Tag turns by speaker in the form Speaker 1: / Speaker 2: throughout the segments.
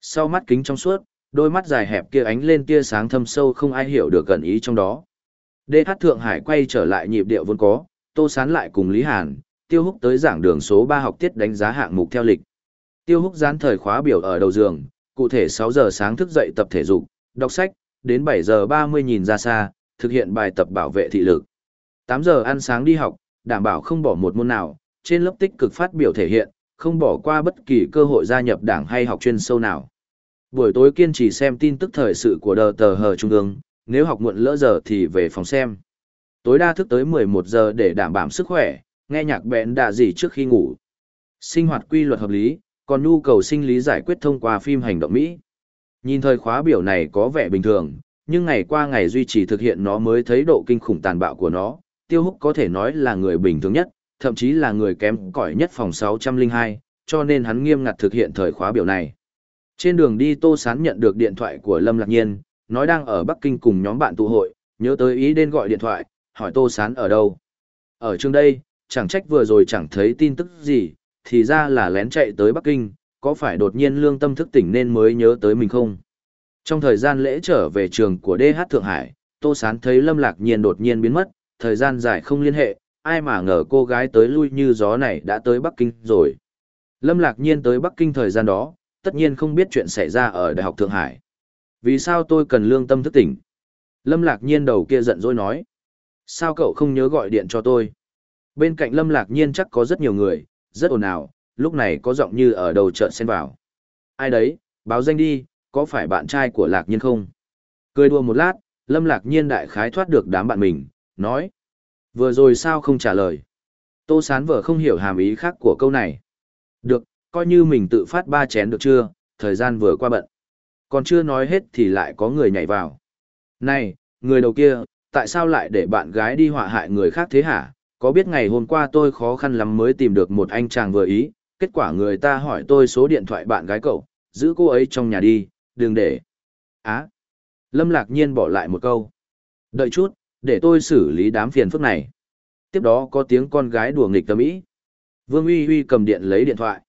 Speaker 1: Sau mắt kính trong suốt, đôi mắt dài hẹp kia ánh lên tia sáng thâm sâu không ai hiểu được gần ý trong đó. Đê hát Thượng Hải quay trở lại nhịp điệu vốn có, tô sán lại cùng Lý Hàn, tiêu húc tới giảng đường số 3 học tiết đánh giá hạng mục theo lịch. Tiêu húc dán thời khóa biểu ở đầu giường, cụ thể 6 giờ sáng thức dậy tập thể dục, đọc sách, đến 7 giờ 30 nhìn ra xa, thực hiện bài tập bảo vệ thị lực. 8 giờ ăn sáng đi học, đảm bảo không bỏ một môn nào, trên lớp tích cực phát biểu thể hiện, không bỏ qua bất kỳ cơ hội gia nhập đảng hay học chuyên sâu nào. Buổi tối kiên trì xem tin tức thời sự của đờ tờ hờ trung ương, nếu học muộn lỡ giờ thì về phòng xem. Tối đa thức tới 11 giờ để đảm bảo sức khỏe, nghe nhạc bẹn đạ gì trước khi ngủ. Sinh hoạt quy luật hợp lý, còn nhu cầu sinh lý giải quyết thông qua phim hành động Mỹ. Nhìn thời khóa biểu này có vẻ bình thường, nhưng ngày qua ngày duy trì thực hiện nó mới thấy độ kinh khủng tàn bạo của nó. Tiêu húc có thể nói là người bình thường nhất, thậm chí là người kém cỏi nhất phòng 602, cho nên hắn nghiêm ngặt thực hiện thời khóa biểu này. Trên đường đi Tô Sán nhận được điện thoại của Lâm Lạc Nhiên, nói đang ở Bắc Kinh cùng nhóm bạn tụ hội, nhớ tới ý đến gọi điện thoại, hỏi Tô Sán ở đâu. Ở trường đây, chẳng trách vừa rồi chẳng thấy tin tức gì, thì ra là lén chạy tới Bắc Kinh, có phải đột nhiên lương tâm thức tỉnh nên mới nhớ tới mình không? Trong thời gian lễ trở về trường của DH Thượng Hải, Tô Sán thấy Lâm Lạc Nhiên đột nhiên biến mất, thời gian dài không liên hệ, ai mà ngờ cô gái tới lui như gió này đã tới Bắc Kinh rồi. Lâm Lạc Nhiên tới Bắc Kinh thời gian đó, tất nhiên không biết chuyện xảy ra ở Đại học Thượng Hải. Vì sao tôi cần lương tâm thức tỉnh? Lâm Lạc Nhiên đầu kia giận dỗi nói. Sao cậu không nhớ gọi điện cho tôi? Bên cạnh Lâm Lạc Nhiên chắc có rất nhiều người, rất ồn ào, lúc này có giọng như ở đầu chợ xen vào. Ai đấy, báo danh đi, có phải bạn trai của Lạc Nhiên không? Cười đùa một lát, Lâm Lạc Nhiên đại khái thoát được đám bạn mình, nói. Vừa rồi sao không trả lời? Tô Sán vợ không hiểu hàm ý khác của câu này. Được, coi như mình tự phát ba chén được chưa, thời gian vừa qua bận. Còn chưa nói hết thì lại có người nhảy vào. Này, người đầu kia, tại sao lại để bạn gái đi họa hại người khác thế hả? Có biết ngày hôm qua tôi khó khăn lắm mới tìm được một anh chàng vừa ý, kết quả người ta hỏi tôi số điện thoại bạn gái cậu, giữ cô ấy trong nhà đi, đừng để. Á. Lâm lạc nhiên bỏ lại một câu. Đợi chút, để tôi xử lý đám phiền phức này. Tiếp đó có tiếng con gái đùa nghịch tâm ý. Vương Uy Uy cầm điện lấy điện thoại.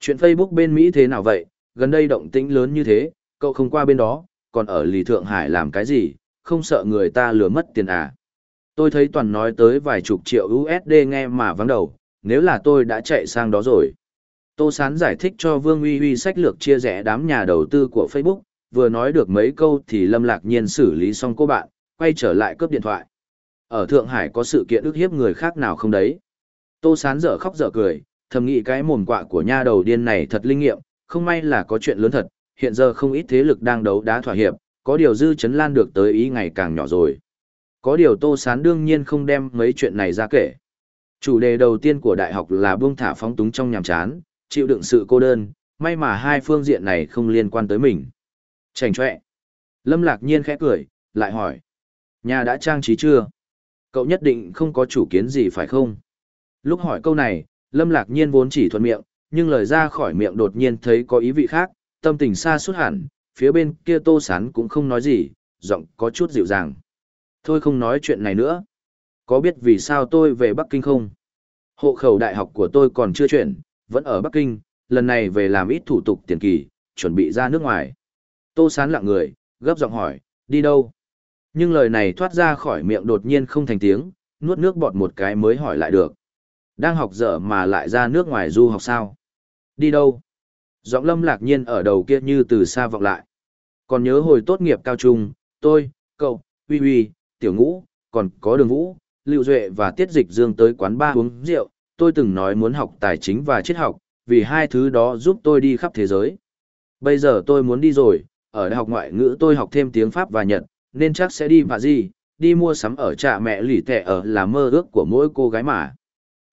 Speaker 1: Chuyện Facebook bên Mỹ thế nào vậy, gần đây động tĩnh lớn như thế, cậu không qua bên đó, còn ở lì Thượng Hải làm cái gì, không sợ người ta lừa mất tiền à. Tôi thấy Toàn nói tới vài chục triệu USD nghe mà vắng đầu, nếu là tôi đã chạy sang đó rồi. Tô Sán giải thích cho Vương Uy Uy sách lược chia rẽ đám nhà đầu tư của Facebook, vừa nói được mấy câu thì Lâm Lạc Nhiên xử lý xong cô bạn, quay trở lại cướp điện thoại. Ở Thượng Hải có sự kiện ức hiếp người khác nào không đấy? Tô Sán dở khóc dở cười, thầm nghĩ cái mồm quạ của nha đầu điên này thật linh nghiệm, không may là có chuyện lớn thật, hiện giờ không ít thế lực đang đấu đá thỏa hiệp, có điều dư chấn lan được tới ý ngày càng nhỏ rồi. Có điều Tô Sán đương nhiên không đem mấy chuyện này ra kể. Chủ đề đầu tiên của đại học là buông thả phóng túng trong nhàm chán, chịu đựng sự cô đơn, may mà hai phương diện này không liên quan tới mình. Chảnh chọe. Lâm lạc nhiên khẽ cười, lại hỏi. Nhà đã trang trí chưa? Cậu nhất định không có chủ kiến gì phải không? Lúc hỏi câu này, Lâm lạc nhiên vốn chỉ thuận miệng, nhưng lời ra khỏi miệng đột nhiên thấy có ý vị khác, tâm tình xa suốt hẳn, phía bên kia tô sán cũng không nói gì, giọng có chút dịu dàng. Thôi không nói chuyện này nữa. Có biết vì sao tôi về Bắc Kinh không? Hộ khẩu đại học của tôi còn chưa chuyển, vẫn ở Bắc Kinh, lần này về làm ít thủ tục tiền kỳ, chuẩn bị ra nước ngoài. Tô sán lặng người, gấp giọng hỏi, đi đâu? Nhưng lời này thoát ra khỏi miệng đột nhiên không thành tiếng, nuốt nước bọt một cái mới hỏi lại được. Đang học dở mà lại ra nước ngoài du học sao? Đi đâu? Giọng lâm lạc nhiên ở đầu kia như từ xa vọng lại. Còn nhớ hồi tốt nghiệp cao trung, tôi, cậu, uy uy, tiểu ngũ, còn có đường vũ, lưu duệ và tiết dịch dương tới quán ba uống rượu. Tôi từng nói muốn học tài chính và triết học, vì hai thứ đó giúp tôi đi khắp thế giới. Bây giờ tôi muốn đi rồi, ở đại học ngoại ngữ tôi học thêm tiếng Pháp và Nhật, nên chắc sẽ đi và gì, đi mua sắm ở trạ mẹ lì tẻ ở là mơ ước của mỗi cô gái mà.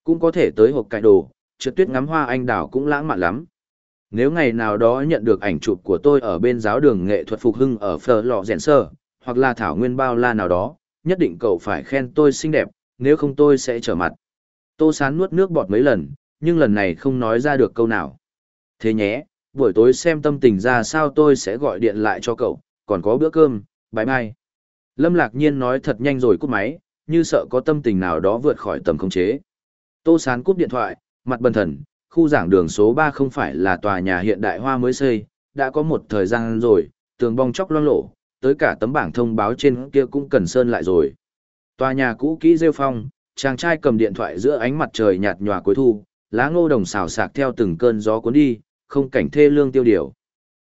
Speaker 1: Cũng có thể tới hộp cải đồ, trượt tuyết ngắm hoa anh đào cũng lãng mạn lắm. Nếu ngày nào đó nhận được ảnh chụp của tôi ở bên giáo đường nghệ thuật phục hưng ở Phở Lọ Rèn Sơ, hoặc là thảo nguyên bao la nào đó, nhất định cậu phải khen tôi xinh đẹp, nếu không tôi sẽ trở mặt. Tô Sán nuốt nước bọt mấy lần, nhưng lần này không nói ra được câu nào. Thế nhé, buổi tối xem tâm tình ra sao tôi sẽ gọi điện lại cho cậu, còn có bữa cơm, bye bye. Lâm Lạc Nhiên nói thật nhanh rồi cúp máy, như sợ có tâm tình nào đó vượt khỏi tầm khống chế. Tô Sán cúp điện thoại, mặt bần thần, khu giảng đường số 3 không phải là tòa nhà hiện đại hoa mới xây, đã có một thời gian rồi, tường bong chóc loang lổ, tới cả tấm bảng thông báo trên kia cũng cần sơn lại rồi. Tòa nhà cũ kỹ rêu phong, chàng trai cầm điện thoại giữa ánh mặt trời nhạt nhòa cuối thu, lá ngô đồng xào sạc theo từng cơn gió cuốn đi, không cảnh thê lương tiêu điều.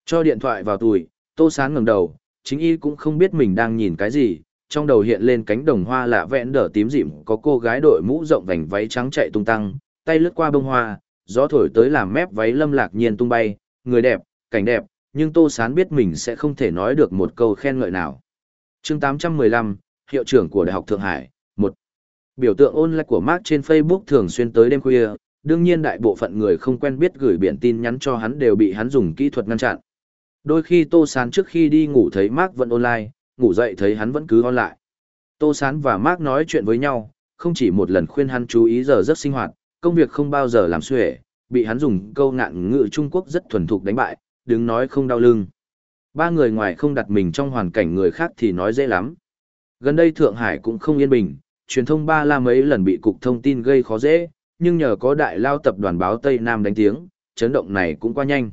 Speaker 1: Cho điện thoại vào túi. Tô Sán ngẩng đầu, chính y cũng không biết mình đang nhìn cái gì, trong đầu hiện lên cánh đồng hoa lạ vẹn đở tím dịm có cô gái đội mũ rộng vành váy trắng chạy tung tăng, tay lướt qua bông hoa, gió thổi tới làm mép váy lâm lạc nhiên tung bay, người đẹp, cảnh đẹp, nhưng Tô Sán biết mình sẽ không thể nói được một câu khen ngợi nào. chương 815, Hiệu trưởng của Đại học Thượng Hải, 1. Biểu tượng online của Mark trên Facebook thường xuyên tới đêm khuya, đương nhiên đại bộ phận người không quen biết gửi biển tin nhắn cho hắn đều bị hắn dùng kỹ thuật ngăn chặn. Đôi khi Tô Sán trước khi đi ngủ thấy Mark vẫn online, ngủ dậy thấy hắn vẫn cứ online. Tô Sán và Mark nói chuyện với nhau, không chỉ một lần khuyên hắn chú ý giờ giấc sinh hoạt, công việc không bao giờ làm xuể, bị hắn dùng câu ngạn ngữ Trung Quốc rất thuần thục đánh bại, đứng nói không đau lưng. Ba người ngoài không đặt mình trong hoàn cảnh người khác thì nói dễ lắm. Gần đây Thượng Hải cũng không yên bình, truyền thông ba la mấy lần bị cục thông tin gây khó dễ, nhưng nhờ có đại lao tập đoàn báo Tây Nam đánh tiếng, chấn động này cũng qua nhanh.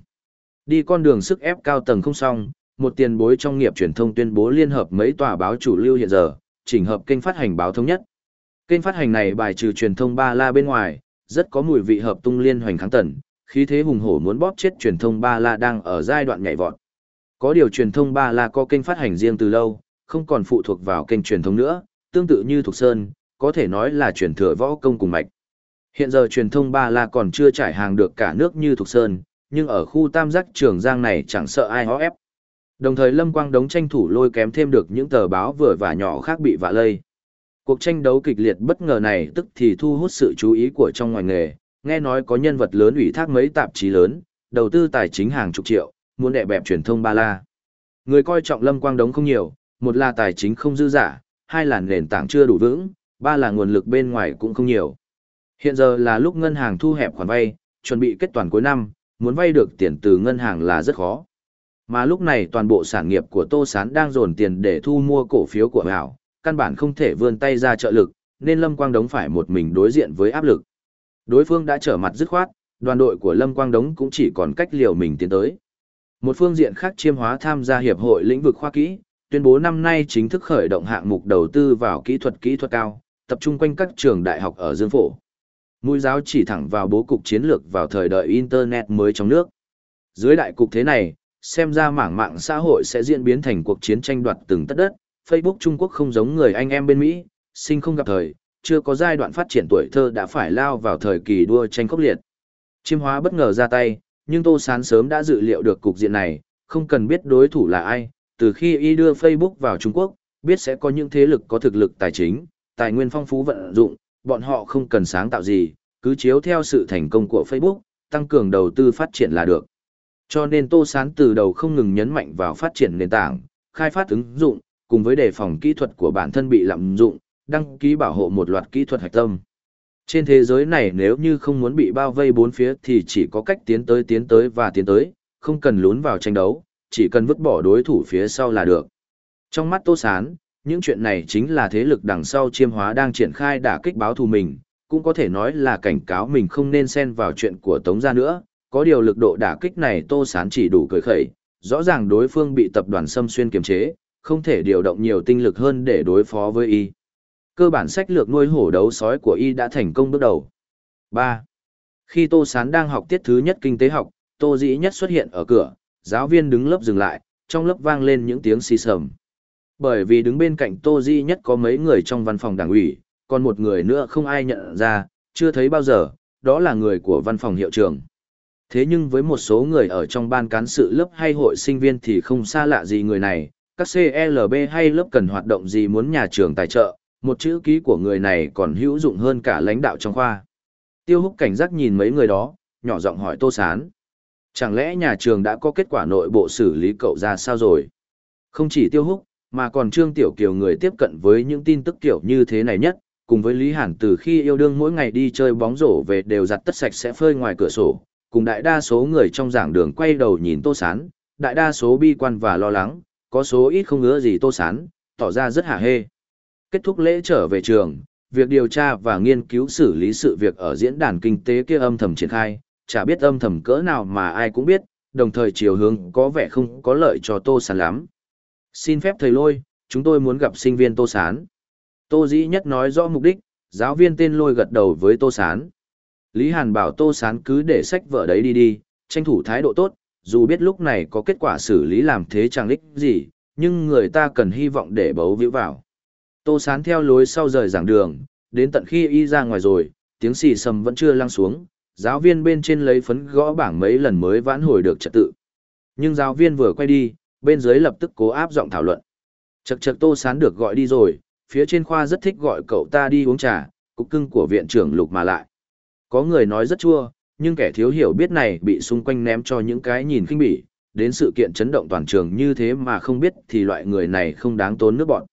Speaker 1: Đi con đường sức ép cao tầng không xong, một tiền bối trong nghiệp truyền thông tuyên bố liên hợp mấy tòa báo chủ lưu hiện giờ, chỉnh hợp kênh phát hành báo thống nhất. Kênh phát hành này bài trừ truyền thông ba la bên ngoài, rất có mùi vị hợp tung liên hoành kháng tần, khí thế hùng hổ muốn bóp chết truyền thông ba la đang ở giai đoạn nhảy vọt. Có điều truyền thông ba la có kênh phát hành riêng từ lâu, không còn phụ thuộc vào kênh truyền thông nữa, tương tự như Thục Sơn, có thể nói là truyền thừa võ công cùng mạch. Hiện giờ truyền thông ba la còn chưa trải hàng được cả nước như Thục Sơn, nhưng ở khu tam giác trường giang này chẳng sợ ai hó ép. Đồng thời Lâm Quang đống tranh thủ lôi kém thêm được những tờ báo vừa và nhỏ khác bị vạ lây. Cuộc tranh đấu kịch liệt bất ngờ này tức thì thu hút sự chú ý của trong ngoài nghề, nghe nói có nhân vật lớn ủy thác mấy tạp chí lớn, đầu tư tài chính hàng chục triệu, muốn đẻ bẹp truyền thông ba la. Người coi trọng Lâm Quang đống không nhiều, một là tài chính không dư giả, hai là nền tảng chưa đủ vững, ba là nguồn lực bên ngoài cũng không nhiều. Hiện giờ là lúc ngân hàng thu hẹp khoản vay, chuẩn bị kết toàn cuối năm, muốn vay được tiền từ ngân hàng là rất khó. Mà lúc này toàn bộ sản nghiệp của Tô Sán đang dồn tiền để thu mua cổ phiếu của Hảo, căn bản không thể vươn tay ra trợ lực, nên Lâm Quang Đống phải một mình đối diện với áp lực. Đối phương đã trở mặt dứt khoát, đoàn đội của Lâm Quang Đống cũng chỉ còn cách liều mình tiến tới. Một phương diện khác chiêm hóa tham gia hiệp hội lĩnh vực khoa kỹ, tuyên bố năm nay chính thức khởi động hạng mục đầu tư vào kỹ thuật kỹ thuật cao, tập trung quanh các trường đại học ở Dương Phổ. Mũi giáo chỉ thẳng vào bố cục chiến lược vào thời đại Internet mới trong nước. Dưới đại cục thế này, xem ra mảng mạng xã hội sẽ diễn biến thành cuộc chiến tranh đoạt từng tất đất. Facebook Trung Quốc không giống người anh em bên Mỹ, sinh không gặp thời, chưa có giai đoạn phát triển tuổi thơ đã phải lao vào thời kỳ đua tranh khốc liệt. Chiêm hóa bất ngờ ra tay, nhưng Tô Sán sớm đã dự liệu được cục diện này, không cần biết đối thủ là ai, từ khi y đưa Facebook vào Trung Quốc, biết sẽ có những thế lực có thực lực tài chính, tài nguyên phong phú vận dụng, bọn họ không cần sáng tạo gì, cứ chiếu theo sự thành công của Facebook, tăng cường đầu tư phát triển là được. Cho nên Tô Sán từ đầu không ngừng nhấn mạnh vào phát triển nền tảng, khai phát ứng dụng, cùng với đề phòng kỹ thuật của bản thân bị lạm dụng, đăng ký bảo hộ một loạt kỹ thuật hạch tâm. Trên thế giới này nếu như không muốn bị bao vây bốn phía thì chỉ có cách tiến tới tiến tới và tiến tới, không cần lún vào tranh đấu, chỉ cần vứt bỏ đối thủ phía sau là được. Trong mắt Tô Sán, những chuyện này chính là thế lực đằng sau chiêm hóa đang triển khai đả kích báo thù mình, cũng có thể nói là cảnh cáo mình không nên xen vào chuyện của Tống gia nữa, có điều lực độ đả kích này Tô Sán chỉ đủ cười khẩy, rõ ràng đối phương bị tập đoàn xâm xuyên kiềm chế, không thể điều động nhiều tinh lực hơn để đối phó với y. Cơ bản sách lược nuôi hổ đấu sói của y đã thành công bước đầu. 3. Khi Tô Sán đang học tiết thứ nhất kinh tế học, Tô Dĩ Nhất xuất hiện ở cửa, giáo viên đứng lớp dừng lại, trong lớp vang lên những tiếng xì sầm. Bởi vì đứng bên cạnh Tô Dĩ Nhất có mấy người trong văn phòng đảng ủy, còn một người nữa không ai nhận ra, chưa thấy bao giờ, đó là người của văn phòng hiệu trưởng. Thế nhưng với một số người ở trong ban cán sự lớp hay hội sinh viên thì không xa lạ gì người này, các CLB hay lớp cần hoạt động gì muốn nhà trường tài trợ, một chữ ký của người này còn hữu dụng hơn cả lãnh đạo trong khoa. Tiêu húc cảnh giác nhìn mấy người đó, nhỏ giọng hỏi Tô Sán. Chẳng lẽ nhà trường đã có kết quả nội bộ xử lý cậu ra sao rồi? Không chỉ tiêu húc, mà còn Trương Tiểu Kiều người tiếp cận với những tin tức kiểu như thế này nhất, cùng với Lý Hàn từ khi yêu đương mỗi ngày đi chơi bóng rổ về đều giặt tất sạch sẽ phơi ngoài cửa sổ, cùng đại đa số người trong giảng đường quay đầu nhìn Tô Sán, đại đa số bi quan và lo lắng, có số ít không ngứa gì Tô Sán, tỏ ra rất hả hê. Kết thúc lễ trở về trường, việc điều tra và nghiên cứu xử lý sự việc ở diễn đàn kinh tế kia âm thầm triển khai, chả biết âm thầm cỡ nào mà ai cũng biết, đồng thời chiều hướng có vẻ không có lợi cho Tô Sán lắm. Xin phép thầy lôi, chúng tôi muốn gặp sinh viên Tô Sán. Tô Dĩ Nhất nói rõ mục đích, giáo viên tên lôi gật đầu với Tô Sán. Lý Hàn bảo Tô Sán cứ để sách vợ đấy đi đi, tranh thủ thái độ tốt, dù biết lúc này có kết quả xử lý làm thế chẳng lích gì, nhưng người ta cần hy vọng để bấu víu vào. Tô Sán theo lối sau rời giảng đường, đến tận khi y ra ngoài rồi, tiếng xì sầm vẫn chưa lăng xuống, giáo viên bên trên lấy phấn gõ bảng mấy lần mới vãn hồi được trật tự. Nhưng giáo viên vừa quay đi, bên dưới lập tức cố áp giọng thảo luận. Chật chật Tô Sán được gọi đi rồi, phía trên khoa rất thích gọi cậu ta đi uống trà, cục cưng của viện trưởng lục mà lại. Có người nói rất chua, nhưng kẻ thiếu hiểu biết này bị xung quanh ném cho những cái nhìn khinh bỉ, đến sự kiện chấn động toàn trường như thế mà không biết thì loại người này không đáng tốn nước bọn.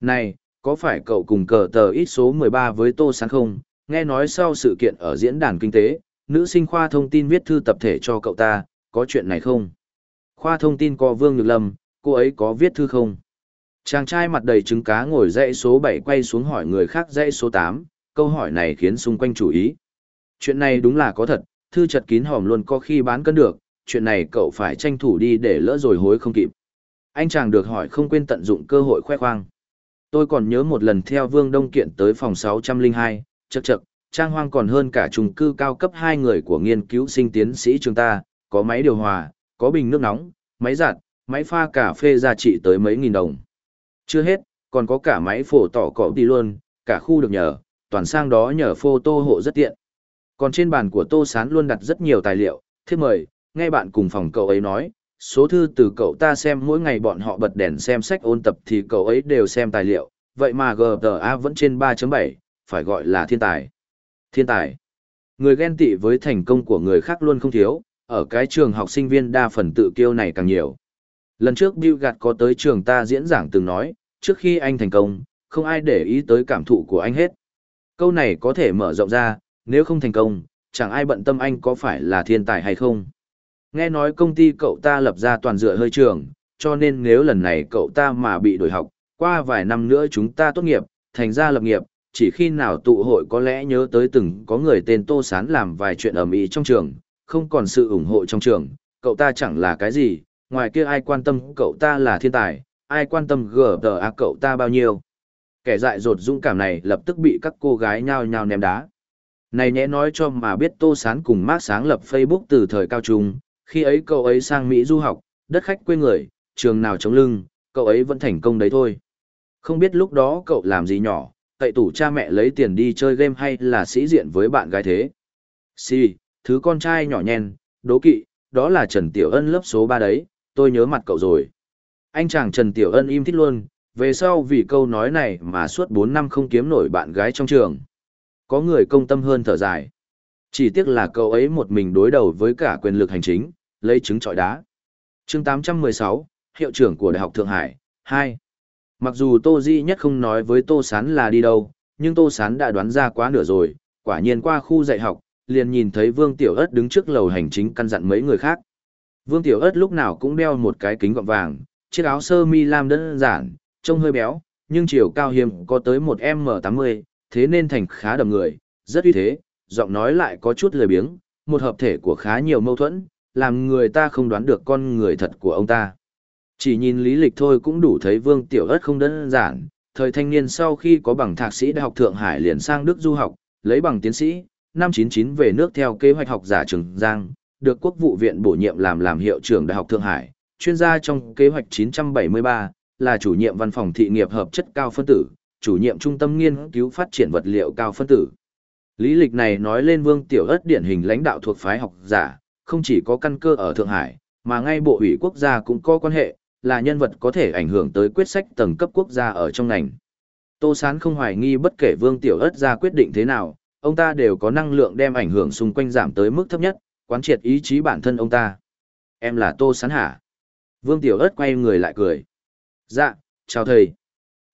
Speaker 1: Này, có phải cậu cùng cờ tờ ít số 13 với Tô sáng không? Nghe nói sau sự kiện ở diễn đàn kinh tế, nữ sinh khoa thông tin viết thư tập thể cho cậu ta, có chuyện này không? Khoa thông tin có Vương Nhược Lâm, cô ấy có viết thư không? Chàng trai mặt đầy trứng cá ngồi dãy số 7 quay xuống hỏi người khác dãy số 8, câu hỏi này khiến xung quanh chú ý. Chuyện này đúng là có thật, thư chật kín hòm luôn có khi bán cân được, chuyện này cậu phải tranh thủ đi để lỡ rồi hối không kịp. Anh chàng được hỏi không quên tận dụng cơ hội khoe khoang. Tôi còn nhớ một lần theo Vương Đông Kiện tới phòng 602, chật chật, trang hoang còn hơn cả chung cư cao cấp hai người của nghiên cứu sinh tiến sĩ chúng ta, có máy điều hòa, có bình nước nóng, máy giặt, máy pha cà phê giá trị tới mấy nghìn đồng. Chưa hết, còn có cả máy phổ tỏ cọ đi luôn, cả khu được nhờ, toàn sang đó nhờ phô tô hộ rất tiện. Còn trên bàn của Tô Sán luôn đặt rất nhiều tài liệu, thiết mời, nghe bạn cùng phòng cậu ấy nói, số thư từ cậu ta xem mỗi ngày bọn họ bật đèn xem sách ôn tập thì cậu ấy đều xem tài liệu, vậy mà GTA vẫn trên 3.7, phải gọi là thiên tài. Thiên tài. Người ghen tị với thành công của người khác luôn không thiếu, ở cái trường học sinh viên đa phần tự kiêu này càng nhiều. Lần trước Bill Gạt có tới trường ta diễn giảng từng nói, trước khi anh thành công, không ai để ý tới cảm thụ của anh hết. Câu này có thể mở rộng ra, nếu không thành công, chẳng ai bận tâm anh có phải là thiên tài hay không. Nghe nói công ty cậu ta lập ra toàn dựa hơi trường, cho nên nếu lần này cậu ta mà bị đổi học, qua vài năm nữa chúng ta tốt nghiệp, thành ra lập nghiệp, chỉ khi nào tụ hội có lẽ nhớ tới từng có người tên Tô Sán làm vài chuyện ầm ĩ trong trường, không còn sự ủng hộ trong trường, cậu ta chẳng là cái gì, ngoài kia ai quan tâm cậu ta là thiên tài, ai quan tâm gờ cậu ta bao nhiêu. Kẻ dại dột dũng cảm này lập tức bị các cô gái nhao nhao ném đá. Này nhẽ nói cho mà biết Tô Sán cùng Mark sáng lập Facebook từ thời cao trung, khi ấy cậu ấy sang Mỹ du học, đất khách quê người, trường nào chống lưng, cậu ấy vẫn thành công đấy thôi. Không biết lúc đó cậu làm gì nhỏ, cậy tủ cha mẹ lấy tiền đi chơi game hay là sĩ diện với bạn gái thế. Si, thứ con trai nhỏ nhen, đố kỵ, đó là Trần Tiểu Ân lớp số 3 đấy, tôi nhớ mặt cậu rồi. Anh chàng Trần Tiểu Ân im thích luôn, về sau vì câu nói này mà suốt 4 năm không kiếm nổi bạn gái trong trường. Có người công tâm hơn thở dài. Chỉ tiếc là cậu ấy một mình đối đầu với cả quyền lực hành chính, lấy trứng trọi đá. chương 816, Hiệu trưởng của Đại học Thượng Hải, 2. Mặc dù Tô Di nhất không nói với Tô Sán là đi đâu, nhưng Tô Sán đã đoán ra quá nửa rồi, quả nhiên qua khu dạy học, liền nhìn thấy Vương Tiểu Ất đứng trước lầu hành chính căn dặn mấy người khác. Vương Tiểu Ất lúc nào cũng đeo một cái kính gọng vàng, chiếc áo sơ mi lam đơn giản, trông hơi béo, nhưng chiều cao hiếm có tới một M80, thế nên thành khá đầm người, rất uy thế, giọng nói lại có chút lười biếng, một hợp thể của khá nhiều mâu thuẫn, làm người ta không đoán được con người thật của ông ta. Chỉ nhìn lý lịch thôi cũng đủ thấy Vương Tiểu Ất không đơn giản, thời thanh niên sau khi có bằng thạc sĩ Đại học Thượng Hải liền sang Đức du học, lấy bằng tiến sĩ, năm 99 về nước theo kế hoạch học giả Trường Giang, được Quốc vụ viện bổ nhiệm làm làm hiệu trưởng Đại học Thượng Hải, chuyên gia trong kế hoạch 973, là chủ nhiệm văn phòng thị nghiệp hợp chất cao phân tử, chủ nhiệm trung tâm nghiên cứu phát triển vật liệu cao phân tử. Lý lịch này nói lên Vương Tiểu Ất điển hình lãnh đạo thuộc phái học giả, không chỉ có căn cơ ở Thượng Hải, mà ngay bộ ủy quốc gia cũng có quan hệ, là nhân vật có thể ảnh hưởng tới quyết sách tầng cấp quốc gia ở trong ngành. Tô Sán không hoài nghi bất kể Vương Tiểu Ất ra quyết định thế nào, ông ta đều có năng lượng đem ảnh hưởng xung quanh giảm tới mức thấp nhất, quán triệt ý chí bản thân ông ta. Em là Tô Sán hả? Vương Tiểu Ất quay người lại cười. Dạ, chào thầy.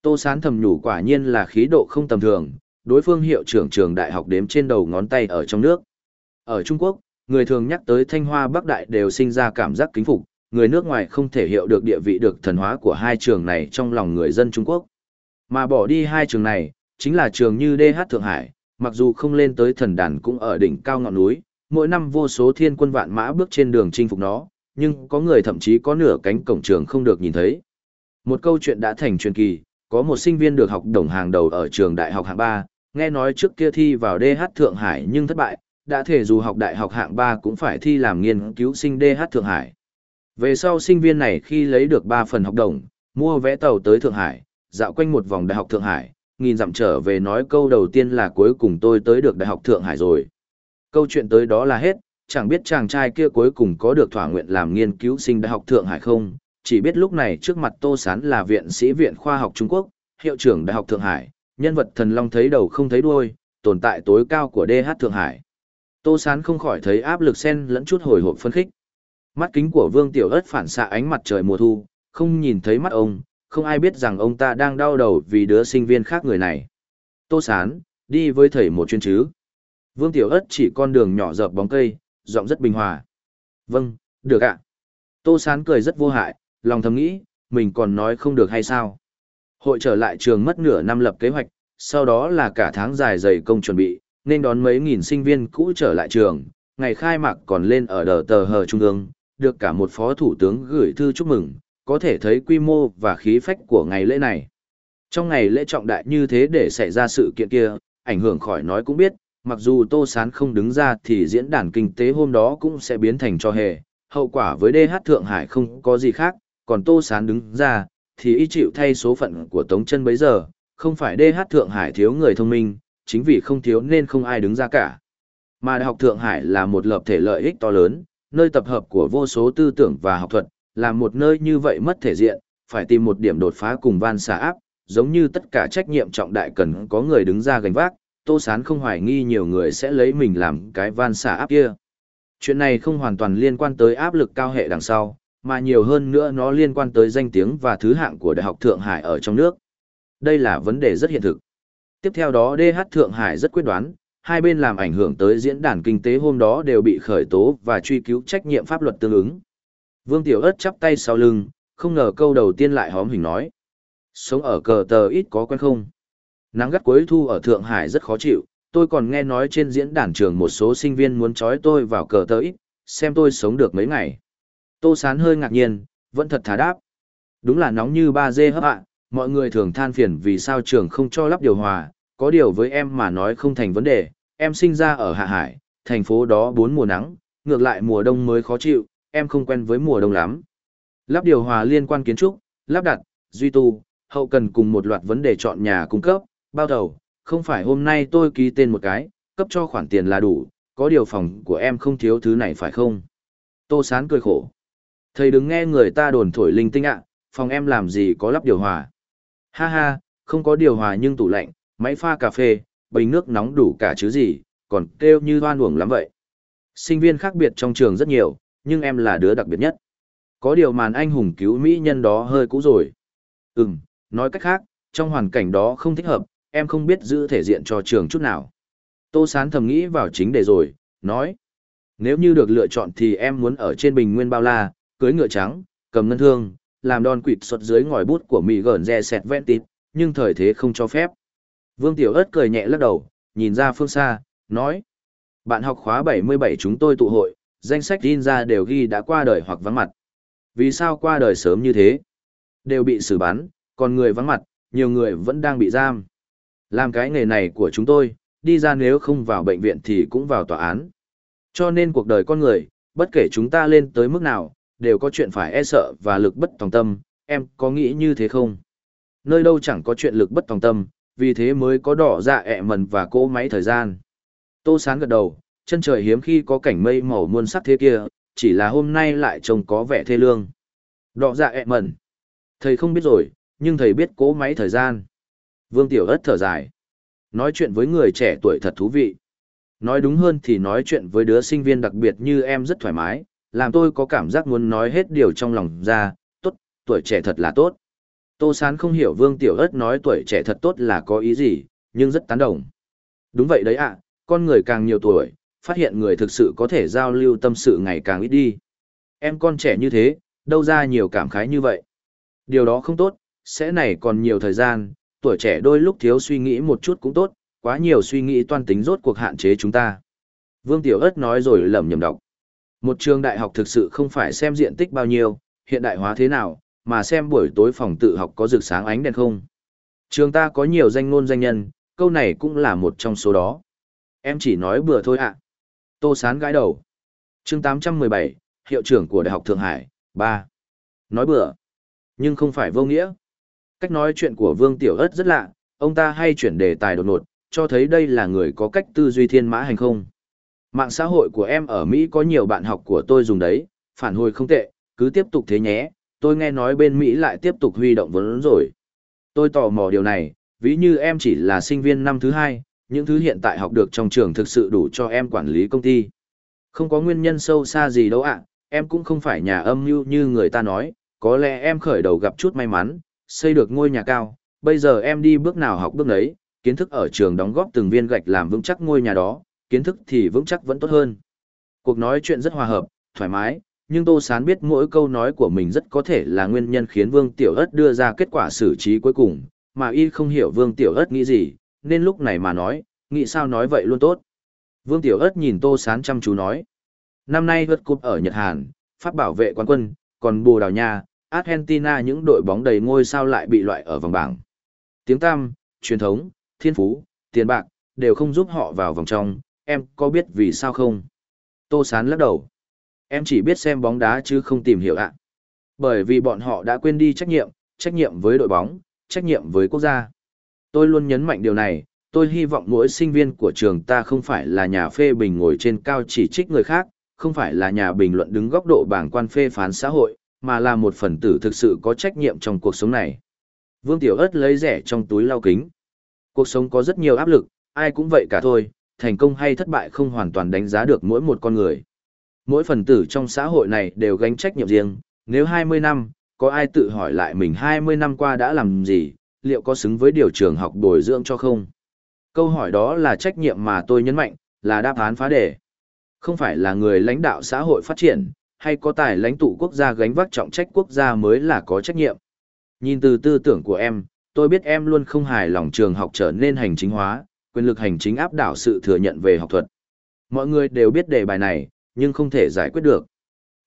Speaker 1: Tô Sán thầm nhủ quả nhiên là khí độ không tầm thường, đối phương hiệu trưởng trường đại học đếm trên đầu ngón tay ở trong nước. Ở Trung Quốc, người thường nhắc tới Thanh Hoa Bắc Đại đều sinh ra cảm giác kính phục, người nước ngoài không thể hiểu được địa vị được thần hóa của hai trường này trong lòng người dân Trung Quốc. Mà bỏ đi hai trường này, chính là trường như DH Thượng Hải, mặc dù không lên tới thần đàn cũng ở đỉnh cao ngọn núi, mỗi năm vô số thiên quân vạn mã bước trên đường chinh phục nó, nhưng có người thậm chí có nửa cánh cổng trường không được nhìn thấy. Một câu chuyện đã thành truyền kỳ, có một sinh viên được học đồng hàng đầu ở trường đại học hạng 3, nghe nói trước kia thi vào DH Thượng Hải nhưng thất bại, đã thể dù học đại học hạng 3 cũng phải thi làm nghiên cứu sinh DH Thượng Hải. Về sau sinh viên này khi lấy được 3 phần học đồng, mua vé tàu tới Thượng Hải, dạo quanh một vòng đại học Thượng Hải, nghìn dặm trở về nói câu đầu tiên là cuối cùng tôi tới được đại học Thượng Hải rồi. Câu chuyện tới đó là hết, chẳng biết chàng trai kia cuối cùng có được thỏa nguyện làm nghiên cứu sinh đại học Thượng Hải không, chỉ biết lúc này trước mặt Tô Sán là viện sĩ viện khoa học Trung Quốc, hiệu trưởng đại học Thượng Hải, nhân vật thần long thấy đầu không thấy đuôi, tồn tại tối cao của DH Thượng Hải. Tô Sán không khỏi thấy áp lực sen lẫn chút hồi hộp phân khích. Mắt kính của Vương Tiểu Ất phản xạ ánh mặt trời mùa thu, không nhìn thấy mắt ông, không ai biết rằng ông ta đang đau đầu vì đứa sinh viên khác người này. Tô Sán, đi với thầy một chuyên chứ. Vương Tiểu Ất chỉ con đường nhỏ dợp bóng cây, giọng rất bình hòa. Vâng, được ạ. Tô Sán cười rất vô hại, lòng thầm nghĩ, mình còn nói không được hay sao. Hội trở lại trường mất nửa năm lập kế hoạch, sau đó là cả tháng dài dày công chuẩn bị, nên đón mấy nghìn sinh viên cũ trở lại trường, ngày khai mạc còn lên ở đờ tờ hờ trung ương, được cả một phó thủ tướng gửi thư chúc mừng, có thể thấy quy mô và khí phách của ngày lễ này. Trong ngày lễ trọng đại như thế để xảy ra sự kiện kia, ảnh hưởng khỏi nói cũng biết, mặc dù Tô Sán không đứng ra thì diễn đàn kinh tế hôm đó cũng sẽ biến thành cho hề, hậu quả với DH Thượng Hải không có gì khác, còn Tô Sán đứng ra, thì y chịu thay số phận của Tống chân bấy giờ, không phải DH Thượng Hải thiếu người thông minh, chính vì không thiếu nên không ai đứng ra cả. Mà Đại học Thượng Hải là một lập thể lợi ích to lớn, nơi tập hợp của vô số tư tưởng và học thuật, là một nơi như vậy mất thể diện, phải tìm một điểm đột phá cùng van xả áp, giống như tất cả trách nhiệm trọng đại cần có người đứng ra gánh vác, Tô Sán không hoài nghi nhiều người sẽ lấy mình làm cái van xả áp kia. Chuyện này không hoàn toàn liên quan tới áp lực cao hệ đằng sau, mà nhiều hơn nữa nó liên quan tới danh tiếng và thứ hạng của Đại học Thượng Hải ở trong nước. Đây là vấn đề rất hiện thực. Tiếp theo đó DH Thượng Hải rất quyết đoán, hai bên làm ảnh hưởng tới diễn đàn kinh tế hôm đó đều bị khởi tố và truy cứu trách nhiệm pháp luật tương ứng. Vương Tiểu Ất chắp tay sau lưng, không ngờ câu đầu tiên lại hóm hình nói. Sống ở cờ tờ ít có quen không? Nắng gắt cuối thu ở Thượng Hải rất khó chịu, tôi còn nghe nói trên diễn đàn trường một số sinh viên muốn trói tôi vào cờ tới, xem tôi sống được mấy ngày. Tô Sán hơi ngạc nhiên, vẫn thật thả đáp. Đúng là nóng như ba dê hấp ạ, mọi người thường than phiền vì sao trường không cho lắp điều hòa, có điều với em mà nói không thành vấn đề, em sinh ra ở Hạ Hải, thành phố đó bốn mùa nắng, ngược lại mùa đông mới khó chịu, em không quen với mùa đông lắm. Lắp điều hòa liên quan kiến trúc, lắp đặt, duy tu, hậu cần cùng một loạt vấn đề chọn nhà cung cấp, bao đầu, không phải hôm nay tôi ký tên một cái, cấp cho khoản tiền là đủ, có điều phòng của em không thiếu thứ này phải không? Tô Sán cười khổ. Thầy đừng nghe người ta đồn thổi linh tinh ạ, phòng em làm gì có lắp điều hòa. Ha ha, không có điều hòa nhưng tủ lạnh, máy pha cà phê, bình nước nóng đủ cả chứ gì, còn kêu như hoan uổng lắm vậy. Sinh viên khác biệt trong trường rất nhiều, nhưng em là đứa đặc biệt nhất. Có điều màn anh hùng cứu mỹ nhân đó hơi cũ rồi. Ừm, nói cách khác, trong hoàn cảnh đó không thích hợp, em không biết giữ thể diện cho trường chút nào. Tô Sán thầm nghĩ vào chính đề rồi, nói. Nếu như được lựa chọn thì em muốn ở trên bình nguyên bao la, cưới ngựa trắng, cầm ngân thương, làm đòn quỵt xuất dưới ngòi bút của mì gởn re sẹt vẹn tịt, nhưng thời thế không cho phép. Vương Tiểu ớt cười nhẹ lắc đầu, nhìn ra phương xa, nói. Bạn học khóa 77 chúng tôi tụ hội, danh sách in ra đều ghi đã qua đời hoặc vắng mặt. Vì sao qua đời sớm như thế? Đều bị xử bắn, còn người vắng mặt, nhiều người vẫn đang bị giam. Làm cái nghề này của chúng tôi, đi ra nếu không vào bệnh viện thì cũng vào tòa án. Cho nên cuộc đời con người, bất kể chúng ta lên tới mức nào, đều có chuyện phải e sợ và lực bất tòng tâm, em có nghĩ như thế không? Nơi đâu chẳng có chuyện lực bất tòng tâm, vì thế mới có đỏ dạ ẹ mần và cỗ máy thời gian. Tô Sán gật đầu, chân trời hiếm khi có cảnh mây màu muôn sắc thế kia, chỉ là hôm nay lại trông có vẻ thê lương. Đỏ dạ ẹ mần. Thầy không biết rồi, nhưng thầy biết cỗ máy thời gian. Vương Tiểu ất thở dài. Nói chuyện với người trẻ tuổi thật thú vị. Nói đúng hơn thì nói chuyện với đứa sinh viên đặc biệt như em rất thoải mái, làm tôi có cảm giác muốn nói hết điều trong lòng ra, tốt, tuổi trẻ thật là tốt. Tô Sán không hiểu Vương Tiểu Ất nói tuổi trẻ thật tốt là có ý gì, nhưng rất tán đồng. Đúng vậy đấy ạ, con người càng nhiều tuổi, phát hiện người thực sự có thể giao lưu tâm sự ngày càng ít đi. Em con trẻ như thế, đâu ra nhiều cảm khái như vậy. Điều đó không tốt, sẽ này còn nhiều thời gian, tuổi trẻ đôi lúc thiếu suy nghĩ một chút cũng tốt, quá nhiều suy nghĩ toan tính rốt cuộc hạn chế chúng ta. Vương Tiểu Ất nói rồi lẩm nhẩm đọc. Một trường đại học thực sự không phải xem diện tích bao nhiêu, hiện đại hóa thế nào, mà xem buổi tối phòng tự học có rực sáng ánh đèn không. Trường ta có nhiều danh ngôn danh nhân, câu này cũng là một trong số đó. Em chỉ nói bừa thôi ạ. Tô Sán gãi đầu. chương 817, hiệu trưởng của Đại học Thượng Hải, 3. Nói bừa. Nhưng không phải vô nghĩa. Cách nói chuyện của Vương Tiểu Ất rất lạ, ông ta hay chuyển đề tài đột ngột, cho thấy đây là người có cách tư duy thiên mã hành không. Mạng xã hội của em ở Mỹ có nhiều bạn học của tôi dùng đấy, phản hồi không tệ, cứ tiếp tục thế nhé, tôi nghe nói bên Mỹ lại tiếp tục huy động vốn rồi. Tôi tò mò điều này, ví như em chỉ là sinh viên năm thứ hai, những thứ hiện tại học được trong trường thực sự đủ cho em quản lý công ty. Không có nguyên nhân sâu xa gì đâu ạ, em cũng không phải nhà âm mưu như người ta nói, có lẽ em khởi đầu gặp chút may mắn, xây được ngôi nhà cao, bây giờ em đi bước nào học bước đấy, kiến thức ở trường đóng góp từng viên gạch làm vững chắc ngôi nhà đó, kiến thức thì vững chắc vẫn tốt hơn. Cuộc nói chuyện rất hòa hợp, thoải mái, nhưng Tô Sán biết mỗi câu nói của mình rất có thể là nguyên nhân khiến Vương Tiểu Ất đưa ra kết quả xử trí cuối cùng, mà y không hiểu Vương Tiểu Ất nghĩ gì, nên lúc này mà nói, nghĩ sao nói vậy luôn tốt. Vương Tiểu Ất nhìn Tô Sán chăm chú nói. Năm nay vượt cúp ở Nhật Hàn, Pháp bảo vệ quán quân, còn Bồ Đào Nha, Argentina những đội bóng đầy ngôi sao lại bị loại ở vòng bảng. Tiếng tăm, truyền thống, thiên phú, tiền bạc, đều không giúp họ vào vòng trong, em có biết vì sao không? Tô Sán lắc đầu. Em chỉ biết xem bóng đá chứ không tìm hiểu ạ. Bởi vì bọn họ đã quên đi trách nhiệm, trách nhiệm với đội bóng, trách nhiệm với quốc gia. Tôi luôn nhấn mạnh điều này, tôi hy vọng mỗi sinh viên của trường ta không phải là nhà phê bình ngồi trên cao chỉ trích người khác, không phải là nhà bình luận đứng góc độ bảng quan phê phán xã hội, mà là một phần tử thực sự có trách nhiệm trong cuộc sống này. Vương Tiểu Ất lấy rẻ trong túi lau kính. Cuộc sống có rất nhiều áp lực, ai cũng vậy cả thôi, thành công hay thất bại không hoàn toàn đánh giá được mỗi một con người. Mỗi phần tử trong xã hội này đều gánh trách nhiệm riêng, nếu 20 năm, có ai tự hỏi lại mình 20 năm qua đã làm gì, liệu có xứng với điều trường học bồi dưỡng cho không? Câu hỏi đó là trách nhiệm mà tôi nhấn mạnh, là đáp án phá đề. Không phải là người lãnh đạo xã hội phát triển, hay có tài lãnh tụ quốc gia gánh vác trọng trách quốc gia mới là có trách nhiệm. Nhìn từ tư tưởng của em, tôi biết em luôn không hài lòng trường học trở nên hành chính hóa, quyền lực hành chính áp đảo sự thừa nhận về học thuật. Mọi người đều biết đề bài này, nhưng không thể giải quyết được.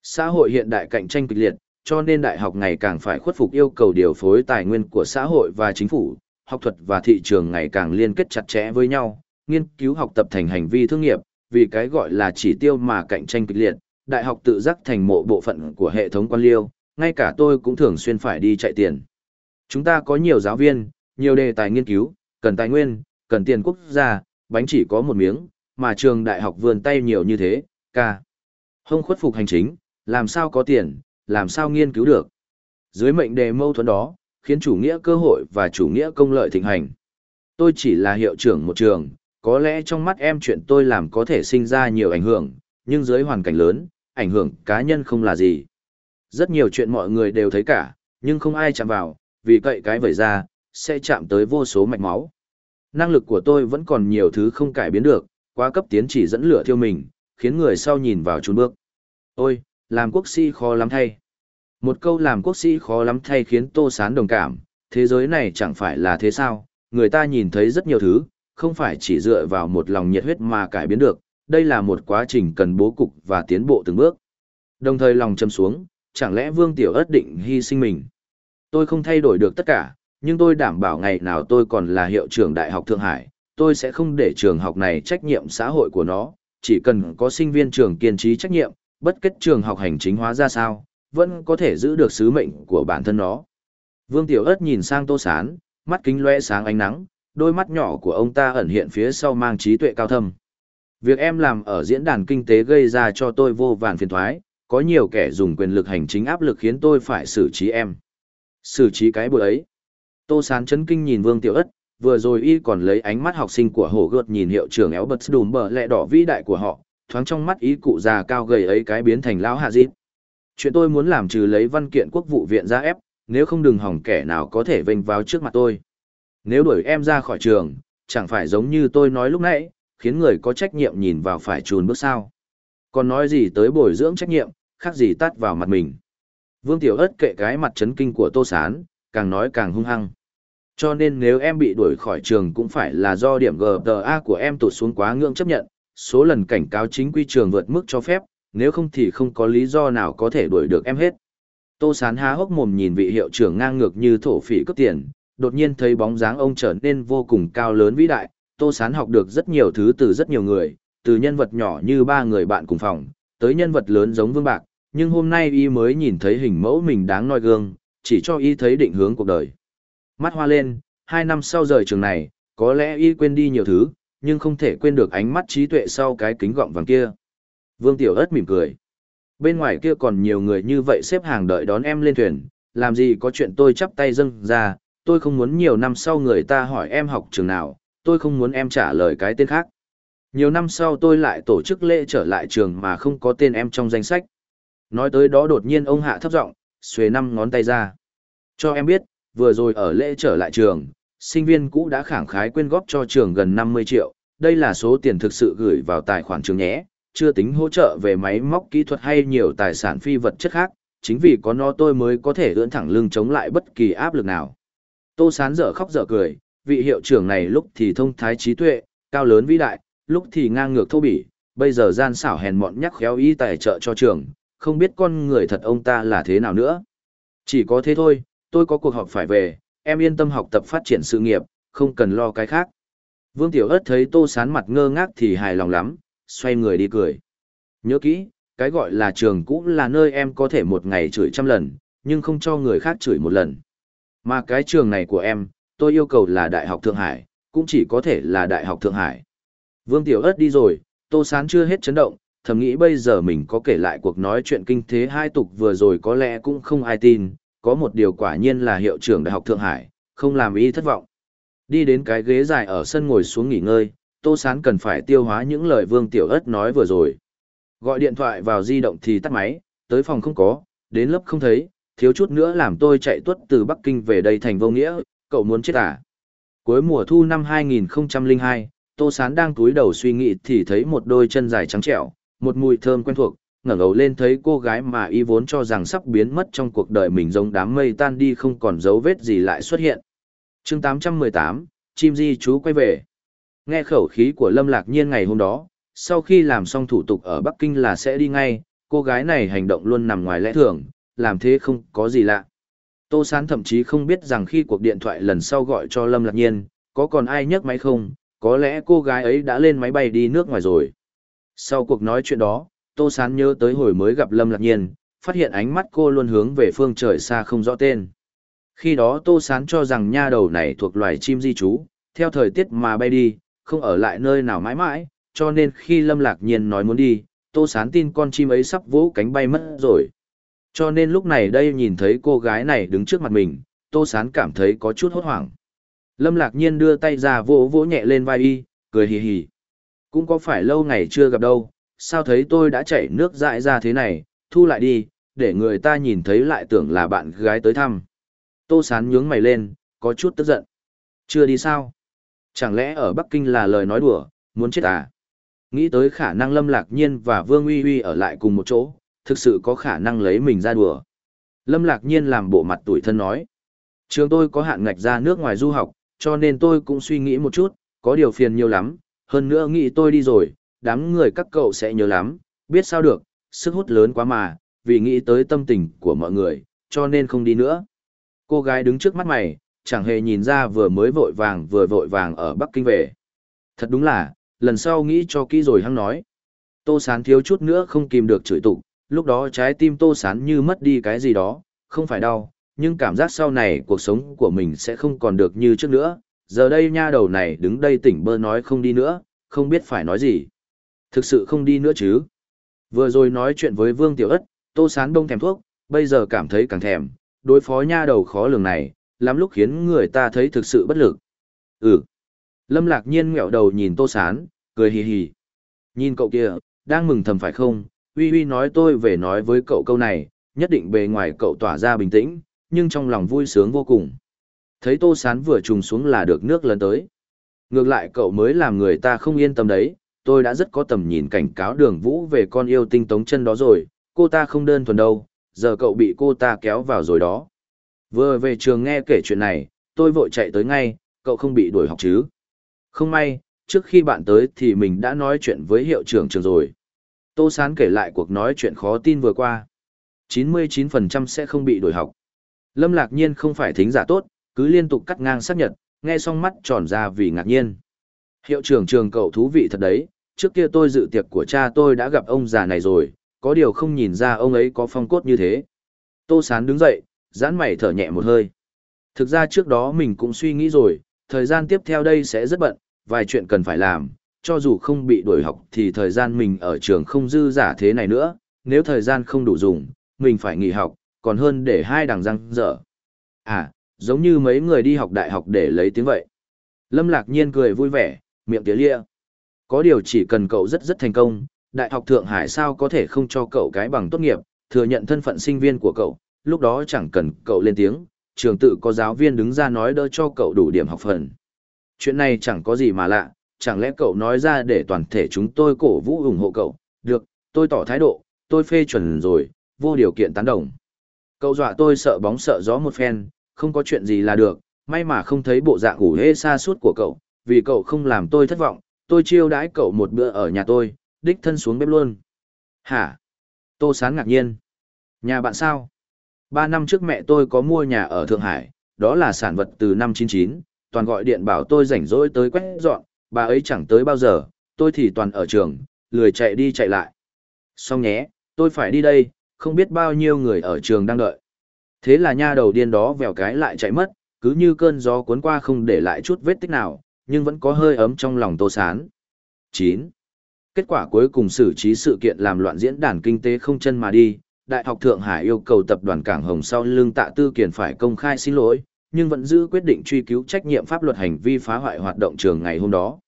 Speaker 1: Xã hội hiện đại cạnh tranh kịch liệt, cho nên đại học ngày càng phải khuất phục yêu cầu điều phối tài nguyên của xã hội và chính phủ, học thuật và thị trường ngày càng liên kết chặt chẽ với nhau, nghiên cứu học tập thành hành vi thương nghiệp, vì cái gọi là chỉ tiêu mà cạnh tranh kịch liệt, đại học tự giác thành mộ bộ phận của hệ thống quan liêu, ngay cả tôi cũng thường xuyên phải đi chạy tiền. Chúng ta có nhiều giáo viên, nhiều đề tài nghiên cứu, cần tài nguyên, cần tiền quốc gia, bánh chỉ có một miếng, mà trường đại học vườn tay nhiều như thế, ca. Hông khuất phục hành chính, làm sao có tiền, làm sao nghiên cứu được. Dưới mệnh đề mâu thuẫn đó, khiến chủ nghĩa cơ hội và chủ nghĩa công lợi thịnh hành. Tôi chỉ là hiệu trưởng một trường, có lẽ trong mắt em chuyện tôi làm có thể sinh ra nhiều ảnh hưởng, nhưng dưới hoàn cảnh lớn, ảnh hưởng cá nhân không là gì. Rất nhiều chuyện mọi người đều thấy cả, nhưng không ai chạm vào, vì cậy cái vẩy ra, sẽ chạm tới vô số mạch máu. Năng lực của tôi vẫn còn nhiều thứ không cải biến được, quá cấp tiến chỉ dẫn lửa thiêu mình, khiến người sau nhìn vào chun bước. Ôi, làm quốc sĩ khó lắm thay. Một câu làm quốc sĩ khó lắm thay khiến Tô Sán đồng cảm, thế giới này chẳng phải là thế sao, người ta nhìn thấy rất nhiều thứ, không phải chỉ dựa vào một lòng nhiệt huyết mà cải biến được, đây là một quá trình cần bố cục và tiến bộ từng bước. Đồng thời lòng châm xuống, chẳng lẽ Vương Tiểu ớt định hy sinh mình. Tôi không thay đổi được tất cả, nhưng tôi đảm bảo ngày nào tôi còn là hiệu trưởng Đại học Thượng Hải, tôi sẽ không để trường học này trách nhiệm xã hội của nó, chỉ cần có sinh viên trường kiên trí trách nhiệm, bất kết trường học hành chính hóa ra sao, vẫn có thể giữ được sứ mệnh của bản thân nó. Vương Tiểu ớt nhìn sang Tô Sán, mắt kính lóe sáng ánh nắng, đôi mắt nhỏ của ông ta ẩn hiện phía sau mang trí tuệ cao thâm. Việc em làm ở diễn đàn kinh tế gây ra cho tôi vô vàn phiền thoái, có nhiều kẻ dùng quyền lực hành chính áp lực khiến tôi phải xử trí em. Xử trí cái bữa ấy. Tô Sán chấn kinh nhìn Vương Tiểu Ất, vừa rồi y còn lấy ánh mắt học sinh của hồ gợt nhìn hiệu trưởng éo bật đùm bờ lẹ đỏ vĩ đại của họ, thoáng trong mắt ý cụ già cao gầy ấy cái biến thành lão hạ dít. Chuyện tôi muốn làm trừ lấy văn kiện quốc vụ viện ra ép, nếu không đừng hỏng kẻ nào có thể vênh vào trước mặt tôi. Nếu đuổi em ra khỏi trường, chẳng phải giống như tôi nói lúc nãy, khiến người có trách nhiệm nhìn vào phải trùn bước sao. Còn nói gì tới bồi dưỡng trách nhiệm, khác gì tắt vào mặt mình. Vương Tiểu Ất kệ cái mặt chấn kinh của Tô Sán, càng nói càng hung hăng. Cho nên nếu em bị đuổi khỏi trường cũng phải là do điểm GPA của em tụt xuống quá ngưỡng chấp nhận, số lần cảnh cáo chính quy trường vượt mức cho phép, nếu không thì không có lý do nào có thể đuổi được em hết. Tô Sán há hốc mồm nhìn vị hiệu trưởng ngang ngược như thổ phỉ cướp tiền, đột nhiên thấy bóng dáng ông trở nên vô cùng cao lớn vĩ đại, Tô Sán học được rất nhiều thứ từ rất nhiều người, từ nhân vật nhỏ như ba người bạn cùng phòng, tới nhân vật lớn giống Vương Bạc, nhưng hôm nay y mới nhìn thấy hình mẫu mình đáng noi gương, chỉ cho y thấy định hướng cuộc đời. Mắt hoa lên, hai năm sau rời trường này, có lẽ y quên đi nhiều thứ, nhưng không thể quên được ánh mắt trí tuệ sau cái kính gọng vàng kia. Vương Tiểu ớt mỉm cười. Bên ngoài kia còn nhiều người như vậy xếp hàng đợi đón em lên thuyền, làm gì có chuyện tôi chắp tay dâng ra, tôi không muốn nhiều năm sau người ta hỏi em học trường nào, tôi không muốn em trả lời cái tên khác. Nhiều năm sau tôi lại tổ chức lễ trở lại trường mà không có tên em trong danh sách. Nói tới đó đột nhiên ông hạ thấp giọng, xuề năm ngón tay ra. Cho em biết, vừa rồi ở lễ trở lại trường, sinh viên cũ đã khẳng khái quyên góp cho trường gần 50 triệu, đây là số tiền thực sự gửi vào tài khoản trường nhé, chưa tính hỗ trợ về máy móc kỹ thuật hay nhiều tài sản phi vật chất khác, chính vì có nó tôi mới có thể ưỡn thẳng lưng chống lại bất kỳ áp lực nào. Tô Sán dở khóc dở cười, vị hiệu trưởng này lúc thì thông thái trí tuệ, cao lớn vĩ đại, lúc thì ngang ngược thô bỉ, bây giờ gian xảo hèn mọn nhắc khéo ý tài trợ cho trường, không biết con người thật ông ta là thế nào nữa. Chỉ có thế thôi, tôi có cuộc họp phải về, em yên tâm học tập phát triển sự nghiệp, không cần lo cái khác. Vương Tiểu Ất thấy Tô Sán mặt ngơ ngác thì hài lòng lắm, xoay người đi cười. Nhớ kỹ, cái gọi là trường cũ là nơi em có thể một ngày chửi trăm lần, nhưng không cho người khác chửi một lần. Mà cái trường này của em, tôi yêu cầu là Đại học Thượng Hải, cũng chỉ có thể là Đại học Thượng Hải. Vương Tiểu Ất đi rồi, Tô Sán chưa hết chấn động, thầm nghĩ bây giờ mình có kể lại cuộc nói chuyện kinh thế hai tục vừa rồi có lẽ cũng không ai tin, có một điều quả nhiên là hiệu trưởng Đại học Thượng Hải, không làm ý thất vọng. Đi đến cái ghế dài ở sân ngồi xuống nghỉ ngơi, Tô Sán cần phải tiêu hóa những lời Vương Tiểu Ất nói vừa rồi. Gọi điện thoại vào di động thì tắt máy, tới phòng không có, đến lớp không thấy, thiếu chút nữa làm tôi chạy tuất từ Bắc Kinh về đây thành vô nghĩa, cậu muốn chết à? Cuối mùa thu năm 2002, Tô Sán đang túi đầu suy nghĩ thì thấy một đôi chân dài trắng trẻo, một mùi thơm quen thuộc, ngẩng đầu lên thấy cô gái mà y vốn cho rằng sắp biến mất trong cuộc đời mình giống đám mây tan đi không còn dấu vết gì lại xuất hiện. chương 818, chim di chú quay về. Nghe khẩu khí của Lâm Lạc Nhiên ngày hôm đó, sau khi làm xong thủ tục ở Bắc Kinh là sẽ đi ngay, cô gái này hành động luôn nằm ngoài lẽ thường, làm thế không có gì lạ. Tô Sán thậm chí không biết rằng khi cuộc điện thoại lần sau gọi cho Lâm Lạc Nhiên, có còn ai nhấc máy không, có lẽ cô gái ấy đã lên máy bay đi nước ngoài rồi. Sau cuộc nói chuyện đó, Tô Sán nhớ tới hồi mới gặp Lâm Lạc Nhiên, phát hiện ánh mắt cô luôn hướng về phương trời xa không rõ tên. Khi đó Tô Sán cho rằng nha đầu này thuộc loài chim di trú, theo thời tiết mà bay đi, không ở lại nơi nào mãi mãi, cho nên khi Lâm Lạc Nhiên nói muốn đi, Tô Sán tin con chim ấy sắp vỗ cánh bay mất rồi. Cho nên lúc này đây nhìn thấy cô gái này đứng trước mặt mình, Tô Sán cảm thấy có chút hốt hoảng. Lâm Lạc Nhiên đưa tay ra vỗ vỗ nhẹ lên vai y, cười hì hì. Cũng có phải lâu ngày chưa gặp đâu, sao thấy tôi đã chảy nước dại ra thế này, thu lại đi, để người ta nhìn thấy lại tưởng là bạn gái tới thăm. Tô Sán nhướng mày lên, có chút tức giận. Chưa đi sao? Chẳng lẽ ở Bắc Kinh là lời nói đùa, muốn chết à? Nghĩ tới khả năng Lâm Lạc Nhiên và Vương Uy Uy ở lại cùng một chỗ, thực sự có khả năng lấy mình ra đùa. Lâm Lạc Nhiên làm bộ mặt tuổi thân nói. Trường tôi có hạn ngạch ra nước ngoài du học, cho nên tôi cũng suy nghĩ một chút, có điều phiền nhiều lắm, hơn nữa nghĩ tôi đi rồi, đám người các cậu sẽ nhớ lắm, biết sao được, sức hút lớn quá mà, vì nghĩ tới tâm tình của mọi người, cho nên không đi nữa. Cô gái đứng trước mắt mày, chẳng hề nhìn ra vừa mới vội vàng vừa vội vàng ở Bắc Kinh về. Thật đúng là, lần sau nghĩ cho kỹ rồi hăng nói. Tô Sán thiếu chút nữa không kìm được chửi tụ, lúc đó trái tim Tô Sán như mất đi cái gì đó, không phải đau, nhưng cảm giác sau này cuộc sống của mình sẽ không còn được như trước nữa. Giờ đây nha đầu này đứng đây tỉnh bơ nói không đi nữa, không biết phải nói gì. Thực sự không đi nữa chứ. Vừa rồi nói chuyện với Vương Tiểu Ất, Tô Sán đông thèm thuốc, bây giờ cảm thấy càng thèm, đối phó nha đầu khó lường này, lắm lúc khiến người ta thấy thực sự bất lực. Ừ. Lâm lạc nhiên ngẹo đầu nhìn Tô Sán, cười hì hì. Nhìn cậu kia, đang mừng thầm phải không? Uy Uy nói tôi về nói với cậu câu này, nhất định bề ngoài cậu tỏa ra bình tĩnh, nhưng trong lòng vui sướng vô cùng. Thấy Tô Sán vừa trùng xuống là được nước lớn tới. Ngược lại cậu mới làm người ta không yên tâm đấy, tôi đã rất có tầm nhìn cảnh cáo đường vũ về con yêu tinh tống chân đó rồi, cô ta không đơn thuần đâu, giờ cậu bị cô ta kéo vào rồi đó. Vừa về trường nghe kể chuyện này, tôi vội chạy tới ngay, cậu không bị đuổi học chứ. Không may, trước khi bạn tới thì mình đã nói chuyện với hiệu trưởng trường rồi. Tô Sán kể lại cuộc nói chuyện khó tin vừa qua. 99% sẽ không bị đổi học. Lâm Lạc Nhiên không phải thính giả tốt, cứ liên tục cắt ngang xác nhận, nghe xong mắt tròn ra vì ngạc nhiên. Hiệu trưởng trường cậu thú vị thật đấy, trước kia tôi dự tiệc của cha tôi đã gặp ông già này rồi, có điều không nhìn ra ông ấy có phong cốt như thế. Tô Sán đứng dậy, giãn mày thở nhẹ một hơi. Thực ra trước đó mình cũng suy nghĩ rồi, thời gian tiếp theo đây sẽ rất bận, vài chuyện cần phải làm, cho dù không bị đuổi học thì thời gian mình ở trường không dư giả thế này nữa, nếu thời gian không đủ dùng, mình phải nghỉ học, còn hơn để hai đằng răng dở. À, giống như mấy người đi học đại học để lấy tiếng vậy. Lâm Lạc Nhiên cười vui vẻ, miệng tía lia. Có điều chỉ cần cậu rất rất thành công, Đại học Thượng Hải sao có thể không cho cậu cái bằng tốt nghiệp, thừa nhận thân phận sinh viên của cậu, lúc đó chẳng cần cậu lên tiếng, trường tự có giáo viên đứng ra nói đỡ cho cậu đủ điểm học phần. Chuyện này chẳng có gì mà lạ, chẳng lẽ cậu nói ra để toàn thể chúng tôi cổ vũ ủng hộ cậu, được, tôi tỏ thái độ, tôi phê chuẩn rồi, vô điều kiện tán đồng. Cậu dọa tôi sợ bóng sợ gió một phen, không có chuyện gì là được, may mà không thấy bộ dạng ủ hê xa suốt của cậu, vì cậu không làm tôi thất vọng, tôi chiêu đãi cậu một bữa ở nhà tôi, đích thân xuống bếp luôn. Hả? Tô Sán ngạc nhiên. Nhà bạn sao? Ba năm trước mẹ tôi có mua nhà ở Thượng Hải, đó là sản vật từ năm 99, toàn gọi điện bảo tôi rảnh rỗi tới quét dọn, bà ấy chẳng tới bao giờ, tôi thì toàn ở trường, lười chạy đi chạy lại. Xong nhé, tôi phải đi đây, không biết bao nhiêu người ở trường đang đợi. Thế là nha đầu điên đó vèo cái lại chạy mất, cứ như cơn gió cuốn qua không để lại chút vết tích nào, nhưng vẫn có hơi ấm trong lòng tô sán. 9. Kết quả cuối cùng xử trí sự kiện làm loạn diễn đàn kinh tế không chân mà đi, Đại học Thượng Hải yêu cầu tập đoàn Cảng Hồng sau lưng tạ tư kiền phải công khai xin lỗi, nhưng vẫn giữ quyết định truy cứu trách nhiệm pháp luật hành vi phá hoại hoạt động trường ngày hôm đó.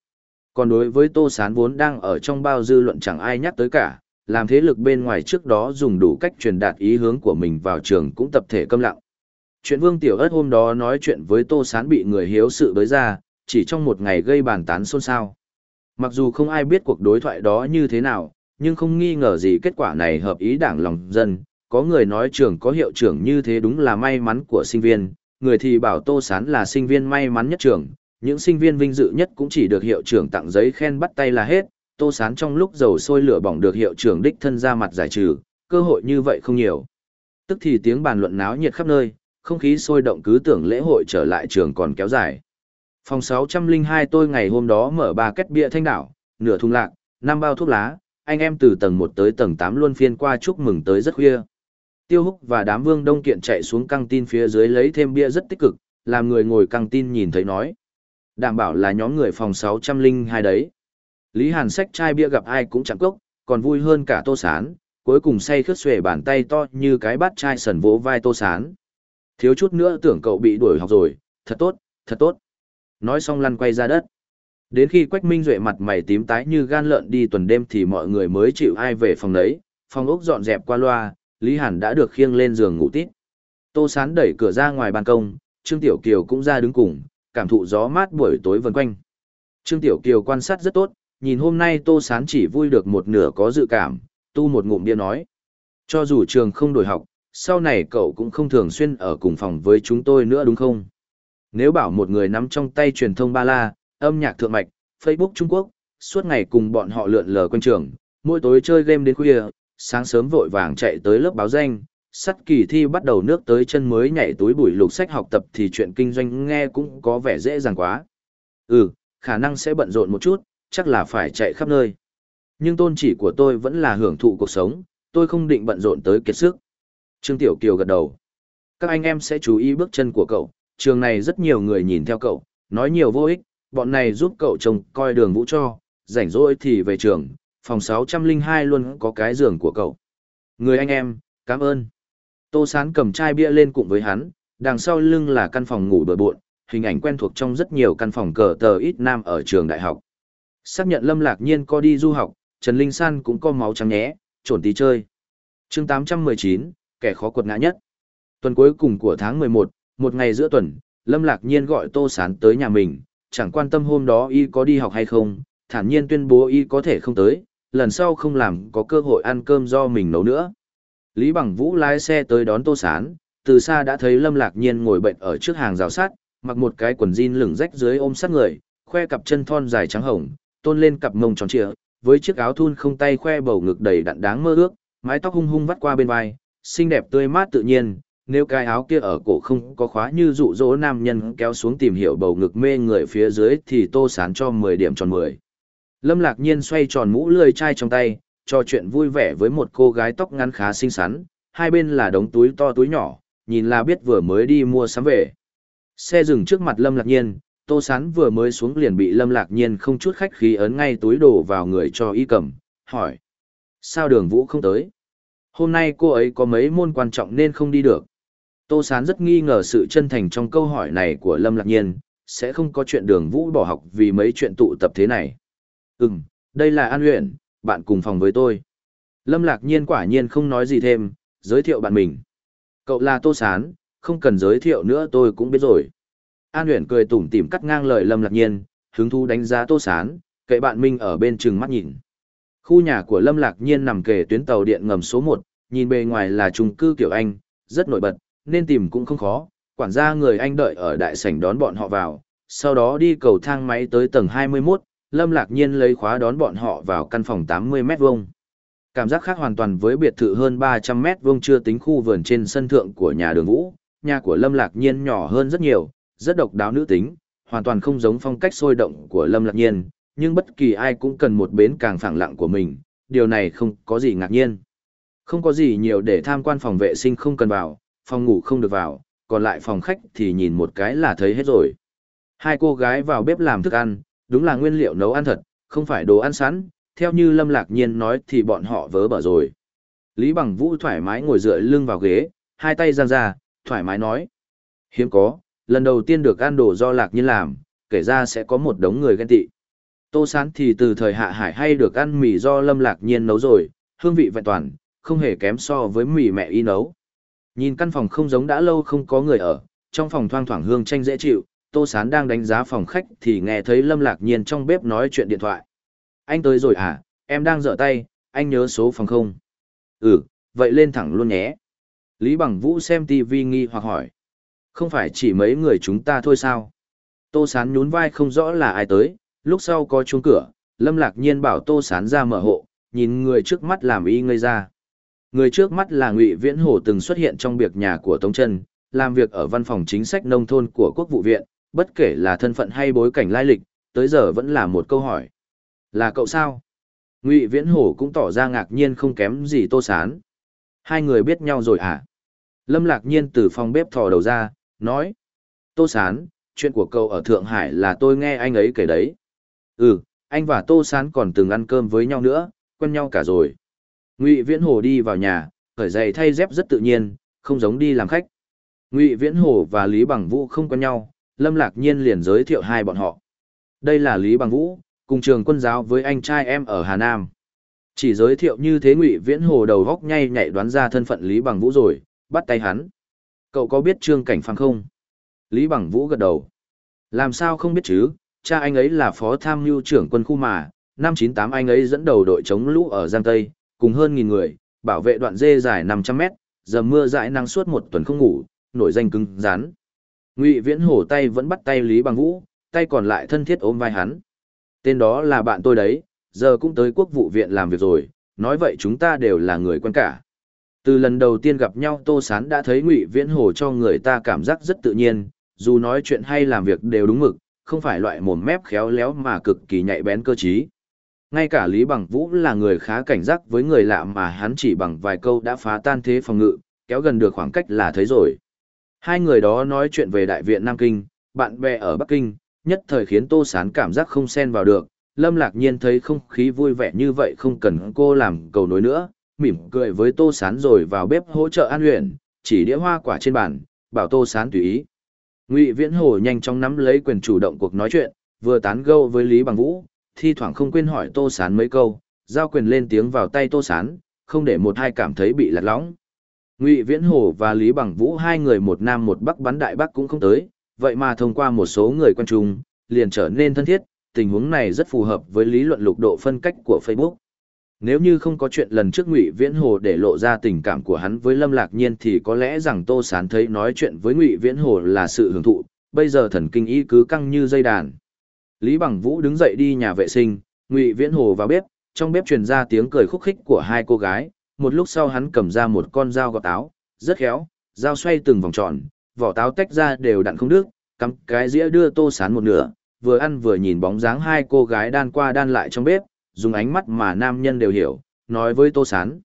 Speaker 1: Còn đối với Tô Sán vốn đang ở trong bao dư luận chẳng ai nhắc tới cả, làm thế lực bên ngoài trước đó dùng đủ cách truyền đạt ý hướng của mình vào trường cũng tập thể câm lặng. Chuyện Vương Tiểu Ất hôm đó nói chuyện với Tô Sán bị người hiếu sự bới ra, chỉ trong một ngày gây bàn tán xôn xao. Mặc dù không ai biết cuộc đối thoại đó như thế nào, nhưng không nghi ngờ gì kết quả này hợp ý đảng lòng dân. Có người nói trường có hiệu trưởng như thế đúng là may mắn của sinh viên, người thì bảo Tô Sán là sinh viên may mắn nhất trường, những sinh viên vinh dự nhất cũng chỉ được hiệu trưởng tặng giấy khen bắt tay là hết. Tô Sán trong lúc dầu sôi lửa bỏng được hiệu trưởng đích thân ra mặt giải trừ, cơ hội như vậy không nhiều. Tức thì tiếng bàn luận náo nhiệt khắp nơi, không khí sôi động cứ tưởng lễ hội trở lại trường còn kéo dài. Phòng 602 tôi ngày hôm đó mở ba két bia thanh đảo, nửa thùng lạc, năm bao thuốc lá, anh em từ tầng 1 tới tầng 8 luôn phiên qua chúc mừng tới rất khuya. Tiêu Húc và đám vương đông kiện chạy xuống căng tin phía dưới lấy thêm bia rất tích cực, làm người ngồi căng tin nhìn thấy nói. Đảm bảo là nhóm người phòng 602 đấy. Lý Hàn xách chai bia gặp ai cũng chẳng cốc, còn vui hơn cả tô sán, cuối cùng say khướt xuề bàn tay to như cái bát chai sần vỗ vai tô sán. Thiếu chút nữa tưởng cậu bị đuổi học rồi, thật tốt, thật tốt. Nói xong lăn quay ra đất. Đến khi Quách Minh Duệ mặt mày tím tái như gan lợn đi tuần đêm thì mọi người mới chịu ai về phòng đấy, phòng ốc dọn dẹp qua loa, Lý Hàn đã được khiêng lên giường ngủ tít. Tô Sán đẩy cửa ra ngoài ban công, Trương Tiểu Kiều cũng ra đứng cùng, cảm thụ gió mát buổi tối vần quanh. Trương Tiểu Kiều quan sát rất tốt, nhìn hôm nay Tô Sán chỉ vui được một nửa có dự cảm, tu một ngụm bia nói. Cho dù trường không đổi học, sau này cậu cũng không thường xuyên ở cùng phòng với chúng tôi nữa đúng không? Nếu bảo một người nắm trong tay truyền thông ba la, âm nhạc thượng mạch, Facebook Trung Quốc, suốt ngày cùng bọn họ lượn lờ quanh trường, mỗi tối chơi game đến khuya, sáng sớm vội vàng chạy tới lớp báo danh, sắt kỳ thi bắt đầu nước tới chân mới nhảy túi bụi lục sách học tập thì chuyện kinh doanh nghe cũng có vẻ dễ dàng quá. Ừ, khả năng sẽ bận rộn một chút, chắc là phải chạy khắp nơi. Nhưng tôn chỉ của tôi vẫn là hưởng thụ cuộc sống, tôi không định bận rộn tới kiệt sức. Trương Tiểu Kiều gật đầu. Các anh em sẽ chú ý bước chân của cậu, trường này rất nhiều người nhìn theo cậu, nói nhiều vô ích, bọn này giúp cậu trông coi đường vũ cho, rảnh rỗi thì về trường, phòng 602 luôn có cái giường của cậu. Người anh em, cảm ơn. Tô Sán cầm chai bia lên cùng với hắn, đằng sau lưng là căn phòng ngủ bờ bộn, hình ảnh quen thuộc trong rất nhiều căn phòng cờ tờ ít nam ở trường đại học. Xác nhận Lâm Lạc Nhiên có đi du học, Trần Linh San cũng có máu trắng nhé, trổn tí chơi. chương 819, kẻ khó quật ngã nhất. Tuần cuối cùng của tháng 11, một ngày giữa tuần, Lâm Lạc Nhiên gọi Tô Sán tới nhà mình, chẳng quan tâm hôm đó y có đi học hay không, thản nhiên tuyên bố y có thể không tới, lần sau không làm có cơ hội ăn cơm do mình nấu nữa. Lý Bằng Vũ lái xe tới đón Tô Sán, từ xa đã thấy Lâm Lạc Nhiên ngồi bệnh ở trước hàng rào sắt, mặc một cái quần jean lửng rách dưới ôm sát người, khoe cặp chân thon dài trắng hồng, tôn lên cặp mông tròn trịa, với chiếc áo thun không tay khoe bầu ngực đầy đặn đáng mơ ước, mái tóc hung hung vắt qua bên vai, xinh đẹp tươi mát tự nhiên, nếu cái áo kia ở cổ không có khóa như dụ dỗ nam nhân kéo xuống tìm hiểu bầu ngực mê người phía dưới thì tô sán cho 10 điểm tròn 10. Lâm lạc nhiên xoay tròn mũ lươi chai trong tay, trò chuyện vui vẻ với một cô gái tóc ngắn khá xinh xắn, hai bên là đống túi to túi nhỏ, nhìn là biết vừa mới đi mua sắm về. Xe dừng trước mặt Lâm lạc nhiên, tô sán vừa mới xuống liền bị Lâm lạc nhiên không chút khách khí ấn ngay túi đồ vào người cho y cầm, hỏi. Sao đường vũ không tới? Hôm nay cô ấy có mấy môn quan trọng nên không đi được. Tô Sán rất nghi ngờ sự chân thành trong câu hỏi này của Lâm Lạc Nhiên, sẽ không có chuyện đường vũ bỏ học vì mấy chuyện tụ tập thế này. Ừm, đây là An Uyển, bạn cùng phòng với tôi. Lâm Lạc Nhiên quả nhiên không nói gì thêm, giới thiệu bạn mình. Cậu là Tô Sán, không cần giới thiệu nữa tôi cũng biết rồi. An Uyển cười tủm tỉm cắt ngang lời Lâm Lạc Nhiên, hứng thú đánh giá Tô Sán, kệ bạn Minh ở bên trừng mắt nhìn. Khu nhà của Lâm Lạc Nhiên nằm kề tuyến tàu điện ngầm số 1, nhìn bề ngoài là chung cư kiểu Anh, rất nổi bật, nên tìm cũng không khó. Quản gia người Anh đợi ở đại sảnh đón bọn họ vào, sau đó đi cầu thang máy tới tầng 21, Lâm Lạc Nhiên lấy khóa đón bọn họ vào căn phòng 80 mét vuông. Cảm giác khác hoàn toàn với biệt thự hơn 300 mét vuông chưa tính khu vườn trên sân thượng của nhà đường Vũ, nhà của Lâm Lạc Nhiên nhỏ hơn rất nhiều, rất độc đáo nữ tính, hoàn toàn không giống phong cách sôi động của Lâm Lạc Nhiên, nhưng bất kỳ ai cũng cần một bến càng phẳng lặng của mình, điều này không có gì ngạc nhiên. Không có gì nhiều để tham quan phòng vệ sinh không cần vào, phòng ngủ không được vào, còn lại phòng khách thì nhìn một cái là thấy hết rồi. Hai cô gái vào bếp làm thức ăn, đúng là nguyên liệu nấu ăn thật, không phải đồ ăn sẵn, theo như Lâm Lạc Nhiên nói thì bọn họ vớ bở rồi. Lý Bằng Vũ thoải mái ngồi dựa lưng vào ghế, hai tay giang ra, thoải mái nói. Hiếm có, lần đầu tiên được ăn đồ do Lạc Nhiên làm, kể ra sẽ có một đống người ghen tị. Tô sán thì từ thời hạ hải hay được ăn mì do Lâm Lạc Nhiên nấu rồi, hương vị vẹn toàn, không hề kém so với mì mẹ y nấu. Nhìn căn phòng không giống đã lâu không có người ở, trong phòng thoang thoảng hương tranh dễ chịu, Tô Sán đang đánh giá phòng khách thì nghe thấy Lâm Lạc Nhiên trong bếp nói chuyện điện thoại. Anh tới rồi à, em đang dở tay, anh nhớ số phòng không? Ừ, vậy lên thẳng luôn nhé. Lý Bằng Vũ xem TV nghi hoặc hỏi. Không phải chỉ mấy người chúng ta thôi sao? Tô Sán nhún vai không rõ là ai tới, lúc sau có chuông cửa, Lâm Lạc Nhiên bảo Tô Sán ra mở hộ, nhìn người trước mắt làm y ngây ra. Người trước mắt là Ngụy Viễn Hổ từng xuất hiện trong việc nhà của Tống Trân, làm việc ở văn phòng chính sách nông thôn của Quốc vụ viện, bất kể là thân phận hay bối cảnh lai lịch, tới giờ vẫn là một câu hỏi. Là cậu sao? Ngụy Viễn Hổ cũng tỏ ra ngạc nhiên không kém gì Tô Sán. Hai người biết nhau rồi à? Lâm Lạc Nhiên từ phòng bếp thò đầu ra, nói. Tô Sán, chuyện của cậu ở Thượng Hải là tôi nghe anh ấy kể đấy. Ừ, anh và Tô Sán còn từng ăn cơm với nhau nữa, quen nhau cả rồi. Ngụy Viễn Hổ đi vào nhà, khởi giày thay dép rất tự nhiên, không giống đi làm khách. Ngụy Viễn Hổ và Lý Bằng Vũ không quen nhau, Lâm Lạc Nhiên liền giới thiệu hai bọn họ. Đây là Lý Bằng Vũ, cùng trường quân giáo với anh trai em ở Hà Nam. Chỉ giới thiệu như thế Ngụy Viễn Hồ đầu góc nhay nhạy đoán ra thân phận Lý Bằng Vũ rồi, bắt tay hắn. Cậu có biết Trương Cảnh Phàm không? Lý Bằng Vũ gật đầu. Làm sao không biết chứ, cha anh ấy là phó tham mưu trưởng quân khu mà, năm 98 anh ấy dẫn đầu đội chống lũ ở Giang Tây, cùng hơn nghìn người, bảo vệ đoạn dê dài 500 mét, dầm mưa dãi năng suốt một tuần không ngủ, nổi danh cứng rắn. Ngụy Viễn Hổ tay vẫn bắt tay Lý Bằng Vũ, tay còn lại thân thiết ôm vai hắn. Tên đó là bạn tôi đấy, giờ cũng tới quốc vụ viện làm việc rồi, nói vậy chúng ta đều là người quen cả. Từ lần đầu tiên gặp nhau Tô Sán đã thấy Ngụy Viễn Hổ cho người ta cảm giác rất tự nhiên, dù nói chuyện hay làm việc đều đúng mực, không phải loại mồm mép khéo léo mà cực kỳ nhạy bén cơ trí. Ngay cả Lý Bằng Vũ là người khá cảnh giác với người lạ mà hắn chỉ bằng vài câu đã phá tan thế phòng ngự, kéo gần được khoảng cách là thấy rồi. Hai người đó nói chuyện về Đại viện Nam Kinh, bạn bè ở Bắc Kinh, nhất thời khiến Tô Sán cảm giác không xen vào được. Lâm Lạc Nhiên thấy không khí vui vẻ như vậy không cần cô làm cầu nối nữa, mỉm cười với Tô Sán rồi vào bếp hỗ trợ an luyện, chỉ đĩa hoa quả trên bàn, bảo Tô Sán tùy ý. Ngụy Viễn Hồ nhanh chóng nắm lấy quyền chủ động cuộc nói chuyện, vừa tán gẫu với Lý Bằng Vũ, thi thoảng không quên hỏi Tô Sán mấy câu, giao quyền lên tiếng vào tay Tô Sán, không để một hai cảm thấy bị lạc lõng. Ngụy Viễn Hổ và Lý Bằng Vũ hai người một nam một bắc bắn đại bắc cũng không tới, vậy mà thông qua một số người quan trung, liền trở nên thân thiết, tình huống này rất phù hợp với lý luận lục độ phân cách của Facebook. Nếu như không có chuyện lần trước Ngụy Viễn Hồ để lộ ra tình cảm của hắn với Lâm Lạc Nhiên thì có lẽ rằng Tô Sán thấy nói chuyện với Ngụy Viễn Hồ là sự hưởng thụ, bây giờ thần kinh y cứ căng như dây đàn. Lý Bằng Vũ đứng dậy đi nhà vệ sinh, Ngụy Viễn Hồ vào bếp, trong bếp truyền ra tiếng cười khúc khích của hai cô gái, một lúc sau hắn cầm ra một con dao gọt táo, rất khéo, dao xoay từng vòng tròn, vỏ táo tách ra đều đặn không đứt, cắm cái dĩa đưa tô sán một nửa, vừa ăn vừa nhìn bóng dáng hai cô gái đan qua đan lại trong bếp, dùng ánh mắt mà nam nhân đều hiểu, nói với tô sán.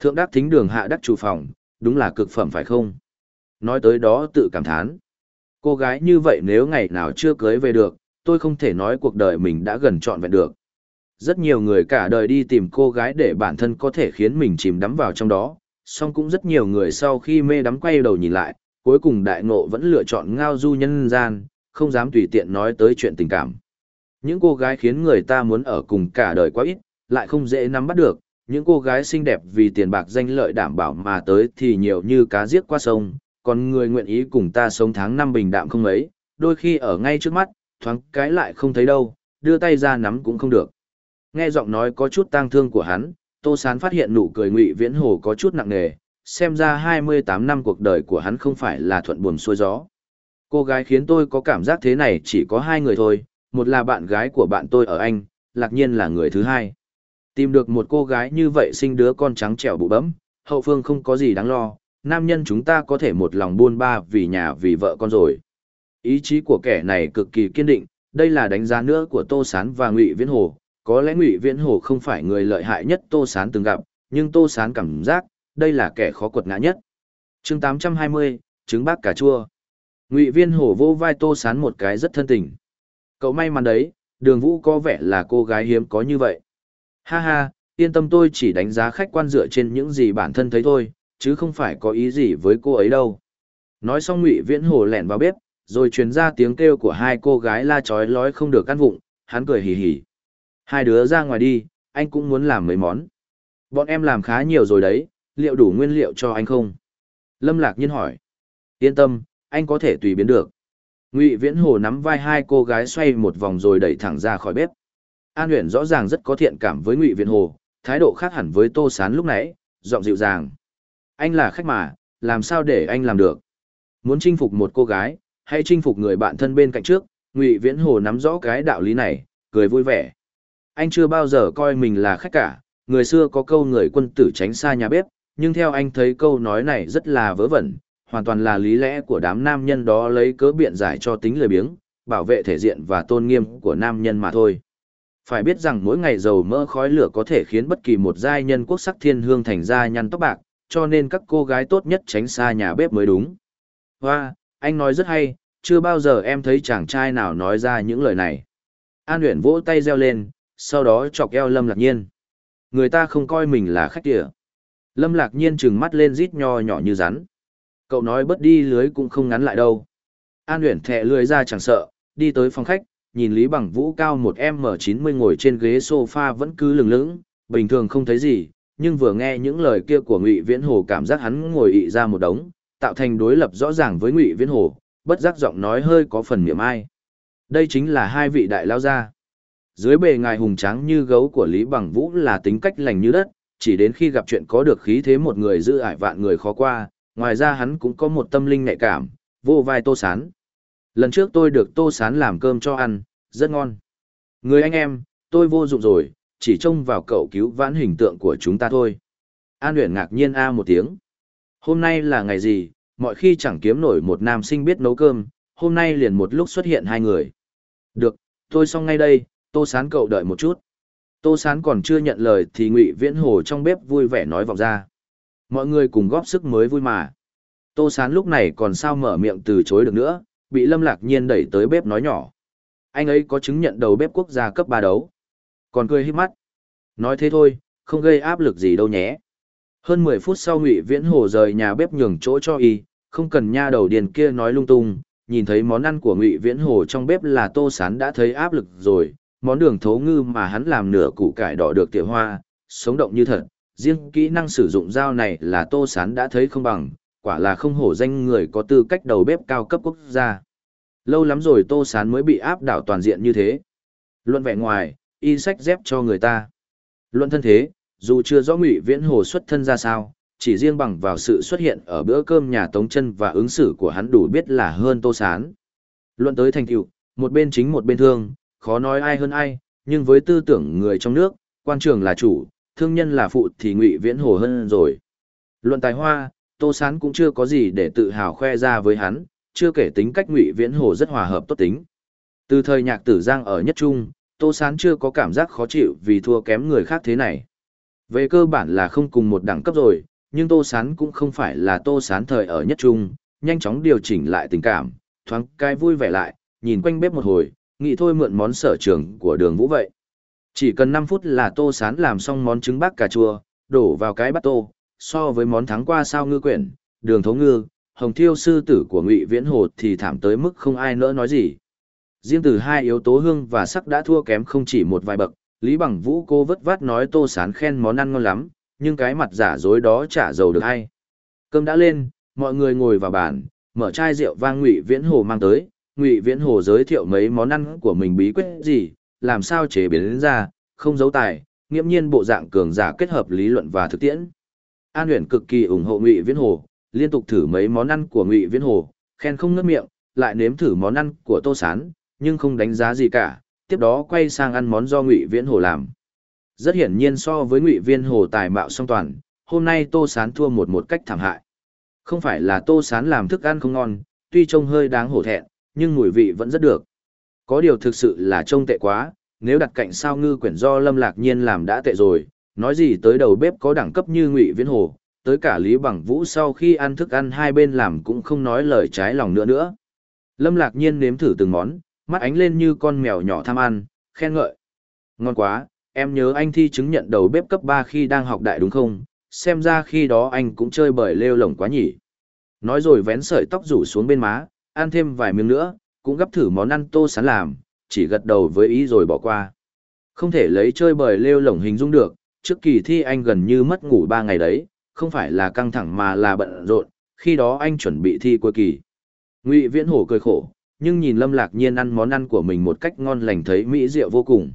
Speaker 1: Thượng đắc thính đường hạ đắc chủ phòng, đúng là cực phẩm phải không? Nói tới đó tự cảm thán. Cô gái như vậy nếu ngày nào chưa cưới về được, tôi không thể nói cuộc đời mình đã gần trọn vẹn được. Rất nhiều người cả đời đi tìm cô gái để bản thân có thể khiến mình chìm đắm vào trong đó, song cũng rất nhiều người sau khi mê đắm quay đầu nhìn lại, cuối cùng đại ngộ vẫn lựa chọn ngao du nhân gian, không dám tùy tiện nói tới chuyện tình cảm. Những cô gái khiến người ta muốn ở cùng cả đời quá ít, lại không dễ nắm bắt được, những cô gái xinh đẹp vì tiền bạc danh lợi đảm bảo mà tới thì nhiều như cá giết qua sông, còn người nguyện ý cùng ta sống tháng năm bình đạm không ấy, đôi khi ở ngay trước mắt, thoáng cái lại không thấy đâu, đưa tay ra nắm cũng không được. Nghe giọng nói có chút tang thương của hắn, Tô Sán phát hiện nụ cười Ngụy Viễn Hồ có chút nặng nề, xem ra 28 năm cuộc đời của hắn không phải là thuận buồm xuôi gió. Cô gái khiến tôi có cảm giác thế này chỉ có hai người thôi, một là bạn gái của bạn tôi ở Anh, lạc nhiên là người thứ hai. Tìm được một cô gái như vậy sinh đứa con trắng trẻo bụ bẫm, hậu phương không có gì đáng lo, nam nhân chúng ta có thể một lòng buôn ba vì nhà vì vợ con rồi. Ý chí của kẻ này cực kỳ kiên định, đây là đánh giá nữa của Tô Sán và Ngụy Viễn Hồ. Có lẽ Ngụy Viễn Hồ không phải người lợi hại nhất Tô Sán từng gặp, nhưng Tô Sán cảm giác, đây là kẻ khó quật ngã nhất. chương 820, trứng bác cà chua. Ngụy Viên Hồ vô vai Tô Sán một cái rất thân tình. Cậu may mắn đấy, đường vũ có vẻ là cô gái hiếm có như vậy. Ha ha, yên tâm tôi chỉ đánh giá khách quan dựa trên những gì bản thân thấy thôi, chứ không phải có ý gì với cô ấy đâu. Nói xong Ngụy Viễn Hồ lẻn vào bếp, rồi truyền ra tiếng kêu của hai cô gái la chói lói không được căn vụng, hắn cười hì hì. Hai đứa ra ngoài đi, anh cũng muốn làm mấy món. Bọn em làm khá nhiều rồi đấy, liệu đủ nguyên liệu cho anh không? Lâm Lạc Nhiên hỏi. Yên tâm, anh có thể tùy biến được. Ngụy Viễn Hồ nắm vai hai cô gái xoay một vòng rồi đẩy thẳng ra khỏi bếp. An Uyển rõ ràng rất có thiện cảm với Ngụy Viễn Hồ, thái độ khác hẳn với Tô Sán lúc nãy, giọng dịu dàng. Anh là khách mà, làm sao để anh làm được? Muốn chinh phục một cô gái, hay chinh phục người bạn thân bên cạnh trước, Ngụy Viễn Hồ nắm rõ cái đạo lý này, cười vui vẻ. Anh chưa bao giờ coi mình là khách cả, người xưa có câu người quân tử tránh xa nhà bếp, nhưng theo anh thấy câu nói này rất là vớ vẩn, hoàn toàn là lý lẽ của đám nam nhân đó lấy cớ biện giải cho tính lười biếng, bảo vệ thể diện và tôn nghiêm của nam nhân mà thôi. Phải biết rằng mỗi ngày dầu mỡ khói lửa có thể khiến bất kỳ một giai nhân quốc sắc thiên hương thành ra nhăn tóc bạc, cho nên các cô gái tốt nhất tránh xa nhà bếp mới đúng. Hoa, anh nói rất hay, chưa bao giờ em thấy chàng trai nào nói ra những lời này. An Uyển vỗ tay reo lên, sau đó chọc eo Lâm Lạc Nhiên. Người ta không coi mình là khách kìa Lâm Lạc Nhiên trừng mắt lên rít nho nhỏ như rắn. Cậu nói bớt đi lưới cũng không ngắn lại đâu. An Uyển thẹ lưới ra chẳng sợ, đi tới phòng khách, nhìn Lý Bằng Vũ cao một M90 ngồi trên ghế sofa vẫn cứ lừng lững, bình thường không thấy gì, nhưng vừa nghe những lời kia của Ngụy Viễn Hồ cảm giác hắn ngồi ị ra một đống, tạo thành đối lập rõ ràng với Ngụy Viễn Hồ, bất giác giọng nói hơi có phần miệng ai. Đây chính là hai vị đại lao gia. Dưới bề ngài hùng tráng như gấu của Lý Bằng Vũ là tính cách lành như đất, chỉ đến khi gặp chuyện có được khí thế một người giữ ải vạn người khó qua, ngoài ra hắn cũng có một tâm linh nhạy cảm, vô vai tô sán. Lần trước tôi được tô sán làm cơm cho ăn, rất ngon. Người anh em, tôi vô dụng rồi, chỉ trông vào cậu cứu vãn hình tượng của chúng ta thôi. An luyện ngạc nhiên a một tiếng. Hôm nay là ngày gì, mọi khi chẳng kiếm nổi một nam sinh biết nấu cơm, hôm nay liền một lúc xuất hiện hai người. Được, tôi xong ngay đây, tô sán cậu đợi một chút. Tô sán còn chưa nhận lời thì ngụy Viễn Hồ trong bếp vui vẻ nói vọng ra. Mọi người cùng góp sức mới vui mà. Tô sán lúc này còn sao mở miệng từ chối được nữa, bị Lâm Lạc Nhiên đẩy tới bếp nói nhỏ. Anh ấy có chứng nhận đầu bếp quốc gia cấp ba đấu. Còn cười hít mắt. Nói thế thôi, không gây áp lực gì đâu nhé. Hơn mười phút sau Ngụy Viễn Hồ rời nhà bếp nhường chỗ cho y, không cần nha đầu điền kia nói lung tung, nhìn thấy món ăn của Ngụy Viễn Hồ trong bếp là Tô Sán đã thấy áp lực rồi, món đường thố ngư mà hắn làm nửa củ cải đỏ được tiểu hoa, sống động như thật, riêng kỹ năng sử dụng dao này là Tô Sán đã thấy không bằng, quả là không hổ danh người có tư cách đầu bếp cao cấp quốc gia. Lâu lắm rồi Tô Sán mới bị áp đảo toàn diện như thế. Luận vẻ ngoài, y sách dép cho người ta. Luận thân thế, dù chưa rõ ngụy viễn hồ xuất thân ra sao, chỉ riêng bằng vào sự xuất hiện ở bữa cơm nhà Tống chân và ứng xử của hắn đủ biết là hơn Tô Sán. Luận tới thành tựu, một bên chính một bên thương, khó nói ai hơn ai, nhưng với tư tưởng người trong nước, quan trường là chủ, thương nhân là phụ thì Ngụy Viễn Hồ hơn rồi. Luận tài hoa, Tô Sán cũng chưa có gì để tự hào khoe ra với hắn, chưa kể tính cách Ngụy Viễn Hồ rất hòa hợp tốt tính. Từ thời nhạc tử giang ở nhất trung, Tô Sán chưa có cảm giác khó chịu vì thua kém người khác thế này. Về cơ bản là không cùng một đẳng cấp rồi, nhưng Tô Sán cũng không phải là Tô Sán thời ở nhất trung, nhanh chóng điều chỉnh lại tình cảm, thoáng cái vui vẻ lại, nhìn quanh bếp một hồi, nghĩ thôi mượn món sở trường của đường vũ vậy. Chỉ cần 5 phút là Tô Sán làm xong món trứng bác cà chua, đổ vào cái bát tô, so với món thắng qua sao ngư quyển, đường thấu ngư, hồng thiêu sư tử của ngụy Viễn Hồ thì thảm tới mức không ai nỡ nói gì. Riêng từ hai yếu tố hương và sắc đã thua kém không chỉ một vài bậc, Lý Bằng Vũ cô vất vát nói Tô Sán khen món ăn ngon lắm, nhưng cái mặt giả dối đó chả giàu được hay. Cơm đã lên, mọi người ngồi vào bàn, mở chai rượu vang Ngụy Viễn Hồ mang tới, Ngụy Viễn Hồ giới thiệu mấy món ăn của mình bí quyết gì, làm sao chế biến đến ra, không giấu tài, nghiễm nhiên bộ dạng cường giả kết hợp lý luận và thực tiễn. An Huyền cực kỳ ủng hộ Ngụy Viễn Hồ, liên tục thử mấy món ăn của Ngụy Viễn Hồ, khen không ngớt miệng, lại nếm thử món ăn của Tô Sán, nhưng không đánh giá gì cả, tiếp đó quay sang ăn món do Ngụy Viễn Hồ làm. Rất hiển nhiên so với Ngụy Viễn Hồ tài mạo song toàn, hôm nay Tô Sán thua một một cách thảm hại. Không phải là Tô Sán làm thức ăn không ngon, tuy trông hơi đáng hổ thẹn, nhưng mùi vị vẫn rất được. Có điều thực sự là trông tệ quá, nếu đặt cạnh sao ngư quyển do Lâm Lạc Nhiên làm đã tệ rồi, nói gì tới đầu bếp có đẳng cấp như Ngụy Viễn Hồ, tới cả Lý Bằng Vũ sau khi ăn thức ăn hai bên làm cũng không nói lời trái lòng nữa nữa. Lâm Lạc Nhiên nếm thử từng món, mắt ánh lên như con mèo nhỏ tham ăn, khen ngợi. Ngon quá, em nhớ anh thi chứng nhận đầu bếp cấp 3 khi đang học đại đúng không? Xem ra khi đó anh cũng chơi bời lêu lồng quá nhỉ. Nói rồi vén sợi tóc rủ xuống bên má, ăn thêm vài miếng nữa, cũng gấp thử món ăn tô sán làm, chỉ gật đầu với ý rồi bỏ qua. Không thể lấy chơi bời lêu lổng hình dung được, trước kỳ thi anh gần như mất ngủ 3 ngày đấy, không phải là căng thẳng mà là bận rộn, khi đó anh chuẩn bị thi cuối kỳ. Ngụy Viễn Hổ cười khổ, nhưng nhìn Lâm Lạc Nhiên ăn món ăn của mình một cách ngon lành thấy mỹ diệu vô cùng.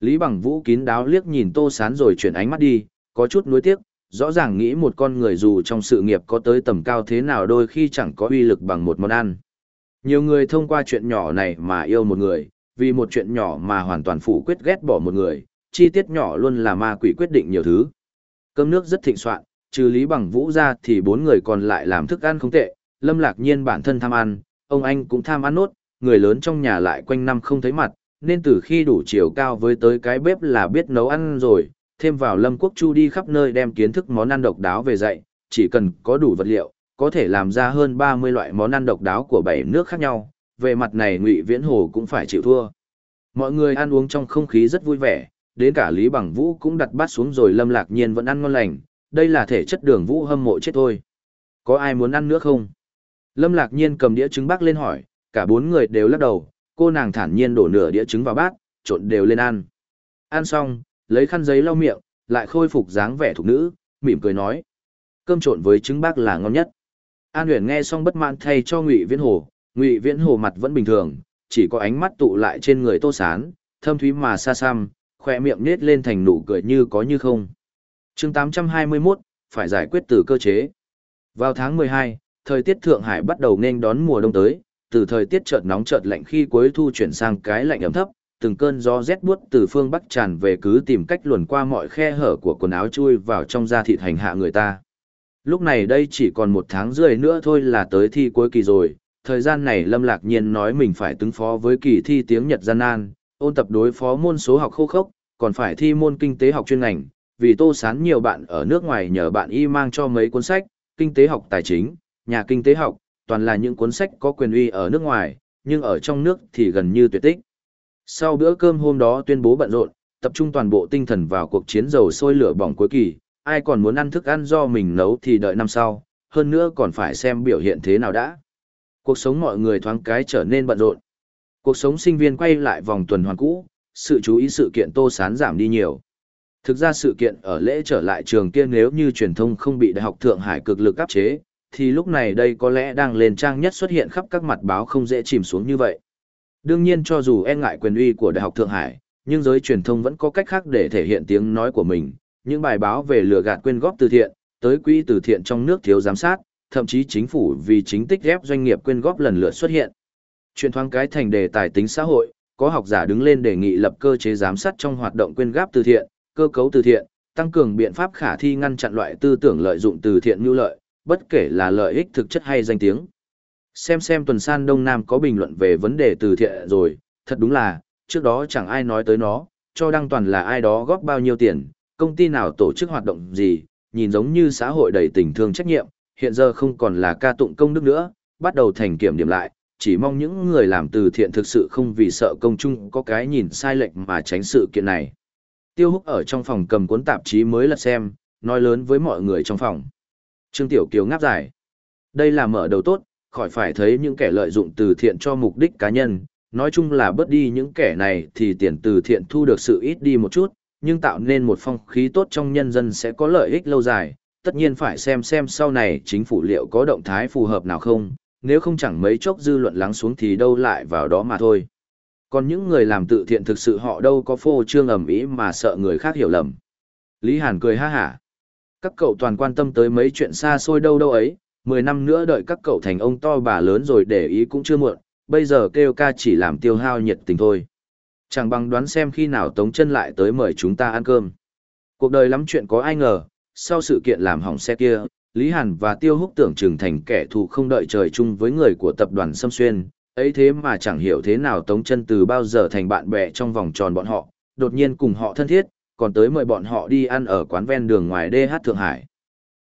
Speaker 1: Lý Bằng Vũ kín đáo liếc nhìn Tô Sán rồi chuyển ánh mắt đi, có chút nuối tiếc, rõ ràng nghĩ một con người dù trong sự nghiệp có tới tầm cao thế nào đôi khi chẳng có uy lực bằng một món ăn. Nhiều người thông qua chuyện nhỏ này mà yêu một người, vì một chuyện nhỏ mà hoàn toàn phủ quyết ghét bỏ một người, chi tiết nhỏ luôn là ma quỷ quyết định nhiều thứ. Cơm nước rất thịnh soạn, trừ Lý Bằng Vũ ra thì bốn người còn lại làm thức ăn không tệ, Lâm Lạc Nhiên bản thân tham ăn, ông anh cũng tham ăn nốt, người lớn trong nhà lại quanh năm không thấy mặt, nên từ khi đủ chiều cao với tới cái bếp là biết nấu ăn rồi, thêm vào Lâm Quốc Chu đi khắp nơi đem kiến thức món ăn độc đáo về dạy, chỉ cần có đủ vật liệu, có thể làm ra hơn 30 loại món ăn độc đáo của bảy nước khác nhau, về mặt này Ngụy Viễn Hồ cũng phải chịu thua. Mọi người ăn uống trong không khí rất vui vẻ, đến cả Lý Bằng Vũ cũng đặt bát xuống rồi Lâm Lạc Nhiên vẫn ăn ngon lành, đây là thể chất đường Vũ hâm mộ chết thôi. Có ai muốn ăn nữa không? Lâm Lạc Nhiên cầm đĩa trứng bác lên hỏi, cả bốn người đều lắc đầu, cô nàng thản nhiên đổ nửa đĩa trứng vào bát, trộn đều lên ăn. Ăn xong, lấy khăn giấy lau miệng, lại khôi phục dáng vẻ thục nữ, mỉm cười nói. Cơm trộn với trứng bác là ngon nhất. An Huyền nghe xong bất mãn thay cho Ngụy Viễn Hồ, Ngụy Viễn Hồ mặt vẫn bình thường, chỉ có ánh mắt tụ lại trên người Tô Sán, thâm thúy mà xa xăm, khoe miệng nết lên thành nụ cười như có như không. chương 821, phải giải quyết từ cơ chế. Vào tháng 12, thời tiết Thượng Hải bắt đầu nên đón mùa đông tới, từ thời tiết chợt nóng chợt lạnh khi cuối thu chuyển sang cái lạnh ấm thấp, từng cơn gió rét buốt từ phương bắc tràn về cứ tìm cách luồn qua mọi khe hở của quần áo chui vào trong da thịt hành hạ người ta. Lúc này đây chỉ còn một tháng rưỡi nữa thôi là tới thi cuối kỳ rồi, thời gian này Lâm Lạc Nhiên nói mình phải ứng phó với kỳ thi tiếng Nhật gian nan, ôn tập đối phó môn số học khô khốc, còn phải thi môn kinh tế học chuyên ngành, vì tô sán nhiều bạn ở nước ngoài nhờ bạn y mang cho mấy cuốn sách, kinh tế học tài chính, nhà kinh tế học, toàn là những cuốn sách có quyền uy ở nước ngoài, nhưng ở trong nước thì gần như tuyệt tích. Sau bữa cơm hôm đó tuyên bố bận rộn, tập trung toàn bộ tinh thần vào cuộc chiến dầu sôi lửa bỏng cuối kỳ, ai còn muốn ăn thức ăn do mình nấu thì đợi năm sau, hơn nữa còn phải xem biểu hiện thế nào đã. Cuộc sống mọi người thoáng cái trở nên bận rộn. Cuộc sống sinh viên quay lại vòng tuần hoàn cũ, sự chú ý sự kiện tô sán giảm đi nhiều. Thực ra sự kiện ở lễ trở lại trường kia nếu như truyền thông không bị Đại học Thượng Hải cực lực áp chế, thì lúc này đây có lẽ đang lên trang nhất xuất hiện khắp các mặt báo không dễ chìm xuống như vậy. Đương nhiên cho dù e ngại quyền uy của Đại học Thượng Hải, nhưng giới truyền thông vẫn có cách khác để thể hiện tiếng nói của mình. Những bài báo về lừa gạt quyên góp từ thiện, tới quỹ từ thiện trong nước thiếu giám sát, thậm chí chính phủ vì chính tích ghép doanh nghiệp quyên góp lần lượt xuất hiện. Chuyện thoáng cái thành đề tài tính xã hội, có học giả đứng lên đề nghị lập cơ chế giám sát trong hoạt động quyên góp từ thiện, cơ cấu từ thiện, tăng cường biện pháp khả thi ngăn chặn loại tư tưởng lợi dụng từ thiện nhu lợi, bất kể là lợi ích thực chất hay danh tiếng. Xem xem tuần san Đông Nam có bình luận về vấn đề từ thiện rồi, thật đúng là, trước đó chẳng ai nói tới nó, cho đăng toàn là ai đó góp bao nhiêu tiền, công ty nào tổ chức hoạt động gì, nhìn giống như xã hội đầy tình thương trách nhiệm, hiện giờ không còn là ca tụng công đức nữa, bắt đầu thành kiểm điểm lại, chỉ mong những người làm từ thiện thực sự không vì sợ công chung có cái nhìn sai lệch mà tránh sự kiện này. Tiêu húc ở trong phòng cầm cuốn tạp chí mới lật xem, nói lớn với mọi người trong phòng. Trương Tiểu Kiều ngáp dài. Đây là mở đầu tốt, khỏi phải thấy những kẻ lợi dụng từ thiện cho mục đích cá nhân, nói chung là bớt đi những kẻ này thì tiền từ thiện thu được sự ít đi một chút, nhưng tạo nên một phong khí tốt trong nhân dân sẽ có lợi ích lâu dài, tất nhiên phải xem xem sau này chính phủ liệu có động thái phù hợp nào không, nếu không chẳng mấy chốc dư luận lắng xuống thì đâu lại vào đó mà thôi. Còn những người làm tự thiện thực sự họ đâu có phô trương ẩm ý mà sợ người khác hiểu lầm. Lý Hàn cười ha hả. Các cậu toàn quan tâm tới mấy chuyện xa xôi đâu đâu ấy, 10 năm nữa đợi các cậu thành ông to bà lớn rồi để ý cũng chưa muộn, bây giờ kêu ca chỉ làm tiêu hao nhiệt tình thôi. Chẳng bằng đoán xem khi nào Tống chân lại tới mời chúng ta ăn cơm. Cuộc đời lắm chuyện có ai ngờ, sau sự kiện làm hỏng xe kia, Lý Hàn và Tiêu Húc tưởng chừng thành kẻ thù không đợi trời chung với người của tập đoàn Sâm Xuyên, ấy thế mà chẳng hiểu thế nào Tống chân từ bao giờ thành bạn bè trong vòng tròn bọn họ, đột nhiên cùng họ thân thiết, còn tới mời bọn họ đi ăn ở quán ven đường ngoài DH Thượng Hải.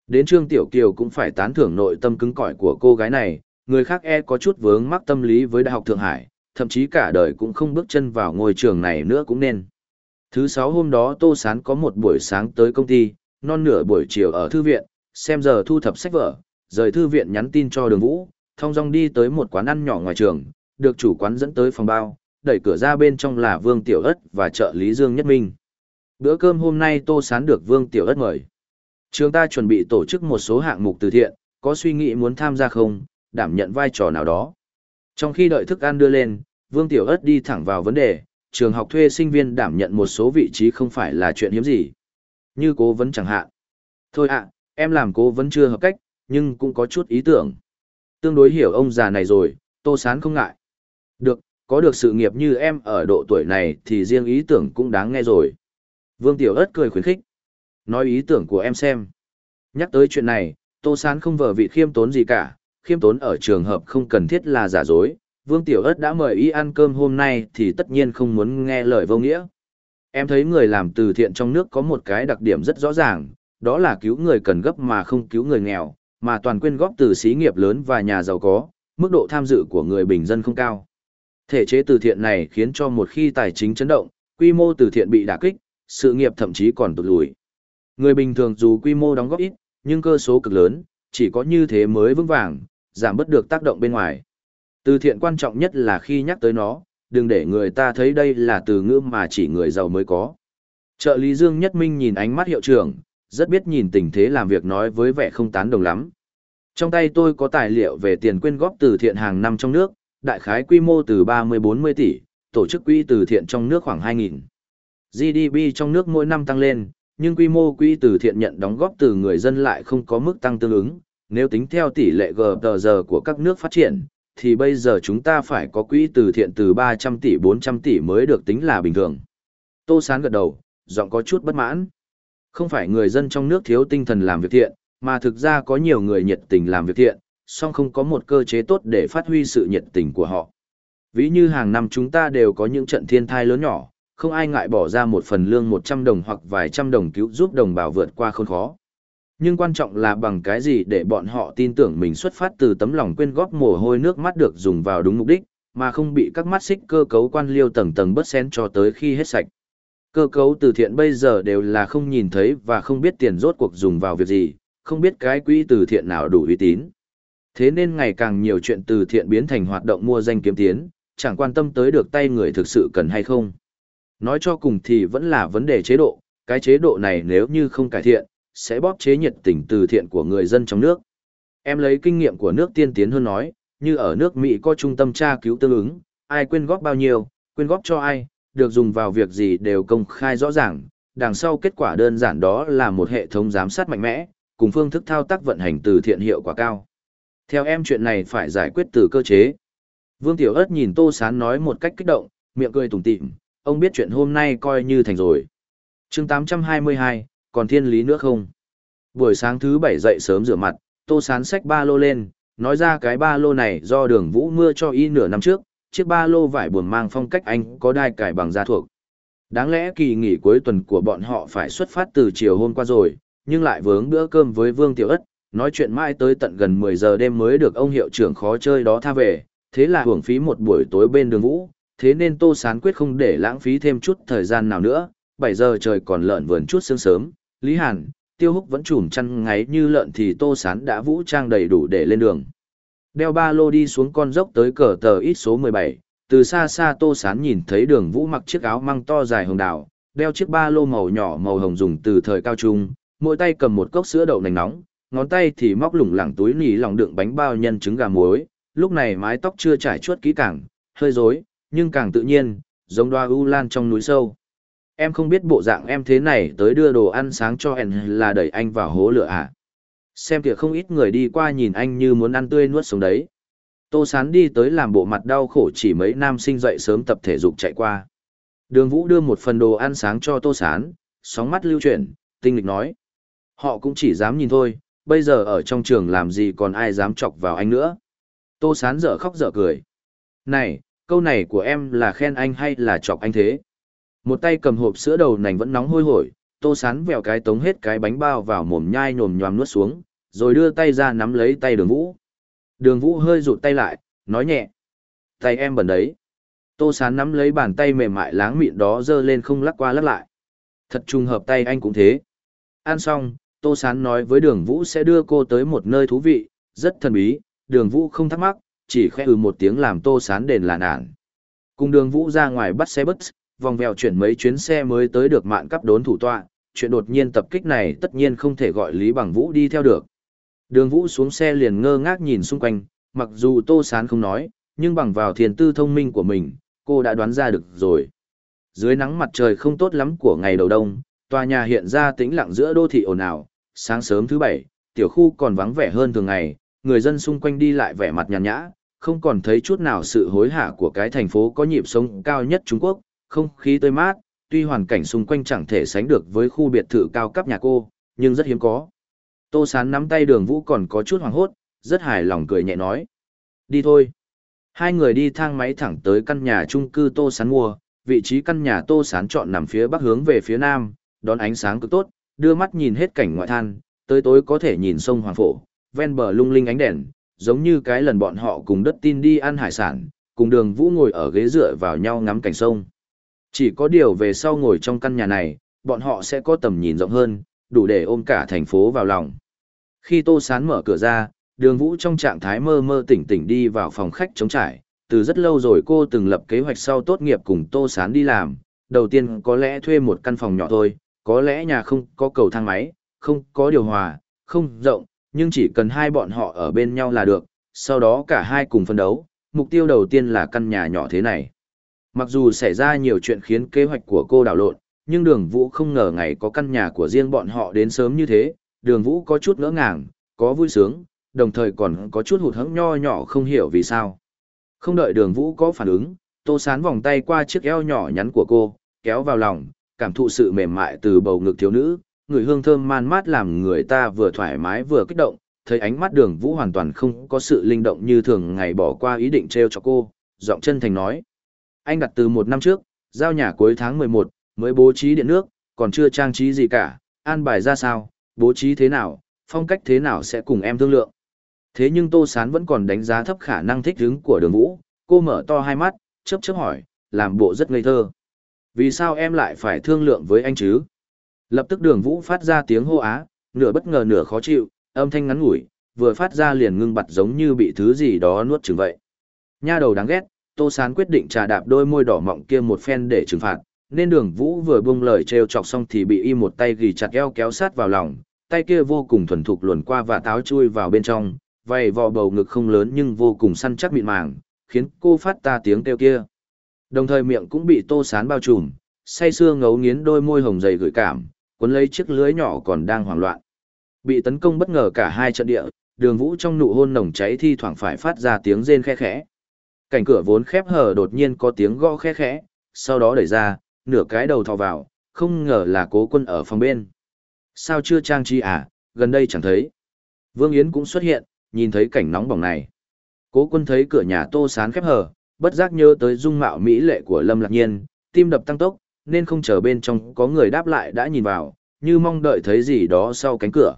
Speaker 1: Đến Trương Tiểu Kiều cũng phải tán thưởng nội tâm cứng cỏi của cô gái này, người khác e có chút vướng mắc tâm lý với Đại học Thượng Hải, thậm chí cả đời cũng không bước chân vào ngôi trường này nữa cũng nên. Thứ sáu hôm đó Tô Sán có một buổi sáng tới công ty, non nửa buổi chiều ở thư viện, xem giờ thu thập sách vở, rời thư viện nhắn tin cho đường vũ, thông dong đi tới một quán ăn nhỏ ngoài trường, được chủ quán dẫn tới phòng bao, đẩy cửa ra bên trong là Vương Tiểu Ất và trợ lý Dương Nhất Minh. Bữa cơm hôm nay Tô Sán được Vương Tiểu Ất mời. Trường ta chuẩn bị tổ chức một số hạng mục từ thiện, có suy nghĩ muốn tham gia không, đảm nhận vai trò nào đó. Trong khi đợi thức ăn đưa lên, Vương Tiểu Ất đi thẳng vào vấn đề, trường học thuê sinh viên đảm nhận một số vị trí không phải là chuyện hiếm gì. Như cố vấn chẳng hạn. Thôi ạ, em làm cố vấn chưa hợp cách, nhưng cũng có chút ý tưởng. Tương đối hiểu ông già này rồi, Tô Sán không ngại. Được, có được sự nghiệp như em ở độ tuổi này thì riêng ý tưởng cũng đáng nghe rồi. Vương Tiểu Ất cười khuyến khích. Nói ý tưởng của em xem. Nhắc tới chuyện này, Tô Sán không vờ vị khiêm tốn gì cả, khiêm tốn ở trường hợp không cần thiết là giả dối. Vương Tiểu Ất đã mời ý ăn cơm hôm nay thì tất nhiên không muốn nghe lời vô nghĩa. Em thấy người làm từ thiện trong nước có một cái đặc điểm rất rõ ràng, đó là cứu người cần gấp mà không cứu người nghèo, mà toàn quyên góp từ xí nghiệp lớn và nhà giàu có, mức độ tham dự của người bình dân không cao. Thể chế từ thiện này khiến cho một khi tài chính chấn động, quy mô từ thiện bị đả kích, sự nghiệp thậm chí còn tụt lùi. Người bình thường dù quy mô đóng góp ít, nhưng cơ số cực lớn, chỉ có như thế mới vững vàng, giảm bớt được tác động bên ngoài. Từ thiện quan trọng nhất là khi nhắc tới nó, đừng để người ta thấy đây là từ ngữ mà chỉ người giàu mới có. Trợ lý Dương Nhất Minh nhìn ánh mắt hiệu trưởng, rất biết nhìn tình thế làm việc nói với vẻ không tán đồng lắm. Trong tay tôi có tài liệu về tiền quyên góp từ thiện hàng năm trong nước, đại khái quy mô từ 30-40 tỷ, tổ chức quỹ từ thiện trong nước khoảng 2.000. GDP trong nước mỗi năm tăng lên, nhưng quy mô quỹ từ thiện nhận đóng góp từ người dân lại không có mức tăng tương ứng. Nếu tính theo tỷ lệ GTG của các nước phát triển, thì bây giờ chúng ta phải có quỹ từ thiện từ 300 tỷ 400 tỷ mới được tính là bình thường. Tô Sán gật đầu, giọng có chút bất mãn. Không phải người dân trong nước thiếu tinh thần làm việc thiện, mà thực ra có nhiều người nhiệt tình làm việc thiện, song không có một cơ chế tốt để phát huy sự nhiệt tình của họ. Ví như hàng năm chúng ta đều có những trận thiên thai lớn nhỏ, không ai ngại bỏ ra một phần lương 100 đồng hoặc vài trăm đồng cứu giúp đồng bào vượt qua khốn khó. Nhưng quan trọng là bằng cái gì để bọn họ tin tưởng mình xuất phát từ tấm lòng quyên góp mồ hôi nước mắt được dùng vào đúng mục đích, mà không bị các mắt xích cơ cấu quan liêu tầng tầng bớt xén cho tới khi hết sạch. Cơ cấu từ thiện bây giờ đều là không nhìn thấy và không biết tiền rốt cuộc dùng vào việc gì, không biết cái quỹ từ thiện nào đủ uy tín. Thế nên ngày càng nhiều chuyện từ thiện biến thành hoạt động mua danh kiếm tiến, chẳng quan tâm tới được tay người thực sự cần hay không. Nói cho cùng thì vẫn là vấn đề chế độ, cái chế độ này nếu như không cải thiện, sẽ bóp chế nhiệt tình từ thiện của người dân trong nước. Em lấy kinh nghiệm của nước tiên tiến hơn nói, như ở nước Mỹ có trung tâm tra cứu tương ứng, ai quyên góp bao nhiêu, quyên góp cho ai, được dùng vào việc gì đều công khai rõ ràng, đằng sau kết quả đơn giản đó là một hệ thống giám sát mạnh mẽ, cùng phương thức thao tác vận hành từ thiện hiệu quả cao. Theo em chuyện này phải giải quyết từ cơ chế. Vương Tiểu Ất nhìn Tô Sán nói một cách kích động, miệng cười tủm tỉm, ông biết chuyện hôm nay coi như thành rồi. chương 822, còn thiên lý nữa không? Buổi sáng thứ bảy dậy sớm rửa mặt, tô sán xách ba lô lên, nói ra cái ba lô này do đường vũ mưa cho y nửa năm trước, chiếc ba lô vải buồm mang phong cách anh có đai cải bằng da thuộc. Đáng lẽ kỳ nghỉ cuối tuần của bọn họ phải xuất phát từ chiều hôm qua rồi, nhưng lại vướng bữa cơm với Vương Tiểu Ất, nói chuyện mãi tới tận gần 10 giờ đêm mới được ông hiệu trưởng khó chơi đó tha về, thế là hưởng phí một buổi tối bên đường vũ, thế nên Tô Sán quyết không để lãng phí thêm chút thời gian nào nữa, 7 giờ trời còn lợn vườn chút sương sớm, Lý Hàn, Tiêu Húc vẫn trùm chăn ngáy như lợn thì Tô Sán đã vũ trang đầy đủ để lên đường. Đeo ba lô đi xuống con dốc tới cờ tờ ít số 17, từ xa xa Tô Sán nhìn thấy đường vũ mặc chiếc áo măng to dài hồng đào, đeo chiếc ba lô màu nhỏ màu hồng dùng từ thời cao trung, mỗi tay cầm một cốc sữa đậu nành nóng, ngón tay thì móc lủng lẳng túi nỉ lòng đựng bánh bao nhân trứng gà muối, lúc này mái tóc chưa trải chuốt kỹ càng, hơi rối, nhưng càng tự nhiên, giống đoa u lan trong núi sâu. Em không biết bộ dạng em thế này tới đưa đồ ăn sáng cho em là đẩy anh vào hố lửa à. Xem kìa không ít người đi qua nhìn anh như muốn ăn tươi nuốt sống đấy. Tô Sán đi tới làm bộ mặt đau khổ chỉ mấy nam sinh dậy sớm tập thể dục chạy qua. Đường Vũ đưa một phần đồ ăn sáng cho Tô Sán, sóng mắt lưu chuyển, tinh lịch nói. Họ cũng chỉ dám nhìn thôi, bây giờ ở trong trường làm gì còn ai dám chọc vào anh nữa. Tô Sán dở khóc dở cười. Này, câu này của em là khen anh hay là chọc anh thế? Một tay cầm hộp sữa đầu nành vẫn nóng hôi hổi, Tô Sán vèo cái tống hết cái bánh bao vào mồm nhai nhồm nhòm nuốt xuống, rồi đưa tay ra nắm lấy tay đường vũ. Đường vũ hơi rụt tay lại, nói nhẹ. Tay em bẩn đấy. Tô Sán nắm lấy bàn tay mềm mại láng mịn đó dơ lên không lắc qua lắc lại. Thật trùng hợp tay anh cũng thế. Ăn xong, Tô Sán nói với đường vũ sẽ đưa cô tới một nơi thú vị, rất thần bí, đường vũ không thắc mắc, chỉ khẽ ừ một tiếng làm Tô Sán đền làn ản. Cùng đường vũ ra ngoài bắt xe bus, vòng vèo chuyển mấy chuyến xe mới tới được mạn cắp đốn thủ tọa, chuyện đột nhiên tập kích này tất nhiên không thể gọi Lý Bằng Vũ đi theo được. Đường Vũ xuống xe liền ngơ ngác nhìn xung quanh, mặc dù Tô Sán không nói, nhưng bằng vào thiền tư thông minh của mình, cô đã đoán ra được rồi. Dưới nắng mặt trời không tốt lắm của ngày đầu đông, tòa nhà hiện ra tĩnh lặng giữa đô thị ồn ào, sáng sớm thứ bảy, tiểu khu còn vắng vẻ hơn thường ngày, người dân xung quanh đi lại vẻ mặt nhàn nhã, không còn thấy chút nào sự hối hả của cái thành phố có nhịp sống cao nhất Trung Quốc, không khí tươi mát, tuy hoàn cảnh xung quanh chẳng thể sánh được với khu biệt thự cao cấp nhà cô, nhưng rất hiếm có. Tô Sán nắm tay đường vũ còn có chút hoảng hốt, rất hài lòng cười nhẹ nói. Đi thôi. Hai người đi thang máy thẳng tới căn nhà chung cư Tô Sán mua, vị trí căn nhà Tô Sán chọn nằm phía bắc hướng về phía nam, đón ánh sáng cực tốt, đưa mắt nhìn hết cảnh ngoại than, tới tối có thể nhìn sông Hoàng Phổ, ven bờ lung linh ánh đèn, giống như cái lần bọn họ cùng đất tin đi ăn hải sản, cùng đường vũ ngồi ở ghế dựa vào nhau ngắm cảnh sông. Chỉ có điều về sau ngồi trong căn nhà này, bọn họ sẽ có tầm nhìn rộng hơn, đủ để ôm cả thành phố vào lòng. Khi Tô Sán mở cửa ra, đường vũ trong trạng thái mơ mơ tỉnh tỉnh đi vào phòng khách chống trải. Từ rất lâu rồi cô từng lập kế hoạch sau tốt nghiệp cùng Tô Sán đi làm. Đầu tiên có lẽ thuê một căn phòng nhỏ thôi, có lẽ nhà không có cầu thang máy, không có điều hòa, không rộng, nhưng chỉ cần hai bọn họ ở bên nhau là được. Sau đó cả hai cùng phân đấu, mục tiêu đầu tiên là căn nhà nhỏ thế này. Mặc dù xảy ra nhiều chuyện khiến kế hoạch của cô đảo lộn, nhưng đường vũ không ngờ ngày có căn nhà của riêng bọn họ đến sớm như thế, đường vũ có chút ngỡ ngàng, có vui sướng, đồng thời còn có chút hụt hẫng nho nhỏ không hiểu vì sao. Không đợi đường vũ có phản ứng, tô sán vòng tay qua chiếc eo nhỏ nhắn của cô, kéo vào lòng, cảm thụ sự mềm mại từ bầu ngực thiếu nữ, người hương thơm man mát làm người ta vừa thoải mái vừa kích động, thấy ánh mắt đường vũ hoàn toàn không có sự linh động như thường ngày bỏ qua ý định treo cho cô, giọng chân thành nói. Anh đặt từ một năm trước, giao nhà cuối tháng 11, mới bố trí điện nước, còn chưa trang trí gì cả, an bài ra sao, bố trí thế nào, phong cách thế nào sẽ cùng em thương lượng. Thế nhưng Tô Sán vẫn còn đánh giá thấp khả năng thích ứng của đường vũ, cô mở to hai mắt, chớp chớp hỏi, làm bộ rất ngây thơ. Vì sao em lại phải thương lượng với anh chứ? Lập tức đường vũ phát ra tiếng hô á, nửa bất ngờ nửa khó chịu, âm thanh ngắn ngủi, vừa phát ra liền ngưng bặt giống như bị thứ gì đó nuốt chừng vậy. Nha đầu đáng ghét, Tô Sán quyết định trà đạp đôi môi đỏ mọng kia một phen để trừng phạt, nên đường vũ vừa buông lời trêu chọc xong thì bị y một tay ghi chặt eo kéo sát vào lòng, tay kia vô cùng thuần thục luồn qua và táo chui vào bên trong, vầy vò bầu ngực không lớn nhưng vô cùng săn chắc mịn màng, khiến cô phát ta tiếng kêu kia. Đồng thời miệng cũng bị tô sán bao trùm, say sưa ngấu nghiến đôi môi hồng dày gợi cảm, cuốn lấy chiếc lưới nhỏ còn đang hoảng loạn. Bị tấn công bất ngờ cả hai trận địa, đường vũ trong nụ hôn nồng cháy thi thoảng phải phát ra tiếng rên khe khẽ. Cảnh cửa vốn khép hờ đột nhiên có tiếng gõ khẽ khẽ, sau đó đẩy ra, nửa cái đầu thò vào, không ngờ là cố quân ở phòng bên. Sao chưa trang trí à, gần đây chẳng thấy. Vương Yến cũng xuất hiện, nhìn thấy cảnh nóng bỏng này. Cố quân thấy cửa nhà tô sán khép hờ, bất giác nhớ tới dung mạo mỹ lệ của Lâm Lạc Nhiên, tim đập tăng tốc, nên không chờ bên trong có người đáp lại đã nhìn vào, như mong đợi thấy gì đó sau cánh cửa.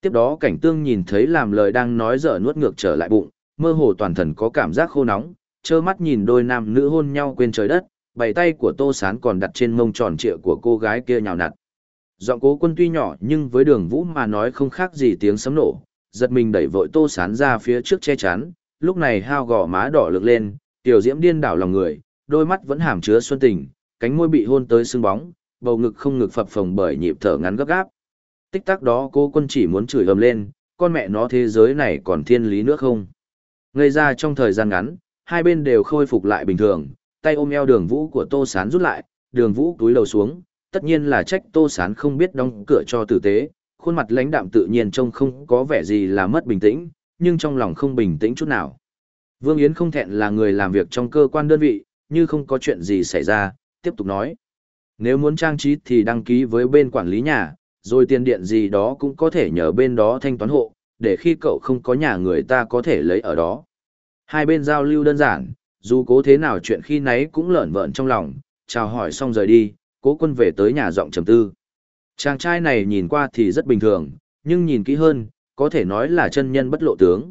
Speaker 1: Tiếp đó cảnh tương nhìn thấy làm lời đang nói dở nuốt ngược trở lại bụng, mơ hồ toàn thần có cảm giác khô nóng, trơ mắt nhìn đôi nam nữ hôn nhau quên trời đất, bảy tay của tô sán còn đặt trên mông tròn trịa của cô gái kia nhào nặn. Giọng cố quân tuy nhỏ nhưng với đường vũ mà nói không khác gì tiếng sấm nổ, giật mình đẩy vội tô sán ra phía trước che chắn, lúc này hao gò má đỏ lực lên, tiểu diễm điên đảo lòng người, đôi mắt vẫn hàm chứa xuân tình, cánh môi bị hôn tới sưng bóng, bầu ngực không ngực phập phồng bởi nhịp thở ngắn gấp gáp. Tích tắc đó cô quân chỉ muốn chửi ầm lên, con mẹ nó thế giới này còn thiên lý nữa không? Ngây ra trong thời gian ngắn, hai bên đều khôi phục lại bình thường, tay ôm eo đường vũ của tô sán rút lại, đường vũ túi lầu xuống, tất nhiên là trách tô sán không biết đóng cửa cho tử tế, khuôn mặt lãnh đạm tự nhiên trông không có vẻ gì là mất bình tĩnh, nhưng trong lòng không bình tĩnh chút nào. Vương Yến không thẹn là người làm việc trong cơ quan đơn vị, như không có chuyện gì xảy ra, tiếp tục nói. Nếu muốn trang trí thì đăng ký với bên quản lý nhà, rồi tiền điện gì đó cũng có thể nhờ bên đó thanh toán hộ, để khi cậu không có nhà người ta có thể lấy ở đó. Hai bên giao lưu đơn giản, dù cố thế nào chuyện khi nấy cũng lởn vợn trong lòng, chào hỏi xong rời đi, cố quân về tới nhà giọng trầm tư. Chàng trai này nhìn qua thì rất bình thường, nhưng nhìn kỹ hơn, có thể nói là chân nhân bất lộ tướng.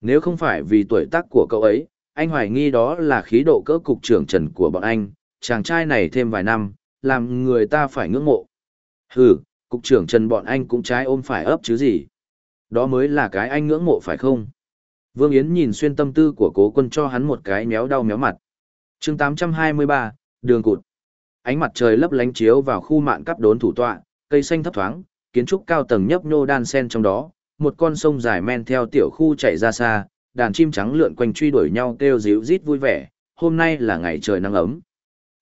Speaker 1: Nếu không phải vì tuổi tác của cậu ấy, anh hoài nghi đó là khí độ cỡ cục trưởng trần của bọn anh, chàng trai này thêm vài năm, làm người ta phải ngưỡng mộ. Hừ, cục trưởng trần bọn anh cũng trái ôm phải ấp chứ gì. Đó mới là cái anh ngưỡng mộ phải không? Vương Yến nhìn xuyên tâm tư của cố quân cho hắn một cái méo đau méo mặt. chương 823, đường cụt. Ánh mặt trời lấp lánh chiếu vào khu mạn cắp đốn thủ tọa, cây xanh thấp thoáng, kiến trúc cao tầng nhấp nhô đan sen trong đó, một con sông dài men theo tiểu khu chạy ra xa, đàn chim trắng lượn quanh truy đuổi nhau kêu ríu rít vui vẻ, hôm nay là ngày trời nắng ấm.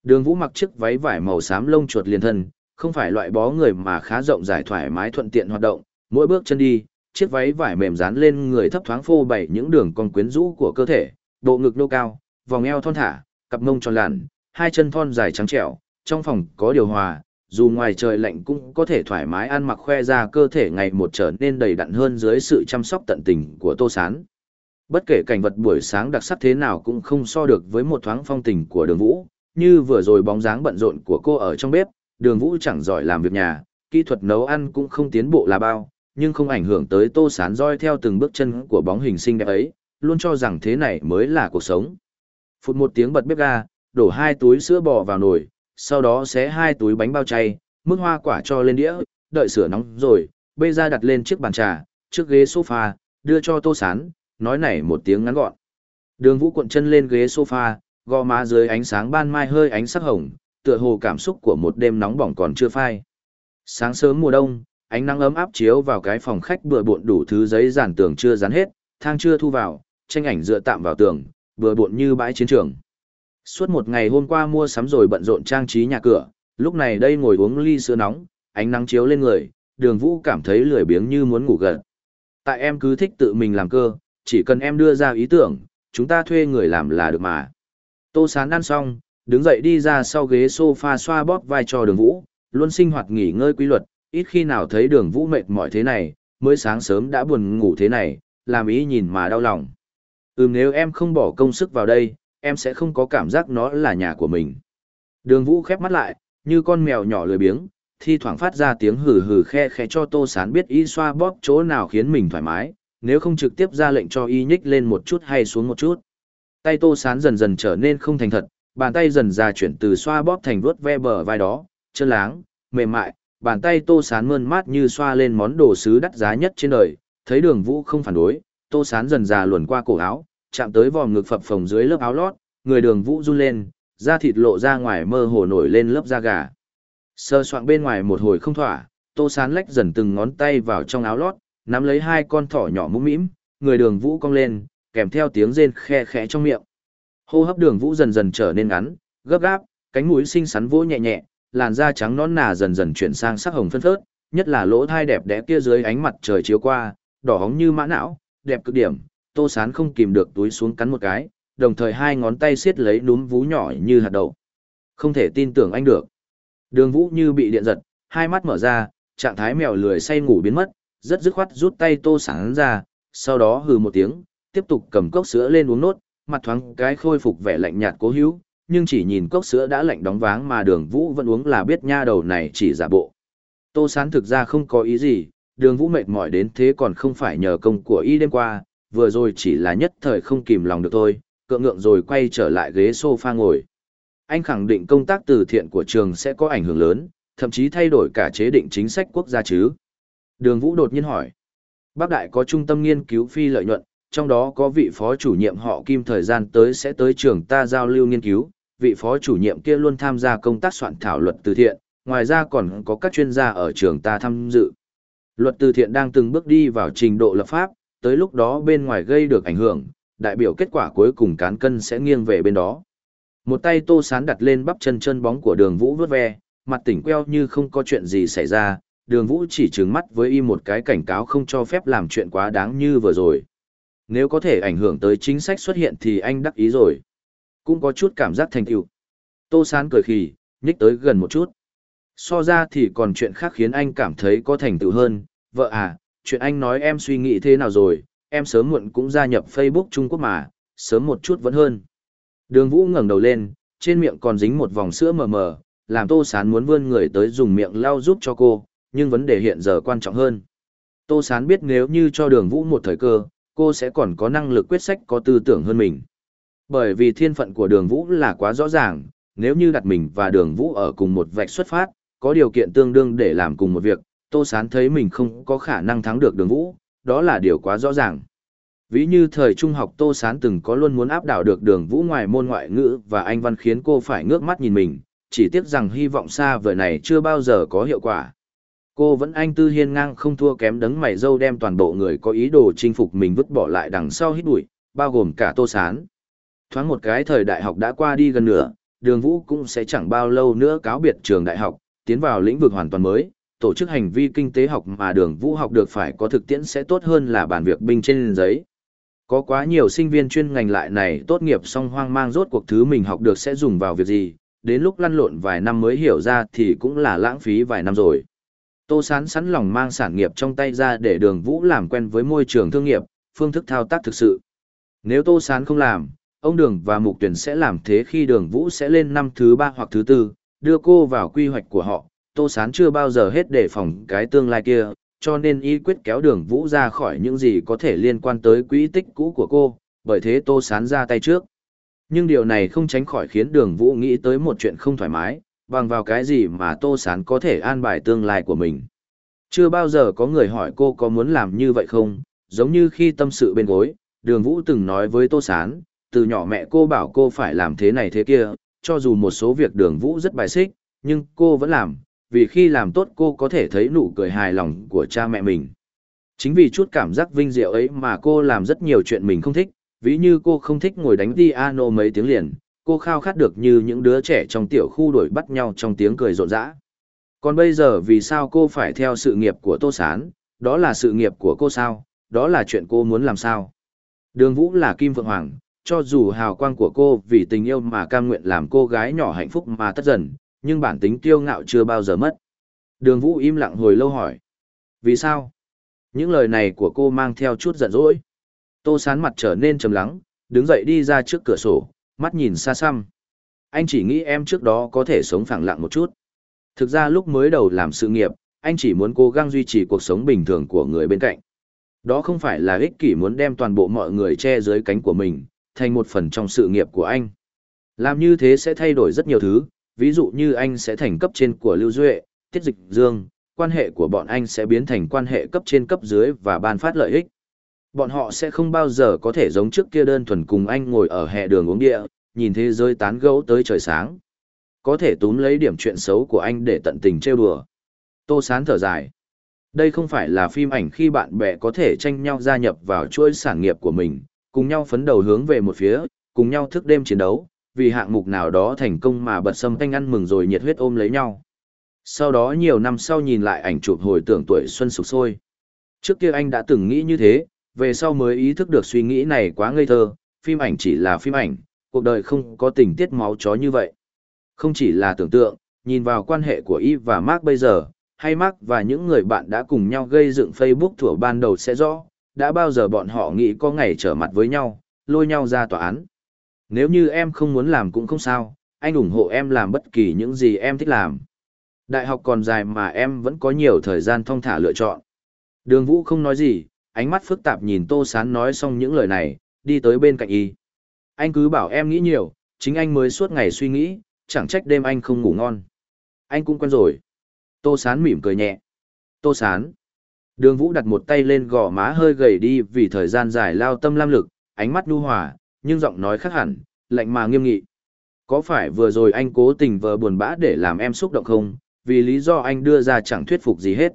Speaker 1: Đường Vũ mặc chiếc váy vải màu xám lông chuột liền thân, không phải loại bó người mà khá rộng rãi thoải mái thuận tiện hoạt động, mỗi bước chân đi, chiếc váy vải mềm dán lên người thấp thoáng phô bày những đường cong quyến rũ của cơ thể, bộ ngực nô cao, vòng eo thon thả, cặp mông tròn lẳn, hai chân thon dài trắng trẻo, trong phòng có điều hòa, dù ngoài trời lạnh cũng có thể thoải mái ăn mặc khoe ra cơ thể ngày một trở nên đầy đặn hơn dưới sự chăm sóc tận tình của Tô Sán. Bất kể cảnh vật buổi sáng đặc sắc thế nào cũng không so được với một thoáng phong tình của đường vũ, như vừa rồi bóng dáng bận rộn của cô ở trong bếp, đường vũ chẳng giỏi làm việc nhà, kỹ thuật nấu ăn cũng không tiến bộ là bao, nhưng không ảnh hưởng tới Tô Sán roi theo từng bước chân của bóng hình xinh đẹp ấy, luôn cho rằng thế này mới là cuộc sống. Phụt một tiếng bật bếp ga, đổ hai túi sữa bò vào nồi, sau đó xé hai túi bánh bao chay, mức hoa quả cho lên đĩa, đợi sửa nóng rồi, bê ra đặt lên chiếc bàn trà, trước ghế sofa, đưa cho tô sán, nói nảy một tiếng ngắn gọn. Đường vũ cuộn chân lên ghế sofa, gò má dưới ánh sáng ban mai hơi ánh sắc hồng, tựa hồ cảm xúc của một đêm nóng bỏng còn chưa phai. Sáng sớm mùa đông, ánh nắng ấm áp chiếu vào cái phòng khách bừa bộn đủ thứ giấy dàn tường chưa dán hết, thang chưa thu vào, tranh ảnh dựa tạm vào tường, bừa bộn như bãi chiến trường. Suốt một ngày hôm qua mua sắm rồi bận rộn trang trí nhà cửa, lúc này đây ngồi uống ly sữa nóng, ánh nắng chiếu lên người, đường vũ cảm thấy lười biếng như muốn ngủ gần. Tại em cứ thích tự mình làm cơ, chỉ cần em đưa ra ý tưởng, chúng ta thuê người làm là được mà. Tô sán ăn xong, đứng dậy đi ra sau ghế sofa xoa bóp vai cho đường vũ, luôn sinh hoạt nghỉ ngơi quy luật, ít khi nào thấy đường vũ mệt mỏi thế này, mới sáng sớm đã buồn ngủ thế này, làm ý nhìn mà đau lòng. Ừm nếu em không bỏ công sức vào đây, em sẽ không có cảm giác nó là nhà của mình. Đường vũ khép mắt lại, như con mèo nhỏ lười biếng, thi thoảng phát ra tiếng hừ hừ khe khe cho tô sán biết y xoa bóp chỗ nào khiến mình thoải mái, nếu không trực tiếp ra lệnh cho y nhích lên một chút hay xuống một chút. Tay tô sán dần dần trở nên không thành thật, bàn tay dần ra chuyển từ xoa bóp thành vuốt ve bờ vai đó, chân láng, mềm mại, bàn tay tô sán mơn mát như xoa lên món đồ sứ đắt giá nhất trên đời, thấy đường vũ không phản đối, tô sán dần già luồn qua cổ áo, chạm tới vòm ngực phập phồng dưới lớp áo lót, người đường vũ run lên, da thịt lộ ra ngoài mơ hồ nổi lên lớp da gà. Sơ soạn bên ngoài một hồi không thỏa, tô sán lách dần từng ngón tay vào trong áo lót, nắm lấy hai con thỏ nhỏ mũm mĩm, người đường vũ cong lên, kèm theo tiếng rên khe khẽ trong miệng. Hô hấp đường vũ dần dần trở nên ngắn, gấp gáp, cánh mũi xinh xắn vỗ nhẹ nhẹ, làn da trắng nõn nà dần dần chuyển sang sắc hồng phân phớt, nhất là lỗ thai đẹp đẽ kia dưới ánh mặt trời chiếu qua, đỏ hóng như mã não, đẹp cực điểm, tô sán không kìm được túi xuống cắn một cái, đồng thời hai ngón tay siết lấy núm vú nhỏ như hạt đậu. Không thể tin tưởng anh được. Đường Vũ như bị điện giật, hai mắt mở ra, trạng thái mèo lười say ngủ biến mất, rất dứt khoát rút tay Tô Sán ra, sau đó hừ một tiếng, tiếp tục cầm cốc sữa lên uống nốt, mặt thoáng cái khôi phục vẻ lạnh nhạt cố hữu, nhưng chỉ nhìn cốc sữa đã lạnh đóng váng mà đường Vũ vẫn uống là biết nha đầu này chỉ giả bộ. Tô Sán thực ra không có ý gì, đường Vũ mệt mỏi đến thế còn không phải nhờ công của y đêm qua, vừa rồi chỉ là nhất thời không kìm lòng được thôi, cựa ngượng rồi quay trở lại ghế sofa ngồi. Anh khẳng định công tác từ thiện của trường sẽ có ảnh hưởng lớn, thậm chí thay đổi cả chế định chính sách quốc gia chứ. Đường Vũ đột nhiên hỏi. Bác Đại có trung tâm nghiên cứu phi lợi nhuận, trong đó có vị phó chủ nhiệm họ Kim thời gian tới sẽ tới trường ta giao lưu nghiên cứu, vị phó chủ nhiệm kia luôn tham gia công tác soạn thảo luật từ thiện, ngoài ra còn có các chuyên gia ở trường ta tham dự. Luật từ thiện đang từng bước đi vào trình độ lập pháp, tới lúc đó bên ngoài gây được ảnh hưởng, đại biểu kết quả cuối cùng cán cân sẽ nghiêng về bên đó. Một tay tô sán đặt lên bắp chân chân bóng của đường vũ vớt ve, mặt tỉnh queo như không có chuyện gì xảy ra, đường vũ chỉ trừng mắt với y một cái cảnh cáo không cho phép làm chuyện quá đáng như vừa rồi. Nếu có thể ảnh hưởng tới chính sách xuất hiện thì anh đắc ý rồi. Cũng có chút cảm giác thành tựu. Tô sán cười khì, nhích tới gần một chút. So ra thì còn chuyện khác khiến anh cảm thấy có thành tựu hơn. Vợ à, chuyện anh nói em suy nghĩ thế nào rồi, em sớm muộn cũng gia nhập Facebook Trung Quốc mà, sớm một chút vẫn hơn. Đường Vũ ngẩng đầu lên, trên miệng còn dính một vòng sữa mờ mờ, làm Tô Sán muốn vươn người tới dùng miệng lau giúp cho cô, nhưng vấn đề hiện giờ quan trọng hơn. Tô Sán biết nếu như cho đường Vũ một thời cơ, cô sẽ còn có năng lực quyết sách có tư tưởng hơn mình. Bởi vì thiên phận của đường Vũ là quá rõ ràng, nếu như đặt mình và đường Vũ ở cùng một vạch xuất phát, có điều kiện tương đương để làm cùng một việc, Tô Sán thấy mình không có khả năng thắng được đường Vũ, đó là điều quá rõ ràng. Ví như thời trung học Tô Sán từng có luôn muốn áp đảo được đường vũ ngoài môn ngoại ngữ và anh văn khiến cô phải ngước mắt nhìn mình, chỉ tiếc rằng hy vọng xa vời này chưa bao giờ có hiệu quả. Cô vẫn anh tư hiên ngang không thua kém đấng mày dâu đem toàn bộ người có ý đồ chinh phục mình vứt bỏ lại đằng sau hít bụi, bao gồm cả Tô Sán. Thoáng một cái thời đại học đã qua đi gần nửa, đường vũ cũng sẽ chẳng bao lâu nữa cáo biệt trường đại học, tiến vào lĩnh vực hoàn toàn mới, tổ chức hành vi kinh tế học mà đường vũ học được phải có thực tiễn sẽ tốt hơn là bản việc binh trên giấy. Có quá nhiều sinh viên chuyên ngành lại này tốt nghiệp xong hoang mang rốt cuộc thứ mình học được sẽ dùng vào việc gì, đến lúc lăn lộn vài năm mới hiểu ra thì cũng là lãng phí vài năm rồi. Tô Sán sẵn lòng mang sản nghiệp trong tay ra để đường vũ làm quen với môi trường thương nghiệp, phương thức thao tác thực sự. Nếu Tô Sán không làm, ông Đường và Mục Tuyển sẽ làm thế khi đường vũ sẽ lên năm thứ ba hoặc thứ tư, đưa cô vào quy hoạch của họ. Tô Sán chưa bao giờ hết đề phòng cái tương lai kia, cho nên y quyết kéo đường vũ ra khỏi những gì có thể liên quan tới quỹ tích cũ của cô, bởi thế tô sán ra tay trước. Nhưng điều này không tránh khỏi khiến đường vũ nghĩ tới một chuyện không thoải mái, bằng vào cái gì mà tô sán có thể an bài tương lai của mình. Chưa bao giờ có người hỏi cô có muốn làm như vậy không, giống như khi tâm sự bên gối, đường vũ từng nói với tô sán, từ nhỏ mẹ cô bảo cô phải làm thế này thế kia, cho dù một số việc đường vũ rất bài xích, nhưng cô vẫn làm, vì khi làm tốt cô có thể thấy nụ cười hài lòng của cha mẹ mình. Chính vì chút cảm giác vinh diệu ấy mà cô làm rất nhiều chuyện mình không thích, ví như cô không thích ngồi đánh piano mấy tiếng liền, cô khao khát được như những đứa trẻ trong tiểu khu đuổi bắt nhau trong tiếng cười rộn rã. Còn bây giờ vì sao cô phải theo sự nghiệp của Tô Sán, đó là sự nghiệp của cô sao, đó là chuyện cô muốn làm sao. Đường Vũ là Kim Phượng Hoàng, cho dù hào quang của cô vì tình yêu mà cam nguyện làm cô gái nhỏ hạnh phúc mà tất dần, nhưng bản tính kiêu ngạo chưa bao giờ mất. Đường Vũ im lặng hồi lâu hỏi. Vì sao? Những lời này của cô mang theo chút giận dỗi. Tô sán mặt trở nên trầm lắng, đứng dậy đi ra trước cửa sổ, mắt nhìn xa xăm. Anh chỉ nghĩ em trước đó có thể sống phẳng lặng một chút. Thực ra lúc mới đầu làm sự nghiệp, anh chỉ muốn cố gắng duy trì cuộc sống bình thường của người bên cạnh. Đó không phải là ích kỷ muốn đem toàn bộ mọi người che dưới cánh của mình, thành một phần trong sự nghiệp của anh. Làm như thế sẽ thay đổi rất nhiều thứ, ví dụ như anh sẽ thành cấp trên của Lưu Duệ, Tiết Dịch Dương, quan hệ của bọn anh sẽ biến thành quan hệ cấp trên cấp dưới và ban phát lợi ích. Bọn họ sẽ không bao giờ có thể giống trước kia đơn thuần cùng anh ngồi ở hè đường uống địa, nhìn thế giới tán gẫu tới trời sáng. Có thể túm lấy điểm chuyện xấu của anh để tận tình trêu đùa. Tô Sán thở dài. Đây không phải là phim ảnh khi bạn bè có thể tranh nhau gia nhập vào chuỗi sản nghiệp của mình, cùng nhau phấn đầu hướng về một phía, cùng nhau thức đêm chiến đấu, vì hạng mục nào đó thành công mà bật sâm canh ăn mừng rồi nhiệt huyết ôm lấy nhau. Sau đó nhiều năm sau nhìn lại ảnh chụp hồi tưởng tuổi xuân sục sôi. Trước kia anh đã từng nghĩ như thế, về sau mới ý thức được suy nghĩ này quá ngây thơ, phim ảnh chỉ là phim ảnh, cuộc đời không có tình tiết máu chó như vậy. Không chỉ là tưởng tượng, nhìn vào quan hệ của y và Mark bây giờ, hay Mark và những người bạn đã cùng nhau gây dựng Facebook thủa ban đầu sẽ rõ, đã bao giờ bọn họ nghĩ có ngày trở mặt với nhau, lôi nhau ra tòa án. Nếu như em không muốn làm cũng không sao, anh ủng hộ em làm bất kỳ những gì em thích làm. Đại học còn dài mà em vẫn có nhiều thời gian thong thả lựa chọn. Đường Vũ không nói gì, ánh mắt phức tạp nhìn Tô Sán nói xong những lời này, đi tới bên cạnh y. Anh cứ bảo em nghĩ nhiều, chính anh mới suốt ngày suy nghĩ, chẳng trách đêm anh không ngủ ngon. Anh cũng quen rồi. Tô Sán mỉm cười nhẹ. Tô Sán. Đường Vũ đặt một tay lên gò má hơi gầy đi vì thời gian dài lao tâm lam lực, ánh mắt nhu hòa, nhưng giọng nói khác hẳn, lạnh mà nghiêm nghị. Có phải vừa rồi anh cố tình vờ buồn bã để làm em xúc động không, vì lý do anh đưa ra chẳng thuyết phục gì hết.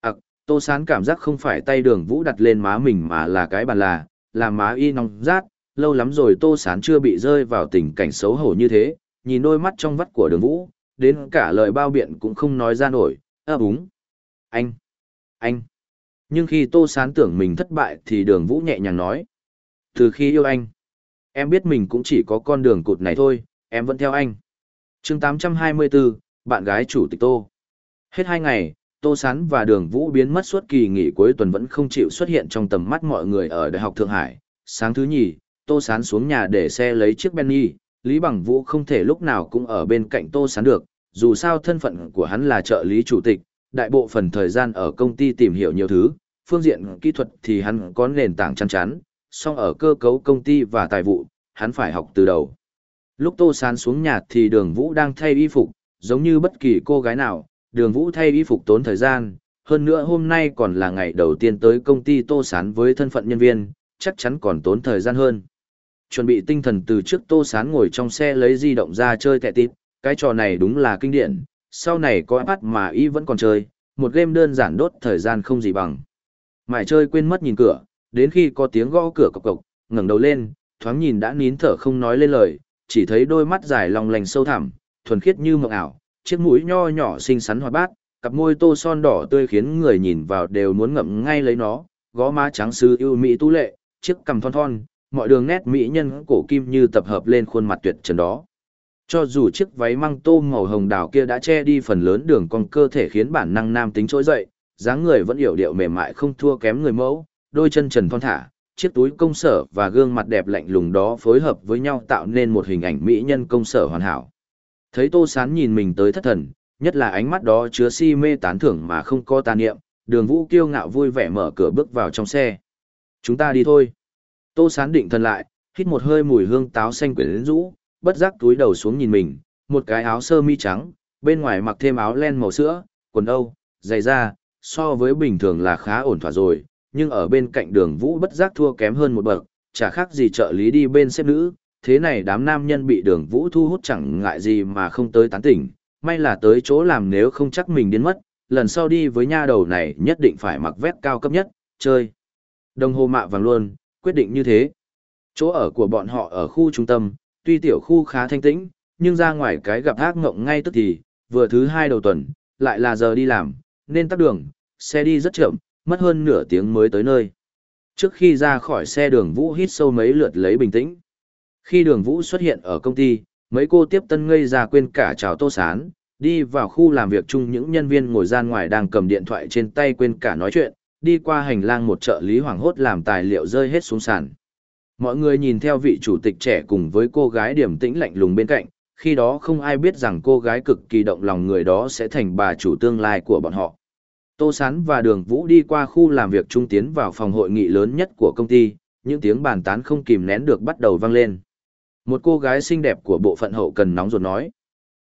Speaker 1: À, Tô Sán cảm giác không phải tay đường Vũ đặt lên má mình mà là cái bàn là, là má y nóng rát, lâu lắm rồi Tô Sán chưa bị rơi vào tình cảnh xấu hổ như thế, nhìn đôi mắt trong vắt của đường Vũ, đến cả lời bao biện cũng không nói ra nổi, ơ à. Anh, anh. Nhưng khi Tô Sán tưởng mình thất bại thì đường Vũ nhẹ nhàng nói. Từ khi yêu anh, em biết mình cũng chỉ có con đường cụt này thôi, em vẫn theo anh. chương 824, bạn gái chủ tịch Tô. Hết hai ngày, Tô Sán và Đường Vũ biến mất suốt kỳ nghỉ cuối tuần vẫn không chịu xuất hiện trong tầm mắt mọi người ở Đại học Thượng Hải. Sáng thứ nhì, Tô Sán xuống nhà để xe lấy chiếc Benny, Lý Bằng Vũ không thể lúc nào cũng ở bên cạnh Tô Sán được, dù sao thân phận của hắn là trợ lý chủ tịch, đại bộ phần thời gian ở công ty tìm hiểu nhiều thứ, phương diện kỹ thuật thì hắn có nền tảng chăn chắn, song ở cơ cấu công ty và tài vụ, hắn phải học từ đầu. Lúc Tô Sán xuống nhà thì đường Vũ đang thay y phục, giống như bất kỳ cô gái nào, đường Vũ thay y phục tốn thời gian, hơn nữa hôm nay còn là ngày đầu tiên tới công ty Tô Sán với thân phận nhân viên, chắc chắn còn tốn thời gian hơn. Chuẩn bị tinh thần từ trước Tô Sán ngồi trong xe lấy di động ra chơi tẹ tít, cái trò này đúng là kinh điển, sau này có bắt mà y vẫn còn chơi, một game đơn giản đốt thời gian không gì bằng. Mãi chơi quên mất nhìn cửa, đến khi có tiếng gõ cửa cộc cộc, ngẩng đầu lên, thoáng nhìn đã nín thở không nói lên lời, chỉ thấy đôi mắt dài long lành sâu thẳm, thuần khiết như mộng ảo, chiếc mũi nho nhỏ xinh xắn hoạt bát, cặp môi tô son đỏ tươi khiến người nhìn vào đều muốn ngậm ngay lấy nó, gõ má trắng sư yêu mỹ tu lệ, chiếc cằm thon thon, mọi đường nét mỹ nhân cổ kim như tập hợp lên khuôn mặt tuyệt trần đó. Cho dù chiếc váy măng tô màu hồng đào kia đã che đi phần lớn đường cong cơ thể khiến bản năng nam tính trỗi dậy, dáng người vẫn hiểu điệu mềm mại không thua kém người mẫu, đôi chân trần thon thả, chiếc túi công sở và gương mặt đẹp lạnh lùng đó phối hợp với nhau tạo nên một hình ảnh mỹ nhân công sở hoàn hảo. Thấy Tô Sán nhìn mình tới thất thần, nhất là ánh mắt đó chứa si mê tán thưởng mà không có tà niệm, đường vũ kiêu ngạo vui vẻ mở cửa bước vào trong xe. Chúng ta đi thôi. Tô Sán định thần lại, hít một hơi mùi hương táo xanh quyển rũ, bất giác túi đầu xuống nhìn mình, một cái áo sơ mi trắng, bên ngoài mặc thêm áo len màu sữa, quần âu, giày da, so với bình thường là khá ổn thỏa rồi, nhưng ở bên cạnh đường vũ bất giác thua kém hơn một bậc, chả khác gì trợ lý đi bên xếp nữ, thế này đám nam nhân bị đường vũ thu hút chẳng ngại gì mà không tới tán tỉnh, may là tới chỗ làm nếu không chắc mình điên mất, lần sau đi với nha đầu này nhất định phải mặc vét cao cấp nhất, chơi. Đồng hồ mạ vàng luôn, quyết định như thế. Chỗ ở của bọn họ ở khu trung tâm, tuy tiểu khu khá thanh tĩnh, nhưng ra ngoài cái gặp ác ngộng ngay tức thì, vừa thứ hai đầu tuần, lại là giờ đi làm, nên tắt đường, xe đi rất chậm, mất hơn nửa tiếng mới tới nơi. Trước khi ra khỏi xe đường Vũ hít sâu mấy lượt lấy bình tĩnh. Khi đường Vũ xuất hiện ở công ty, mấy cô tiếp tân ngây ra quên cả chào tô sán, đi vào khu làm việc chung những nhân viên ngồi gian ngoài đang cầm điện thoại trên tay quên cả nói chuyện, đi qua hành lang một trợ lý hoảng hốt làm tài liệu rơi hết xuống sàn. Mọi người nhìn theo vị chủ tịch trẻ cùng với cô gái điểm tĩnh lạnh lùng bên cạnh, khi đó không ai biết rằng cô gái cực kỳ động lòng người đó sẽ thành bà chủ tương lai của bọn họ. Tô Sán và Đường Vũ đi qua khu làm việc trung tiến vào phòng hội nghị lớn nhất của công ty, những tiếng bàn tán không kìm nén được bắt đầu vang lên. Một cô gái xinh đẹp của bộ phận hậu cần nóng ruột nói.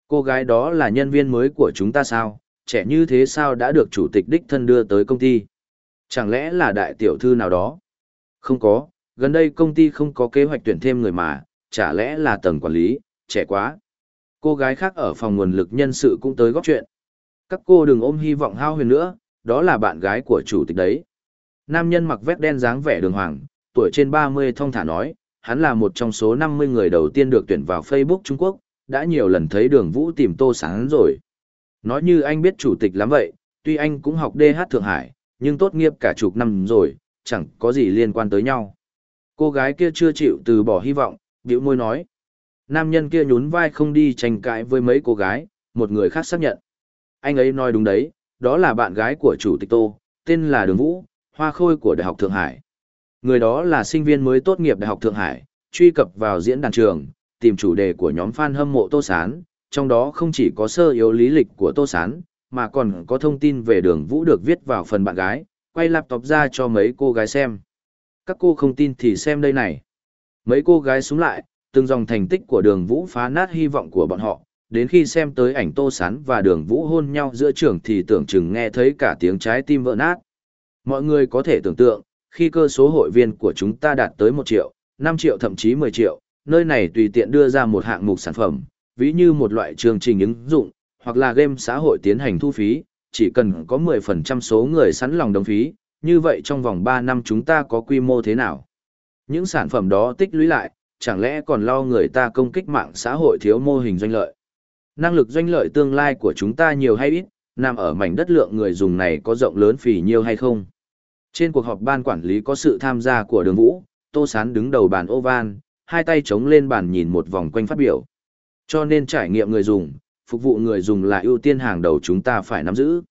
Speaker 1: Cô gái đó là nhân viên mới của chúng ta sao, trẻ như thế sao đã được chủ tịch đích thân đưa tới công ty? Chẳng lẽ là đại tiểu thư nào đó? Không có, gần đây công ty không có kế hoạch tuyển thêm người mà, chả lẽ là tầng quản lý, trẻ quá. Cô gái khác ở phòng nguồn lực nhân sự cũng tới góp chuyện. Các cô đừng ôm hy vọng hao huyền nữa, đó là bạn gái của chủ tịch đấy. Nam nhân mặc vest đen dáng vẻ đường hoàng, tuổi trên 30 thông thả nói, hắn là một trong số 50 người đầu tiên được tuyển vào Facebook Trung Quốc, đã nhiều lần thấy đường vũ tìm tô sáng rồi. Nói như anh biết chủ tịch lắm vậy, tuy anh cũng học DH Thượng Hải, nhưng tốt nghiệp cả chục năm rồi, chẳng có gì liên quan tới nhau. Cô gái kia chưa chịu từ bỏ hy vọng, bĩu môi nói. Nam nhân kia nhún vai không đi tranh cãi với mấy cô gái, một người khác xác nhận. Anh ấy nói đúng đấy, đó là bạn gái của chủ tịch Tô, tên là Đường Vũ, hoa khôi của Đại học Thượng Hải. Người đó là sinh viên mới tốt nghiệp Đại học Thượng Hải, truy cập vào diễn đàn trường, tìm chủ đề của nhóm fan hâm mộ Tô Sán, trong đó không chỉ có sơ yếu lý lịch của Tô Sán, mà còn có thông tin về đường Vũ được viết vào phần bạn gái, quay laptop ra cho mấy cô gái xem. Các cô không tin thì xem đây này. Mấy cô gái xuống lại, từng dòng thành tích của đường Vũ phá nát hy vọng của bọn họ, đến khi xem tới ảnh Tô Sán và đường Vũ hôn nhau giữa trường thì tưởng chừng nghe thấy cả tiếng trái tim vỡ nát. Mọi người có thể tưởng tượng, khi cơ số hội viên của chúng ta đạt tới 1 triệu, 5 triệu thậm chí 10 triệu, nơi này tùy tiện đưa ra một hạng mục sản phẩm, ví như một loại chương trình ứng dụng, hoặc là game xã hội tiến hành thu phí, chỉ cần có 10% số người sẵn lòng đồng phí, như vậy trong vòng 3 năm chúng ta có quy mô thế nào? Những sản phẩm đó tích lũy lại, chẳng lẽ còn lo người ta công kích mạng xã hội thiếu mô hình doanh lợi? Năng lực doanh lợi tương lai của chúng ta nhiều hay ít, nằm ở mảnh đất lượng người dùng này có rộng lớn phì nhiêu hay không? Trên cuộc họp ban quản lý có sự tham gia của đường vũ, Tô Sán đứng đầu bàn oval, hai tay chống lên bàn nhìn một vòng quanh phát biểu. Cho nên trải nghiệm người dùng, phục vụ người dùng là ưu tiên hàng đầu chúng ta phải nắm giữ.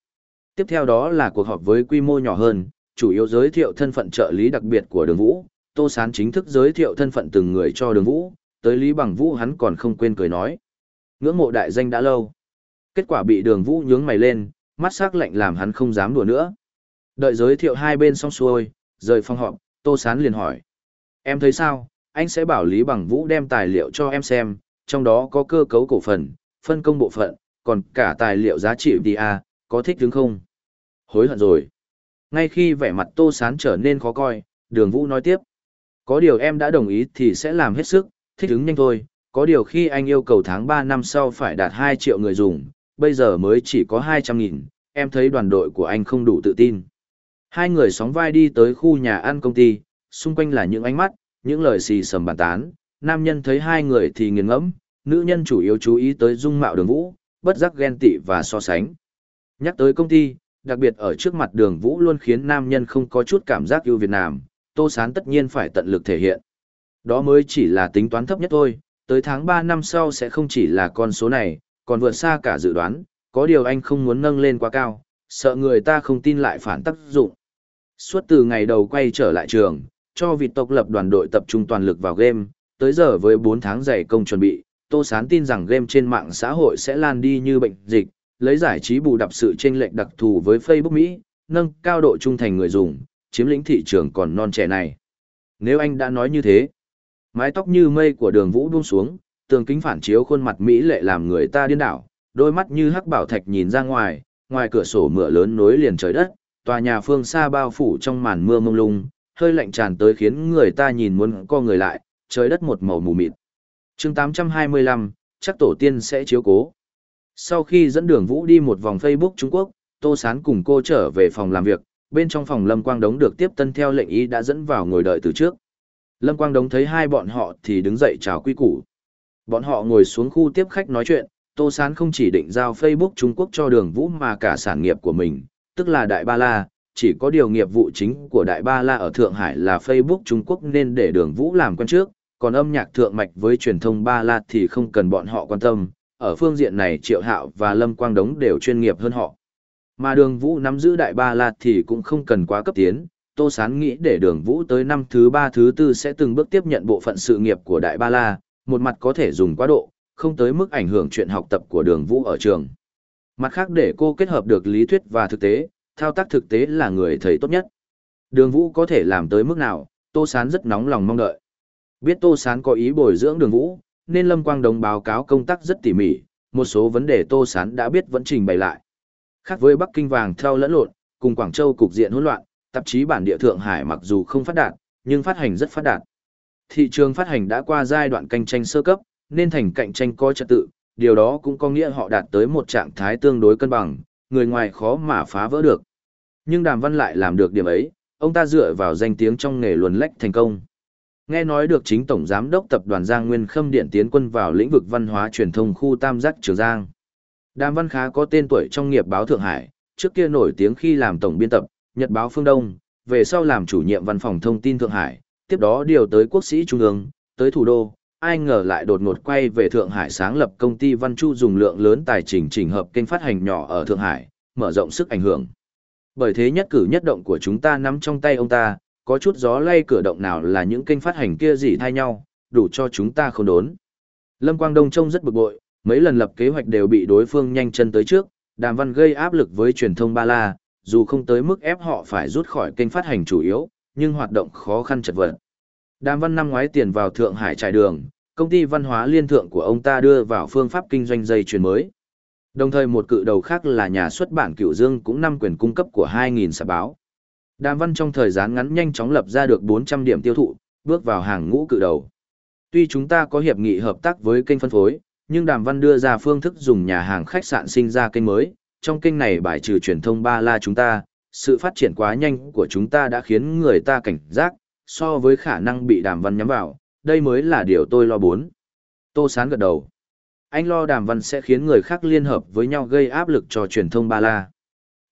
Speaker 1: Tiếp theo đó là cuộc họp với quy mô nhỏ hơn, chủ yếu giới thiệu thân phận trợ lý đặc biệt của đường vũ. Tô Sán chính thức giới thiệu thân phận từng người cho đường vũ, tới Lý Bằng Vũ hắn còn không quên cười nói. Ngưỡng mộ đại danh đã lâu. Kết quả bị đường vũ nhướng mày lên, mắt sắc lạnh làm hắn không dám đùa nữa. Đợi giới thiệu hai bên xong xuôi, rời phòng họp, Tô Sán liền hỏi. Em thấy sao, anh sẽ bảo Lý Bằng Vũ đem tài liệu cho em xem, trong đó có cơ cấu cổ phần, phân công bộ phận, còn cả tài liệu giá trị đi à, có thích đứng không? Hối hận rồi. Ngay khi vẻ mặt Tô Sán trở nên khó coi, đường Vũ nói tiếp. Có điều em đã đồng ý thì sẽ làm hết sức, thích ứng nhanh thôi. Có điều khi anh yêu cầu tháng 3 năm sau phải đạt 2 triệu người dùng, bây giờ mới chỉ có 200 nghìn, em thấy đoàn đội của anh không đủ tự tin. Hai người sóng vai đi tới khu nhà ăn công ty, xung quanh là những ánh mắt, những lời xì sầm bàn tán. Nam nhân thấy hai người thì nghiền ngẫm, nữ nhân chủ yếu chú ý tới dung mạo đường vũ, bất giác ghen tị và so sánh. Nhắc tới công ty, đặc biệt ở trước mặt đường vũ luôn khiến nam nhân không có chút cảm giác yêu Việt Nam, Tô Sán tất nhiên phải tận lực thể hiện. Đó mới chỉ là tính toán thấp nhất thôi, tới tháng 3 năm sau sẽ không chỉ là con số này, còn vượt xa cả dự đoán, có điều anh không muốn nâng lên quá cao, sợ người ta không tin lại phản tác dụng. Suốt từ ngày đầu quay trở lại trường, cho vịt tộc lập đoàn đội tập trung toàn lực vào game, tới giờ với 4 tháng dày công chuẩn bị, Tô Sán tin rằng game trên mạng xã hội sẽ lan đi như bệnh dịch, lấy giải trí bù đắp sự chênh lệch đặc thù với Facebook Mỹ, nâng cao độ trung thành người dùng, chiếm lĩnh thị trường còn non trẻ này. Nếu anh đã nói như thế, mái tóc như mây của đường vũ buông xuống, tường kính phản chiếu khuôn mặt Mỹ lệ làm người ta điên đảo, đôi mắt như hắc bảo thạch nhìn ra ngoài, ngoài cửa sổ mưa lớn nối liền trời đất, tòa nhà phương xa bao phủ trong màn mưa mông lung, hơi lạnh tràn tới khiến người ta nhìn muốn co người lại, trời đất một màu mù mịt chương 825, chắc tổ tiên sẽ chiếu cố. Sau khi dẫn đường Vũ đi một vòng Facebook Trung Quốc, Tô Sán cùng cô trở về phòng làm việc, bên trong phòng Lâm Quang Đống được tiếp tân theo lệnh ý đã dẫn vào ngồi đợi từ trước. Lâm Quang Đống thấy hai bọn họ thì đứng dậy chào quy củ. Bọn họ ngồi xuống khu tiếp khách nói chuyện, Tô Sán không chỉ định giao Facebook Trung Quốc cho đường Vũ mà cả sản nghiệp của mình, tức là Đại Ba La, chỉ có điều nghiệp vụ chính của Đại Ba La ở Thượng Hải là Facebook Trung Quốc nên để đường Vũ làm quen trước, còn âm nhạc thượng mạch với truyền thông ba la thì không cần bọn họ quan tâm, ở phương diện này Triệu Hạo và Lâm Quang Đống đều chuyên nghiệp hơn họ. Mà đường vũ nắm giữ đại ba la thì cũng không cần quá cấp tiến, Tô Sán nghĩ để đường vũ tới năm thứ ba thứ tư sẽ từng bước tiếp nhận bộ phận sự nghiệp của đại ba la, một mặt có thể dùng quá độ, không tới mức ảnh hưởng chuyện học tập của đường vũ ở trường. Mặt khác để cô kết hợp được lý thuyết và thực tế, thao tác thực tế là người thầy tốt nhất. Đường vũ có thể làm tới mức nào, Tô Sán rất nóng lòng mong đợi. Biết Tô Sán có ý bồi dưỡng đường vũ, nên Lâm Quang Đồng báo cáo công tác rất tỉ mỉ, một số vấn đề Tô Sán đã biết vẫn trình bày lại. Khác với Bắc Kinh vàng theo lẫn lộn, cùng Quảng Châu cục diện hỗn loạn, tạp chí bản địa Thượng Hải mặc dù không phát đạt, nhưng phát hành rất phát đạt. Thị trường phát hành đã qua giai đoạn cạnh tranh sơ cấp, nên thành cạnh tranh có trật tự, điều đó cũng có nghĩa họ đạt tới một trạng thái tương đối cân bằng, người ngoài khó mà phá vỡ được. Nhưng Đàm Văn lại làm được điểm ấy, ông ta dựa vào danh tiếng trong nghề luồn lách thành công. Nghe nói được chính Tổng Giám đốc Tập đoàn Giang Nguyên Khâm Điện tiến quân vào lĩnh vực văn hóa truyền thông khu Tam Giác Trường Giang. Đàm Văn Khá có tên tuổi trong nghiệp báo Thượng Hải, trước kia nổi tiếng khi làm tổng biên tập, Nhật báo Phương Đông, về sau làm chủ nhiệm văn phòng thông tin Thượng Hải, tiếp đó điều tới quốc sĩ Trung ương, tới thủ đô, ai ngờ lại đột ngột quay về Thượng Hải sáng lập công ty Văn Chu dùng lượng lớn tài chính chỉnh hợp kênh phát hành nhỏ ở Thượng Hải, mở rộng sức ảnh hưởng. Bởi thế nhất cử nhất động của chúng ta nắm trong tay ông ta, có chút gió lay cửa động nào là những kênh phát hành kia gì thay nhau, đủ cho chúng ta không đốn. Lâm Quang Đông trông rất bực bội, mấy lần lập kế hoạch đều bị đối phương nhanh chân tới trước, Đàm Văn gây áp lực với truyền thông Ba La, dù không tới mức ép họ phải rút khỏi kênh phát hành chủ yếu, nhưng hoạt động khó khăn chật vật. Đàm Văn năm ngoái tiền vào Thượng Hải trải đường, công ty văn hóa liên thượng của ông ta đưa vào phương pháp kinh doanh dây chuyền mới. Đồng thời một cự đầu khác là nhà xuất bản Cửu Dương cũng nắm quyền cung cấp của 2.000 sạp báo. Đàm Văn trong thời gian ngắn nhanh chóng lập ra được 400 điểm tiêu thụ, bước vào hàng ngũ cự đầu. Tuy chúng ta có hiệp nghị hợp tác với kênh phân phối, nhưng Đàm Văn đưa ra phương thức dùng nhà hàng khách sạn sinh ra kênh mới, trong kênh này bài trừ truyền thông ba la chúng ta, sự phát triển quá nhanh của chúng ta đã khiến người ta cảnh giác, so với khả năng bị Đàm Văn nhắm vào, đây mới là điều tôi lo bốn. Tô Sán gật đầu. Anh lo Đàm Văn sẽ khiến người khác liên hợp với nhau gây áp lực cho truyền thông ba la.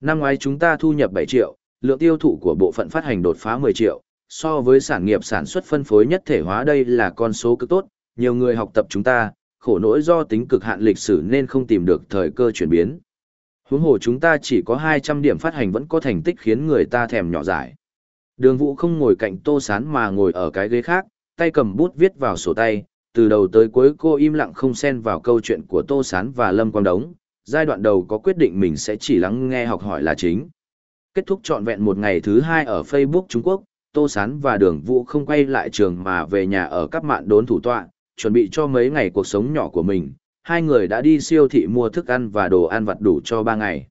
Speaker 1: Năm ngoái chúng ta thu nhập 7 triệu, lượng tiêu thụ của bộ phận phát hành đột phá 10 triệu, so với sản nghiệp sản xuất phân phối nhất thể hóa đây là con số cực tốt, nhiều người học tập chúng ta, khổ nỗi do tính cực hạn lịch sử nên không tìm được thời cơ chuyển biến. Huống hồ chúng ta chỉ có 200 điểm phát hành vẫn có thành tích khiến người ta thèm nhỏ giải. Đường Vũ không ngồi cạnh Tô Sán mà ngồi ở cái ghế khác, tay cầm bút viết vào sổ tay, từ đầu tới cuối cô im lặng không xen vào câu chuyện của Tô Sán và Lâm Quang Đống, giai đoạn đầu có quyết định mình sẽ chỉ lắng nghe học hỏi là chính. Kết thúc trọn vẹn một ngày thứ hai ở Facebook Trung Quốc, Tô Sán và Đường Vũ không quay lại trường mà về nhà ở các mạn đốn thủ tọa, chuẩn bị cho mấy ngày cuộc sống nhỏ của mình. Hai người đã đi siêu thị mua thức ăn và đồ ăn vặt đủ cho ba ngày.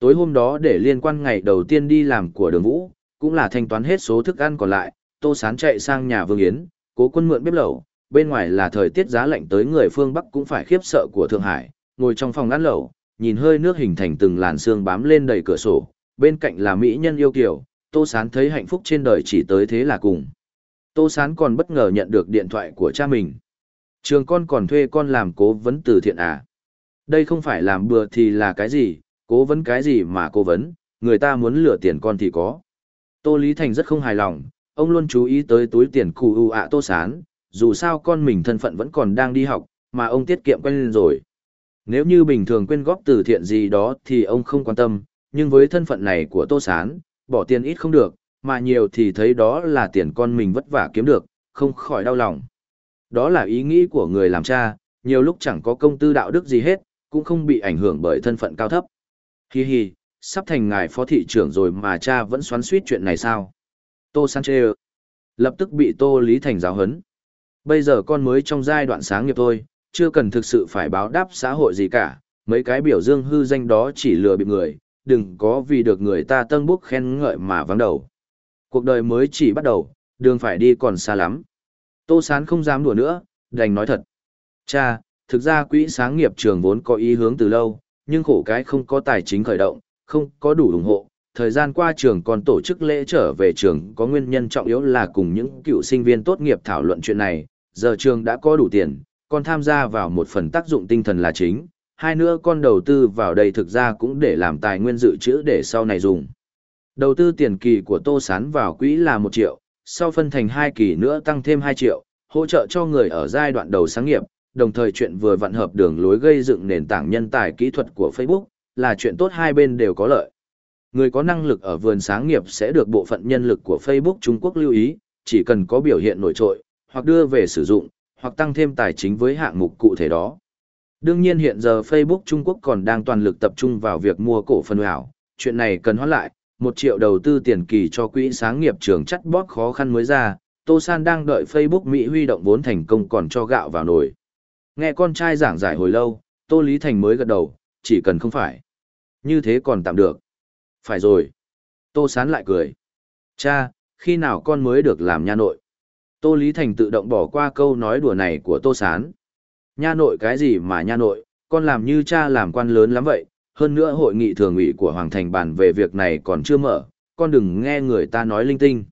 Speaker 1: Tối hôm đó để liên quan ngày đầu tiên đi làm của Đường Vũ, cũng là thanh toán hết số thức ăn còn lại, Tô Sán chạy sang nhà Vương Yến, cố quân mượn bếp lẩu, bên ngoài là thời tiết giá lạnh tới người phương Bắc cũng phải khiếp sợ của Thượng Hải, ngồi trong phòng ăn lẩu, nhìn hơi nước hình thành từng làn sương bám lên đầy cửa sổ, bên cạnh là mỹ nhân yêu kiều, Tô Sán thấy hạnh phúc trên đời chỉ tới thế là cùng. Tô Sán còn bất ngờ nhận được điện thoại của cha mình. Trường con còn thuê con làm cố vấn từ thiện à? Đây không phải làm bừa thì là cái gì, cố vấn cái gì mà cố vấn, người ta muốn lừa tiền con thì có. Tô Lý Thành rất không hài lòng, ông luôn chú ý tới túi tiền cụ ưu ạ Tô Sán, dù sao con mình thân phận vẫn còn đang đi học, mà ông tiết kiệm quen lên rồi. Nếu như bình thường quyên góp từ thiện gì đó thì ông không quan tâm, nhưng với thân phận này của Tô Sán, bỏ tiền ít không được, mà nhiều thì thấy đó là tiền con mình vất vả kiếm được, không khỏi đau lòng. Đó là ý nghĩ của người làm cha, nhiều lúc chẳng có công tư đạo đức gì hết, cũng không bị ảnh hưởng bởi thân phận cao thấp. Hi hi, sắp thành ngài phó thị trưởng rồi mà cha vẫn xoắn suýt chuyện này sao? Tô Sanchez lập tức bị Tô Lý Thành giáo hấn. Bây giờ con mới trong giai đoạn sáng nghiệp thôi, chưa cần thực sự phải báo đáp xã hội gì cả, mấy cái biểu dương hư danh đó chỉ lừa bịp người, đừng có vì được người ta tân búc khen ngợi mà vắng đầu. Cuộc đời mới chỉ bắt đầu, đường phải đi còn xa lắm. Tô Sán không dám đùa nữa, đành nói thật. Cha, thực ra quỹ sáng nghiệp trường vốn có ý hướng từ lâu, nhưng khổ cái không có tài chính khởi động, không có đủ ủng hộ. Thời gian qua trường còn tổ chức lễ trở về trường có nguyên nhân trọng yếu là cùng những cựu sinh viên tốt nghiệp thảo luận chuyện này. Giờ trường đã có đủ tiền, còn tham gia vào một phần tác dụng tinh thần là chính, hai nữa con đầu tư vào đây thực ra cũng để làm tài nguyên dự trữ để sau này dùng. Đầu tư tiền kỳ của Tô Sán vào quỹ là 1 triệu, sau phân thành 2 kỳ nữa tăng thêm 2 triệu, hỗ trợ cho người ở giai đoạn đầu sáng nghiệp, đồng thời chuyện vừa vận hợp đường lối gây dựng nền tảng nhân tài kỹ thuật của Facebook, là chuyện tốt hai bên đều có lợi. Người có năng lực ở vườn sáng nghiệp sẽ được bộ phận nhân lực của Facebook Trung Quốc lưu ý, chỉ cần có biểu hiện nổi trội, hoặc đưa về sử dụng, hoặc tăng thêm tài chính với hạng mục cụ thể đó. Đương nhiên hiện giờ Facebook Trung Quốc còn đang toàn lực tập trung vào việc mua cổ phần ảo, chuyện này cần hóa lại, một triệu đầu tư tiền kỳ cho quỹ sáng nghiệp trường chắt bóp khó khăn mới ra, Tô San đang đợi Facebook Mỹ huy động vốn thành công còn cho gạo vào nồi. Nghe con trai giảng giải hồi lâu, Tô Lý Thành mới gật đầu, chỉ cần không phải. Như thế còn tạm được. Phải rồi. Tô Sán lại cười. Cha, khi nào con mới được làm nha nội? Tô Lý Thành tự động bỏ qua câu nói đùa này của Tô Sán. Nha nội cái gì mà nha nội, con làm như cha làm quan lớn lắm vậy, hơn nữa hội nghị thường ủy của Hoàng Thành bàn về việc này còn chưa mở, con đừng nghe người ta nói linh tinh.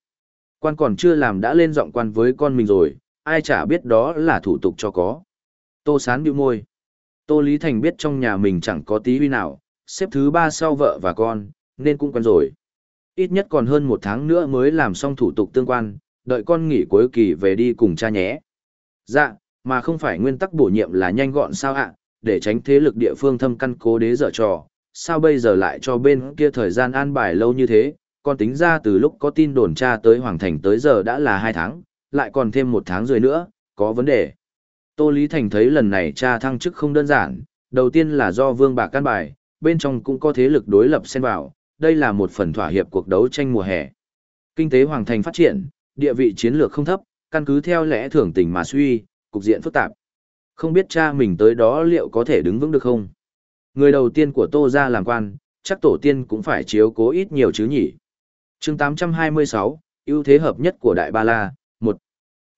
Speaker 1: Quan còn chưa làm đã lên giọng quan với con mình rồi, ai chả biết đó là thủ tục cho có. Tô sán bĩu môi. Tô Lý Thành biết trong nhà mình chẳng có tí huy nào, xếp thứ ba sau vợ và con, nên cũng quen rồi. Ít nhất còn hơn một tháng nữa mới làm xong thủ tục tương quan, đợi con nghỉ cuối kỳ về đi cùng cha nhé. Dạ, mà không phải nguyên tắc bổ nhiệm là nhanh gọn sao ạ, để tránh thế lực địa phương thâm căn cố đế dở trò, sao bây giờ lại cho bên kia thời gian an bài lâu như thế, còn tính ra từ lúc có tin đồn tra tới Hoàng Thành tới giờ đã là hai tháng, lại còn thêm một tháng rồi nữa, có vấn đề. Tô Lý Thành thấy lần này cha thăng chức không đơn giản, đầu tiên là do vương bạc căn bài, bên trong cũng có thế lực đối lập xen vào, đây là một phần thỏa hiệp cuộc đấu tranh mùa hè. Kinh tế Hoàng Thành phát triển, địa vị chiến lược không thấp, căn cứ theo lẽ thường tình mà suy, cục diện phức tạp. Không biết cha mình tới đó liệu có thể đứng vững được không? Người đầu tiên của Tô gia làm quan, chắc tổ tiên cũng phải chiếu cố ít nhiều chứ nhỉ. chương 826, ưu thế hợp nhất của Đại Ba La, 1.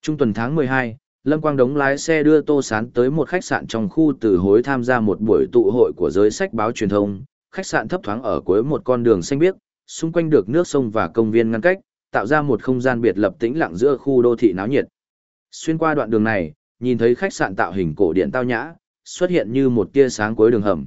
Speaker 1: Trung tuần tháng 12, Lâm Quang Đống lái xe đưa Tô Sán tới một khách sạn trong khu từ hối tham gia một buổi tụ hội của giới sách báo truyền thông. Khách sạn thấp thoáng ở cuối một con đường xanh biếc, xung quanh được nước sông và công viên ngăn cách, tạo ra một không gian biệt lập tĩnh lặng giữa khu đô thị náo nhiệt. Xuyên qua đoạn đường này, nhìn thấy khách sạn tạo hình cổ điện tao nhã, xuất hiện như một tia sáng cuối đường hầm.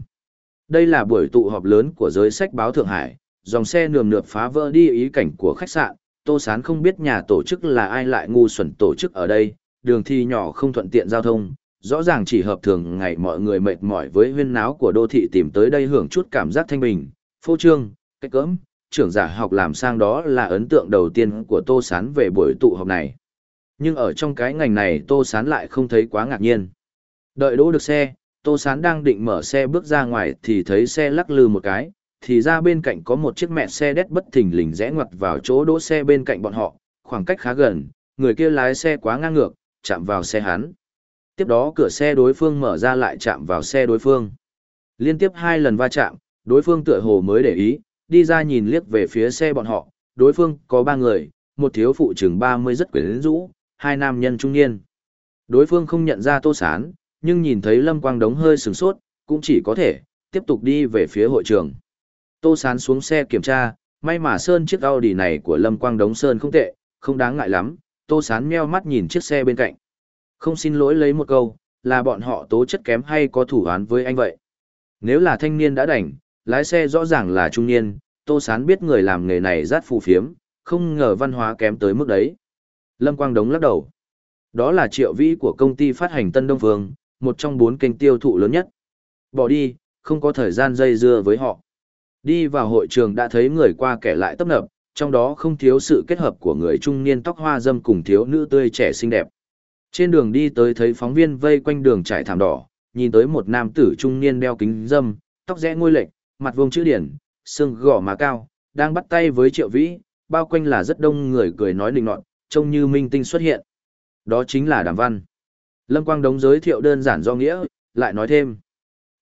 Speaker 1: Đây là buổi tụ họp lớn của giới sách báo Thượng Hải, dòng xe nườm nượp phá vỡ đi ý cảnh của khách sạn, Tô Sán không biết nhà tổ chức là ai lại ngu xuẩn tổ chức ở đây, đường thi nhỏ không thuận tiện giao thông, rõ ràng chỉ hợp thường ngày mọi người mệt mỏi với huyên náo của đô thị tìm tới đây hưởng chút cảm giác thanh bình, phô trương, cách cỡm, trưởng giả học làm sang đó là ấn tượng đầu tiên của Tô Sán về buổi tụ họp này. Nhưng ở trong cái ngành này Tô Sán lại không thấy quá ngạc nhiên. Đợi đỗ được xe, Tô Sán đang định mở xe bước ra ngoài thì thấy xe lắc lư một cái, thì ra bên cạnh có một chiếc mẹ xe đét bất thình lình rẽ ngoặt vào chỗ đỗ xe bên cạnh bọn họ, khoảng cách khá gần, người kia lái xe quá ngang ngược, chạm vào xe hắn. Tiếp đó cửa xe đối phương mở ra lại chạm vào xe đối phương. Liên tiếp hai lần va chạm, đối phương tựa hồ mới để ý, đi ra nhìn liếc về phía xe bọn họ, đối phương có ba người, một thiếu phụ chừng 30 rất quyến rũ, hai nam nhân trung niên. Đối phương không nhận ra Tô Sán, nhưng nhìn thấy Lâm Quang Đống hơi sửng sốt, cũng chỉ có thể tiếp tục đi về phía hội trường. Tô Sán xuống xe kiểm tra, may mà sơn chiếc Audi này của Lâm Quang Đống sơn không tệ, không đáng ngại lắm. Tô Sán meo mắt nhìn chiếc xe bên cạnh. Không xin lỗi lấy một câu, là bọn họ tố chất kém hay có thủ án với anh vậy. Nếu là thanh niên đã đành, lái xe rõ ràng là trung niên, Tô Sán biết người làm nghề này rát phù phiếm, không ngờ văn hóa kém tới mức đấy. Lâm Quang Đống lắc đầu. Đó là triệu vĩ của công ty phát hành Tân Đông Phương, một trong bốn kênh tiêu thụ lớn nhất. Bỏ đi, không có thời gian dây dưa với họ. Đi vào hội trường đã thấy người qua kẻ lại tấp nập, trong đó không thiếu sự kết hợp của người trung niên tóc hoa dâm cùng thiếu nữ tươi trẻ xinh đẹp. Trên đường đi tới thấy phóng viên vây quanh đường trải thảm đỏ, nhìn tới một nam tử trung niên đeo kính dâm, tóc rẽ ngôi lệch, mặt vuông chữ điển, xương gò má cao, đang bắt tay với triệu vĩ, bao quanh là rất đông người cười nói định nọt, trông như minh tinh xuất hiện. Đó chính là đàm văn. Lâm Quang Đống giới thiệu đơn giản do nghĩa, lại nói thêm.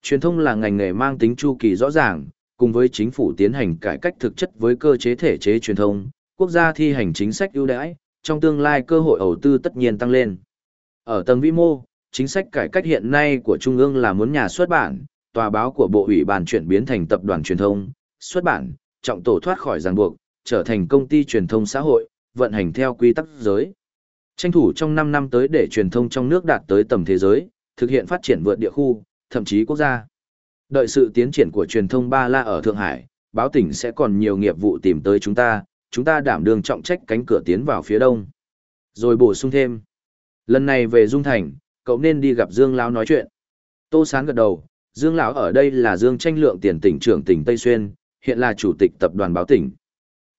Speaker 1: Truyền thông là ngành nghề mang tính chu kỳ rõ ràng, cùng với chính phủ tiến hành cải cách thực chất với cơ chế thể chế truyền thông, quốc gia thi hành chính sách ưu đãi, trong tương lai cơ hội đầu tư tất nhiên tăng lên. Ở tầng vĩ mô, chính sách cải cách hiện nay của Trung ương là muốn nhà xuất bản, tòa báo của Bộ ủy ban chuyển biến thành tập đoàn truyền thông, xuất bản, trọng tổ thoát khỏi ràng buộc, trở thành công ty truyền thông xã hội, vận hành theo quy tắc giới. Tranh thủ trong 5 năm tới để truyền thông trong nước đạt tới tầm thế giới, thực hiện phát triển vượt địa khu, thậm chí quốc gia. Đợi sự tiến triển của truyền thông Ba La ở Thượng Hải, báo tỉnh sẽ còn nhiều nghiệp vụ tìm tới chúng ta, chúng ta đảm đương trọng trách cánh cửa tiến vào phía đông. Rồi bổ sung thêm. Lần này về Dung Thành, cậu nên đi gặp Dương Lão nói chuyện. Tô Sán gật đầu, Dương Lão ở đây là Dương Tranh Lượng tiền tỉnh trưởng tỉnh Tây Xuyên, hiện là chủ tịch tập đoàn báo tỉnh.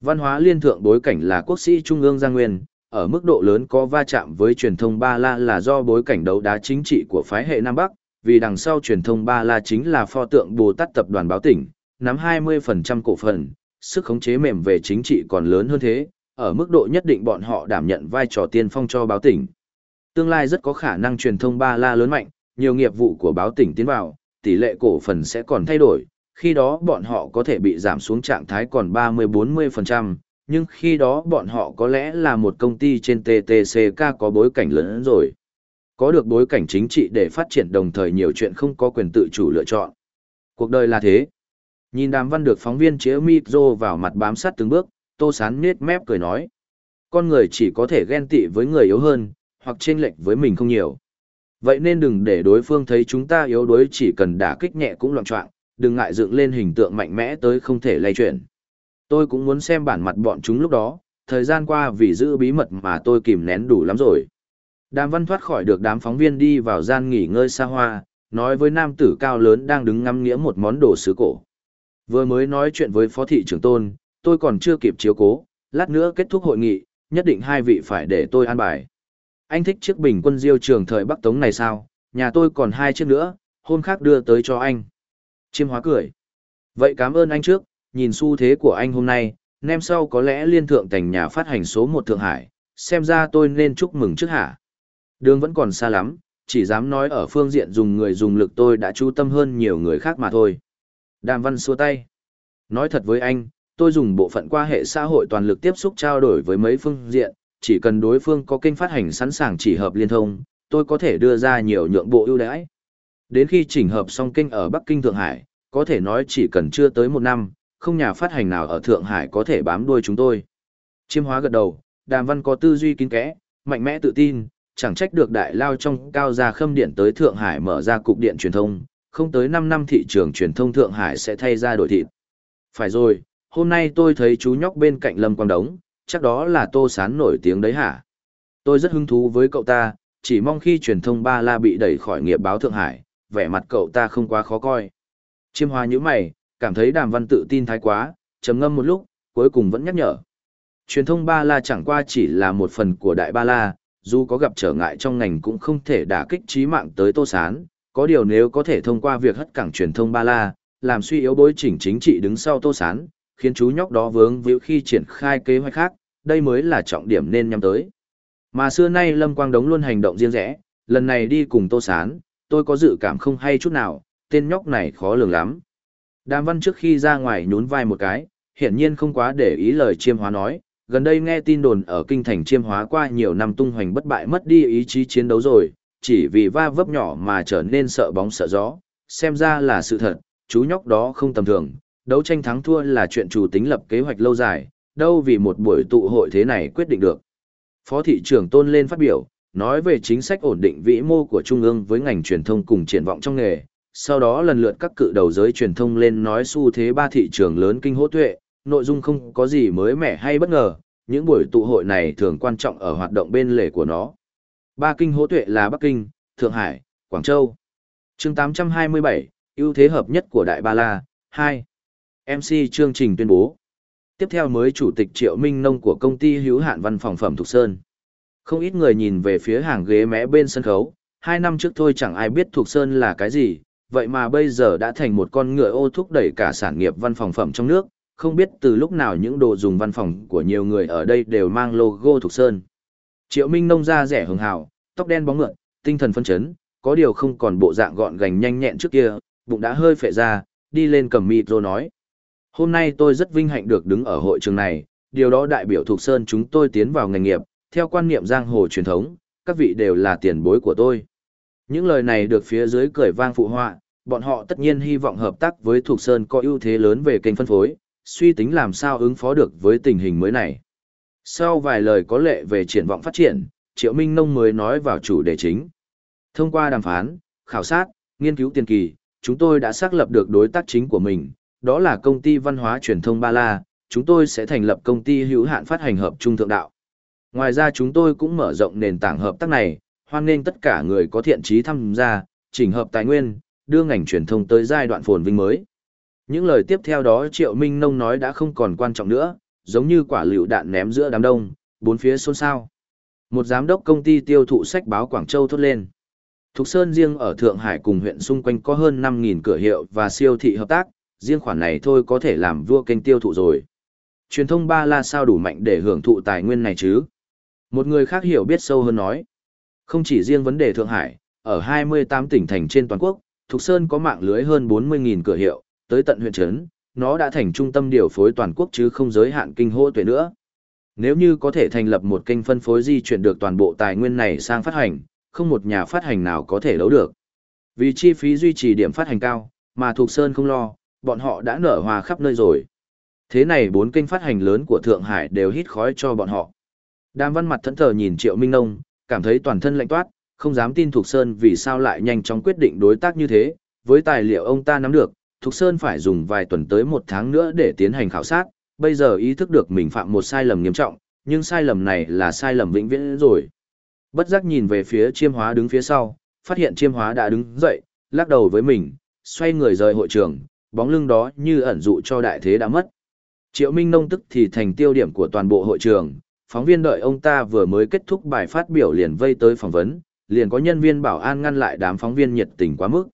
Speaker 1: Văn hóa liên thượng bối cảnh là quốc sĩ Trung ương Giang Nguyên, ở mức độ lớn có va chạm với truyền thông Ba La là do bối cảnh đấu đá chính trị của phái hệ Nam Bắc, vì đằng sau truyền thông Ba La chính là pho tượng Bồ Tát tập đoàn báo tỉnh, nắm 20% cổ phần, sức khống chế mềm về chính trị còn lớn hơn thế, ở mức độ nhất định bọn họ đảm nhận vai trò tiên phong cho báo tỉnh. Tương lai rất có khả năng truyền thông Ba La lớn mạnh, nhiều nghiệp vụ của báo tỉnh tiến vào, tỷ lệ cổ phần sẽ còn thay đổi, khi đó bọn họ có thể bị giảm xuống trạng thái còn 30-40%, nhưng khi đó bọn họ có lẽ là một công ty trên TTCK có bối cảnh lớn hơn rồi. Có được bối cảnh chính trị để phát triển đồng thời nhiều chuyện không có quyền tự chủ lựa chọn. Cuộc đời là thế. Nhìn đàm văn được phóng viên chĩa micro vào mặt bám sát từng bước, tô sán nết mép cười nói. Con người chỉ có thể ghen tị với người yếu hơn, hoặc chênh lệch với mình không nhiều. Vậy nên đừng để đối phương thấy chúng ta yếu đuối chỉ cần đả kích nhẹ cũng loạn trọng, đừng ngại dựng lên hình tượng mạnh mẽ tới không thể lay chuyển. Tôi cũng muốn xem bản mặt bọn chúng lúc đó, thời gian qua vì giữ bí mật mà tôi kìm nén đủ lắm rồi. Đàm văn thoát khỏi được đám phóng viên đi vào gian nghỉ ngơi xa hoa, nói với nam tử cao lớn đang đứng ngắm nghĩa một món đồ sứ cổ. Vừa mới nói chuyện với phó thị trưởng tôn, tôi còn chưa kịp chiếu cố, lát nữa kết thúc hội nghị, nhất định hai vị phải để tôi an bài. Anh thích chiếc bình quân diêu trường thời Bắc Tống này sao? Nhà tôi còn hai chiếc nữa, hôm khác đưa tới cho anh. Chiêm hóa cười. Vậy cảm ơn anh trước, nhìn xu thế của anh hôm nay, nem sau có lẽ liên thượng thành nhà phát hành số một Thượng Hải, xem ra tôi nên chúc mừng trước hả. Đường vẫn còn xa lắm, chỉ dám nói ở phương diện dùng người dùng lực tôi đã chú tâm hơn nhiều người khác mà thôi. Đàm văn xua tay. Nói thật với anh, tôi dùng bộ phận qua hệ xã hội toàn lực tiếp xúc trao đổi với mấy phương diện, chỉ cần đối phương có kênh phát hành sẵn sàng chỉ hợp liên thông, tôi có thể đưa ra nhiều nhượng bộ ưu đãi. Đến khi chỉnh hợp xong kênh ở Bắc Kinh Thượng Hải, có thể nói chỉ cần chưa tới một năm, không nhà phát hành nào ở Thượng Hải có thể bám đuôi chúng tôi. Chiêm hóa gật đầu, đàm văn có tư duy kín kẽ, mạnh mẽ tự tin, chẳng trách được đại lao trong cao gia khâm điện tới Thượng Hải mở ra cục điện truyền thông, không tới 5 năm thị trường truyền thông Thượng Hải sẽ thay ra đổi thịt. Phải rồi, hôm nay tôi thấy chú nhóc bên cạnh Lâm Quang Đống, chắc đó là Tô Sán nổi tiếng đấy hả? Tôi rất hứng thú với cậu ta, chỉ mong khi truyền thông Ba La bị đẩy khỏi nghiệp báo Thượng Hải, vẻ mặt cậu ta không quá khó coi. Chiêm hoa như mày, cảm thấy đàm văn tự tin thái quá, trầm ngâm một lúc, cuối cùng vẫn nhắc nhở. Truyền thông Ba La chẳng qua chỉ là một phần của Đại Ba La, dù có gặp trở ngại trong ngành cũng không thể đả kích trí mạng tới Tô Sán, có điều nếu có thể thông qua việc hất cảng truyền thông Ba La, làm suy yếu bối chỉnh chính trị đứng sau Tô Sán, khiến chú nhóc đó vướng víu khi triển khai kế hoạch khác, đây mới là trọng điểm nên nhắm tới. Mà xưa nay Lâm Quang Đống luôn hành động riêng rẽ, lần này đi cùng Tô Sán, tôi có dự cảm không hay chút nào, tên nhóc này khó lường lắm. Đàm văn trước khi ra ngoài nhún vai một cái, hiển nhiên không quá để ý lời chiêm hóa nói, gần đây nghe tin đồn ở kinh thành chiêm hóa qua nhiều năm tung hoành bất bại mất đi ý chí chiến đấu rồi, chỉ vì va vấp nhỏ mà trở nên sợ bóng sợ gió, xem ra là sự thật, chú nhóc đó không tầm thường, đấu tranh thắng thua là chuyện chủ tính lập kế hoạch lâu dài, đâu vì một buổi tụ hội thế này quyết định được. Phó thị trưởng tôn lên phát biểu, nói về chính sách ổn định vĩ mô của Trung ương với ngành truyền thông cùng triển vọng trong nghề, sau đó lần lượt các cự đầu giới truyền thông lên nói xu thế ba thị trường lớn kinh hỗ tuệ, nội dung không có gì mới mẻ hay bất ngờ, những buổi tụ hội này thường quan trọng ở hoạt động bên lề của nó. Ba kinh hỗ tuệ là Bắc Kinh, Thượng Hải, Quảng Châu. chương 827, ưu thế hợp nhất của Đại Ba La, 2. MC chương trình tuyên bố. Tiếp theo mới chủ tịch Triệu Minh Nông của công ty hữu hạn văn phòng phẩm Thục Sơn. Không ít người nhìn về phía hàng ghế mé bên sân khấu, hai năm trước thôi chẳng ai biết Thục Sơn là cái gì, vậy mà bây giờ đã thành một con ngựa ô thúc đẩy cả sản nghiệp văn phòng phẩm trong nước, không biết từ lúc nào những đồ dùng văn phòng của nhiều người ở đây đều mang logo Thục Sơn. Triệu Minh Nông da rẻ hường hào, tóc đen bóng mượn, tinh thần phân chấn, có điều không còn bộ dạng gọn gành nhanh nhẹn trước kia, bụng đã hơi phệ ra, đi lên cầm mịt rồi nói. Hôm nay tôi rất vinh hạnh được đứng ở hội trường này, điều đó đại biểu Thục Sơn chúng tôi tiến vào ngành nghiệp, theo quan niệm giang hồ truyền thống, các vị đều là tiền bối của tôi. Những lời này được phía dưới cười vang phụ họa, bọn họ tất nhiên hy vọng hợp tác với Thục Sơn có ưu thế lớn về kênh phân phối, suy tính làm sao ứng phó được với tình hình mới này. Sau vài lời có lệ về triển vọng phát triển, Triệu Minh Nông mới nói vào chủ đề chính. Thông qua đàm phán, khảo sát, nghiên cứu tiền kỳ, chúng tôi đã xác lập được đối tác chính của mình, đó là công ty văn hóa truyền thông Ba La, chúng tôi sẽ thành lập công ty hữu hạn phát hành hợp trung thượng đạo. Ngoài ra chúng tôi cũng mở rộng nền tảng hợp tác này, hoan nghênh tất cả người có thiện trí tham gia, chỉnh hợp tài nguyên, đưa ngành truyền thông tới giai đoạn phồn vinh mới. Những lời tiếp theo đó Triệu Minh Nông nói đã không còn quan trọng nữa, giống như quả lựu đạn ném giữa đám đông, bốn phía xôn xao. Một giám đốc công ty tiêu thụ sách báo Quảng Châu thốt lên. Thục Sơn riêng ở Thượng Hải cùng huyện xung quanh có hơn 5.000 cửa hiệu và siêu thị hợp tác, riêng khoản này thôi có thể làm vua kênh tiêu thụ rồi. Truyền thông ba la sao đủ mạnh để hưởng thụ tài nguyên này chứ? Một người khác hiểu biết sâu hơn nói. Không chỉ riêng vấn đề Thượng Hải, ở 28 tỉnh thành trên toàn quốc, Thục Sơn có mạng lưới hơn 40.000 cửa hiệu, tới tận huyện trấn, nó đã thành trung tâm điều phối toàn quốc chứ không giới hạn kinh hô tuệ nữa. Nếu như có thể thành lập một kênh phân phối di chuyển được toàn bộ tài nguyên này sang phát hành, không một nhà phát hành nào có thể đấu được. Vì chi phí duy trì điểm phát hành cao, mà Thục Sơn không lo, bọn họ đã nở hoa khắp nơi rồi. Thế này bốn kênh phát hành lớn của Thượng Hải đều hít khói cho bọn họ. Đàm văn mặt thẫn thờ nhìn Triệu Minh Nông, cảm thấy toàn thân lạnh toát, không dám tin Thục Sơn vì sao lại nhanh chóng quyết định đối tác như thế. Với tài liệu ông ta nắm được, Thục Sơn phải dùng vài tuần tới một tháng nữa để tiến hành khảo sát, bây giờ ý thức được mình phạm một sai lầm nghiêm trọng, nhưng sai lầm này là sai lầm vĩnh viễn rồi. Bất giác nhìn về phía chiêm hóa đứng phía sau, phát hiện chiêm hóa đã đứng dậy, lắc đầu với mình, xoay người rời hội trường, bóng lưng đó như ẩn dụ cho đại thế đã mất. Triệu Minh Nông tức thì thành tiêu điểm của toàn bộ hội trường, phóng viên đợi ông ta vừa mới kết thúc bài phát biểu liền vây tới phỏng vấn, liền có nhân viên bảo an ngăn lại đám phóng viên nhiệt tình quá mức.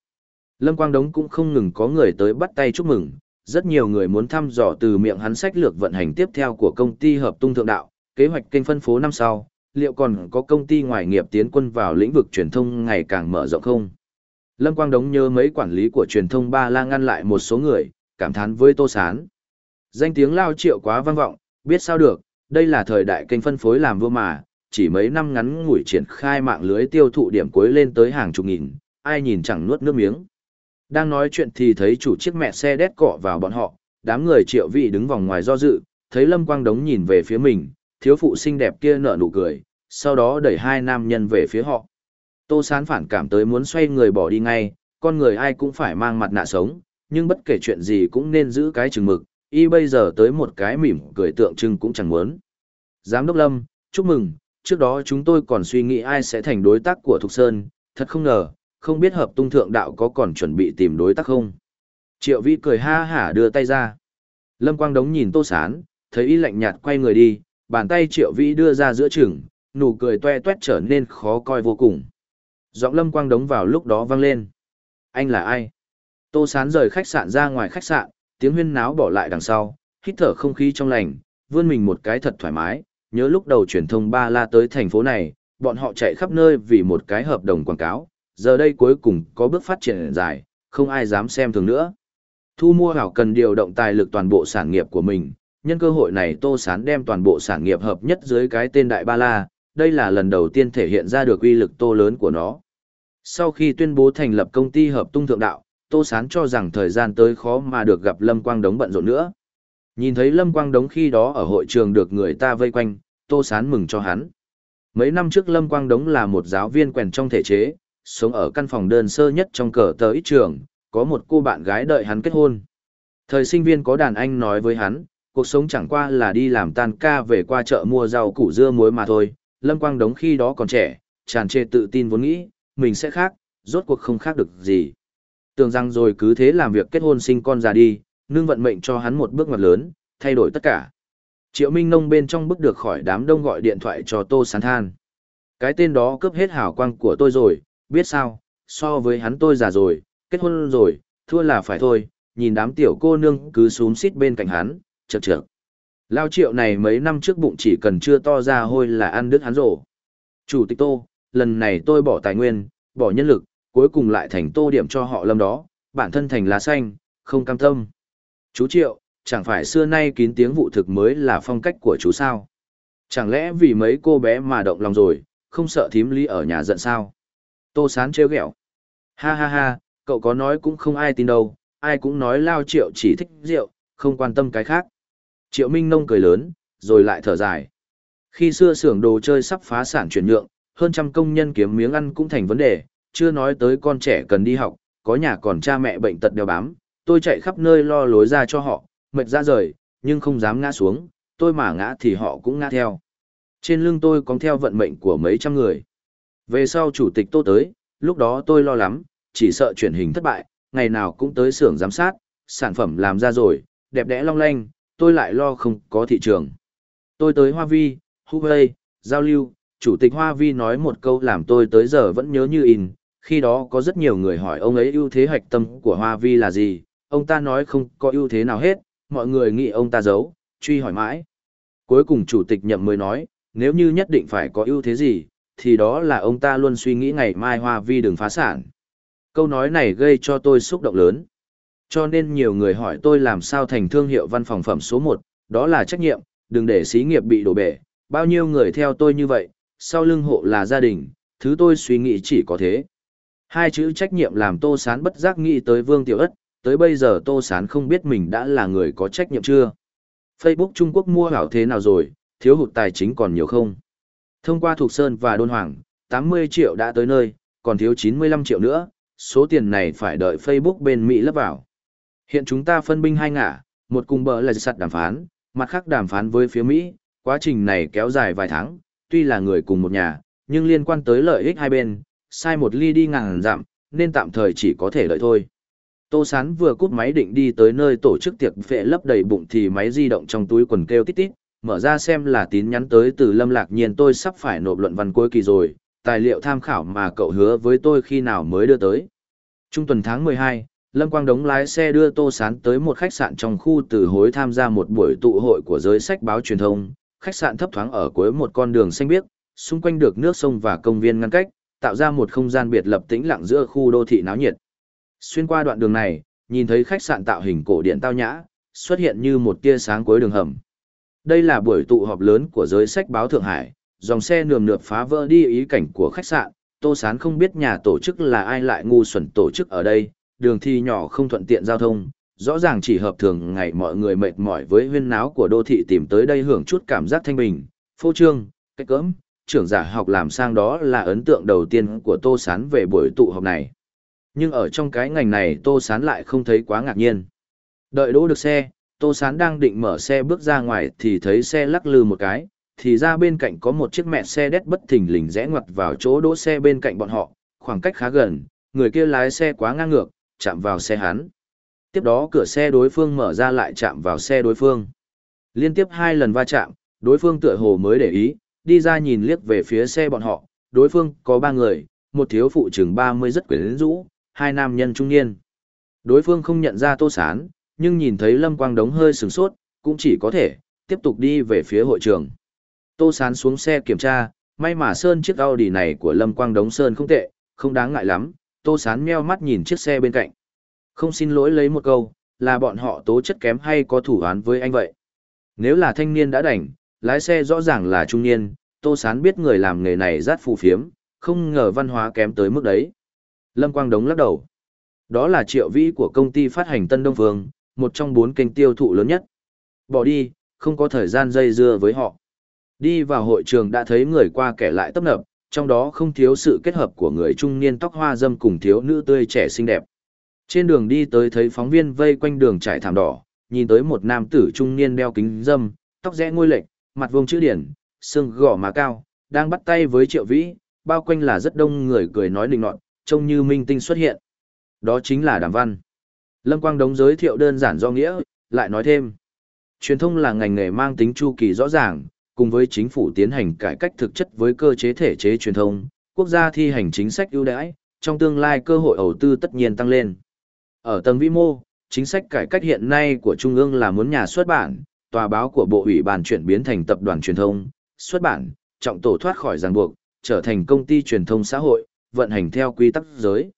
Speaker 1: Lâm Quang Đống cũng không ngừng có người tới bắt tay chúc mừng, rất nhiều người muốn thăm dò từ miệng hắn sách lược vận hành tiếp theo của công ty hợp tung thượng đạo, kế hoạch kênh phân phố năm sau, liệu còn có công ty ngoài nghiệp tiến quân vào lĩnh vực truyền thông ngày càng mở rộng không? Lâm Quang Đống nhớ mấy quản lý của truyền thông Ba La ngăn lại một số người, cảm thán với Tô Sán. Danh tiếng lao triệu quá vang vọng, biết sao được, đây là thời đại kênh phân phối làm vua mà, chỉ mấy năm ngắn ngủi triển khai mạng lưới tiêu thụ điểm cuối lên tới hàng chục nghìn, ai nhìn chẳng nuốt nước miếng. Đang nói chuyện thì thấy chủ chiếc mẹ xe đét cọ vào bọn họ, đám người triệu vị đứng vòng ngoài do dự, thấy Lâm Quang Đống nhìn về phía mình, thiếu phụ xinh đẹp kia nở nụ cười, sau đó đẩy hai nam nhân về phía họ. Tô Sán phản cảm tới muốn xoay người bỏ đi ngay, con người ai cũng phải mang mặt nạ sống, nhưng bất kể chuyện gì cũng nên giữ cái chừng mực, y bây giờ tới một cái mỉm cười tượng trưng cũng chẳng muốn. Giám đốc Lâm, chúc mừng, trước đó chúng tôi còn suy nghĩ ai sẽ thành đối tác của Thục Sơn, thật không ngờ, không biết hợp tung thượng đạo có còn chuẩn bị tìm đối tác không. Triệu Vĩ cười ha hả đưa tay ra. Lâm Quang Đống nhìn Tô Sán, thấy y lạnh nhạt quay người đi, bàn tay Triệu Vĩ đưa ra giữa chừng, nụ cười toe toét trở nên khó coi vô cùng. Giọng Lâm Quang Đống vào lúc đó vang lên. Anh là ai? Tô Sán rời khách sạn ra ngoài khách sạn, tiếng huyên náo bỏ lại đằng sau, hít thở không khí trong lành, vươn mình một cái thật thoải mái, nhớ lúc đầu truyền thông ba la tới thành phố này, bọn họ chạy khắp nơi vì một cái hợp đồng quảng cáo, giờ đây cuối cùng có bước phát triển dài, không ai dám xem thường nữa. Thu mua hảo cần điều động tài lực toàn bộ sản nghiệp của mình, nhân cơ hội này Tô Sán đem toàn bộ sản nghiệp hợp nhất dưới cái tên Đại Ba La, đây là lần đầu tiên thể hiện ra được uy lực tô lớn của nó. Sau khi tuyên bố thành lập công ty hợp tung thượng đạo, Tô Sán cho rằng thời gian tới khó mà được gặp Lâm Quang Đống bận rộn nữa. Nhìn thấy Lâm Quang Đống khi đó ở hội trường được người ta vây quanh, Tô Sán mừng cho hắn. Mấy năm trước Lâm Quang Đống là một giáo viên quèn trong thể chế, sống ở căn phòng đơn sơ nhất trong cờ tờ ít trường, có một cô bạn gái đợi hắn kết hôn. Thời sinh viên có đàn anh nói với hắn, cuộc sống chẳng qua là đi làm tan ca về qua chợ mua rau củ dưa muối mà thôi. Lâm Quang Đống khi đó còn trẻ, tràn trề tự tin vốn nghĩ, mình sẽ khác, rốt cuộc không khác được gì. Tưởng rằng rồi cứ thế làm việc kết hôn sinh con già đi, nương vận mệnh cho hắn một bước ngoặt lớn, thay đổi tất cả. Triệu Minh Nông bên trong bước được khỏi đám đông gọi điện thoại cho Tô Sán Than. Cái tên đó cướp hết hảo quang của tôi rồi, biết sao, so với hắn tôi già rồi, kết hôn rồi, thua là phải thôi, nhìn đám tiểu cô nương cứ xuống xít bên cạnh hắn, chật chật. Lao triệu này mấy năm trước bụng chỉ cần chưa to ra hôi là ăn đứt hắn rổ. Chủ tịch Tô, lần này tôi bỏ tài nguyên, bỏ nhân lực, cuối cùng lại thành tô điểm cho họ lâm đó, bản thân thành lá xanh, không cam tâm. Chú Triệu, chẳng phải xưa nay kín tiếng vụ thực mới là phong cách của chú sao? Chẳng lẽ vì mấy cô bé mà động lòng rồi, không sợ thím lý ở nhà giận sao? Tô Sán trêu ghẹo. Ha ha ha, cậu có nói cũng không ai tin đâu, ai cũng nói Lao Triệu chỉ thích rượu, không quan tâm cái khác. Triệu Minh Nông cười lớn, rồi lại thở dài. Khi xưa xưởng đồ chơi sắp phá sản chuyển nhượng, hơn trăm công nhân kiếm miếng ăn cũng thành vấn đề, chưa nói tới con trẻ cần đi học, có nhà còn cha mẹ bệnh tật đeo bám, tôi chạy khắp nơi lo lối ra cho họ, mệt ra rời, nhưng không dám ngã xuống, tôi mà ngã thì họ cũng ngã theo. Trên lưng tôi còn theo vận mệnh của mấy trăm người. Về sau chủ tịch tôi tới, lúc đó tôi lo lắm, chỉ sợ chuyển hình thất bại, ngày nào cũng tới xưởng giám sát, sản phẩm làm ra rồi, đẹp đẽ long lanh, tôi lại lo không có thị trường. Tôi tới Hoa Vi, Huawei, giao lưu, chủ tịch Hoa Vi nói một câu làm tôi tới giờ vẫn nhớ như in, khi đó có rất nhiều người hỏi ông ấy ưu thế hạch tâm của Hoa Vi là gì, ông ta nói không có ưu thế nào hết, mọi người nghĩ ông ta giấu, truy hỏi mãi. Cuối cùng chủ tịch nhậm mới nói, nếu như nhất định phải có ưu thế gì, thì đó là ông ta luôn suy nghĩ ngày mai Hoa Vi đừng phá sản. Câu nói này gây cho tôi xúc động lớn. Cho nên nhiều người hỏi tôi làm sao thành thương hiệu văn phòng phẩm số 1, đó là trách nhiệm, đừng để xí nghiệp bị đổ bể. Bao nhiêu người theo tôi như vậy, sau lưng hộ là gia đình, thứ tôi suy nghĩ chỉ có thế. Hai chữ trách nhiệm làm Tô Sán bất giác nghĩ tới Vương Tiểu Ất, tới bây giờ Tô Sán không biết mình đã là người có trách nhiệm chưa. Facebook Trung Quốc mua hảo thế nào rồi, thiếu hụt tài chính còn nhiều không? Thông qua Thục Sơn và Đôn Hoàng, 80 triệu đã tới nơi, còn thiếu 95 triệu nữa, số tiền này phải đợi Facebook bên Mỹ lấp vào. Hiện chúng ta phân binh hai ngả, một cùng bờ là sạt đàm phán, mặt khác đàm phán với phía Mỹ, quá trình này kéo dài vài tháng, tuy là người cùng một nhà, nhưng liên quan tới lợi ích hai bên, sai một ly đi ngàn dặm, nên tạm thời chỉ có thể lợi thôi. Tô Sán vừa cút máy định đi tới nơi tổ chức tiệc vệ lấp đầy bụng thì máy di động trong túi quần kêu tít tít, mở ra xem là tín nhắn tới từ Lâm Lạc Nhiên tôi sắp phải nộp luận văn cuối kỳ rồi, tài liệu tham khảo mà cậu hứa với tôi khi nào mới đưa tới. Trung tuần tháng 12, Lâm Quang Đống lái xe đưa Tô Sán tới một khách sạn trong khu từ hối tham gia một buổi tụ hội của giới sách báo truyền thông. Khách sạn thấp thoáng ở cuối một con đường xanh biếc, xung quanh được nước sông và công viên ngăn cách, tạo ra một không gian biệt lập tĩnh lặng giữa khu đô thị náo nhiệt. Xuyên qua đoạn đường này, nhìn thấy khách sạn tạo hình cổ điện tao nhã, xuất hiện như một tia sáng cuối đường hầm. Đây là buổi tụ họp lớn của giới sách báo Thượng Hải, dòng xe nườm nượp phá vỡ đi ý cảnh của khách sạn, Tô Sán không biết nhà tổ chức là ai lại ngu xuẩn tổ chức ở đây, đường thi nhỏ không thuận tiện giao thông, rõ ràng chỉ hợp thường ngày mọi người mệt mỏi với huyên náo của đô thị tìm tới đây hưởng chút cảm giác thanh bình, phô trương, cách cỡm, trưởng giả học làm sang đó là ấn tượng đầu tiên của Tô Sán về buổi tụ họp này. Nhưng ở trong cái ngành này Tô Sán lại không thấy quá ngạc nhiên. Đợi đỗ được xe, Tô Sán đang định mở xe bước ra ngoài thì thấy xe lắc lư một cái, thì ra bên cạnh có một chiếc mẹ xe đét bất thình lình rẽ ngoặt vào chỗ đỗ xe bên cạnh bọn họ, khoảng cách khá gần, người kia lái xe quá ngang ngược, chạm vào xe hắn. Tiếp đó cửa xe đối phương mở ra lại chạm vào xe đối phương. Liên tiếp hai lần va chạm, đối phương tựa hồ mới để ý, đi ra nhìn liếc về phía xe bọn họ, đối phương có ba người, một thiếu phụ chừng 30 rất quyến rũ, hai nam nhân trung niên. Đối phương không nhận ra Tô Sán, nhưng nhìn thấy Lâm Quang Đống hơi sửng sốt, cũng chỉ có thể tiếp tục đi về phía hội trường. Tô Sán xuống xe kiểm tra, may mà sơn chiếc Audi này của Lâm Quang Đống Sơn không tệ, không đáng ngại lắm, Tô Sán meo mắt nhìn chiếc xe bên cạnh. Không xin lỗi lấy một câu, là bọn họ tố chất kém hay có thủ án với anh vậy. Nếu là thanh niên đã đành, lái xe rõ ràng là trung niên, Tô Sán biết người làm nghề này rát phù phiếm, không ngờ văn hóa kém tới mức đấy. Lâm Quang Đống lắc đầu. Đó là triệu vĩ của công ty phát hành Tân Đông Vương, một trong bốn kênh tiêu thụ lớn nhất. Bỏ đi, không có thời gian dây dưa với họ. Đi vào hội trường đã thấy người qua kẻ lại tấp nập, trong đó không thiếu sự kết hợp của người trung niên tóc hoa dâm cùng thiếu nữ tươi trẻ xinh đẹp. Trên đường đi tới thấy phóng viên vây quanh đường trải thảm đỏ, nhìn tới một nam tử trung niên đeo kính dâm, tóc rẽ ngôi lệch, mặt vuông chữ điển, xương gò má cao, đang bắt tay với triệu vĩ, bao quanh là rất đông người cười nói đình nọt, trông như minh tinh xuất hiện. Đó chính là đàm văn. Lâm Quang Đống giới thiệu đơn giản do nghĩa, lại nói thêm. Truyền thông là ngành nghề mang tính chu kỳ rõ ràng, cùng với chính phủ tiến hành cải cách thực chất với cơ chế thể chế truyền thông, quốc gia thi hành chính sách ưu đãi, trong tương lai cơ hội đầu tư tất nhiên tăng lên. Ở tầng vĩ mô, chính sách cải cách hiện nay của Trung ương là muốn nhà xuất bản, tòa báo của Bộ ủy ban chuyển biến thành tập đoàn truyền thông, xuất bản, trọng tổ thoát khỏi ràng buộc, trở thành công ty truyền thông xã hội, vận hành theo quy tắc giới.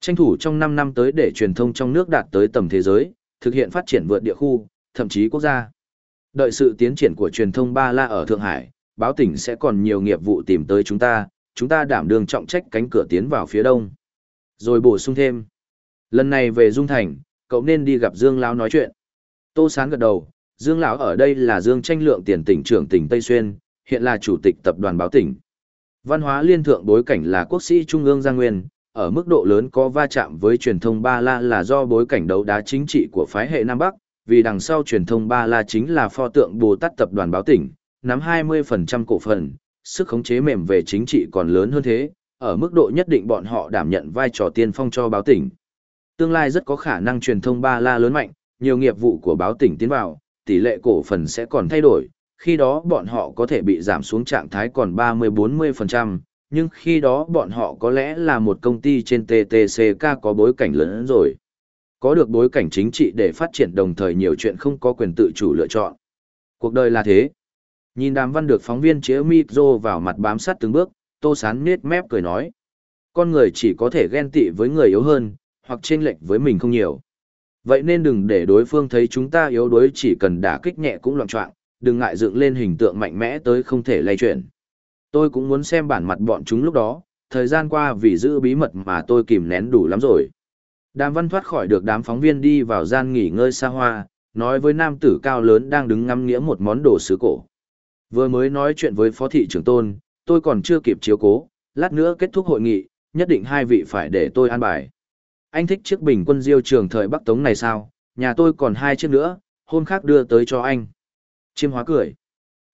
Speaker 1: Tranh thủ trong 5 năm tới để truyền thông trong nước đạt tới tầm thế giới, thực hiện phát triển vượt địa khu, thậm chí quốc gia. Đợi sự tiến triển của truyền thông Ba La ở Thượng Hải, báo tỉnh sẽ còn nhiều nghiệp vụ tìm tới chúng ta, chúng ta đảm đương trọng trách cánh cửa tiến vào phía đông. Rồi bổ sung thêm. Lần này về Dung Thành, cậu nên đi gặp Dương Lão nói chuyện. Tô Sán gật đầu, Dương Lão ở đây là Dương Tranh Lượng tiền tỉnh trưởng tỉnh Tây Xuyên, hiện là chủ tịch tập đoàn báo tỉnh. Văn hóa liên thượng bối cảnh là quốc sĩ Trung ương Giang Nguyên, ở mức độ lớn có va chạm với truyền thông Ba La là do bối cảnh đấu đá chính trị của phái hệ Nam Bắc, vì đằng sau truyền thông Ba La chính là pho tượng Bồ Tát tập đoàn báo tỉnh, nắm 20% cổ phần, sức khống chế mềm về chính trị còn lớn hơn thế, ở mức độ nhất định bọn họ đảm nhận vai trò tiên phong cho báo tỉnh. Tương lai rất có khả năng truyền thông Ba La lớn mạnh, nhiều nghiệp vụ của báo tỉnh tiến vào, tỷ lệ cổ phần sẽ còn thay đổi, khi đó bọn họ có thể bị giảm xuống trạng thái còn 30-40%, nhưng khi đó bọn họ có lẽ là một công ty trên TTCK có bối cảnh lớn hơn rồi. Có được bối cảnh chính trị để phát triển đồng thời nhiều chuyện không có quyền tự chủ lựa chọn. Cuộc đời là thế. Nhìn đàm văn được phóng viên chĩa micro vào mặt bám sát từng bước, tô sán nết mép cười nói. Con người chỉ có thể ghen tị với người yếu hơn, hoặc chênh lệch với mình không nhiều. Vậy nên đừng để đối phương thấy chúng ta yếu đuối chỉ cần đả kích nhẹ cũng loạn trọng, đừng ngại dựng lên hình tượng mạnh mẽ tới không thể lay chuyển. Tôi cũng muốn xem bản mặt bọn chúng lúc đó, thời gian qua vì giữ bí mật mà tôi kìm nén đủ lắm rồi. Đàm văn thoát khỏi được đám phóng viên đi vào gian nghỉ ngơi xa hoa, nói với nam tử cao lớn đang đứng ngắm nghĩa một món đồ sứ cổ. Vừa mới nói chuyện với phó thị trưởng tôn, tôi còn chưa kịp chiếu cố, lát nữa kết thúc hội nghị, nhất định hai vị phải để tôi an bài. Anh thích chiếc bình quân diêu trường thời Bắc Tống này sao, nhà tôi còn hai chiếc nữa, hôm khác đưa tới cho anh. Chiêm hóa cười.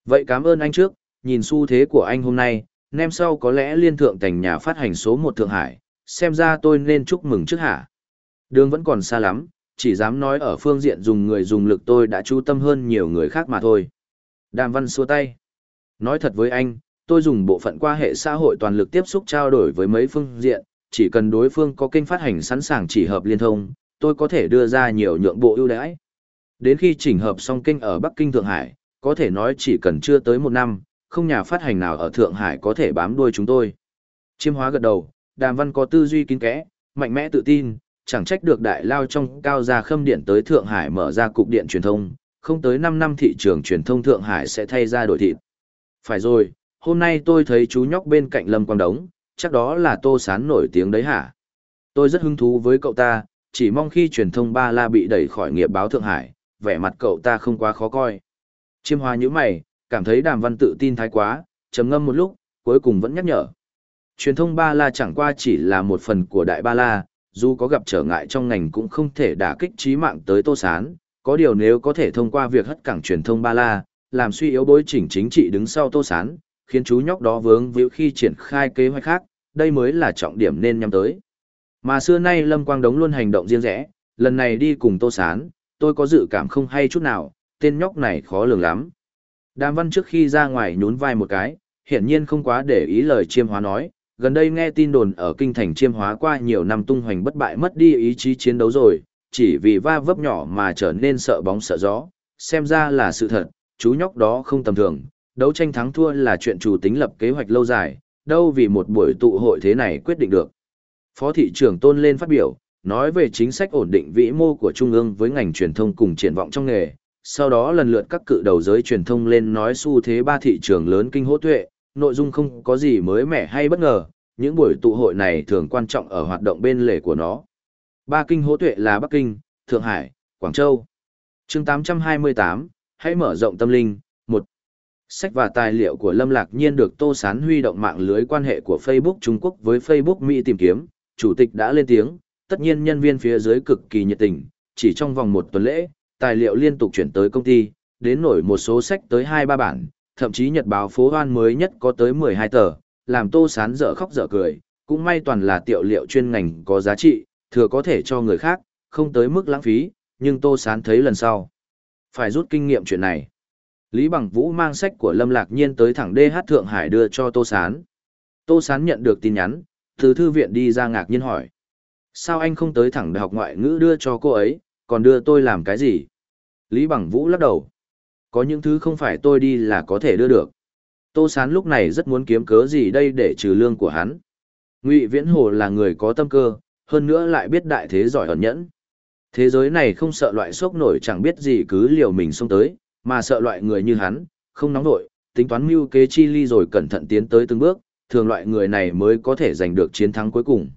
Speaker 1: Vậy cảm ơn anh trước, nhìn xu thế của anh hôm nay, nem sau có lẽ liên thượng thành nhà phát hành số một Thượng Hải, xem ra tôi nên chúc mừng trước hả. Đường vẫn còn xa lắm, chỉ dám nói ở phương diện dùng người dùng lực tôi đã chú tâm hơn nhiều người khác mà thôi. Đàm văn xua tay. Nói thật với anh, tôi dùng bộ phận qua hệ xã hội toàn lực tiếp xúc trao đổi với mấy phương diện, chỉ cần đối phương có kênh phát hành sẵn sàng chỉ hợp liên thông, tôi có thể đưa ra nhiều nhượng bộ ưu đãi. Đến khi chỉnh hợp xong kênh ở Bắc Kinh Thượng Hải, có thể nói chỉ cần chưa tới một năm, không nhà phát hành nào ở Thượng Hải có thể bám đuôi chúng tôi. Chiêm hóa gật đầu, đàm văn có tư duy kín kẽ, mạnh mẽ tự tin, chẳng trách được đại lao trong cao gia khâm điện tới Thượng Hải mở ra cục điện truyền thông, không tới 5 năm thị trường truyền thông Thượng Hải sẽ thay ra đổi thịt. Phải rồi, hôm nay tôi thấy chú nhóc bên cạnh Lâm Quang Đống, chắc đó là Tô Sán nổi tiếng đấy hả? Tôi rất hứng thú với cậu ta, chỉ mong khi truyền thông Ba La bị đẩy khỏi nghiệp báo Thượng Hải, vẻ mặt cậu ta không quá khó coi. Chiêm hoa nhữ mày, cảm thấy đàm văn tự tin thái quá, trầm ngâm một lúc, cuối cùng vẫn nhắc nhở. Truyền thông Ba La chẳng qua chỉ là một phần của Đại Ba La, dù có gặp trở ngại trong ngành cũng không thể đả kích trí mạng tới Tô Sán, có điều nếu có thể thông qua việc hất cảng truyền thông Ba La, làm suy yếu bối chỉnh chính trị đứng sau Tô Sán, khiến chú nhóc đó vướng víu khi triển khai kế hoạch khác, đây mới là trọng điểm nên nhắm tới. Mà xưa nay Lâm Quang Đống luôn hành động riêng rẽ, lần này đi cùng Tô Sán, tôi có dự cảm không hay chút nào, tên nhóc này khó lường lắm. Đàm văn trước khi ra ngoài nhún vai một cái, hiển nhiên không quá để ý lời chiêm hóa nói, gần đây nghe tin đồn ở kinh thành chiêm hóa qua nhiều năm tung hoành bất bại mất đi ý chí chiến đấu rồi, chỉ vì va vấp nhỏ mà trở nên sợ bóng sợ gió, xem ra là sự thật, chú nhóc đó không tầm thường, đấu tranh thắng thua là chuyện chủ tính lập kế hoạch lâu dài, đâu vì một buổi tụ hội thế này quyết định được. Phó thị trưởng tôn lên phát biểu, nói về chính sách ổn định vĩ mô của Trung ương với ngành truyền thông cùng triển vọng trong nghề, sau đó lần lượt các cự đầu giới truyền thông lên nói xu thế ba thị trường lớn kinh hỗ tuệ, nội dung không có gì mới mẻ hay bất ngờ, những buổi tụ hội này thường quan trọng ở hoạt động bên lề của nó. Ba kinh hỗ tuệ là Bắc Kinh, Thượng Hải, Quảng Châu. chương 828, hãy mở rộng tâm linh. Sách và tài liệu của Lâm Lạc Nhiên được Tô Sán huy động mạng lưới quan hệ của Facebook Trung Quốc với Facebook Mỹ tìm kiếm, chủ tịch đã lên tiếng, tất nhiên nhân viên phía dưới cực kỳ nhiệt tình, chỉ trong vòng một tuần lễ, tài liệu liên tục chuyển tới công ty, đến nổi một số sách tới 2-3 bản, thậm chí nhật báo phố hoan mới nhất có tới 12 tờ, làm tô sán dở khóc dở cười, cũng may toàn là tiểu liệu chuyên ngành có giá trị, thừa có thể cho người khác, không tới mức lãng phí, nhưng tô sán thấy lần sau. Phải rút kinh nghiệm chuyện này. Lý Bằng Vũ mang sách của Lâm Lạc Nhiên tới thẳng DH Thượng Hải đưa cho Tô Sán. Tô Sán nhận được tin nhắn, từ thư viện đi ra ngạc nhiên hỏi. Sao anh không tới thẳng đại học ngoại ngữ đưa cho cô ấy, còn đưa tôi làm cái gì? Lý Bằng Vũ lắc đầu. Có những thứ không phải tôi đi là có thể đưa được. Tô Sán lúc này rất muốn kiếm cớ gì đây để trừ lương của hắn. Ngụy Viễn Hồ là người có tâm cơ, hơn nữa lại biết đại thế giỏi ẩn nhẫn. Thế giới này không sợ loại sốc nổi chẳng biết gì cứ liều mình xông tới, mà sợ loại người như hắn, không nóng nổi, tính toán mưu kế chi ly rồi cẩn thận tiến tới từng bước, thường loại người này mới có thể giành được chiến thắng cuối cùng.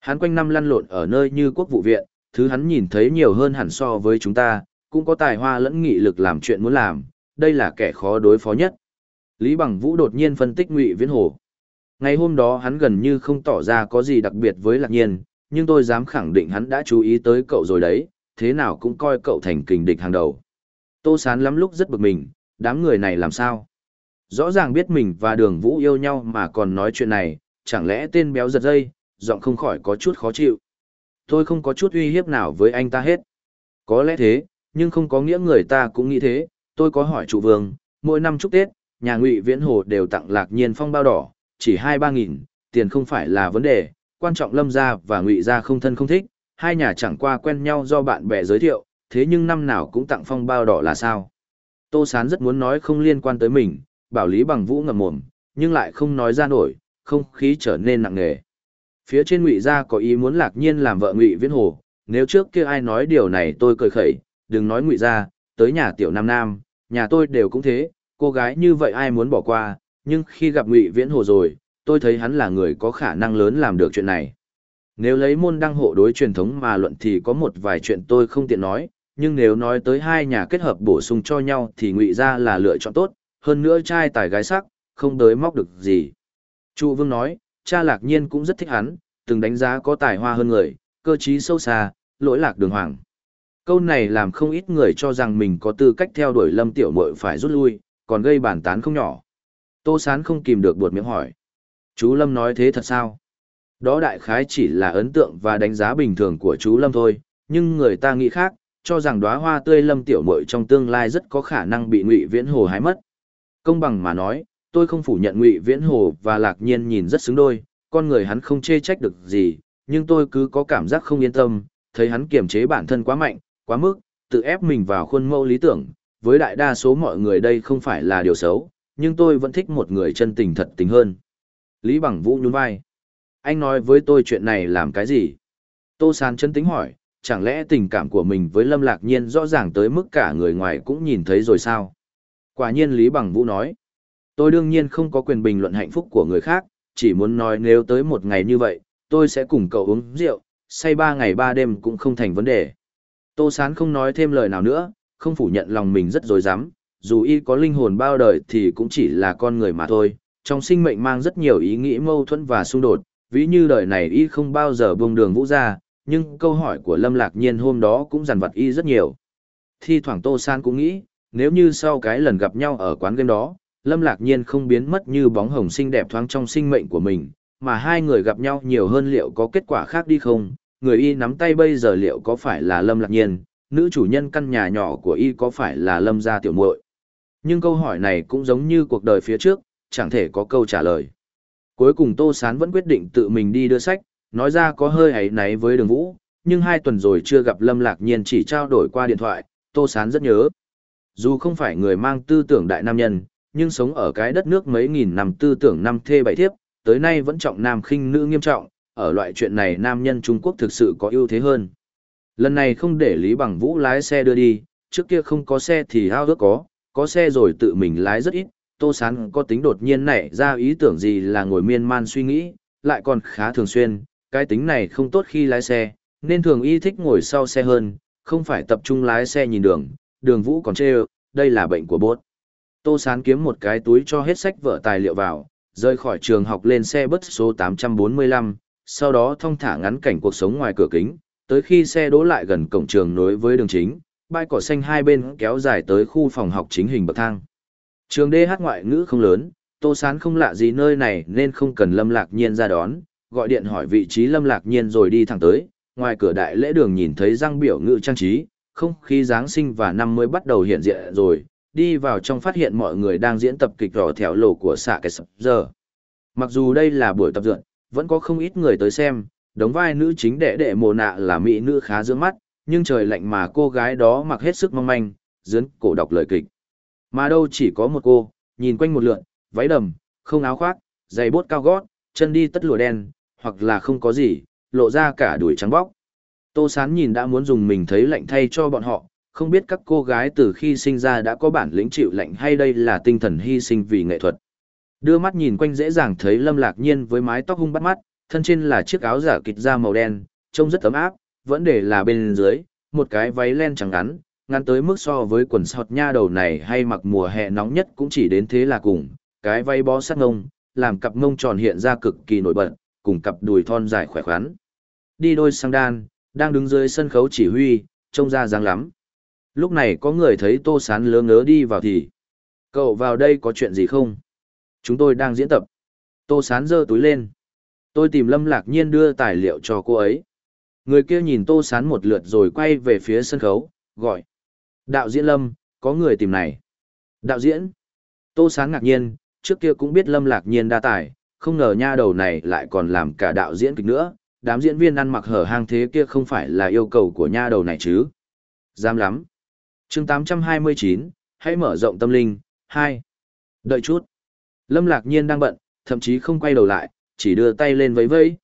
Speaker 1: Hắn quanh năm lăn lộn ở nơi như quốc vụ viện, thứ hắn nhìn thấy nhiều hơn hẳn so với chúng ta, cũng có tài hoa lẫn nghị lực làm chuyện muốn làm, đây là kẻ khó đối phó nhất. Lý Bằng Vũ đột nhiên phân tích Ngụy Viễn Hồ. Ngày hôm đó hắn gần như không tỏ ra có gì đặc biệt với Lạc Nhiên, nhưng tôi dám khẳng định hắn đã chú ý tới cậu rồi đấy, thế nào cũng coi cậu thành kình địch hàng đầu. Tô Sán lắm lúc rất bực mình, đám người này làm sao? Rõ ràng biết mình và đường Vũ yêu nhau mà còn nói chuyện này, chẳng lẽ tên béo giật dây, giọng không khỏi có chút khó chịu. Tôi không có chút uy hiếp nào với anh ta hết. Có lẽ thế, nhưng không có nghĩa người ta cũng nghĩ thế. Tôi có hỏi trụ vương, mỗi năm chúc Tết, nhà ngụy viễn hồ đều tặng lạc nhiên phong bao đỏ, chỉ hai ba nghìn, tiền không phải là vấn đề, quan trọng lâm gia và ngụy gia không thân không thích, hai nhà chẳng qua quen nhau do bạn bè giới thiệu, thế nhưng năm nào cũng tặng phong bao đỏ là sao? Tô Sán rất muốn nói không liên quan tới mình, bảo Lý Bằng Vũ ngậm mồm, nhưng lại không nói ra nổi, không khí trở nên nặng nề. Phía trên ngụy gia có ý muốn lạc nhiên làm vợ ngụy viễn hồ, nếu trước kia ai nói điều này tôi cười khẩy, đừng nói ngụy gia, tới nhà tiểu nam nam, nhà tôi đều cũng thế, cô gái như vậy ai muốn bỏ qua, nhưng khi gặp ngụy viễn hồ rồi, tôi thấy hắn là người có khả năng lớn làm được chuyện này. Nếu lấy môn đăng hộ đối truyền thống mà luận thì có một vài chuyện tôi không tiện nói, nhưng nếu nói tới hai nhà kết hợp bổ sung cho nhau thì ngụy gia là lựa chọn tốt, hơn nữa trai tài gái sắc, không tới móc được gì. Chu Vương nói, cha lạc nhiên cũng rất thích hắn, từng đánh giá có tài hoa hơn người, cơ trí sâu xa, lỗi lạc đường hoàng. Câu này làm không ít người cho rằng mình có tư cách theo đuổi lâm tiểu mội phải rút lui, còn gây bản tán không nhỏ. Tô Sán không kìm được buột miệng hỏi, Chú Lâm nói thế thật sao? Đó đại khái chỉ là ấn tượng và đánh giá bình thường của chú Lâm thôi, nhưng người ta nghĩ khác, cho rằng đóa hoa tươi Lâm tiểu muội trong tương lai rất có khả năng bị Ngụy Viễn Hồ hái mất. Công bằng mà nói, tôi không phủ nhận Ngụy Viễn Hồ và Lạc Nhiên nhìn rất xứng đôi, con người hắn không chê trách được gì, nhưng tôi cứ có cảm giác không yên tâm, thấy hắn kiềm chế bản thân quá mạnh, quá mức, tự ép mình vào khuôn mẫu lý tưởng, với đại đa số mọi người đây không phải là điều xấu, nhưng tôi vẫn thích một người chân tình thật tình hơn. Lý Bằng Vũ nhún vai. Anh nói với tôi chuyện này làm cái gì? Tô Sán chân tính hỏi, chẳng lẽ tình cảm của mình với Lâm Lạc Nhiên rõ ràng tới mức cả người ngoài cũng nhìn thấy rồi sao? Quả nhiên Lý Bằng Vũ nói. Tôi đương nhiên không có quyền bình luận hạnh phúc của người khác, chỉ muốn nói nếu tới một ngày như vậy, tôi sẽ cùng cậu uống rượu, say ba ngày ba đêm cũng không thành vấn đề. Tô Sán không nói thêm lời nào nữa, không phủ nhận lòng mình rất dối dám, dù y có linh hồn bao đời thì cũng chỉ là con người mà thôi, trong sinh mệnh mang rất nhiều ý nghĩ mâu thuẫn và xung đột, ví như đời này y không bao giờ buông đường vũ ra, nhưng câu hỏi của Lâm Lạc Nhiên hôm đó cũng dằn vặt y rất nhiều. Thi thoảng Tô San cũng nghĩ, nếu như sau cái lần gặp nhau ở quán game đó, Lâm Lạc Nhiên không biến mất như bóng hồng xinh đẹp thoáng trong sinh mệnh của mình, mà hai người gặp nhau nhiều hơn liệu có kết quả khác đi không, người y nắm tay bây giờ liệu có phải là Lâm Lạc Nhiên, nữ chủ nhân căn nhà nhỏ của y có phải là Lâm gia tiểu muội. Nhưng câu hỏi này cũng giống như cuộc đời phía trước, chẳng thể có câu trả lời. Cuối cùng Tô Sán vẫn quyết định tự mình đi đưa sách, nói ra có hơi ấy náy với đường vũ, nhưng hai tuần rồi chưa gặp Lâm Lạc Nhiên chỉ trao đổi qua điện thoại, Tô Sán rất nhớ. Dù không phải người mang tư tưởng đại nam nhân, nhưng sống ở cái đất nước mấy nghìn năm tư tưởng năm thê bảy thiếp, tới nay vẫn trọng nam khinh nữ nghiêm trọng, ở loại chuyện này nam nhân Trung Quốc thực sự có ưu thế hơn. Lần này không để Lý Bằng Vũ lái xe đưa đi, trước kia không có xe thì hao ước có, có xe rồi tự mình lái rất ít, Tô Sán có tính đột nhiên nảy ra ý tưởng gì là ngồi miên man suy nghĩ, lại còn khá thường xuyên, cái tính này không tốt khi lái xe, nên thường y thích ngồi sau xe hơn, không phải tập trung lái xe nhìn đường, đường vũ còn chê đây là bệnh của bốt. Tô Sán kiếm một cái túi cho hết sách vở tài liệu vào, rời khỏi trường học lên xe bus số 845, sau đó thông thả ngắn cảnh cuộc sống ngoài cửa kính, tới khi xe đỗ lại gần cổng trường nối với đường chính, bãi cỏ xanh hai bên kéo dài tới khu phòng học chính hình bậc thang. Trường DH ngoại ngữ không lớn, Tô Sán không lạ gì nơi này nên không cần Lâm Lạc Nhiên ra đón, gọi điện hỏi vị trí Lâm Lạc Nhiên rồi đi thẳng tới, ngoài cửa đại lễ đường nhìn thấy răng biểu ngữ trang trí, không khí Giáng sinh và năm mới bắt đầu hiện diện rồi, đi vào trong phát hiện mọi người đang diễn tập kịch rõ theo lộ của xạ cái sập giờ. Mặc dù đây là buổi tập dượn, vẫn có không ít người tới xem, đóng vai nữ chính đệ đệ mồ nạ là mỹ nữ khá dưỡng mắt, nhưng trời lạnh mà cô gái đó mặc hết sức mong manh, dướn cổ đọc lời kịch. Mà đâu chỉ có một cô, nhìn quanh một lượn, váy đầm, không áo khoác, giày bốt cao gót, chân đi tất lụa đen, hoặc là không có gì, lộ ra cả đuổi trắng bóc. Tô Sán nhìn đã muốn dùng mình thấy lạnh thay cho bọn họ, không biết các cô gái từ khi sinh ra đã có bản lĩnh chịu lạnh hay đây là tinh thần hy sinh vì nghệ thuật. Đưa mắt nhìn quanh dễ dàng thấy Lâm Lạc Nhiên với mái tóc hung bắt mắt, thân trên là chiếc áo giả kịch da màu đen, trông rất ấm áp, vẫn để là bên dưới, một cái váy len trắng ngắn, ngắn tới mức so với quần sọt nha đầu này hay mặc mùa hè nóng nhất cũng chỉ đến thế là cùng, cái váy bó sát ngông, làm cặp ngông tròn hiện ra cực kỳ nổi bật, cùng cặp đùi thon dài khỏe khoắn. Đi đôi sang đan, đang đứng dưới sân khấu chỉ huy, trông ra dáng lắm. Lúc này có người thấy tô sán lơ ngớ đi vào thì. Cậu vào đây có chuyện gì không? Chúng tôi đang diễn tập. Tô sán giơ túi lên. Tôi tìm Lâm Lạc Nhiên đưa tài liệu cho cô ấy. Người kia nhìn Tô Sán một lượt rồi quay về phía sân khấu, gọi. Đạo diễn Lâm, có người tìm này. Đạo diễn. Tô Sán ngạc nhiên, trước kia cũng biết Lâm Lạc Nhiên đa tài, không ngờ nha đầu này lại còn làm cả đạo diễn kịch nữa. Đám diễn viên ăn mặc hở hang thế kia không phải là yêu cầu của nha đầu này chứ. Dám lắm. chương 829, hãy mở rộng tâm linh, 2. Đợi chút. Lâm Lạc Nhiên đang bận, thậm chí không quay đầu lại, chỉ đưa tay lên vẫy vẫy.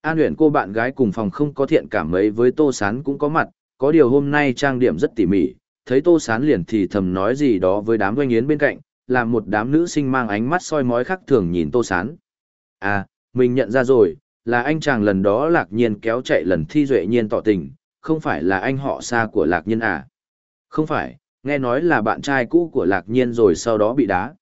Speaker 1: An Uyển cô bạn gái cùng phòng không có thiện cảm mấy với Tô Sán cũng có mặt, có điều hôm nay trang điểm rất tỉ mỉ, thấy Tô Sán liền thì thầm nói gì đó với đám doanh yến bên cạnh, làm một đám nữ sinh mang ánh mắt soi mói khác thường nhìn Tô Sán. À, mình nhận ra rồi, là anh chàng lần đó lạc nhiên kéo chạy lần thi duệ nhiên tỏ tình, không phải là anh họ xa của lạc nhiên à. Không phải, nghe nói là bạn trai cũ của lạc nhiên rồi sau đó bị đá.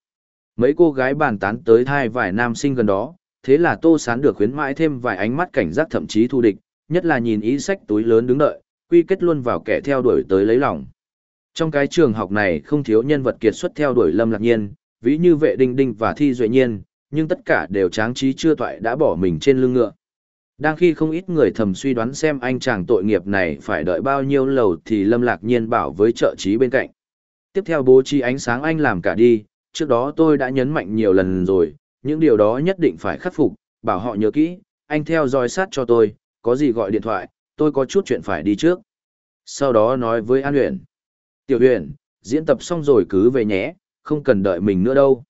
Speaker 1: Mấy cô gái bàn tán tới thai vài nam sinh gần đó, thế là tô sán được khuyến mãi thêm vài ánh mắt cảnh giác thậm chí thù địch, nhất là nhìn ý sách túi lớn đứng đợi, quy kết luôn vào kẻ theo đuổi tới lấy lòng. Trong cái trường học này không thiếu nhân vật kiệt xuất theo đuổi Lâm Lạc Nhiên, ví như vệ đinh đinh và thi duệ nhiên, nhưng tất cả đều tráng trí chưa toại đã bỏ mình trên lưng ngựa. Đang khi không ít người thầm suy đoán xem anh chàng tội nghiệp này phải đợi bao nhiêu lầu thì Lâm Lạc Nhiên bảo với trợ trí bên cạnh. Tiếp theo bố trí ánh sáng anh làm cả đi, trước đó tôi đã nhấn mạnh nhiều lần rồi, những điều đó nhất định phải khắc phục, bảo họ nhớ kỹ, anh theo dõi sát cho tôi, có gì gọi điện thoại, tôi có chút chuyện phải đi trước. Sau đó nói với An Huyền. Tiểu Huyền, diễn tập xong rồi cứ về nhé, không cần đợi mình nữa đâu.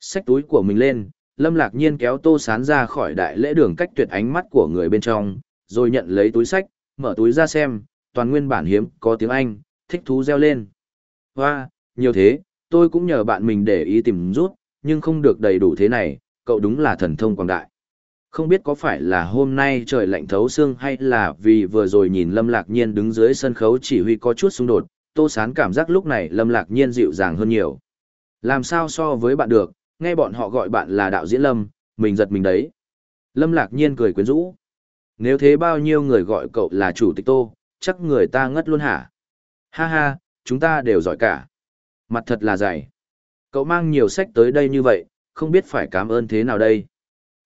Speaker 1: Xách túi của mình lên, Lâm Lạc Nhiên kéo Tô Sán ra khỏi đại lễ đường cách tuyệt ánh mắt của người bên trong, rồi nhận lấy túi sách, mở túi ra xem, toàn nguyên bản hiếm, có tiếng Anh, thích thú reo lên. Hoa, nhiều thế, tôi cũng nhờ bạn mình để ý tìm rút, nhưng không được đầy đủ thế này, cậu đúng là thần thông quảng đại. Không biết có phải là hôm nay trời lạnh thấu xương hay là vì vừa rồi nhìn Lâm Lạc Nhiên đứng dưới sân khấu chỉ huy có chút xung đột, Tô Sán cảm giác lúc này Lâm Lạc Nhiên dịu dàng hơn nhiều. Làm sao so với bạn được, nghe bọn họ gọi bạn là đạo diễn Lâm, mình giật mình đấy. Lâm Lạc Nhiên cười quyến rũ. Nếu thế bao nhiêu người gọi cậu là chủ tịch Tô, chắc người ta ngất luôn hả? Ha ha, chúng ta đều giỏi cả. Mặt thật là dày. Cậu mang nhiều sách tới đây như vậy, không biết phải cảm ơn thế nào đây.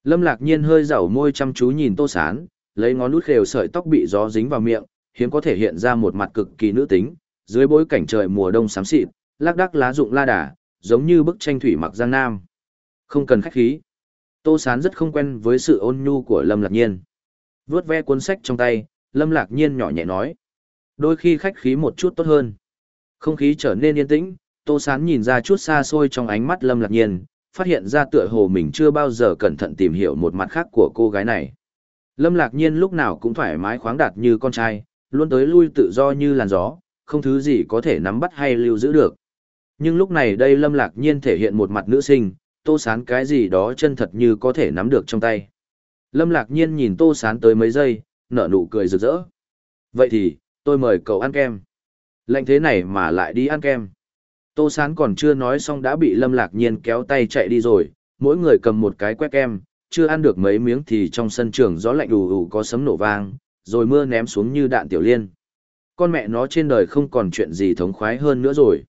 Speaker 1: Lâm Lạc Nhiên hơi rảo môi chăm chú nhìn Tô Sán, lấy ngón nút khều sợi tóc bị gió dính vào miệng, hiếm có thể hiện ra một mặt cực kỳ nữ tính, dưới bối cảnh trời mùa đông xám xịt, lác đác lá rụng la đà, giống như bức tranh thủy mặc giang nam. Không cần khách khí. Tô Sán rất không quen với sự ôn nhu của Lâm Lạc Nhiên. Vướt ve cuốn sách trong tay, Lâm Lạc Nhiên nhỏ nhẹ nói. Đôi khi khách khí một chút tốt hơn. Không khí trở nên yên tĩnh, Tô Sán nhìn ra chút xa xôi trong ánh mắt Lâm Lạc Nhiên, phát hiện ra tựa hồ mình chưa bao giờ cẩn thận tìm hiểu một mặt khác của cô gái này. Lâm Lạc Nhiên lúc nào cũng thoải mái khoáng đạt như con trai, luôn tới lui tự do như làn gió, không thứ gì có thể nắm bắt hay lưu giữ được. Nhưng lúc này đây Lâm Lạc Nhiên thể hiện một mặt nữ sinh, Tô Sán cái gì đó chân thật như có thể nắm được trong tay. Lâm Lạc Nhiên nhìn Tô Sán tới mấy giây, nở nụ cười rực rỡ. Vậy thì, tôi mời cậu ăn kem. Lạnh thế này mà lại đi ăn kem. Tô Sán còn chưa nói xong đã bị Lâm Lạc Nhiên kéo tay chạy đi rồi, mỗi người cầm một cái quét kem, chưa ăn được mấy miếng thì trong sân trường gió lạnh ù ù có sấm nổ vang, rồi mưa ném xuống như đạn tiểu liên. Con mẹ nó trên đời không còn chuyện gì thống khoái hơn nữa rồi.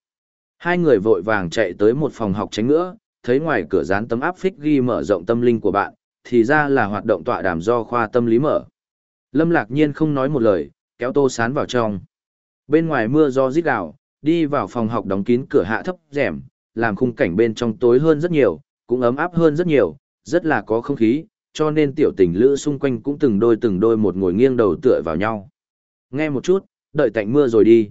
Speaker 1: Hai người vội vàng chạy tới một phòng học tránh nữa, thấy ngoài cửa dán tấm áp phích ghi mở rộng tâm linh của bạn, thì ra là hoạt động tọa đàm do khoa tâm lý mở. Lâm Lạc Nhiên không nói một lời, kéo Tô Sán vào trong. Bên ngoài mưa do rít gào, đi vào phòng học đóng kín cửa hạ thấp rẻm, làm khung cảnh bên trong tối hơn rất nhiều, cũng ấm áp hơn rất nhiều, rất là có không khí, cho nên tiểu tình lữ xung quanh cũng từng đôi từng đôi một ngồi nghiêng đầu tựa vào nhau. Nghe một chút, đợi tạnh mưa rồi đi.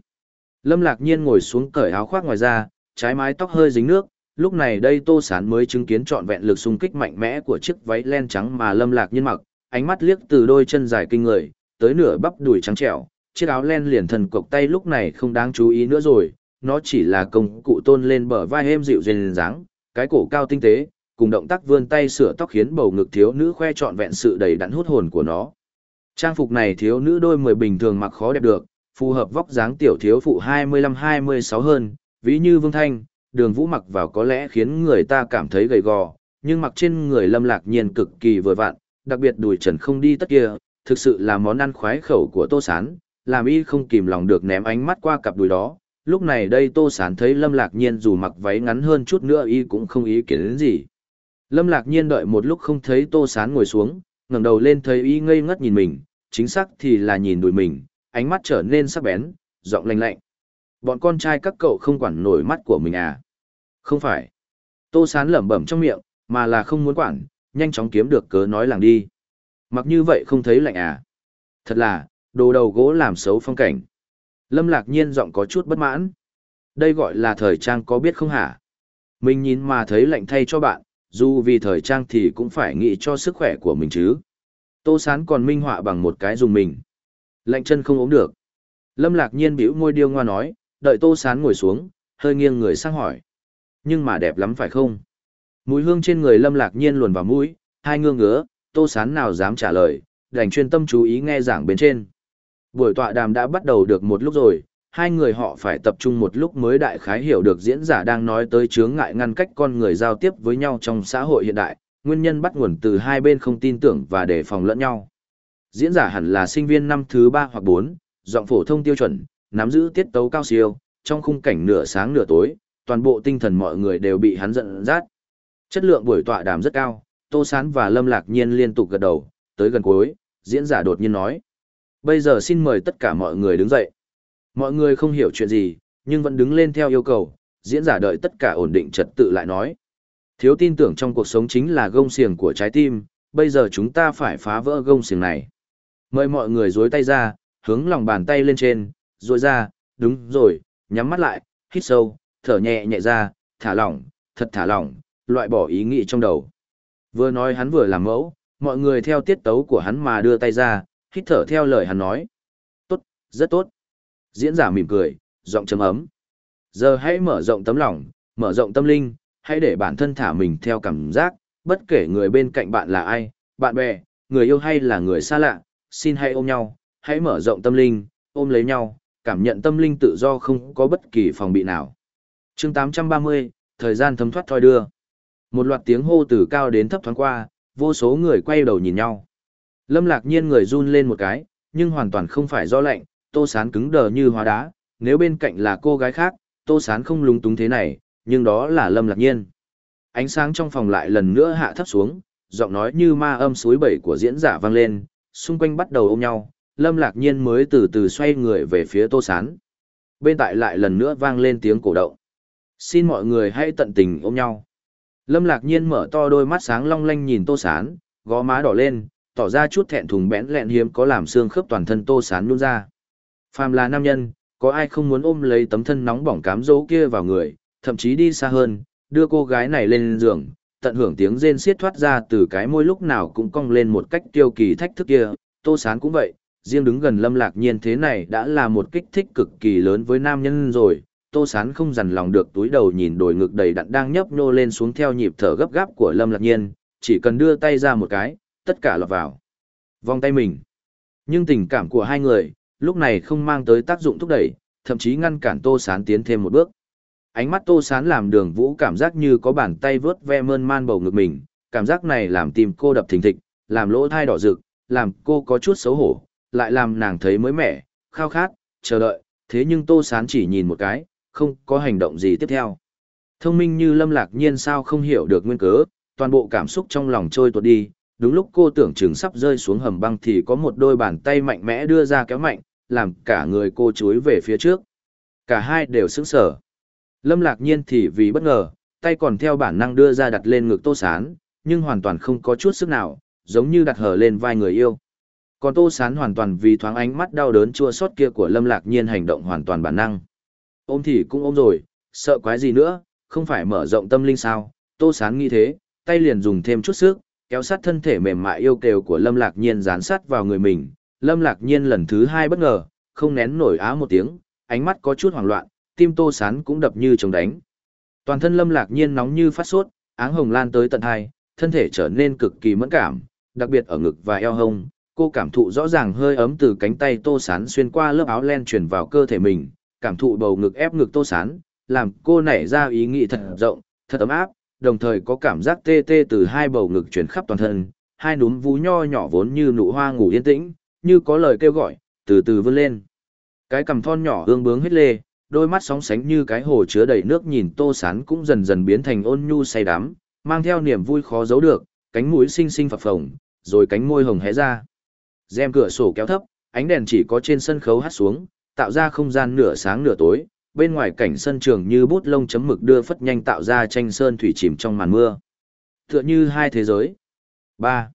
Speaker 1: Lâm Lạc Nhiên ngồi xuống cởi áo khoác ngoài ra, trái mái tóc hơi dính nước, lúc này đây Tô Sán mới chứng kiến trọn vẹn lực xung kích mạnh mẽ của chiếc váy len trắng mà Lâm Lạc Nhiên mặc, ánh mắt liếc từ đôi chân dài kinh người, tới nửa bắp đùi trắng trẻo, chiếc áo len liền thần cộc tay lúc này không đáng chú ý nữa rồi, nó chỉ là công cụ tôn lên bờ vai êm dịu duyên dáng, cái cổ cao tinh tế, cùng động tác vươn tay sửa tóc khiến bầu ngực thiếu nữ khoe trọn vẹn sự đầy đặn hút hồn của nó. Trang phục này thiếu nữ đôi mười bình thường mặc khó đẹp được, phù hợp vóc dáng tiểu thiếu phụ 25-26 hơn, ví như Vương Thanh, đường vũ mặc vào có lẽ khiến người ta cảm thấy gầy gò, nhưng mặc trên người lâm lạc nhiên cực kỳ vừa vặn, đặc biệt đùi trần không đi tất kia, thực sự là món ăn khoái khẩu của Tô Sán, làm y không kìm lòng được ném ánh mắt qua cặp đùi đó. Lúc này đây Tô Sán thấy Lâm Lạc Nhiên dù mặc váy ngắn hơn chút nữa y cũng không ý kiến đến gì. Lâm Lạc Nhiên đợi một lúc không thấy Tô Sán ngồi xuống, ngẩng đầu lên thấy y ngây ngất nhìn mình, chính xác thì là nhìn đùi mình, ánh mắt trở nên sắc bén, giọng lạnh lạnh. Bọn con trai các cậu không quản nổi mắt của mình à? Không phải. Tô Sán lẩm bẩm trong miệng, mà là không muốn quản, nhanh chóng kiếm được cớ nói làng đi. Mặc như vậy không thấy lạnh à? Thật là, đồ đầu gỗ làm xấu phong cảnh. Lâm lạc nhiên giọng có chút bất mãn. Đây gọi là thời trang có biết không hả? Mình nhìn mà thấy lạnh thay cho bạn, dù vì thời trang thì cũng phải nghĩ cho sức khỏe của mình chứ. Tô Sán còn minh họa bằng một cái dùng mình. Lạnh chân không ốm được. Lâm lạc nhiên bĩu môi điêu ngoa nói, đợi tô sán ngồi xuống, hơi nghiêng người sang hỏi. Nhưng mà đẹp lắm phải không? Mùi hương trên người lâm lạc nhiên luồn vào mũi, hai ngương ngứa, tô sán nào dám trả lời, đành chuyên tâm chú ý nghe giảng bên trên. Buổi tọa đàm đã bắt đầu được một lúc rồi, hai người họ phải tập trung một lúc mới đại khái hiểu được diễn giả đang nói tới chướng ngại ngăn cách con người giao tiếp với nhau trong xã hội hiện đại, nguyên nhân bắt nguồn từ hai bên không tin tưởng và đề phòng lẫn nhau. Diễn giả hẳn là sinh viên năm thứ ba hoặc bốn, giọng phổ thông tiêu chuẩn, nắm giữ tiết tấu cao siêu, trong khung cảnh nửa sáng nửa tối, toàn bộ tinh thần mọi người đều bị hắn giận dắt. Chất lượng buổi tọa đàm rất cao, Tô Sán và Lâm Lạc Nhiên liên tục gật đầu, tới gần cuối, diễn giả đột nhiên nói. Bây giờ xin mời tất cả mọi người đứng dậy. Mọi người không hiểu chuyện gì, nhưng vẫn đứng lên theo yêu cầu, diễn giả đợi tất cả ổn định trật tự lại nói. Thiếu tin tưởng trong cuộc sống chính là gông xiềng của trái tim, bây giờ chúng ta phải phá vỡ gông xiềng này. Mời mọi người dối tay ra, hướng lòng bàn tay lên trên, rồi ra, đúng rồi, nhắm mắt lại, hít sâu, thở nhẹ nhẹ ra, thả lỏng, thật thả lỏng, loại bỏ ý nghĩ trong đầu. Vừa nói hắn vừa làm mẫu, mọi người theo tiết tấu của hắn mà đưa tay ra, hít thở theo lời hắn nói. Tốt, rất tốt. Diễn giả mỉm cười, giọng chấm ấm. Giờ hãy mở rộng tấm lòng, mở rộng tâm linh, hãy để bản thân thả mình theo cảm giác, bất kể người bên cạnh bạn là ai, bạn bè, người yêu hay là người xa lạ, xin hãy ôm nhau, hãy mở rộng tâm linh, ôm lấy nhau, cảm nhận tâm linh tự do không có bất kỳ phòng bị nào. chương 830, thời gian thấm thoát thoi đưa. Một loạt tiếng hô từ cao đến thấp thoáng qua, vô số người quay đầu nhìn nhau. Lâm lạc nhiên người run lên một cái, nhưng hoàn toàn không phải do lạnh, tô sán cứng đờ như hóa đá, nếu bên cạnh là cô gái khác, tô sán không lung túng thế này, nhưng đó là lâm lạc nhiên. Ánh sáng trong phòng lại lần nữa hạ thấp xuống, giọng nói như ma âm suối bẩy của diễn giả vang lên, xung quanh bắt đầu ôm nhau, lâm lạc nhiên mới từ từ xoay người về phía tô sán. Bên tại lại lần nữa vang lên tiếng cổ động. Xin mọi người hãy tận tình ôm nhau. Lâm lạc nhiên mở to đôi mắt sáng long lanh nhìn tô sán, gó má đỏ lên, tỏ ra chút thẹn thùng bẽn lẹn hiếm có làm xương khớp toàn thân tô sán nhún ra. Phàm là nam nhân, có ai không muốn ôm lấy tấm thân nóng bỏng cám dỗ kia vào người, thậm chí đi xa hơn, đưa cô gái này lên giường, tận hưởng tiếng rên xiết thoát ra từ cái môi lúc nào cũng cong lên một cách tiêu kỳ thách thức kia, tô sán cũng vậy, riêng đứng gần lâm lạc nhiên thế này đã là một kích thích cực kỳ lớn với nam nhân rồi, tô sán không dằn lòng được túi đầu nhìn đồi ngực đầy đặn đang nhấp nhô lên xuống theo nhịp thở gấp gáp của lâm lạc nhiên, chỉ cần đưa tay ra một cái, tất cả lọt vào vòng tay mình. Nhưng tình cảm của hai người, lúc này không mang tới tác dụng thúc đẩy, thậm chí ngăn cản Tô Sán tiến thêm một bước. Ánh mắt Tô Sán làm đường vũ cảm giác như có bàn tay vớt ve mơn man bầu ngực mình, cảm giác này làm tim cô đập thình thịch, làm lỗ thai đỏ rực, làm cô có chút xấu hổ, lại làm nàng thấy mới mẻ, khao khát, chờ đợi, thế nhưng Tô Sán chỉ nhìn một cái, không có hành động gì tiếp theo. Thông minh như lâm lạc nhiên sao không hiểu được nguyên cớ, toàn bộ cảm xúc trong lòng trôi tuột đi, đúng lúc cô tưởng chừng sắp rơi xuống hầm băng thì có một đôi bàn tay mạnh mẽ đưa ra kéo mạnh, làm cả người cô chúi về phía trước. Cả hai đều sững sờ. Lâm lạc nhiên thì vì bất ngờ, tay còn theo bản năng đưa ra đặt lên ngực tô sán, nhưng hoàn toàn không có chút sức nào, giống như đặt hở lên vai người yêu. Còn tô sán hoàn toàn vì thoáng ánh mắt đau đớn chua xót kia của lâm lạc nhiên hành động hoàn toàn bản năng. Ôm thì cũng ôm rồi, sợ quái gì nữa, không phải mở rộng tâm linh sao, tô sán nghĩ thế, tay liền dùng thêm chút sức, kéo sát thân thể mềm mại yêu kiều của Lâm Lạc Nhiên dán sát vào người mình. Lâm Lạc Nhiên lần thứ hai bất ngờ, không nén nổi á một tiếng, ánh mắt có chút hoảng loạn, tim Tô Sán cũng đập như trống đánh. Toàn thân Lâm Lạc Nhiên nóng như phát sốt, áng hồng lan tới tận hai, thân thể trở nên cực kỳ mẫn cảm, đặc biệt ở ngực và eo hông. Cô cảm thụ rõ ràng hơi ấm từ cánh tay Tô Sán xuyên qua lớp áo len truyền vào cơ thể mình, cảm thụ bầu ngực ép ngực Tô Sán, làm cô nảy ra ý nghĩ thật rộng, thật ấm áp, đồng thời có cảm giác tê tê từ hai bầu ngực chuyển khắp toàn thân, hai núm vú nho nhỏ vốn như nụ hoa ngủ yên tĩnh, như có lời kêu gọi, từ từ vươn lên. Cái cằm thon nhỏ ương bướng hết lê, đôi mắt sóng sánh như cái hồ chứa đầy nước nhìn tô sán cũng dần dần biến thành ôn nhu say đắm, mang theo niềm vui khó giấu được, cánh mũi xinh xinh phập phồng, rồi cánh môi hồng hé ra. Rèm cửa sổ kéo thấp, ánh đèn chỉ có trên sân khấu hát xuống, tạo ra không gian nửa sáng nửa tối, bên ngoài cảnh sân trường như bút lông chấm mực đưa phất nhanh tạo ra tranh sơn thủy chìm trong màn mưa. Tựa như hai thế giới. ba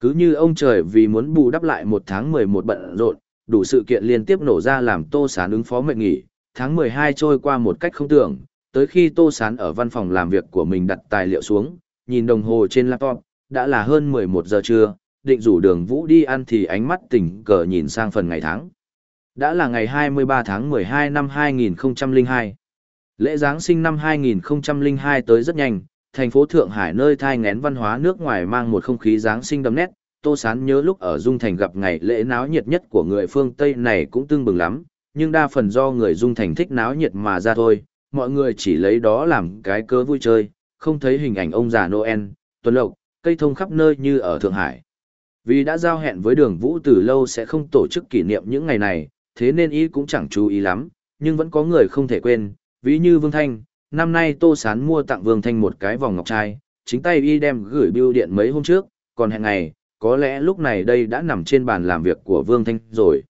Speaker 1: Cứ như ông trời vì muốn bù đắp lại một tháng mười một bận rộn, đủ sự kiện liên tiếp nổ ra làm Tô Sán ứng phó mệnh nghỉ, tháng mười hai trôi qua một cách không tưởng, tới khi Tô Sán ở văn phòng làm việc của mình đặt tài liệu xuống, nhìn đồng hồ trên laptop, đã là hơn mười một giờ trưa, định rủ đường Vũ đi ăn thì ánh mắt tỉnh cờ nhìn sang phần ngày tháng. Đã là ngày 23 tháng 12 năm 2002. Lễ Giáng sinh năm 2002 tới rất nhanh, thành phố Thượng Hải nơi thai ngén văn hóa nước ngoài mang một không khí Giáng sinh đậm nét. Tô Sán nhớ lúc ở Dung Thành gặp ngày lễ náo nhiệt nhất của người phương Tây này cũng tương bừng lắm, nhưng đa phần do người Dung Thành thích náo nhiệt mà ra thôi, mọi người chỉ lấy đó làm cái cớ vui chơi, không thấy hình ảnh ông già Noel, tuần lộc, cây thông khắp nơi như ở Thượng Hải. Vì đã giao hẹn với đường Vũ từ lâu sẽ không tổ chức kỷ niệm những ngày này, thế nên ý cũng chẳng chú ý lắm, nhưng vẫn có người không thể quên, ví như Vương Thanh, năm nay Tô Sán mua tặng Vương Thanh một cái vòng ngọc trai, chính tay y đem gửi bưu điện mấy hôm trước, còn hẹn ngày, có lẽ lúc này đây đã nằm trên bàn làm việc của Vương Thanh rồi.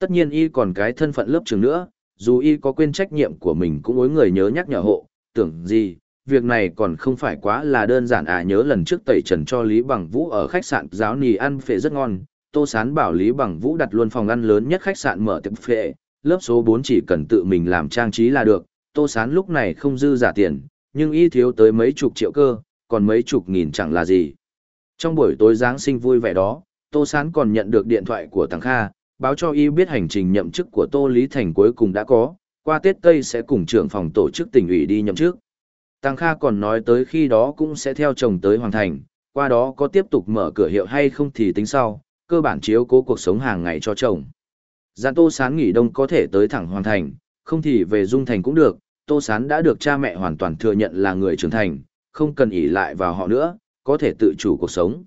Speaker 1: Tất nhiên y còn cái thân phận lớp trường nữa, dù y có quên trách nhiệm của mình cũng ối người nhớ nhắc nhở hộ, tưởng gì, việc này còn không phải quá là đơn giản à nhớ lần trước tẩy trần cho Lý Bằng Vũ ở khách sạn giáo nì ăn phệ rất ngon, Tô Sán bảo Lý Bằng Vũ đặt luôn phòng ăn lớn nhất khách sạn mở tiệm phệ, lớp số 4 chỉ cần tự mình làm trang trí là được, Tô Sán lúc này không dư giả tiền, nhưng y thiếu tới mấy chục triệu cơ, còn mấy chục nghìn chẳng là gì. Trong buổi tối Giáng sinh vui vẻ đó, Tô Sán còn nhận được điện thoại của Tăng Kha, báo cho y biết hành trình nhậm chức của Tô Lý Thành cuối cùng đã có, qua Tết Tây sẽ cùng trưởng phòng tổ chức tỉnh ủy đi nhậm chức. Tăng Kha còn nói tới khi đó cũng sẽ theo chồng tới Hoàng Thành, qua đó có tiếp tục mở cửa hiệu hay không thì tính sau, cơ bản chiếu cố cuộc sống hàng ngày cho chồng. Giàn Tô Sán nghỉ đông có thể tới thẳng Hoàng Thành, không thì về Dung Thành cũng được, Tô Sán đã được cha mẹ hoàn toàn thừa nhận là người trưởng thành, không cần ỷ lại vào họ nữa, có thể tự chủ cuộc sống.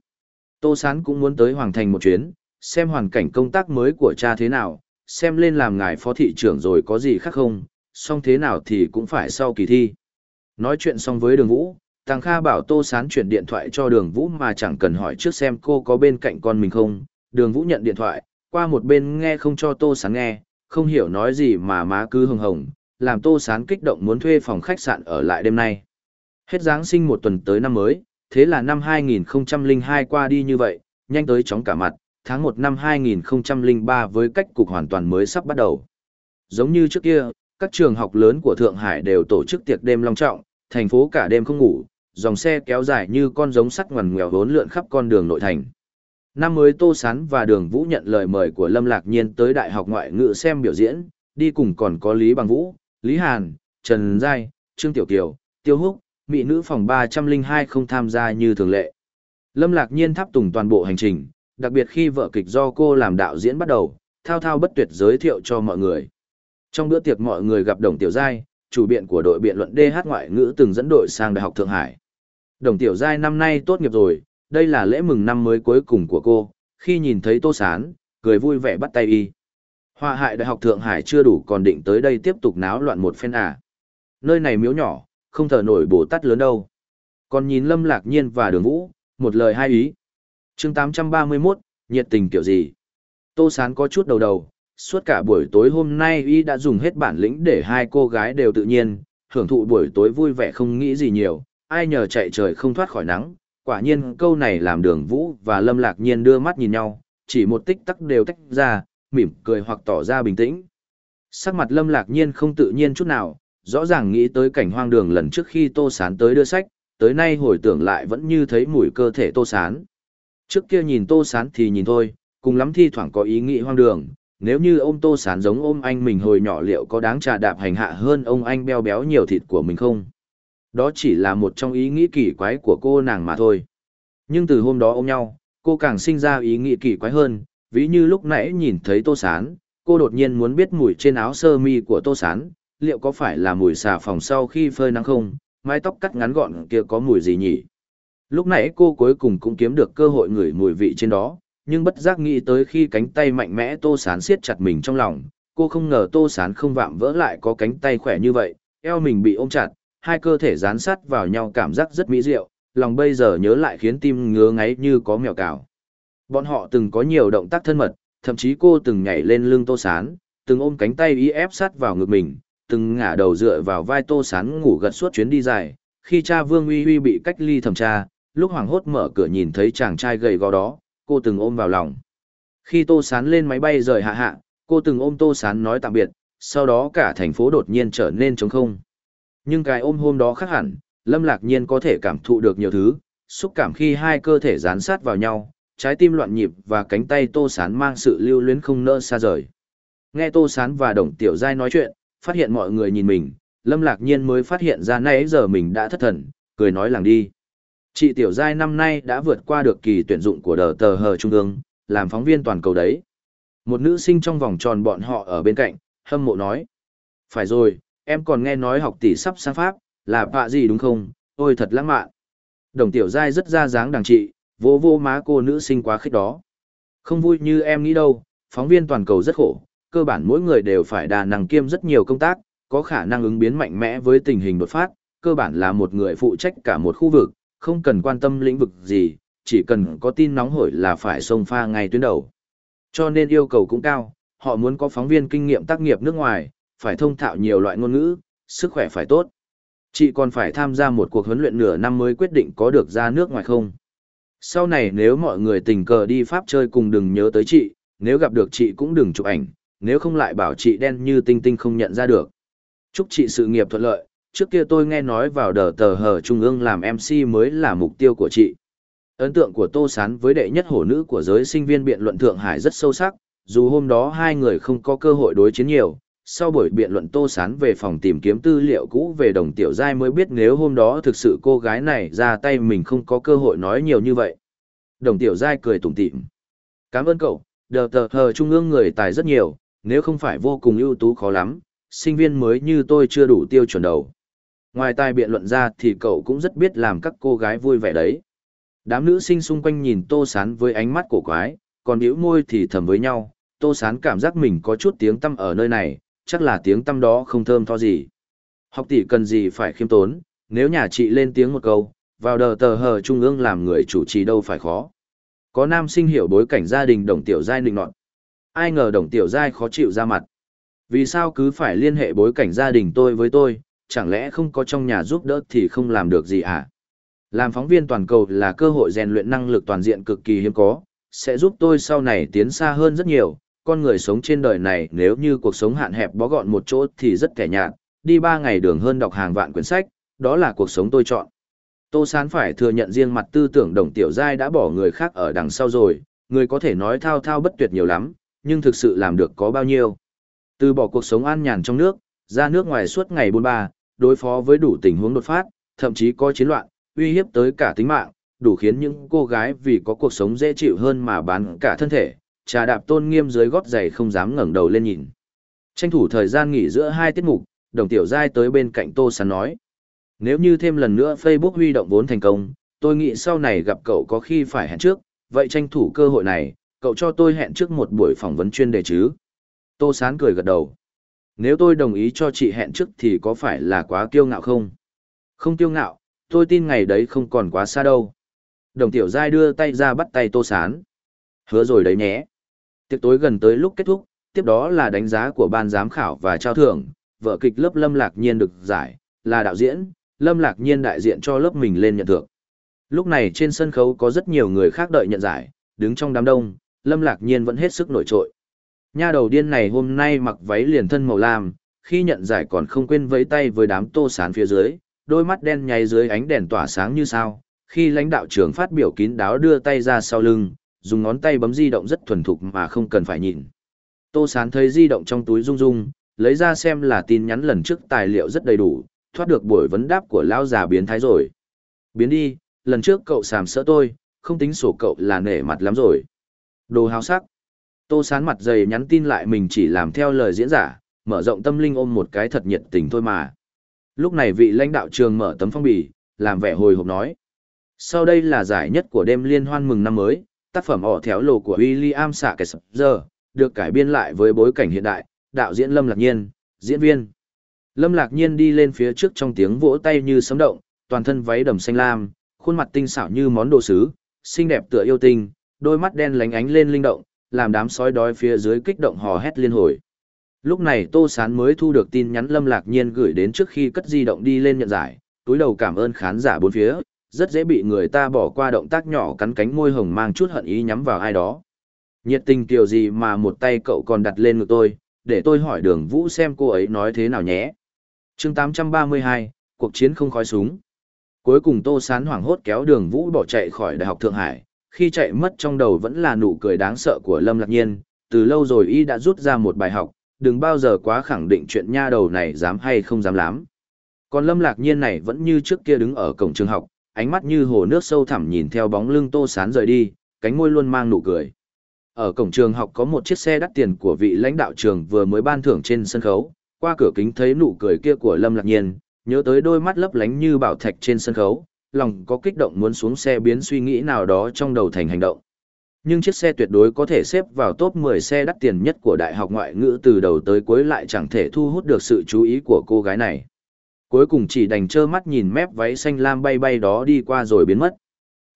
Speaker 1: Tô Sán cũng muốn tới Hoàng Thành một chuyến, xem hoàn cảnh công tác mới của cha thế nào, xem lên làm ngài phó thị trưởng rồi có gì khác không, xong thế nào thì cũng phải sau kỳ thi. Nói chuyện xong với đường Vũ, Tăng Kha bảo Tô Sán chuyển điện thoại cho đường Vũ mà chẳng cần hỏi trước xem cô có bên cạnh con mình không. Đường Vũ nhận điện thoại, qua một bên nghe không cho Tô Sán nghe, không hiểu nói gì mà má cứ hồng hồng, làm Tô Sán kích động muốn thuê phòng khách sạn ở lại đêm nay. Hết Giáng sinh một tuần tới năm mới, thế là năm 2002 qua đi như vậy, nhanh tới chóng cả mặt, tháng 1 năm 2003 với cách cục hoàn toàn mới sắp bắt đầu. Giống như trước kia, các trường học lớn của Thượng Hải đều tổ chức tiệc đêm long trọng, thành phố cả đêm không ngủ, dòng xe kéo dài như con giống sắt ngoằn ngoèo vốn lượn khắp con đường nội thành. Năm mới Tô Sán và Đường Vũ nhận lời mời của Lâm Lạc Nhiên tới Đại học Ngoại ngữ xem biểu diễn, đi cùng còn có Lý Bằng Vũ, Lý Hàn, Trần Giai, Trương Tiểu Kiều, Tiêu Húc, Mỹ nữ phòng 302 không tham gia như thường lệ. Lâm Lạc Nhiên tháp tùng toàn bộ hành trình, đặc biệt khi vở kịch do cô làm đạo diễn bắt đầu, thao thao bất tuyệt giới thiệu cho mọi người. Trong bữa tiệc mọi người gặp Đồng Tiểu Giai, chủ biện của đội biện luận DH ngoại ngữ từng dẫn đội sang Đại học Thượng Hải. Đồng Tiểu Giai năm nay tốt nghiệp rồi, đây là lễ mừng năm mới cuối cùng của cô, khi nhìn thấy Tô Sán, cười vui vẻ bắt tay y. Họa hại Đại học Thượng Hải chưa đủ còn định tới đây tiếp tục náo loạn một phen à. Nơi này miếu nhỏ, không thờ nổi bồ tát lớn đâu. Còn nhìn Lâm Lạc Nhiên và Đường Vũ, một lời hai ý chương 831, nhiệt tình kiểu gì? Tô Sán có chút đầu đầu, suốt cả buổi tối hôm nay y đã dùng hết bản lĩnh để hai cô gái đều tự nhiên, hưởng thụ buổi tối vui vẻ không nghĩ gì nhiều, ai nhờ chạy trời không thoát khỏi nắng. Quả nhiên câu này làm đường Vũ và Lâm Lạc Nhiên đưa mắt nhìn nhau, chỉ một tích tắc đều tách ra, mỉm cười hoặc tỏ ra bình tĩnh. Sắc mặt Lâm Lạc Nhiên không tự nhiên chút nào, rõ ràng nghĩ tới cảnh hoang đường lần trước khi Tô Sán tới đưa sách, tới nay hồi tưởng lại vẫn như thấy mùi cơ thể Tô Sán. Trước kia nhìn Tô Sán thì nhìn thôi, cùng lắm thi thoảng có ý nghĩ hoang đường, nếu như ôm Tô Sán giống ôm anh mình hồi nhỏ liệu có đáng trà đạp hành hạ hơn ông anh beo béo nhiều thịt của mình không? Đó chỉ là một trong ý nghĩ kỳ quái của cô nàng mà thôi. Nhưng từ hôm đó ôm nhau, cô càng sinh ra ý nghĩ kỳ quái hơn, ví như lúc nãy nhìn thấy Tô Sán, cô đột nhiên muốn biết mùi trên áo sơ mi của Tô Sán, liệu có phải là mùi xà phòng sau khi phơi nắng không, mái tóc cắt ngắn gọn kia có mùi gì nhỉ? Lúc nãy cô cuối cùng cũng kiếm được cơ hội ngửi mùi vị trên đó, nhưng bất giác nghĩ tới khi cánh tay mạnh mẽ Tô Sán siết chặt mình trong lòng, cô không ngờ Tô Sán không vạm vỡ lại có cánh tay khỏe như vậy, eo mình bị ôm chặt, hai cơ thể dán sát vào nhau cảm giác rất mỹ diệu, lòng bây giờ nhớ lại khiến tim ngứa ngáy như có mèo cào. Bọn họ từng có nhiều động tác thân mật, thậm chí cô từng nhảy lên lưng Tô Sán, từng ôm cánh tay y ép sát vào ngực mình, từng ngả đầu dựa vào vai Tô Sán ngủ gật suốt chuyến đi dài. Khi cha Vương Uy Uy bị cách ly thẩm tra, lúc hoàng hốt mở cửa nhìn thấy chàng trai gầy gò đó, cô từng ôm vào lòng. Khi Tô Sán lên máy bay rời hạ hạ, cô từng ôm Tô Sán nói tạm biệt, sau đó cả thành phố đột nhiên trở nên trống không. Nhưng cái ôm hôm đó khác hẳn, Lâm Lạc Nhiên có thể cảm thụ được nhiều thứ, xúc cảm khi hai cơ thể dán sát vào nhau, trái tim loạn nhịp và cánh tay Tô Sán mang sự lưu luyến không nỡ xa rời. Nghe Tô Sán và Đồng Tiểu Giai nói chuyện, phát hiện mọi người nhìn mình, Lâm Lạc Nhiên mới phát hiện ra nãy giờ mình đã thất thần, cười nói làng đi. Chị Tiểu Giai năm nay đã vượt qua được kỳ tuyển dụng của đờ tờ hờ trung ương, làm phóng viên toàn cầu đấy. Một nữ sinh trong vòng tròn bọn họ ở bên cạnh, hâm mộ nói. Phải rồi, em còn nghe nói học tỷ sắp sang Pháp, là bạ gì đúng không? Ôi thật lãng mạn. Đồng Tiểu Giai rất ra dáng đằng chị, vô vô má cô nữ sinh quá khích đó. Không vui như em nghĩ đâu, phóng viên toàn cầu rất khổ, cơ bản mỗi người đều phải đà năng kiêm rất nhiều công tác, có khả năng ứng biến mạnh mẽ với tình hình đột phát, cơ bản là một người phụ trách cả một khu vực, không cần quan tâm lĩnh vực gì, chỉ cần có tin nóng hổi là phải xông pha ngay tuyến đầu. Cho nên yêu cầu cũng cao, họ muốn có phóng viên kinh nghiệm tác nghiệp nước ngoài, phải thông thạo nhiều loại ngôn ngữ, sức khỏe phải tốt. Chị còn phải tham gia một cuộc huấn luyện nửa năm mới quyết định có được ra nước ngoài không. Sau này nếu mọi người tình cờ đi Pháp chơi cùng đừng nhớ tới chị, nếu gặp được chị cũng đừng chụp ảnh, nếu không lại bảo chị đen như tinh tinh không nhận ra được. Chúc chị sự nghiệp thuận lợi, trước kia tôi nghe nói vào đờ tờ hờ trung ương làm MC mới là mục tiêu của chị. Ấn tượng của Tô Sán với đệ nhất hổ nữ của giới sinh viên biện luận Thượng Hải rất sâu sắc, dù hôm đó hai người không có cơ hội đối chiến nhiều. Sau buổi biện luận Tô Sán về phòng tìm kiếm tư liệu cũ về đồng tiểu giai mới biết nếu hôm đó thực sự cô gái này ra tay mình không có cơ hội nói nhiều như vậy. Đồng tiểu giai cười tủm tỉm. Cảm ơn cậu, đờ tờ hờ trung ương người tài rất nhiều, nếu không phải vô cùng ưu tú khó lắm, sinh viên mới như tôi chưa đủ tiêu chuẩn đầu. Ngoài tài biện luận ra thì cậu cũng rất biết làm các cô gái vui vẻ đấy. Đám nữ sinh xung quanh nhìn Tô Sán với ánh mắt cổ quái, còn biểu môi thì thầm với nhau, Tô Sán cảm giác mình có chút tiếng tâm ở nơi này, chắc là tiếng tâm đó không thơm tho gì. Học tỷ cần gì phải khiêm tốn, nếu nhà chị lên tiếng một câu, vào đờ tờ hờ trung ương làm người chủ trì đâu phải khó. Có nam sinh hiểu bối cảnh gia đình đồng tiểu giai định nọt. Ai ngờ đồng tiểu giai khó chịu ra mặt. Vì sao cứ phải liên hệ bối cảnh gia đình tôi với tôi, chẳng lẽ không có trong nhà giúp đỡ thì không làm được gì à? Làm phóng viên toàn cầu là cơ hội rèn luyện năng lực toàn diện cực kỳ hiếm có, sẽ giúp tôi sau này tiến xa hơn rất nhiều. Con người sống trên đời này nếu như cuộc sống hạn hẹp bó gọn một chỗ thì rất kẻ nhạt, đi ba ngày đường hơn đọc hàng vạn quyển sách, đó là cuộc sống tôi chọn. Tô Sán phải thừa nhận riêng mặt tư tưởng đồng tiểu giai đã bỏ người khác ở đằng sau rồi, người có thể nói thao thao bất tuyệt nhiều lắm, nhưng thực sự làm được có bao nhiêu. Từ bỏ cuộc sống an nhàn trong nước, ra nước ngoài suốt ngày buôn ba, đối phó với đủ tình huống đột phát, thậm chí có chiến loạn, uy hiếp tới cả tính mạng, đủ khiến những cô gái vì có cuộc sống dễ chịu hơn mà bán cả thân thể, trà đạp tôn nghiêm dưới gót giày không dám ngẩng đầu lên nhìn. Tranh thủ thời gian nghỉ giữa hai tiết mục, đồng tiểu giai tới bên cạnh Tô Sán nói. Nếu như thêm lần nữa Facebook huy động vốn thành công, tôi nghĩ sau này gặp cậu có khi phải hẹn trước, vậy tranh thủ cơ hội này, cậu cho tôi hẹn trước một buổi phỏng vấn chuyên đề chứ. Tô Sán cười gật đầu. Nếu tôi đồng ý cho chị hẹn trước thì có phải là quá kiêu ngạo không? Không kiêu ngạo, tôi tin ngày đấy không còn quá xa đâu. Đồng tiểu giai đưa tay ra bắt tay Tô Sán. Hứa rồi đấy nhé. Tiệc tối gần tới lúc kết thúc, tiếp đó là đánh giá của ban giám khảo và trao thưởng, vợ kịch lớp Lâm Lạc Nhiên được giải, là đạo diễn, Lâm Lạc Nhiên đại diện cho lớp mình lên nhận thưởng. Lúc này trên sân khấu có rất nhiều người khác đợi nhận giải, đứng trong đám đông, Lâm Lạc Nhiên vẫn hết sức nổi trội. Nha đầu điên này hôm nay mặc váy liền thân màu lam, khi nhận giải còn không quên vẫy tay với đám tô sán phía dưới, đôi mắt đen nháy dưới ánh đèn tỏa sáng như sao. Khi lãnh đạo trưởng phát biểu kín đáo đưa tay ra sau lưng, dùng ngón tay bấm di động rất thuần thục mà không cần phải nhìn. Tô sán thấy di động trong túi rung rung, lấy ra xem là tin nhắn lần trước tài liệu rất đầy đủ, thoát được buổi vấn đáp của lão già biến thái rồi. Biến đi, lần trước cậu sàm sỡ tôi, không tính sổ cậu là nể mặt lắm rồi. Đồ hào sắc. Tô sán mặt dày nhắn tin lại mình chỉ làm theo lời diễn giả, mở rộng tâm linh ôm một cái thật nhiệt tình thôi mà. Lúc này vị lãnh đạo trường mở tấm phong bì, làm vẻ hồi hộp nói. Sau đây là giải nhất của đêm liên hoan mừng năm mới, tác phẩm ỏ théo lồ của William Shakespeare, được cải biên lại với bối cảnh hiện đại, đạo diễn Lâm Lạc Nhiên, diễn viên. Lâm Lạc Nhiên đi lên phía trước trong tiếng vỗ tay như sấm động, toàn thân váy đầm xanh lam, khuôn mặt tinh xảo như món đồ sứ, xinh đẹp tựa yêu tinh, đôi mắt đen lánh ánh lên linh động, làm đám sói đói phía dưới kích động hò hét liên hồi. Lúc này Tô Sán mới thu được tin nhắn Lâm Lạc Nhiên gửi đến trước khi cất di động đi lên nhận giải, túi đầu cảm ơn khán giả bốn phía, rất dễ bị người ta bỏ qua động tác nhỏ cắn cánh môi hồng mang chút hận ý nhắm vào ai đó. Nhiệt tình kiểu gì mà một tay cậu còn đặt lên ngực tôi, để tôi hỏi đường vũ xem cô ấy nói thế nào nhé. chương 832, cuộc chiến không khói súng. Cuối cùng Tô Sán hoảng hốt kéo đường vũ bỏ chạy khỏi Đại học Thượng Hải, khi chạy mất trong đầu vẫn là nụ cười đáng sợ của Lâm Lạc Nhiên, từ lâu rồi y đã rút ra một bài học, đừng bao giờ quá khẳng định chuyện nha đầu này dám hay không dám lắm. Còn Lâm Lạc Nhiên này vẫn như trước kia đứng ở cổng trường học, ánh mắt như hồ nước sâu thẳm nhìn theo bóng lưng Tô Sán rời đi, cánh môi luôn mang nụ cười. Ở cổng trường học có một chiếc xe đắt tiền của vị lãnh đạo trường vừa mới ban thưởng trên sân khấu, qua cửa kính thấy nụ cười kia của Lâm Lạc Nhiên, nhớ tới đôi mắt lấp lánh như bảo thạch trên sân khấu, lòng có kích động muốn xuống xe biến suy nghĩ nào đó trong đầu thành hành động. Nhưng chiếc xe tuyệt đối có thể xếp vào top 10 xe đắt tiền nhất của Đại học Ngoại ngữ từ đầu tới cuối lại chẳng thể thu hút được sự chú ý của cô gái này. Cuối cùng chỉ đành trơ mắt nhìn mép váy xanh lam bay bay đó đi qua rồi biến mất.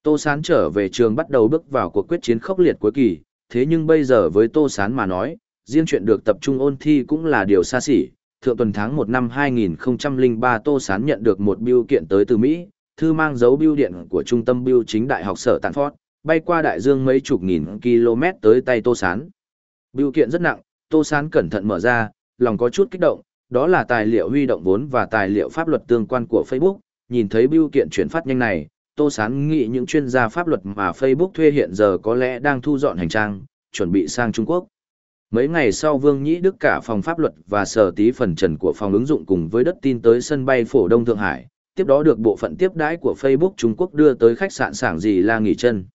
Speaker 1: Tô Sán trở về trường bắt đầu bước vào cuộc quyết chiến khốc liệt cuối kỳ, thế nhưng bây giờ với Tô Sán mà nói, riêng chuyện được tập trung ôn thi cũng là điều xa xỉ. Thượng tuần tháng 1 năm 2003 Tô Sán nhận được một biêu kiện tới từ Mỹ, thư mang dấu bưu điện của Trung tâm bưu chính Đại học Sở Tàn Phót, bay qua đại dương mấy chục nghìn km tới tay Tô Sán. Bưu kiện rất nặng, Tô Sán cẩn thận mở ra, lòng có chút kích động, đó là tài liệu huy động vốn và tài liệu pháp luật tương quan của Facebook, nhìn thấy bưu kiện chuyển phát nhanh này, Tô Sán nghĩ những chuyên gia pháp luật mà Facebook thuê hiện giờ có lẽ đang thu dọn hành trang, chuẩn bị sang Trung Quốc. Mấy ngày sau Vương Nhĩ Đức cả phòng pháp luật và sở tí phần trần của phòng ứng dụng cùng với đất tin tới sân bay phổ Đông Thượng Hải, tiếp đó được bộ phận tiếp đãi của Facebook Trung Quốc đưa tới khách sạn sảng gì là nghỉ chân.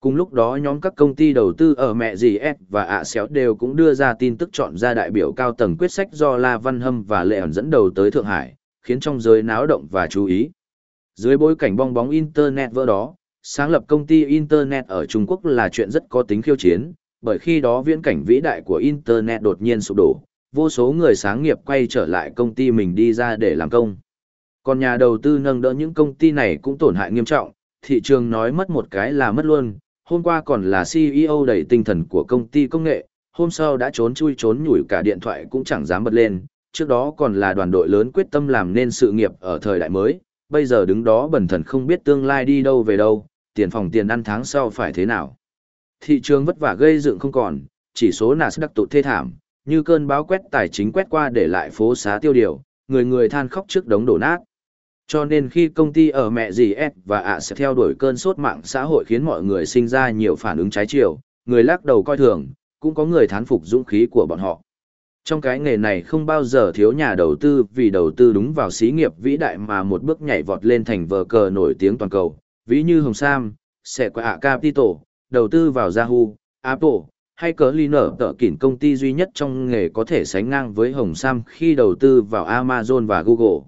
Speaker 1: Cùng lúc đó nhóm các công ty đầu tư ở mẹ gì S và ạ xéo đều cũng đưa ra tin tức chọn ra đại biểu cao tầng quyết sách do La Văn Hâm và Lệ ẩn dẫn đầu tới Thượng Hải, khiến trong giới náo động và chú ý. Dưới bối cảnh bong bóng Internet vỡ đó, sáng lập công ty Internet ở Trung Quốc là chuyện rất có tính khiêu chiến, bởi khi đó viễn cảnh vĩ đại của Internet đột nhiên sụp đổ, vô số người sáng nghiệp quay trở lại công ty mình đi ra để làm công. Còn nhà đầu tư nâng đỡ những công ty này cũng tổn hại nghiêm trọng, thị trường nói mất một cái là mất luôn, hôm qua còn là CEO đầy tinh thần của công ty công nghệ, hôm sau đã trốn chui trốn nhủi cả điện thoại cũng chẳng dám bật lên, trước đó còn là đoàn đội lớn quyết tâm làm nên sự nghiệp ở thời đại mới, bây giờ đứng đó bẩn thần không biết tương lai đi đâu về đâu, tiền phòng tiền ăn tháng sau phải thế nào. Thị trường vất vả gây dựng không còn, chỉ số Nasdaq tụt thê thảm, như cơn báo quét tài chính quét qua để lại phố xá tiêu điều, người người than khóc trước đống đổ nát. Cho nên khi công ty ở mẹ gì S và ạ sẽ theo đuổi cơn sốt mạng xã hội khiến mọi người sinh ra nhiều phản ứng trái chiều, người lắc đầu coi thường, cũng có người thán phục dũng khí của bọn họ. Trong cái nghề này không bao giờ thiếu nhà đầu tư vì đầu tư đúng vào xí nghiệp vĩ đại mà một bước nhảy vọt lên thành vờ cờ nổi tiếng toàn cầu, ví như Hồng Sam, sẽ qua ạ Capital, đầu tư vào Yahoo, Apple, hay cỡ ly nở tợ kỉn công ty duy nhất trong nghề có thể sánh ngang với Hồng Sam khi đầu tư vào Amazon và Google.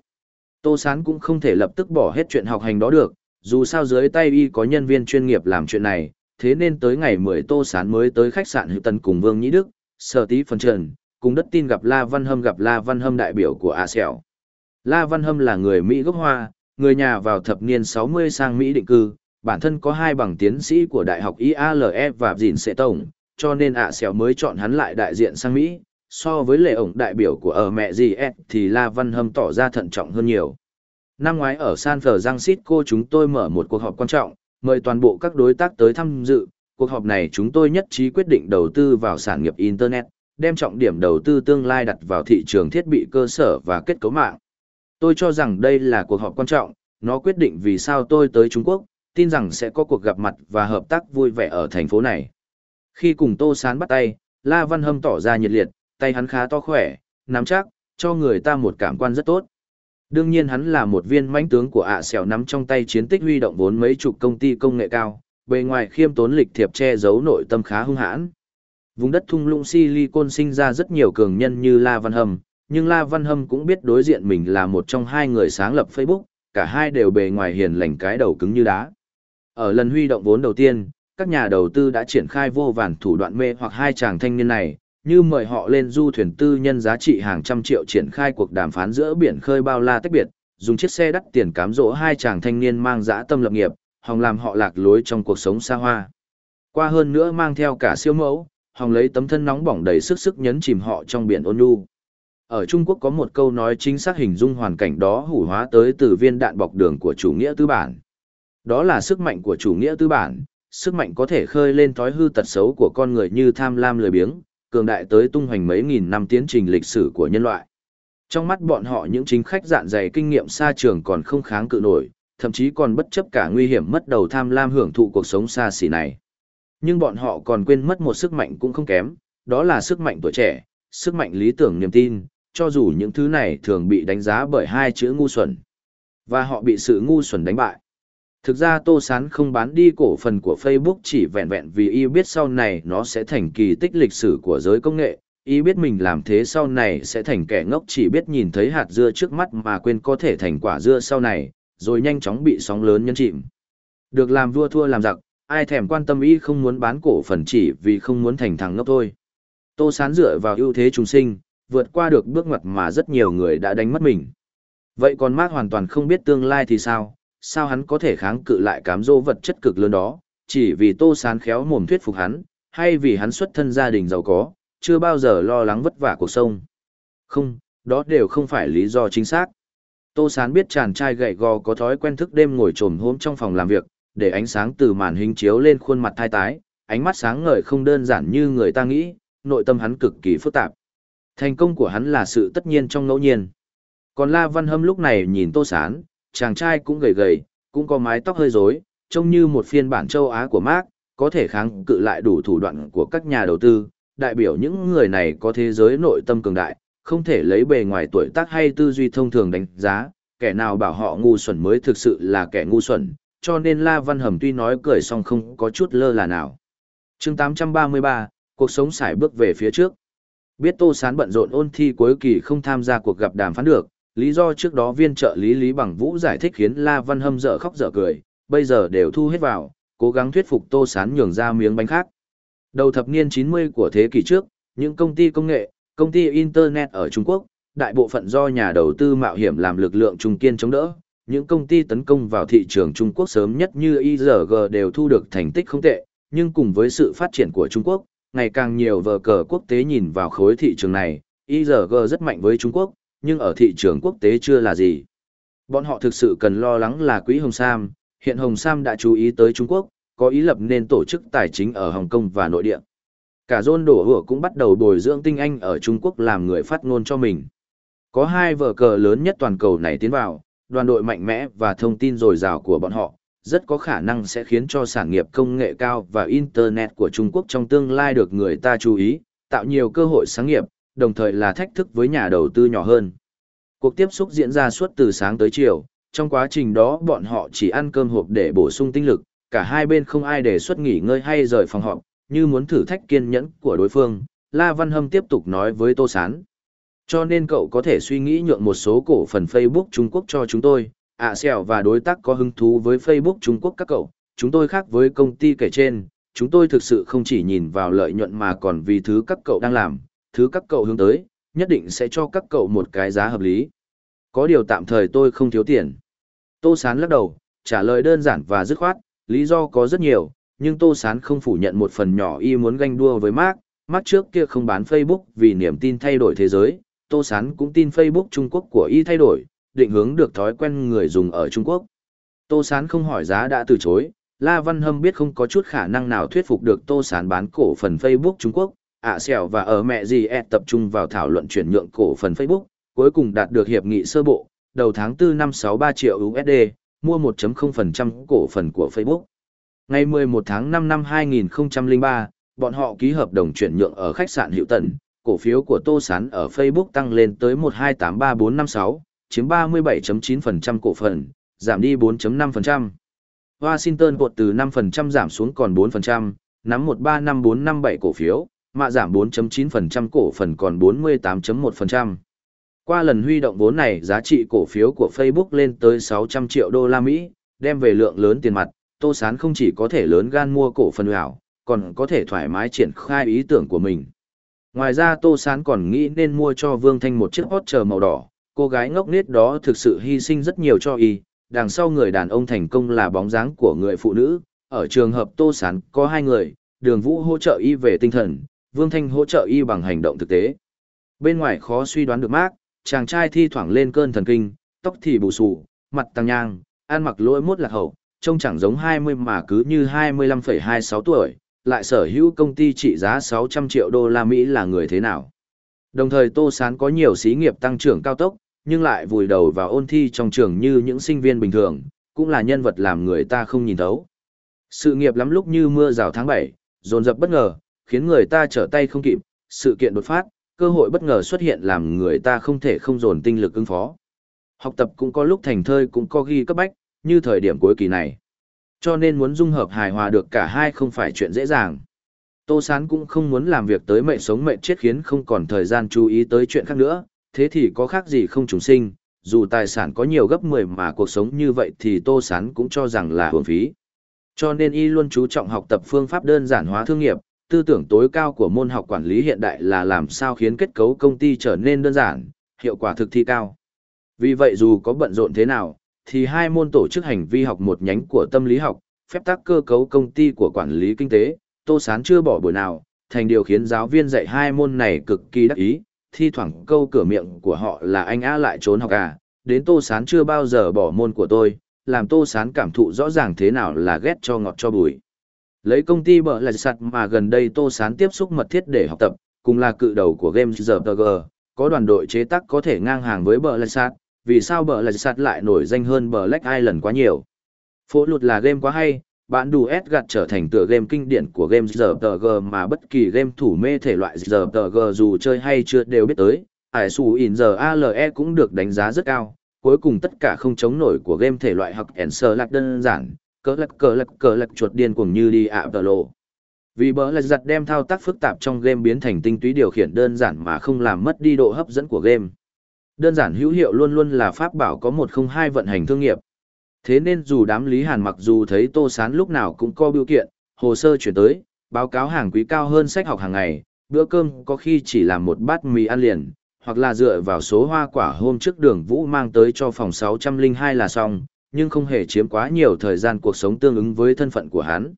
Speaker 1: Tô Sán cũng không thể lập tức bỏ hết chuyện học hành đó được, dù sao dưới tay y có nhân viên chuyên nghiệp làm chuyện này, thế nên tới ngày 10 Tô Sán mới tới khách sạn Hữu Tần cùng Vương Nhĩ Đức, sở tí phần trần, cùng đất tin gặp La Văn Hâm gặp La Văn Hâm đại biểu của A Sẹo. La Văn Hâm là người Mỹ gốc Hoa, người nhà vào thập niên 60 sang Mỹ định cư, bản thân có hai bằng tiến sĩ của Đại học IALE và Dìn Sệ Tổng, cho nên A Sẹo mới chọn hắn lại đại diện sang Mỹ, so với lệ ổng đại biểu của ở mẹ gì ed thì La Văn Hâm tỏ ra thận trọng hơn nhiều. Năm ngoái ở San cô chúng tôi mở một cuộc họp quan trọng, mời toàn bộ các đối tác tới tham dự. Cuộc họp này chúng tôi nhất trí quyết định đầu tư vào sản nghiệp Internet, đem trọng điểm đầu tư tương lai đặt vào thị trường thiết bị cơ sở và kết cấu mạng. Tôi cho rằng đây là cuộc họp quan trọng, nó quyết định vì sao tôi tới Trung Quốc, tin rằng sẽ có cuộc gặp mặt và hợp tác vui vẻ ở thành phố này. Khi cùng Tô Sán bắt tay, La Văn Hâm tỏ ra nhiệt liệt, tay hắn khá to khỏe, nắm chắc, cho người ta một cảm quan rất tốt. Đương nhiên hắn là một viên mãnh tướng của ạ à xẻo nắm trong tay chiến tích huy động vốn mấy chục công ty công nghệ cao, bề ngoài khiêm tốn lịch thiệp che giấu nội tâm khá hung hãn. Vùng đất thung lũng Silicon sinh ra rất nhiều cường nhân như La Văn Hâm, nhưng La Văn Hâm cũng biết đối diện mình là một trong hai người sáng lập Facebook, cả hai đều bề ngoài hiền lành cái đầu cứng như đá. Ở lần huy động vốn đầu tiên, các nhà đầu tư đã triển khai vô vàn thủ đoạn mê hoặc hai chàng thanh niên này, như mời họ lên du thuyền tư nhân giá trị hàng trăm triệu triển khai cuộc đàm phán giữa biển khơi bao la tách biệt, dùng chiếc xe đắt tiền cám dỗ hai chàng thanh niên mang dã tâm lập nghiệp, hòng làm họ lạc lối trong cuộc sống xa hoa. Qua hơn nữa mang theo cả siêu mẫu, hòng lấy tấm thân nóng bỏng đầy sức sức nhấn chìm họ trong biển ôn nhu. Ở Trung Quốc có một câu nói chính xác hình dung hoàn cảnh đó hủ hóa tới từ viên đạn bọc đường của chủ nghĩa tư bản. Đó là sức mạnh của chủ nghĩa tư bản, sức mạnh có thể khơi lên thói hư tật xấu của con người như tham lam lười biếng, cường đại tới tung hoành mấy nghìn năm tiến trình lịch sử của nhân loại. Trong mắt bọn họ những chính khách dạn dày kinh nghiệm xa trường còn không kháng cự nổi, thậm chí còn bất chấp cả nguy hiểm mất đầu tham lam hưởng thụ cuộc sống xa xỉ này. Nhưng bọn họ còn quên mất một sức mạnh cũng không kém, đó là sức mạnh tuổi trẻ, sức mạnh lý tưởng niềm tin, cho dù những thứ này thường bị đánh giá bởi hai chữ ngu xuẩn. Và họ bị sự ngu xuẩn đánh bại. Thực ra Tô Sán không bán đi cổ phần của Facebook chỉ vẹn vẹn vì y biết sau này nó sẽ thành kỳ tích lịch sử của giới công nghệ, y biết mình làm thế sau này sẽ thành kẻ ngốc chỉ biết nhìn thấy hạt dưa trước mắt mà quên có thể thành quả dưa sau này, rồi nhanh chóng bị sóng lớn nhân chìm. Được làm vua thua làm giặc, ai thèm quan tâm y không muốn bán cổ phần chỉ vì không muốn thành thằng ngốc thôi. Tô Sán dựa vào ưu thế trùng sinh, vượt qua được bước ngoặt mà rất nhiều người đã đánh mất mình. Vậy còn Mark hoàn toàn không biết tương lai thì sao, sao hắn có thể kháng cự lại cám dỗ vật chất cực lớn đó, chỉ vì Tô Sán khéo mồm thuyết phục hắn, hay vì hắn xuất thân gia đình giàu có, chưa bao giờ lo lắng vất vả cuộc sống. Không, đó đều không phải lý do chính xác. Tô Sán biết chàng trai gậy gò có thói quen thức đêm ngồi trồm hôm trong phòng làm việc, để ánh sáng từ màn hình chiếu lên khuôn mặt thai tái, ánh mắt sáng ngời không đơn giản như người ta nghĩ, nội tâm hắn cực kỳ phức tạp. Thành công của hắn là sự tất nhiên trong ngẫu nhiên. Còn La Văn Hâm lúc này nhìn Tô Sán, chàng trai cũng gầy gầy, cũng có mái tóc hơi rối, trông như một phiên bản châu Á của Mark, có thể kháng cự lại đủ thủ đoạn của các nhà đầu tư, đại biểu những người này có thế giới nội tâm cường đại, không thể lấy bề ngoài tuổi tác hay tư duy thông thường đánh giá, kẻ nào bảo họ ngu xuẩn mới thực sự là kẻ ngu xuẩn, cho nên La Văn Hầm tuy nói cười xong không có chút lơ là nào. chương 833, cuộc sống xài bước về phía trước. Biết Tô Sán bận rộn ôn thi cuối kỳ không tham gia cuộc gặp đàm phán được, lý do trước đó viên trợ lý Lý Bằng Vũ giải thích khiến La Văn Hâm dở khóc dở cười, bây giờ đều thu hết vào, cố gắng thuyết phục Tô Sán nhường ra miếng bánh khác. Đầu thập niên 90 của thế kỷ trước, những công ty công nghệ, công ty Internet ở Trung Quốc, đại bộ phận do nhà đầu tư mạo hiểm làm lực lượng trung kiên chống đỡ. Những công ty tấn công vào thị trường Trung Quốc sớm nhất như IRG đều thu được thành tích không tệ, nhưng cùng với sự phát triển của Trung Quốc, ngày càng nhiều vờ cờ quốc tế nhìn vào khối thị trường này, IRG rất mạnh với Trung Quốc, nhưng ở thị trường quốc tế chưa là gì. Bọn họ thực sự cần lo lắng là quỹ Hồng Sam, hiện Hồng Sam đã chú ý tới Trung Quốc, có ý lập nên tổ chức tài chính ở Hồng Kông và nội địa. Cả John Đổ Hửa cũng bắt đầu bồi dưỡng tinh anh ở Trung Quốc làm người phát ngôn cho mình. Có hai vở cờ lớn nhất toàn cầu này tiến vào, đoàn đội mạnh mẽ và thông tin dồi dào của bọn họ, rất có khả năng sẽ khiến cho sản nghiệp công nghệ cao và Internet của Trung Quốc trong tương lai được người ta chú ý, tạo nhiều cơ hội sáng nghiệp, đồng thời là thách thức với nhà đầu tư nhỏ hơn. Cuộc tiếp xúc diễn ra suốt từ sáng tới chiều, trong quá trình đó bọn họ chỉ ăn cơm hộp để bổ sung tinh lực, cả hai bên không ai đề xuất nghỉ ngơi hay rời phòng họp, như muốn thử thách kiên nhẫn của đối phương. La Văn Hâm tiếp tục nói với Tô Sán. Cho nên cậu có thể suy nghĩ nhượng một số cổ phần Facebook Trung Quốc cho chúng tôi, ạ à, và đối tác có hứng thú với Facebook Trung Quốc các cậu, chúng tôi khác với công ty kể trên, chúng tôi thực sự không chỉ nhìn vào lợi nhuận mà còn vì thứ các cậu đang làm, thứ các cậu hướng tới, nhất định sẽ cho các cậu một cái giá hợp lý. Có điều tạm thời tôi không thiếu tiền. Tô Sán lắc đầu, trả lời đơn giản và dứt khoát, lý do có rất nhiều, nhưng Tô Sán không phủ nhận một phần nhỏ y muốn ganh đua với Mark. Mark trước kia không bán Facebook vì niềm tin thay đổi thế giới, Tô Sán cũng tin Facebook Trung Quốc của y thay đổi, định hướng được thói quen người dùng ở Trung Quốc. Tô Sán không hỏi giá đã từ chối, La Văn Hâm biết không có chút khả năng nào thuyết phục được Tô Sán bán cổ phần Facebook Trung Quốc, ạ xẻo và ở mẹ gì e tập trung vào thảo luận chuyển nhượng cổ phần Facebook, cuối cùng đạt được hiệp nghị sơ bộ, đầu tháng 4 năm 63 triệu USD, mua 1.0% cổ phần của Facebook. Ngày 11 tháng 5 năm 2003, bọn họ ký hợp đồng chuyển nhượng ở khách sạn Hiệu Tần, cổ phiếu của Tô Sán ở Facebook tăng lên tới 1283456, chiếm 37.9% cổ phần, giảm đi 4.5%. Washington vượt từ 5% giảm xuống còn 4%, nắm 135457 cổ phiếu, mạ giảm 4.9% cổ phần còn 48.1%. Qua lần huy động vốn này, giá trị cổ phiếu của Facebook lên tới 600 triệu đô la Mỹ, đem về lượng lớn tiền mặt, Tô Sán không chỉ có thể lớn gan mua cổ phần ảo, còn có thể thoải mái triển khai ý tưởng của mình. Ngoài ra Tô Sán còn nghĩ nên mua cho Vương Thanh một chiếc hot chờ màu đỏ, cô gái ngốc nết đó thực sự hy sinh rất nhiều cho y, đằng sau người đàn ông thành công là bóng dáng của người phụ nữ, ở trường hợp Tô Sán có hai người, đường vũ hỗ trợ y về tinh thần, Vương Thanh hỗ trợ y bằng hành động thực tế. Bên ngoài khó suy đoán được mác, chàng trai thi thoảng lên cơn thần kinh, tóc thì bù xù, mặt tăng nhang, ăn mặc lỗi mốt lạc hậu, trông chẳng giống 20 mà cứ như 25,26 tuổi, lại sở hữu công ty trị giá 600 triệu đô la Mỹ là người thế nào. Đồng thời Tô Sán có nhiều xí nghiệp tăng trưởng cao tốc, nhưng lại vùi đầu vào ôn thi trong trường như những sinh viên bình thường, cũng là nhân vật làm người ta không nhìn thấu. Sự nghiệp lắm lúc như mưa rào tháng 7, dồn dập bất ngờ, khiến người ta trở tay không kịp, sự kiện đột phát, cơ hội bất ngờ xuất hiện làm người ta không thể không dồn tinh lực ứng phó. Học tập cũng có lúc thành thơi cũng có ghi cấp bách, như thời điểm cuối kỳ này. Cho nên muốn dung hợp hài hòa được cả hai không phải chuyện dễ dàng. Tô Sán cũng không muốn làm việc tới mệnh sống mệnh chết khiến không còn thời gian chú ý tới chuyện khác nữa, thế thì có khác gì không trùng sinh, dù tài sản có nhiều gấp 10 mà cuộc sống như vậy thì Tô Sán cũng cho rằng là hưởng phí. Cho nên y luôn chú trọng học tập phương pháp đơn giản hóa thương nghiệp, tư tưởng tối cao của môn học quản lý hiện đại là làm sao khiến kết cấu công ty trở nên đơn giản, hiệu quả thực thi cao. Vì vậy dù có bận rộn thế nào, thì hai môn tổ chức hành vi học một nhánh của tâm lý học, phép tắc cơ cấu công ty của quản lý kinh tế, Tô Sán chưa bỏ buổi nào, thành điều khiến giáo viên dạy hai môn này cực kỳ đắc ý, thi thoảng câu cửa miệng của họ là anh á lại trốn học à, đến Tô Sán chưa bao giờ bỏ môn của tôi, làm Tô Sán cảm thụ rõ ràng thế nào là ghét cho ngọt cho bùi. Lấy công ty bờ là sạt mà gần đây Tô Sán tiếp xúc mật thiết để học tập, cùng là cự đầu của game RPG, có đoàn đội chế tác có thể ngang hàng với bờ là sạt, vì sao bờ là sạt lại nổi danh hơn bờ Black Island quá nhiều. Phố lụt là game quá hay, bạn đủ S gặt trở thành tựa game kinh điển của game RPG mà bất kỳ game thủ mê thể loại RPG dù chơi hay chưa đều biết tới. Ải xù In giờ ALE cũng được đánh giá rất cao, cuối cùng tất cả không chống nổi của game thể loại hoặc Ensor lạc đơn giản, cỡ lắc cỡ lắc cỡ lắc chuột điên cuồng như đi ạ tờ lộ. Vì bờ lạch giặt đem thao tác phức tạp trong game biến thành tinh túy điều khiển đơn giản mà không làm mất đi độ hấp dẫn của game. Đơn giản hữu hiệu luôn luôn là pháp bảo có một không hai vận hành thương nghiệp. Thế nên dù đám Lý Hàn mặc dù thấy Tô Sán lúc nào cũng có biểu kiện, hồ sơ chuyển tới, báo cáo hàng quý cao hơn sách học hàng ngày, bữa cơm có khi chỉ làm một bát mì ăn liền, hoặc là dựa vào số hoa quả hôm trước đường Vũ mang tới cho phòng 602 là xong, nhưng không hề chiếm quá nhiều thời gian cuộc sống tương ứng với thân phận của hắn.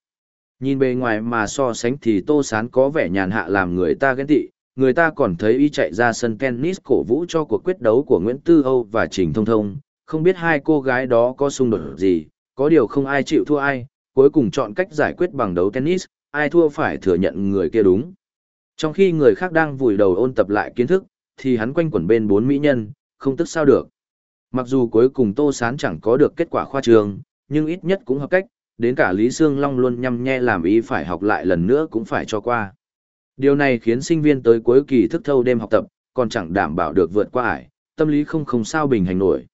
Speaker 1: Nhìn bề ngoài mà so sánh thì Tô Sán có vẻ nhàn hạ làm người ta ghen tị, người ta còn thấy y chạy ra sân tennis cổ vũ cho cuộc quyết đấu của Nguyễn Tư Âu và Trình Thông Thông, không biết hai cô gái đó có xung đột gì, có điều không ai chịu thua ai, cuối cùng chọn cách giải quyết bằng đấu tennis, ai thua phải thừa nhận người kia đúng. Trong khi người khác đang vùi đầu ôn tập lại kiến thức, thì hắn quanh quẩn bên bốn mỹ nhân, không tức sao được. Mặc dù cuối cùng Tô Sán chẳng có được kết quả khoa trường, nhưng ít nhất cũng hợp cách, đến cả Lý Sương Long luôn nhăm nhe làm ý phải học lại lần nữa cũng phải cho qua. Điều này khiến sinh viên tới cuối kỳ thức thâu đêm học tập, còn chẳng đảm bảo được vượt qua ải, tâm lý không không sao bình hành nổi.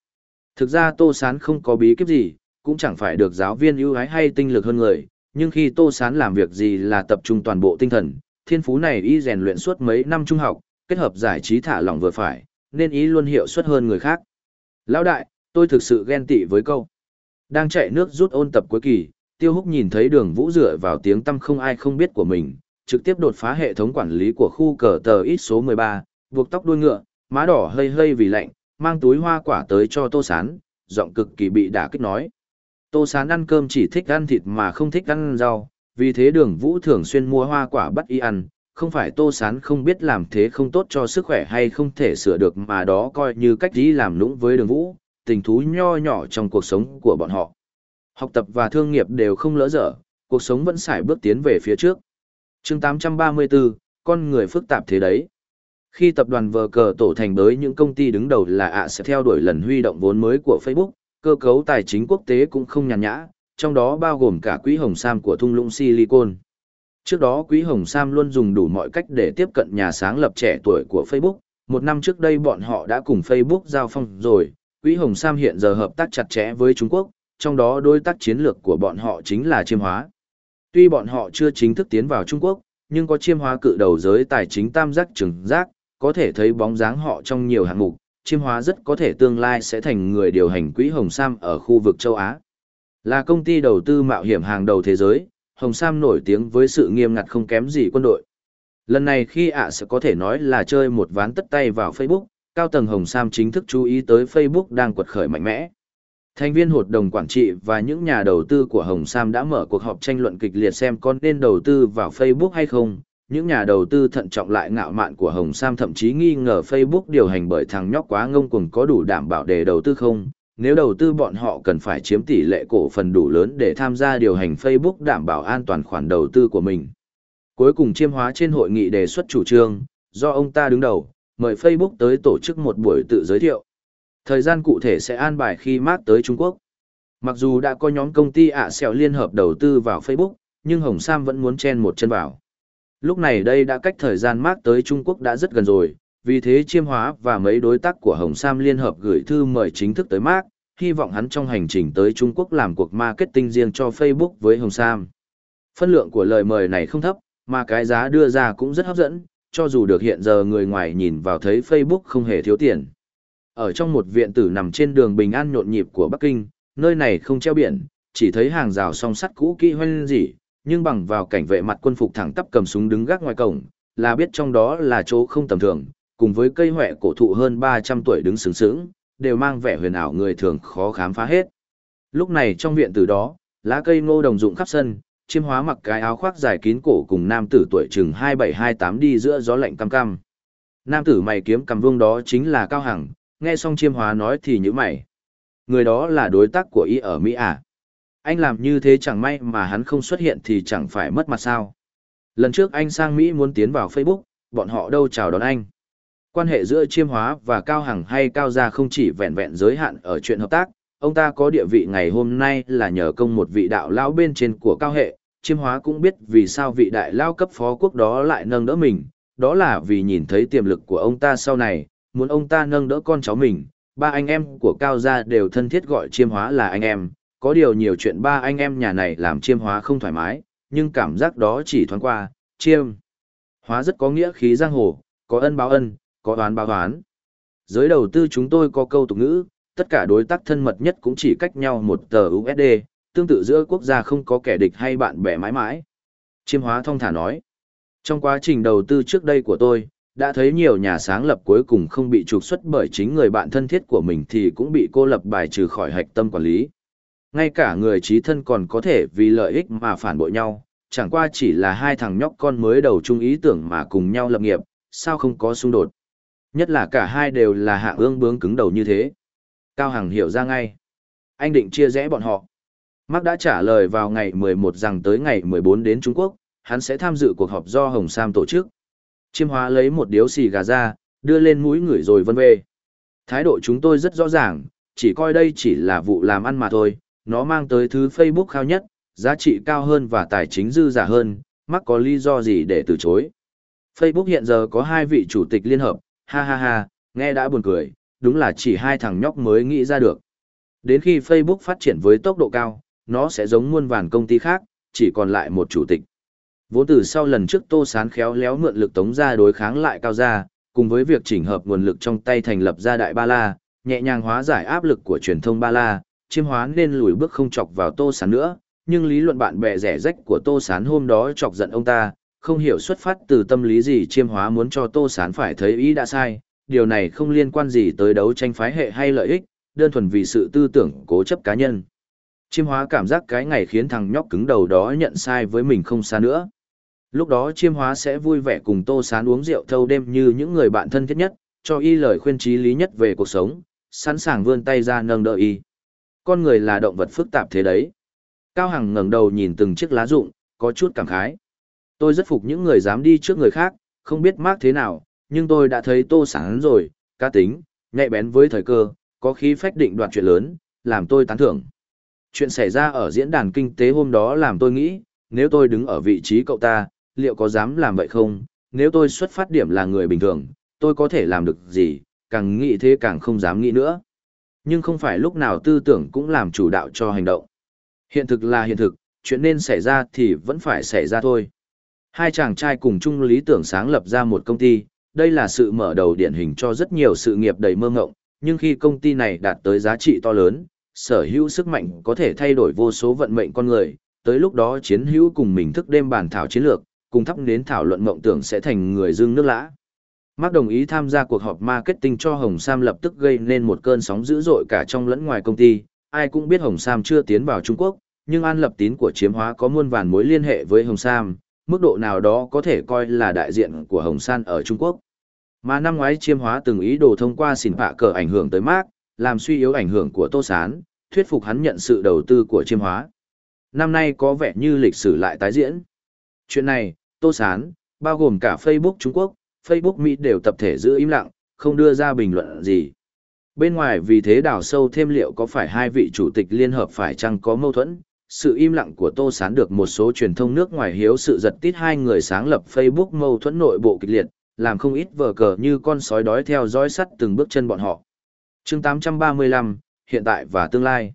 Speaker 1: Thực ra Tô Sán không có bí kíp gì, cũng chẳng phải được giáo viên ưu ái hay tinh lực hơn người, nhưng khi Tô Sán làm việc gì là tập trung toàn bộ tinh thần, thiên phú này y rèn luyện suốt mấy năm trung học, kết hợp giải trí thả lỏng vừa phải, nên ý luôn hiệu suất hơn người khác. Lão đại, tôi thực sự ghen tị với câu. Đang chạy nước rút ôn tập cuối kỳ, Tiêu Húc nhìn thấy đường vũ dựa vào tiếng tâm không ai không biết của mình, trực tiếp đột phá hệ thống quản lý của khu cờ tờ ít số 13, buộc tóc đuôi ngựa, má đỏ hơi hơi vì lạnh, mang túi hoa quả tới cho Tô Sán, giọng cực kỳ bị đả kích nói. Tô Sán ăn cơm chỉ thích ăn thịt mà không thích ăn rau, vì thế đường vũ thường xuyên mua hoa quả bắt y ăn, không phải Tô Sán không biết làm thế không tốt cho sức khỏe hay không thể sửa được mà đó coi như cách đi làm nũng với đường vũ, tình thú nho nhỏ trong cuộc sống của bọn họ. Học tập và thương nghiệp đều không lỡ dở, cuộc sống vẫn sải bước tiến về phía trước. chương 834, con người phức tạp thế đấy. Khi tập đoàn vờ cờ tổ thành với những công ty đứng đầu là ạ sẽ theo đuổi lần huy động vốn mới của Facebook, cơ cấu tài chính quốc tế cũng không nhàn nhã, trong đó bao gồm cả quỹ hồng sam của thung lũng Silicon. Trước đó quỹ hồng sam luôn dùng đủ mọi cách để tiếp cận nhà sáng lập trẻ tuổi của Facebook, một năm trước đây bọn họ đã cùng Facebook giao phong rồi, quỹ hồng sam hiện giờ hợp tác chặt chẽ với Trung Quốc, trong đó đối tác chiến lược của bọn họ chính là chiêm hóa. Tuy bọn họ chưa chính thức tiến vào Trung Quốc, nhưng có chiêm hóa cự đầu giới tài chính tam giác trừng giác, có thể thấy bóng dáng họ trong nhiều hạng mục, chiêm hóa rất có thể tương lai sẽ thành người điều hành quỹ Hồng Sam ở khu vực châu Á. Là công ty đầu tư mạo hiểm hàng đầu thế giới, Hồng Sam nổi tiếng với sự nghiêm ngặt không kém gì quân đội. Lần này khi ạ sẽ có thể nói là chơi một ván tất tay vào Facebook, cao tầng Hồng Sam chính thức chú ý tới Facebook đang quật khởi mạnh mẽ. Thành viên hội đồng quản trị và những nhà đầu tư của Hồng Sam đã mở cuộc họp tranh luận kịch liệt xem con nên đầu tư vào Facebook hay không. Những nhà đầu tư thận trọng lại ngạo mạn của Hồng Sam thậm chí nghi ngờ Facebook điều hành bởi thằng nhóc quá ngông cuồng có đủ đảm bảo để đầu tư không. Nếu đầu tư bọn họ cần phải chiếm tỷ lệ cổ phần đủ lớn để tham gia điều hành Facebook đảm bảo an toàn khoản đầu tư của mình. Cuối cùng chiêm hóa trên hội nghị đề xuất chủ trương, do ông ta đứng đầu, mời Facebook tới tổ chức một buổi tự giới thiệu. Thời gian cụ thể sẽ an bài khi Mark tới Trung Quốc. Mặc dù đã có nhóm công ty ạ à liên hợp đầu tư vào Facebook, nhưng Hồng Sam vẫn muốn chen một chân vào. Lúc này đây đã cách thời gian Mark tới Trung Quốc đã rất gần rồi, vì thế chiêm hóa và mấy đối tác của Hồng Sam liên hợp gửi thư mời chính thức tới Mark, hy vọng hắn trong hành trình tới Trung Quốc làm cuộc marketing riêng cho Facebook với Hồng Sam. Phân lượng của lời mời này không thấp, mà cái giá đưa ra cũng rất hấp dẫn, cho dù được hiện giờ người ngoài nhìn vào thấy Facebook không hề thiếu tiền. Ở trong một viện tử nằm trên đường bình an nhộn nhịp của Bắc Kinh, nơi này không treo biển, chỉ thấy hàng rào song sắt cũ kỹ hoen dỉ, nhưng bằng vào cảnh vệ mặt quân phục thẳng tắp cầm súng đứng gác ngoài cổng, là biết trong đó là chỗ không tầm thường, cùng với cây huệ cổ thụ hơn 300 tuổi đứng sướng sướng, đều mang vẻ huyền ảo người thường khó khám phá hết. Lúc này trong viện từ đó, lá cây ngô đồng dụng khắp sân, chiêm hóa mặc cái áo khoác dài kín cổ cùng nam tử tuổi chừng 27-28 đi giữa gió lạnh cam cam. Nam tử mày kiếm cầm vương đó chính là Cao Hằng, nghe xong chiêm hóa nói thì như mày. Người đó là đối tác của y ở Mỹ à? Anh làm như thế chẳng may mà hắn không xuất hiện thì chẳng phải mất mặt sao. Lần trước anh sang Mỹ muốn tiến vào Facebook, bọn họ đâu chào đón anh. Quan hệ giữa chiêm hóa và Cao Hằng hay Cao Gia không chỉ vẹn vẹn giới hạn ở chuyện hợp tác, ông ta có địa vị ngày hôm nay là nhờ công một vị đạo lão bên trên của Cao Hệ, chiêm hóa cũng biết vì sao vị đại lao cấp phó quốc đó lại nâng đỡ mình, đó là vì nhìn thấy tiềm lực của ông ta sau này, muốn ông ta nâng đỡ con cháu mình. Ba anh em của Cao Gia đều thân thiết gọi chiêm hóa là anh em, có điều nhiều chuyện ba anh em nhà này làm chiêm hóa không thoải mái, nhưng cảm giác đó chỉ thoáng qua, chiêm. Hóa rất có nghĩa khí giang hồ, có ân báo ân, có oán báo oán. Giới đầu tư chúng tôi có câu tục ngữ, tất cả đối tác thân mật nhất cũng chỉ cách nhau một tờ USD, tương tự giữa quốc gia không có kẻ địch hay bạn bè mãi mãi. Chiêm hóa thông thả nói, trong quá trình đầu tư trước đây của tôi, đã thấy nhiều nhà sáng lập cuối cùng không bị trục xuất bởi chính người bạn thân thiết của mình thì cũng bị cô lập bài trừ khỏi hạch tâm quản lý. Ngay cả người trí thân còn có thể vì lợi ích mà phản bội nhau, chẳng qua chỉ là hai thằng nhóc con mới đầu chung ý tưởng mà cùng nhau lập nghiệp, sao không có xung đột. Nhất là cả hai đều là hạ ương bướng cứng đầu như thế. Cao Hằng hiểu ra ngay. Anh định chia rẽ bọn họ. Mark đã trả lời vào ngày 11 rằng tới ngày 14 đến Trung Quốc, hắn sẽ tham dự cuộc họp do Hồng Sam tổ chức. Chiêm hóa lấy một điếu xì gà ra, đưa lên mũi người rồi vân vê. Thái độ chúng tôi rất rõ ràng, chỉ coi đây chỉ là vụ làm ăn mà thôi, nó mang tới thứ Facebook cao nhất, giá trị cao hơn và tài chính dư giả hơn, mắc có lý do gì để từ chối. Facebook hiện giờ có hai vị chủ tịch liên hợp, ha ha ha, nghe đã buồn cười, đúng là chỉ hai thằng nhóc mới nghĩ ra được. Đến khi Facebook phát triển với tốc độ cao, nó sẽ giống muôn vàn công ty khác, chỉ còn lại một chủ tịch. Vốn từ sau lần trước Tô Sán khéo léo mượn lực tống ra đối kháng lại cao gia, cùng với việc chỉnh hợp nguồn lực trong tay thành lập ra Đại Ba La, nhẹ nhàng hóa giải áp lực của truyền thông Ba La, chiêm hóa nên lùi bước không chọc vào Tô Sán nữa, nhưng lý luận bạn bè rẻ rách của Tô Sán hôm đó chọc giận ông ta, không hiểu xuất phát từ tâm lý gì chiêm hóa muốn cho Tô Sán phải thấy ý đã sai, điều này không liên quan gì tới đấu tranh phái hệ hay lợi ích, đơn thuần vì sự tư tưởng cố chấp cá nhân. Chiêm hóa cảm giác cái ngày khiến thằng nhóc cứng đầu đó nhận sai với mình không xa nữa. Lúc đó chiêm hóa sẽ vui vẻ cùng Tô Sán uống rượu thâu đêm như những người bạn thân thiết nhất, cho y lời khuyên trí lý nhất về cuộc sống, sẵn sàng vươn tay ra nâng đỡ y. Con người là động vật phức tạp thế đấy. Cao Hằng ngẩng đầu nhìn từng chiếc lá rụng, có chút cảm khái. Tôi rất phục những người dám đi trước người khác, không biết mác thế nào, nhưng tôi đã thấy Tô sáng rồi, cá tính, nhạy bén với thời cơ, có khí phách định đoạt chuyện lớn, làm tôi tán thưởng. Chuyện xảy ra ở diễn đàn kinh tế hôm đó làm tôi nghĩ, nếu tôi đứng ở vị trí cậu ta, liệu có dám làm vậy không? Nếu tôi xuất phát điểm là người bình thường, tôi có thể làm được gì, càng nghĩ thế càng không dám nghĩ nữa. Nhưng không phải lúc nào tư tưởng cũng làm chủ đạo cho hành động. Hiện thực là hiện thực, chuyện nên xảy ra thì vẫn phải xảy ra thôi. Hai chàng trai cùng chung lý tưởng sáng lập ra một công ty, đây là sự mở đầu điển hình cho rất nhiều sự nghiệp đầy mơ ngộng, nhưng khi công ty này đạt tới giá trị to lớn, sở hữu sức mạnh có thể thay đổi vô số vận mệnh con người, tới lúc đó chiến hữu cùng mình thức đêm bàn thảo chiến lược, cùng thắp đến thảo luận mộng tưởng sẽ thành người dương nước lã. Mark đồng ý tham gia cuộc họp marketing cho Hồng Sam lập tức gây nên một cơn sóng dữ dội cả trong lẫn ngoài công ty, ai cũng biết Hồng Sam chưa tiến vào Trung Quốc, nhưng An Lập Tín của chiếm hóa có muôn vàn mối liên hệ với Hồng Sam, mức độ nào đó có thể coi là đại diện của Hồng San ở Trung Quốc. Mà năm ngoái chiêm hóa từng ý đồ thông qua xỉn phạ cờ ảnh hưởng tới Mark, làm suy yếu ảnh hưởng của Tô Sán, thuyết phục hắn nhận sự đầu tư của chiêm hóa. Năm nay có vẻ như lịch sử lại tái diễn. Chuyện này, Tô Sán, bao gồm cả Facebook Trung Quốc, Facebook Mỹ đều tập thể giữ im lặng, không đưa ra bình luận gì. Bên ngoài vì thế đào sâu thêm liệu có phải hai vị chủ tịch liên hợp phải chăng có mâu thuẫn, sự im lặng của Tô Sán được một số truyền thông nước ngoài hiếu sự giật tít hai người sáng lập Facebook mâu thuẫn nội bộ kịch liệt, làm không ít vờ cờ như con sói đói theo dõi sắt từng bước chân bọn họ. chương 835, hiện tại và tương lai.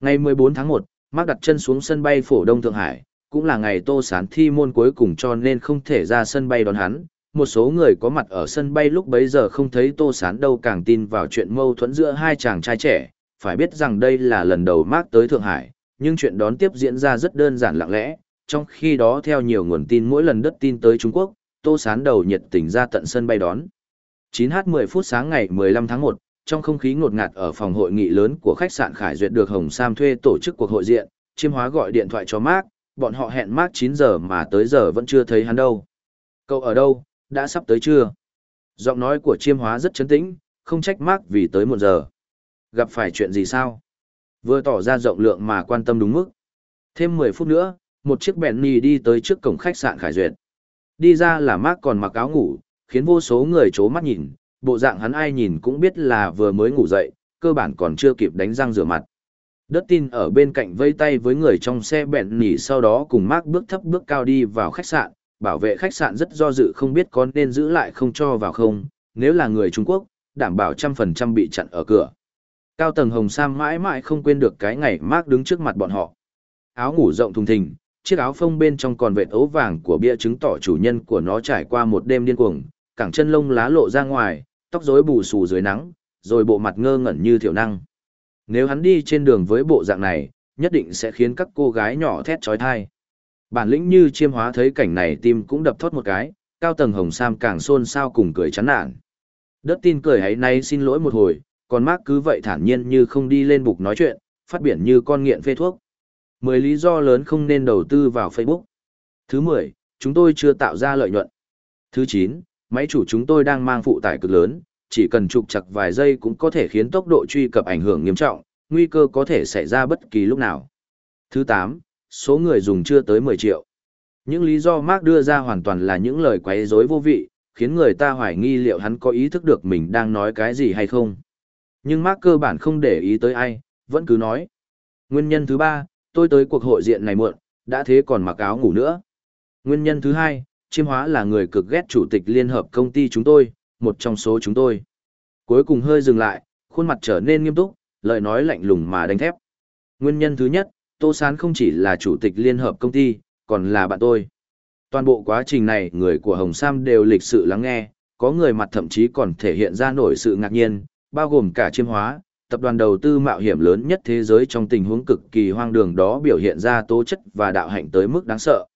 Speaker 1: Ngày 14 tháng 1, Mark đặt chân xuống sân bay phổ Đông Thượng Hải, cũng là ngày Tô Sán thi môn cuối cùng cho nên không thể ra sân bay đón hắn. Một số người có mặt ở sân bay lúc bấy giờ không thấy Tô Sán đâu càng tin vào chuyện mâu thuẫn giữa hai chàng trai trẻ, phải biết rằng đây là lần đầu Mark tới Thượng Hải, nhưng chuyện đón tiếp diễn ra rất đơn giản lặng lẽ, trong khi đó theo nhiều nguồn tin mỗi lần đất tin tới Trung Quốc, Tô Sán đầu nhiệt tình ra tận sân bay đón. 9h10 phút sáng ngày 15 tháng 1, trong không khí ngột ngạt ở phòng hội nghị lớn của khách sạn Khải Duyệt được Hồng Sam thuê tổ chức cuộc hội diện, chiêm hóa gọi điện thoại cho Mark, bọn họ hẹn Mark 9 giờ mà tới giờ vẫn chưa thấy hắn đâu. Cậu ở đâu, đã sắp tới chưa? Giọng nói của chiêm hóa rất chấn tĩnh, không trách Mark vì tới một giờ. Gặp phải chuyện gì sao? Vừa tỏ ra rộng lượng mà quan tâm đúng mức. Thêm 10 phút nữa, một chiếc Bentley đi tới trước cổng khách sạn Khải Duyệt. Đi ra là Mark còn mặc áo ngủ, khiến vô số người chố mắt nhìn, bộ dạng hắn ai nhìn cũng biết là vừa mới ngủ dậy, cơ bản còn chưa kịp đánh răng rửa mặt. Đất tin ở bên cạnh vây tay với người trong xe bẹn nỉ sau đó cùng Mark bước thấp bước cao đi vào khách sạn, bảo vệ khách sạn rất do dự không biết có nên giữ lại không cho vào không, nếu là người Trung Quốc, đảm bảo trăm phần trăm bị chặn ở cửa. Cao tầng hồng sam mãi mãi không quên được cái ngày Mark đứng trước mặt bọn họ. Áo ngủ rộng thùng thình, chiếc áo phông bên trong còn vệt ấu vàng của bia chứng tỏ chủ nhân của nó trải qua một đêm điên cuồng, cẳng chân lông lá lộ ra ngoài, tóc rối bù xù dưới nắng, rồi bộ mặt ngơ ngẩn như thiểu năng. Nếu hắn đi trên đường với bộ dạng này, nhất định sẽ khiến các cô gái nhỏ thét trói thai. Bản lĩnh như chiêm hóa thấy cảnh này tim cũng đập thót một cái, cao tầng hồng sam càng xôn xao cùng cười chán nản. Đất tin cười hãy nay xin lỗi một hồi, còn Mark cứ vậy thản nhiên như không đi lên bục nói chuyện, phát biển như con nghiện phê thuốc. Mười lý do lớn không nên đầu tư vào Facebook. Thứ mười, chúng tôi chưa tạo ra lợi nhuận. Thứ chín, máy chủ chúng tôi đang mang phụ tải cực lớn, chỉ cần trục chặt vài giây cũng có thể khiến tốc độ truy cập ảnh hưởng nghiêm trọng, nguy cơ có thể xảy ra bất kỳ lúc nào. Thứ 8, số người dùng chưa tới 10 triệu. Những lý do Mark đưa ra hoàn toàn là những lời quấy rối vô vị, khiến người ta hoài nghi liệu hắn có ý thức được mình đang nói cái gì hay không. Nhưng Mark cơ bản không để ý tới ai, vẫn cứ nói. Nguyên nhân thứ ba, tôi tới cuộc hội diện này muộn, đã thế còn mặc áo ngủ nữa. Nguyên nhân thứ hai, chiêm hóa là người cực ghét chủ tịch liên hợp công ty chúng tôi, một trong số chúng tôi. Cuối cùng hơi dừng lại, khuôn mặt trở nên nghiêm túc, lời nói lạnh lùng mà đánh thép. Nguyên nhân thứ nhất, Tô Sán không chỉ là chủ tịch liên hợp công ty, còn là bạn tôi. Toàn bộ quá trình này người của Hồng Sam đều lịch sự lắng nghe, có người mặt thậm chí còn thể hiện ra nổi sự ngạc nhiên, bao gồm cả chiêm hóa, tập đoàn đầu tư mạo hiểm lớn nhất thế giới trong tình huống cực kỳ hoang đường đó biểu hiện ra tố chất và đạo hạnh tới mức đáng sợ.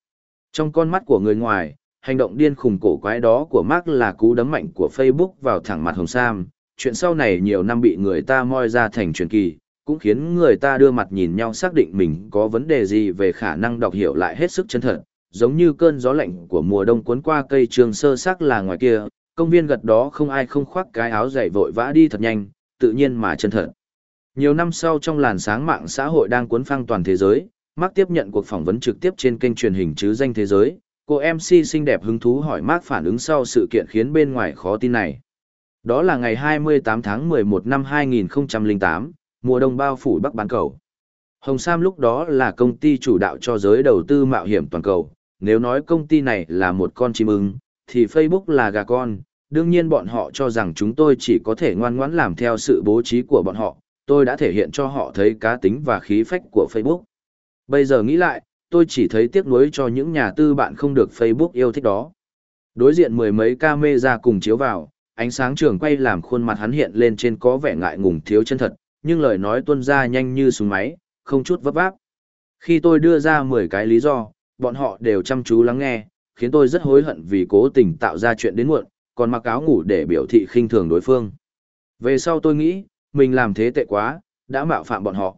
Speaker 1: Trong con mắt của người ngoài, hành động điên khùng cổ quái đó của Mark là cú đấm mạnh của Facebook vào thẳng mặt Hồng Sam. Chuyện sau này nhiều năm bị người ta moi ra thành truyền kỳ, cũng khiến người ta đưa mặt nhìn nhau xác định mình có vấn đề gì về khả năng đọc hiểu lại hết sức chân thật, giống như cơn gió lạnh của mùa đông cuốn qua cây trường sơ xác là ngoài kia, công viên gật đó không ai không khoác cái áo dày vội vã đi thật nhanh, tự nhiên mà chân thật. Nhiều năm sau trong làn sáng mạng xã hội đang cuốn phăng toàn thế giới, Mark tiếp nhận cuộc phỏng vấn trực tiếp trên kênh truyền hình chứ danh thế giới, cô MC xinh đẹp hứng thú hỏi Mark phản ứng sau sự kiện khiến bên ngoài khó tin này. Đó là ngày 28 tháng 11 năm 2008, mùa đông bao phủ Bắc bán cầu. Hồng Sam lúc đó là công ty chủ đạo cho giới đầu tư mạo hiểm toàn cầu. Nếu nói công ty này là một con chim ưng, thì Facebook là gà con. Đương nhiên bọn họ cho rằng chúng tôi chỉ có thể ngoan ngoãn làm theo sự bố trí của bọn họ. Tôi đã thể hiện cho họ thấy cá tính và khí phách của Facebook. Bây giờ nghĩ lại, tôi chỉ thấy tiếc nuối cho những nhà tư bạn không được Facebook yêu thích đó. Đối diện mười mấy camera cùng chiếu vào, ánh sáng trường quay làm khuôn mặt hắn hiện lên trên có vẻ ngại ngùng thiếu chân thật, nhưng lời nói tuôn ra nhanh như súng máy, không chút vấp váp. Khi tôi đưa ra 10 cái lý do, bọn họ đều chăm chú lắng nghe, khiến tôi rất hối hận vì cố tình tạo ra chuyện đến muộn, còn mặc áo ngủ để biểu thị khinh thường đối phương. Về sau tôi nghĩ, mình làm thế tệ quá, đã mạo phạm bọn họ.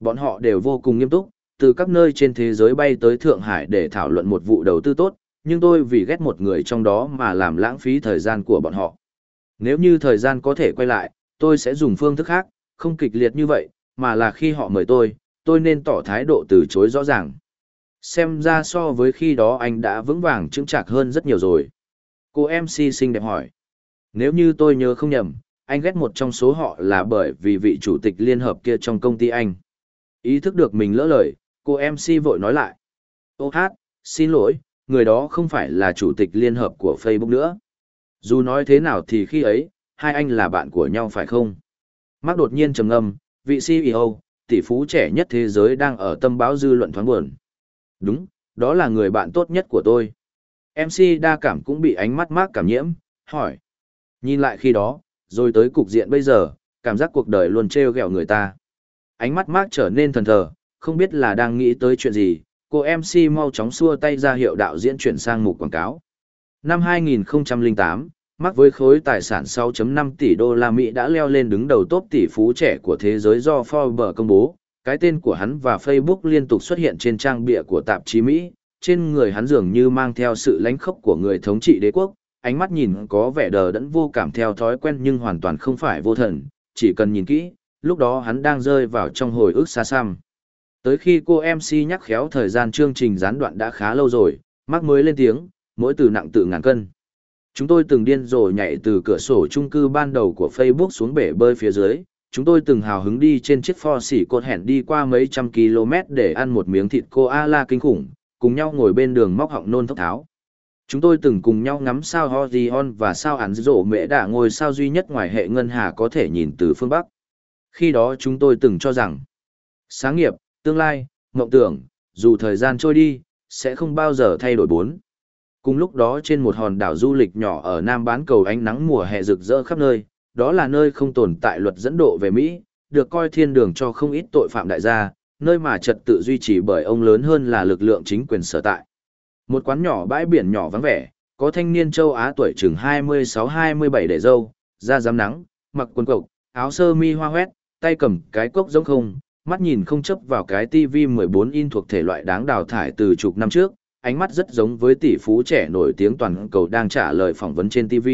Speaker 1: Bọn họ đều vô cùng nghiêm túc, từ các nơi trên thế giới bay tới Thượng Hải để thảo luận một vụ đầu tư tốt, nhưng tôi vì ghét một người trong đó mà làm lãng phí thời gian của bọn họ. Nếu như thời gian có thể quay lại, tôi sẽ dùng phương thức khác, không kịch liệt như vậy, mà là khi họ mời tôi, tôi nên tỏ thái độ từ chối rõ ràng. Xem ra so với khi đó anh đã vững vàng chững chạc hơn rất nhiều rồi. Cô MC xinh đẹp hỏi. Nếu như tôi nhớ không nhầm, anh ghét một trong số họ là bởi vì vị chủ tịch liên hợp kia trong công ty anh. Ý thức được mình lỡ lời, cô MC vội nói lại. Ô hát, xin lỗi, người đó không phải là chủ tịch liên hợp của Facebook nữa. Dù nói thế nào thì khi ấy, hai anh là bạn của nhau phải không? Mark đột nhiên trầm ngâm, vị CEO, tỷ phú trẻ nhất thế giới đang ở tâm báo dư luận thoáng buồn. Đúng, đó là người bạn tốt nhất của tôi. MC đa cảm cũng bị ánh mắt Mark cảm nhiễm, hỏi. Nhìn lại khi đó, rồi tới cục diện bây giờ, cảm giác cuộc đời luôn treo gẹo người ta. Ánh mắt Mark trở nên thần thờ, không biết là đang nghĩ tới chuyện gì, cô MC mau chóng xua tay ra hiệu đạo diễn chuyển sang mục quảng cáo. Năm 2008, mắc với khối tài sản 6.5 tỷ đô la Mỹ đã leo lên đứng đầu top tỷ phú trẻ của thế giới do Forbes công bố. Cái tên của hắn và Facebook liên tục xuất hiện trên trang bìa của tạp chí Mỹ, trên người hắn dường như mang theo sự lãnh khốc của người thống trị đế quốc, ánh mắt nhìn có vẻ đờ đẫn vô cảm theo thói quen nhưng hoàn toàn không phải vô thần, chỉ cần nhìn kỹ, lúc đó hắn đang rơi vào trong hồi ức xa xăm. Tới khi cô MC nhắc khéo thời gian chương trình gián đoạn đã khá lâu rồi, mắc mới lên tiếng, mỗi từ nặng tự ngàn cân. Chúng tôi từng điên rồ nhảy từ cửa sổ chung cư ban đầu của Facebook xuống bể bơi phía dưới. Chúng tôi từng hào hứng đi trên chiếc pho xỉ cột hẹn đi qua mấy trăm km để ăn một miếng thịt cô A-la kinh khủng, cùng nhau ngồi bên đường móc họng nôn thốc tháo. Chúng tôi từng cùng nhau ngắm sao Horion và sao ản rộ mẹ đã ngồi sao duy nhất ngoài hệ ngân hà có thể nhìn từ phương Bắc. Khi đó chúng tôi từng cho rằng, sáng nghiệp, tương lai, mộng tưởng, dù thời gian trôi đi, sẽ không bao giờ thay đổi bốn. Cùng lúc đó trên một hòn đảo du lịch nhỏ ở Nam bán cầu ánh nắng mùa hè rực rỡ khắp nơi, đó là nơi không tồn tại luật dẫn độ về Mỹ, được coi thiên đường cho không ít tội phạm đại gia, nơi mà trật tự duy trì bởi ông lớn hơn là lực lượng chính quyền sở tại. Một quán nhỏ bãi biển nhỏ vắng vẻ, có thanh niên châu Á tuổi chừng 26-27 để dâu, da dám nắng, mặc quần cộc, áo sơ mi hoa hoét, tay cầm cái cốc giống không, mắt nhìn không chấp vào cái TV 14 in thuộc thể loại đáng đào thải từ chục năm trước, ánh mắt rất giống với tỷ phú trẻ nổi tiếng toàn cầu đang trả lời phỏng vấn trên TV.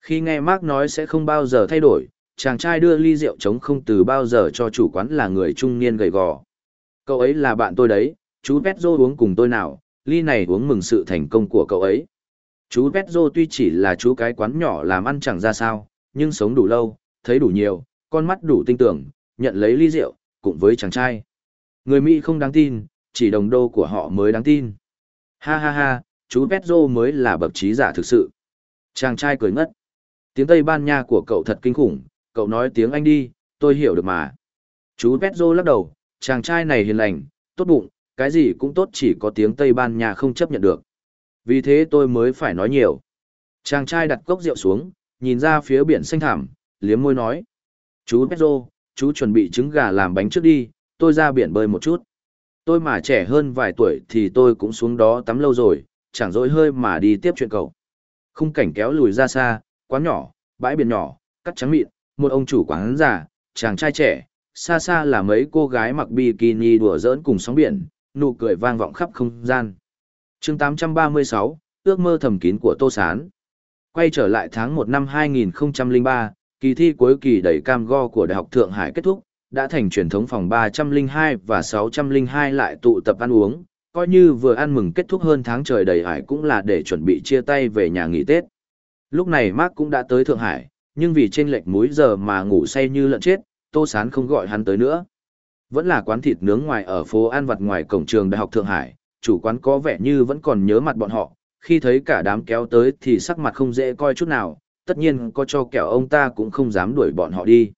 Speaker 1: Khi nghe Mark nói sẽ không bao giờ thay đổi, chàng trai đưa ly rượu trống không từ bao giờ cho chủ quán là người trung niên gầy gò. Cậu ấy là bạn tôi đấy, chú Petro uống cùng tôi nào, ly này uống mừng sự thành công của cậu ấy. Chú Petro tuy chỉ là chú cái quán nhỏ làm ăn chẳng ra sao, nhưng sống đủ lâu, thấy đủ nhiều, con mắt đủ tinh tưởng, nhận lấy ly rượu, cùng với chàng trai. Người Mỹ không đáng tin, chỉ đồng đô của họ mới đáng tin. Ha ha ha, chú Petro mới là bậc trí giả thực sự. Chàng trai cười ngất. Tiếng Tây Ban Nha của cậu thật kinh khủng, cậu nói tiếng Anh đi, tôi hiểu được mà. Chú Petro lắc đầu, chàng trai này hiền lành, tốt bụng, cái gì cũng tốt chỉ có tiếng Tây Ban Nha không chấp nhận được. Vì thế tôi mới phải nói nhiều. Chàng trai đặt cốc rượu xuống, nhìn ra phía biển xanh thẳm, liếm môi nói. Chú Petro, chú chuẩn bị trứng gà làm bánh trước đi, tôi ra biển bơi một chút. Tôi mà trẻ hơn vài tuổi thì tôi cũng xuống đó tắm lâu rồi, chẳng dỗi hơi mà đi tiếp chuyện cậu. Khung cảnh kéo lùi ra xa, quán nhỏ, bãi biển nhỏ, cắt trắng mịn, một ông chủ quán già, chàng trai trẻ, xa xa là mấy cô gái mặc bikini đùa giỡn cùng sóng biển, nụ cười vang vọng khắp không gian. chương 836, ước mơ thầm kín của Tô Sán. Quay trở lại tháng 1 năm 2003, kỳ thi cuối kỳ đầy cam go của Đại học Thượng Hải kết thúc, đã thành truyền thống phòng 302 và 602 lại tụ tập ăn uống, coi như vừa ăn mừng kết thúc hơn tháng trời đầy hải cũng là để chuẩn bị chia tay về nhà nghỉ Tết. Lúc này Mark cũng đã tới Thượng Hải, nhưng vì trên lệch múi giờ mà ngủ say như lợn chết, Tô Sán không gọi hắn tới nữa. Vẫn là quán thịt nướng ngoài ở phố An Vặt ngoài cổng trường Đại học Thượng Hải, chủ quán có vẻ như vẫn còn nhớ mặt bọn họ, khi thấy cả đám kéo tới thì sắc mặt không dễ coi chút nào, tất nhiên có cho kẹo ông ta cũng không dám đuổi bọn họ đi.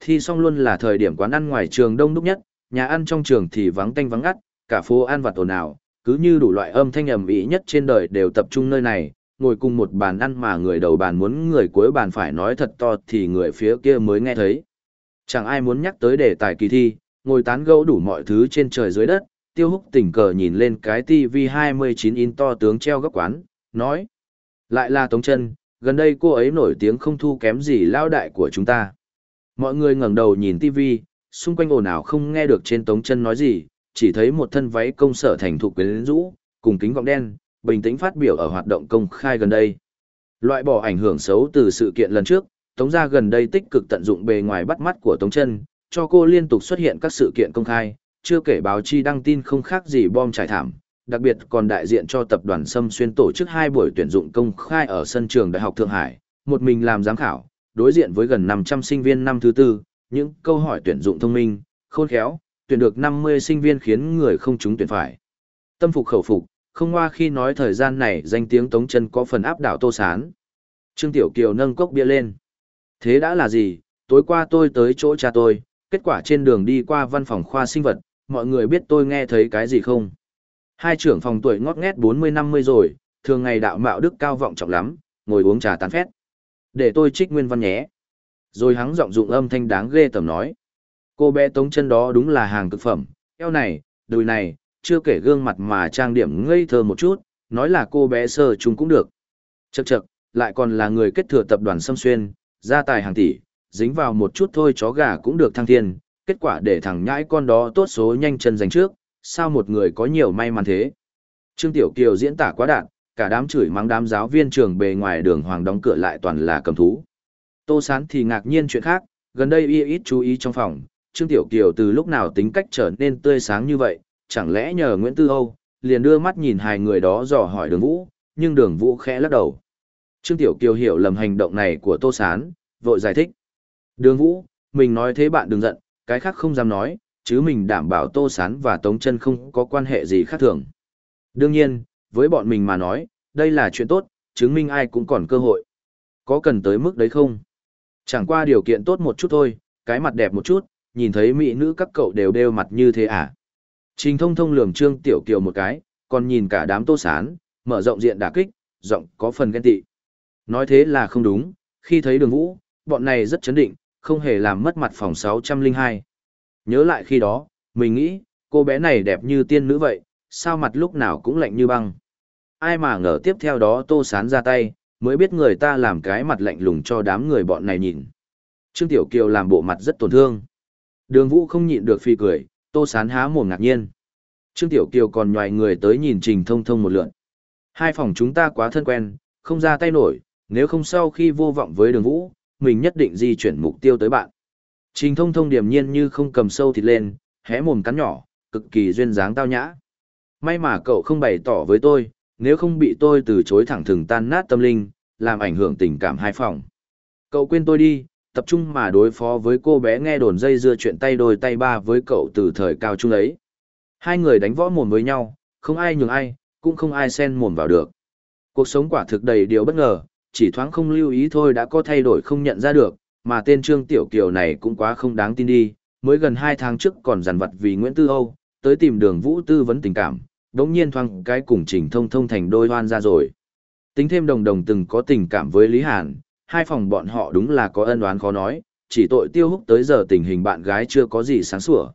Speaker 1: Thi xong luôn là thời điểm quán ăn ngoài trường đông đúc nhất, nhà ăn trong trường thì vắng tanh vắng ngắt, cả phố ăn vặt ồn ào, cứ như đủ loại âm thanh ầm ĩ nhất trên đời đều tập trung nơi này, ngồi cùng một bàn ăn mà người đầu bàn muốn người cuối bàn phải nói thật to thì người phía kia mới nghe thấy. Chẳng ai muốn nhắc tới đề tài kỳ thi, ngồi tán gẫu đủ mọi thứ trên trời dưới đất, tiêu húc tình cờ nhìn lên cái TV 29 in to tướng treo góc quán, nói. Lại là Tống chân gần đây cô ấy nổi tiếng không thu kém gì lao đại của chúng ta. Mọi người ngẩng đầu nhìn TV, xung quanh ồn ào không nghe được trên Tống chân nói gì, chỉ thấy một thân váy công sở thành thục quyến rũ, cùng kính gọng đen, bình tĩnh phát biểu ở hoạt động công khai gần đây. Loại bỏ ảnh hưởng xấu từ sự kiện lần trước, Tống gia gần đây tích cực tận dụng bề ngoài bắt mắt của Tống chân, cho cô liên tục xuất hiện các sự kiện công khai, chưa kể báo chí đăng tin không khác gì bom trải thảm, đặc biệt còn đại diện cho tập đoàn Sâm Xuyên tổ chức hai buổi tuyển dụng công khai ở sân trường Đại học Thượng Hải, một mình làm giám khảo, đối diện với gần 500 sinh viên năm thứ tư, những câu hỏi tuyển dụng thông minh, khôn khéo, tuyển được 50 sinh viên khiến người không chúng tuyển phải. Tâm phục khẩu phục, không qua khi nói thời gian này danh tiếng Tống Chân có phần áp đảo Tô Sán. Trương Tiểu Kiều nâng cốc bia lên. Thế đã là gì, tối qua tôi tới chỗ cha tôi, kết quả trên đường đi qua văn phòng khoa sinh vật, mọi người biết tôi nghe thấy cái gì không? Hai trưởng phòng tuổi ngót nghét 40-50 rồi, thường ngày đạo mạo đức cao vọng trọng lắm, ngồi uống trà tán phét. Để tôi trích nguyên văn nhé. Rồi hắn giọng dụng âm thanh đáng ghê tởm nói. Cô bé tống chân đó đúng là hàng cực phẩm, eo này, đùi này, chưa kể gương mặt mà trang điểm ngây thơ một chút, nói là cô bé sơ chúng cũng được. Chậc chậc, lại còn là người kết thừa tập đoàn Sâm Xuyên, gia tài hàng tỷ, dính vào một chút thôi chó gà cũng được thăng thiên, kết quả để thằng nhãi con đó tốt số nhanh chân giành trước, sao một người có nhiều may mắn thế. Trương Tiểu Kiều diễn tả quá đạn, cả đám chửi mắng đám giáo viên trường bề ngoài đường hoàng đóng cửa lại toàn là cầm thú. Tô Sán thì ngạc nhiên chuyện khác, gần đây y ít chú ý trong phòng, Trương Tiểu Kiều từ lúc nào tính cách trở nên tươi sáng như vậy, chẳng lẽ nhờ Nguyễn Tư Âu, liền đưa mắt nhìn hai người đó dò hỏi đường vũ, nhưng đường vũ khẽ lắc đầu. Trương Tiểu Kiều hiểu lầm hành động này của Tô Sán, vội giải thích. Đường vũ, mình nói thế bạn đừng giận, cái khác không dám nói, chứ mình đảm bảo Tô Sán và Tống chân không có quan hệ gì khác thường. Đương nhiên, với bọn mình mà nói, đây là chuyện tốt, chứng minh ai cũng còn cơ hội. Có cần tới mức đấy không? Chẳng qua điều kiện tốt một chút thôi, cái mặt đẹp một chút, nhìn thấy mỹ nữ các cậu đều đeo mặt như thế à? Trình thông thông lườm Trương Tiểu Kiều một cái, còn nhìn cả đám tô sán, mở rộng diện đả kích, giọng có phần ghen tị. Nói thế là không đúng, khi thấy đường vũ, bọn này rất chấn định, không hề làm mất mặt phòng 602. Nhớ lại khi đó, mình nghĩ, cô bé này đẹp như tiên nữ vậy, sao mặt lúc nào cũng lạnh như băng. Ai mà ngờ tiếp theo đó tô sán ra tay, mới biết người ta làm cái mặt lạnh lùng cho đám người bọn này nhìn. Trương Tiểu Kiều làm bộ mặt rất tổn thương. Đường Vũ không nhịn được phi cười, Tô Sán há mồm ngạc nhiên. Trương Tiểu Kiều còn nhòi người tới nhìn Trình Thông Thông một lượn. Hai phòng chúng ta quá thân quen, không ra tay nổi, nếu không sau khi vô vọng với đường Vũ, mình nhất định di chuyển mục tiêu tới bạn. Trình Thông Thông điềm nhiên như không cầm sâu thịt lên, hé mồm cắn nhỏ, cực kỳ duyên dáng tao nhã. May mà cậu không bày tỏ với tôi, nếu không bị tôi từ chối thẳng thừng tan nát tâm linh, làm ảnh hưởng tình cảm hai phòng. Cậu quên tôi đi, tập trung mà đối phó với cô bé nghe đồn dây dưa chuyện tay đôi tay ba với cậu từ thời cao trung ấy. Hai người đánh võ mồm với nhau, không ai nhường ai, cũng không ai xen mồm vào được. Cuộc sống quả thực đầy điều bất ngờ, chỉ thoáng không lưu ý thôi đã có thay đổi không nhận ra được, mà tên Trương Tiểu Kiều này cũng quá không đáng tin đi, mới gần hai tháng trước còn giàn vật vì Nguyễn Tư Âu, tới tìm đường Vũ tư vấn tình cảm, đống nhiên thoáng cái cùng trình thông thông thành đôi hoan ra rồi. Tính thêm đồng đồng từng có tình cảm với Lý Hàn, hai phòng bọn họ đúng là có ân oán khó nói, chỉ tội tiêu húc tới giờ tình hình bạn gái chưa có gì sáng sủa.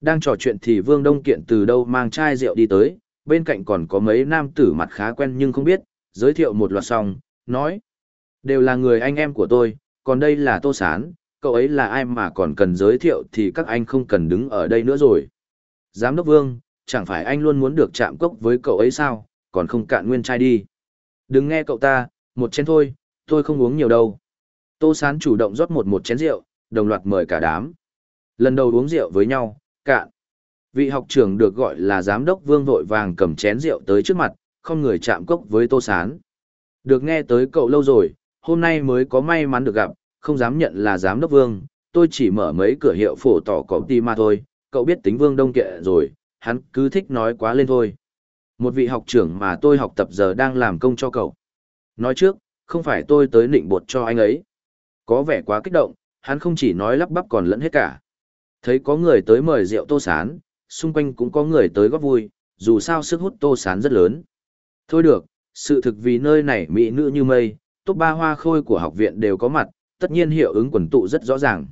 Speaker 1: Đang trò chuyện thì Vương Đông Kiện từ đâu mang chai rượu đi tới, bên cạnh còn có mấy nam tử mặt khá quen nhưng không biết, giới thiệu một loạt xong, nói. Đều là người anh em của tôi, còn đây là Tô Sán, cậu ấy là ai mà còn cần giới thiệu thì các anh không cần đứng ở đây nữa rồi. Giám đốc Vương, chẳng phải anh luôn muốn được chạm cốc với cậu ấy sao, còn không cạn nguyên chai đi. Đừng nghe cậu ta, một chén thôi, tôi không uống nhiều đâu. Tô Sán chủ động rót một một chén rượu, đồng loạt mời cả đám. Lần đầu uống rượu với nhau, cạn. Vị học trưởng được gọi là giám đốc vương vội vàng cầm chén rượu tới trước mặt, không người chạm cốc với Tô Sán. Được nghe tới cậu lâu rồi, hôm nay mới có may mắn được gặp, không dám nhận là giám đốc vương, tôi chỉ mở mấy cửa hiệu phổ tỏ có ti mà thôi, cậu biết tính vương đông kệ rồi, hắn cứ thích nói quá lên thôi. Một vị học trưởng mà tôi học tập giờ đang làm công cho cậu. Nói trước, không phải tôi tới nịnh bột cho anh ấy. Có vẻ quá kích động, hắn không chỉ nói lắp bắp còn lẫn hết cả. Thấy có người tới mời rượu tô sán, xung quanh cũng có người tới góp vui, dù sao sức hút tô sán rất lớn. Thôi được, sự thực vì nơi này mỹ nữ như mây, top ba hoa khôi của học viện đều có mặt, tất nhiên hiệu ứng quần tụ rất rõ ràng.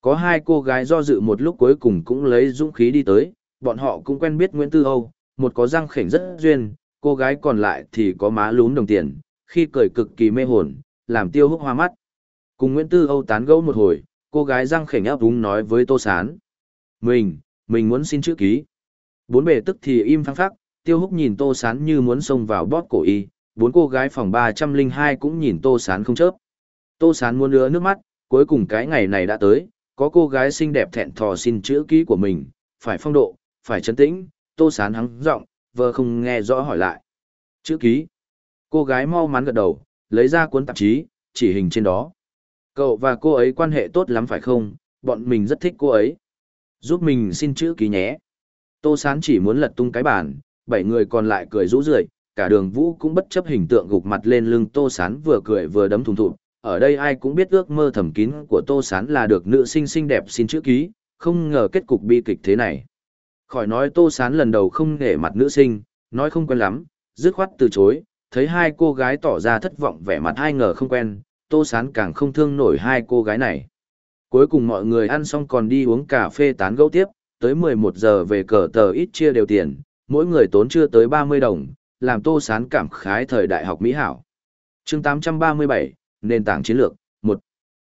Speaker 1: Có hai cô gái do dự một lúc cuối cùng cũng lấy dũng khí đi tới, bọn họ cũng quen biết Nguyễn Tư Âu, một có răng khểnh rất duyên, cô gái còn lại thì có má lún đồng tiền, khi cười cực kỳ mê hồn, làm tiêu húc hoa mắt. Cùng Nguyễn Tư Âu tán gẫu một hồi, cô gái răng khểnh áp đúng nói với Tô Sán. Mình, mình muốn xin chữ ký. Bốn bề tức thì im phăng phắc, tiêu húc nhìn Tô Sán như muốn xông vào bóp cổ y, bốn cô gái phòng 302 cũng nhìn Tô Sán không chớp. Tô Sán muốn lứa nước mắt, cuối cùng cái ngày này đã tới, có cô gái xinh đẹp thẹn thò xin chữ ký của mình, phải phong độ, phải trấn tĩnh, Tô Sán hắng giọng, vừa không nghe rõ hỏi lại. Chữ ký. Cô gái mau mắn gật đầu, lấy ra cuốn tạp chí, chỉ hình trên đó. Cậu và cô ấy quan hệ tốt lắm phải không, bọn mình rất thích cô ấy. Giúp mình xin chữ ký nhé. Tô Sán chỉ muốn lật tung cái bàn, bảy người còn lại cười rũ rượi, cả đường vũ cũng bất chấp hình tượng gục mặt lên lưng Tô Sán vừa cười vừa đấm thùng thụt. Ở đây ai cũng biết ước mơ thầm kín của Tô Sán là được nữ sinh xinh đẹp xin chữ ký, không ngờ kết cục bi kịch thế này. Khỏi nói Tô Sán lần đầu không nể mặt nữ sinh, nói không quen lắm, dứt khoát từ chối, thấy hai cô gái tỏ ra thất vọng vẻ mặt hai ngờ không quen, Tô Sán càng không thương nổi hai cô gái này. Cuối cùng mọi người ăn xong còn đi uống cà phê tán gẫu tiếp, tới 11 giờ về cờ tờ ít chia đều tiền, mỗi người tốn chưa tới 30 đồng, làm Tô Sán cảm khái thời đại học Mỹ Hảo. chương 837, nền tảng chiến lược, 1.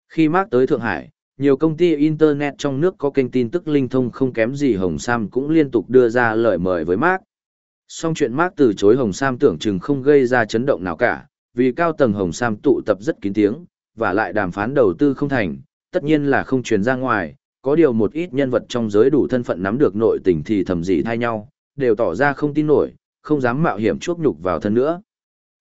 Speaker 1: Khi Mark tới Thượng Hải, nhiều công ty Internet trong nước có kênh tin tức linh thông không kém gì Hồng Sam cũng liên tục đưa ra lời mời với Mark. Song chuyện Mark từ chối Hồng Sam tưởng chừng không gây ra chấn động nào cả, vì cao tầng Hồng Sam tụ tập rất kín tiếng, và lại đàm phán đầu tư không thành, tất nhiên là không truyền ra ngoài, có điều một ít nhân vật trong giới đủ thân phận nắm được nội tình thì thầm dị thay nhau, đều tỏ ra không tin nổi, không dám mạo hiểm chuốc nhục vào thân nữa.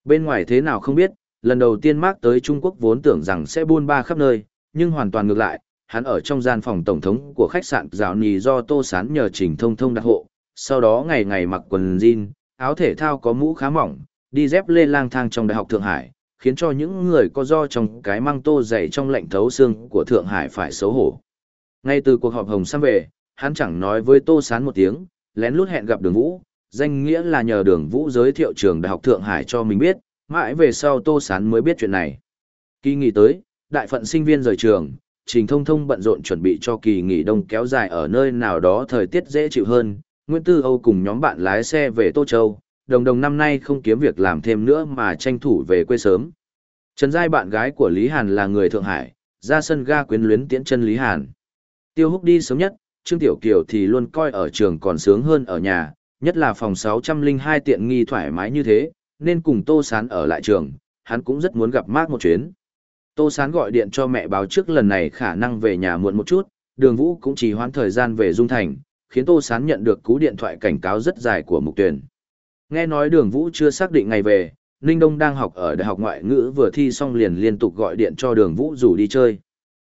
Speaker 1: Bên ngoài thế nào không biết, lần đầu tiên Mark tới Trung Quốc vốn tưởng rằng sẽ buôn ba khắp nơi, nhưng hoàn toàn ngược lại, hắn ở trong gian phòng tổng thống của khách sạn rào nì do Tô Sán nhờ Trình Thông Thông đặt hộ, sau đó ngày ngày mặc quần jean, áo thể thao có mũ khá mỏng, đi dép lê lang thang trong Đại học Thượng Hải, khiến cho những người có do trong cái mang tô dày trong lạnh thấu xương của Thượng Hải phải xấu hổ. Ngay từ cuộc họp Hồng Sam về, hắn chẳng nói với Tô Sán một tiếng, lén lút hẹn gặp đường Vũ, danh nghĩa là nhờ đường Vũ giới thiệu trường Đại học Thượng Hải cho mình biết, mãi về sau Tô Sán mới biết chuyện này. Kỳ nghỉ tới, đại phận sinh viên rời trường, Trình Thông Thông bận rộn chuẩn bị cho kỳ nghỉ đông kéo dài ở nơi nào đó thời tiết dễ chịu hơn. Nguyễn Tư Âu cùng nhóm bạn lái xe về Tô Châu, đồng đồng năm nay không kiếm việc làm thêm nữa mà tranh thủ về quê sớm. Trần Giai bạn gái của Lý Hàn là người Thượng Hải, ra sân ga quyến luyến tiễn chân Lý Hàn. Tiêu Húc đi sớm nhất, Trương Tiểu Kiều thì luôn coi ở trường còn sướng hơn ở nhà, nhất là phòng 602 tiện nghi thoải mái như thế, nên cùng Tô Sán ở lại trường, hắn cũng rất muốn gặp Mark một chuyến. Tô Sán gọi điện cho mẹ báo trước lần này khả năng về nhà muộn một chút, đường vũ cũng chỉ hoãn thời gian về Dung Thành, khiến Tô Sán nhận được cú điện thoại cảnh cáo rất dài của mục tuyển. Nghe nói đường vũ chưa xác định ngày về, Ninh Đông đang học ở Đại học Ngoại ngữ vừa thi xong liền liên tục gọi điện cho đường vũ rủ đi chơi.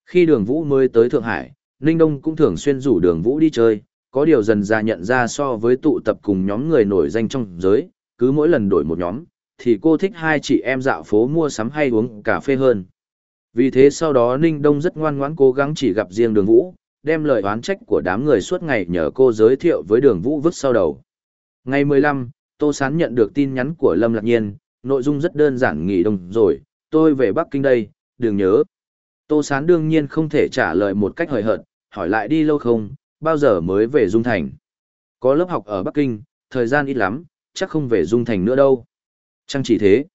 Speaker 1: Khi đường vũ mới tới Thượng Hải, Ninh Đông cũng thường xuyên rủ đường vũ đi chơi, có điều dần ra nhận ra so với tụ tập cùng nhóm người nổi danh trong giới, cứ mỗi lần đổi một nhóm, thì cô thích hai chị em dạo phố mua sắm hay uống cà phê hơn. Vì thế sau đó Ninh Đông rất ngoan ngoãn cố gắng chỉ gặp riêng đường vũ, đem lời oán trách của đám người suốt ngày nhờ cô giới thiệu với đường vũ vứt sau đầu. Ngày 15, Tô Sán nhận được tin nhắn của Lâm Lạc Nhiên, nội dung rất đơn giản nghỉ đông rồi, tôi về Bắc Kinh đây, đừng nhớ. Tô Sán đương nhiên không thể trả lời một cách hời hợt, hỏi lại đi lâu không, bao giờ mới về Dung Thành. Có lớp học ở Bắc Kinh, thời gian ít lắm, chắc không về Dung Thành nữa đâu. Chẳng chỉ thế.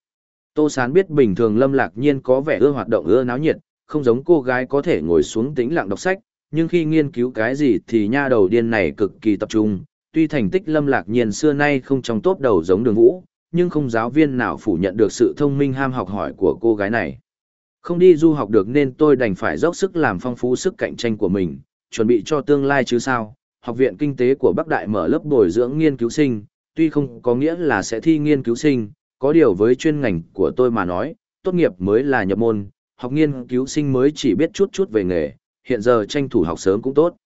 Speaker 1: Tô Sán biết bình thường Lâm Lạc Nhiên có vẻ ưa hoạt động ưa náo nhiệt, không giống cô gái có thể ngồi xuống tĩnh lặng đọc sách, nhưng khi nghiên cứu cái gì thì nha đầu điên này cực kỳ tập trung. Tuy thành tích Lâm Lạc Nhiên xưa nay không trong tốt đầu giống đường vũ, nhưng không giáo viên nào phủ nhận được sự thông minh ham học hỏi của cô gái này. Không đi du học được nên tôi đành phải dốc sức làm phong phú sức cạnh tranh của mình, chuẩn bị cho tương lai chứ sao. Học viện Kinh tế của Bắc Đại mở lớp bồi dưỡng nghiên cứu sinh, tuy không có nghĩa là sẽ thi nghiên cứu sinh, có điều với chuyên ngành của tôi mà nói, tốt nghiệp mới là nhập môn, học nghiên cứu sinh mới chỉ biết chút chút về nghề, hiện giờ tranh thủ học sớm cũng tốt.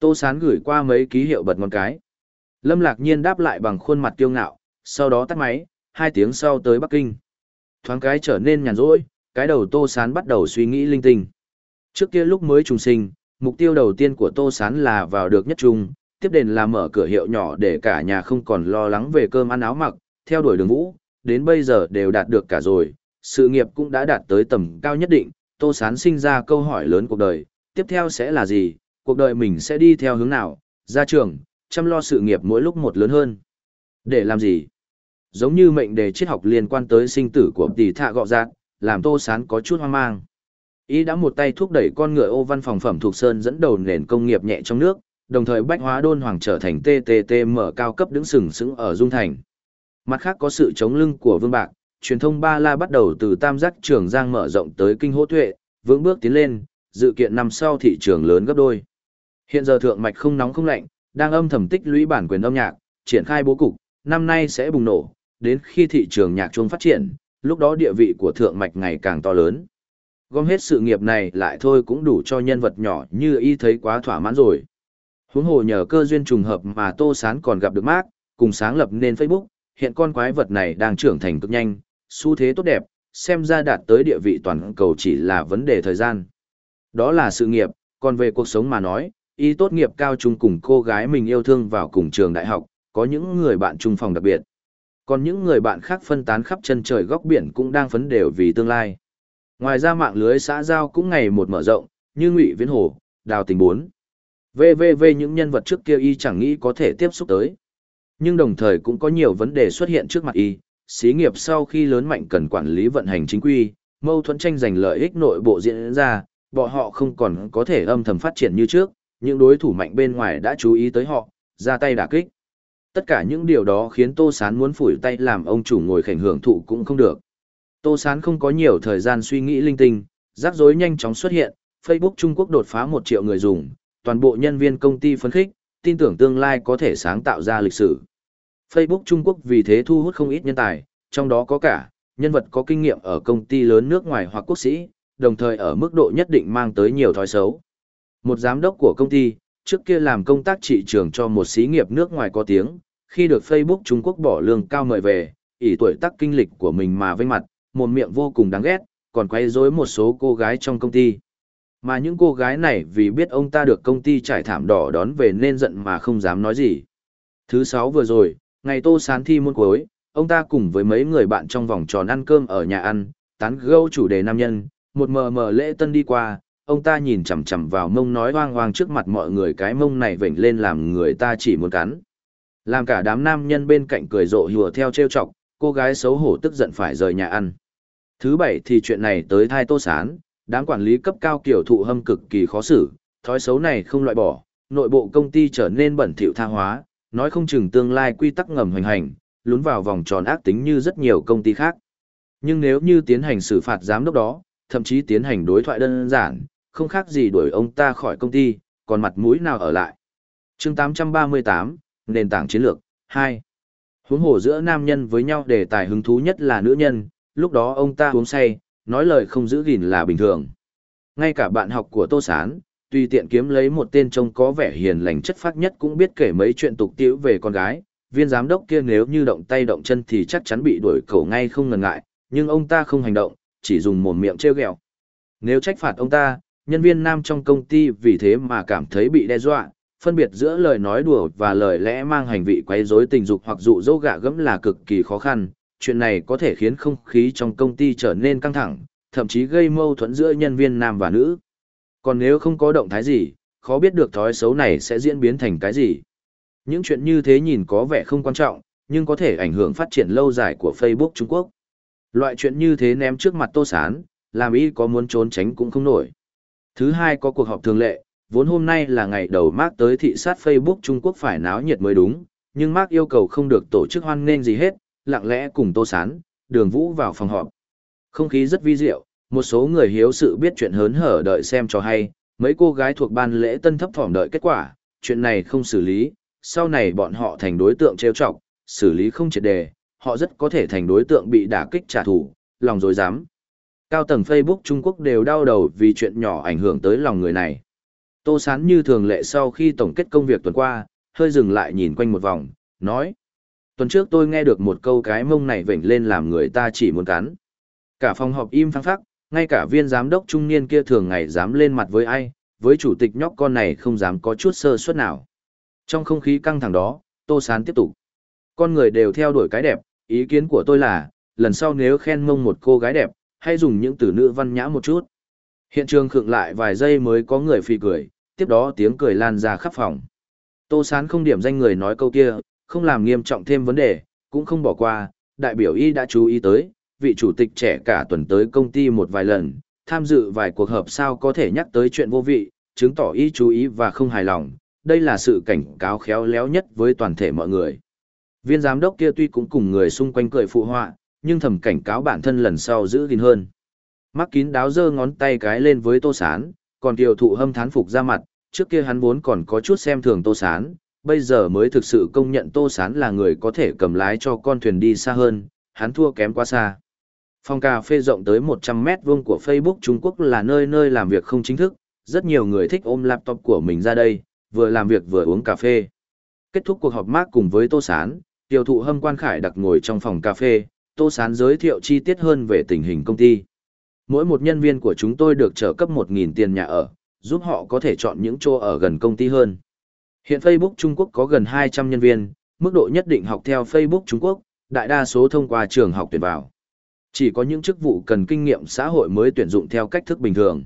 Speaker 1: Tô Sán gửi qua mấy ký hiệu bật ngón cái. Lâm Lạc Nhiên đáp lại bằng khuôn mặt kiêu ngạo, sau đó tắt máy, hai tiếng sau tới Bắc Kinh. Thoáng cái trở nên nhàn rỗi, cái đầu Tô Sán bắt đầu suy nghĩ linh tinh. Trước kia lúc mới trùng sinh, mục tiêu đầu tiên của Tô Sán là vào được nhất trung, tiếp đến là mở cửa hiệu nhỏ để cả nhà không còn lo lắng về cơm ăn áo mặc, theo đuổi đường vũ, đến bây giờ đều đạt được cả rồi, sự nghiệp cũng đã đạt tới tầm cao nhất định, Tô Sán sinh ra câu hỏi lớn cuộc đời, tiếp theo sẽ là gì, cuộc đời mình sẽ đi theo hướng nào, ra trường, chăm lo sự nghiệp mỗi lúc một lớn hơn. Để làm gì? Giống như mệnh đề triết học liên quan tới sinh tử của tỷ thạ gọ giác, làm Tô Sán có chút hoang mang. Ý đã một tay thúc đẩy con ngựa ô văn phòng phẩm thuộc sơn dẫn đầu nền công nghiệp nhẹ trong nước, đồng thời bách hóa đôn hoàng trở thành TTTM cao cấp đứng sừng sững ở Dung Thành. Mặt khác có sự chống lưng của Vương Bạc, truyền thông Ba La bắt đầu từ tam giác trường giang mở rộng tới kinh hỗ tuệ, vững bước tiến lên, dự kiện năm sau thị trường lớn gấp đôi. Hiện giờ thượng mạch không nóng không lạnh, đang âm thầm tích lũy bản quyền âm nhạc, triển khai bố cục, năm nay sẽ bùng nổ, đến khi thị trường nhạc chuông phát triển, lúc đó địa vị của thượng mạch ngày càng to lớn. Gom hết sự nghiệp này lại thôi cũng đủ cho nhân vật nhỏ như y thấy quá thỏa mãn rồi. Huống hồ nhờ cơ duyên trùng hợp mà Tô Sán còn gặp được Mark, cùng sáng lập nên Facebook, hiện con quái vật này đang trưởng thành cực nhanh, xu thế tốt đẹp, xem ra đạt tới địa vị toàn cầu chỉ là vấn đề thời gian. Đó là sự nghiệp, còn về cuộc sống mà nói, y tốt nghiệp cao trung cùng cô gái mình yêu thương vào cùng trường đại học, có những người bạn chung phòng đặc biệt. Còn những người bạn khác phân tán khắp chân trời góc biển cũng đang phấn đều vì tương lai. Ngoài ra mạng lưới xã giao cũng ngày một mở rộng, như Ngụy Viễn Hồ, Đào Tình Bốn. VVV những nhân vật trước kia y chẳng nghĩ có thể tiếp xúc tới. Nhưng đồng thời cũng có nhiều vấn đề xuất hiện trước mặt y, xí nghiệp sau khi lớn mạnh cần quản lý vận hành chính quy, mâu thuẫn tranh giành lợi ích nội bộ diễn ra, bọn họ không còn có thể âm thầm phát triển như trước, những đối thủ mạnh bên ngoài đã chú ý tới họ, ra tay đả kích. Tất cả những điều đó khiến Tô Sán muốn phủi tay làm ông chủ ngồi khảnh hưởng thụ cũng không được. Tô Sán không có nhiều thời gian suy nghĩ linh tinh, rắc rối nhanh chóng xuất hiện, Facebook Trung Quốc đột phá 1 triệu người dùng, toàn bộ nhân viên công ty phấn khích, tin tưởng tương lai có thể sáng tạo ra lịch sử. Facebook Trung Quốc vì thế thu hút không ít nhân tài, trong đó có cả nhân vật có kinh nghiệm ở công ty lớn nước ngoài hoặc quốc sĩ, đồng thời ở mức độ nhất định mang tới nhiều thói xấu. Một giám đốc của công ty, trước kia làm công tác trị trường cho một xí nghiệp nước ngoài có tiếng, khi được Facebook Trung Quốc bỏ lương cao mời về, ỷ tuổi tác kinh lịch của mình mà vênh mặt, một miệng vô cùng đáng ghét, còn quay rối một số cô gái trong công ty. Mà những cô gái này vì biết ông ta được công ty trải thảm đỏ đón về nên giận mà không dám nói gì. Thứ sáu vừa rồi, ngày tô sán thi môn cuối, ông ta cùng với mấy người bạn trong vòng tròn ăn cơm ở nhà ăn, tán gẫu chủ đề nam nhân, một mờ mờ lễ tân đi qua, ông ta nhìn chằm chằm vào mông nói hoang hoang trước mặt mọi người cái mông này vểnh lên làm người ta chỉ muốn cắn. Làm cả đám nam nhân bên cạnh cười rộ hùa theo trêu chọc, cô gái xấu hổ tức giận phải rời nhà ăn. Thứ bảy thì chuyện này tới thai tô sán, đám quản lý cấp cao kiểu thụ hâm cực kỳ khó xử, thói xấu này không loại bỏ, nội bộ công ty trở nên bẩn thỉu tha hóa, nói không chừng tương lai quy tắc ngầm hoành hành, lún vào vòng tròn ác tính như rất nhiều công ty khác. Nhưng nếu như tiến hành xử phạt giám đốc đó, thậm chí tiến hành đối thoại đơn giản, không khác gì đuổi ông ta khỏi công ty, còn mặt mũi nào ở lại. chương 838, nền tảng chiến lược, 2. Huống hồ giữa nam nhân với nhau đề tài hứng thú nhất là nữ nhân, lúc đó ông ta uống say, nói lời không giữ gìn là bình thường. Ngay cả bạn học của Tô Sán, tùy tiện kiếm lấy một tên trông có vẻ hiền lành chất phác nhất cũng biết kể mấy chuyện tục tiễu về con gái, viên giám đốc kia nếu như động tay động chân thì chắc chắn bị đuổi cổ ngay không ngần ngại, nhưng ông ta không hành động, chỉ dùng mồm miệng trêu ghẹo. Nếu trách phạt ông ta, nhân viên nam trong công ty vì thế mà cảm thấy bị đe dọa, phân biệt giữa lời nói đùa và lời lẽ mang hành vị quấy rối tình dục hoặc dụ dỗ gạ gẫm là cực kỳ khó khăn, chuyện này có thể khiến không khí trong công ty trở nên căng thẳng, thậm chí gây mâu thuẫn giữa nhân viên nam và nữ. Còn nếu không có động thái gì, khó biết được thói xấu này sẽ diễn biến thành cái gì. Những chuyện như thế nhìn có vẻ không quan trọng, nhưng có thể ảnh hưởng phát triển lâu dài của Facebook Trung Quốc. Loại chuyện như thế ném trước mặt Tô Sán, làm y có muốn trốn tránh cũng không nổi. Thứ hai có cuộc họp thường lệ, vốn hôm nay là ngày đầu Mark tới thị sát Facebook Trung Quốc phải náo nhiệt mới đúng, nhưng Mark yêu cầu không được tổ chức hoan nghênh gì hết, lặng lẽ cùng Tô Sán, Đường Vũ vào phòng họp. Không khí rất vi diệu, một số người hiếu sự biết chuyện hớn hở đợi xem cho hay, mấy cô gái thuộc ban lễ tân thấp thỏm đợi kết quả, chuyện này không xử lý, sau này bọn họ thành đối tượng trêu chọc, xử lý không triệt đề, họ rất có thể thành đối tượng bị đả kích trả thù, lòng dối dám. Cao tầng Facebook Trung Quốc đều đau đầu vì chuyện nhỏ ảnh hưởng tới lòng người này. Tô Sán như thường lệ sau khi tổng kết công việc tuần qua, hơi dừng lại nhìn quanh một vòng, nói. Tuần trước tôi nghe được một câu cái mông này vểnh lên làm người ta chỉ muốn cắn. Cả phòng họp im phăng phắc, ngay cả viên giám đốc trung niên kia thường ngày dám lên mặt với ai, với chủ tịch nhóc con này không dám có chút sơ suất nào. Trong không khí căng thẳng đó, Tô Sán tiếp tục. Con người đều theo đuổi cái đẹp, ý kiến của tôi là, lần sau nếu khen mông một cô gái đẹp, hãy dùng những từ nữ văn nhã một chút. Hiện trường khựng lại vài giây mới có người phì cười, tiếp đó tiếng cười lan ra khắp phòng. Tô Sán không điểm danh người nói câu kia, không làm nghiêm trọng thêm vấn đề, cũng không bỏ qua, đại biểu y đã chú ý tới, vị chủ tịch trẻ cả tuần tới công ty một vài lần, tham dự vài cuộc họp sao có thể nhắc tới chuyện vô vị, chứng tỏ y chú ý và không hài lòng, đây là sự cảnh cáo khéo léo nhất với toàn thể mọi người. Viên giám đốc kia tuy cũng cùng người xung quanh cười phụ họa, nhưng thầm cảnh cáo bản thân lần sau giữ gìn hơn. Mắc kín đáo giơ ngón tay cái lên với tô sán, còn tiểu thụ hâm thán phục ra mặt, trước kia hắn vốn còn có chút xem thường tô sán, bây giờ mới thực sự công nhận tô sán là người có thể cầm lái cho con thuyền đi xa hơn, hắn thua kém quá xa. Phòng cà phê rộng tới 100 mét vuông của Facebook Trung Quốc là nơi nơi làm việc không chính thức, rất nhiều người thích ôm laptop của mình ra đây, vừa làm việc vừa uống cà phê. Kết thúc cuộc họp Mark cùng với Tô Sán, tiêu thụ hâm quan khải đặc ngồi trong phòng cà phê, Tô Sán giới thiệu chi tiết hơn về tình hình công ty. Mỗi một nhân viên của chúng tôi được trợ cấp 1.000 tiền nhà ở, giúp họ có thể chọn những chỗ ở gần công ty hơn. Hiện Facebook Trung Quốc có gần 200 nhân viên, mức độ nhất định học theo Facebook Trung Quốc, đại đa số thông qua trường học tuyển vào. Chỉ có những chức vụ cần kinh nghiệm xã hội mới tuyển dụng theo cách thức bình thường.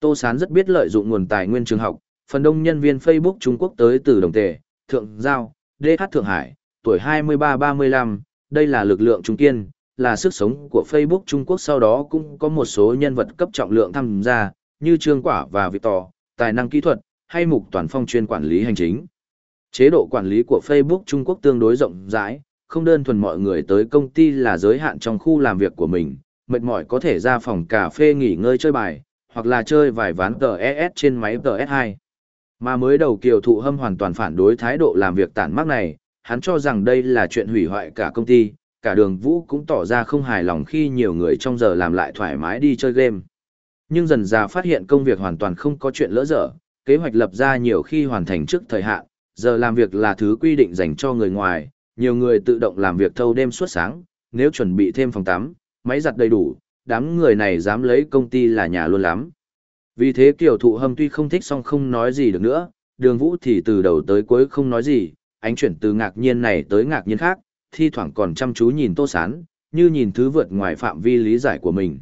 Speaker 1: Tô Sán rất biết lợi dụng nguồn tài nguyên trường học, phần đông nhân viên Facebook Trung Quốc tới từ Đồng Tề, Thượng Giao, DH Thượng Hải, tuổi 23-35, đây là lực lượng trung kiên, là sức sống của Facebook Trung Quốc sau đó cũng có một số nhân vật cấp trọng lượng tham gia, như Trương Quả và Victor, tài năng kỹ thuật, hay Mục Toàn Phong chuyên quản lý hành chính. Chế độ quản lý của Facebook Trung Quốc tương đối rộng rãi, không đơn thuần mọi người tới công ty là giới hạn trong khu làm việc của mình, mệt mỏi có thể ra phòng cà phê nghỉ ngơi chơi bài, hoặc là chơi vài ván TS trên máy TS2. Mà mới đầu Kiều Thụ Hâm hoàn toàn phản đối thái độ làm việc tản mắc này, hắn cho rằng đây là chuyện hủy hoại cả công ty, cả đường vũ cũng tỏ ra không hài lòng khi nhiều người trong giờ làm lại thoải mái đi chơi game. Nhưng dần ra phát hiện công việc hoàn toàn không có chuyện lỡ dở, kế hoạch lập ra nhiều khi hoàn thành trước thời hạn, giờ làm việc là thứ quy định dành cho người ngoài, nhiều người tự động làm việc thâu đêm suốt sáng, nếu chuẩn bị thêm phòng tắm, máy giặt đầy đủ, đám người này dám lấy công ty là nhà luôn lắm. Vì thế kiểu Thụ Hâm tuy không thích song không nói gì được nữa, đường vũ thì từ đầu tới cuối không nói gì, ánh chuyển từ ngạc nhiên này tới ngạc nhiên khác, thi thoảng còn chăm chú nhìn tô sán, như nhìn thứ vượt ngoài phạm vi lý giải của mình.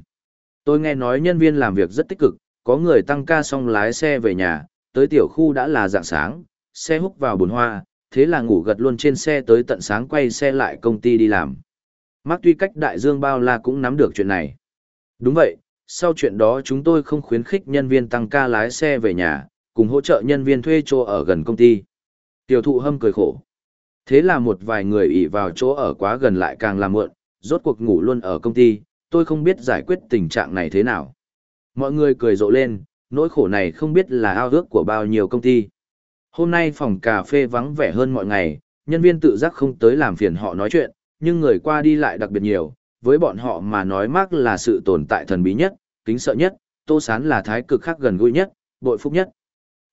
Speaker 1: Tôi nghe nói nhân viên làm việc rất tích cực, có người tăng ca xong lái xe về nhà, tới tiểu khu đã là dạng sáng, xe hút vào bồn hoa, thế là ngủ gật luôn trên xe tới tận sáng quay xe lại công ty đi làm. Mắc tuy cách đại dương bao la cũng nắm được chuyện này. Đúng vậy, sau chuyện đó chúng tôi không khuyến khích nhân viên tăng ca lái xe về nhà, cùng hỗ trợ nhân viên thuê chỗ ở gần công ty. Tiểu thụ hâm cười khổ. Thế là một vài người ỉ vào chỗ ở quá gần lại càng làm mượn, rốt cuộc ngủ luôn ở công ty, tôi không biết giải quyết tình trạng này thế nào. Mọi người cười rộ lên, nỗi khổ này không biết là ao ước của bao nhiêu công ty. Hôm nay phòng cà phê vắng vẻ hơn mọi ngày, nhân viên tự giác không tới làm phiền họ nói chuyện, nhưng người qua đi lại đặc biệt nhiều, với bọn họ mà nói mắc là sự tồn tại thần bí nhất, kính sợ nhất, tô sán là thái cực khác gần gũi nhất, bội phúc nhất.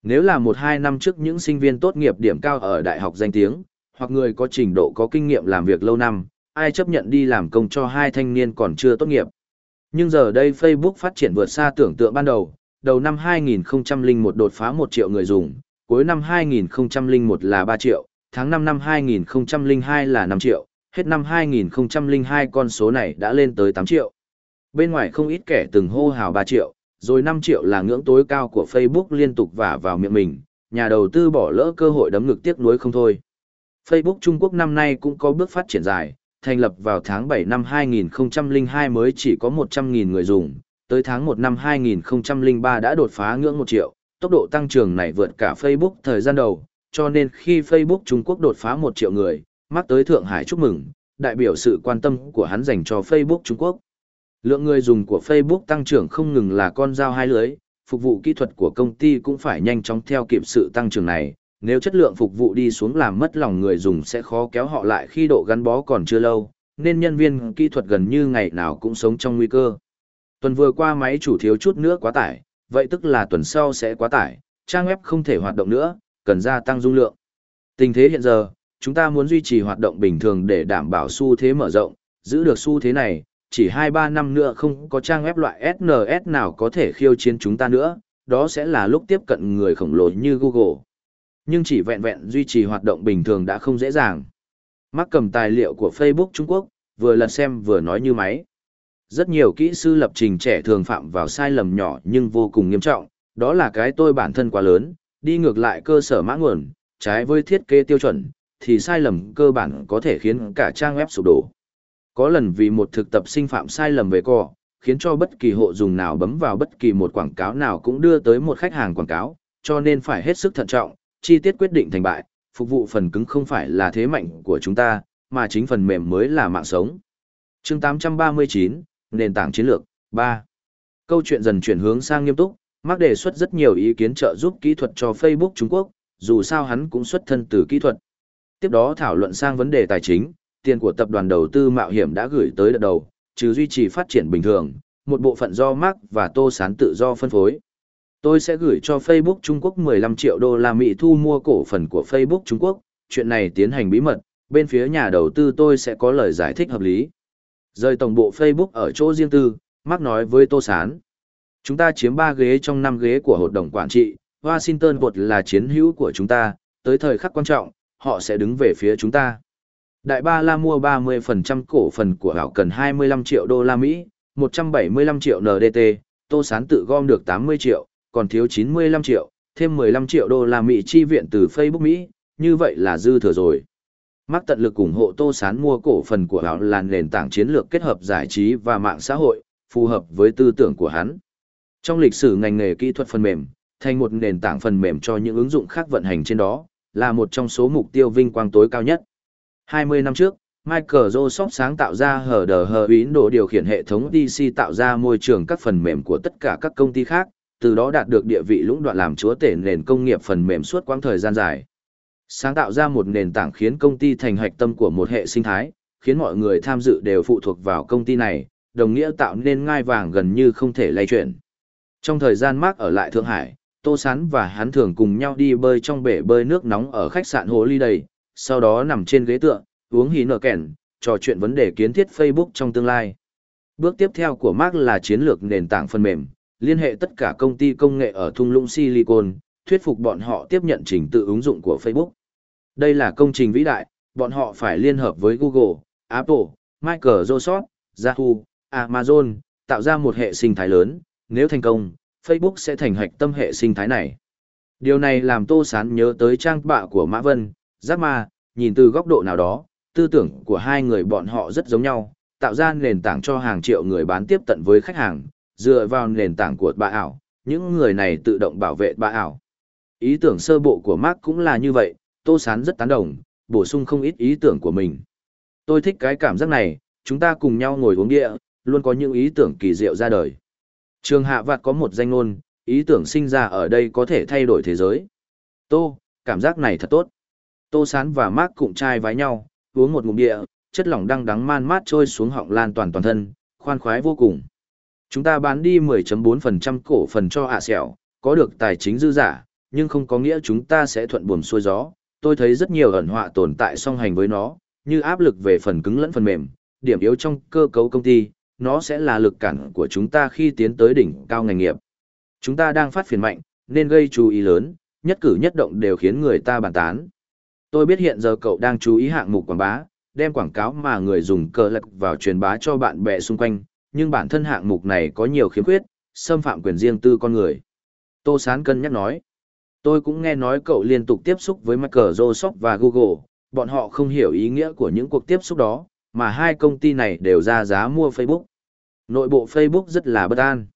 Speaker 1: Nếu là một hai năm trước những sinh viên tốt nghiệp điểm cao ở đại học danh tiếng, hoặc người có trình độ có kinh nghiệm làm việc lâu năm, ai chấp nhận đi làm công cho hai thanh niên còn chưa tốt nghiệp. Nhưng giờ đây Facebook phát triển vượt xa tưởng tượng ban đầu, đầu năm 2001 đột phá 1 triệu người dùng, cuối năm 2001 là 3 triệu, tháng 5 năm 2002 là 5 triệu, hết năm 2002 con số này đã lên tới 8 triệu. Bên ngoài không ít kẻ từng hô hào 3 triệu, rồi 5 triệu là ngưỡng tối cao của Facebook liên tục vả vào miệng mình, nhà đầu tư bỏ lỡ cơ hội đấm ngực tiếc nuối không thôi. Facebook Trung Quốc năm nay cũng có bước phát triển dài, thành lập vào tháng 7 năm 2002 mới chỉ có 100.000 người dùng, tới tháng 1 năm 2003 đã đột phá ngưỡng 1 triệu, tốc độ tăng trưởng này vượt cả Facebook thời gian đầu, cho nên khi Facebook Trung Quốc đột phá 1 triệu người, mắc tới Thượng Hải chúc mừng, đại biểu sự quan tâm của hắn dành cho Facebook Trung Quốc. Lượng người dùng của Facebook tăng trưởng không ngừng là con dao hai lưới, phục vụ kỹ thuật của công ty cũng phải nhanh chóng theo kịp sự tăng trưởng này, nếu chất lượng phục vụ đi xuống làm mất lòng người dùng sẽ khó kéo họ lại khi độ gắn bó còn chưa lâu, nên nhân viên kỹ thuật gần như ngày nào cũng sống trong nguy cơ. Tuần vừa qua máy chủ thiếu chút nữa quá tải, vậy tức là tuần sau sẽ quá tải, trang web không thể hoạt động nữa, cần gia tăng dung lượng. Tình thế hiện giờ, chúng ta muốn duy trì hoạt động bình thường để đảm bảo xu thế mở rộng, giữ được xu thế này, chỉ 2-3 năm nữa không có trang web loại SNS nào có thể khiêu chiến chúng ta nữa, đó sẽ là lúc tiếp cận người khổng lồ như Google. Nhưng chỉ vẹn vẹn duy trì hoạt động bình thường đã không dễ dàng. Mắc cầm tài liệu của Facebook Trung Quốc, vừa lật xem vừa nói như máy. Rất nhiều kỹ sư lập trình trẻ thường phạm vào sai lầm nhỏ nhưng vô cùng nghiêm trọng, đó là cái tôi bản thân quá lớn, đi ngược lại cơ sở mã nguồn, trái với thiết kế tiêu chuẩn, thì sai lầm cơ bản có thể khiến cả trang web sụp đổ. Có lần vì một thực tập sinh phạm sai lầm về cỏ, khiến cho bất kỳ hộ dùng nào bấm vào bất kỳ một quảng cáo nào cũng đưa tới một khách hàng quảng cáo, cho nên phải hết sức thận trọng, chi tiết quyết định thành bại, phục vụ phần cứng không phải là thế mạnh của chúng ta, mà chính phần mềm mới là mạng sống. chương 839, nền tảng chiến lược, 3. Câu chuyện dần chuyển hướng sang nghiêm túc, Mark đề xuất rất nhiều ý kiến trợ giúp kỹ thuật cho Facebook Trung Quốc, dù sao hắn cũng xuất thân từ kỹ thuật. Tiếp đó thảo luận sang vấn đề tài chính, tiền của tập đoàn đầu tư mạo hiểm đã gửi tới đợt đầu, trừ duy trì phát triển bình thường, một bộ phận do Mark và Tô Sán tự do phân phối. Tôi sẽ gửi cho Facebook Trung Quốc 15 triệu đô la Mỹ thu mua cổ phần của Facebook Trung Quốc, chuyện này tiến hành bí mật, bên phía nhà đầu tư tôi sẽ có lời giải thích hợp lý. Rời tổng bộ Facebook ở chỗ riêng tư, Mark nói với Tô Sán. Chúng ta chiếm 3 ghế trong 5 ghế của hội đồng quản trị, Washington bột là chiến hữu của chúng ta, tới thời khắc quan trọng, họ sẽ đứng về phía chúng ta. Đại Ba La mua 30% cổ phần của hảo cần 25 triệu đô la Mỹ, 175 triệu NDT, Tô Sán tự gom được 80 triệu, còn thiếu 95 triệu, thêm 15 triệu đô la Mỹ chi viện từ Facebook Mỹ, như vậy là dư thừa rồi. Mắc tận lực ủng hộ Tô Sán mua cổ phần của hảo là nền tảng chiến lược kết hợp giải trí và mạng xã hội, phù hợp với tư tưởng của hắn. Trong lịch sử ngành nghề kỹ thuật phần mềm, thành một nền tảng phần mềm cho những ứng dụng khác vận hành trên đó, là một trong số mục tiêu vinh quang tối cao nhất. 20 năm trước, Microsoft sáng tạo ra hở đờ hờ uyến đồ điều khiển hệ thống DC tạo ra môi trường các phần mềm của tất cả các công ty khác, từ đó đạt được địa vị lũng đoạn làm chúa tể nền công nghiệp phần mềm suốt quãng thời gian dài. Sáng tạo ra một nền tảng khiến công ty thành hạch tâm của một hệ sinh thái, khiến mọi người tham dự đều phụ thuộc vào công ty này, đồng nghĩa tạo nên ngai vàng gần như không thể lay chuyển. Trong thời gian Mark ở lại Thượng Hải, Tô Sán và hắn thường cùng nhau đi bơi trong bể bơi nước nóng ở khách sạn Hồ Ly Đầy, sau đó nằm trên ghế tựa, uống hí nở kèn, trò chuyện vấn đề kiến thiết Facebook trong tương lai. Bước tiếp theo của Mark là chiến lược nền tảng phần mềm, liên hệ tất cả công ty công nghệ ở thung lũng Silicon, thuyết phục bọn họ tiếp nhận trình tự ứng dụng của Facebook. Đây là công trình vĩ đại, bọn họ phải liên hợp với Google, Apple, Microsoft, Yahoo, Amazon, tạo ra một hệ sinh thái lớn, nếu thành công, Facebook sẽ thành hạch tâm hệ sinh thái này. Điều này làm Tô Sán nhớ tới trang bạ của Mã Vân, Giác Ma, nhìn từ góc độ nào đó, tư tưởng của hai người bọn họ rất giống nhau, tạo ra nền tảng cho hàng triệu người bán tiếp tận với khách hàng, dựa vào nền tảng của bà ảo, những người này tự động bảo vệ bà ảo. Ý tưởng sơ bộ của Mark cũng là như vậy, Tô Sán rất tán đồng, bổ sung không ít ý tưởng của mình. Tôi thích cái cảm giác này, chúng ta cùng nhau ngồi uống địa, luôn có những ý tưởng kỳ diệu ra đời. Trường hạ vạt có một danh ngôn, ý tưởng sinh ra ở đây có thể thay đổi thế giới. Tô, cảm giác này thật tốt. Tô Sán và Mark cụm trai vái nhau, uống một ngụm địa, chất lỏng đăng đắng man mát trôi xuống họng lan toàn toàn thân, khoan khoái vô cùng. Chúng ta bán đi 10.4% cổ phần cho ạ sẹo, có được tài chính dư giả, nhưng không có nghĩa chúng ta sẽ thuận buồm xuôi gió. Tôi thấy rất nhiều ẩn họa tồn tại song hành với nó, như áp lực về phần cứng lẫn phần mềm, điểm yếu trong cơ cấu công ty, nó sẽ là lực cản của chúng ta khi tiến tới đỉnh cao ngành nghiệp. Chúng ta đang phát triển mạnh, nên gây chú ý lớn, nhất cử nhất động đều khiến người ta bàn tán. Tôi biết hiện giờ cậu đang chú ý hạng mục quảng bá, đem quảng cáo mà người dùng cờ lạc vào truyền bá cho bạn bè xung quanh, nhưng bản thân hạng mục này có nhiều khiếm khuyết, xâm phạm quyền riêng tư con người. Tô Sán cân nhắc nói. Tôi cũng nghe nói cậu liên tục tiếp xúc với Microsoft và Google, bọn họ không hiểu ý nghĩa của những cuộc tiếp xúc đó, mà hai công ty này đều ra giá mua Facebook. Nội bộ Facebook rất là bất an.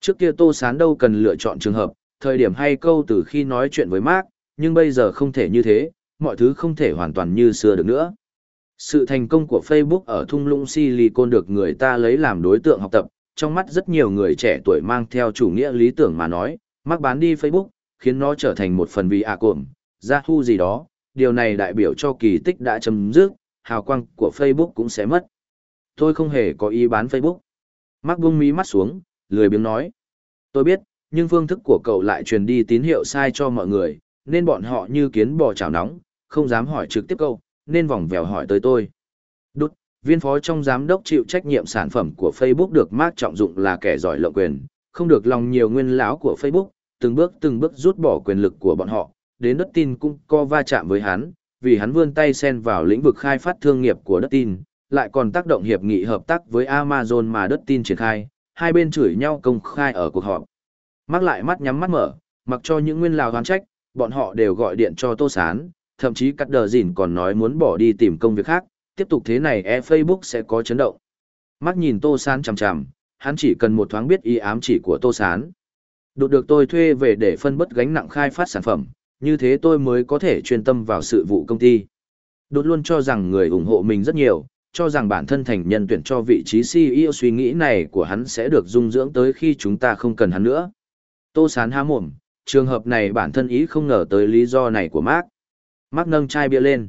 Speaker 1: Trước kia Tô Sán đâu cần lựa chọn trường hợp, thời điểm hay câu từ khi nói chuyện với Mark, nhưng bây giờ không thể như thế, mọi thứ không thể hoàn toàn như xưa được nữa. Sự thành công của Facebook ở thung lũng Silicon được người ta lấy làm đối tượng học tập, trong mắt rất nhiều người trẻ tuổi mang theo chủ nghĩa lý tưởng mà nói, mắc bán đi Facebook, khiến nó trở thành một phần vì ạ à cộm, Yahoo gì đó, điều này đại biểu cho kỳ tích đã chấm dứt, hào quang của Facebook cũng sẽ mất. Tôi không hề có ý bán Facebook. Mark bung mí mắt xuống, lười biếng nói. Tôi biết, nhưng phương thức của cậu lại truyền đi tín hiệu sai cho mọi người, nên bọn họ như kiến bò chảo nóng, không dám hỏi trực tiếp câu, nên vòng vèo hỏi tới tôi. Đút, viên phó trong giám đốc chịu trách nhiệm sản phẩm của Facebook được Mark trọng dụng là kẻ giỏi lộng quyền, không được lòng nhiều nguyên lão của Facebook, từng bước từng bước rút bỏ quyền lực của bọn họ, đến đất tin cũng co va chạm với hắn, vì hắn vươn tay xen vào lĩnh vực khai phát thương nghiệp của đất tin, lại còn tác động hiệp nghị hợp tác với Amazon mà đất tin triển khai, hai bên chửi nhau công khai ở cuộc họp. Mắc lại mắt nhắm mắt mở, mặc cho những nguyên lão hoán trách, bọn họ đều gọi điện cho Tô Sán, thậm chí cắt đờ dìn còn nói muốn bỏ đi tìm công việc khác, tiếp tục thế này e Facebook sẽ có chấn động. Mắt nhìn Tô Sán chằm chằm, hắn chỉ cần một thoáng biết ý ám chỉ của Tô Sán. Đột được tôi thuê về để phân bất gánh nặng khai phát sản phẩm, như thế tôi mới có thể chuyên tâm vào sự vụ công ty. Đột luôn cho rằng người ủng hộ mình rất nhiều, cho rằng bản thân thành nhân tuyển cho vị trí CEO suy nghĩ này của hắn sẽ được dung dưỡng tới khi chúng ta không cần hắn nữa. Tô Sán há mồm, trường hợp này bản thân ý không ngờ tới lý do này của Mark. Mắc nâng chai bia lên.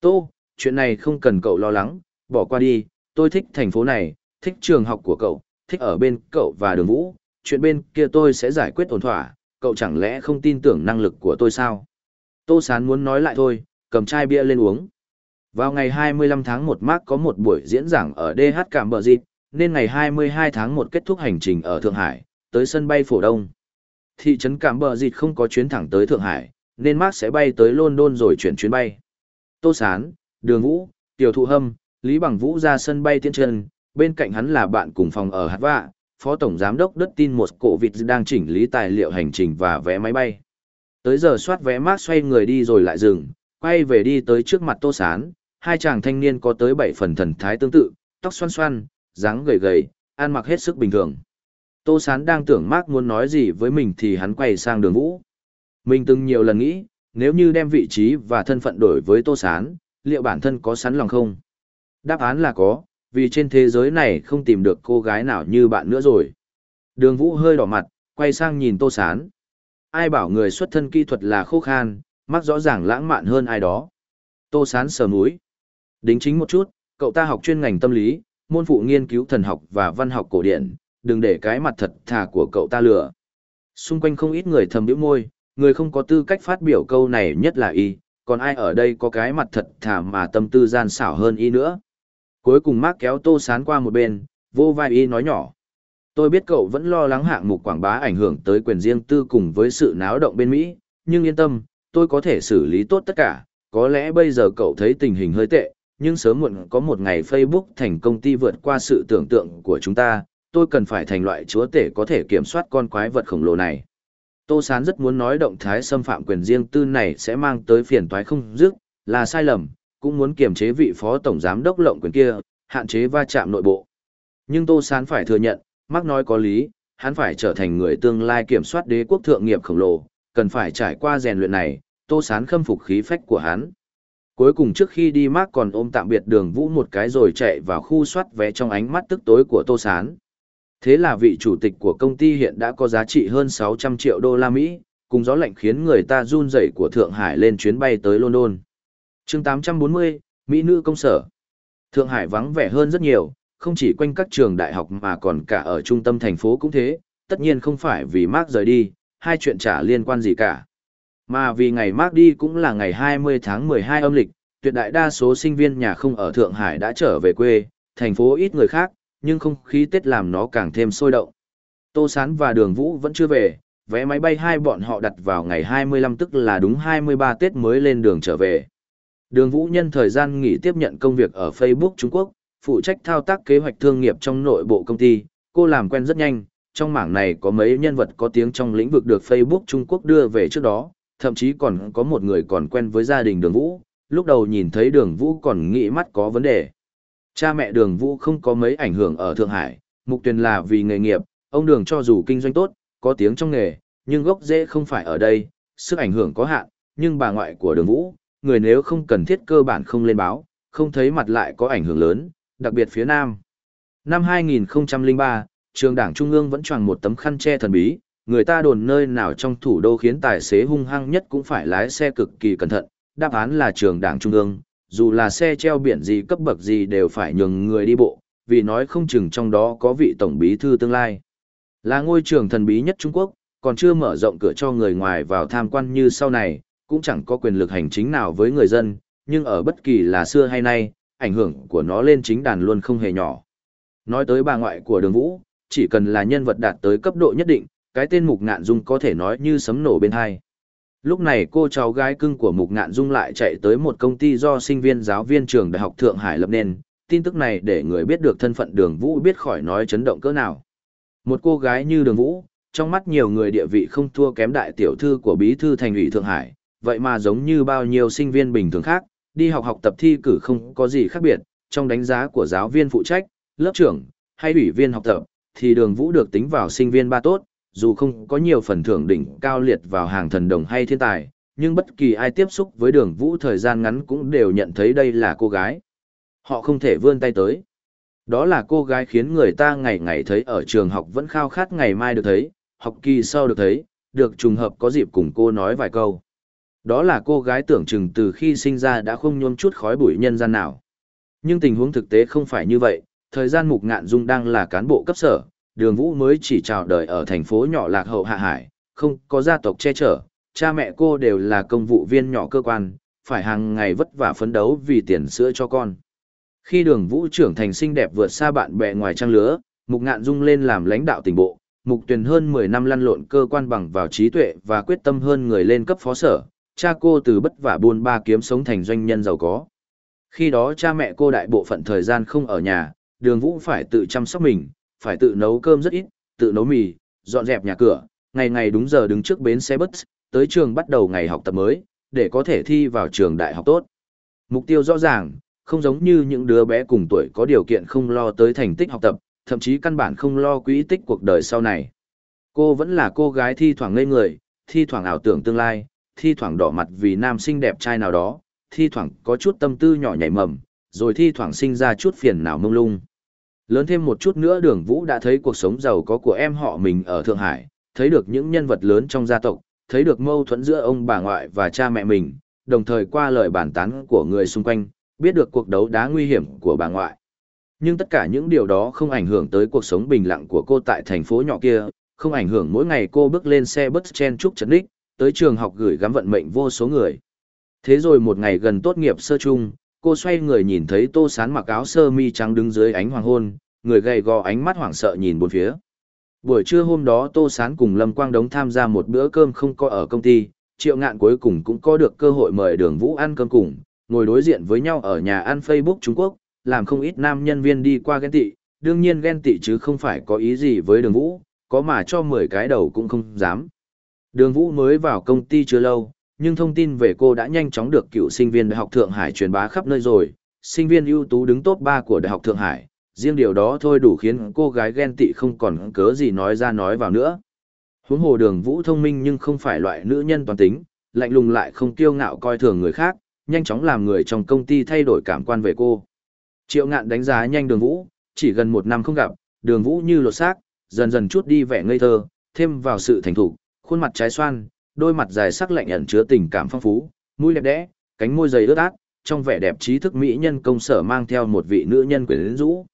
Speaker 1: Tô, chuyện này không cần cậu lo lắng, bỏ qua đi, tôi thích thành phố này, thích trường học của cậu, thích ở bên cậu và đường vũ, chuyện bên kia tôi sẽ giải quyết ổn thỏa, cậu chẳng lẽ không tin tưởng năng lực của tôi sao? Tô Sán muốn nói lại thôi, cầm chai bia lên uống. Vào ngày 25 tháng 1 Mark có một buổi diễn giảng ở DH Cảm Bờ Dịp, nên ngày 22 tháng 1 kết thúc hành trình ở Thượng Hải, tới sân bay Phổ Đông. Thị trấn Cảm Bờ Dịp không có chuyến thẳng tới Thượng Hải, nên Mark sẽ bay tới London rồi chuyển chuyến bay. Tô Sán, Đường Vũ, Tiểu Thụ Hâm, Lý Bằng Vũ ra sân bay tiến chân, bên cạnh hắn là bạn cùng phòng ở Hạt Vạ, Phó Tổng Giám đốc đất tin một cổ vịt đang chỉnh lý tài liệu hành trình và vé máy bay. Tới giờ soát vé Mark xoay người đi rồi lại dừng, quay về đi tới trước mặt Tô Sán, hai chàng thanh niên có tới bảy phần thần thái tương tự, tóc xoăn xoăn, dáng gầy gầy, ăn mặc hết sức bình thường. Tô Sán đang tưởng Mark muốn nói gì với mình thì hắn quay sang đường vũ. Mình từng nhiều lần nghĩ, nếu như đem vị trí và thân phận đổi với Tô Sán, liệu bản thân có sẵn lòng không? Đáp án là có, vì trên thế giới này không tìm được cô gái nào như bạn nữa rồi. Đường vũ hơi đỏ mặt, quay sang nhìn Tô Sán. Ai bảo người xuất thân kỹ thuật là khô khan, mắc rõ ràng lãng mạn hơn ai đó. Tô Sán sờ múi. Đính chính một chút, cậu ta học chuyên ngành tâm lý, môn phụ nghiên cứu thần học và văn học cổ điển, đừng để cái mặt thật thà của cậu ta lừa. Xung quanh không ít người thầm biểu môi, người không có tư cách phát biểu câu này nhất là y, còn ai ở đây có cái mặt thật thà mà tâm tư gian xảo hơn y nữa. Cuối cùng Mark kéo tô sán qua một bên, vô vai y nói nhỏ. Tôi biết cậu vẫn lo lắng hạng mục quảng bá ảnh hưởng tới quyền riêng tư cùng với sự náo động bên Mỹ, nhưng yên tâm, tôi có thể xử lý tốt tất cả, có lẽ bây giờ cậu thấy tình hình hơi tệ, nhưng sớm muộn có một ngày Facebook thành công ty vượt qua sự tưởng tượng của chúng ta, tôi cần phải thành loại chúa tể có thể kiểm soát con quái vật khổng lồ này. Tô Sán rất muốn nói động thái xâm phạm quyền riêng tư này sẽ mang tới phiền toái không dứt, là sai lầm, cũng muốn kiềm chế vị phó tổng giám đốc lộng quyền kia, hạn chế va chạm nội bộ. Nhưng Tô Sán phải thừa nhận, mắc nói có lý, hắn phải trở thành người tương lai kiểm soát đế quốc thượng nghiệp khổng lồ, cần phải trải qua rèn luyện này, Tô Sán khâm phục khí phách của hắn. Cuối cùng trước khi đi Mark còn ôm tạm biệt đường vũ một cái rồi chạy vào khu soát vé trong ánh mắt tức tối của Tô Sán. Thế là vị chủ tịch của công ty hiện đã có giá trị hơn 600 triệu đô la Mỹ, cùng gió lạnh khiến người ta run rẩy của Thượng Hải lên chuyến bay tới London. chương 840, Mỹ nữ công sở. Thượng Hải vắng vẻ hơn rất nhiều, không chỉ quanh các trường đại học mà còn cả ở trung tâm thành phố cũng thế, tất nhiên không phải vì Mark rời đi, hai chuyện chả liên quan gì cả. Mà vì ngày Mark đi cũng là ngày 20 tháng 12 âm lịch, tuyệt đại đa số sinh viên nhà không ở Thượng Hải đã trở về quê, thành phố ít người khác, nhưng không khí Tết làm nó càng thêm sôi động. Tô Sán và Đường Vũ vẫn chưa về, vé máy bay hai bọn họ đặt vào ngày 25 tức là đúng 23 Tết mới lên đường trở về. Đường Vũ nhân thời gian nghỉ tiếp nhận công việc ở Facebook Trung Quốc, phụ trách thao tác kế hoạch thương nghiệp trong nội bộ công ty, cô làm quen rất nhanh, trong mảng này có mấy nhân vật có tiếng trong lĩnh vực được Facebook Trung Quốc đưa về trước đó, thậm chí còn có một người còn quen với gia đình đường Vũ, lúc đầu nhìn thấy đường Vũ còn nghĩ mắt có vấn đề. Cha mẹ đường Vũ không có mấy ảnh hưởng ở Thượng Hải, mục tuyền là vì nghề nghiệp, ông đường cho dù kinh doanh tốt, có tiếng trong nghề, nhưng gốc rễ không phải ở đây, sức ảnh hưởng có hạn, nhưng bà ngoại của đường Vũ, người nếu không cần thiết cơ bản không lên báo, không thấy mặt lại có ảnh hưởng lớn, đặc biệt phía Nam. Năm 2003, trường đảng Trung ương vẫn choàng một tấm khăn che thần bí, người ta đồn nơi nào trong thủ đô khiến tài xế hung hăng nhất cũng phải lái xe cực kỳ cẩn thận, đáp án là trường đảng Trung ương, dù là xe treo biển gì cấp bậc gì đều phải nhường người đi bộ, vì nói không chừng trong đó có vị tổng bí thư tương lai. Là ngôi trường thần bí nhất Trung Quốc, còn chưa mở rộng cửa cho người ngoài vào tham quan như sau này, cũng chẳng có quyền lực hành chính nào với người dân, nhưng ở bất kỳ là xưa hay nay, ảnh hưởng của nó lên chính đàn luôn không hề nhỏ. Nói tới bà ngoại của đường vũ, chỉ cần là nhân vật đạt tới cấp độ nhất định, cái tên Mục Ngạn Dung có thể nói như sấm nổ bên hai. Lúc này cô cháu gái cưng của Mục Ngạn Dung lại chạy tới một công ty do sinh viên giáo viên trường Đại học Thượng Hải lập nên, tin tức này để người biết được thân phận đường vũ biết khỏi nói chấn động cỡ nào. Một cô gái như đường vũ, trong mắt nhiều người địa vị không thua kém đại tiểu thư của bí thư thành ủy Thượng Hải, vậy mà giống như bao nhiêu sinh viên bình thường khác, đi học học tập thi cử không có gì khác biệt, trong đánh giá của giáo viên phụ trách, lớp trưởng, hay ủy viên học tập, thì đường vũ được tính vào sinh viên ba tốt, dù không có nhiều phần thưởng đỉnh cao liệt vào hàng thần đồng hay thiên tài, nhưng bất kỳ ai tiếp xúc với đường vũ thời gian ngắn cũng đều nhận thấy đây là cô gái. Họ không thể vươn tay tới. Đó là cô gái khiến người ta ngày ngày thấy ở trường học vẫn khao khát ngày mai được thấy, học kỳ sau được thấy, được trùng hợp có dịp cùng cô nói vài câu. Đó là cô gái tưởng chừng từ khi sinh ra đã không nhôm chút khói bụi nhân gian nào. Nhưng tình huống thực tế không phải như vậy, thời gian Mục Ngạn Dung đang là cán bộ cấp sở, đường vũ mới chỉ chào đời ở thành phố nhỏ lạc hậu hạ hải, không có gia tộc che chở, cha mẹ cô đều là công vụ viên nhỏ cơ quan, phải hàng ngày vất vả phấn đấu vì tiền sữa cho con. Khi đường vũ trưởng thành xinh đẹp vượt xa bạn bè ngoài trang lứa, Mục Ngạn Dung lên làm lãnh đạo tỉnh bộ, Mục Tuyền hơn 10 năm lăn lộn cơ quan bằng vào trí tuệ và quyết tâm hơn người lên cấp phó sở, cha cô từ bất vả buôn ba kiếm sống thành doanh nhân giàu có. Khi đó cha mẹ cô đại bộ phận thời gian không ở nhà, đường vũ phải tự chăm sóc mình, phải tự nấu cơm rất ít, tự nấu mì, dọn dẹp nhà cửa, ngày ngày đúng giờ đứng trước bến xe bus, tới trường bắt đầu ngày học tập mới, để có thể thi vào trường đại học tốt. Mục tiêu rõ ràng, không giống như những đứa bé cùng tuổi có điều kiện không lo tới thành tích học tập, thậm chí căn bản không lo quỹ tích cuộc đời sau này. Cô vẫn là cô gái thi thoảng ngây người, thi thoảng ảo tưởng tương lai, thi thoảng đỏ mặt vì nam sinh đẹp trai nào đó, thi thoảng có chút tâm tư nhỏ nhảy mầm, rồi thi thoảng sinh ra chút phiền não mông lung. Lớn thêm một chút nữa đường vũ đã thấy cuộc sống giàu có của em họ mình ở Thượng Hải, thấy được những nhân vật lớn trong gia tộc, thấy được mâu thuẫn giữa ông bà ngoại và cha mẹ mình, đồng thời qua lời bàn tán của người xung quanh, biết được cuộc đấu đá nguy hiểm của bà ngoại. Nhưng tất cả những điều đó không ảnh hưởng tới cuộc sống bình lặng của cô tại thành phố nhỏ kia, không ảnh hưởng mỗi ngày cô bước lên xe bus chen chúc chấn đích, tới trường học gửi gắm vận mệnh vô số người. Thế rồi một ngày gần tốt nghiệp sơ chung, cô xoay người nhìn thấy tô sán mặc áo sơ mi trắng đứng dưới ánh hoàng hôn, người gầy gò ánh mắt hoảng sợ nhìn bốn phía. Buổi trưa hôm đó Tô Sán cùng Lâm Quang Đống tham gia một bữa cơm không có ở công ty, triệu ngạn cuối cùng cũng có được cơ hội mời đường Vũ ăn cơm cùng, ngồi đối diện với nhau ở nhà ăn Facebook Trung Quốc, làm không ít nam nhân viên đi qua ghen tị, đương nhiên ghen tị chứ không phải có ý gì với đường Vũ, có mà cho 10 cái đầu cũng không dám. Đường Vũ mới vào công ty chưa lâu, nhưng thông tin về cô đã nhanh chóng được cựu sinh viên Đại học Thượng Hải truyền bá khắp nơi rồi, sinh viên ưu tú đứng top 3 của Đại học Thượng Hải, riêng điều đó thôi đủ khiến cô gái ghen tị không còn cớ gì nói ra nói vào nữa. Huống hồ đường vũ thông minh nhưng không phải loại nữ nhân toàn tính, lạnh lùng lại không kiêu ngạo coi thường người khác, nhanh chóng làm người trong công ty thay đổi cảm quan về cô. Triệu ngạn đánh giá nhanh đường vũ, chỉ gần một năm không gặp, đường vũ như lột xác, dần dần chút đi vẻ ngây thơ, thêm vào sự thành thục, khuôn mặt trái xoan, đôi mặt dài sắc lạnh ẩn chứa tình cảm phong phú, mũi đẹp đẽ, cánh môi dày ướt át, trong vẻ đẹp trí thức mỹ nhân công sở mang theo một vị nữ nhân quyến rũ.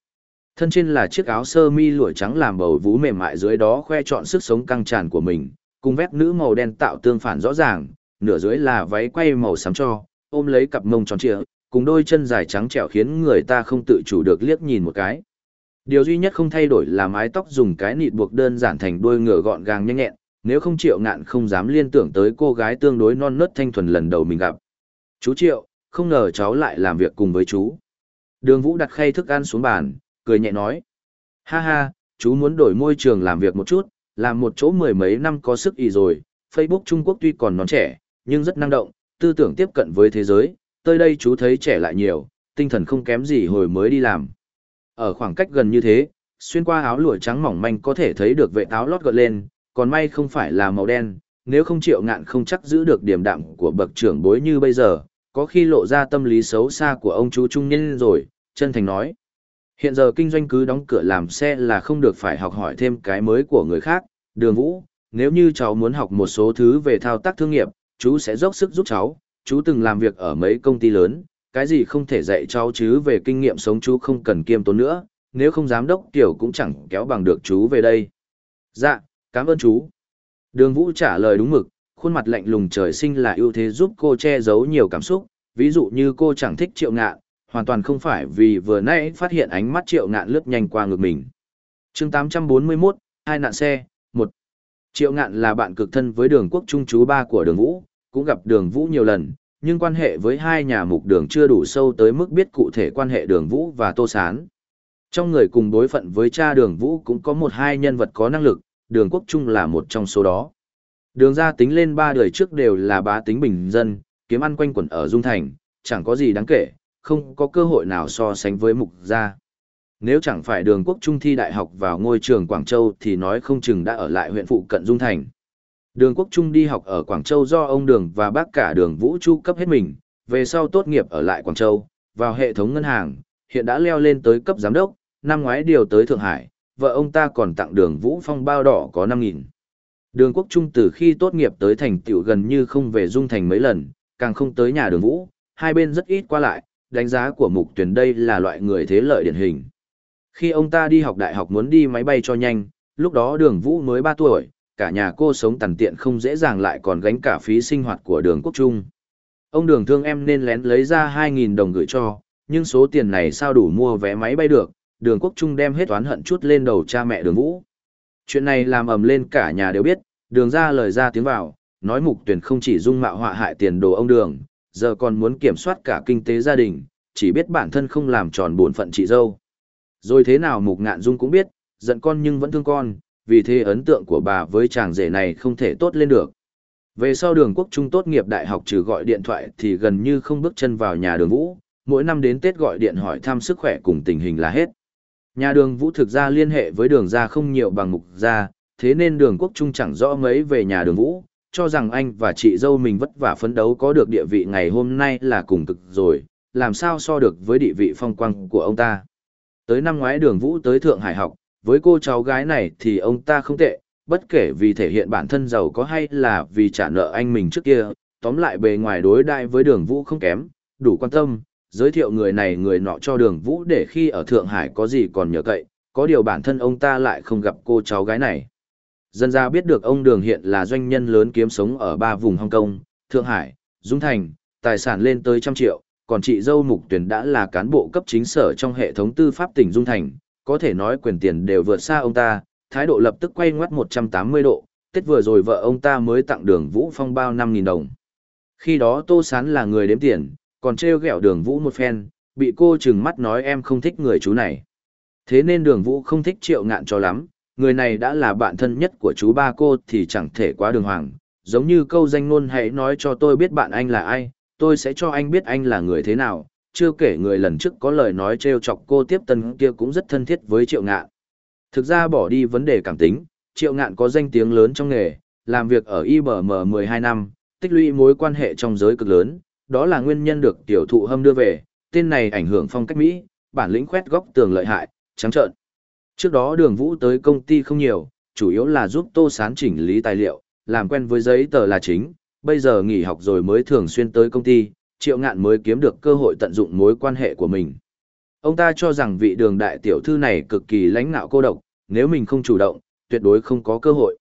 Speaker 1: Thân trên là chiếc áo sơ mi lụa trắng làm bầu vú mềm mại dưới đó khoe trọn sức sống căng tràn của mình, cùng vét nữ màu đen tạo tương phản rõ ràng, nửa dưới là váy quay màu xám cho, ôm lấy cặp mông tròn trịa, cùng đôi chân dài trắng trẻo khiến người ta không tự chủ được liếc nhìn một cái. Điều duy nhất không thay đổi là mái tóc dùng cái nịt buộc đơn giản thành đuôi ngựa gọn gàng nhanh nhẹn, nếu không Triệu Ngạn không dám liên tưởng tới cô gái tương đối non nớt thanh thuần lần đầu mình gặp. Chú Triệu, không ngờ cháu lại làm việc cùng với chú. Đường Vũ đặt khay thức ăn xuống bàn, cười nhẹ nói. Ha ha, chú muốn đổi môi trường làm việc một chút, làm một chỗ mười mấy năm có sức ý rồi, Facebook Trung Quốc tuy còn non trẻ, nhưng rất năng động, tư tưởng tiếp cận với thế giới, tới đây chú thấy trẻ lại nhiều, tinh thần không kém gì hồi mới đi làm. Ở khoảng cách gần như thế, xuyên qua áo lụa trắng mỏng manh có thể thấy được vệ áo lót gợn lên, còn may không phải là màu đen, nếu không chịu ngạn không chắc giữ được điểm đạm của bậc trưởng bối như bây giờ, có khi lộ ra tâm lý xấu xa của ông chú trung nhân rồi, chân thành nói. Hiện giờ kinh doanh cứ đóng cửa làm xe là không được phải học hỏi thêm cái mới của người khác. Đường Vũ, nếu như cháu muốn học một số thứ về thao tác thương nghiệp, chú sẽ dốc sức giúp cháu. Chú từng làm việc ở mấy công ty lớn, cái gì không thể dạy cháu chứ về kinh nghiệm sống chú không cần kiêm tốn nữa, nếu không giám đốc tiểu cũng chẳng kéo bằng được chú về đây. Dạ, cảm ơn chú. Đường Vũ trả lời đúng mực, khuôn mặt lạnh lùng trời sinh là ưu thế giúp cô che giấu nhiều cảm xúc, ví dụ như cô chẳng thích triệu ngạn, hoàn toàn không phải vì vừa nãy phát hiện ánh mắt triệu ngạn lướt nhanh qua ngực mình. chương 841, hai nạn xe, một Triệu ngạn là bạn cực thân với đường quốc trung chú ba của đường vũ, cũng gặp đường vũ nhiều lần, nhưng quan hệ với hai nhà mục đường chưa đủ sâu tới mức biết cụ thể quan hệ đường vũ và tô sán. Trong người cùng đối phận với cha đường vũ cũng có một hai nhân vật có năng lực, đường quốc trung là một trong số đó. Đường ra tính lên ba đời trước đều là bá tính bình dân, kiếm ăn quanh quẩn ở Dung Thành, chẳng có gì đáng kể, không có cơ hội nào so sánh với mục gia. Nếu chẳng phải đường quốc trung thi đại học vào ngôi trường Quảng Châu thì nói không chừng đã ở lại huyện phụ cận Dung Thành. Đường quốc trung đi học ở Quảng Châu do ông Đường và bác cả đường Vũ Chu cấp hết mình, về sau tốt nghiệp ở lại Quảng Châu, vào hệ thống ngân hàng, hiện đã leo lên tới cấp giám đốc, năm ngoái điều tới Thượng Hải, vợ ông ta còn tặng đường Vũ Phong bao đỏ có 5.000. Đường quốc trung từ khi tốt nghiệp tới thành tiểu gần như không về Dung Thành mấy lần, càng không tới nhà đường Vũ, hai bên rất ít qua lại, đánh giá của mục tuyển đây là loại người thế lợi điển hình. Khi ông ta đi học đại học muốn đi máy bay cho nhanh, lúc đó đường vũ mới 3 tuổi, cả nhà cô sống tàn tiện không dễ dàng lại còn gánh cả phí sinh hoạt của đường quốc trung. Ông đường thương em nên lén lấy ra 2.000 đồng gửi cho, nhưng số tiền này sao đủ mua vé máy bay được, đường quốc trung đem hết oán hận chút lên đầu cha mẹ đường vũ. Chuyện này làm ầm lên cả nhà đều biết, đường ra lời ra tiếng vào, nói mục tuyển không chỉ dung mạo họa hại tiền đồ ông đường, giờ còn muốn kiểm soát cả kinh tế gia đình, chỉ biết bản thân không làm tròn bổn phận chị dâu. Rồi thế nào Mục Ngạn Dung cũng biết, giận con nhưng vẫn thương con, vì thế ấn tượng của bà với chàng rể này không thể tốt lên được. Về sau đường quốc trung tốt nghiệp đại học trừ gọi điện thoại thì gần như không bước chân vào nhà đường vũ, mỗi năm đến Tết gọi điện hỏi thăm sức khỏe cùng tình hình là hết. Nhà đường vũ thực ra liên hệ với đường gia không nhiều bằng mục gia, thế nên đường quốc trung chẳng rõ mấy về nhà đường vũ, cho rằng anh và chị dâu mình vất vả phấn đấu có được địa vị ngày hôm nay là cùng cực rồi, làm sao so được với địa vị phong quang của ông ta. Tới năm ngoái đường vũ tới Thượng Hải học, với cô cháu gái này thì ông ta không tệ, bất kể vì thể hiện bản thân giàu có hay là vì trả nợ anh mình trước kia, tóm lại bề ngoài đối đại với đường vũ không kém, đủ quan tâm, giới thiệu người này người nọ cho đường vũ để khi ở Thượng Hải có gì còn nhờ cậy, có điều bản thân ông ta lại không gặp cô cháu gái này. Dân ra biết được ông Đường hiện là doanh nhân lớn kiếm sống ở ba vùng Hong Kong, Thượng Hải, Dung Thành, tài sản lên tới trăm triệu, còn chị dâu Mục Tuyền đã là cán bộ cấp chính sở trong hệ thống tư pháp tỉnh Dung Thành, có thể nói quyền tiền đều vượt xa ông ta, thái độ lập tức quay ngoắt 180 độ, Tết vừa rồi vợ ông ta mới tặng đường Vũ Phong bao 5.000 đồng. Khi đó Tô Sán là người đếm tiền, còn treo ghẹo đường Vũ một phen, bị cô trừng mắt nói em không thích người chú này. Thế nên đường Vũ không thích triệu ngạn cho lắm, người này đã là bạn thân nhất của chú ba cô thì chẳng thể quá đường hoàng. Giống như câu danh ngôn hãy nói cho tôi biết bạn anh là ai, tôi sẽ cho anh biết anh là người thế nào. Chưa kể người lần trước có lời nói trêu chọc cô tiếp tân kia cũng rất thân thiết với triệu ngạn. Thực ra bỏ đi vấn đề cảm tính, triệu ngạn có danh tiếng lớn trong nghề, làm việc ở IBM 12 năm, tích lũy mối quan hệ trong giới cực lớn, đó là nguyên nhân được tiểu thụ hâm đưa về, tên này ảnh hưởng phong cách Mỹ, bản lĩnh khoét góc tường lợi hại, trắng trợn. Trước đó đường vũ tới công ty không nhiều, chủ yếu là giúp tô sán chỉnh lý tài liệu, làm quen với giấy tờ là chính, bây giờ nghỉ học rồi mới thường xuyên tới công ty, triệu ngạn mới kiếm được cơ hội tận dụng mối quan hệ của mình. Ông ta cho rằng vị đường đại tiểu thư này cực kỳ lãnh nạo cô độc, nếu mình không chủ động, tuyệt đối không có cơ hội.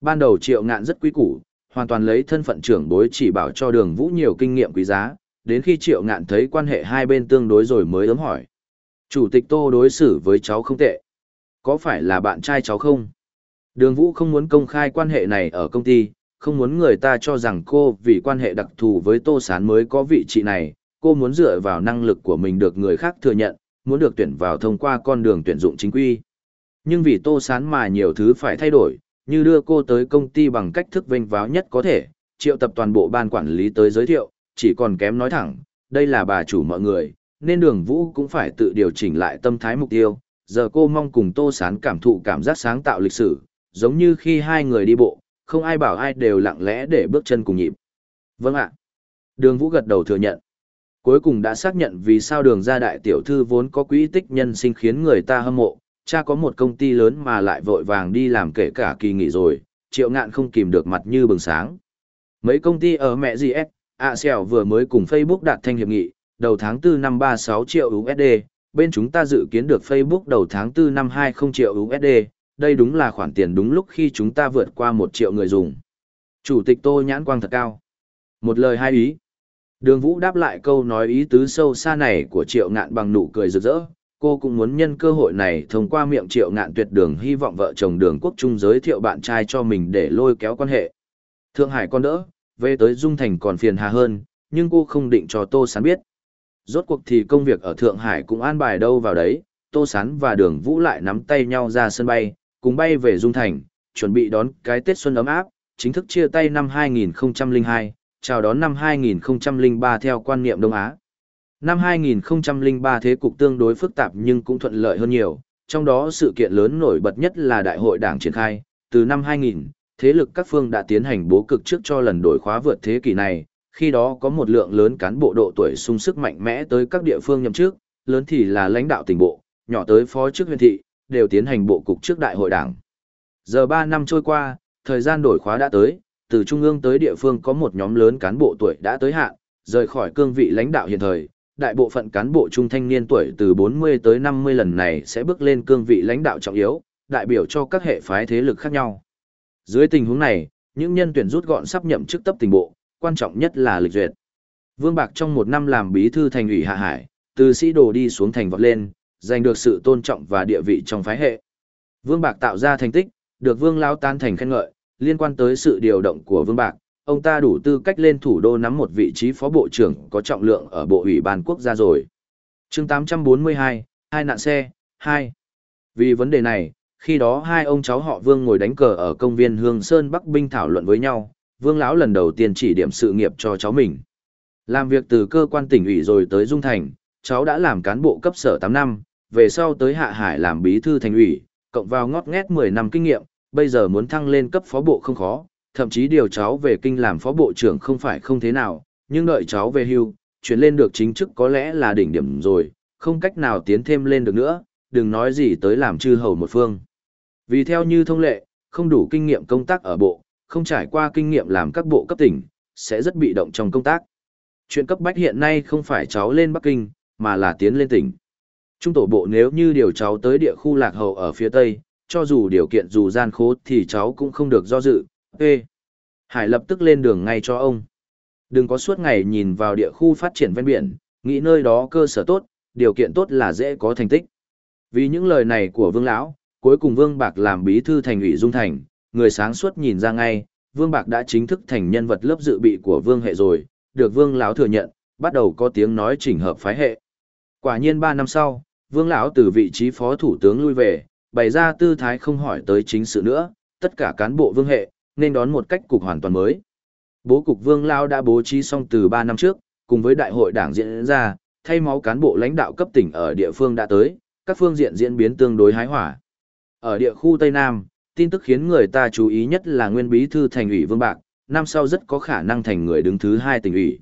Speaker 1: Ban đầu triệu ngạn rất quý củ, hoàn toàn lấy thân phận trưởng bối chỉ bảo cho đường vũ nhiều kinh nghiệm quý giá, đến khi triệu ngạn thấy quan hệ hai bên tương đối rồi mới ấm hỏi. Chủ tịch tô đối xử với cháu không tệ. Có phải là bạn trai cháu không? Đường vũ không muốn công khai quan hệ này ở công ty, không muốn người ta cho rằng cô vì quan hệ đặc thù với tô sán mới có vị trí này, cô muốn dựa vào năng lực của mình được người khác thừa nhận, muốn được tuyển vào thông qua con đường tuyển dụng chính quy. Nhưng vì tô sán mà nhiều thứ phải thay đổi, như đưa cô tới công ty bằng cách thức vênh váo nhất có thể, triệu tập toàn bộ ban quản lý tới giới thiệu, chỉ còn kém nói thẳng, đây là bà chủ mọi người, nên đường vũ cũng phải tự điều chỉnh lại tâm thái mục tiêu. Giờ cô mong cùng tô sán cảm thụ cảm giác sáng tạo lịch sử, giống như khi hai người đi bộ, không ai bảo ai đều lặng lẽ để bước chân cùng nhịp. Vâng ạ. Đường vũ gật đầu thừa nhận. Cuối cùng đã xác nhận vì sao đường ra đại tiểu thư vốn có quỹ tích nhân sinh khiến người ta hâm mộ, cha có một công ty lớn mà lại vội vàng đi làm kể cả kỳ nghỉ rồi, triệu ngạn không kìm được mặt như bừng sáng. Mấy công ty ở mẹ GS, Axel vừa mới cùng Facebook đạt thanh hiệp nghị, đầu tháng 4 năm 36 triệu USD, bên chúng ta dự kiến được Facebook đầu tháng 4 năm 20 triệu USD, đây đúng là khoản tiền đúng lúc khi chúng ta vượt qua 1 triệu người dùng. Chủ tịch Tô nhãn quang thật cao. Một lời hai ý. Đường Vũ đáp lại câu nói ý tứ sâu xa này của Triệu Ngạn bằng nụ cười rực rỡ, cô cũng muốn nhân cơ hội này thông qua miệng Triệu Ngạn tuyệt đường hy vọng vợ chồng Đường Quốc Trung giới thiệu bạn trai cho mình để lôi kéo quan hệ. Thượng Hải con đỡ, về tới Dung Thành còn phiền hà hơn, nhưng cô không định cho Tô Sán biết. Rốt cuộc thì công việc ở Thượng Hải cũng an bài đâu vào đấy, Tô Sán và Đường Vũ lại nắm tay nhau ra sân bay, cùng bay về Dung Thành, chuẩn bị đón cái Tết Xuân ấm áp, chính thức chia tay năm 2002, chào đón năm 2003 theo quan niệm Đông Á. Năm 2003 thế cục tương đối phức tạp nhưng cũng thuận lợi hơn nhiều, trong đó sự kiện lớn nổi bật nhất là Đại hội Đảng triển khai, từ năm 2000, thế lực các phương đã tiến hành bố cực trước cho lần đổi khóa vượt thế kỷ này, khi đó có một lượng lớn cán bộ độ tuổi sung sức mạnh mẽ tới các địa phương nhậm chức, lớn thì là lãnh đạo tỉnh bộ, nhỏ tới phó chức huyện thị, đều tiến hành bộ cục trước Đại hội Đảng. Giờ 3 năm trôi qua, thời gian đổi khóa đã tới, từ trung ương tới địa phương có một nhóm lớn cán bộ tuổi đã tới hạn, rời khỏi cương vị lãnh đạo hiện thời, đại bộ phận cán bộ trung thanh niên tuổi từ 40 tới 50 lần này sẽ bước lên cương vị lãnh đạo trọng yếu, đại biểu cho các hệ phái thế lực khác nhau. Dưới tình huống này, những nhân tuyển rút gọn sắp nhậm chức cấp tình bộ, quan trọng nhất là lịch duyệt. Vương Bạc trong một năm làm bí thư thành ủy Hạ Hải, từ sĩ đồ đi xuống thành vọt lên, giành được sự tôn trọng và địa vị trong phái hệ. Vương Bạc tạo ra thành tích, được Vương Lao tan thành khen ngợi, liên quan tới sự điều động của Vương Bạc, ông ta đủ tư cách lên thủ đô nắm một vị trí phó bộ trưởng có trọng lượng ở Bộ ủy ban quốc gia rồi. chương 842, hai nạn xe, hai. Vì vấn đề này, khi đó hai ông cháu họ Vương ngồi đánh cờ ở công viên Hương Sơn Bắc Binh thảo luận với nhau, Vương lão lần đầu tiên chỉ điểm sự nghiệp cho cháu mình. Làm việc từ cơ quan tỉnh ủy rồi tới Dung Thành, cháu đã làm cán bộ cấp sở 8 năm, về sau tới Hạ Hải làm bí thư thành ủy, cộng vào ngót nghét 10 năm kinh nghiệm, bây giờ muốn thăng lên cấp phó bộ không khó, thậm chí điều cháu về kinh làm phó bộ trưởng không phải không thế nào, nhưng đợi cháu về hưu, chuyển lên được chính chức có lẽ là đỉnh điểm rồi, không cách nào tiến thêm lên được nữa, đừng nói gì tới làm chư hầu một phương. Vì theo như thông lệ, không đủ kinh nghiệm công tác ở bộ, không trải qua kinh nghiệm làm các bộ cấp tỉnh, sẽ rất bị động trong công tác. Chuyện cấp bách hiện nay không phải cháu lên Bắc Kinh, mà là tiến lên tỉnh. Trung tổ bộ nếu như điều cháu tới địa khu lạc hậu ở phía Tây, cho dù điều kiện dù gian khố thì cháu cũng không được do dự. Ê! Hải lập tức lên đường ngay cho ông. Đừng có suốt ngày nhìn vào địa khu phát triển ven biển, nghĩ nơi đó cơ sở tốt, điều kiện tốt là dễ có thành tích. Vì những lời này của Vương lão, cuối cùng Vương Bạc làm bí thư thành ủy Dung Thành, người sáng suốt nhìn ra ngay, Vương Bạc đã chính thức thành nhân vật lớp dự bị của Vương hệ rồi, được Vương lão thừa nhận, bắt đầu có tiếng nói chỉnh hợp phái hệ. Quả nhiên 3 năm sau, Vương lão từ vị trí phó thủ tướng lui về, bày ra tư thái không hỏi tới chính sự nữa, tất cả cán bộ Vương hệ nên đón một cách cục hoàn toàn mới. Bố cục Vương Lao đã bố trí xong từ 3 năm trước, cùng với đại hội đảng diễn ra, thay máu cán bộ lãnh đạo cấp tỉnh ở địa phương đã tới, các phương diện diễn biến tương đối hái hỏa. Ở địa khu Tây Nam, tin tức khiến người ta chú ý nhất là nguyên bí thư thành ủy Vương Bạc, năm sau rất có khả năng thành người đứng thứ hai tỉnh ủy.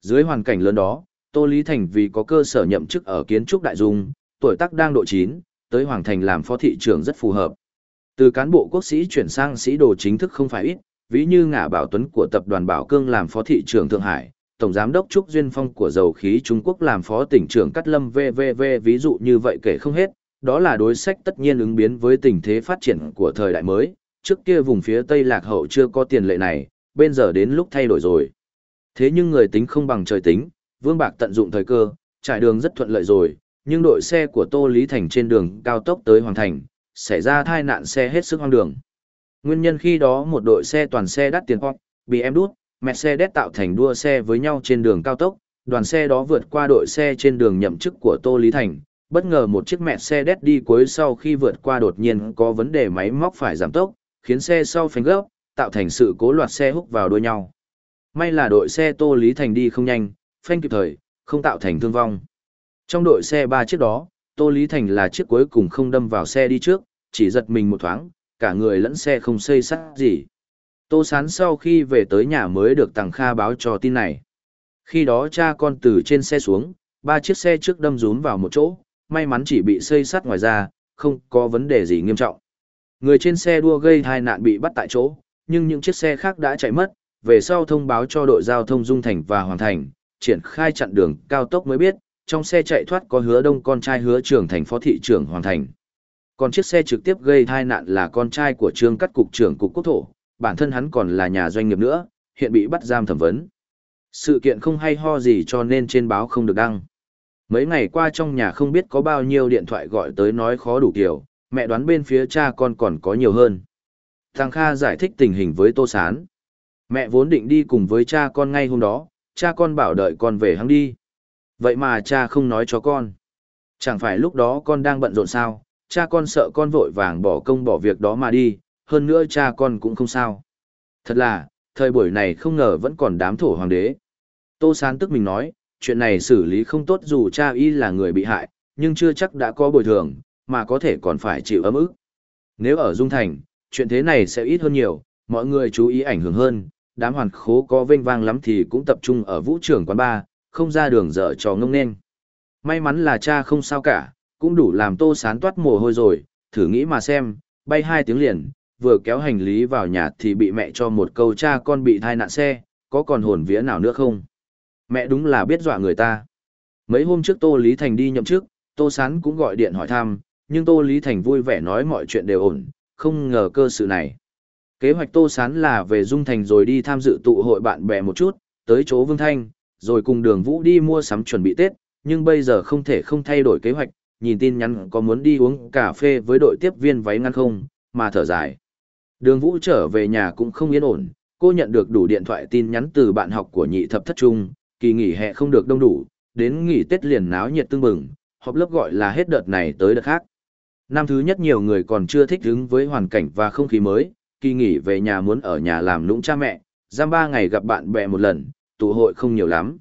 Speaker 1: Dưới hoàn cảnh lớn đó, Tô Lý Thành vì có cơ sở nhậm chức ở kiến trúc đại dung, tuổi tác đang độ 9, tới Hoàng Thành làm phó thị trưởng rất phù hợp. Từ cán bộ quốc sĩ chuyển sang sĩ đồ chính thức không phải ít, ví như ngả bảo tuấn của tập đoàn Bảo Cương làm phó thị trưởng Thượng Hải, Tổng Giám đốc Trúc Duyên Phong của dầu khí Trung Quốc làm phó tỉnh trưởng Cát Lâm VVV ví dụ như vậy kể không hết, đó là đối sách tất nhiên ứng biến với tình thế phát triển của thời đại mới, trước kia vùng phía Tây Lạc Hậu chưa có tiền lệ này, bên giờ đến lúc thay đổi rồi. Thế nhưng người tính không bằng trời tính, Vương Bạc tận dụng thời cơ, trải đường rất thuận lợi rồi, nhưng đội xe của Tô Lý Thành trên đường cao tốc tới Hoàng Thành, xảy ra tai nạn xe hết sức hoang đường. Nguyên nhân khi đó một đội xe toàn xe đắt tiền hoặc, bị em đút, Mercedes tạo thành đua xe với nhau trên đường cao tốc, đoàn xe đó vượt qua đội xe trên đường nhậm chức của Tô Lý Thành, bất ngờ một chiếc Mercedes đi cuối sau khi vượt qua đột nhiên có vấn đề máy móc phải giảm tốc, khiến xe sau phanh gấp, tạo thành sự cố loạt xe húc vào đuôi nhau. May là đội xe Tô Lý Thành đi không nhanh, phanh kịp thời, không tạo thành thương vong. Trong đội xe ba chiếc đó, Tô Lý Thành là chiếc cuối cùng không đâm vào xe đi trước, chỉ giật mình một thoáng, cả người lẫn xe không xây sắt gì. Tô Sán sau khi về tới nhà mới được Tằng Kha báo cho tin này. Khi đó cha con từ trên xe xuống, ba chiếc xe trước đâm rún vào một chỗ, may mắn chỉ bị xây sắt ngoài ra, không có vấn đề gì nghiêm trọng. Người trên xe đua gây tai nạn bị bắt tại chỗ, nhưng những chiếc xe khác đã chạy mất, về sau thông báo cho đội giao thông Dung Thành và Hoàng Thành, triển khai chặn đường cao tốc mới biết, trong xe chạy thoát có hứa đông con trai hứa trưởng thành phó thị trưởng Hoàng Thành. Còn chiếc xe trực tiếp gây tai nạn là con trai của trương cắt cục trưởng cục quốc thổ, bản thân hắn còn là nhà doanh nghiệp nữa, hiện bị bắt giam thẩm vấn. Sự kiện không hay ho gì cho nên trên báo không được đăng. Mấy ngày qua trong nhà không biết có bao nhiêu điện thoại gọi tới nói khó đủ kiểu, mẹ đoán bên phía cha con còn có nhiều hơn. Thằng Kha giải thích tình hình với Tô Sán. Mẹ vốn định đi cùng với cha con ngay hôm đó, cha con bảo đợi con về hắn đi. Vậy mà cha không nói cho con. Chẳng phải lúc đó con đang bận rộn sao, cha con sợ con vội vàng bỏ công bỏ việc đó mà đi, hơn nữa cha con cũng không sao. Thật là, thời buổi này không ngờ vẫn còn đám thổ hoàng đế. Tô Sán tức mình nói, chuyện này xử lý không tốt dù cha y là người bị hại, nhưng chưa chắc đã có bồi thường, mà có thể còn phải chịu ấm ức. Nếu ở Dung Thành, chuyện thế này sẽ ít hơn nhiều, mọi người chú ý ảnh hưởng hơn, đám hoàn khố có vênh vang lắm thì cũng tập trung ở vũ trường quán bar, không ra đường dở trò ngông nên. May mắn là cha không sao cả, cũng đủ làm tô sán toát mồ hôi rồi, thử nghĩ mà xem, bay hai tiếng liền, vừa kéo hành lý vào nhà thì bị mẹ cho một câu cha con bị thai nạn xe, có còn hồn vía nào nữa không? Mẹ đúng là biết dọa người ta. Mấy hôm trước Tô Lý Thành đi nhậm chức, Tô Sán cũng gọi điện hỏi thăm, nhưng Tô Lý Thành vui vẻ nói mọi chuyện đều ổn, không ngờ cơ sự này. Kế hoạch Tô Sán là về Dung Thành rồi đi tham dự tụ hội bạn bè một chút, tới chỗ Vương Thanh, rồi cùng đường Vũ đi mua sắm chuẩn bị Tết, nhưng bây giờ không thể không thay đổi kế hoạch, nhìn tin nhắn có muốn đi uống cà phê với đội tiếp viên váy ngăn không, mà thở dài. Đường Vũ trở về nhà cũng không yên ổn, cô nhận được đủ điện thoại tin nhắn từ bạn học của nhị thập thất trung, kỳ nghỉ hè không được đông đủ, đến nghỉ Tết liền náo nhiệt tương bừng, họp lớp gọi là hết đợt này tới đợt khác. Năm thứ nhất nhiều người còn chưa thích ứng với hoàn cảnh và không khí mới, kỳ nghỉ về nhà muốn ở nhà làm lũng cha mẹ, giam ba ngày gặp bạn bè một lần, tụ hội không nhiều lắm.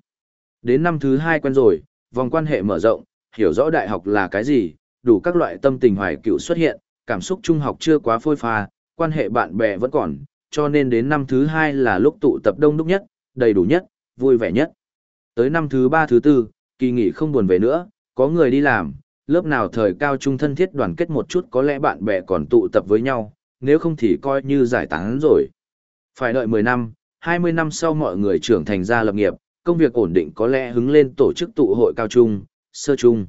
Speaker 1: Đến năm thứ hai quen rồi, vòng quan hệ mở rộng, hiểu rõ đại học là cái gì, đủ các loại tâm tình hoài cựu xuất hiện, cảm xúc trung học chưa quá phôi pha, quan hệ bạn bè vẫn còn, cho nên đến năm thứ hai là lúc tụ tập đông đúc nhất, đầy đủ nhất, vui vẻ nhất. Tới năm thứ ba thứ tư, kỳ nghỉ không buồn về nữa, có người đi làm, lớp nào thời cao trung thân thiết đoàn kết một chút có lẽ bạn bè còn tụ tập với nhau, nếu không thì coi như giải tán rồi. Phải đợi 10 năm, 20 năm sau mọi người trưởng thành ra lập nghiệp, công việc ổn định có lẽ hứng lên tổ chức tụ hội cao trung, sơ trung.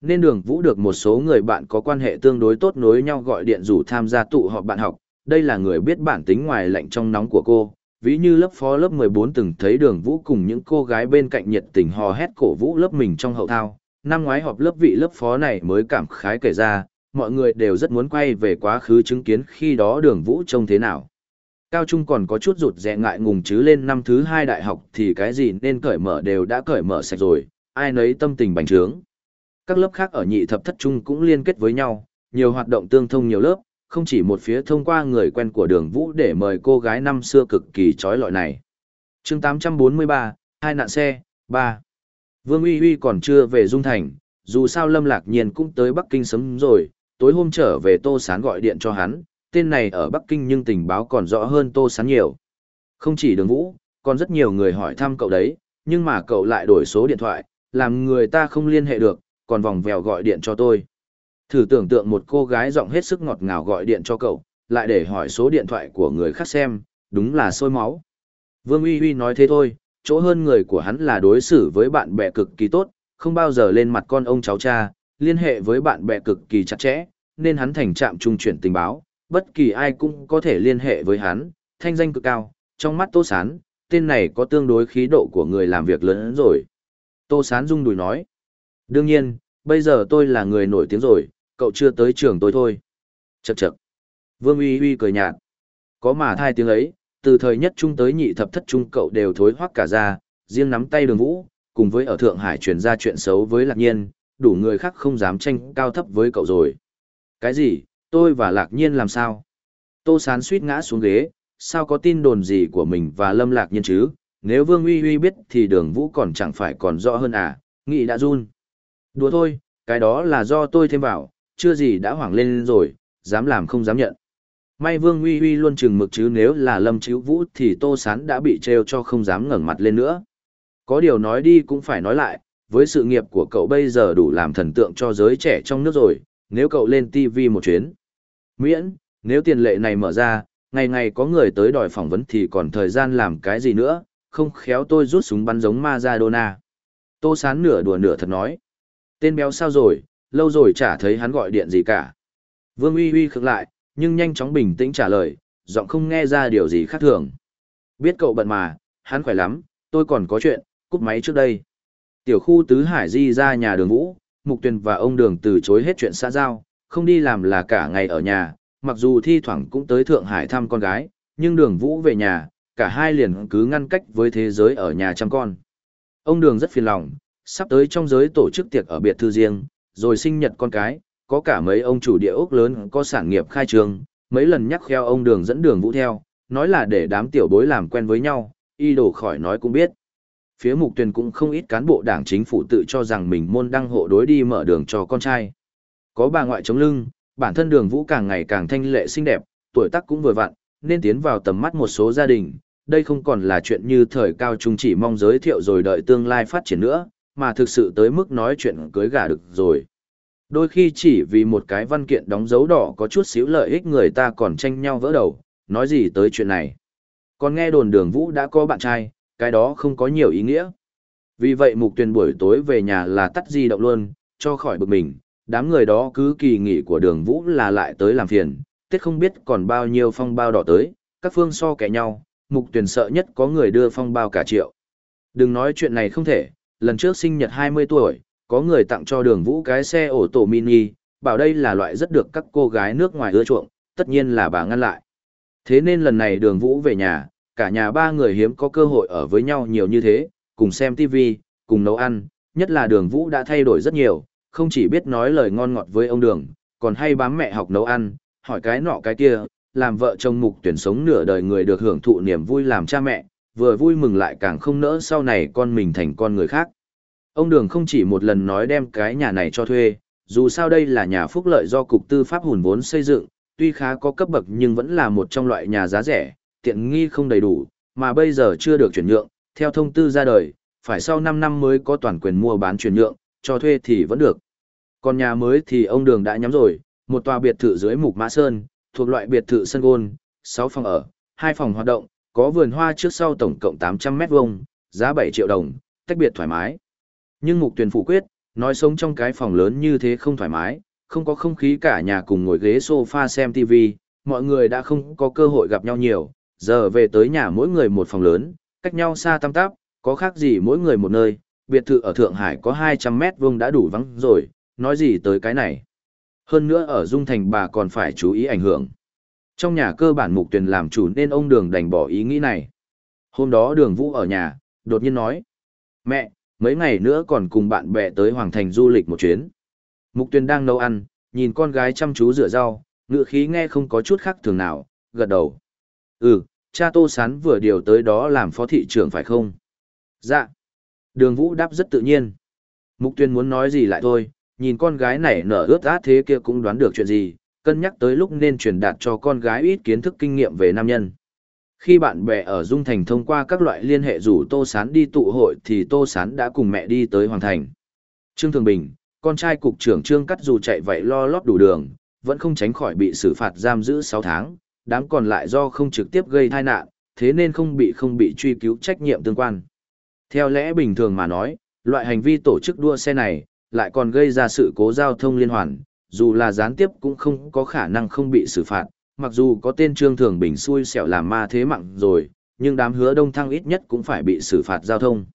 Speaker 1: Nên đường vũ được một số người bạn có quan hệ tương đối tốt nối nhau gọi điện rủ tham gia tụ họp bạn học, đây là người biết bản tính ngoài lạnh trong nóng của cô. Ví như lớp phó lớp 14 từng thấy đường vũ cùng những cô gái bên cạnh nhiệt tình hò hét cổ vũ lớp mình trong hậu thao. Năm ngoái họp lớp vị lớp phó này mới cảm khái kể ra, mọi người đều rất muốn quay về quá khứ chứng kiến khi đó đường vũ trông thế nào. Cao trung còn có chút rụt rè ngại ngùng chứ lên năm thứ hai đại học thì cái gì nên cởi mở đều đã cởi mở sạch rồi, ai nấy tâm tình bành trướng. Các lớp khác ở nhị thập thất trung cũng liên kết với nhau, nhiều hoạt động tương thông nhiều lớp, không chỉ một phía thông qua người quen của đường vũ để mời cô gái năm xưa cực kỳ trói lọi này. chương 843, hai nạn xe, 3. Vương Uy Uy còn chưa về Dung Thành, dù sao Lâm Lạc Nhiên cũng tới Bắc Kinh sớm rồi, tối hôm trở về Tô Sán gọi điện cho hắn, tên này ở Bắc Kinh nhưng tình báo còn rõ hơn Tô Sán nhiều. Không chỉ đường vũ, còn rất nhiều người hỏi thăm cậu đấy, nhưng mà cậu lại đổi số điện thoại, làm người ta không liên hệ được, còn vòng vèo gọi điện cho tôi. Thử tưởng tượng một cô gái giọng hết sức ngọt ngào gọi điện cho cậu, lại để hỏi số điện thoại của người khác xem, đúng là sôi máu. Vương Uy Uy nói thế thôi, chỗ hơn người của hắn là đối xử với bạn bè cực kỳ tốt, không bao giờ lên mặt con ông cháu cha, liên hệ với bạn bè cực kỳ chặt chẽ, nên hắn thành trạm trung chuyển tình báo, bất kỳ ai cũng có thể liên hệ với hắn, thanh danh cực cao, trong mắt Tô Sán, tên này có tương đối khí độ của người làm việc lớn rồi. Tô Sán rung đùi nói, đương nhiên, bây giờ tôi là người nổi tiếng rồi, cậu chưa tới trường tôi thôi. Chậc chậc. Vương uy uy cười nhạt. Có mà thai tiếng ấy, từ thời nhất trung tới nhị thập thất trung cậu đều thối hoắc cả ra, riêng nắm tay đường vũ, cùng với ở Thượng Hải truyền ra chuyện xấu với lạc nhiên, đủ người khác không dám tranh cao thấp với cậu rồi. Cái gì, tôi và lạc nhiên làm sao? Tô sán suýt ngã xuống ghế, sao có tin đồn gì của mình và lâm lạc nhiên chứ? Nếu Vương Uy Uy biết thì đường vũ còn chẳng phải còn rõ hơn à, nghị đã run. Đùa thôi, cái đó là do tôi thêm vào, chưa gì đã hoảng lên rồi, dám làm không dám nhận. May Vương Uy Uy luôn chừng mực chứ nếu là Lâm Chíu Vũ thì Tô Sán đã bị treo cho không dám ngẩng mặt lên nữa. Có điều nói đi cũng phải nói lại, với sự nghiệp của cậu bây giờ đủ làm thần tượng cho giới trẻ trong nước rồi, nếu cậu lên TV một chuyến. Miễn, nếu tiền lệ này mở ra, ngày ngày có người tới đòi phỏng vấn thì còn thời gian làm cái gì nữa, không khéo tôi rút súng bắn giống Maradona. Tô Sán nửa đùa nửa thật nói. Tên béo sao rồi, lâu rồi chả thấy hắn gọi điện gì cả. Vương uy uy khực lại, nhưng nhanh chóng bình tĩnh trả lời, giọng không nghe ra điều gì khác thường. Biết cậu bận mà, hắn khỏe lắm, tôi còn có chuyện, cúp máy trước đây. Tiểu khu tứ hải di ra nhà đường vũ, mục tuyền và ông đường từ chối hết chuyện xã giao, không đi làm là cả ngày ở nhà, mặc dù thi thoảng cũng tới Thượng Hải thăm con gái, nhưng đường vũ về nhà, cả hai liền cứ ngăn cách với thế giới ở nhà chăm con. Ông đường rất phiền lòng, sắp tới trong giới tổ chức tiệc ở biệt thư riêng, rồi sinh nhật con cái, có cả mấy ông chủ địa ốc lớn có sản nghiệp khai trương, mấy lần nhắc kheo ông đường dẫn đường vũ theo, nói là để đám tiểu bối làm quen với nhau, y đổ khỏi nói cũng biết. Phía mục tuyển cũng không ít cán bộ đảng chính phủ tự cho rằng mình môn đăng hộ đối đi mở đường cho con trai. Có bà ngoại chống lưng, bản thân đường vũ càng ngày càng thanh lệ xinh đẹp, tuổi tác cũng vừa vặn, nên tiến vào tầm mắt một số gia đình. Đây không còn là chuyện như thời cao trung chỉ mong giới thiệu rồi đợi tương lai phát triển nữa, mà thực sự tới mức nói chuyện cưới gả được rồi. Đôi khi chỉ vì một cái văn kiện đóng dấu đỏ có chút xíu lợi ích người ta còn tranh nhau vỡ đầu, nói gì tới chuyện này. Còn nghe đồn đường vũ đã có bạn trai, cái đó không có nhiều ý nghĩa. Vì vậy mục tuyển buổi tối về nhà là tắt di động luôn, cho khỏi bực mình, đám người đó cứ kỳ nghỉ của đường vũ là lại tới làm phiền, tết không biết còn bao nhiêu phong bao đỏ tới, các phương so kẻ nhau, mục tuyển sợ nhất có người đưa phong bao cả triệu. Đừng nói chuyện này không thể, lần trước sinh nhật 20 tuổi, có người tặng cho đường vũ cái xe ổ tổ mini, bảo đây là loại rất được các cô gái nước ngoài ưa chuộng, tất nhiên là bà ngăn lại. Thế nên lần này đường vũ về nhà, cả nhà ba người hiếm có cơ hội ở với nhau nhiều như thế, cùng xem TV, cùng nấu ăn, nhất là đường vũ đã thay đổi rất nhiều, không chỉ biết nói lời ngon ngọt với ông đường, còn hay bám mẹ học nấu ăn, hỏi cái nọ cái kia, làm vợ chồng mục tuyển sống nửa đời người được hưởng thụ niềm vui làm cha mẹ, vừa vui mừng lại càng không nỡ sau này con mình thành con người khác. Ông Đường không chỉ một lần nói đem cái nhà này cho thuê, dù sao đây là nhà phúc lợi do Cục Tư pháp hùn vốn xây dựng, tuy khá có cấp bậc nhưng vẫn là một trong loại nhà giá rẻ, tiện nghi không đầy đủ, mà bây giờ chưa được chuyển nhượng, theo thông tư ra đời, phải sau 5 năm mới có toàn quyền mua bán chuyển nhượng, cho thuê thì vẫn được. Còn nhà mới thì ông Đường đã nhắm rồi, một tòa biệt thự dưới mục Mã Sơn, thuộc loại biệt thự sân gôn, 6 phòng ở, 2 phòng hoạt động, có vườn hoa trước sau tổng cộng 800 mét vuông, giá 7 triệu đồng, tách biệt thoải mái. Nhưng mục tuyển phủ quyết, nói sống trong cái phòng lớn như thế không thoải mái, không có không khí cả nhà cùng ngồi ghế sofa xem TV, mọi người đã không có cơ hội gặp nhau nhiều, giờ về tới nhà mỗi người một phòng lớn, cách nhau xa tăm tắp, có khác gì mỗi người một nơi, biệt thự ở Thượng Hải có 200 mét vuông đã đủ vắng rồi, nói gì tới cái này. Hơn nữa ở Dung Thành bà còn phải chú ý ảnh hưởng. Trong nhà cơ bản mục tuyển làm chủ nên ông Đường đành bỏ ý nghĩ này. Hôm đó Đường Vũ ở nhà, đột nhiên nói. Mẹ, mấy ngày nữa còn cùng bạn bè tới Hoàng Thành du lịch một chuyến. Mục tuyển đang nấu ăn, nhìn con gái chăm chú rửa rau, ngựa khí nghe không có chút khác thường nào, gật đầu. Ừ, cha Tô Sán vừa điều tới đó làm phó thị trưởng phải không? Dạ. Đường Vũ đáp rất tự nhiên. Mục Tuyên muốn nói gì lại thôi, nhìn con gái này nở ướt át thế kia cũng đoán được chuyện gì, cân nhắc tới lúc nên truyền đạt cho con gái ít kiến thức kinh nghiệm về nam nhân. Khi bạn bè ở Dung Thành thông qua các loại liên hệ rủ Tô Sán đi tụ hội thì Tô Sán đã cùng mẹ đi tới Hoàng Thành. Trương Thường Bình, con trai cục trưởng Trương Cắt dù chạy vậy lo lót đủ đường, vẫn không tránh khỏi bị xử phạt giam giữ 6 tháng, đám còn lại do không trực tiếp gây tai nạn, thế nên không bị không bị truy cứu trách nhiệm tương quan. Theo lẽ bình thường mà nói, loại hành vi tổ chức đua xe này, lại còn gây ra sự cố giao thông liên hoàn, dù là gián tiếp cũng không có khả năng không bị xử phạt, mặc dù có tên Trương Thường Bình xui xẻo làm ma thế mạng rồi, nhưng đám hứa đông thăng ít nhất cũng phải bị xử phạt giao thông.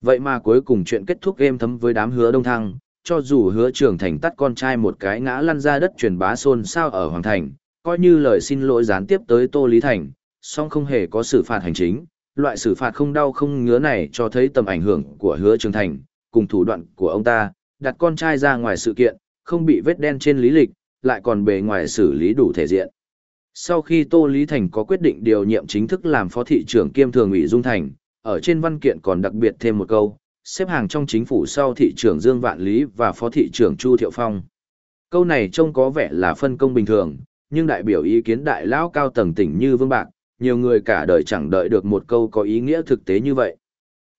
Speaker 1: Vậy mà cuối cùng chuyện kết thúc êm thấm với đám hứa đông thăng, cho dù hứa trưởng thành tắt con trai một cái ngã lăn ra đất truyền bá xôn xao ở Hoàng Thành, coi như lời xin lỗi gián tiếp tới Tô Lý Thành, song không hề có xử phạt hành chính. Loại xử phạt không đau không ngứa này cho thấy tầm ảnh hưởng của hứa trường thành, cùng thủ đoạn của ông ta, đặt con trai ra ngoài sự kiện, không bị vết đen trên lý lịch, lại còn bề ngoài xử lý đủ thể diện. Sau khi Tô Lý Thành có quyết định điều nhiệm chính thức làm phó thị trưởng kiêm thường ủy Dung Thành, ở trên văn kiện còn đặc biệt thêm một câu, xếp hàng trong chính phủ sau thị trưởng Dương Vạn Lý và phó thị trưởng Chu Thiệu Phong. Câu này trông có vẻ là phân công bình thường, nhưng đại biểu ý kiến đại lão cao tầng tỉnh như Vương Bạc, nhiều người cả đời chẳng đợi được một câu có ý nghĩa thực tế như vậy.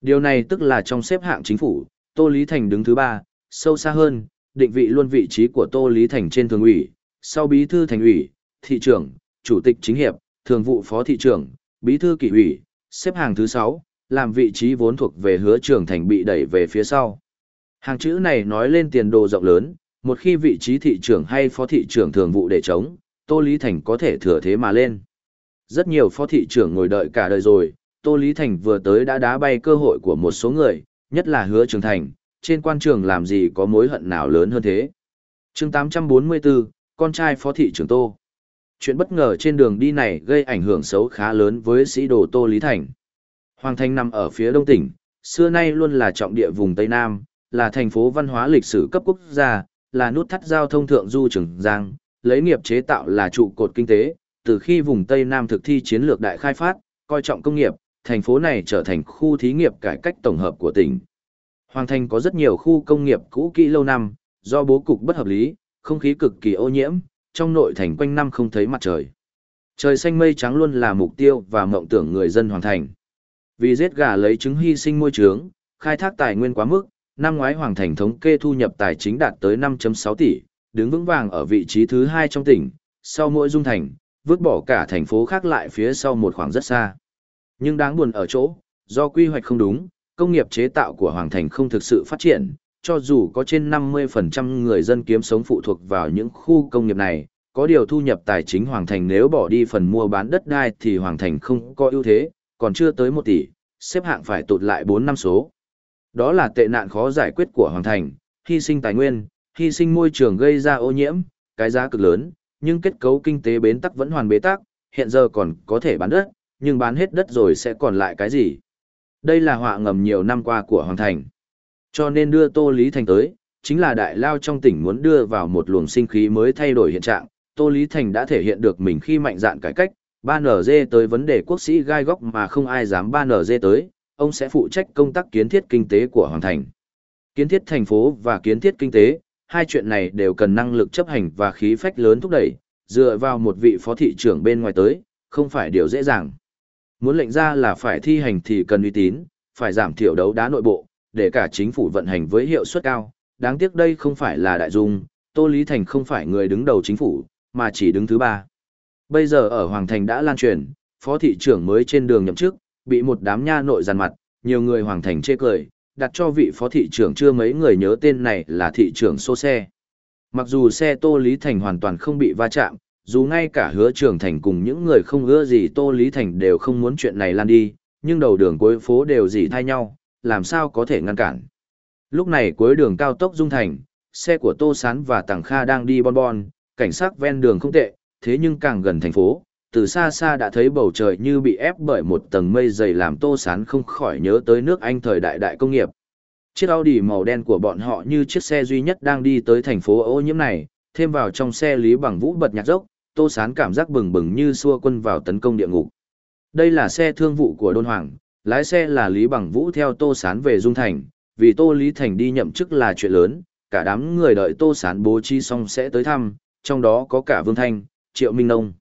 Speaker 1: Điều này tức là trong xếp hạng chính phủ, Tô Lý Thành đứng thứ ba, sâu xa hơn, định vị luôn vị trí của Tô Lý Thành trên thường ủy, sau bí thư thành ủy, thị trưởng, chủ tịch chính hiệp, thường vụ phó thị trưởng, bí thư kỷ ủy, xếp hàng thứ 6, làm vị trí vốn thuộc về hứa trưởng thành bị đẩy về phía sau. Hàng chữ này nói lên tiền đồ rộng lớn, một khi vị trí thị trưởng hay phó thị trưởng thường vụ để chống, Tô Lý Thành có thể thừa thế mà lên. Rất nhiều phó thị trưởng ngồi đợi cả đời rồi, Tô Lý Thành vừa tới đã đá bay cơ hội của một số người, nhất là hứa trưởng thành, trên quan trường làm gì có mối hận nào lớn hơn thế. chương 844, con trai phó thị trưởng Tô. Chuyện bất ngờ trên đường đi này gây ảnh hưởng xấu khá lớn với sĩ đồ Tô Lý Thành. Hoàng Thành nằm ở phía đông tỉnh, xưa nay luôn là trọng địa vùng Tây Nam, là thành phố văn hóa lịch sử cấp quốc gia, là nút thắt giao thông thượng du trường Giang, lấy nghiệp chế tạo là trụ cột kinh tế, từ khi vùng Tây Nam thực thi chiến lược đại khai phát, coi trọng công nghiệp, thành phố này trở thành khu thí nghiệp cải cách tổng hợp của tỉnh. Hoàng thành có rất nhiều khu công nghiệp cũ kỹ lâu năm, do bố cục bất hợp lý, không khí cực kỳ ô nhiễm, trong nội thành quanh năm không thấy mặt trời. Trời xanh mây trắng luôn là mục tiêu và mộng tưởng người dân Hoàng thành. Vì giết gà lấy trứng hy sinh môi trường, khai thác tài nguyên quá mức, năm ngoái Hoàng thành thống kê thu nhập tài chính đạt tới 5.6 tỷ, đứng vững vàng ở vị trí thứ hai trong tỉnh, sau mỗi dung thành, vứt bỏ cả thành phố khác lại phía sau một khoảng rất xa. Nhưng đáng buồn ở chỗ, do quy hoạch không đúng, công nghiệp chế tạo của Hoàng Thành không thực sự phát triển, cho dù có trên 50% người dân kiếm sống phụ thuộc vào những khu công nghiệp này, có điều thu nhập tài chính Hoàng Thành nếu bỏ đi phần mua bán đất đai thì Hoàng Thành không có ưu thế, còn chưa tới 1 tỷ, xếp hạng phải tụt lại 4 năm số. Đó là tệ nạn khó giải quyết của Hoàng Thành, hy sinh tài nguyên, hy sinh môi trường gây ra ô nhiễm, cái giá cực lớn, nhưng kết cấu kinh tế bến tắc vẫn hoàn bế tắc, hiện giờ còn có thể bán đất, nhưng bán hết đất rồi sẽ còn lại cái gì? Đây là họa ngầm nhiều năm qua của Hoàng Thành. Cho nên đưa Tô Lý Thành tới, chính là đại lao trong tỉnh muốn đưa vào một luồng sinh khí mới thay đổi hiện trạng, Tô Lý Thành đã thể hiện được mình khi mạnh dạn cải cách, 3NZ tới vấn đề quốc sĩ gai góc mà không ai dám 3NZ tới, ông sẽ phụ trách công tác kiến thiết kinh tế của Hoàng Thành. Kiến thiết thành phố và kiến thiết kinh tế, hai chuyện này đều cần năng lực chấp hành và khí phách lớn thúc đẩy, dựa vào một vị phó thị trưởng bên ngoài tới, không phải điều dễ dàng. Muốn lệnh ra là phải thi hành thì cần uy tín, phải giảm thiểu đấu đá nội bộ, để cả chính phủ vận hành với hiệu suất cao. Đáng tiếc đây không phải là đại dung, Tô Lý Thành không phải người đứng đầu chính phủ, mà chỉ đứng thứ ba. Bây giờ ở Hoàng Thành đã lan truyền, phó thị trưởng mới trên đường nhậm chức, bị một đám nha nội giàn mặt, nhiều người Hoàng Thành chê cười, cho vị phó thị trưởng chưa mấy người nhớ tên này là thị trưởng xô xe. Mặc dù xe Tô Lý Thành hoàn toàn không bị va chạm, dù ngay cả hứa trưởng thành cùng những người không ưa gì Tô Lý Thành đều không muốn chuyện này lan đi, nhưng đầu đường cuối phố đều dì thay nhau, làm sao có thể ngăn cản. Lúc này cuối đường cao tốc Dung Thành, xe của Tô Sán và Tàng Kha đang đi bon bon, cảnh sát ven đường không tệ, thế nhưng càng gần thành phố, từ xa xa đã thấy bầu trời như bị ép bởi một tầng mây dày làm Tô Sán không khỏi nhớ tới nước Anh thời đại đại công nghiệp. Chiếc Audi màu đen của bọn họ như chiếc xe duy nhất đang đi tới thành phố ô nhiễm này, thêm vào trong xe Lý Bằng Vũ bật nhạc dốc, Tô Sán cảm giác bừng bừng như xua quân vào tấn công địa ngục. Đây là xe thương vụ của Đôn Hoàng, lái xe là Lý Bằng Vũ theo Tô Sán về Dung Thành, vì Tô Lý Thành đi nhậm chức là chuyện lớn, cả đám người đợi Tô Sán bố trí xong sẽ tới thăm, trong đó có cả Vương Thanh, Triệu Minh Nông.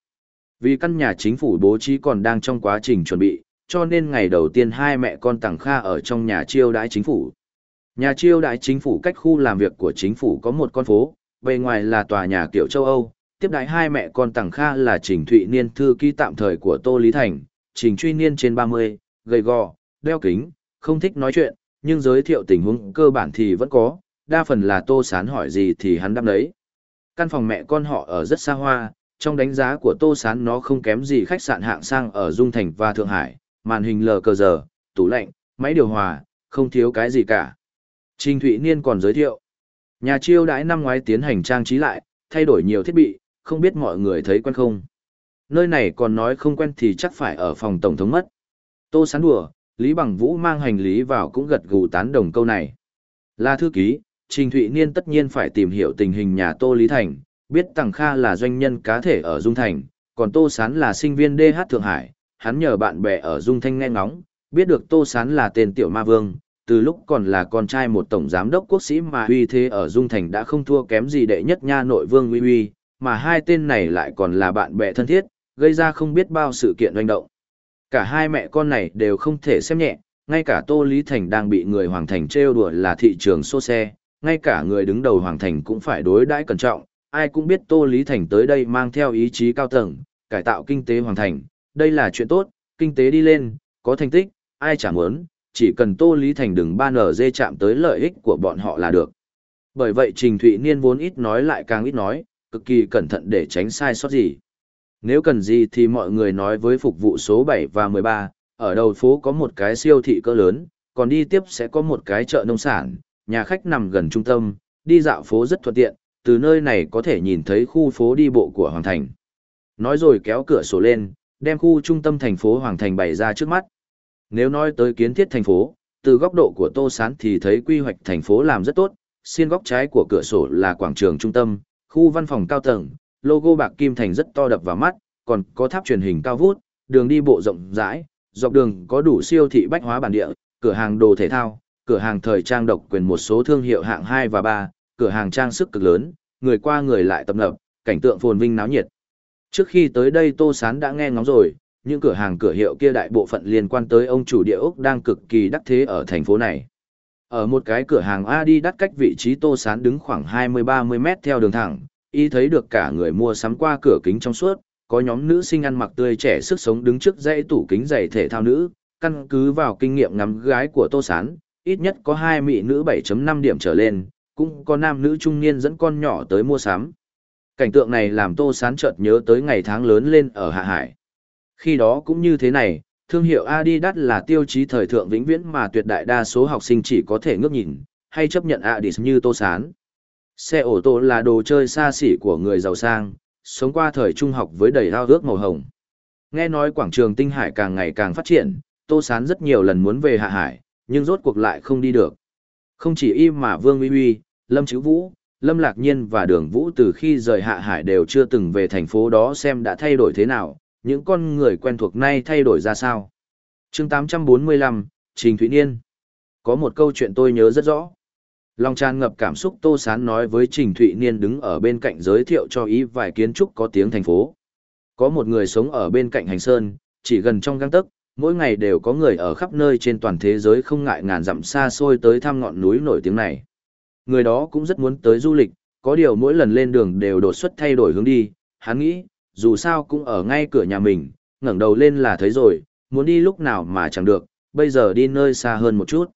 Speaker 1: Vì căn nhà chính phủ bố trí còn đang trong quá trình chuẩn bị, cho nên ngày đầu tiên hai mẹ con Tằng Kha ở trong nhà chiêu đãi chính phủ. Nhà chiêu đãi chính phủ cách khu làm việc của chính phủ có một con phố, bề ngoài là tòa nhà kiểu châu Âu, tiếp đãi hai mẹ con Tằng Kha là Trình Thụy Niên thư ký tạm thời của Tô Lý Thành, Trình Truy Niên trên 30, gầy gò, đeo kính, không thích nói chuyện, nhưng giới thiệu tình huống cơ bản thì vẫn có, đa phần là Tô Sán hỏi gì thì hắn đáp đấy. Căn phòng mẹ con họ ở rất xa hoa, trong đánh giá của Tô Sán nó không kém gì khách sạn hạng sang ở Dung Thành và Thượng Hải, màn hình lờ cờ giờ, tủ lạnh, máy điều hòa, không thiếu cái gì cả. Trình Thụy Niên còn giới thiệu, nhà chiêu đãi năm ngoái tiến hành trang trí lại, thay đổi nhiều thiết bị, không biết mọi người thấy quen không. Nơi này còn nói không quen thì chắc phải ở phòng tổng thống mất. Tô sán đùa, Lý Bằng Vũ mang hành lý vào cũng gật gù tán đồng câu này. Là thư ký, Trình Thụy Niên tất nhiên phải tìm hiểu tình hình nhà Tô Lý Thành, biết Tằng Kha là doanh nhân cá thể ở Dung Thành, còn Tô Sán là sinh viên DH Thượng Hải, hắn nhờ bạn bè ở Dung Thanh nghe ngóng, biết được Tô Sán là tên Tiểu Ma Vương, từ lúc còn là con trai một tổng giám đốc quốc sĩ mà uy thế ở Dung Thành đã không thua kém gì đệ nhất nha nội vương uy uy, mà hai tên này lại còn là bạn bè thân thiết, gây ra không biết bao sự kiện doanh động. Cả hai mẹ con này đều không thể xem nhẹ, ngay cả Tô Lý Thành đang bị người Hoàng Thành trêu đùa là thị trường xô xe, ngay cả người đứng đầu Hoàng Thành cũng phải đối đãi cẩn trọng, ai cũng biết Tô Lý Thành tới đây mang theo ý chí cao tầng, cải tạo kinh tế Hoàng Thành, đây là chuyện tốt, kinh tế đi lên, có thành tích, ai chẳng muốn, chỉ cần Tô Lý Thành đừng ban ở dê chạm tới lợi ích của bọn họ là được. Bởi vậy Trình Thụy Niên vốn ít nói lại càng ít nói, cực kỳ cẩn thận để tránh sai sót gì. Nếu cần gì thì mọi người nói với phục vụ số 7 và 13, ở đầu phố có một cái siêu thị cỡ lớn, còn đi tiếp sẽ có một cái chợ nông sản, nhà khách nằm gần trung tâm, đi dạo phố rất thuận tiện, từ nơi này có thể nhìn thấy khu phố đi bộ của Hoàng Thành. Nói rồi kéo cửa sổ lên, đem khu trung tâm thành phố Hoàng Thành bày ra trước mắt. Nếu nói tới kiến thiết thành phố, từ góc độ của Tô Sán thì thấy quy hoạch thành phố làm rất tốt, xiên góc trái của cửa sổ là quảng trường trung tâm, khu văn phòng cao tầng, logo bạc kim thành rất to đập vào mắt, còn có tháp truyền hình cao vút, đường đi bộ rộng rãi, dọc đường có đủ siêu thị bách hóa bản địa, cửa hàng đồ thể thao, cửa hàng thời trang độc quyền một số thương hiệu hạng 2 và 3, cửa hàng trang sức cực lớn, người qua người lại tập lập, cảnh tượng phồn vinh náo nhiệt. Trước khi tới đây Tô Sán đã nghe ngóng rồi, những cửa hàng cửa hiệu kia đại bộ phận liên quan tới ông chủ địa ốc đang cực kỳ đắc thế ở thành phố này. Ở một cái cửa hàng Adidas cách vị trí Tô Sán đứng khoảng 20-30 mét theo đường thẳng, y thấy được cả người mua sắm qua cửa kính trong suốt, có nhóm nữ sinh ăn mặc tươi trẻ sức sống đứng trước dãy tủ kính giày thể thao nữ, căn cứ vào kinh nghiệm ngắm gái của Tô Sán, ít nhất có hai mỹ nữ 7.5 điểm trở lên, cũng có nam nữ trung niên dẫn con nhỏ tới mua sắm. Cảnh tượng này làm Tô Sán chợt nhớ tới ngày tháng lớn lên ở Hạ Hải. Khi đó cũng như thế này, thương hiệu Adidas là tiêu chí thời thượng vĩnh viễn mà tuyệt đại đa số học sinh chỉ có thể ngước nhìn, hay chấp nhận Adidas như Tô Sán. Xe ô tô là đồ chơi xa xỉ của người giàu sang, sống qua thời trung học với đầy ao ước màu hồng. Nghe nói quảng trường Tinh Hải càng ngày càng phát triển, Tô Sán rất nhiều lần muốn về Hạ Hải, nhưng rốt cuộc lại không đi được. Không chỉ y mà Vương Uy Uy, Lâm Chữ Vũ, Lâm Lạc Nhiên và Đường Vũ từ khi rời Hạ Hải đều chưa từng về thành phố đó xem đã thay đổi thế nào, những con người quen thuộc nay thay đổi ra sao. chương 845, Trình Thụy Niên. Có một câu chuyện tôi nhớ rất rõ. Long tràn ngập cảm xúc Tô Sán nói với Trình Thụy Niên đứng ở bên cạnh giới thiệu cho ý vài kiến trúc có tiếng thành phố. Có một người sống ở bên cạnh hành sơn, chỉ gần trong găng tấc, mỗi ngày đều có người ở khắp nơi trên toàn thế giới không ngại ngàn dặm xa xôi tới thăm ngọn núi nổi tiếng này. Người đó cũng rất muốn tới du lịch, có điều mỗi lần lên đường đều đột xuất thay đổi hướng đi, hắn nghĩ, dù sao cũng ở ngay cửa nhà mình, ngẩng đầu lên là thấy rồi, muốn đi lúc nào mà chẳng được, bây giờ đi nơi xa hơn một chút.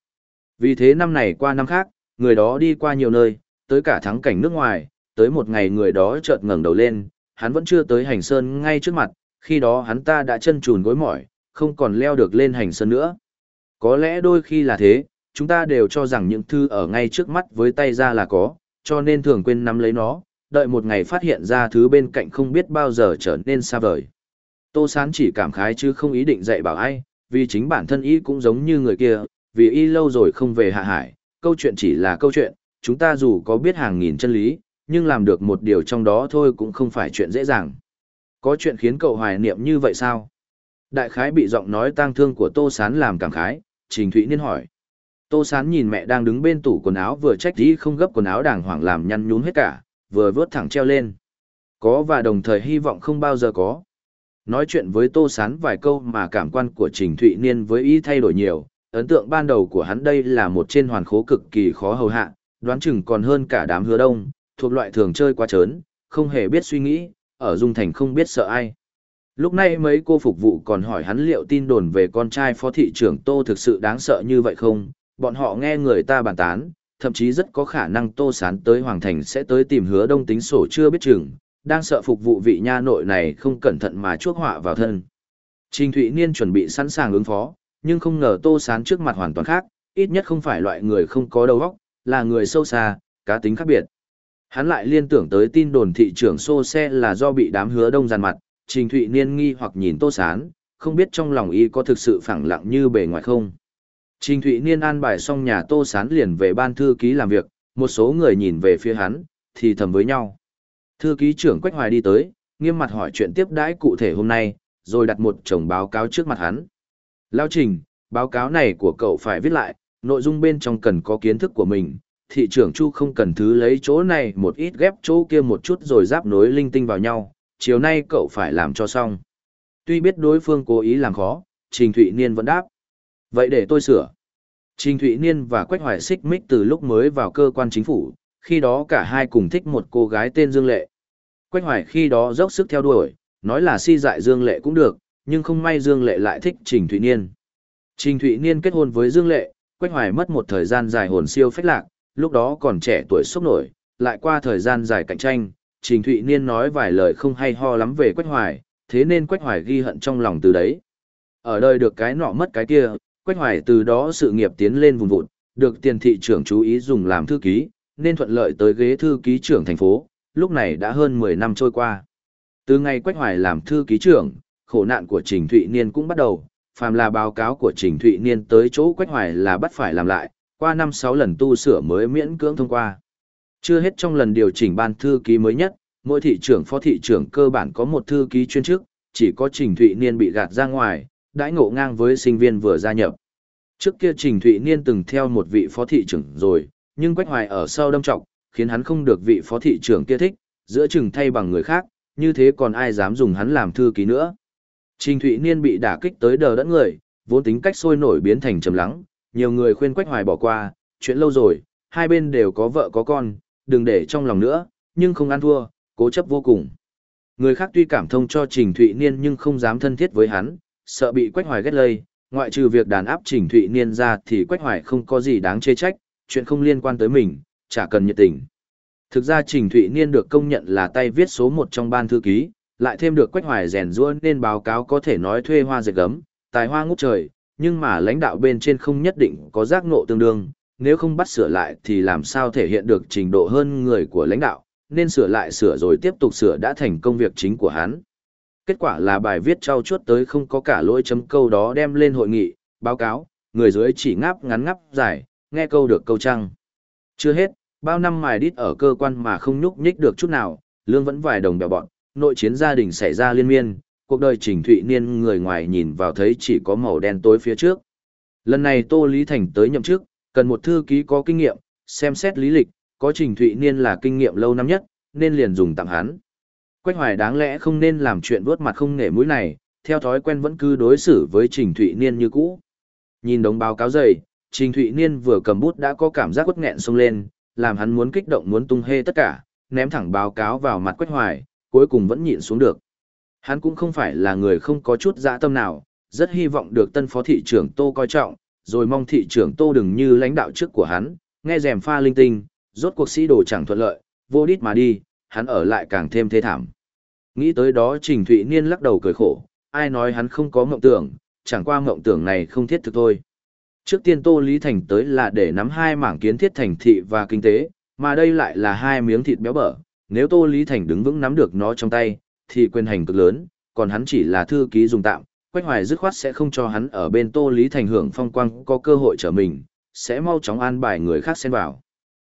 Speaker 1: Vì thế năm này qua năm khác, người đó đi qua nhiều nơi, tới cả thắng cảnh nước ngoài, tới một ngày người đó chợt ngẩng đầu lên, hắn vẫn chưa tới hành sơn ngay trước mặt, khi đó hắn ta đã chân trùn gối mỏi, không còn leo được lên hành sơn nữa. Có lẽ đôi khi là thế, chúng ta đều cho rằng những thư ở ngay trước mắt với tay ra là có, cho nên thường quên nắm lấy nó, đợi một ngày phát hiện ra thứ bên cạnh không biết bao giờ trở nên xa vời. Tô Sán chỉ cảm khái chứ không ý định dạy bảo ai, vì chính bản thân y cũng giống như người kia, vì y lâu rồi không về hạ hải, câu chuyện chỉ là câu chuyện, chúng ta dù có biết hàng nghìn chân lý, nhưng làm được một điều trong đó thôi cũng không phải chuyện dễ dàng. Có chuyện khiến cậu hoài niệm như vậy sao? Đại khái bị giọng nói tang thương của Tô Sán làm cảm khái, Trình Thụy Niên hỏi. Tô Sán nhìn mẹ đang đứng bên tủ quần áo vừa trách đi không gấp quần áo đàng hoàng làm nhăn nhún hết cả, vừa vớt thẳng treo lên. Có và đồng thời hy vọng không bao giờ có. Nói chuyện với Tô Sán vài câu mà cảm quan của Trình Thụy Niên với ý thay đổi nhiều, ấn tượng ban đầu của hắn đây là một trên hoàn khố cực kỳ khó hầu hạ, đoán chừng còn hơn cả đám hứa đông, thuộc loại thường chơi quá trớn, không hề biết suy nghĩ, ở Dung Thành không biết sợ ai. Lúc này mấy cô phục vụ còn hỏi hắn liệu tin đồn về con trai phó thị trưởng Tô thực sự đáng sợ như vậy không, bọn họ nghe người ta bàn tán, thậm chí rất có khả năng Tô Sán tới Hoàng Thành sẽ tới tìm hứa đông tính sổ chưa biết chừng, đang sợ phục vụ vị nha nội này không cẩn thận mà chuốc họa vào thân. Trình Thụy Niên chuẩn bị sẵn sàng ứng phó, nhưng không ngờ Tô Sán trước mặt hoàn toàn khác, ít nhất không phải loại người không có đầu óc, là người sâu xa, cá tính khác biệt. Hắn lại liên tưởng tới tin đồn thị trưởng xô xe là do bị đám hứa đông giàn mặt, Trình Thụy Niên nghi hoặc nhìn Tô Sán, không biết trong lòng y có thực sự phẳng lặng như bề ngoài không. Trình Thụy Niên an bài xong nhà Tô Sán liền về ban thư ký làm việc, một số người nhìn về phía hắn, thì thầm với nhau. Thư ký trưởng Quách Hoài đi tới, nghiêm mặt hỏi chuyện tiếp đãi cụ thể hôm nay, rồi đặt một chồng báo cáo trước mặt hắn. Lao Trình, báo cáo này của cậu phải viết lại, nội dung bên trong cần có kiến thức của mình. Thị trưởng Chu không cần thứ lấy chỗ này một ít ghép chỗ kia một chút rồi giáp nối linh tinh vào nhau, chiều nay cậu phải làm cho xong. Tuy biết đối phương cố ý làm khó, Trình Thụy Niên vẫn đáp. Vậy để tôi sửa. Trình Thụy Niên và Quách Hoài xích mích từ lúc mới vào cơ quan chính phủ, khi đó cả hai cùng thích một cô gái tên Dương Lệ. Quách Hoài khi đó dốc sức theo đuổi, nói là si dại Dương Lệ cũng được, nhưng không may Dương Lệ lại thích Trình Thụy Niên. Trình Thụy Niên kết hôn với Dương Lệ, Quách Hoài mất một thời gian dài hồn siêu phách lạc, lúc đó còn trẻ tuổi sốc nổi, lại qua thời gian dài cạnh tranh, Trình Thụy Niên nói vài lời không hay ho lắm về Quách Hoài, thế nên Quách Hoài ghi hận trong lòng từ đấy. Ở đời được cái nọ mất cái kia, Quách Hoài từ đó sự nghiệp tiến lên vùng vụt, được tiền thị trưởng chú ý dùng làm thư ký, nên thuận lợi tới ghế thư ký trưởng thành phố, lúc này đã hơn 10 năm trôi qua. Từ ngày Quách Hoài làm thư ký trưởng, khổ nạn của Trình Thụy Niên cũng bắt đầu, phàm là báo cáo của Trình Thụy Niên tới chỗ Quách Hoài là bắt phải làm lại, qua 5-6 lần tu sửa mới miễn cưỡng thông qua. Chưa hết trong lần điều chỉnh ban thư ký mới nhất, mỗi thị trưởng phó thị trưởng cơ bản có một thư ký chuyên chức, chỉ có Trình Thụy Niên bị gạt ra ngoài, đãi ngộ ngang với sinh viên vừa gia nhập. Trước kia Trình Thụy Niên từng theo một vị phó thị trưởng rồi, nhưng Quách Hoài ở sau đâm trọng, khiến hắn không được vị phó thị trưởng kia thích, giữa chừng thay bằng người khác, như thế còn ai dám dùng hắn làm thư ký nữa. Trình Thụy Niên bị đả kích tới đờ đẫn người, vốn tính cách sôi nổi biến thành trầm lắng, nhiều người khuyên Quách Hoài bỏ qua, chuyện lâu rồi, hai bên đều có vợ có con, đừng để trong lòng nữa, nhưng không ăn thua, cố chấp vô cùng. Người khác tuy cảm thông cho Trình Thụy Niên nhưng không dám thân thiết với hắn, sợ bị Quách Hoài ghét lây, ngoại trừ việc đàn áp Trình Thụy Niên ra thì Quách Hoài không có gì đáng chê trách, chuyện không liên quan tới mình, chả cần nhiệt tình. Thực ra Trình Thụy Niên được công nhận là tay viết số một trong ban thư ký, lại thêm được Quách Hoài rèn rũa nên báo cáo có thể nói thuê hoa dệt gấm, tài hoa ngút trời, nhưng mà lãnh đạo bên trên không nhất định có giác ngộ tương đương, nếu không bắt sửa lại thì làm sao thể hiện được trình độ hơn người của lãnh đạo, nên sửa lại sửa rồi tiếp tục sửa đã thành công việc chính của hắn. Kết quả là bài viết trao chuốt tới không có cả lỗi chấm câu đó đem lên hội nghị, báo cáo, người dưới chỉ ngáp ngắn ngắp dài, nghe câu được câu trăng. Chưa hết, bao năm mài đít ở cơ quan mà không nhúc nhích được chút nào, lương vẫn vài đồng bèo bọn, nội chiến gia đình xảy ra liên miên, cuộc đời Trình Thụy Niên người ngoài nhìn vào thấy chỉ có màu đen tối phía trước. Lần này Tô Lý Thành tới nhậm chức, cần một thư ký có kinh nghiệm, xem xét lý lịch, có Trình Thụy Niên là kinh nghiệm lâu năm nhất, nên liền dùng tặng hắn. Quách Hoài đáng lẽ không nên làm chuyện vuốt mặt không nể mũi này, theo thói quen vẫn cứ đối xử với Trình Thụy Niên như cũ. Nhìn đống báo cáo dày, Trình Thụy Niên vừa cầm bút đã có cảm giác quất nghẹn xông lên, làm hắn muốn kích động muốn tung hê tất cả, ném thẳng báo cáo vào mặt Quách Hoài, cuối cùng vẫn nhịn xuống được. Hắn cũng không phải là người không có chút dã tâm nào, rất hy vọng được tân phó thị trưởng Tô coi trọng, rồi mong thị trưởng Tô đừng như lãnh đạo trước của hắn, nghe rèm pha linh tinh, rốt cuộc sĩ đồ chẳng thuận lợi, vô đít mà đi, hắn ở lại càng thêm thê thảm. Nghĩ tới đó Trình Thụy Niên lắc đầu cười khổ, ai nói hắn không có mộng tưởng, chẳng qua mộng tưởng này không thiết thực thôi. Trước tiên Tô Lý Thành tới là để nắm hai mảng kiến thiết thành thị và kinh tế, mà đây lại là hai miếng thịt béo bở. Nếu Tô Lý Thành đứng vững nắm được nó trong tay, thì quyền hành cực lớn, còn hắn chỉ là thư ký dùng tạm. Quách Hoài dứt khoát sẽ không cho hắn ở bên Tô Lý Thành hưởng phong quang có cơ hội trở mình, sẽ mau chóng an bài người khác xen vào.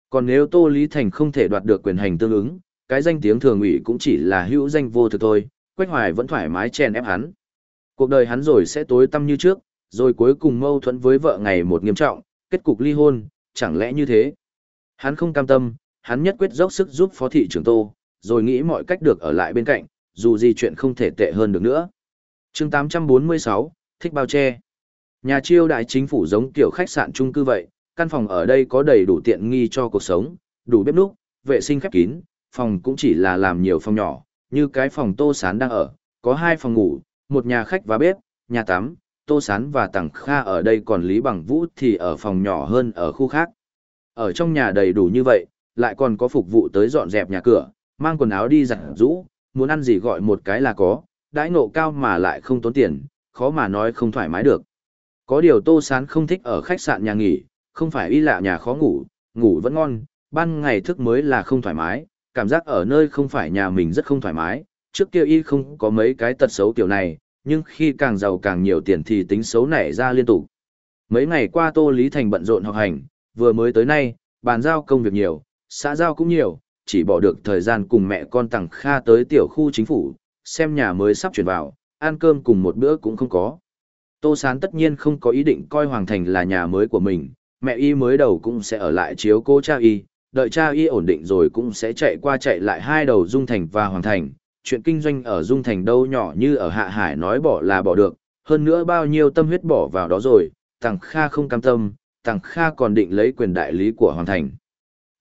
Speaker 1: Còn nếu Tô Lý Thành không thể đoạt được quyền hành tương ứng, cái danh tiếng thường ủy cũng chỉ là hữu danh vô thực thôi, Quách Hoài vẫn thoải mái chèn ép hắn. Cuộc đời hắn rồi sẽ tối tăm như trước, rồi cuối cùng mâu thuẫn với vợ ngày một nghiêm trọng, kết cục ly hôn, chẳng lẽ như thế? Hắn không cam tâm, hắn nhất quyết dốc sức giúp phó thị trưởng Tô, rồi nghĩ mọi cách được ở lại bên cạnh, dù gì chuyện không thể tệ hơn được nữa chương 846, thích bao che. Nhà chiêu đại chính phủ giống kiểu khách sạn chung cư vậy, căn phòng ở đây có đầy đủ tiện nghi cho cuộc sống, đủ bếp núc, vệ sinh khép kín, phòng cũng chỉ là làm nhiều phòng nhỏ, như cái phòng Tô Sán đang ở, có hai phòng ngủ, một nhà khách và bếp, nhà tắm, Tô Sán và tặng Kha ở đây còn Lý Bằng Vũ thì ở phòng nhỏ hơn ở khu khác. Ở trong nhà đầy đủ như vậy, lại còn có phục vụ tới dọn dẹp nhà cửa, mang quần áo đi giặt rũ, muốn ăn gì gọi một cái là có, đãi ngộ cao mà lại không tốn tiền, khó mà nói không thoải mái được. Có điều Tô Sán không thích ở khách sạn nhà nghỉ, không phải y lạ nhà khó ngủ, ngủ vẫn ngon, ban ngày thức mới là không thoải mái, cảm giác ở nơi không phải nhà mình rất không thoải mái, trước kia y không có mấy cái tật xấu kiểu này, nhưng khi càng giàu càng nhiều tiền thì tính xấu nảy ra liên tục. Mấy ngày qua Tô Lý Thành bận rộn học hành, vừa mới tới nay, bàn giao công việc nhiều, xã giao cũng nhiều, chỉ bỏ được thời gian cùng mẹ con Tằng Kha tới tiểu khu chính phủ, xem nhà mới sắp chuyển vào, ăn cơm cùng một bữa cũng không có. Tô Sán tất nhiên không có ý định coi Hoàng Thành là nhà mới của mình, mẹ y mới đầu cũng sẽ ở lại chiếu cô cha y, đợi cha y ổn định rồi cũng sẽ chạy qua chạy lại hai đầu Dung Thành và Hoàng Thành, chuyện kinh doanh ở Dung Thành đâu nhỏ như ở Hạ Hải nói bỏ là bỏ được, hơn nữa bao nhiêu tâm huyết bỏ vào đó rồi, Tằng Kha không cam tâm, Tằng Kha còn định lấy quyền đại lý của Hoàng Thành.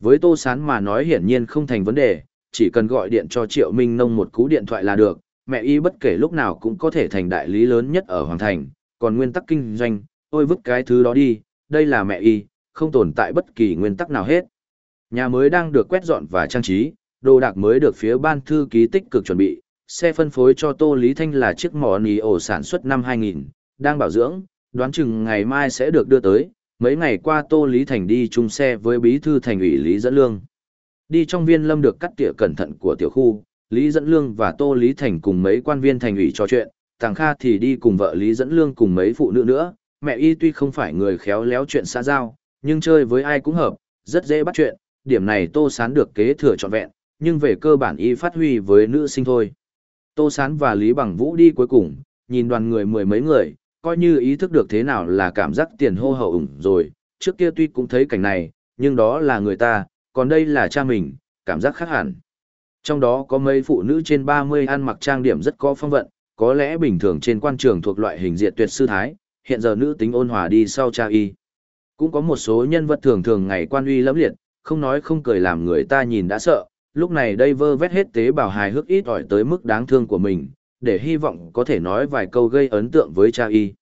Speaker 1: Với Tô Sán mà nói hiển nhiên không thành vấn đề, chỉ cần gọi điện cho Triệu Minh Nông một cú điện thoại là được, mẹ y bất kể lúc nào cũng có thể thành đại lý lớn nhất ở Hoàng Thành, còn nguyên tắc kinh doanh, tôi vứt cái thứ đó đi, đây là mẹ y, không tồn tại bất kỳ nguyên tắc nào hết. Nhà mới đang được quét dọn và trang trí, đồ đạc mới được phía ban thư ký tích cực chuẩn bị, xe phân phối cho Tô Lý Thanh là chiếc mỏ nì ổ sản xuất năm 2000, đang bảo dưỡng, đoán chừng ngày mai sẽ được đưa tới, mấy ngày qua Tô Lý Thành đi chung xe với bí thư thành ủy Lý Dẫn Lương. Đi trong viên lâm được cắt tỉa cẩn thận của tiểu khu, Lý Dẫn Lương và Tô Lý Thành cùng mấy quan viên thành ủy trò chuyện, Tàng Kha thì đi cùng vợ Lý Dẫn Lương cùng mấy phụ nữ nữa, mẹ y tuy không phải người khéo léo chuyện xã giao, nhưng chơi với ai cũng hợp, rất dễ bắt chuyện, điểm này Tô Sán được kế thừa trọn vẹn, nhưng về cơ bản y phát huy với nữ sinh thôi. Tô Sán và Lý Bằng Vũ đi cuối cùng, nhìn đoàn người mười mấy người, coi như ý thức được thế nào là cảm giác tiền hô hậu ủng rồi, trước kia tuy cũng thấy cảnh này, nhưng đó là người ta, còn đây là cha mình, cảm giác khác hẳn. Trong đó có mấy phụ nữ trên 30 ăn mặc trang điểm rất có phong vận, có lẽ bình thường trên quan trường thuộc loại hình diệt tuyệt sư thái, hiện giờ nữ tính ôn hòa đi sau cha y. Cũng có một số nhân vật thường thường ngày quan uy lẫm liệt, không nói không cười làm người ta nhìn đã sợ, lúc này đây vơ vét hết tế bào hài hước ít ỏi tới mức đáng thương của mình, để hy vọng có thể nói vài câu gây ấn tượng với cha y.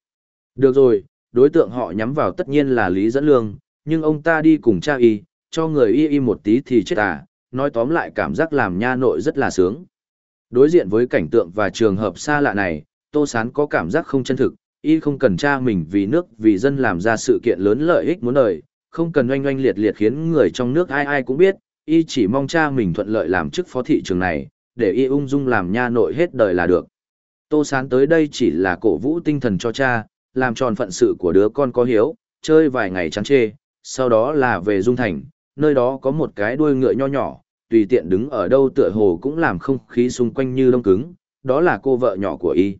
Speaker 1: Được rồi, đối tượng họ nhắm vào tất nhiên là Lý Dẫn Lương, nhưng ông ta đi cùng cha y, cho người y y một tí thì chết à, nói tóm lại cảm giác làm nha nội rất là sướng. Đối diện với cảnh tượng và trường hợp xa lạ này, Tô Sán có cảm giác không chân thực, y không cần cha mình vì nước vì dân làm ra sự kiện lớn lợi ích muốn đời, không cần oanh oanh liệt liệt khiến người trong nước ai ai cũng biết, y chỉ mong cha mình thuận lợi làm chức phó thị trường này, để y ung dung làm nha nội hết đời là được. Tô Sán tới đây chỉ là cổ vũ tinh thần cho cha, làm tròn phận sự của đứa con có hiếu, chơi vài ngày chán chê, sau đó là về Dung Thành, nơi đó có một cái đuôi ngựa nho nhỏ, tùy tiện đứng ở đâu tựa hồ cũng làm không khí xung quanh như đông cứng, đó là cô vợ nhỏ của y.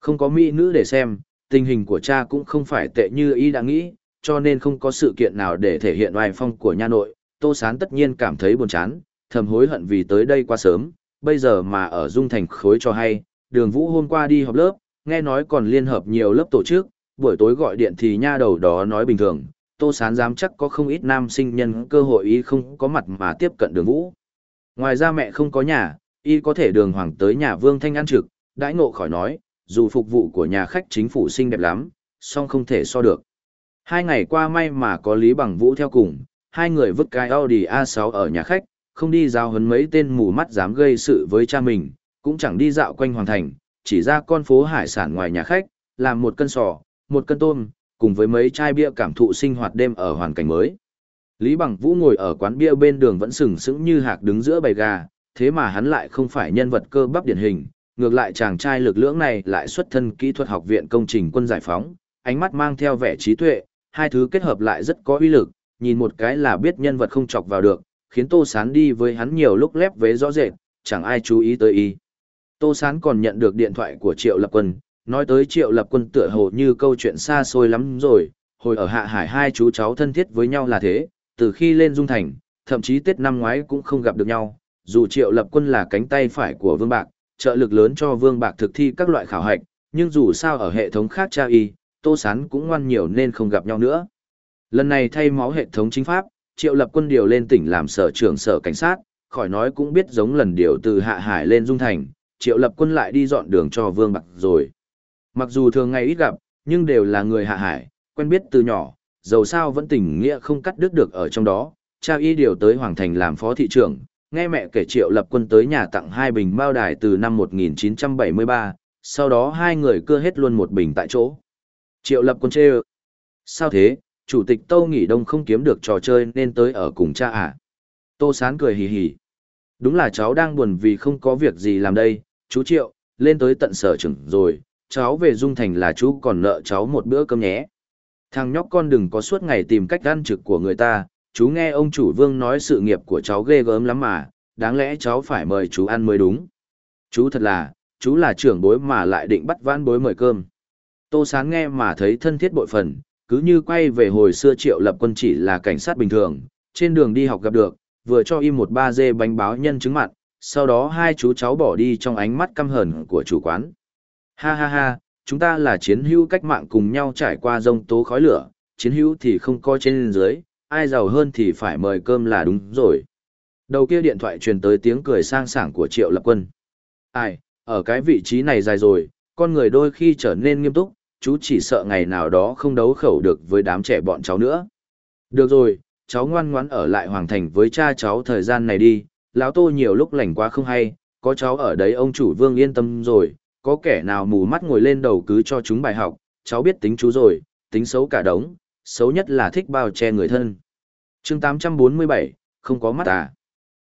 Speaker 1: Không có mỹ nữ để xem, tình hình của cha cũng không phải tệ như y đã nghĩ, cho nên không có sự kiện nào để thể hiện oai phong của nha nội, Tô Sán tất nhiên cảm thấy buồn chán, thầm hối hận vì tới đây quá sớm, bây giờ mà ở Dung Thành khối cho hay, đường vũ hôm qua đi họp lớp, nghe nói còn liên hợp nhiều lớp tổ chức, buổi tối gọi điện thì nha đầu đó nói bình thường, Tô Sán dám chắc có không ít nam sinh nhân cơ hội y không có mặt mà tiếp cận đường vũ. Ngoài ra mẹ không có nhà, y có thể đường hoàng tới nhà Vương Thanh ăn trực, đãi ngộ khỏi nói, dù phục vụ của nhà khách chính phủ xinh đẹp lắm, song không thể so được. Hai ngày qua may mà có Lý Bằng Vũ theo cùng, hai người vứt cái Audi A6 ở nhà khách, không đi giao hấn mấy tên mù mắt dám gây sự với cha mình, cũng chẳng đi dạo quanh hoàng thành, chỉ ra con phố hải sản ngoài nhà khách, làm một cân sò, một cân tôm, cùng với mấy chai bia cảm thụ sinh hoạt đêm ở hoàn cảnh mới. Lý Bằng Vũ ngồi ở quán bia bên đường vẫn sừng sững như hạc đứng giữa bầy gà, thế mà hắn lại không phải nhân vật cơ bắp điển hình, ngược lại chàng trai lực lưỡng này lại xuất thân kỹ thuật học viện công trình quân giải phóng, ánh mắt mang theo vẻ trí tuệ, hai thứ kết hợp lại rất có uy lực, nhìn một cái là biết nhân vật không chọc vào được, khiến Tô Sán đi với hắn nhiều lúc lép vế rõ rệt, chẳng ai chú ý tới y. Tô Sán còn nhận được điện thoại của Triệu Lập Quân, nói tới Triệu Lập Quân tựa hồ như câu chuyện xa xôi lắm rồi, hồi ở Hạ Hải hai chú cháu thân thiết với nhau là thế, từ khi lên Dung Thành, thậm chí Tết năm ngoái cũng không gặp được nhau, dù Triệu Lập Quân là cánh tay phải của Vương Bạc, trợ lực lớn cho Vương Bạc thực thi các loại khảo hạch, nhưng dù sao ở hệ thống khác cha y, Tô Sán cũng ngoan nhiều nên không gặp nhau nữa. Lần này thay máu hệ thống chính pháp, Triệu Lập Quân điều lên tỉnh làm sở trưởng sở cảnh sát, khỏi nói cũng biết giống lần điều từ Hạ Hải lên Dung Thành, Triệu Lập Quân lại đi dọn đường cho Vương Bạc rồi. Mặc dù thường ngày ít gặp, nhưng đều là người Hạ Hải, quen biết từ nhỏ, dầu sao vẫn tình nghĩa không cắt đứt được ở trong đó. Cha y điều tới Hoàng Thành làm phó thị trưởng, nghe mẹ kể Triệu Lập Quân tới nhà tặng hai bình bao đài từ năm 1973, sau đó hai người cưa hết luôn một bình tại chỗ. Triệu Lập Quân chê Sao thế, chủ tịch Tâu nghỉ đông không kiếm được trò chơi nên tới ở cùng cha à? Tô Sán cười hì hì. Đúng là cháu đang buồn vì không có việc gì làm đây, chú Triệu, lên tới tận sở trưởng rồi, cháu về Dung Thành là chú còn nợ cháu một bữa cơm nhé. Thằng nhóc con đừng có suốt ngày tìm cách ăn trực của người ta, chú nghe ông chủ vương nói sự nghiệp của cháu ghê gớm lắm mà, đáng lẽ cháu phải mời chú ăn mới đúng. Chú thật là, chú là trưởng bối mà lại định bắt vãn bối mời cơm. Tô Sán nghe mà thấy thân thiết bội phần, cứ như quay về hồi xưa triệu lập quân chỉ là cảnh sát bình thường, trên đường đi học gặp được, vừa cho im một ba dê bánh báo nhân chứng mặt, sau đó hai chú cháu bỏ đi trong ánh mắt căm hờn của chủ quán. Ha ha ha, chúng ta là chiến hữu cách mạng cùng nhau trải qua rông tố khói lửa, chiến hữu thì không coi trên dưới, ai giàu hơn thì phải mời cơm là đúng rồi. Đầu kia điện thoại truyền tới tiếng cười sang sảng của Triệu Lập Quân. Ai, ở cái vị trí này dài rồi, con người đôi khi trở nên nghiêm túc, chú chỉ sợ ngày nào đó không đấu khẩu được với đám trẻ bọn cháu nữa. Được rồi, cháu ngoan ngoãn ở lại Hoàng Thành với cha cháu thời gian này đi, lão tô nhiều lúc lành quá không hay, có cháu ở đấy ông chủ vương yên tâm rồi, có kẻ nào mù mắt ngồi lên đầu cứ cho chúng bài học, cháu biết tính chú rồi, tính xấu cả đống, xấu nhất là thích bao che người thân. chương 847, không có mắt à.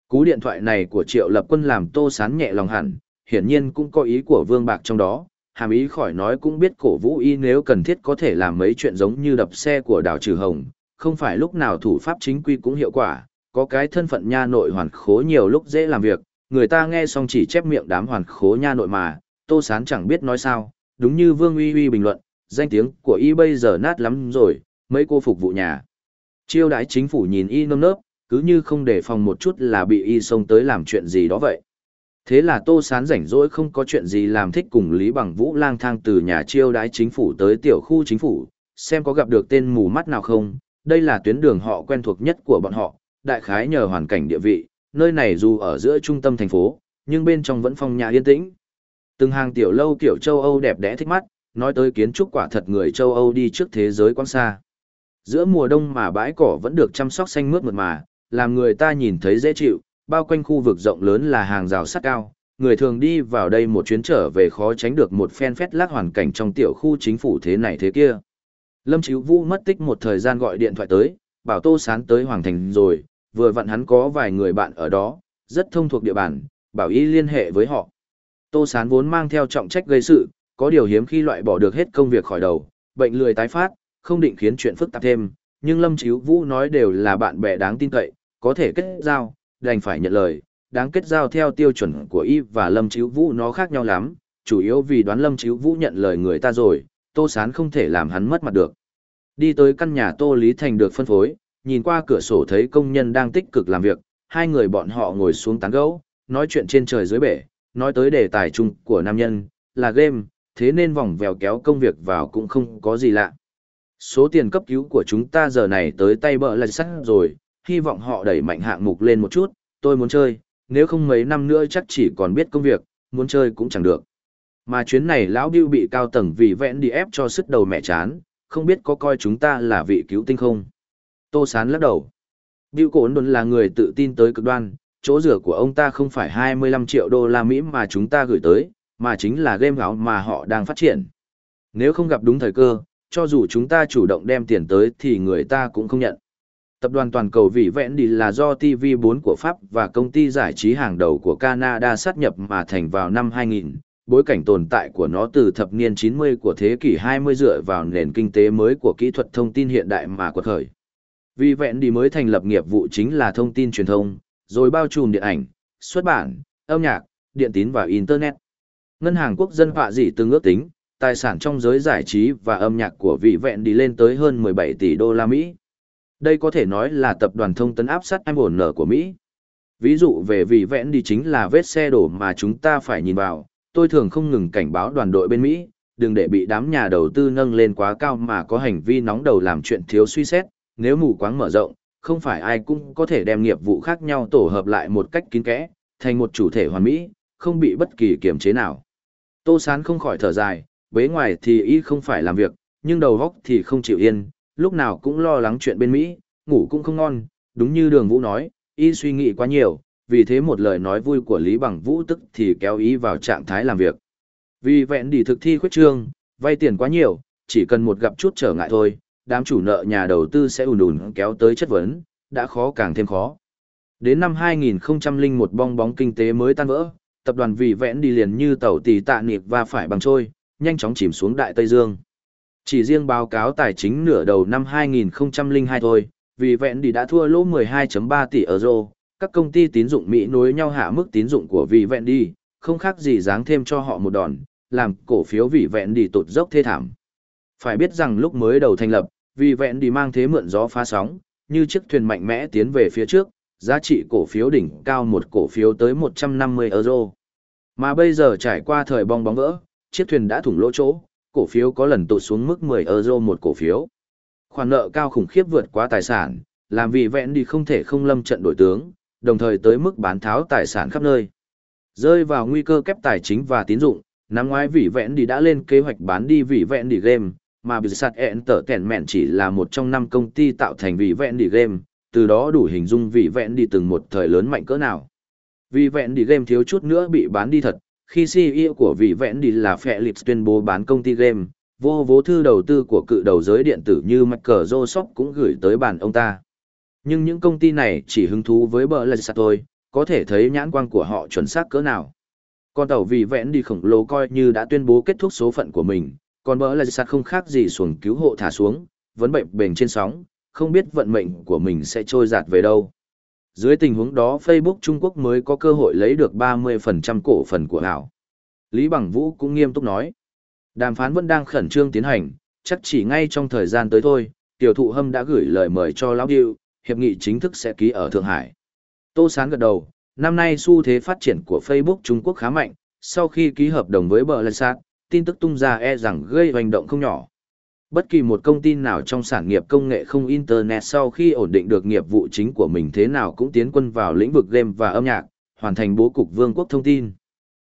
Speaker 1: Cú điện thoại này của Triệu Lập Quân làm Tô Sán nhẹ lòng hẳn, hiển nhiên cũng có ý của Vương Bạc trong đó, hàm ý khỏi nói cũng biết cổ vũ y nếu cần thiết có thể làm mấy chuyện giống như đập xe của đào trừ hồng, không phải lúc nào thủ pháp chính quy cũng hiệu quả, có cái thân phận nha nội hoàn khố nhiều lúc dễ làm việc, người ta nghe xong chỉ chép miệng đám hoàn khố nha nội mà, Tô Sán chẳng biết nói sao, đúng như Vương Uy Uy bình luận, danh tiếng của y bây giờ nát lắm rồi, mấy cô phục vụ nhà. Chiêu đãi chính phủ nhìn y nơm nớp, cứ như không để phòng một chút là bị y xông tới làm chuyện gì đó vậy. Thế là Tô Sán rảnh rỗi không có chuyện gì làm thích cùng Lý Bằng Vũ lang thang từ nhà chiêu đãi chính phủ tới tiểu khu chính phủ, xem có gặp được tên mù mắt nào không, đây là tuyến đường họ quen thuộc nhất của bọn họ, đại khái nhờ hoàn cảnh địa vị, nơi này dù ở giữa trung tâm thành phố, nhưng bên trong vẫn phong nhà yên tĩnh. Từng hàng tiểu lâu kiểu châu Âu đẹp đẽ thích mắt, nói tới kiến trúc quả thật người châu Âu đi trước thế giới quan xa. Giữa mùa đông mà bãi cỏ vẫn được chăm sóc xanh mướt mượt mà, làm người ta nhìn thấy dễ chịu, bao quanh khu vực rộng lớn là hàng rào sắt cao. Người thường đi vào đây một chuyến trở về khó tránh được một phen phét lác hoàn cảnh trong tiểu khu chính phủ thế này thế kia. Lâm Chíu Vũ mất tích một thời gian gọi điện thoại tới, bảo Tô Sán tới Hoàng Thành rồi, vừa vặn hắn có vài người bạn ở đó, rất thông thuộc địa bàn, bảo y liên hệ với họ. Tô Sán vốn mang theo trọng trách gây sự, có điều hiếm khi loại bỏ được hết công việc khỏi đầu, bệnh lười tái phát, không định khiến chuyện phức tạp thêm, nhưng Lâm Chíu Vũ nói đều là bạn bè đáng tin cậy, có thể kết giao, đành phải nhận lời, đáng kết giao theo tiêu chuẩn của y và Lâm Chíu Vũ nó khác nhau lắm, chủ yếu vì đoán Lâm Chíu Vũ nhận lời người ta rồi, Tô Sán không thể làm hắn mất mặt được. Đi tới căn nhà Tô Lý Thành được phân phối, nhìn qua cửa sổ thấy công nhân đang tích cực làm việc, hai người bọn họ ngồi xuống tán gẫu, nói chuyện trên trời dưới bể, nói tới đề tài chung của nam nhân, là game, thế nên vòng vèo kéo công việc vào cũng không có gì lạ. Số tiền cấp cứu của chúng ta giờ này tới tay bợ là sắt rồi, hy vọng họ đẩy mạnh hạng mục lên một chút, tôi muốn chơi, nếu không mấy năm nữa chắc chỉ còn biết công việc, muốn chơi cũng chẳng được. Mà chuyến này lão Bill bị cao tầng vì vẹn đi ép cho sức đầu mẹ chán, không biết có coi chúng ta là vị cứu tinh không. Tô Sán lắc đầu. Bill Cổ Đồn là người tự tin tới cực đoan, chỗ rửa của ông ta không phải 25 triệu đô la Mỹ mà chúng ta gửi tới, mà chính là game gáo mà họ đang phát triển. Nếu không gặp đúng thời cơ, cho dù chúng ta chủ động đem tiền tới thì người ta cũng không nhận. Tập đoàn toàn cầu Vĩ vẹn đi là do TV4 của Pháp và công ty giải trí hàng đầu của Canada sát nhập mà thành vào năm 2000. Bối cảnh tồn tại của nó từ thập niên 90 của thế kỷ 20 dựa vào nền kinh tế mới của kỹ thuật thông tin hiện đại mà quật khởi. Vì vẹn đi mới thành lập nghiệp vụ chính là thông tin truyền thông, rồi bao trùm điện ảnh, xuất bản, âm nhạc, điện tín và Internet. Ngân hàng quốc dân họa dị từng ước tính, tài sản trong giới giải trí và âm nhạc của vị vẹn đi lên tới hơn 17 tỷ đô la Mỹ. Đây có thể nói là tập đoàn thông tấn áp sát em ổn nở của Mỹ. Ví dụ về vị vẹn đi chính là vết xe đổ mà chúng ta phải nhìn vào, tôi thường không ngừng cảnh báo đoàn đội bên Mỹ, đừng để bị đám nhà đầu tư nâng lên quá cao mà có hành vi nóng đầu làm chuyện thiếu suy xét, nếu mù quáng mở rộng, không phải ai cũng có thể đem nghiệp vụ khác nhau tổ hợp lại một cách kín kẽ, thành một chủ thể hoàn mỹ, không bị bất kỳ kiểm chế nào. Tô Sán không khỏi thở dài, bế ngoài thì y không phải làm việc, nhưng đầu góc thì không chịu yên, lúc nào cũng lo lắng chuyện bên Mỹ, ngủ cũng không ngon, đúng như đường Vũ nói, y suy nghĩ quá nhiều, vì thế một lời nói vui của Lý Bằng Vũ tức thì kéo ý vào trạng thái làm việc. Vì vẹn đi thực thi khuyết trương, vay tiền quá nhiều, chỉ cần một gặp chút trở ngại thôi, đám chủ nợ nhà đầu tư sẽ ùn ùn kéo tới chất vấn, đã khó càng thêm khó. Đến năm 2001 bong bóng kinh tế mới tan vỡ, tập đoàn vì vẽn đi liền như tàu tỷ tạ nịp và phải bằng trôi, nhanh chóng chìm xuống Đại Tây Dương. Chỉ riêng báo cáo tài chính nửa đầu năm 2002 thôi, vì vẹn đi đã thua lỗ 12.3 tỷ euro, các công ty tín dụng Mỹ nối nhau hạ mức tín dụng của vì vẹn đi, không khác gì dáng thêm cho họ một đòn, làm cổ phiếu vì vẹn đi tụt dốc thê thảm. Phải biết rằng lúc mới đầu thành lập, vì vẹn đi mang thế mượn gió phá sóng, như chiếc thuyền mạnh mẽ tiến về phía trước, giá trị cổ phiếu đỉnh cao một cổ phiếu tới 150 euro. Mà bây giờ trải qua thời bong bóng vỡ, chiếc thuyền đã thủng lỗ chỗ, cổ phiếu có lần tụt xuống mức 10 euro một cổ phiếu. Khoản nợ cao khủng khiếp vượt quá tài sản, làm vì vẹn đi không thể không lâm trận đổi tướng, đồng thời tới mức bán tháo tài sản khắp nơi. Rơi vào nguy cơ kép tài chính và tín dụng, năm ngoái vị vẹn đi đã lên kế hoạch bán đi vị vẹn đi game, mà Blizzard Entertainment chỉ là một trong năm công ty tạo thành vị vẹn đi game, từ đó đủ hình dung vị vẹn đi từng một thời lớn mạnh cỡ nào. Vị vẹn đi game thiếu chút nữa bị bán đi thật, khi CEO của vị vẹn đi là Felix tuyên bố bán công ty game, vô vố thư đầu tư của cự đầu giới điện tử như Microsoft cũng gửi tới bàn ông ta. Nhưng những công ty này chỉ hứng thú với bờ lạch sạt thôi, có thể thấy nhãn quang của họ chuẩn xác cỡ nào. Con tàu vì vẽn đi khổng lồ coi như đã tuyên bố kết thúc số phận của mình, còn bỡ là sạt không khác gì xuồng cứu hộ thả xuống, vẫn bệnh bền trên sóng, không biết vận mệnh của mình sẽ trôi giạt về đâu. Dưới tình huống đó Facebook Trung Quốc mới có cơ hội lấy được 30% cổ phần của ảo. Lý Bằng Vũ cũng nghiêm túc nói. Đàm phán vẫn đang khẩn trương tiến hành, chắc chỉ ngay trong thời gian tới thôi, tiểu thụ hâm đã gửi lời mời cho Lão Điệu, hiệp nghị chính thức sẽ ký ở Thượng Hải. Tô Sán gật đầu, năm nay xu thế phát triển của Facebook Trung Quốc khá mạnh, sau khi ký hợp đồng với bờ Sát, tin tức tung ra e rằng gây hoành động không nhỏ. Bất kỳ một công ty nào trong sản nghiệp công nghệ không Internet sau khi ổn định được nghiệp vụ chính của mình thế nào cũng tiến quân vào lĩnh vực game và âm nhạc, hoàn thành bố cục vương quốc thông tin.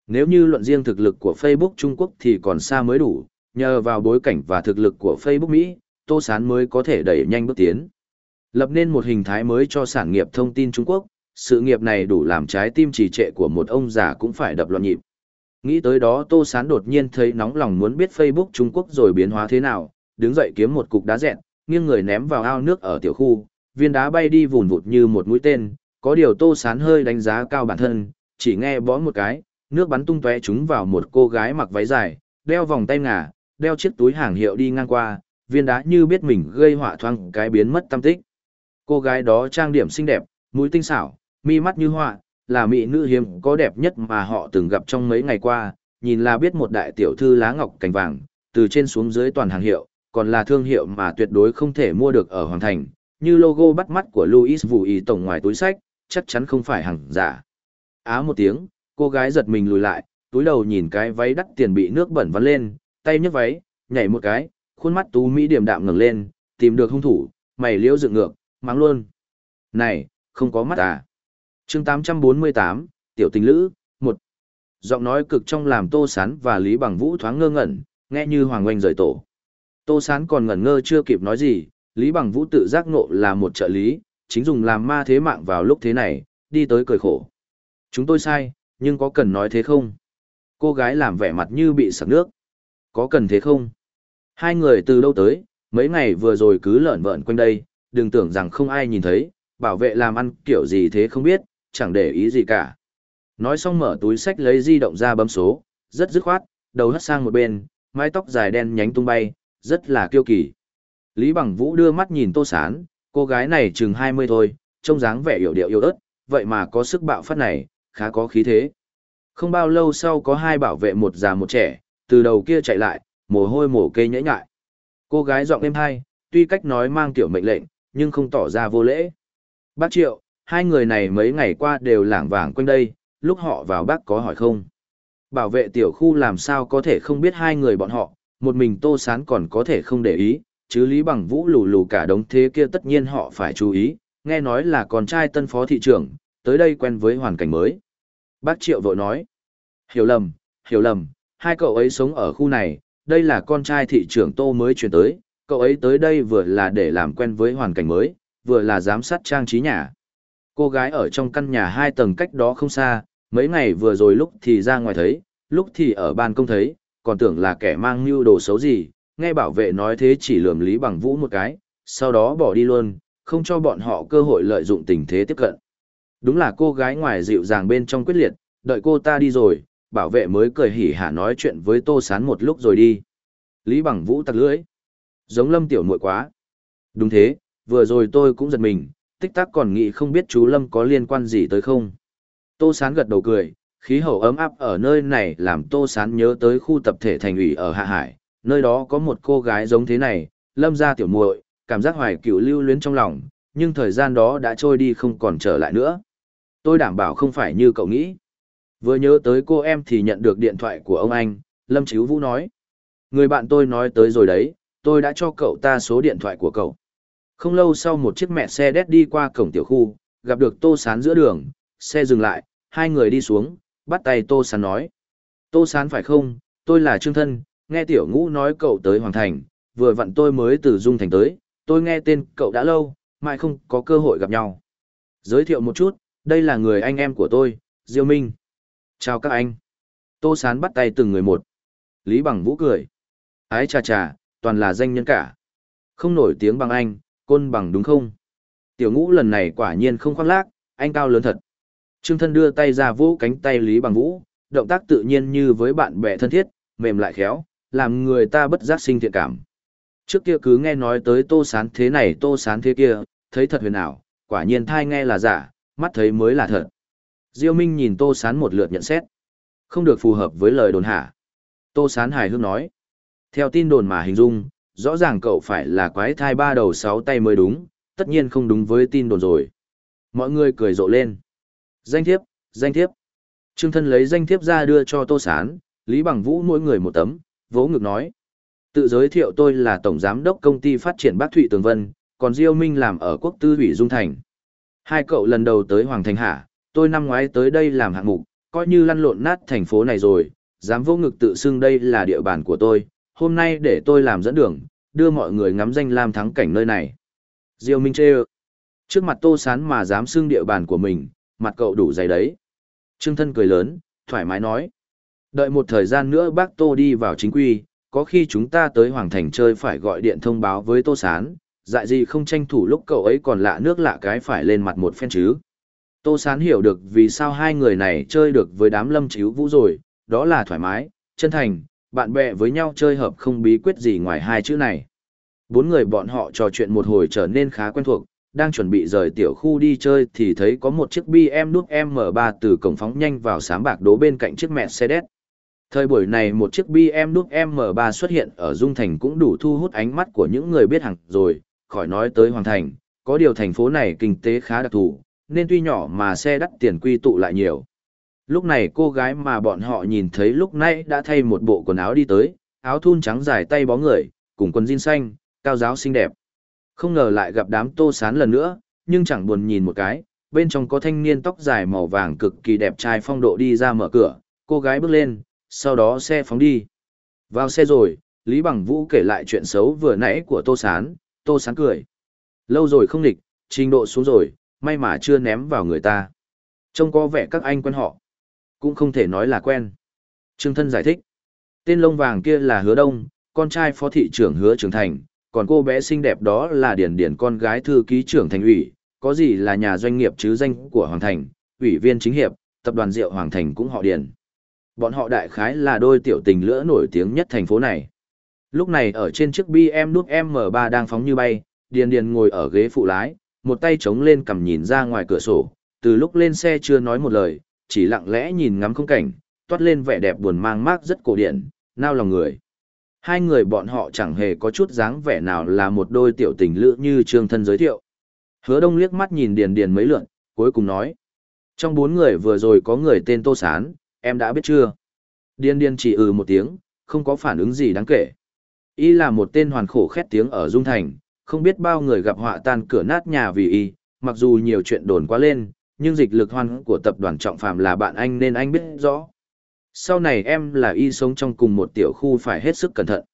Speaker 1: Nếu như luận riêng thực lực của Facebook Trung Quốc thì còn xa mới đủ, nhờ vào bối cảnh và thực lực của Facebook Mỹ, Tô Sán mới có thể đẩy nhanh bước tiến. Lập nên một hình thái mới cho sản nghiệp thông tin Trung Quốc, sự nghiệp này đủ làm trái tim trì trệ của một ông già cũng phải đập loạn nhịp. Nghĩ tới đó Tô Sán đột nhiên thấy nóng lòng muốn biết Facebook Trung Quốc rồi biến hóa thế nào, đứng dậy kiếm một cục đá dẹn, nghiêng người ném vào ao nước ở tiểu khu, viên đá bay đi vùn vụt như một mũi tên, có điều Tô Sán hơi đánh giá cao bản thân, chỉ nghe bó một cái, nước bắn tung tóe chúng vào một cô gái mặc váy dài, đeo vòng tay ngà, đeo chiếc túi hàng hiệu đi ngang qua, viên đá như biết mình gây họa thoang cái biến mất tâm tích. Cô gái đó trang điểm xinh đẹp, mũi tinh xảo, mi mắt như họa, là mỹ nữ hiếm có đẹp nhất mà họ từng gặp trong mấy ngày qua, nhìn là biết một đại tiểu thư lá ngọc cành vàng, từ trên xuống dưới toàn hàng hiệu, còn là thương hiệu mà tuyệt đối không thể mua được ở Hoàng Thành, như logo bắt mắt của Louis Vuitton tổng ngoài túi sách, chắc chắn không phải hàng giả. Á một tiếng, cô gái giật mình lùi lại, túi đầu nhìn cái váy đắt tiền bị nước bẩn vắn lên, tay nhấc váy, nhảy một cái, khuôn mắt tú mỹ điểm đạm ngẩng lên, tìm được hung thủ, mày liễu dựng ngược, mắng luôn. Này, không có mắt à? Chương 848, Tiểu tình lữ, một Giọng nói cực trong làm Tô Sán và Lý Bằng Vũ thoáng ngơ ngẩn, nghe như hoàng oanh rời tổ. Tô Sán còn ngẩn ngơ chưa kịp nói gì, Lý Bằng Vũ tự giác ngộ là một trợ lý, chính dùng làm ma thế mạng vào lúc thế này, đi tới cười khổ. Chúng tôi sai, nhưng có cần nói thế không? Cô gái làm vẻ mặt như bị sặc nước. Có cần thế không? Hai người từ đâu tới, mấy ngày vừa rồi cứ lợn vợn quanh đây, đừng tưởng rằng không ai nhìn thấy, bảo vệ làm ăn kiểu gì thế không biết, chẳng để ý gì cả. Nói xong mở túi sách lấy di động ra bấm số, rất dứt khoát, đầu hất sang một bên, mái tóc dài đen nhánh tung bay, rất là kiêu kỳ. Lý Bằng Vũ đưa mắt nhìn Tô Sán, cô gái này chừng 20 thôi, trông dáng vẻ hiểu điệu yếu ớt, vậy mà có sức bạo phát này, khá có khí thế. Không bao lâu sau có hai bảo vệ một già một trẻ, từ đầu kia chạy lại, mồ hôi mồ kê nhễ nhại. Cô gái giọng êm hai, tuy cách nói mang tiểu mệnh lệnh, nhưng không tỏ ra vô lễ. Bác Triệu, hai người này mấy ngày qua đều lảng vảng quanh đây, lúc họ vào bác có hỏi không? Bảo vệ tiểu khu làm sao có thể không biết hai người bọn họ, một mình Tô Sán còn có thể không để ý, chứ Lý Bằng Vũ lù lù cả đống thế kia tất nhiên họ phải chú ý, nghe nói là con trai tân phó thị trưởng, tới đây quen với hoàn cảnh mới. Bác Triệu vội nói, hiểu lầm, hiểu lầm, hai cậu ấy sống ở khu này, đây là con trai thị trưởng Tô mới chuyển tới, cậu ấy tới đây vừa là để làm quen với hoàn cảnh mới, vừa là giám sát trang trí nhà. Cô gái ở trong căn nhà hai tầng cách đó không xa, mấy ngày vừa rồi lúc thì ra ngoài thấy, lúc thì ở ban công thấy, còn tưởng là kẻ mang mưu đồ xấu gì, nghe bảo vệ nói thế chỉ lườm Lý Bằng Vũ một cái, sau đó bỏ đi luôn, không cho bọn họ cơ hội lợi dụng tình thế tiếp cận. Đúng là cô gái ngoài dịu dàng bên trong quyết liệt, đợi cô ta đi rồi, bảo vệ mới cười hỉ hả nói chuyện với Tô Sán một lúc rồi đi. Lý Bằng Vũ tặc lưỡi. Giống Lâm Tiểu muội quá. Đúng thế, vừa rồi tôi cũng giật mình, tích tắc còn nghĩ không biết chú Lâm có liên quan gì tới không. Tô Sán gật đầu cười, khí hậu ấm áp ở nơi này làm Tô Sán nhớ tới khu tập thể thành ủy ở Hạ Hải, nơi đó có một cô gái giống thế này, Lâm gia tiểu muội, cảm giác hoài cựu lưu luyến trong lòng, nhưng thời gian đó đã trôi đi không còn trở lại nữa. Tôi đảm bảo không phải như cậu nghĩ. Vừa nhớ tới cô em thì nhận được điện thoại của ông anh, Lâm Chíu Vũ nói. Người bạn tôi nói tới rồi đấy, tôi đã cho cậu ta số điện thoại của cậu. Không lâu sau một chiếc mẹ xe đét đi qua cổng tiểu khu, gặp được Tô Sán giữa đường, xe dừng lại, hai người đi xuống, bắt tay Tô Sán nói. Tô Sán phải không, tôi là Trương Thân, nghe tiểu ngũ nói cậu tới Hoàng Thành, vừa vặn tôi mới từ Dung Thành tới, tôi nghe tên cậu đã lâu, mãi không có cơ hội gặp nhau. Giới thiệu một chút, đây là người anh em của tôi, Diêu Minh. Chào các anh. Tô Sán bắt tay từng người một. Lý Bằng Vũ cười. Ái chà chà, toàn là danh nhân cả. Không nổi tiếng bằng anh, côn bằng đúng không? Tiểu ngũ lần này quả nhiên không khoác lác, anh cao lớn thật. Trương thân đưa tay ra vỗ cánh tay Lý Bằng Vũ, động tác tự nhiên như với bạn bè thân thiết, mềm lại khéo, làm người ta bất giác sinh thiện cảm. Trước kia cứ nghe nói tới tô sán thế này tô sán thế kia, thấy thật huyền ảo, quả nhiên thai nghe là giả, mắt thấy mới là thật. Diêu Minh nhìn tô sán một lượt nhận xét. Không được phù hợp với lời đồn hả. Tô sán hài hước nói. Theo tin đồn mà hình dung, rõ ràng cậu phải là quái thai ba đầu sáu tay mới đúng, tất nhiên không đúng với tin đồn rồi. Mọi người cười rộ lên. Danh thiếp, danh thiếp. Trương thân lấy danh thiếp ra đưa cho Tô Sán, Lý Bằng Vũ mỗi người một tấm, vỗ ngực nói. Tự giới thiệu tôi là Tổng Giám đốc Công ty Phát triển Bắc Thụy Tường Vân, còn Diêu Minh làm ở Quốc tư ủy Dung Thành. Hai cậu lần đầu tới Hoàng Thành Hạ, tôi năm ngoái tới đây làm hạng mục, coi như lăn lộn nát thành phố này rồi, dám vô ngực tự xưng đây là địa bàn của tôi, hôm nay để tôi làm dẫn đường, đưa mọi người ngắm danh lam thắng cảnh nơi này. Diêu Minh chê Trước mặt Tô Sán mà dám xưng địa bàn của mình, mặt cậu đủ dày đấy. Trương thân cười lớn, thoải mái nói. Đợi một thời gian nữa bác Tô đi vào chính quy, có khi chúng ta tới Hoàng Thành chơi phải gọi điện thông báo với Tô Sán, dại gì không tranh thủ lúc cậu ấy còn lạ nước lạ cái phải lên mặt một phen chứ. Tô Sán hiểu được vì sao hai người này chơi được với đám lâm chiếu vũ rồi, đó là thoải mái, chân thành, bạn bè với nhau chơi hợp không bí quyết gì ngoài hai chữ này. Bốn người bọn họ trò chuyện một hồi trở nên khá quen thuộc, đang chuẩn bị rời tiểu khu đi chơi thì thấy có một chiếc BMW M3 từ cổng phóng nhanh vào sám bạc đố bên cạnh chiếc Mercedes. Thời buổi này một chiếc BMW M3 xuất hiện ở Dung Thành cũng đủ thu hút ánh mắt của những người biết hàng rồi, khỏi nói tới Hoàng Thành, có điều thành phố này kinh tế khá đặc thù, nên tuy nhỏ mà xe đắt tiền quy tụ lại nhiều. Lúc này cô gái mà bọn họ nhìn thấy lúc nãy đã thay một bộ quần áo đi tới, áo thun trắng dài tay bó người, cùng quần jean xanh, cao giáo xinh đẹp. Không ngờ lại gặp đám tô sán lần nữa, nhưng chẳng buồn nhìn một cái, bên trong có thanh niên tóc dài màu vàng cực kỳ đẹp trai phong độ đi ra mở cửa, cô gái bước lên, sau đó xe phóng đi. Vào xe rồi, Lý Bằng Vũ kể lại chuyện xấu vừa nãy của Tô Sán, Tô Sán cười. Lâu rồi không địch, trình độ xuống rồi, may mà chưa ném vào người ta. Trông có vẻ các anh quen họ. Cũng không thể nói là quen. Trương Thân giải thích. Tên lông vàng kia là Hứa Đông, con trai phó thị trưởng Hứa Trường Thành, còn cô bé xinh đẹp đó là điền điền con gái thư ký trưởng thành ủy, có gì là nhà doanh nghiệp chứ danh của Hoàng Thành, ủy viên chính hiệp, tập đoàn rượu Hoàng Thành cũng họ Điền. Bọn họ đại khái là đôi tiểu tình lửa nổi tiếng nhất thành phố này. Lúc này ở trên chiếc BMW M3 đang phóng như bay, Điền Điền ngồi ở ghế phụ lái, một tay chống lên cầm nhìn ra ngoài cửa sổ, từ lúc lên xe chưa nói một lời, chỉ lặng lẽ nhìn ngắm khung cảnh, toát lên vẻ đẹp buồn mang mát rất cổ điển, nao lòng người. Hai người bọn họ chẳng hề có chút dáng vẻ nào là một đôi tiểu tình lữ như Trương Thân giới thiệu. Hứa Đông liếc mắt nhìn Điền Điền mấy lượn, cuối cùng nói. Trong bốn người vừa rồi có người tên Tô Sán, em đã biết chưa? Điền Điền chỉ ừ một tiếng, không có phản ứng gì đáng kể. Y là một tên hoàn khổ khét tiếng ở Dung Thành, không biết bao người gặp họa tan cửa nát nhà vì Y, mặc dù nhiều chuyện đồn quá lên, nhưng dịch lực hoan của tập đoàn Trọng Phạm là bạn anh nên anh biết rõ. Sau này em là Y sống trong cùng một tiểu khu phải hết sức cẩn thận.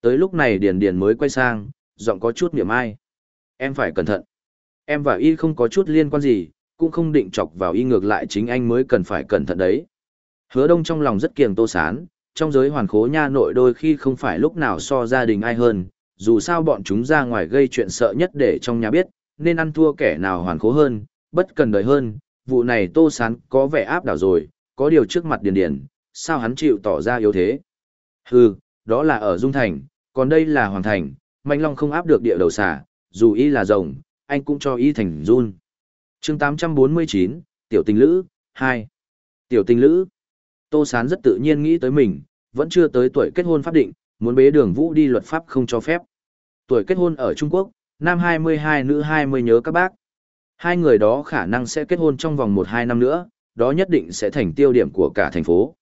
Speaker 1: Tới lúc này Điền Điền mới quay sang, giọng có chút niềm ai. Em phải cẩn thận. Em và Y không có chút liên quan gì, cũng không định chọc vào Y ngược lại chính anh mới cần phải cẩn thận đấy. Hứa đông trong lòng rất kiềng tô sán, trong giới hoàn khố nha nội đôi khi không phải lúc nào so gia đình ai hơn, dù sao bọn chúng ra ngoài gây chuyện sợ nhất để trong nhà biết, nên ăn thua kẻ nào hoàn khố hơn, bất cần đời hơn, vụ này tô sán có vẻ áp đảo rồi, có điều trước mặt điền điền, sao hắn chịu tỏ ra yếu thế. Hừ, đó là ở Dung Thành, còn đây là Hoàng Thành, Mạnh Long không áp được địa đầu xả, dù y là rồng, anh cũng cho y thành run. chương 849, Tiểu tình lữ, 2. Tiểu tình lữ, Tô Sán rất tự nhiên nghĩ tới mình, vẫn chưa tới tuổi kết hôn pháp định, muốn bế đường vũ đi luật pháp không cho phép. Tuổi kết hôn ở Trung Quốc, nam 22 nữ 20 nhớ các bác. Hai người đó khả năng sẽ kết hôn trong vòng 1-2 năm nữa, đó nhất định sẽ thành tiêu điểm của cả thành phố.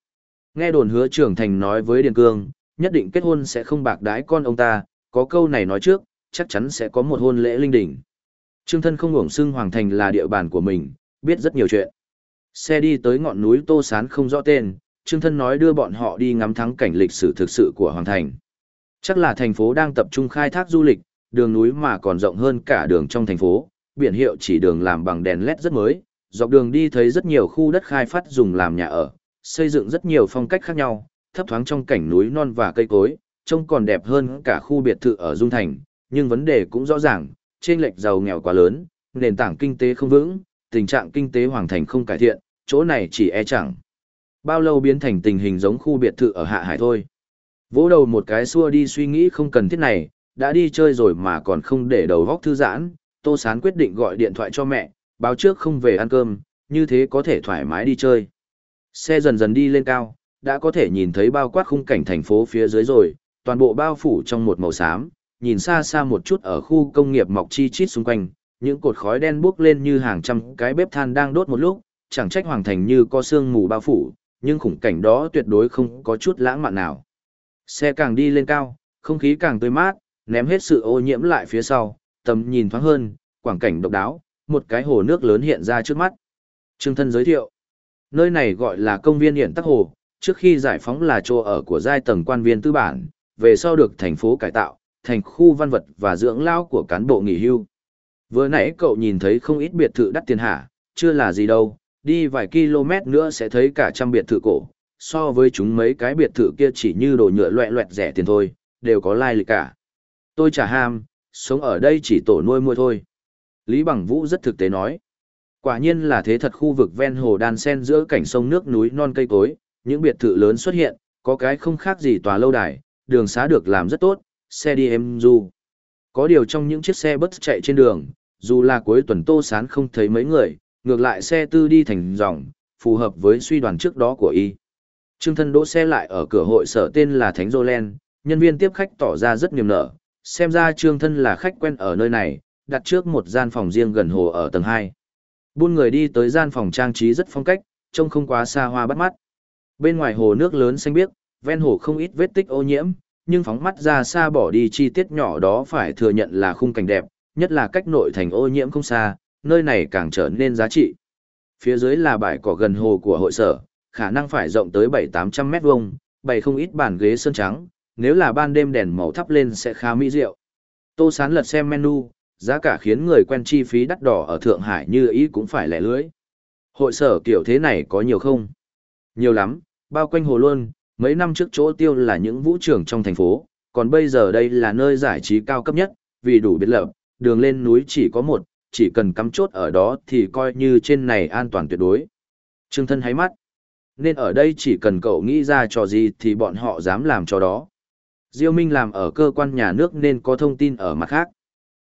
Speaker 1: Nghe đồn hứa trưởng thành nói với Điền Cương, nhất định kết hôn sẽ không bạc đái con ông ta, có câu này nói trước, chắc chắn sẽ có một hôn lễ linh đình. Trương thân không ngủng xưng Hoàng Thành là địa bàn của mình, biết rất nhiều chuyện. Xe đi tới ngọn núi Tô Sán không rõ tên, Trương Thân nói đưa bọn họ đi ngắm thắng cảnh lịch sử thực sự của Hoàng Thành. Chắc là thành phố đang tập trung khai thác du lịch, đường núi mà còn rộng hơn cả đường trong thành phố, biển hiệu chỉ đường làm bằng đèn LED rất mới, dọc đường đi thấy rất nhiều khu đất khai phát dùng làm nhà ở, xây dựng rất nhiều phong cách khác nhau, thấp thoáng trong cảnh núi non và cây cối, trông còn đẹp hơn cả khu biệt thự ở Dung Thành, nhưng vấn đề cũng rõ ràng, trên lệch giàu nghèo quá lớn, nền tảng kinh tế không vững, tình trạng kinh tế Hoàng Thành không cải thiện, chỗ này chỉ e chẳng. Bao lâu biến thành tình hình giống khu biệt thự ở Hạ Hải thôi. Vỗ đầu một cái xua đi suy nghĩ không cần thiết này, đã đi chơi rồi mà còn không để đầu góc thư giãn, Tô Sán quyết định gọi điện thoại cho mẹ, báo trước không về ăn cơm, như thế có thể thoải mái đi chơi. Xe dần dần đi lên cao, đã có thể nhìn thấy bao quát khung cảnh thành phố phía dưới rồi, toàn bộ bao phủ trong một màu xám, nhìn xa xa một chút ở khu công nghiệp mọc chi chít xung quanh, những cột khói đen bốc lên như hàng trăm cái bếp than đang đốt một lúc, chẳng trách hoàng thành như có sương mù bao phủ, nhưng khủng cảnh đó tuyệt đối không có chút lãng mạn nào. Xe càng đi lên cao, không khí càng tươi mát, ném hết sự ô nhiễm lại phía sau, tầm nhìn thoáng hơn, quảng cảnh độc đáo, một cái hồ nước lớn hiện ra trước mắt. Trương thân giới thiệu, nơi này gọi là công viên hiện tắc hồ, trước khi giải phóng là chỗ ở của giai tầng quan viên tư bản, về sau được thành phố cải tạo, thành khu văn vật và dưỡng lao của cán bộ nghỉ hưu. Vừa nãy cậu nhìn thấy không ít biệt thự đắt tiền hả, chưa là gì đâu, đi vài km nữa sẽ thấy cả trăm biệt thự cổ, so với chúng mấy cái biệt thự kia chỉ như đồ nhựa loẹ loẹt rẻ tiền thôi, đều có lai lịch cả. Tôi chả ham, sống ở đây chỉ tổ nuôi mua thôi. Lý Bằng Vũ rất thực tế nói. Quả nhiên là thế thật khu vực ven hồ đan sen giữa cảnh sông nước núi non cây cối, những biệt thự lớn xuất hiện, có cái không khác gì tòa lâu đài, đường xá được làm rất tốt, xe đi em du. Có điều trong những chiếc xe bus chạy trên đường, dù là cuối tuần Tô Sán không thấy mấy người, ngược lại xe tư đi thành dòng, phù hợp với suy đoán trước đó của y. Trương thân đỗ xe lại ở cửa hội sở tên là Thánh Len, nhân viên tiếp khách tỏ ra rất niềm nở, xem ra trương thân là khách quen ở nơi này, đặt trước một gian phòng riêng gần hồ ở tầng 2. Buôn người đi tới gian phòng trang trí rất phong cách, trông không quá xa hoa bắt mắt. Bên ngoài hồ nước lớn xanh biếc, ven hồ không ít vết tích ô nhiễm, nhưng phóng mắt ra xa bỏ đi chi tiết nhỏ đó phải thừa nhận là khung cảnh đẹp, nhất là cách nội thành ô nhiễm không xa, nơi này càng trở nên giá trị. Phía dưới là bãi cỏ gần hồ của hội sở, khả năng phải rộng tới 7-800 mét vuông, bày không ít bàn ghế sơn trắng, nếu là ban đêm đèn màu thắp lên sẽ khá mỹ diệu. Tô Sán lật xem menu, giá cả khiến người quen chi phí đắt đỏ ở Thượng Hải như ý cũng phải lẻ lưới. Hội sở kiểu thế này có nhiều không? Nhiều lắm, bao quanh hồ luôn, mấy năm trước chỗ tiêu là những vũ trường trong thành phố, còn bây giờ đây là nơi giải trí cao cấp nhất, vì đủ biệt lập, đường lên núi chỉ có một, chỉ cần cắm chốt ở đó thì coi như trên này an toàn tuyệt đối. Trương thân hái mắt. Nên ở đây chỉ cần cậu nghĩ ra trò gì thì bọn họ dám làm cho đó. Diêu Minh làm ở cơ quan nhà nước nên có thông tin ở mặt khác.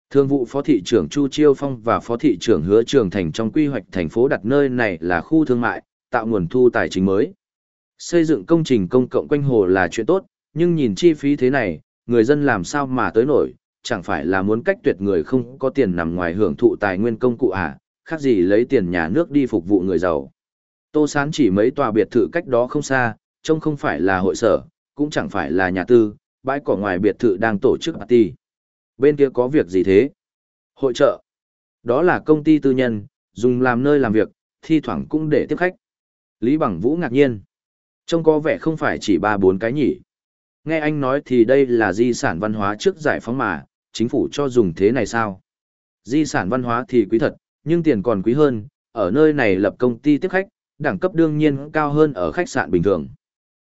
Speaker 1: Thương vụ Phó thị trưởng Chu Chiêu Phong và Phó thị trưởng Hứa Trường Thành trong quy hoạch thành phố đặt nơi này là khu thương mại, tạo nguồn thu tài chính mới. Xây dựng công trình công cộng quanh hồ là chuyện tốt, nhưng nhìn chi phí thế này, người dân làm sao mà tới nổi, chẳng phải là muốn cách tuyệt người không có tiền nằm ngoài hưởng thụ tài nguyên công cụ à, khác gì lấy tiền nhà nước đi phục vụ người giàu. Tô Sán chỉ mấy tòa biệt thự cách đó không xa, trông không phải là hội sở, cũng chẳng phải là nhà tư, bãi cỏ ngoài biệt thự đang tổ chức party. Bên kia có việc gì thế? Hội trợ. Đó là công ty tư nhân, dùng làm nơi làm việc, thi thoảng cũng để tiếp khách. Lý Bằng Vũ ngạc nhiên. Trông có vẻ không phải chỉ ba bốn cái nhỉ. Nghe anh nói thì đây là di sản văn hóa trước giải phóng mà, chính phủ cho dùng thế này sao? Di sản văn hóa thì quý thật, nhưng tiền còn quý hơn, ở nơi này lập công ty tiếp khách, đẳng cấp đương nhiên cao hơn ở khách sạn bình thường.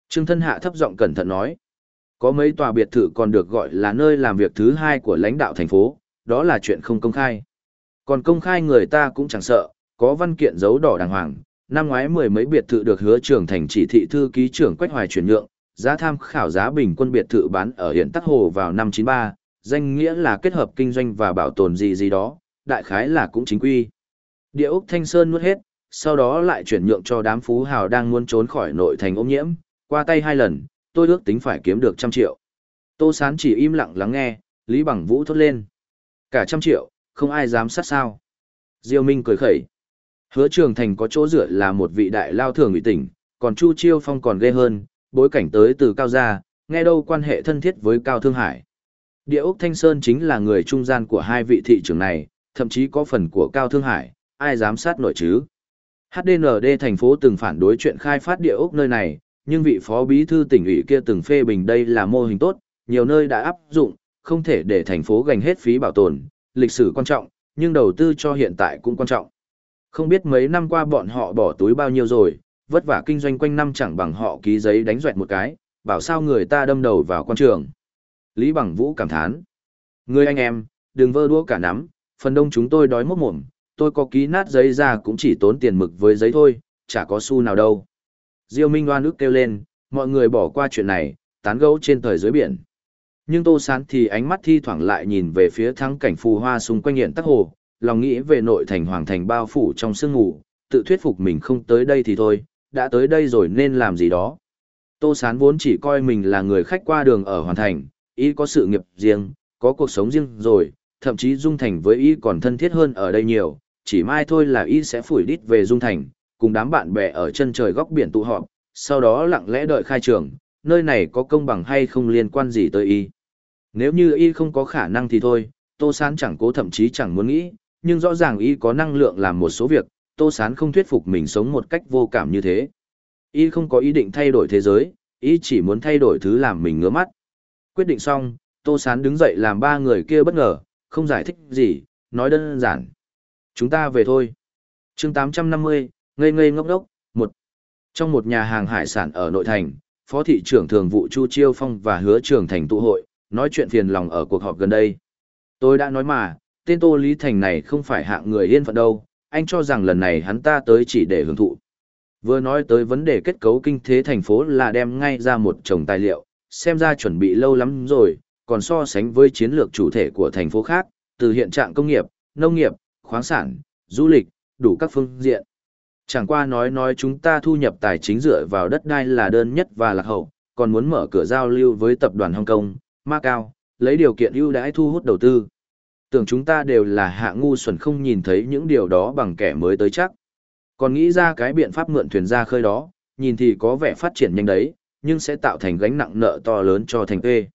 Speaker 1: Trương Thân Hạ thấp giọng cẩn thận nói, có mấy tòa biệt thự còn được gọi là nơi làm việc thứ hai của lãnh đạo thành phố, đó là chuyện không công khai. Còn công khai người ta cũng chẳng sợ, có văn kiện dấu đỏ đàng hoàng, năm ngoái mười mấy biệt thự được hứa trưởng thành chỉ thị thư ký trưởng Quách Hoài chuyển nhượng, giá tham khảo giá bình quân biệt thự bán ở hiện Tắc Hồ vào năm 93, danh nghĩa là kết hợp kinh doanh và bảo tồn gì gì đó, đại khái là cũng chính quy. Địa Úc Thanh Sơn nuốt hết, sau đó lại chuyển nhượng cho đám phú hào đang muốn trốn khỏi nội thành ô nhiễm, qua tay hai lần, tôi ước tính phải kiếm được trăm triệu. Tô Sán chỉ im lặng lắng nghe, Lý Bằng Vũ thốt lên. Cả trăm triệu, không ai dám sát sao. Diêu Minh cười khẩy. Hứa Trường Thành có chỗ dựa là một vị đại lao thường ủy tỉnh, còn Chu Chiêu Phong còn ghê hơn, bối cảnh tới từ Cao Gia, nghe đâu quan hệ thân thiết với Cao Thương Hải. Địa Úc Thanh Sơn chính là người trung gian của hai vị thị trưởng này, thậm chí có phần của Cao Thương Hải, ai dám sát nổi chứ. HDND thành phố từng phản đối chuyện khai phát địa ốc nơi này, nhưng vị phó bí thư tỉnh ủy kia từng phê bình đây là mô hình tốt, nhiều nơi đã áp dụng, không thể để thành phố gành hết phí bảo tồn, lịch sử quan trọng, nhưng đầu tư cho hiện tại cũng quan trọng. Không biết mấy năm qua bọn họ bỏ túi bao nhiêu rồi, vất vả kinh doanh quanh năm chẳng bằng họ ký giấy đánh doẹt một cái, bảo sao người ta đâm đầu vào quan trường. Lý Bằng Vũ cảm thán. Người anh em, đừng vơ đũa cả nắm, phần đông chúng tôi đói mốc mồm, tôi có ký nát giấy ra cũng chỉ tốn tiền mực với giấy thôi, chả có xu nào đâu. Diêu Minh oan ức kêu lên, mọi người bỏ qua chuyện này, tán gẫu trên thời dưới biển. Nhưng Tô Sán thì ánh mắt thi thoảng lại nhìn về phía thắng cảnh phù hoa xung quanh hiện tắc hồ, lòng nghĩ về nội thành hoàng thành bao phủ trong sương ngủ, tự thuyết phục mình không tới đây thì thôi, đã tới đây rồi nên làm gì đó. Tô Sán vốn chỉ coi mình là người khách qua đường ở hoàn thành, ý có sự nghiệp riêng, có cuộc sống riêng rồi, thậm chí Dung Thành với ý còn thân thiết hơn ở đây nhiều, chỉ mai thôi là ý sẽ phủi đít về Dung Thành, cùng đám bạn bè ở chân trời góc biển tụ họp, sau đó lặng lẽ đợi khai trường, nơi này có công bằng hay không liên quan gì tới y. Nếu như y không có khả năng thì thôi, Tô Sán chẳng cố thậm chí chẳng muốn nghĩ, nhưng rõ ràng y có năng lượng làm một số việc, Tô Sán không thuyết phục mình sống một cách vô cảm như thế. Y không có ý định thay đổi thế giới, y chỉ muốn thay đổi thứ làm mình ngứa mắt. Quyết định xong, Tô Sán đứng dậy làm ba người kia bất ngờ, không giải thích gì, nói đơn giản. Chúng ta về thôi. chương 850, ngây ngây ngốc đốc, một. Trong một nhà hàng hải sản ở nội thành, Phó thị trưởng thường vụ Chu Chiêu Phong và Hứa Trường Thành tụ hội, nói chuyện phiền lòng ở cuộc họp gần đây. Tôi đã nói mà, tên Tô Lý Thành này không phải hạng người yên phận đâu, anh cho rằng lần này hắn ta tới chỉ để hưởng thụ. Vừa nói tới vấn đề kết cấu kinh tế thành phố là đem ngay ra một chồng tài liệu, xem ra chuẩn bị lâu lắm rồi, còn so sánh với chiến lược chủ thể của thành phố khác, từ hiện trạng công nghiệp, nông nghiệp, khoáng sản, du lịch, đủ các phương diện. Chẳng qua nói nói chúng ta thu nhập tài chính dựa vào đất đai là đơn nhất và lạc hậu, còn muốn mở cửa giao lưu với tập đoàn Hồng Kông, Macau, lấy điều kiện ưu đãi thu hút đầu tư. Tưởng chúng ta đều là hạ ngu xuẩn không nhìn thấy những điều đó bằng kẻ mới tới chắc. Còn nghĩ ra cái biện pháp mượn thuyền ra khơi đó, nhìn thì có vẻ phát triển nhanh đấy, nhưng sẽ tạo thành gánh nặng nợ to lớn cho thành tê.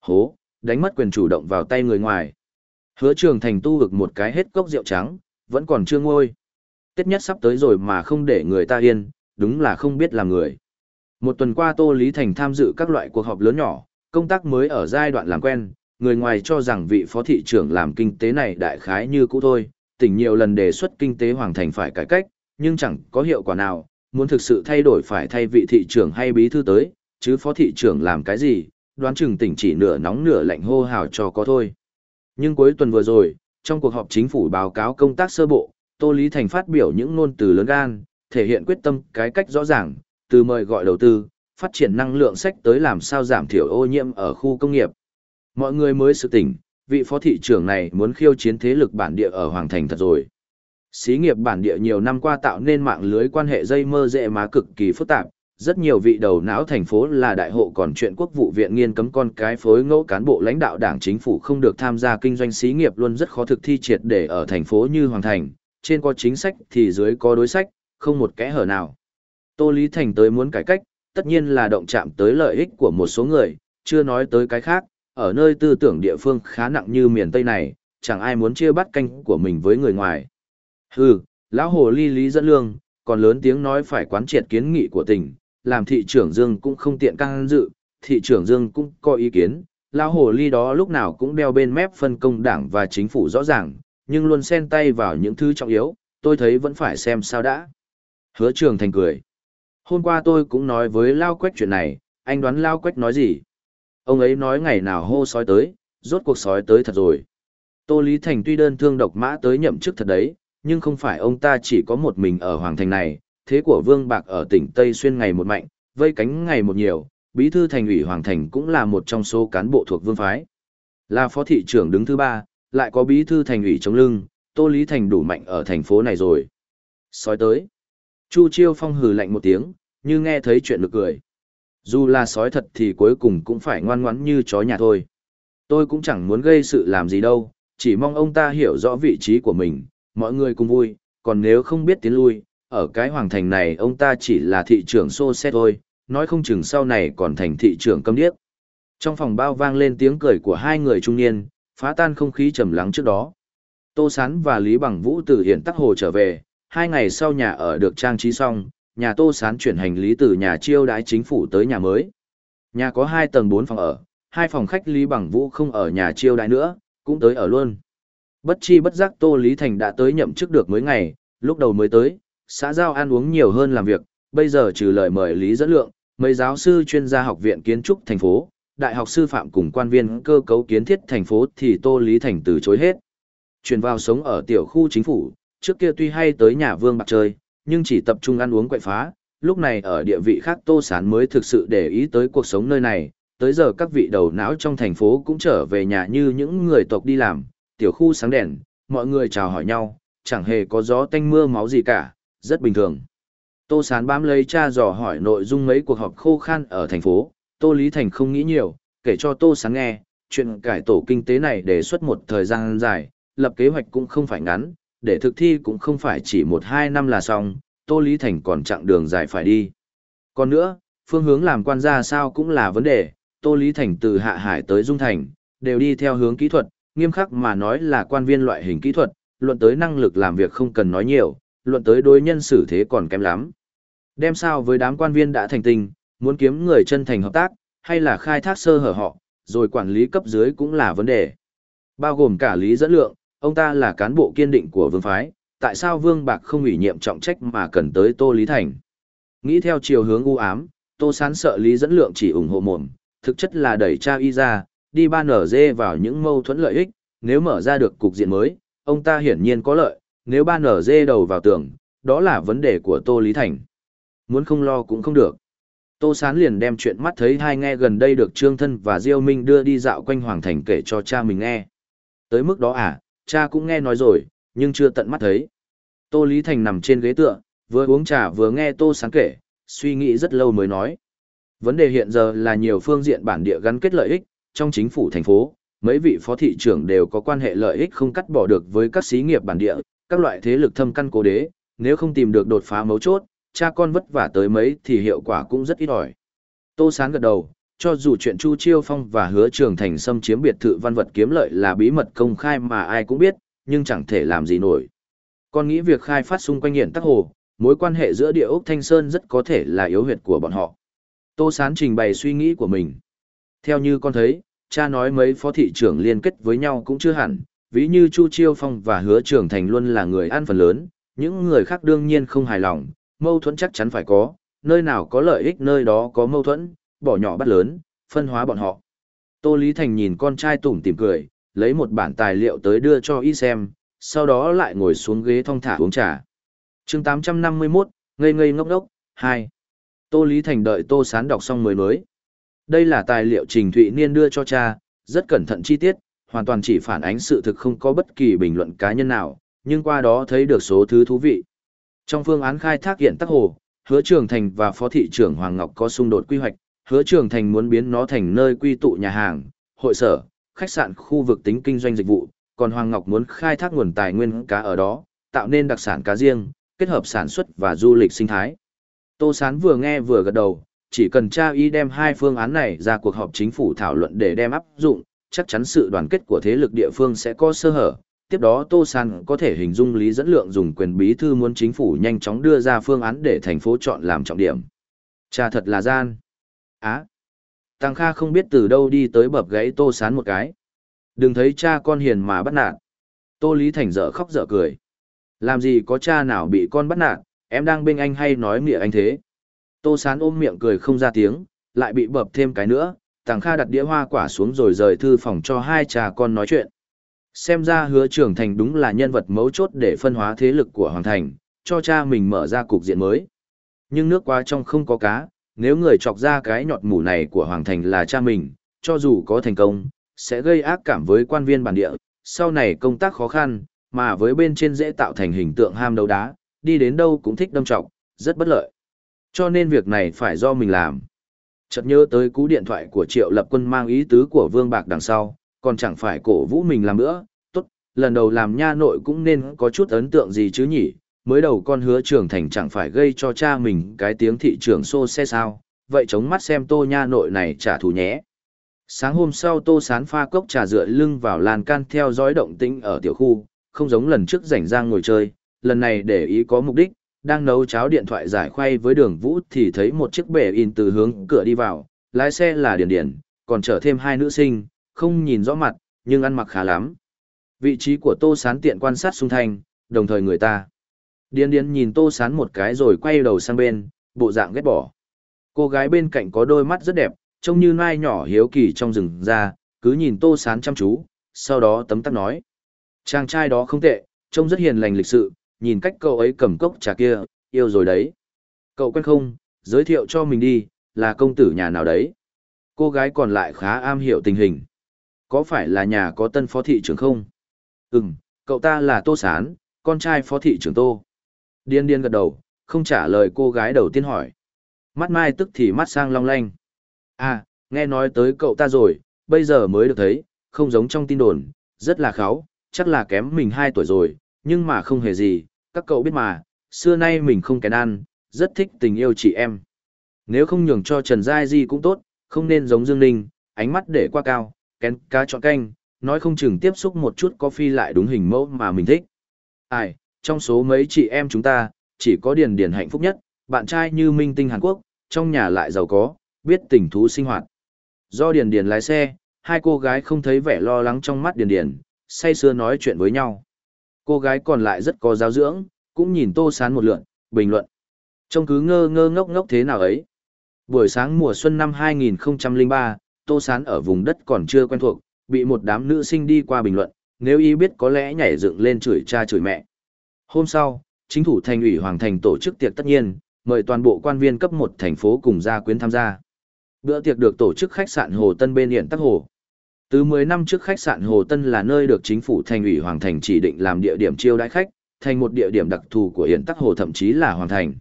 Speaker 1: Hố, đánh mất quyền chủ động vào tay người ngoài. Hứa trường thành tu vực một cái hết cốc rượu trắng, vẫn còn chưa ngôi. Tết nhất sắp tới rồi mà không để người ta yên, đúng là không biết làm người. Một tuần qua Tô Lý Thành tham dự các loại cuộc họp lớn nhỏ, công tác mới ở giai đoạn làm quen, người ngoài cho rằng vị phó thị trưởng làm kinh tế này đại khái như cũ thôi, tỉnh nhiều lần đề xuất kinh tế hoàng thành phải cải cách, nhưng chẳng có hiệu quả nào, muốn thực sự thay đổi phải thay vị thị trưởng hay bí thư tới, chứ phó thị trưởng làm cái gì, đoán chừng tỉnh chỉ nửa nóng nửa lạnh hô hào cho có thôi. Nhưng cuối tuần vừa rồi, trong cuộc họp chính phủ báo cáo công tác sơ bộ, Tô Lý Thành phát biểu những ngôn từ lớn gan, thể hiện quyết tâm cái cách rõ ràng, từ mời gọi đầu tư, phát triển năng lượng sách tới làm sao giảm thiểu ô nhiễm ở khu công nghiệp. Mọi người mới sự tỉnh, vị phó thị trưởng này muốn khiêu chiến thế lực bản địa ở Hoàng Thành thật rồi. Xí nghiệp bản địa nhiều năm qua tạo nên mạng lưới quan hệ dây mơ dễ má cực kỳ phức tạp, rất nhiều vị đầu não thành phố là đại hộ còn chuyện quốc vụ viện nghiên cấm con cái phối ngẫu cán bộ lãnh đạo đảng chính phủ không được tham gia kinh doanh xí nghiệp luôn rất khó thực thi triệt để ở thành phố như Hoàng Thành, trên có chính sách thì dưới có đối sách, không một kẽ hở nào. Tô Lý Thành tới muốn cải cách, tất nhiên là động chạm tới lợi ích của một số người, chưa nói tới cái khác, ở nơi tư tưởng địa phương khá nặng như miền Tây này, chẳng ai muốn chia bắt canh của mình với người ngoài. Hừ, lão hồ ly lý dẫn lương, còn lớn tiếng nói phải quán triệt kiến nghị của tỉnh, làm thị trưởng Dương cũng không tiện căng dự, thị trưởng Dương cũng có ý kiến, lão hồ ly đó lúc nào cũng đeo bên mép phân công đảng và chính phủ rõ ràng, nhưng luôn xen tay vào những thứ trọng yếu, tôi thấy vẫn phải xem sao đã. Hứa trường thành cười. Hôm qua tôi cũng nói với Lao Quách chuyện này, anh đoán Lao Quách nói gì? Ông ấy nói ngày nào hô sói tới, rốt cuộc sói tới thật rồi. Tô Lý Thành tuy đơn thương độc mã tới nhậm chức thật đấy, nhưng không phải ông ta chỉ có một mình ở Hoàng Thành này, thế của Vương Bạc ở tỉnh Tây Xuyên ngày một mạnh, vây cánh ngày một nhiều, bí thư thành ủy Hoàng Thành cũng là một trong số cán bộ thuộc Vương Phái. Là phó thị trưởng đứng thứ ba, lại có bí thư thành ủy chống lưng, Tô Lý Thành đủ mạnh ở thành phố này rồi. Sói tới. Chu Chiêu Phong hừ lạnh một tiếng, như nghe thấy chuyện được cười. Dù là sói thật thì cuối cùng cũng phải ngoan ngoãn như chó nhà thôi. Tôi cũng chẳng muốn gây sự làm gì đâu, chỉ mong ông ta hiểu rõ vị trí của mình, mọi người cùng vui, còn nếu không biết tiến lui, ở cái hoàng thành này ông ta chỉ là thị trưởng xô xe thôi, nói không chừng sau này còn thành thị trưởng câm điếc. Trong phòng bao vang lên tiếng cười của hai người trung niên, phá tan không khí trầm lắng trước đó. Tô Sán và Lý Bằng Vũ từ hiện Tắc Hồ trở về, hai ngày sau nhà ở được trang trí xong, nhà Tô Sán chuyển hành lý từ nhà chiêu đãi chính phủ tới nhà mới. Nhà có hai tầng bốn phòng ở, hai phòng khách Lý Bằng Vũ không ở nhà chiêu đãi nữa, cũng tới ở luôn. Bất chi bất giác Tô Lý Thành đã tới nhậm chức được mấy ngày, lúc đầu mới tới, xã giao ăn uống nhiều hơn làm việc, bây giờ trừ lời mời Lý dẫn lượng, mấy giáo sư chuyên gia học viện kiến trúc thành phố, đại học sư phạm cùng quan viên cơ cấu kiến thiết thành phố thì Tô Lý Thành từ chối hết. Chuyển vào sống ở tiểu khu chính phủ, trước kia tuy hay tới nhà vương bạc chơi, nhưng chỉ tập trung ăn uống quậy phá, lúc này ở địa vị khác Tô Sán mới thực sự để ý tới cuộc sống nơi này, tới giờ các vị đầu não trong thành phố cũng trở về nhà như những người tộc đi làm, tiểu khu sáng đèn, mọi người chào hỏi nhau, chẳng hề có gió tanh mưa máu gì cả, rất bình thường. Tô Sán bám lấy cha dò hỏi nội dung mấy cuộc họp khô khan ở thành phố, Tô Lý Thành không nghĩ nhiều, kể cho Tô sáng nghe, chuyện cải tổ kinh tế này đề xuất một thời gian dài, lập kế hoạch cũng không phải ngắn, để thực thi cũng không phải chỉ một hai năm là xong, Tô Lý Thành còn chặng đường dài phải đi. Còn nữa, phương hướng làm quan ra sao cũng là vấn đề, Tô Lý Thành từ Hạ Hải tới Dung Thành, đều đi theo hướng kỹ thuật, nghiêm khắc mà nói là quan viên loại hình kỹ thuật, luận tới năng lực làm việc không cần nói nhiều, luận tới đối nhân xử thế còn kém lắm. Đem sao với đám quan viên đã thành tình, muốn kiếm người chân thành hợp tác, hay là khai thác sơ hở họ, rồi quản lý cấp dưới cũng là vấn đề. Bao gồm cả lý dẫn lượng, ông ta là cán bộ kiên định của vương phái, tại sao vương bạc không ủy nhiệm trọng trách mà cần tới Tô Lý Thành. Nghĩ theo chiều hướng u ám, Tô Sán sợ lý dẫn lượng chỉ ủng hộ mồm, thực chất là đẩy cha y ra, đi ban nở dê vào những mâu thuẫn lợi ích, nếu mở ra được cục diện mới, ông ta hiển nhiên có lợi, nếu ban nở dê đầu vào tường, đó là vấn đề của Tô Lý Thành. Muốn không lo cũng không được. Tô Sán liền đem chuyện mắt thấy hai nghe gần đây được Trương Thân và Diêu Minh đưa đi dạo quanh Hoàng Thành kể cho cha mình nghe. Tới mức đó à, cha cũng nghe nói rồi, nhưng chưa tận mắt thấy. Tô Lý Thành nằm trên ghế tựa, vừa uống trà vừa nghe Tô Sán kể, suy nghĩ rất lâu mới nói. Vấn đề hiện giờ là nhiều phương diện bản địa gắn kết lợi ích, trong chính phủ thành phố, mấy vị phó thị trưởng đều có quan hệ lợi ích không cắt bỏ được với các xí nghiệp bản địa, các loại thế lực thâm căn cố đế, nếu không tìm được đột phá mấu chốt, cha con vất vả tới mấy thì hiệu quả cũng rất ít ỏi. Tô Sán gật đầu, cho dù chuyện Chu Chiêu Phong và Hứa Trường Thành xâm chiếm biệt thự văn vật kiếm lợi là bí mật công khai mà ai cũng biết, nhưng chẳng thể làm gì nổi. Con nghĩ việc khai phát xung quanh hiện tắc hồ, mối quan hệ giữa địa ốc Thanh Sơn rất có thể là yếu huyệt của bọn họ. Tô Sán trình bày suy nghĩ của mình. Theo như con thấy, cha nói mấy phó thị trưởng liên kết với nhau cũng chưa hẳn, ví như Chu Chiêu Phong và Hứa Trường Thành luôn là người ăn phần lớn, những người khác đương nhiên không hài lòng, mâu thuẫn chắc chắn phải có, nơi nào có lợi ích nơi đó có mâu thuẫn, bỏ nhỏ bắt lớn, phân hóa bọn họ. Tô Lý Thành nhìn con trai tủm tỉm cười, lấy một bản tài liệu tới đưa cho y xem, sau đó lại ngồi xuống ghế thong thả uống trà. chương 851, ngây ngây ngốc đốc, 2. Tô Lý Thành đợi Tô Sán đọc xong mới mới. Đây là tài liệu Trình Thụy Niên đưa cho cha, rất cẩn thận chi tiết, hoàn toàn chỉ phản ánh sự thực không có bất kỳ bình luận cá nhân nào, nhưng qua đó thấy được số thứ thú vị. Trong phương án khai thác hiện tắc hồ, Hứa Trường Thành và Phó thị trưởng Hoàng Ngọc có xung đột quy hoạch, Hứa Trường Thành muốn biến nó thành nơi quy tụ nhà hàng, hội sở, khách sạn khu vực tính kinh doanh dịch vụ, còn Hoàng Ngọc muốn khai thác nguồn tài nguyên cá ở đó, tạo nên đặc sản cá riêng, kết hợp sản xuất và du lịch sinh thái. Tô Sán vừa nghe vừa gật đầu, chỉ cần tra ý đem hai phương án này ra cuộc họp chính phủ thảo luận để đem áp dụng, chắc chắn sự đoàn kết của thế lực địa phương sẽ có sơ hở. Tiếp đó Tô San có thể hình dung Lý Dẫn Lượng dùng quyền bí thư muốn chính phủ nhanh chóng đưa ra phương án để thành phố chọn làm trọng điểm. Cha thật là gian. Á. Tăng Kha không biết từ đâu đi tới bập gãy Tô Sán một cái. Đừng thấy cha con hiền mà bắt nạt. Tô Lý Thành dở khóc dở cười. Làm gì có cha nào bị con bắt nạt, em đang bên anh hay nói mỉa anh thế. Tô Sán ôm miệng cười không ra tiếng, lại bị bập thêm cái nữa, Tàng Kha đặt đĩa hoa quả xuống rồi rời thư phòng cho hai cha con nói chuyện. Xem ra hứa trưởng thành đúng là nhân vật mấu chốt để phân hóa thế lực của Hoàng Thành, cho cha mình mở ra cục diện mới. Nhưng nước quá trong không có cá, nếu người chọc ra cái nhọt mủ này của Hoàng Thành là cha mình, cho dù có thành công, sẽ gây ác cảm với quan viên bản địa, sau này công tác khó khăn, mà với bên trên dễ tạo thành hình tượng ham đấu đá, đi đến đâu cũng thích đâm trọng, rất bất lợi. Cho nên việc này phải do mình làm. Chợt nhớ tới cú điện thoại của Triệu Lập Quân mang ý tứ của Vương Bạc đằng sau, còn chẳng phải cổ vũ mình làm nữa, tốt, lần đầu làm nha nội cũng nên có chút ấn tượng gì chứ nhỉ, mới đầu con hứa trưởng thành chẳng phải gây cho cha mình cái tiếng thị trường xô xe sao, vậy chống mắt xem tô nha nội này trả thù nhé. Sáng hôm sau tô sán pha cốc trà dựa lưng vào lan can theo dõi động tĩnh ở tiểu khu, không giống lần trước rảnh rang ngồi chơi, lần này để ý có mục đích, đang nấu cháo điện thoại giải khuây với đường vũ thì thấy một chiếc bể in từ hướng cửa đi vào, lái xe là Điền Điền, còn chở thêm hai nữ sinh, không nhìn rõ mặt, nhưng ăn mặc khá lắm. Vị trí của Tô Sán tiện quan sát xung thanh, đồng thời người ta. Điền Điền nhìn Tô Sán một cái rồi quay đầu sang bên, bộ dạng ghét bỏ. Cô gái bên cạnh có đôi mắt rất đẹp, trông như nai nhỏ hiếu kỳ trong rừng ra, cứ nhìn Tô Sán chăm chú, sau đó tấm tắc nói. Chàng trai đó không tệ, trông rất hiền lành lịch sự, nhìn cách cậu ấy cầm cốc trà kia, yêu rồi đấy. Cậu quen không, giới thiệu cho mình đi, là công tử nhà nào đấy. Cô gái còn lại khá am hiểu tình hình. Có phải là nhà có tân phó thị trưởng không? Ừm, cậu ta là Tô Sán, con trai phó thị trưởng Tô. Điên điên gật đầu, không trả lời cô gái đầu tiên hỏi. Mắt mai tức thì mắt sang long lanh. À, nghe nói tới cậu ta rồi, bây giờ mới được thấy, không giống trong tin đồn, rất là kháu, chắc là kém mình 2 tuổi rồi, nhưng mà không hề gì, các cậu biết mà, xưa nay mình không kén ăn, rất thích tình yêu chị em. Nếu không nhường cho Trần Giai Di cũng tốt, không nên giống Dương Ninh, ánh mắt để qua cao, kén cá chọn canh, nói không chừng tiếp xúc một chút có phi lại đúng hình mẫu mà mình thích. Ai, trong số mấy chị em chúng ta, chỉ có Điền Điền hạnh phúc nhất, bạn trai như Minh Tinh Hàn Quốc, trong nhà lại giàu có, biết tình thú sinh hoạt. Do Điền Điền lái xe, hai cô gái không thấy vẻ lo lắng trong mắt Điền Điền, say sưa nói chuyện với nhau. Cô gái còn lại rất có giáo dưỡng, cũng nhìn Tô Sán một lượn, bình luận. Trông cứ ngơ ngơ ngốc ngốc thế nào ấy. Buổi sáng mùa xuân năm 2003, Tô Sán ở vùng đất còn chưa quen thuộc, bị một đám nữ sinh đi qua bình luận, nếu y biết có lẽ nhảy dựng lên chửi cha chửi mẹ. Hôm sau, chính thủ thành ủy Hoàng Thành tổ chức tiệc tất nhiên, mời toàn bộ quan viên cấp một thành phố cùng gia quyến tham gia. Bữa tiệc được tổ chức khách sạn Hồ Tân bên hiện Tắc Hồ. Từ 10 năm trước khách sạn Hồ Tân là nơi được chính phủ thành ủy Hoàng Thành chỉ định làm địa điểm chiêu đãi khách, thành một địa điểm đặc thù của Hiện Tắc Hồ thậm chí là Hoàng Thành.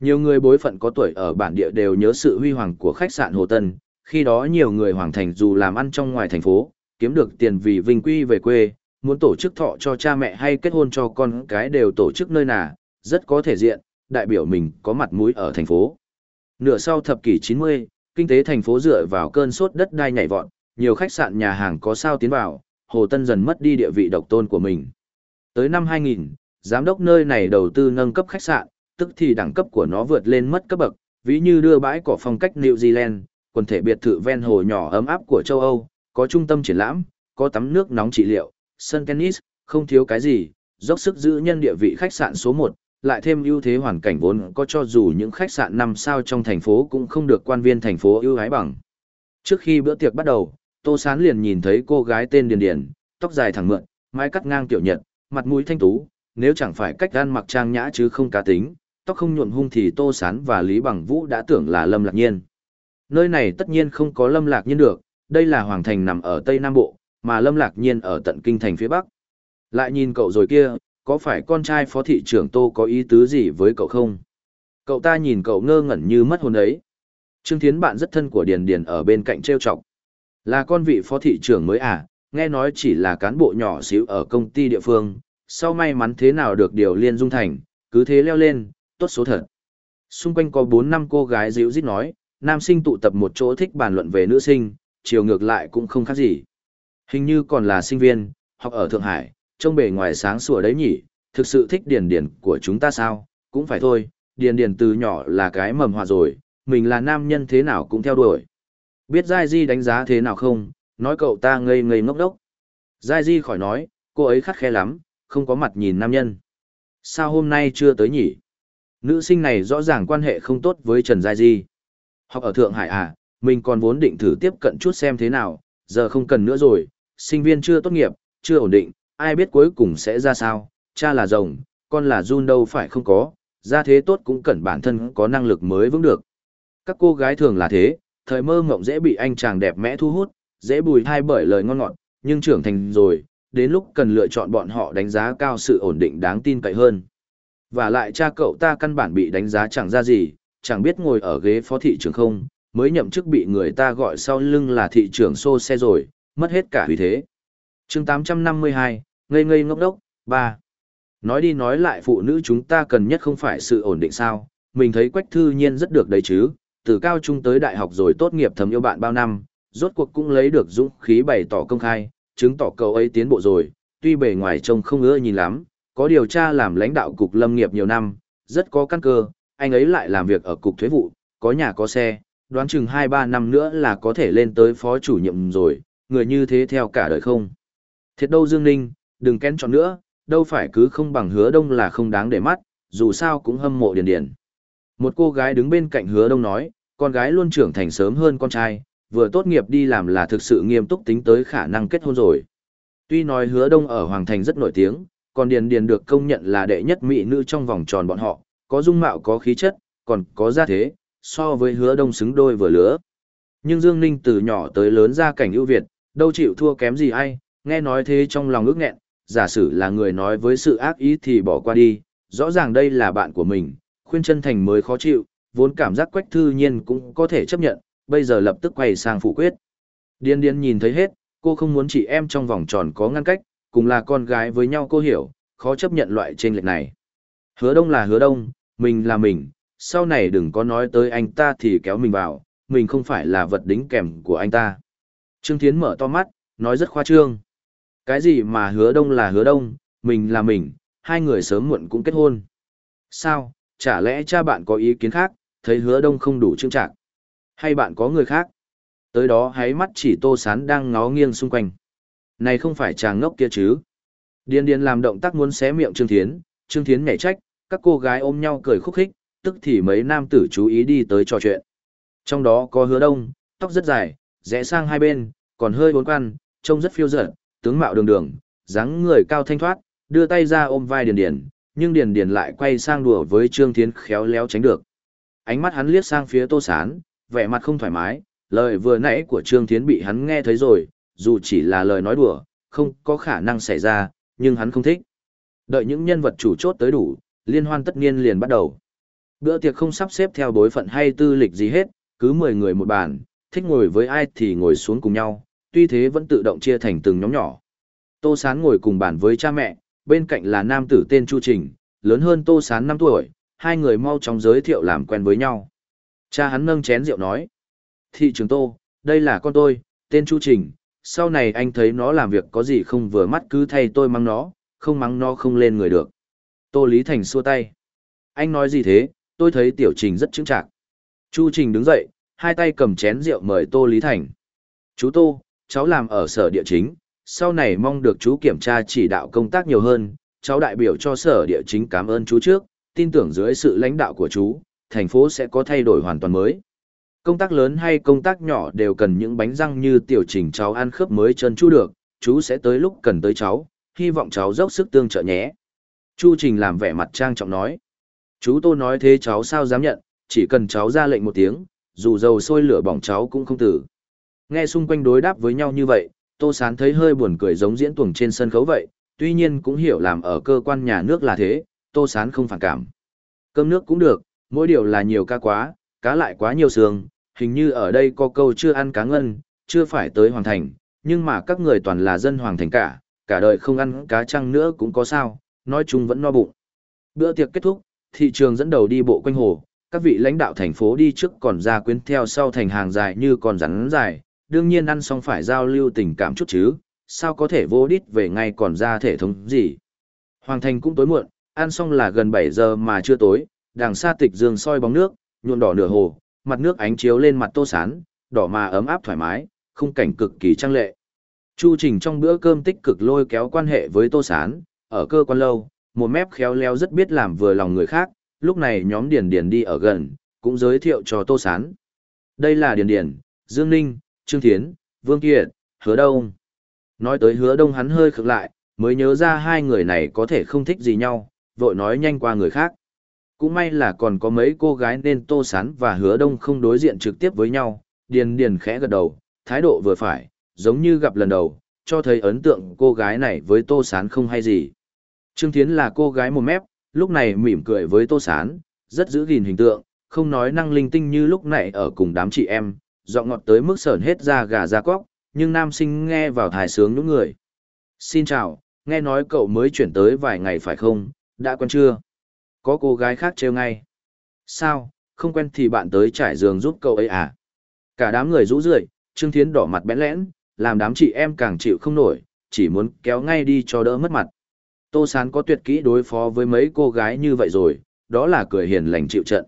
Speaker 1: Nhiều người bối phận có tuổi ở bản địa đều nhớ sự huy hoàng của khách sạn Hồ Tân, khi đó nhiều người Hoàng Thành dù làm ăn trong ngoài thành phố, kiếm được tiền vì vinh quy về quê, muốn tổ chức thọ cho cha mẹ hay kết hôn cho con cái đều tổ chức nơi nào, rất có thể diện, đại biểu mình có mặt mũi ở thành phố. Nửa sau thập kỷ 90, kinh tế thành phố dựa vào cơn sốt đất đai nhảy vọt, nhiều khách sạn nhà hàng có sao tiến vào, Hồ Tân dần mất đi địa vị độc tôn của mình. Tới năm 2000, giám đốc nơi này đầu tư nâng cấp khách sạn, tức thì đẳng cấp của nó vượt lên mất cấp bậc, ví như đưa bãi cỏ phong cách New Zealand, quần thể biệt thự ven hồ nhỏ ấm áp của châu Âu, có trung tâm triển lãm, có tắm nước nóng trị liệu, sân tennis, không thiếu cái gì, dốc sức giữ nhân địa vị khách sạn số 1, lại thêm ưu thế hoàn cảnh vốn có cho dù những khách sạn năm sao trong thành phố cũng không được quan viên thành phố ưu ái bằng. Trước khi bữa tiệc bắt đầu, Tô Sán liền nhìn thấy cô gái tên Điền Điền, tóc dài thẳng mượn, mái cắt ngang tiểu nhật, mặt mũi thanh tú, nếu chẳng phải cách gan mặc trang nhã chứ không cá tính, tóc không nhuộm hung thì Tô Sán và Lý Bằng Vũ đã tưởng là Lâm Lạc Nhiên. Nơi này tất nhiên không có Lâm Lạc Nhiên được, đây là Hoàng Thành nằm ở Tây Nam Bộ, mà Lâm Lạc Nhiên ở tận kinh thành phía Bắc. Lại nhìn cậu rồi kia, có phải con trai phó thị trưởng Tô có ý tứ gì với cậu không? Cậu ta nhìn cậu ngơ ngẩn như mất hồn ấy. Trương Thiến bạn rất thân của Điền Điền ở bên cạnh treo chọc. Là con vị phó thị trưởng mới à, nghe nói chỉ là cán bộ nhỏ xíu ở công ty địa phương, sau may mắn thế nào được điều liên dung thành, cứ thế leo lên, tốt số thật. Xung quanh có 4 năm cô gái dịu dít nói, nam sinh tụ tập một chỗ thích bàn luận về nữ sinh, chiều ngược lại cũng không khác gì. Hình như còn là sinh viên, học ở Thượng Hải, trông bề ngoài sáng sủa đấy nhỉ, thực sự thích điền điền của chúng ta sao, cũng phải thôi, điền điền từ nhỏ là cái mầm họa rồi, mình là nam nhân thế nào cũng theo đuổi. Biết Giai Di đánh giá thế nào không, nói cậu ta ngây ngây ngốc đốc. Giai Di khỏi nói, cô ấy khắt khe lắm, không có mặt nhìn nam nhân. Sao hôm nay chưa tới nhỉ? Nữ sinh này rõ ràng quan hệ không tốt với Trần Giai Di. Học ở Thượng Hải à, mình còn vốn định thử tiếp cận chút xem thế nào, giờ không cần nữa rồi, sinh viên chưa tốt nghiệp, chưa ổn định, ai biết cuối cùng sẽ ra sao, cha là rồng, con là run đâu phải không có, ra thế tốt cũng cần bản thân có năng lực mới vững được. Các cô gái thường là thế, thời mơ mộng dễ bị anh chàng đẹp mẽ thu hút, dễ bùi thai bởi lời ngon ngọt, nhưng trưởng thành rồi, đến lúc cần lựa chọn bọn họ đánh giá cao sự ổn định đáng tin cậy hơn. Và lại cha cậu ta căn bản bị đánh giá chẳng ra gì, chẳng biết ngồi ở ghế phó thị trưởng không, mới nhậm chức bị người ta gọi sau lưng là thị trưởng xô xe rồi, mất hết cả uy thế. chương 852, ngây ngây ngốc đốc, 3. Nói đi nói lại phụ nữ chúng ta cần nhất không phải sự ổn định sao, mình thấy Quách Thư Nhiên rất được đấy chứ, từ cao trung tới đại học rồi tốt nghiệp thầm yêu bạn bao năm, rốt cuộc cũng lấy được dũng khí bày tỏ công khai, chứng tỏ cậu ấy tiến bộ rồi, tuy bề ngoài trông không ưa nhìn lắm, có điều tra làm lãnh đạo cục lâm nghiệp nhiều năm, rất có căn cơ, anh ấy lại làm việc ở cục thuế vụ, có nhà có xe, đoán chừng 2-3 năm nữa là có thể lên tới phó chủ nhiệm rồi, người như thế theo cả đời không. Thiệt đâu Dương Ninh, đừng kén chọn nữa, đâu phải cứ không bằng hứa đông là không đáng để mắt, dù sao cũng hâm mộ điền điền. Một cô gái đứng bên cạnh hứa đông nói, con gái luôn trưởng thành sớm hơn con trai, vừa tốt nghiệp đi làm là thực sự nghiêm túc tính tới khả năng kết hôn rồi. Tuy nói hứa đông ở Hoàng Thành rất nổi tiếng, còn Điền Điền được công nhận là đệ nhất mỹ nữ trong vòng tròn bọn họ, có dung mạo có khí chất, còn có gia thế, so với hứa đông xứng đôi vừa lứa. Nhưng Dương Ninh từ nhỏ tới lớn ra cảnh ưu việt, đâu chịu thua kém gì ai, nghe nói thế trong lòng ước nghẹn, giả sử là người nói với sự ác ý thì bỏ qua đi, rõ ràng đây là bạn của mình, khuyên chân thành mới khó chịu, vốn cảm giác quách thư nhiên cũng có thể chấp nhận, bây giờ lập tức quay sang phủ quyết. Điên điên nhìn thấy hết, cô không muốn chị em trong vòng tròn có ngăn cách, cùng là con gái với nhau cô hiểu, khó chấp nhận loại trên lệch này. Hứa đông là hứa đông, mình là mình, sau này đừng có nói tới anh ta thì kéo mình vào, mình không phải là vật đính kèm của anh ta. Trương Thiến mở to mắt, nói rất khoa trương. Cái gì mà hứa đông là hứa đông, mình là mình, hai người sớm muộn cũng kết hôn. Sao, chả lẽ cha bạn có ý kiến khác, thấy hứa đông không đủ trương trạng Hay bạn có người khác? Tới đó hãy mắt chỉ tô sán đang ngó nghiêng xung quanh. Này không phải chàng ngốc kia chứ? Điên điên làm động tác muốn xé miệng Trương Thiến, Trương Thiến nhảy trách, các cô gái ôm nhau cười khúc khích, tức thì mấy nam tử chú ý đi tới trò chuyện. Trong đó có hứa đông, tóc rất dài, rẽ sang hai bên, còn hơi bốn quan, trông rất phiêu dở, tướng mạo đường đường, dáng người cao thanh thoát, đưa tay ra ôm vai Điền Điền, nhưng Điền Điền lại quay sang đùa với Trương Thiến khéo léo tránh được. ánh mắt hắn liếc sang phía Tô Sán, vẻ mặt không thoải mái, lời vừa nãy của Trương Thiến bị hắn nghe thấy rồi, dù chỉ là lời nói đùa, không có khả năng xảy ra, nhưng hắn không thích. Đợi những nhân vật chủ chốt tới đủ, liên hoan tất nhiên liền bắt đầu. Bữa tiệc không sắp xếp theo bối phận hay tư lịch gì hết, cứ 10 người một bàn, thích ngồi với ai thì ngồi xuống cùng nhau, tuy thế vẫn tự động chia thành từng nhóm nhỏ. Tô Sán ngồi cùng bàn với cha mẹ, bên cạnh là nam tử tên Chu Trình, lớn hơn Tô Sán 5 tuổi, hai người mau chóng giới thiệu làm quen với nhau. Cha hắn nâng chén rượu nói, Thị trường Tô, đây là con tôi, tên Chu Trình, sau này anh thấy nó làm việc có gì không vừa mắt cứ thay tôi mắng nó, không mắng nó không lên người được. Tô Lý Thành xua tay. Anh nói gì thế, tôi thấy Tiểu Trình rất chứng trạng. Chu Trình đứng dậy, hai tay cầm chén rượu mời Tô Lý Thành. Chú Tô, cháu làm ở sở địa chính, sau này mong được chú kiểm tra chỉ đạo công tác nhiều hơn, cháu đại biểu cho sở địa chính cảm ơn chú trước, tin tưởng dưới sự lãnh đạo của chú, thành phố sẽ có thay đổi hoàn toàn mới. Công tác lớn hay công tác nhỏ đều cần những bánh răng như tiểu trình cháu ăn khớp mới chân chú được, chú sẽ tới lúc cần tới cháu, hy vọng cháu dốc sức tương trợ nhé. Chu Trình làm vẻ mặt trang trọng nói. Chú Tô nói thế cháu sao dám nhận, chỉ cần cháu ra lệnh một tiếng, dù dầu sôi lửa bỏng cháu cũng không tử. Nghe xung quanh đối đáp với nhau như vậy, Tô Sán thấy hơi buồn cười giống diễn tuồng trên sân khấu vậy, tuy nhiên cũng hiểu làm ở cơ quan nhà nước là thế, Tô Sán không phản cảm. Cơm nước cũng được, mỗi điều là nhiều ca quá, cá lại quá nhiều xương, hình như ở đây có câu chưa ăn cá ngân, chưa phải tới Hoàng Thành, nhưng mà các người toàn là dân Hoàng Thành cả, cả đời không ăn cá trăng nữa cũng có sao, nói chung vẫn no bụng. Bữa tiệc kết thúc, thị trường dẫn đầu đi bộ quanh hồ, các vị lãnh đạo thành phố đi trước còn ra quyến theo sau thành hàng dài như còn rắn dài, đương nhiên ăn xong phải giao lưu tình cảm chút chứ, sao có thể vô đít về ngay còn ra thể thống gì. Hoàng thành cũng tối muộn, ăn xong là gần 7 giờ mà chưa tối, đằng xa tịch dương soi bóng nước, nhuộn đỏ nửa hồ, mặt nước ánh chiếu lên mặt tô sán, đỏ mà ấm áp thoải mái, khung cảnh cực kỳ trang lệ. Chu trình trong bữa cơm tích cực lôi kéo quan hệ với tô sán, ở cơ quan lâu, một mép khéo léo rất biết làm vừa lòng người khác, lúc này nhóm Điền Điền đi ở gần, cũng giới thiệu cho Tô Sán. Đây là Điền Điền, Dương Ninh, Trương Thiến, Vương Kiệt, Hứa Đông. Nói tới Hứa Đông hắn hơi khực lại, mới nhớ ra hai người này có thể không thích gì nhau, vội nói nhanh qua người khác. Cũng may là còn có mấy cô gái nên Tô Sán và Hứa Đông không đối diện trực tiếp với nhau, Điền Điền khẽ gật đầu, thái độ vừa phải, giống như gặp lần đầu, cho thấy ấn tượng cô gái này với Tô Sán không hay gì. Trương Thiến là cô gái một mép, lúc này mỉm cười với Tô Sán, rất giữ gìn hình tượng, không nói năng linh tinh như lúc nãy ở cùng đám chị em, giọng ngọt tới mức sởn hết da gà da cóc, nhưng nam sinh nghe vào thải sướng những người. Xin chào, nghe nói cậu mới chuyển tới vài ngày phải không, đã quen chưa? Có cô gái khác trêu ngay. Sao, không quen thì bạn tới trải giường giúp cậu ấy à? Cả đám người rũ rượi, Trương Thiến đỏ mặt bẽn lẽn, làm đám chị em càng chịu không nổi, chỉ muốn kéo ngay đi cho đỡ mất mặt. Tô Sán có tuyệt kỹ đối phó với mấy cô gái như vậy rồi, đó là cười hiền lành chịu trận.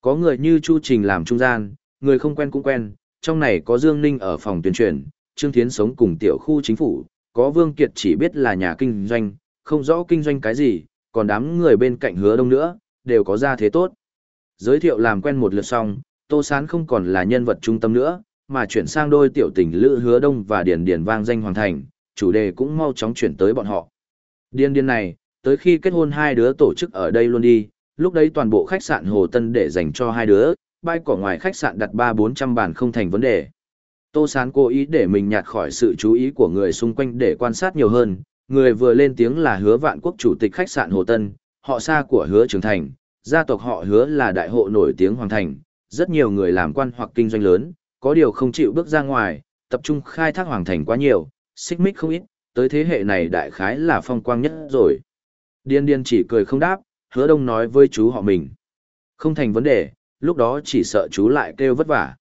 Speaker 1: Có người như Chu Trình làm trung gian, người không quen cũng quen, trong này có Dương Ninh ở phòng tuyên truyền, Trương Thiến sống cùng tiểu khu chính phủ, có Vương Kiệt chỉ biết là nhà kinh doanh, không rõ kinh doanh cái gì, còn đám người bên cạnh hứa đông nữa, đều có ra thế tốt. Giới thiệu làm quen một lượt xong, Tô Sán không còn là nhân vật trung tâm nữa, mà chuyển sang đôi tiểu tình lữ hứa đông và điền điền vang danh Hoàng thành, chủ đề cũng mau chóng chuyển tới bọn họ. Điên điên này, tới khi kết hôn hai đứa tổ chức ở đây luôn đi, lúc đấy toàn bộ khách sạn Hồ Tân để dành cho hai đứa, bay cỏ ngoài khách sạn đặt ba bốn trăm bàn không thành vấn đề. Tô Sán cố ý để mình nhạt khỏi sự chú ý của người xung quanh để quan sát nhiều hơn, người vừa lên tiếng là hứa vạn quốc chủ tịch khách sạn Hồ Tân, họ xa của hứa Trường Thành, gia tộc họ hứa là đại hộ nổi tiếng Hoàng Thành, rất nhiều người làm quan hoặc kinh doanh lớn, có điều không chịu bước ra ngoài, tập trung khai thác Hoàng Thành quá nhiều, xích mích không ít, tới thế hệ này đại khái là phong quang nhất rồi. Điên điên chỉ cười không đáp, hứa đông nói với chú họ mình. Không thành vấn đề, lúc đó chỉ sợ chú lại kêu vất vả.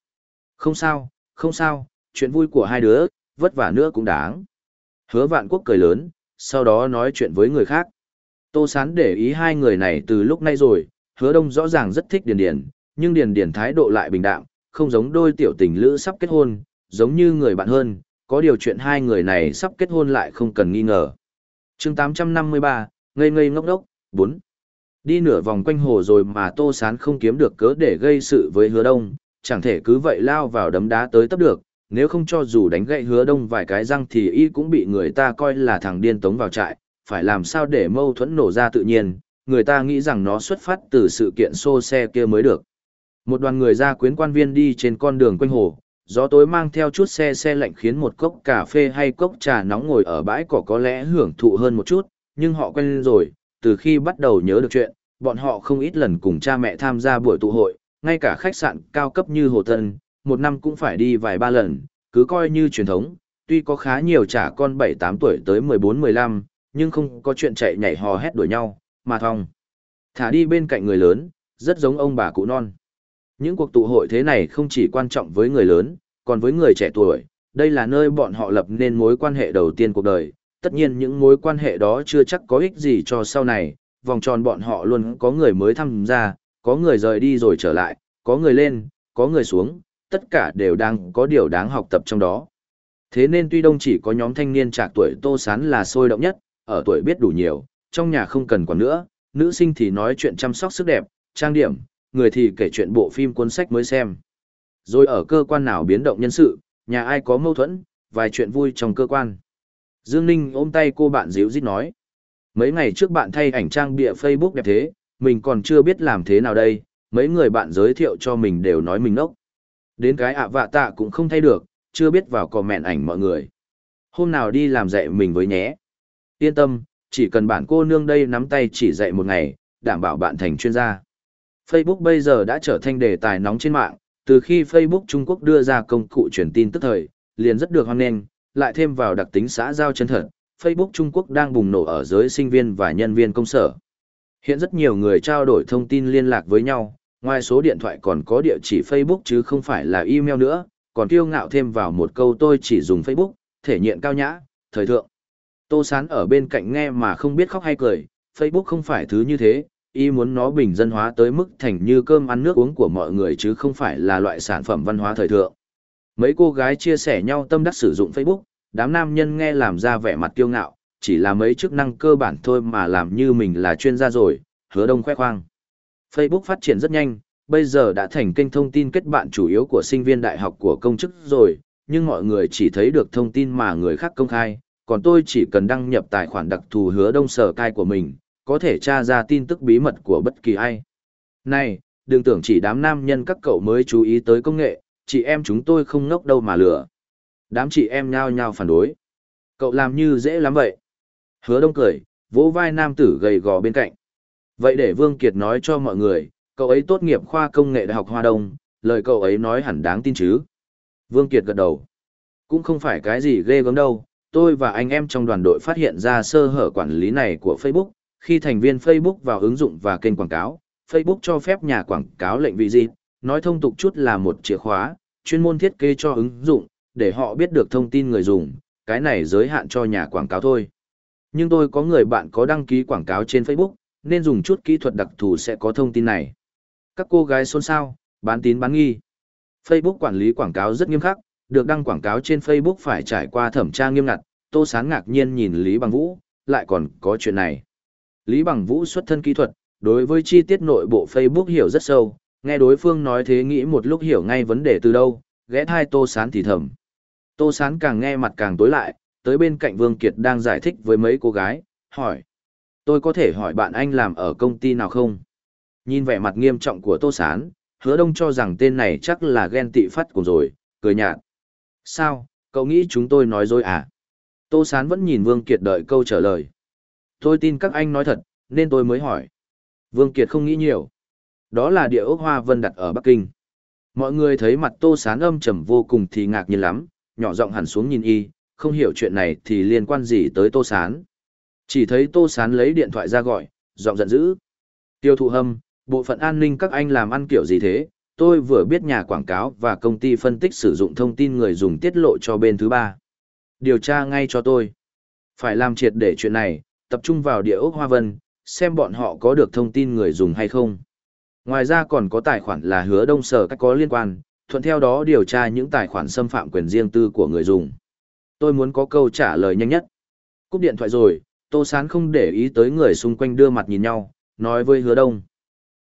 Speaker 1: Không sao, không sao, chuyện vui của hai đứa, vất vả nữa cũng đáng. Hứa vạn quốc cười lớn, sau đó nói chuyện với người khác. Tô Sán để ý hai người này từ lúc nay rồi, hứa đông rõ ràng rất thích Điền Điền, nhưng Điền Điền thái độ lại bình đạm, không giống đôi tiểu tình lữ sắp kết hôn, giống như người bạn hơn, có điều chuyện hai người này sắp kết hôn lại không cần nghi ngờ. chương 853, ngây ngây ngốc đốc, 4. Đi nửa vòng quanh hồ rồi mà Tô Sán không kiếm được cớ để gây sự với hứa đông, chẳng thể cứ vậy lao vào đấm đá tới tấp được, nếu không cho dù đánh gậy hứa đông vài cái răng thì y cũng bị người ta coi là thằng điên tống vào trại, phải làm sao để mâu thuẫn nổ ra tự nhiên, người ta nghĩ rằng nó xuất phát từ sự kiện xô xe kia mới được. Một đoàn người ra quyến quan viên đi trên con đường quanh hồ, gió tối mang theo chút xe xe lạnh khiến một cốc cà phê hay cốc trà nóng ngồi ở bãi cỏ có lẽ hưởng thụ hơn một chút, nhưng họ quen rồi, từ khi bắt đầu nhớ được chuyện, bọn họ không ít lần cùng cha mẹ tham gia buổi tụ hội, ngay cả khách sạn cao cấp như Hồ Tân, một năm cũng phải đi vài ba lần, cứ coi như truyền thống, tuy có khá nhiều trả con 7-8 tuổi tới 14-15, nhưng không có chuyện chạy nhảy hò hét đuổi nhau, mà thong. Thả đi bên cạnh người lớn, rất giống ông bà cụ non. Những cuộc tụ hội thế này không chỉ quan trọng với người lớn, còn với người trẻ tuổi, đây là nơi bọn họ lập nên mối quan hệ đầu tiên cuộc đời. Tất nhiên những mối quan hệ đó chưa chắc có ích gì cho sau này, vòng tròn bọn họ luôn có người mới tham gia, có người rời đi rồi trở lại, có người lên, có người xuống, tất cả đều đang có điều đáng học tập trong đó. Thế nên tuy đông chỉ có nhóm thanh niên trạc tuổi tô sán là sôi động nhất, ở tuổi biết đủ nhiều, trong nhà không cần còn nữa, nữ sinh thì nói chuyện chăm sóc sức đẹp, trang điểm, người thì kể chuyện bộ phim cuốn sách mới xem. Rồi ở cơ quan nào biến động nhân sự, nhà ai có mâu thuẫn, vài chuyện vui trong cơ quan. Dương Ninh ôm tay cô bạn díu dít nói. Mấy ngày trước bạn thay ảnh trang bịa Facebook đẹp thế, mình còn chưa biết làm thế nào đây, mấy người bạn giới thiệu cho mình đều nói mình nốc. Đến cái ạ vạ tạ cũng không thay được, chưa biết vào comment ảnh mọi người. Hôm nào đi làm dạy mình với nhé. Yên tâm, chỉ cần bạn cô nương đây nắm tay chỉ dạy một ngày, đảm bảo bạn thành chuyên gia. Facebook bây giờ đã trở thành đề tài nóng trên mạng, từ khi Facebook Trung Quốc đưa ra công cụ truyền tin tức thời, liền rất được hoan nghênh, lại thêm vào đặc tính xã giao chân thật, Facebook Trung Quốc đang bùng nổ ở giới sinh viên và nhân viên công sở. Hiện rất nhiều người trao đổi thông tin liên lạc với nhau, ngoài số điện thoại còn có địa chỉ Facebook chứ không phải là email nữa, còn kiêu ngạo thêm vào một câu tôi chỉ dùng Facebook, thể hiện cao nhã, thời thượng. Tô Sán ở bên cạnh nghe mà không biết khóc hay cười, Facebook không phải thứ như thế, y muốn nó bình dân hóa tới mức thành như cơm ăn nước uống của mọi người chứ không phải là loại sản phẩm văn hóa thời thượng. Mấy cô gái chia sẻ nhau tâm đắc sử dụng Facebook, đám nam nhân nghe làm ra vẻ mặt kiêu ngạo, chỉ là mấy chức năng cơ bản thôi mà làm như mình là chuyên gia rồi, hứa đông khoe khoang. Facebook phát triển rất nhanh, bây giờ đã thành kênh thông tin kết bạn chủ yếu của sinh viên đại học của công chức rồi, nhưng mọi người chỉ thấy được thông tin mà người khác công khai, còn tôi chỉ cần đăng nhập tài khoản đặc thù hứa đông sở cai của mình, có thể tra ra tin tức bí mật của bất kỳ ai. Này, đừng tưởng chỉ đám nam nhân các cậu mới chú ý tới công nghệ, chị em chúng tôi không ngốc đâu mà lừa. Đám chị em nhao nhao phản đối. Cậu làm như dễ lắm vậy. Hứa đông cười, vỗ vai nam tử gầy gò bên cạnh. Vậy để Vương Kiệt nói cho mọi người, cậu ấy tốt nghiệp khoa công nghệ Đại học Hoa Đông, lời cậu ấy nói hẳn đáng tin chứ. Vương Kiệt gật đầu. Cũng không phải cái gì ghê gớm đâu, tôi và anh em trong đoàn đội phát hiện ra sơ hở quản lý này của Facebook, khi thành viên Facebook vào ứng dụng và kênh quảng cáo, Facebook cho phép nhà quảng cáo lệnh vị gì, nói thông tục chút là một chìa khóa, chuyên môn thiết kế cho ứng dụng, để họ biết được thông tin người dùng, cái này giới hạn cho nhà quảng cáo thôi. Nhưng tôi có người bạn có đăng ký quảng cáo trên Facebook, nên dùng chút kỹ thuật đặc thù sẽ có thông tin này. Các cô gái xôn xao, bán tín bán nghi. Facebook quản lý quảng cáo rất nghiêm khắc, được đăng quảng cáo trên Facebook phải trải qua thẩm tra nghiêm ngặt. Tô Sán ngạc nhiên nhìn Lý Bằng Vũ, lại còn có chuyện này. Lý Bằng Vũ xuất thân kỹ thuật, đối với chi tiết nội bộ Facebook hiểu rất sâu, nghe đối phương nói thế nghĩ một lúc hiểu ngay vấn đề từ đâu, ghé thai Tô Sán thì thầm. Tô Sán càng nghe mặt càng tối lại, tới bên cạnh Vương Kiệt đang giải thích với mấy cô gái, hỏi. Tôi có thể hỏi bạn anh làm ở công ty nào không? Nhìn vẻ mặt nghiêm trọng của Tô Sán, hứa đông cho rằng tên này chắc là ghen tị phát cùng rồi, cười nhạt. Sao, cậu nghĩ chúng tôi nói dối à? Tô Sán vẫn nhìn Vương Kiệt đợi câu trả lời. Tôi tin các anh nói thật, nên tôi mới hỏi. Vương Kiệt không nghĩ nhiều. Đó là địa ốc hoa vân đặt ở Bắc Kinh. Mọi người thấy mặt Tô Sán âm trầm vô cùng thì ngạc nhiên lắm, nhỏ giọng hẳn xuống nhìn y, không hiểu chuyện này thì liên quan gì tới Tô Sán. Chỉ thấy Tô Sán lấy điện thoại ra gọi, giọng giận dữ. Tiêu thụ hâm, bộ phận an ninh các anh làm ăn kiểu gì thế? Tôi vừa biết nhà quảng cáo và công ty phân tích sử dụng thông tin người dùng tiết lộ cho bên thứ ba. Điều tra ngay cho tôi. Phải làm triệt để chuyện này, tập trung vào địa ốc Hoa Vân, xem bọn họ có được thông tin người dùng hay không. Ngoài ra còn có tài khoản là hứa đông sở cách có liên quan, thuận theo đó điều tra những tài khoản xâm phạm quyền riêng tư của người dùng. Tôi muốn có câu trả lời nhanh nhất. Cúp điện thoại rồi, Tô Sán không để ý tới người xung quanh đưa mặt nhìn nhau, nói với hứa đông.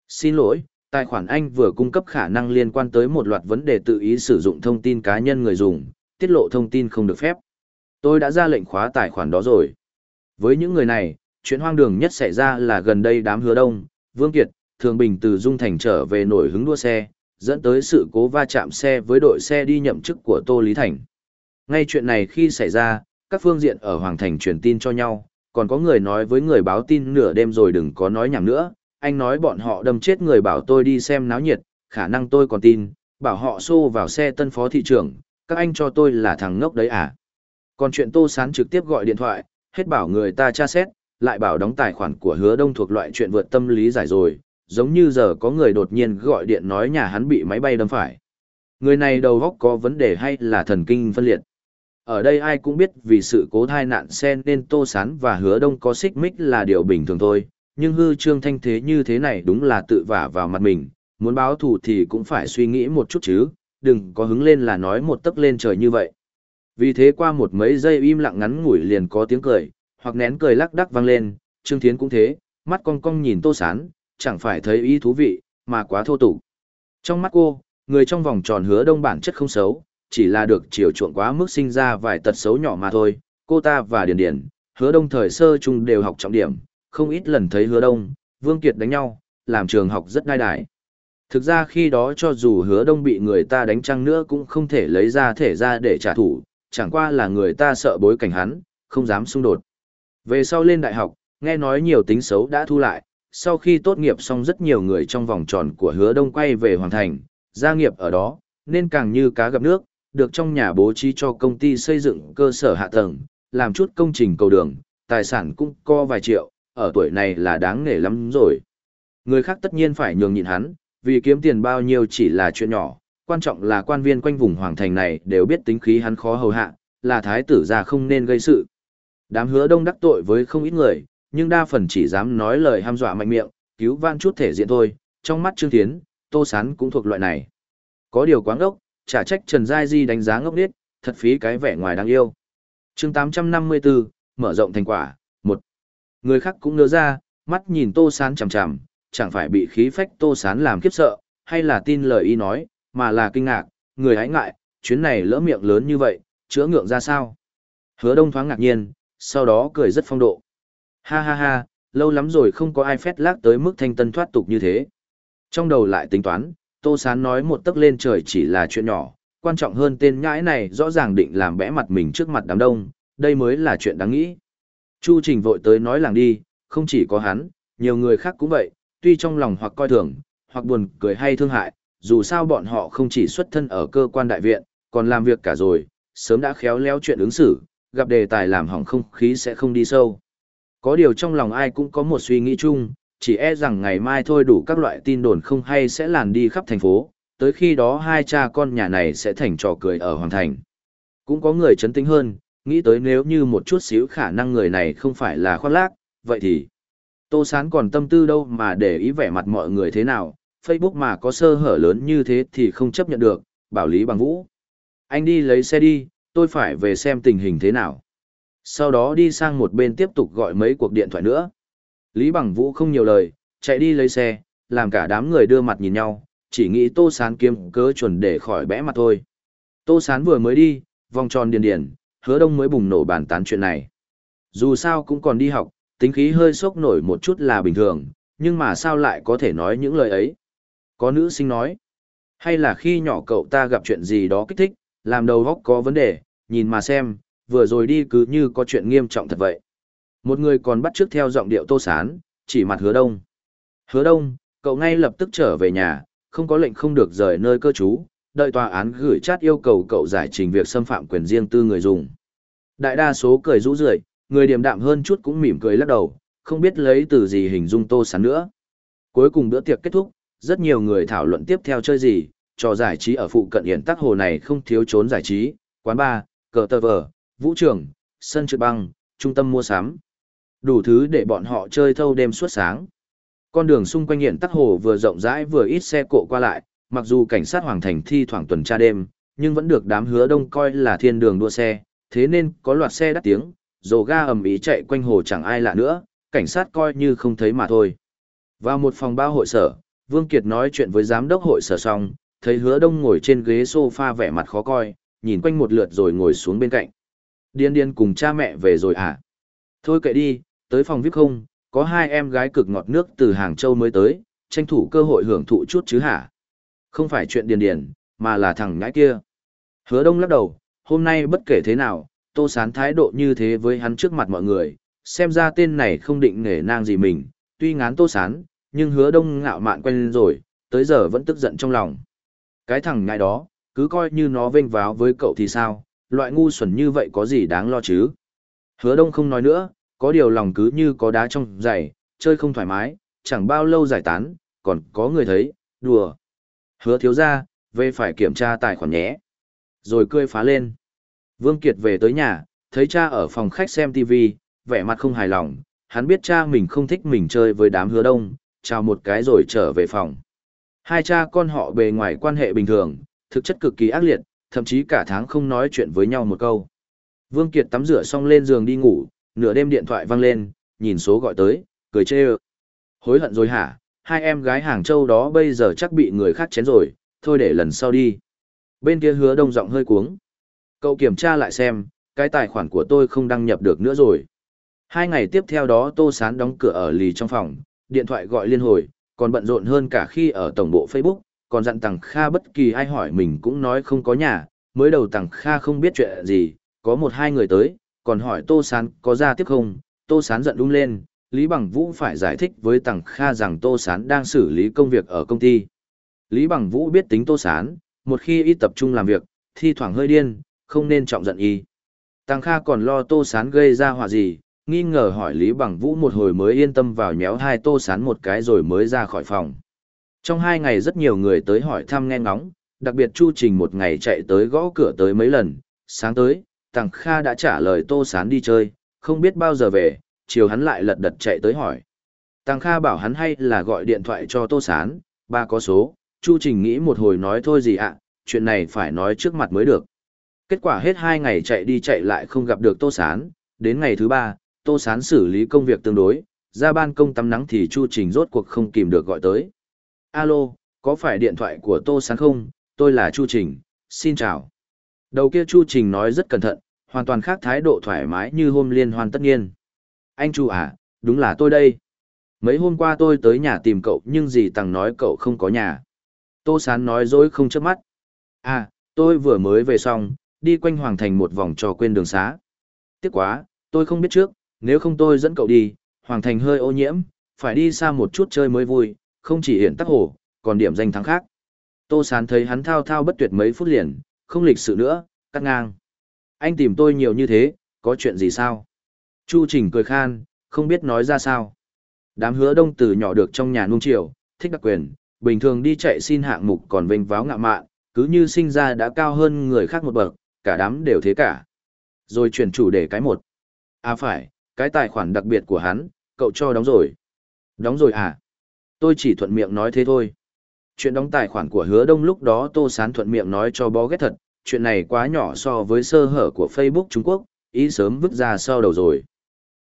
Speaker 1: Xin lỗi, tài khoản anh vừa cung cấp khả năng liên quan tới một loạt vấn đề tự ý sử dụng thông tin cá nhân người dùng, tiết lộ thông tin không được phép. Tôi đã ra lệnh khóa tài khoản đó rồi. Với những người này, chuyện hoang đường nhất xảy ra là gần đây đám hứa đông, Vương Kiệt, Thường Bình từ Dung Thành trở về nổi hứng đua xe, dẫn tới sự cố va chạm xe với đội xe đi nhậm chức của Tô Lý Thành. Ngay chuyện này khi xảy ra, các phương diện ở Hoàng Thành truyền tin cho nhau, còn có người nói với người báo tin nửa đêm rồi đừng có nói nhảm nữa, anh nói bọn họ đâm chết người bảo tôi đi xem náo nhiệt, khả năng tôi còn tin, bảo họ xô vào xe tân phó thị trưởng, các anh cho tôi là thằng ngốc đấy à. Còn chuyện Tô Sán trực tiếp gọi điện thoại, hết bảo người ta tra xét, lại bảo đóng tài khoản của hứa đông thuộc loại chuyện vượt tâm lý giải rồi, giống như giờ có người đột nhiên gọi điện nói nhà hắn bị máy bay đâm phải. Người này đầu góc có vấn đề hay là thần kinh phân liệt. Ở đây ai cũng biết vì sự cố thai nạn xe nên Tô Sán và Hứa Đông có xích mích là điều bình thường thôi, nhưng hư trương thanh thế như thế này đúng là tự vả vào mặt mình, muốn báo thù thì cũng phải suy nghĩ một chút chứ, đừng có hứng lên là nói một tấc lên trời như vậy. Vì thế qua một mấy giây im lặng ngắn ngủi liền có tiếng cười, hoặc nén cười lắc đắc vang lên, Trương Thiến cũng thế, mắt cong cong nhìn Tô Sán, chẳng phải thấy ý thú vị, mà quá thô tục. Trong mắt cô, người trong vòng tròn hứa đông bản chất không xấu, chỉ là được chiều chuộng quá mức sinh ra vài tật xấu nhỏ mà thôi. Cô ta và Điền Điền, hứa đông thời sơ chung đều học trọng điểm, không ít lần thấy hứa đông, Vương Kiệt đánh nhau, làm trường học rất đai đài. Thực ra khi đó cho dù hứa đông bị người ta đánh chăng nữa cũng không thể lấy ra thể ra để trả thù, chẳng qua là người ta sợ bối cảnh hắn, không dám xung đột. Về sau lên đại học, nghe nói nhiều tính xấu đã thu lại, sau khi tốt nghiệp xong rất nhiều người trong vòng tròn của hứa đông quay về hoàn thành, gia nghiệp ở đó, nên càng như cá gặp nước, được trong nhà bố trí cho công ty xây dựng cơ sở hạ tầng, làm chút công trình cầu đường, tài sản cũng co vài triệu, ở tuổi này là đáng nể lắm rồi. Người khác tất nhiên phải nhường nhịn hắn, vì kiếm tiền bao nhiêu chỉ là chuyện nhỏ, quan trọng là quan viên quanh vùng hoàng thành này đều biết tính khí hắn khó hầu hạ, là thái tử già không nên gây sự. Đám hứa đông đắc tội với không ít người, nhưng đa phần chỉ dám nói lời ham dọa mạnh miệng, cứu van chút thể diện thôi, trong mắt Trương Thiến, Tô Sán cũng thuộc loại này. Có điều quáng ốc, trả trách Trần Giai Di đánh giá ngốc điết, thật phí cái vẻ ngoài đáng yêu. chương 854, mở rộng thành quả, một Người khác cũng nỡ ra, mắt nhìn Tô Sán chằm chằm, chẳng phải bị khí phách Tô Sán làm kiếp sợ, hay là tin lời y nói, mà là kinh ngạc, người hãy ngại, chuyến này lỡ miệng lớn như vậy, chữa ngượng ra sao? Hứa đông thoáng ngạc nhiên, sau đó cười rất phong độ. Ha ha ha, lâu lắm rồi không có ai phét lác tới mức thanh tân thoát tục như thế. Trong đầu lại tính toán, Tô Sán nói một tấc lên trời chỉ là chuyện nhỏ, quan trọng hơn tên nhãi này rõ ràng định làm bẽ mặt mình trước mặt đám đông, đây mới là chuyện đáng nghĩ. Chu Trình vội tới nói làng đi, không chỉ có hắn, nhiều người khác cũng vậy, tuy trong lòng hoặc coi thường, hoặc buồn cười hay thương hại, dù sao bọn họ không chỉ xuất thân ở cơ quan đại viện, còn làm việc cả rồi, sớm đã khéo léo chuyện ứng xử, gặp đề tài làm hỏng không khí sẽ không đi sâu. Có điều trong lòng ai cũng có một suy nghĩ chung, chỉ e rằng ngày mai thôi đủ các loại tin đồn không hay sẽ làn đi khắp thành phố, tới khi đó hai cha con nhà này sẽ thành trò cười ở Hoàng Thành. Cũng có người chấn tĩnh hơn, nghĩ tới nếu như một chút xíu khả năng người này không phải là khoác lác, vậy thì Tô Sán còn tâm tư đâu mà để ý vẻ mặt mọi người thế nào, Facebook mà có sơ hở lớn như thế thì không chấp nhận được, bảo Lý Bằng Vũ. Anh đi lấy xe đi, tôi phải về xem tình hình thế nào. Sau đó đi sang một bên tiếp tục gọi mấy cuộc điện thoại nữa. Lý Bằng Vũ không nhiều lời, chạy đi lấy xe, làm cả đám người đưa mặt nhìn nhau, chỉ nghĩ Tô Sán kiếm cớ chuẩn để khỏi bẽ mặt thôi. Tô Sán vừa mới đi, vòng tròn điền điền, hứa đông mới bùng nổ bàn tán chuyện này. Dù sao cũng còn đi học, tính khí hơi sốc nổi một chút là bình thường, nhưng mà sao lại có thể nói những lời ấy? Có nữ sinh nói, hay là khi nhỏ cậu ta gặp chuyện gì đó kích thích, làm đầu góc có vấn đề, nhìn mà xem, vừa rồi đi cứ như có chuyện nghiêm trọng thật vậy. Một người còn bắt trước theo giọng điệu tô sán, chỉ mặt hứa đông. Hứa đông, cậu ngay lập tức trở về nhà, không có lệnh không được rời nơi cơ trú, đợi tòa án gửi chat yêu cầu cậu giải trình việc xâm phạm quyền riêng tư người dùng. Đại đa số cười rũ rượi, người điềm đạm hơn chút cũng mỉm cười lắc đầu, không biết lấy từ gì hình dung tô sán nữa. Cuối cùng bữa tiệc kết thúc, rất nhiều người thảo luận tiếp theo chơi gì, trò giải trí ở phụ cận hiện tắc hồ này không thiếu trốn giải trí, quán bar, cờ tờ vờ, vũ trường, sân trượt băng, trung tâm mua sắm. Đủ thứ để bọn họ chơi thâu đêm suốt sáng. Con đường xung quanh hiện tắc hồ vừa rộng rãi vừa ít xe cộ qua lại, mặc dù cảnh sát hoàng thành thi thoảng tuần tra đêm, nhưng vẫn được đám hứa đông coi là thiên đường đua xe, thế nên có loạt xe đắt tiếng, dồ ga ầm ĩ chạy quanh hồ chẳng ai lạ nữa, cảnh sát coi như không thấy mà thôi. Vào một phòng bao hội sở, Vương Kiệt nói chuyện với giám đốc hội sở xong, thấy hứa đông ngồi trên ghế sofa vẻ mặt khó coi, nhìn quanh một lượt rồi ngồi xuống bên cạnh. Điên điên cùng cha mẹ về rồi à? Thôi kệ đi, tới phòng VIP không, có hai em gái cực ngọt nước từ Hàng Châu mới tới, tranh thủ cơ hội hưởng thụ chút chứ hả? Không phải chuyện điền điền, mà là thằng ngãi kia. Hứa đông lắc đầu, hôm nay bất kể thế nào, tô sán thái độ như thế với hắn trước mặt mọi người, xem ra tên này không định nể nang gì mình, tuy ngán tô sán, nhưng hứa đông ngạo mạn quen lên rồi, tới giờ vẫn tức giận trong lòng. Cái thằng ngại đó, cứ coi như nó vênh váo với cậu thì sao, loại ngu xuẩn như vậy có gì đáng lo chứ. Hứa đông không nói nữa, có điều lòng cứ như có đá trong giày, chơi không thoải mái, chẳng bao lâu giải tán, còn có người thấy, đùa. Hứa thiếu ra, về phải kiểm tra tài khoản nhé. Rồi cười phá lên. Vương Kiệt về tới nhà, thấy cha ở phòng khách xem TV, vẻ mặt không hài lòng, hắn biết cha mình không thích mình chơi với đám hứa đông, chào một cái rồi trở về phòng. Hai cha con họ bề ngoài quan hệ bình thường, thực chất cực kỳ ác liệt, thậm chí cả tháng không nói chuyện với nhau một câu. Vương Kiệt tắm rửa xong lên giường đi ngủ, nửa đêm điện thoại vang lên, nhìn số gọi tới, cười chê ơ. Hối hận rồi hả, hai em gái Hàng Châu đó bây giờ chắc bị người khác chén rồi, thôi để lần sau đi. Bên kia hứa đông giọng hơi cuống. Cậu kiểm tra lại xem, cái tài khoản của tôi không đăng nhập được nữa rồi. Hai ngày tiếp theo đó Tô Sán đóng cửa ở lì trong phòng, điện thoại gọi liên hồi, còn bận rộn hơn cả khi ở tổng bộ Facebook, còn dặn Tằng Kha bất kỳ ai hỏi mình cũng nói không có nhà, mới đầu Tằng Kha không biết chuyện gì, có một hai người tới, còn hỏi Tô Sán có ra tiếp không, Tô Sán giận đung lên, Lý Bằng Vũ phải giải thích với Tằng Kha rằng Tô Sán đang xử lý công việc ở công ty. Lý Bằng Vũ biết tính Tô Sán, một khi y tập trung làm việc, thi thoảng hơi điên, không nên trọng giận y. Tằng Kha còn lo Tô Sán gây ra họa gì, nghi ngờ hỏi Lý Bằng Vũ một hồi mới yên tâm vào nhéo hai Tô Sán một cái rồi mới ra khỏi phòng. Trong hai ngày rất nhiều người tới hỏi thăm nghe ngóng, đặc biệt Chu Trình một ngày chạy tới gõ cửa tới mấy lần, sáng tới, Tằng Kha đã trả lời Tô Sán đi chơi, không biết bao giờ về, chiều hắn lại lật đật chạy tới hỏi. Tằng Kha bảo hắn hay là gọi điện thoại cho Tô Sán, ba có số, Chu Trình nghĩ một hồi nói thôi gì ạ, chuyện này phải nói trước mặt mới được. Kết quả hết hai ngày chạy đi chạy lại không gặp được Tô Sán, đến ngày thứ ba, Tô Sán xử lý công việc tương đối, ra ban công tắm nắng thì Chu Trình rốt cuộc không kìm được gọi tới. Alo, có phải điện thoại của Tô Sán không? Tôi là Chu Trình, xin chào. Đầu kia Chu Trình nói rất cẩn thận, hoàn toàn khác thái độ thoải mái như hôm liên hoan tất nhiên. Anh Chu à, đúng là tôi đây. Mấy hôm qua tôi tới nhà tìm cậu nhưng dì Tằng nói cậu không có nhà. Tô Sán nói dối không chớp mắt. À, tôi vừa mới về xong, đi quanh Hoàng Thành một vòng cho quên đường xá. Tiếc quá, tôi không biết trước, nếu không tôi dẫn cậu đi, Hoàng Thành hơi ô nhiễm, phải đi xa một chút chơi mới vui, không chỉ hiển tắc hồ, còn điểm danh thắng khác. Tô Sán thấy hắn thao thao bất tuyệt mấy phút liền, không lịch sự nữa, cắt ngang. Anh tìm tôi nhiều như thế, có chuyện gì sao? Chu Trình cười khan, không biết nói ra sao. Đám hứa đông từ nhỏ được trong nhà nung chiều, thích đặc quyền, bình thường đi chạy xin hạng mục còn vênh váo ngạ mạn, cứ như sinh ra đã cao hơn người khác một bậc, cả đám đều thế cả. Rồi chuyển chủ đề cái một. À phải, cái tài khoản đặc biệt của hắn, cậu cho đóng rồi. Đóng rồi à? Tôi chỉ thuận miệng nói thế thôi. Chuyện đóng tài khoản của hứa đông lúc đó Tô Sán thuận miệng nói cho bó ghét thật, chuyện này quá nhỏ so với sơ hở của Facebook Trung Quốc, ý sớm vứt ra sau đầu rồi.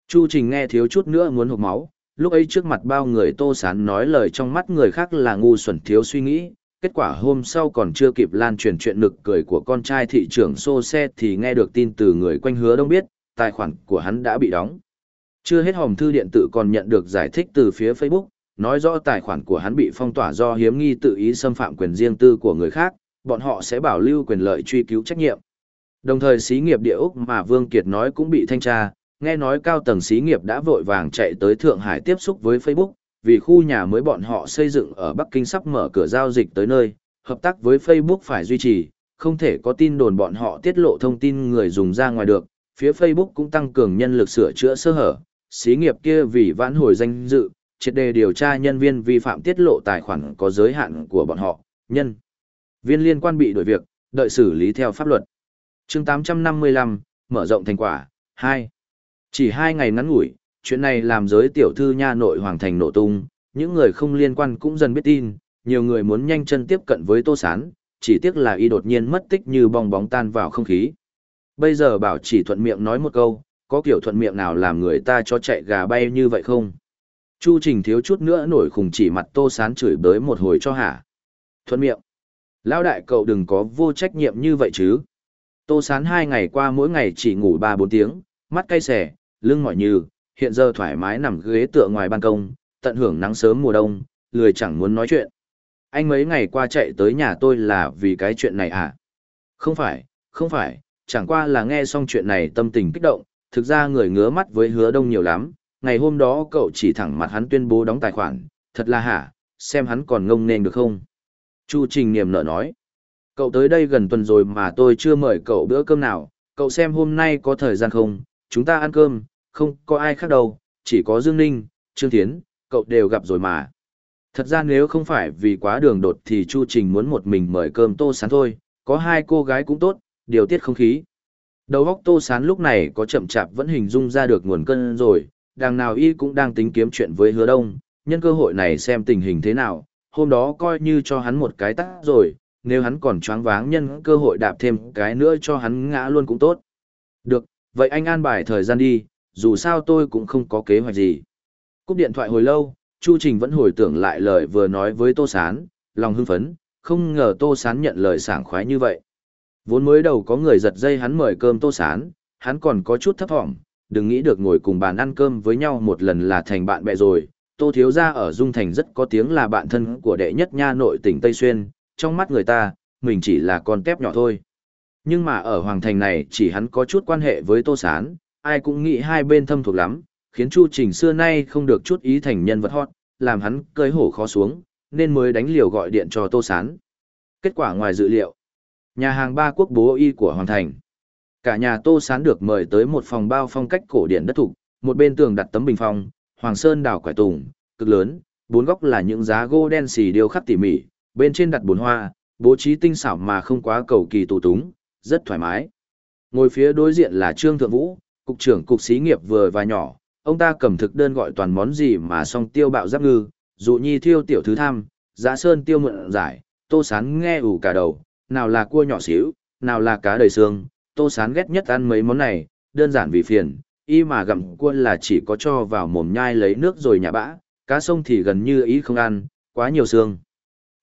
Speaker 1: Chu Trình nghe thiếu chút nữa muốn hụt máu, lúc ấy trước mặt bao người Tô Sán nói lời trong mắt người khác là ngu xuẩn thiếu suy nghĩ, kết quả hôm sau còn chưa kịp lan truyền chuyện nực cười của con trai thị trưởng xô xe thì nghe được tin từ người quanh hứa đông biết, tài khoản của hắn đã bị đóng. Chưa hết hòm thư điện tử còn nhận được giải thích từ phía Facebook, nói rõ tài khoản của hắn bị phong tỏa do hiếm nghi tự ý xâm phạm quyền riêng tư của người khác, bọn họ sẽ bảo lưu quyền lợi truy cứu trách nhiệm. Đồng thời xí nghiệp địa Úc mà Vương Kiệt nói cũng bị thanh tra, nghe nói cao tầng xí nghiệp đã vội vàng chạy tới Thượng Hải tiếp xúc với Facebook, vì khu nhà mới bọn họ xây dựng ở Bắc Kinh sắp mở cửa giao dịch tới nơi, hợp tác với Facebook phải duy trì, không thể có tin đồn bọn họ tiết lộ thông tin người dùng ra ngoài được, phía Facebook cũng tăng cường nhân lực sửa chữa sơ hở, xí nghiệp kia vì vãn hồi danh dự, triệt đề điều tra nhân viên vi phạm tiết lộ tài khoản có giới hạn của bọn họ, nhân viên liên quan bị đổi việc, đợi xử lý theo pháp luật. chương 855, mở rộng thành quả, 2. Chỉ hai ngày ngắn ngủi, chuyện này làm giới tiểu thư nha nội hoàng thành nổ tung, những người không liên quan cũng dần biết tin, nhiều người muốn nhanh chân tiếp cận với Tô Sán, chỉ tiếc là y đột nhiên mất tích như bong bóng tan vào không khí. Bây giờ bảo chỉ thuận miệng nói một câu, có kiểu thuận miệng nào làm người ta cho chạy gà bay như vậy không? Chu Trình thiếu chút nữa nổi khùng chỉ mặt Tô Sán chửi bới một hồi cho hả. Thuận miệng. Lão đại cậu đừng có vô trách nhiệm như vậy chứ. Tô Sán hai ngày qua mỗi ngày chỉ ngủ ba bốn tiếng, mắt cay xẻ, lưng mỏi như, hiện giờ thoải mái nằm ghế tựa ngoài ban công, tận hưởng nắng sớm mùa đông, lười chẳng muốn nói chuyện. Anh mấy ngày qua chạy tới nhà tôi là vì cái chuyện này à? Không phải, không phải, chẳng qua là nghe xong chuyện này tâm tình kích động, thực ra người ngứa mắt với hứa đông nhiều lắm, ngày hôm đó cậu chỉ thẳng mặt hắn tuyên bố đóng tài khoản, thật là hả, xem hắn còn ngông nên được không? Chu Trình niềm nở nói, cậu tới đây gần tuần rồi mà tôi chưa mời cậu bữa cơm nào, cậu xem hôm nay có thời gian không, chúng ta ăn cơm, không có ai khác đâu, chỉ có Dương Ninh, Trương Thiến, cậu đều gặp rồi mà. Thật ra nếu không phải vì quá đường đột thì Chu Trình muốn một mình mời cơm tô sán thôi, có hai cô gái cũng tốt, điều tiết không khí. Đầu óc tô sán lúc này có chậm chạp vẫn hình dung ra được nguồn cơn rồi, đằng nào y cũng đang tính kiếm chuyện với hứa đông, nhân cơ hội này xem tình hình thế nào, hôm đó coi như cho hắn một cái tắt rồi, nếu hắn còn choáng váng nhân cơ hội đạp thêm cái nữa cho hắn ngã luôn cũng tốt. Được, vậy anh an bài thời gian đi, dù sao tôi cũng không có kế hoạch gì. Cúp điện thoại hồi lâu, Chu Trình vẫn hồi tưởng lại lời vừa nói với Tô Sán, lòng hưng phấn, không ngờ Tô Sán nhận lời sảng khoái như vậy. Vốn mới đầu có người giật dây hắn mời cơm Tô Sán, hắn còn có chút thấp thỏm, đừng nghĩ được ngồi cùng bàn ăn cơm với nhau một lần là thành bạn bè rồi. Tô Thiếu Gia ở Dung Thành rất có tiếng là bạn thân của đệ nhất nha nội tỉnh Tây Xuyên, trong mắt người ta, mình chỉ là con tép nhỏ thôi. Nhưng mà ở Hoàng Thành này chỉ hắn có chút quan hệ với Tô Sán, ai cũng nghĩ hai bên thâm thuộc lắm, khiến Chu Trình xưa nay không được chút ý thành nhân vật hot, làm hắn cơi hổ khó xuống, nên mới đánh liều gọi điện cho Tô Sán. Kết quả ngoài dự liệu, nhà hàng ba quốc bố y của Hoàng Thành. Cả nhà Tô Sán được mời tới một phòng bao phong cách cổ điển đất thục, một bên tường đặt tấm bình phong, Hoàng Sơn đào quải tùng, cực lớn, bốn góc là những giá gỗ đen xì điêu khắc tỉ mỉ, bên trên đặt bồn hoa, bố trí tinh xảo mà không quá cầu kỳ tù túng, rất thoải mái. Ngồi phía đối diện là Trương Thượng Vũ, cục trưởng cục xí nghiệp vừa và nhỏ, ông ta cầm thực đơn gọi toàn món gì mà song tiêu bạo giáp ngư, dụ nhi thiêu tiểu thứ tham, giá sơn tiêu mượn giải, tô sán nghe ủ cả đầu, nào là cua nhỏ xíu, nào là cá đầy xương, tô sán ghét nhất ăn mấy món này, đơn giản vì phiền, y mà gặm cua là chỉ có cho vào mồm nhai lấy nước rồi nhả bã, cá sông thì gần như ý không ăn, quá nhiều xương.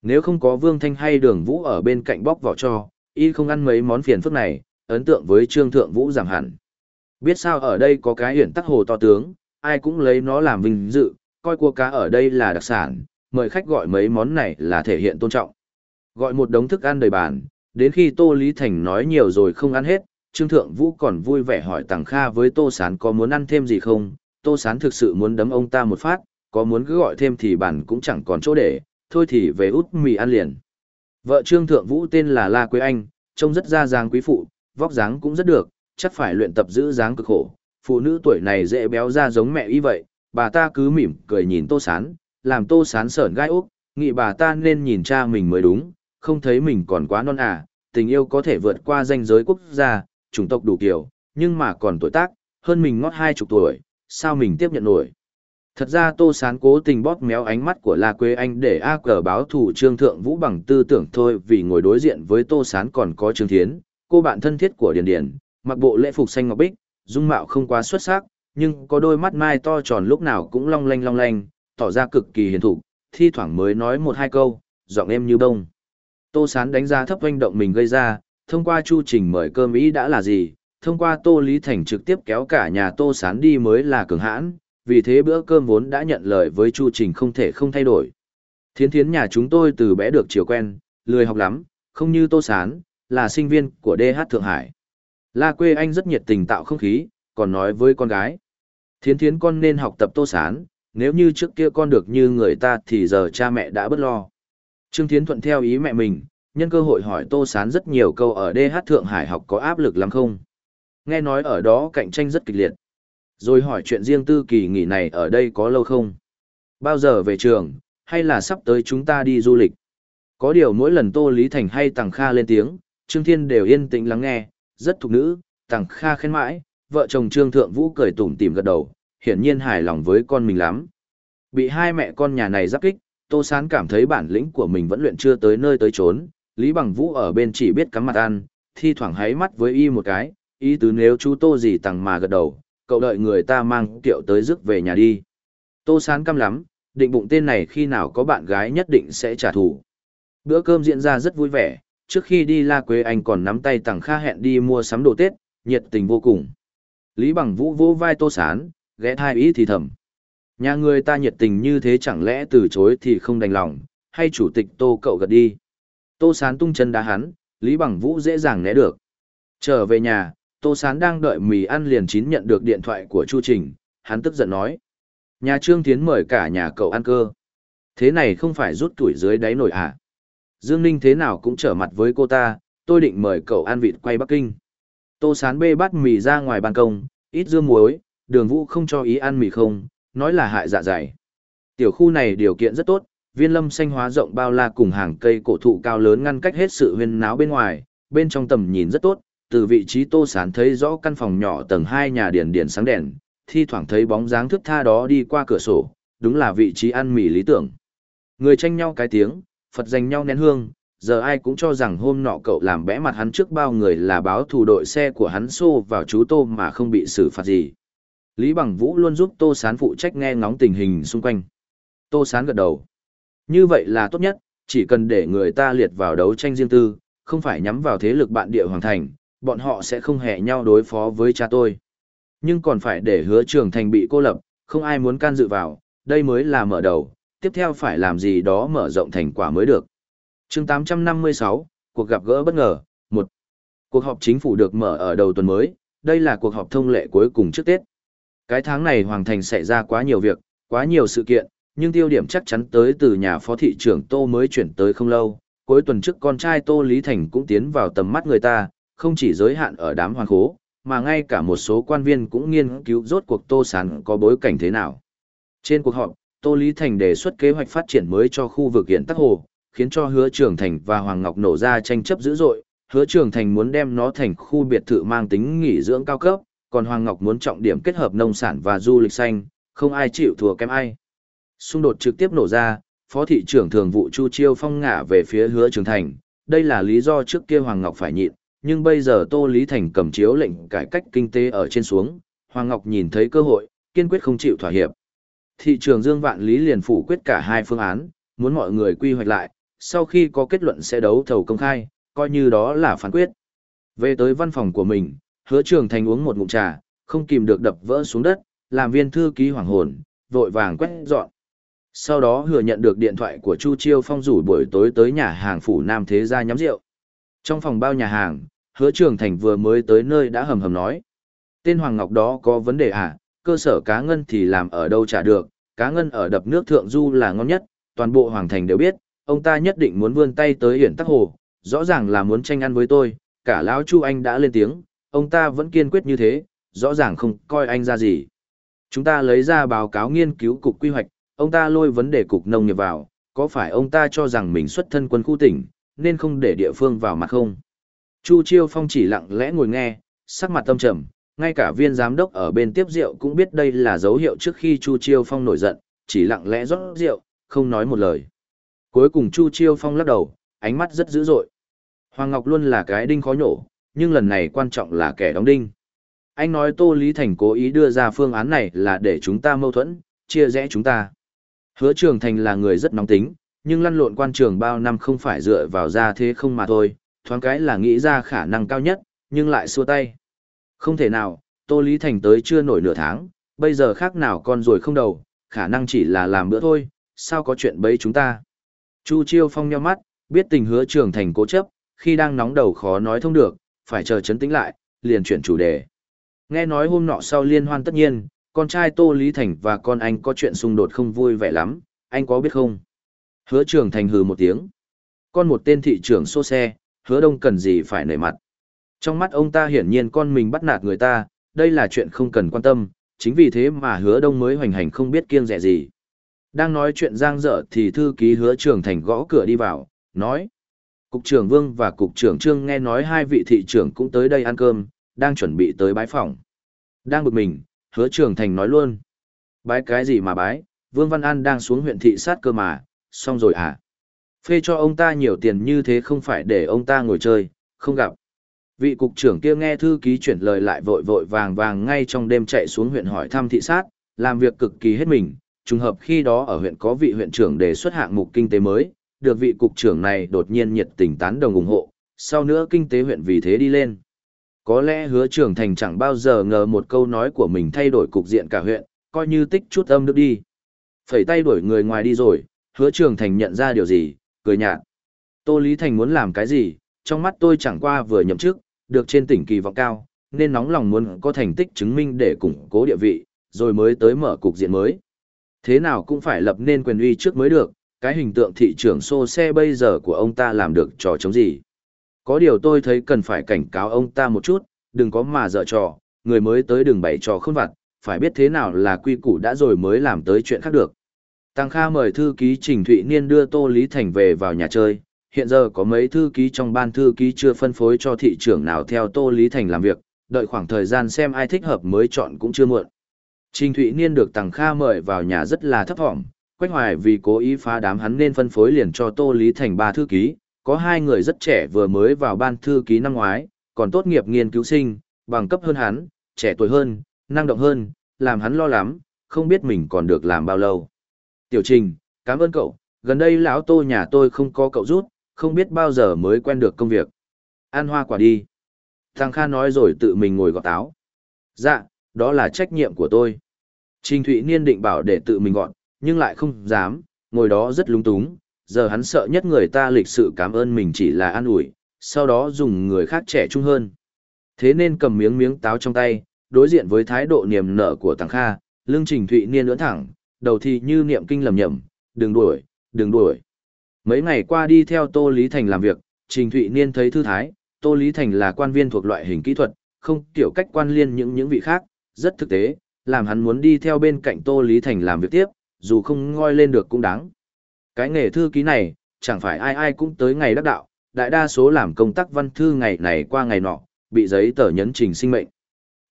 Speaker 1: Nếu không có Vương Thanh hay Đường Vũ ở bên cạnh bóc vỏ cho, y không ăn mấy món phiền phức này, ấn tượng với Trương Thượng Vũ giảm hẳn. Biết sao ở đây có cái hiển tắc hồ to tướng, ai cũng lấy nó làm vinh dự, coi cua cá ở đây là đặc sản, mời khách gọi mấy món này là thể hiện tôn trọng. Gọi một đống thức ăn đầy bàn, đến khi Tô Lý Thành nói nhiều rồi không ăn hết, Trương Thượng Vũ còn vui vẻ hỏi Tằng Kha với Tô Sán có muốn ăn thêm gì không, Tô Sán thực sự muốn đấm ông ta một phát, có muốn cứ gọi thêm thì bàn cũng chẳng còn chỗ để, thôi thì về út mì ăn liền. Vợ Trương Thượng Vũ tên là La Quế Anh, trông rất ra dáng quý phụ, vóc dáng cũng rất được, chắc phải luyện tập giữ dáng cực khổ. Phụ nữ tuổi này dễ béo ra giống mẹ y vậy, bà ta cứ mỉm cười nhìn Tô Sán, làm Tô Sán sởn gai úc, nghĩ bà ta nên nhìn cha mình mới đúng, không thấy mình còn quá non à, tình yêu có thể vượt qua danh giới quốc gia, chủng tộc đủ kiểu, nhưng mà còn tuổi tác, hơn mình ngót hai chục tuổi, sao mình tiếp nhận nổi. Thật ra Tô Sán cố tình bóp méo ánh mắt của La Quế Anh để A cờ báo thủ Trương Thượng Vũ bằng tư tưởng thôi vì ngồi đối diện với Tô Sán còn có Trương Thiến, cô bạn thân thiết của Điền Điền, mặc bộ lễ phục xanh ngọc bích, dung mạo không quá xuất sắc, nhưng có đôi mắt mai to tròn lúc nào cũng long lanh long lanh, tỏ ra cực kỳ hiền thục, thi thoảng mới nói một hai câu, giọng em như bông. Tô Sán đánh giá thấp doanh động mình gây ra, thông qua chu trình mời cơm ý đã là gì, thông qua Tô Lý Thành trực tiếp kéo cả nhà Tô Sán đi mới là cường hãn, vì thế bữa cơm vốn đã nhận lời với chu trình không thể không thay đổi. Thiến thiến nhà chúng tôi từ bé được chiều quen, lười học lắm, không như Tô Sán, là sinh viên của DH Thượng Hải. La quê anh rất nhiệt tình tạo không khí, còn nói với con gái. Thiến thiến con nên học tập tô sán, nếu như trước kia con được như người ta thì giờ cha mẹ đã bất lo. Trương Thiến thuận theo ý mẹ mình, nhân cơ hội hỏi tô sán rất nhiều câu ở DH Thượng Hải học có áp lực lắm không? Nghe nói ở đó cạnh tranh rất kịch liệt. Rồi hỏi chuyện riêng tư kỳ nghỉ này ở đây có lâu không? Bao giờ về trường, hay là sắp tới chúng ta đi du lịch? Có điều mỗi lần Tô Lý Thành hay Tằng Kha lên tiếng, Trương Thiên đều yên tĩnh lắng nghe, rất thục nữ, Tằng Kha khen mãi, vợ chồng Trương Thượng Vũ cười tủm tỉm gật đầu, hiển nhiên hài lòng với con mình lắm. Bị hai mẹ con nhà này giáp kích, Tô Sán cảm thấy bản lĩnh của mình vẫn luyện chưa tới nơi tới chốn, Lý Bằng Vũ ở bên chỉ biết cắm mặt ăn, thi thoảng háy mắt với y một cái, ý tứ nếu chú Tô gì tằng mà gật đầu, cậu đợi người ta mang tiệu tới rước về nhà đi. Tô Sán căm lắm, định bụng tên này khi nào có bạn gái nhất định sẽ trả thù. Bữa cơm diễn ra rất vui vẻ, trước khi đi La Quế Anh còn nắm tay Tằng Kha hẹn đi mua sắm đồ Tết, nhiệt tình vô cùng. Lý Bằng Vũ vỗ vai Tô Sán, ghé thai ý thì thầm. Nhà người ta nhiệt tình như thế chẳng lẽ từ chối thì không đành lòng, hay chủ tịch Tô cậu gật đi. Tô Sán tung chân đá hắn, Lý Bằng Vũ dễ dàng né được. Trở về nhà, Tô Sán đang đợi mì ăn liền chín nhận được điện thoại của Chu Trình, hắn tức giận nói. Nhà Trương Tiến mời cả nhà cậu ăn cơ. Thế này không phải rút tuổi dưới đáy nổi à? Dương Ninh thế nào cũng trở mặt với cô ta, tôi định mời cậu ăn vịt quay Bắc Kinh. Tô Sán bê bát mì ra ngoài ban công, ít dưa muối, đường vũ không cho ý ăn mì không, nói là hại dạ dày. Tiểu khu này điều kiện rất tốt, viên lâm xanh hóa rộng bao la cùng hàng cây cổ thụ cao lớn ngăn cách hết sự huyên náo bên ngoài, bên trong tầm nhìn rất tốt, từ vị trí tô sán thấy rõ căn phòng nhỏ tầng hai nhà điển điển sáng đèn, thi thoảng thấy bóng dáng thức tha đó đi qua cửa sổ, đúng là vị trí ăn mì lý tưởng. Người tranh nhau cái tiếng, Phật dành nhau nén hương, giờ ai cũng cho rằng hôm nọ cậu làm bẽ mặt hắn trước bao người là báo thù đội xe của hắn xô vào chú Tô mà không bị xử phạt gì. Lý Bằng Vũ luôn giúp Tô Sán phụ trách nghe ngóng tình hình xung quanh. Tô Sán gật đầu. Như vậy là tốt nhất, chỉ cần để người ta liệt vào đấu tranh riêng tư, không phải nhắm vào thế lực bạn địa hoàng thành, bọn họ sẽ không hề nhau đối phó với cha tôi. Nhưng còn phải để hứa trường thành bị cô lập, không ai muốn can dự vào, đây mới là mở đầu, tiếp theo phải làm gì đó mở rộng thành quả mới được. chương 856, cuộc gặp gỡ bất ngờ, 1. Cuộc họp chính phủ được mở ở đầu tuần mới, đây là cuộc họp thông lệ cuối cùng trước Tết. Cái tháng này Hoàng Thành xảy ra quá nhiều việc, quá nhiều sự kiện, nhưng tiêu điểm chắc chắn tới từ nhà phó thị trưởng Tô mới chuyển tới không lâu. Cuối tuần trước con trai Tô Lý Thành cũng tiến vào tầm mắt người ta, không chỉ giới hạn ở đám hoàng khố, mà ngay cả một số quan viên cũng nghiên cứu rốt cuộc Tô Sán có bối cảnh thế nào. Trên cuộc họp, Tô Lý Thành đề xuất kế hoạch phát triển mới cho khu vực hiện Tắc Hồ, khiến cho Hứa Trường Thành và Hoàng Ngọc nổ ra tranh chấp dữ dội. Hứa Trường Thành muốn đem nó thành khu biệt thự mang tính nghỉ dưỡng cao cấp, còn Hoàng Ngọc muốn trọng điểm kết hợp nông sản và du lịch xanh, không ai chịu thua kém ai. Xung đột trực tiếp nổ ra, Phó thị trưởng thường vụ Chu Chiêu Phong ngả về phía Hứa Trường Thành, đây là lý do trước kia Hoàng Ngọc phải nhịn, nhưng bây giờ Tô Lý Thành cầm chiếu lệnh cải cách kinh tế ở trên xuống, Hoàng Ngọc nhìn thấy cơ hội, kiên quyết không chịu thỏa hiệp. Thị trường Dương Vạn Lý liền phủ quyết cả hai phương án, muốn mọi người quy hoạch lại, sau khi có kết luận sẽ đấu thầu công khai, coi như đó là phán quyết. Về tới văn phòng của mình, hứa trường thành uống một ngụm trà, không kìm được đập vỡ xuống đất, làm viên thư ký hoàng hồn, vội vàng quét dọn. Sau đó hứa nhận được điện thoại của Chu Chiêu Phong rủ buổi tối tới nhà hàng phủ Nam Thế gia nhắm rượu. Trong phòng bao nhà hàng, hứa trường thành vừa mới tới nơi đã hầm hầm nói. Tên Hoàng Ngọc đó có vấn đề à, cơ sở cá ngân thì làm ở đâu trả được, cá ngân ở đập nước thượng du là ngon nhất, toàn bộ Hoàng Thành đều biết, ông ta nhất định muốn vươn tay tới hiển tắc hồ, rõ ràng là muốn tranh ăn với tôi, cả lão Chu Anh đã lên tiếng, ông ta vẫn kiên quyết như thế, rõ ràng không coi anh ra gì. Chúng ta lấy ra báo cáo nghiên cứu cục quy hoạch, ông ta lôi vấn đề cục nông nghiệp vào, có phải ông ta cho rằng mình xuất thân quân khu tỉnh, nên không để địa phương vào mặt không? Chu Chiêu Phong chỉ lặng lẽ ngồi nghe, sắc mặt tâm trầm, ngay cả viên giám đốc ở bên tiếp rượu cũng biết đây là dấu hiệu trước khi Chu Chiêu Phong nổi giận, chỉ lặng lẽ rót rượu, không nói một lời. Cuối cùng Chu Chiêu Phong lắc đầu, ánh mắt rất dữ dội. Hoàng Ngọc luôn là cái đinh khó nhổ, nhưng lần này quan trọng là kẻ đóng đinh. Anh nói Tô Lý Thành cố ý đưa ra phương án này là để chúng ta mâu thuẫn, chia rẽ chúng ta. Hứa Trường Thành là người rất nóng tính, nhưng lăn lộn quan trường bao năm không phải dựa vào ra thế không mà thôi, thoáng cái là nghĩ ra khả năng cao nhất, nhưng lại xua tay. Không thể nào, Tô Lý Thành tới chưa nổi nửa tháng, bây giờ khác nào con rồi không đầu, khả năng chỉ là làm bữa thôi, sao có chuyện bấy chúng ta. Chu Chiêu Phong nheo mắt, biết tình hứa Trường Thành cố chấp, khi đang nóng đầu khó nói thông được, phải chờ chấn tĩnh lại, liền chuyển chủ đề. Nghe nói hôm nọ sau liên hoan tất nhiên, con trai Tô Lý Thành và con anh có chuyện xung đột không vui vẻ lắm, anh có biết không? Hứa trường thành hừ một tiếng. Con một tên thị trưởng xô xe, hứa đông cần gì phải nể mặt. Trong mắt ông ta hiển nhiên con mình bắt nạt người ta, đây là chuyện không cần quan tâm, chính vì thế mà hứa đông mới hoành hành không biết kiêng rẻ gì. Đang nói chuyện giang dở thì thư ký hứa trường thành gõ cửa đi vào, nói. Cục trưởng Vương và Cục trưởng Trương nghe nói hai vị thị trưởng cũng tới đây ăn cơm, đang chuẩn bị tới bái phòng. Đang bực mình, hứa trường thành nói luôn. Bái cái gì mà bái, Vương Văn An đang xuống huyện thị sát cơ mà, xong rồi à? Phê cho ông ta nhiều tiền như thế không phải để ông ta ngồi chơi, không gặp. Vị cục trưởng kia nghe thư ký chuyển lời lại vội vội vàng vàng ngay trong đêm chạy xuống huyện hỏi thăm thị sát, làm việc cực kỳ hết mình, trùng hợp khi đó ở huyện có vị huyện trưởng đề xuất hạng mục kinh tế mới, được vị cục trưởng này đột nhiên nhiệt tình tán đồng ủng hộ, sau nữa kinh tế huyện vì thế đi lên. Có lẽ hứa trưởng thành chẳng bao giờ ngờ một câu nói của mình thay đổi cục diện cả huyện, coi như tích chút âm nước đi. Phẩy tay đuổi người ngoài đi rồi, hứa trường thành nhận ra điều gì, cười nhạt. Tô Lý Thành muốn làm cái gì, trong mắt tôi chẳng qua vừa nhậm chức, được trên tỉnh kỳ vọng cao, nên nóng lòng muốn có thành tích chứng minh để củng cố địa vị, rồi mới tới mở cục diện mới. Thế nào cũng phải lập nên quyền uy trước mới được, cái hình tượng thị trường xô xe bây giờ của ông ta làm được trò chống gì. Có điều tôi thấy cần phải cảnh cáo ông ta một chút, đừng có mà dở trò, người mới tới đừng bày trò khôn vặt, phải biết thế nào là quy củ đã rồi mới làm tới chuyện khác được. Tăng Kha mời thư ký Trình Thụy Niên đưa Tô Lý Thành về vào nhà chơi, hiện giờ có mấy thư ký trong ban thư ký chưa phân phối cho thị trưởng nào theo Tô Lý Thành làm việc, đợi khoảng thời gian xem ai thích hợp mới chọn cũng chưa muộn. Trình Thụy Niên được Tăng Kha mời vào nhà rất là thấp vọng. Quách Hoài vì cố ý phá đám hắn nên phân phối liền cho Tô Lý Thành ba thư ký, có hai người rất trẻ vừa mới vào ban thư ký năm ngoái, còn tốt nghiệp nghiên cứu sinh, bằng cấp hơn hắn, trẻ tuổi hơn, năng động hơn, làm hắn lo lắm, không biết mình còn được làm bao lâu. Tiểu Trình, cảm ơn cậu, gần đây lão Tô nhà tôi không có cậu rút, không biết bao giờ mới quen được công việc. Ăn hoa quả đi. Thằng Kha nói rồi tự mình ngồi gọt táo. Dạ, đó là trách nhiệm của tôi. Trình Thụy Niên định bảo để tự mình gọn, nhưng lại không dám, ngồi đó rất lung túng, giờ hắn sợ nhất người ta lịch sự cảm ơn mình chỉ là an ủi, sau đó dùng người khác trẻ trung hơn. Thế nên cầm miếng miếng táo trong tay, đối diện với thái độ niềm nở của Tăng Kha, lưng Trình Thụy Niên lưỡn thẳng, đầu thì như niệm kinh lầm nhầm, đừng đuổi, đừng đuổi. Mấy ngày qua đi theo Tô Lý Thành làm việc, Trình Thụy Niên thấy thư thái, Tô Lý Thành là quan viên thuộc loại hình kỹ thuật, không kiểu cách quan liên những những vị khác, rất thực tế, làm hắn muốn đi theo bên cạnh Tô Lý Thành làm việc tiếp, dù không ngoi lên được cũng đáng. Cái nghề thư ký này, chẳng phải ai ai cũng tới ngày đắc đạo, đại đa số làm công tác văn thư ngày này qua ngày nọ, bị giấy tờ nhấn trình sinh mệnh.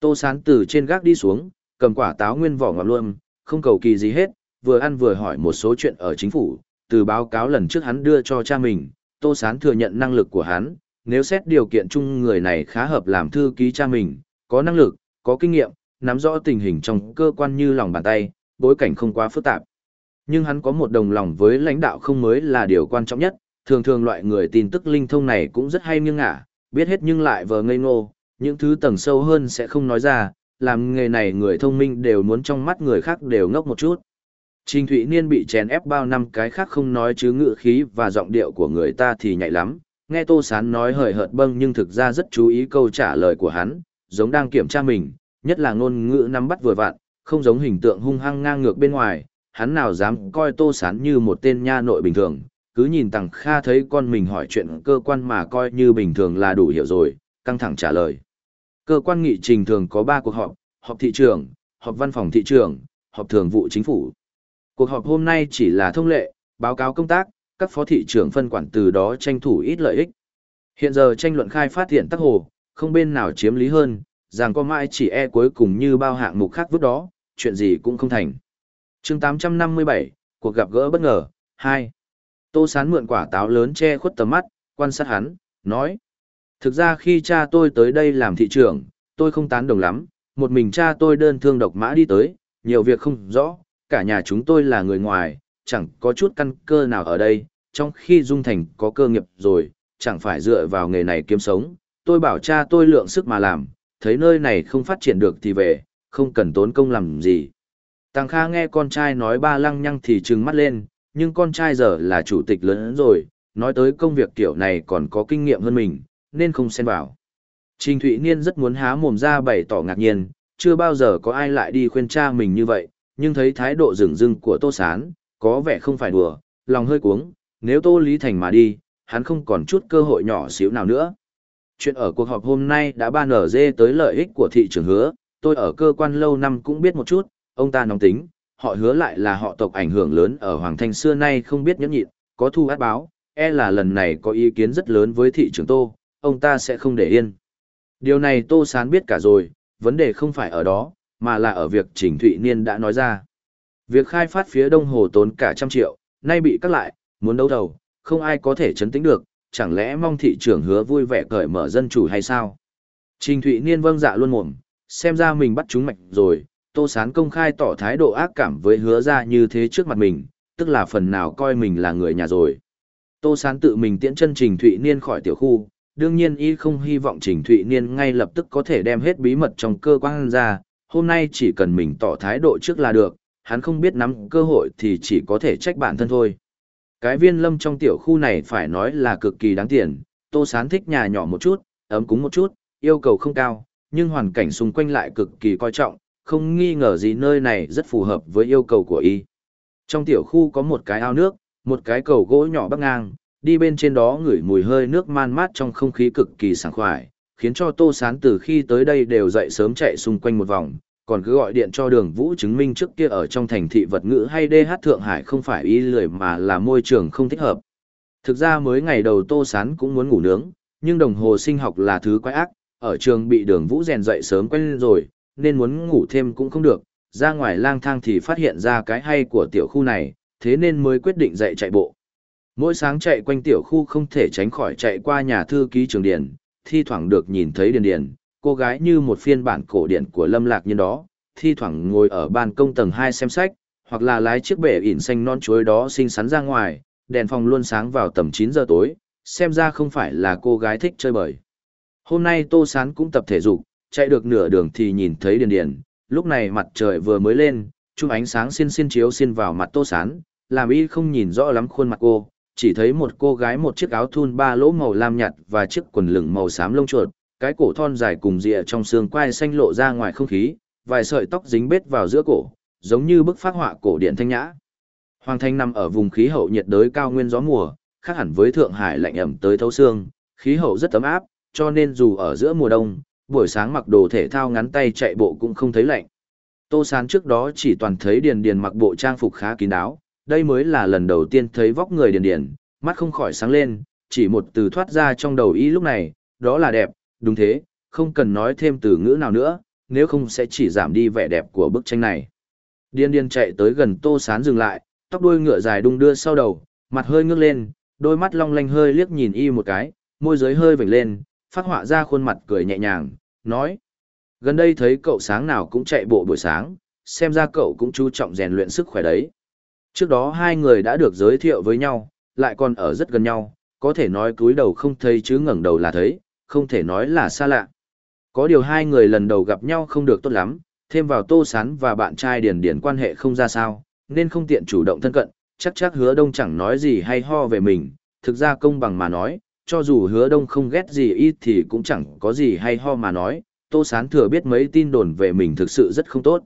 Speaker 1: Tô Sán từ trên gác đi xuống, cầm quả táo nguyên vỏ ngọt luôn, không cầu kỳ gì hết, vừa ăn vừa hỏi một số chuyện ở chính phủ, từ báo cáo lần trước hắn đưa cho cha mình, Tô Sán thừa nhận năng lực của hắn, nếu xét điều kiện chung người này khá hợp làm thư ký cha mình, có năng lực, có kinh nghiệm, nắm rõ tình hình trong cơ quan như lòng bàn tay, bối cảnh không quá phức tạp. Nhưng hắn có một đồng lòng với lãnh đạo không mới là điều quan trọng nhất, thường thường loại người tin tức linh thông này cũng rất hay nghiêng ngả, biết hết nhưng lại vờ ngây ngô, những thứ tầng sâu hơn sẽ không nói ra, làm nghề này người thông minh đều muốn trong mắt người khác đều ngốc một chút. Trình Thụy Niên bị chèn ép bao năm cái khác không nói chứ ngựa khí và giọng điệu của người ta thì nhạy lắm, nghe Tô Sán nói hời hợt bâng nhưng thực ra rất chú ý câu trả lời của hắn, giống đang kiểm tra mình, nhất là ngôn ngữ nắm bắt vừa vặn, không giống hình tượng hung hăng ngang ngược bên ngoài, hắn nào dám coi Tô Sán như một tên nha nội bình thường, cứ nhìn Tằng Kha thấy con mình hỏi chuyện cơ quan mà coi như bình thường là đủ hiểu rồi, căng thẳng trả lời. Cơ quan nghị trình thường có 3 cuộc họp, họp thị trường, họp văn phòng thị trường, họp thường vụ chính phủ. Cuộc họp hôm nay chỉ là thông lệ, báo cáo công tác, các phó thị trưởng phân quản từ đó tranh thủ ít lợi ích. Hiện giờ tranh luận khai phát hiện tắc hồ, không bên nào chiếm lý hơn, rằng có mãi chỉ e cuối cùng như bao hạng mục khác vứt đó, chuyện gì cũng không thành. chương 857, cuộc gặp gỡ bất ngờ, 2. Tô Sán mượn quả táo lớn che khuất tầm mắt, quan sát hắn, nói. Thực ra khi cha tôi tới đây làm thị trưởng, tôi không tán đồng lắm, một mình cha tôi đơn thương độc mã đi tới, nhiều việc không rõ, cả nhà chúng tôi là người ngoài, chẳng có chút căn cơ nào ở đây, trong khi Dung Thành có cơ nghiệp rồi, chẳng phải dựa vào nghề này kiếm sống. Tôi bảo cha tôi lượng sức mà làm, thấy nơi này không phát triển được thì về, không cần tốn công làm gì. Tăng Kha nghe con trai nói ba lăng nhăng thì trừng mắt lên, nhưng con trai giờ là chủ tịch lớn rồi, nói tới công việc kiểu này còn có kinh nghiệm hơn mình, nên không xen vào. Trình Thụy Niên rất muốn há mồm ra bày tỏ ngạc nhiên, chưa bao giờ có ai lại đi khuyên cha mình như vậy, nhưng thấy thái độ rừng rưng của Tô Sán, có vẻ không phải đùa, lòng hơi cuống, nếu Tô Lý Thành mà đi, hắn không còn chút cơ hội nhỏ xíu nào nữa. Chuyện ở cuộc họp hôm nay đã ban ở dê tới lợi ích của thị trường hứa, tôi ở cơ quan lâu năm cũng biết một chút, ông ta nóng tính, họ hứa lại là họ tộc ảnh hưởng lớn ở Hoàng Thành xưa nay không biết nhẫn nhịn, có thu át báo, e là lần này có ý kiến rất lớn với thị trường Tô, ông ta sẽ không để yên. Điều này Tô Sán biết cả rồi, vấn đề không phải ở đó, mà là ở việc Trình Thụy Niên đã nói ra. Việc khai phát phía đông hồ tốn cả trăm triệu, nay bị cắt lại, muốn đấu đầu, không ai có thể chấn tĩnh được, chẳng lẽ mong thị trưởng hứa vui vẻ cởi mở dân chủ hay sao? Trình Thụy Niên vâng dạ luôn mồm, xem ra mình bắt chúng mạch rồi, Tô Sán công khai tỏ thái độ ác cảm với hứa ra như thế trước mặt mình, tức là phần nào coi mình là người nhà rồi. Tô Sán tự mình tiễn chân Trình Thụy Niên khỏi tiểu khu, đương nhiên y không hy vọng Trình Thụy Niên ngay lập tức có thể đem hết bí mật trong cơ quan ra, hôm nay chỉ cần mình tỏ thái độ trước là được, hắn không biết nắm cơ hội thì chỉ có thể trách bản thân thôi. Cái viên lâm trong tiểu khu này phải nói là cực kỳ đáng tiền, Tô Sán thích nhà nhỏ một chút, ấm cúng một chút, yêu cầu không cao, nhưng hoàn cảnh xung quanh lại cực kỳ coi trọng, không nghi ngờ gì nơi này rất phù hợp với yêu cầu của y. Trong tiểu khu có một cái ao nước, một cái cầu gỗ nhỏ bắc ngang, đi bên trên đó ngửi mùi hơi nước man mát trong không khí cực kỳ sảng khoái, khiến cho Tô Sán từ khi tới đây đều dậy sớm chạy xung quanh một vòng, còn cứ gọi điện cho đường vũ chứng minh trước kia ở trong thành thị vật ngữ hay DH Thượng Hải không phải ý lười mà là môi trường không thích hợp. Thực ra mới ngày đầu Tô Sán cũng muốn ngủ nướng, nhưng đồng hồ sinh học là thứ quái ác, ở trường bị đường vũ rèn dậy sớm quen rồi, nên muốn ngủ thêm cũng không được, ra ngoài lang thang thì phát hiện ra cái hay của tiểu khu này, thế nên mới quyết định dậy chạy bộ. Mỗi sáng chạy quanh tiểu khu không thể tránh khỏi chạy qua nhà thư ký trường điền, thi thoảng được nhìn thấy điền điền, cô gái như một phiên bản cổ điển của lâm lạc nhân đó, thi thoảng ngồi ở ban công tầng 2 xem sách, hoặc là lái chiếc bể ỉn xanh non chuối đó xinh xắn ra ngoài, đèn phòng luôn sáng vào tầm 9 giờ tối, xem ra không phải là cô gái thích chơi bời. Hôm nay Tô Sán cũng tập thể dục, chạy được nửa đường thì nhìn thấy Điền Điền, lúc này mặt trời vừa mới lên, chung ánh sáng xin xin chiếu xin vào mặt Tô Sán, làm y không nhìn rõ lắm khuôn mặt cô, chỉ thấy một cô gái một chiếc áo thun ba lỗ màu lam nhạt và chiếc quần lửng màu xám lông chuột, cái cổ thon dài cùng rìa trong xương quai xanh lộ ra ngoài không khí, vài sợi tóc dính bết vào giữa cổ, giống như bức phát họa cổ điện thanh nhã. Hoàng Thanh nằm ở vùng khí hậu nhiệt đới cao nguyên gió mùa, khác hẳn với Thượng Hải lạnh ẩm tới thấu xương, khí hậu rất ấm áp, cho nên dù ở giữa mùa đông, buổi sáng mặc đồ thể thao ngắn tay chạy bộ cũng không thấy lạnh. Tô Sán trước đó chỉ toàn thấy Điền Điền mặc bộ trang phục khá kín đáo, đây mới là lần đầu tiên thấy vóc người Điền Điền, mắt không khỏi sáng lên, chỉ một từ thoát ra trong đầu ý lúc này, đó là đẹp, đúng thế, không cần nói thêm từ ngữ nào nữa, nếu không sẽ chỉ giảm đi vẻ đẹp của bức tranh này. Điên điên chạy tới gần Tô Sán dừng lại, tóc đuôi ngựa dài đung đưa sau đầu, mặt hơi ngước lên, đôi mắt long lanh hơi liếc nhìn y một cái, môi dưới hơi vểnh lên, phát họa ra khuôn mặt cười nhẹ nhàng, nói. Gần đây thấy cậu sáng nào cũng chạy bộ buổi sáng, xem ra cậu cũng chú trọng rèn luyện sức khỏe đấy. Trước đó hai người đã được giới thiệu với nhau, lại còn ở rất gần nhau, có thể nói cúi đầu không thấy chứ ngẩng đầu là thấy, không thể nói là xa lạ. Có điều hai người lần đầu gặp nhau không được tốt lắm, thêm vào Tô Sán và bạn trai Điền Điền quan hệ không ra sao, nên không tiện chủ động thân cận, chắc chắc hứa đông chẳng nói gì hay ho về mình, thực ra công bằng mà nói, cho dù hứa đông không ghét gì ít thì cũng chẳng có gì hay ho mà nói, Tô Sán thừa biết mấy tin đồn về mình thực sự rất không tốt.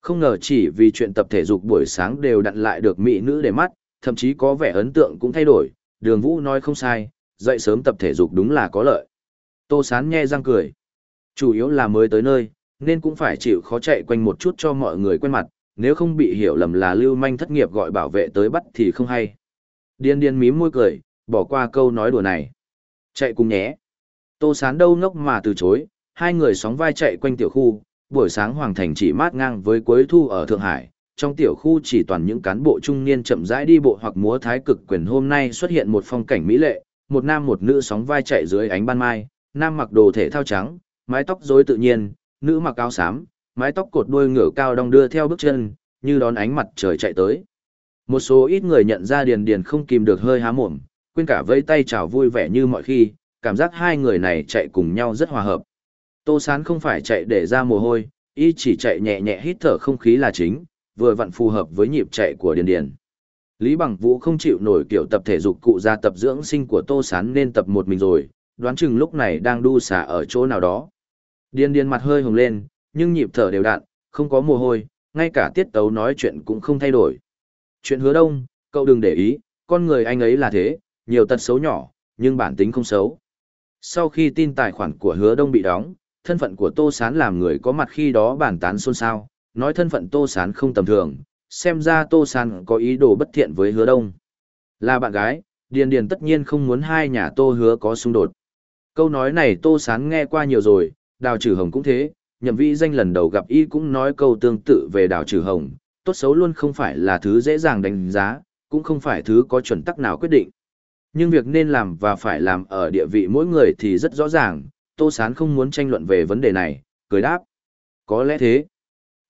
Speaker 1: Không ngờ chỉ vì chuyện tập thể dục buổi sáng đều đặn lại được mỹ nữ để mắt, thậm chí có vẻ ấn tượng cũng thay đổi, đường vũ nói không sai, dậy sớm tập thể dục đúng là có lợi. Tô Sán nghe răng cười. Chủ yếu là mới tới nơi, nên cũng phải chịu khó chạy quanh một chút cho mọi người quen mặt, nếu không bị hiểu lầm là lưu manh thất nghiệp gọi bảo vệ tới bắt thì không hay. Điên điên mím môi cười, bỏ qua câu nói đùa này. Chạy cùng nhé. Tô Sán đâu ngốc mà từ chối, hai người sóng vai chạy quanh tiểu khu, buổi sáng Hoàng Thành chỉ mát ngang với cuối thu ở Thượng Hải, trong tiểu khu chỉ toàn những cán bộ trung niên chậm rãi đi bộ hoặc múa thái cực quyền hôm nay xuất hiện một phong cảnh mỹ lệ, một nam một nữ sóng vai chạy dưới ánh ban mai, nam mặc đồ thể thao trắng, mái tóc rối tự nhiên, nữ mặc áo xám, mái tóc cột đuôi ngựa cao đong đưa theo bước chân, như đón ánh mặt trời chạy tới. Một số ít người nhận ra Điền Điền không kìm được hơi há mồm, quên cả vẫy tay chào vui vẻ như mọi khi, cảm giác hai người này chạy cùng nhau rất hòa hợp. Tô Sán không phải chạy để ra mồ hôi, y chỉ chạy nhẹ nhẹ hít thở không khí là chính, vừa vặn phù hợp với nhịp chạy của Điền Điền. Lý Bằng Vũ không chịu nổi kiểu tập thể dục cụ ra tập dưỡng sinh của Tô Sán nên tập một mình rồi, đoán chừng lúc này đang đu xả ở chỗ nào đó. Điền Điền mặt hơi hồng lên, nhưng nhịp thở đều đặn, không có mồ hôi, ngay cả tiết tấu nói chuyện cũng không thay đổi. Chuyện hứa đông, cậu đừng để ý, con người anh ấy là thế, nhiều tật xấu nhỏ, nhưng bản tính không xấu. Sau khi tin tài khoản của hứa đông bị đóng, thân phận của Tô Sán làm người có mặt khi đó bản tán xôn xao, nói thân phận Tô Sán không tầm thường, xem ra Tô Sán có ý đồ bất thiện với hứa đông. Là bạn gái, Điền Điền tất nhiên không muốn hai nhà Tô hứa có xung đột. Câu nói này Tô Sán nghe qua nhiều rồi, Đào Trừ Hồng cũng thế, nhậm vĩ danh lần đầu gặp y cũng nói câu tương tự về Đào Trừ Hồng, tốt xấu luôn không phải là thứ dễ dàng đánh giá, cũng không phải thứ có chuẩn tắc nào quyết định. Nhưng việc nên làm và phải làm ở địa vị mỗi người thì rất rõ ràng, Tô Sán không muốn tranh luận về vấn đề này, cười đáp. Có lẽ thế.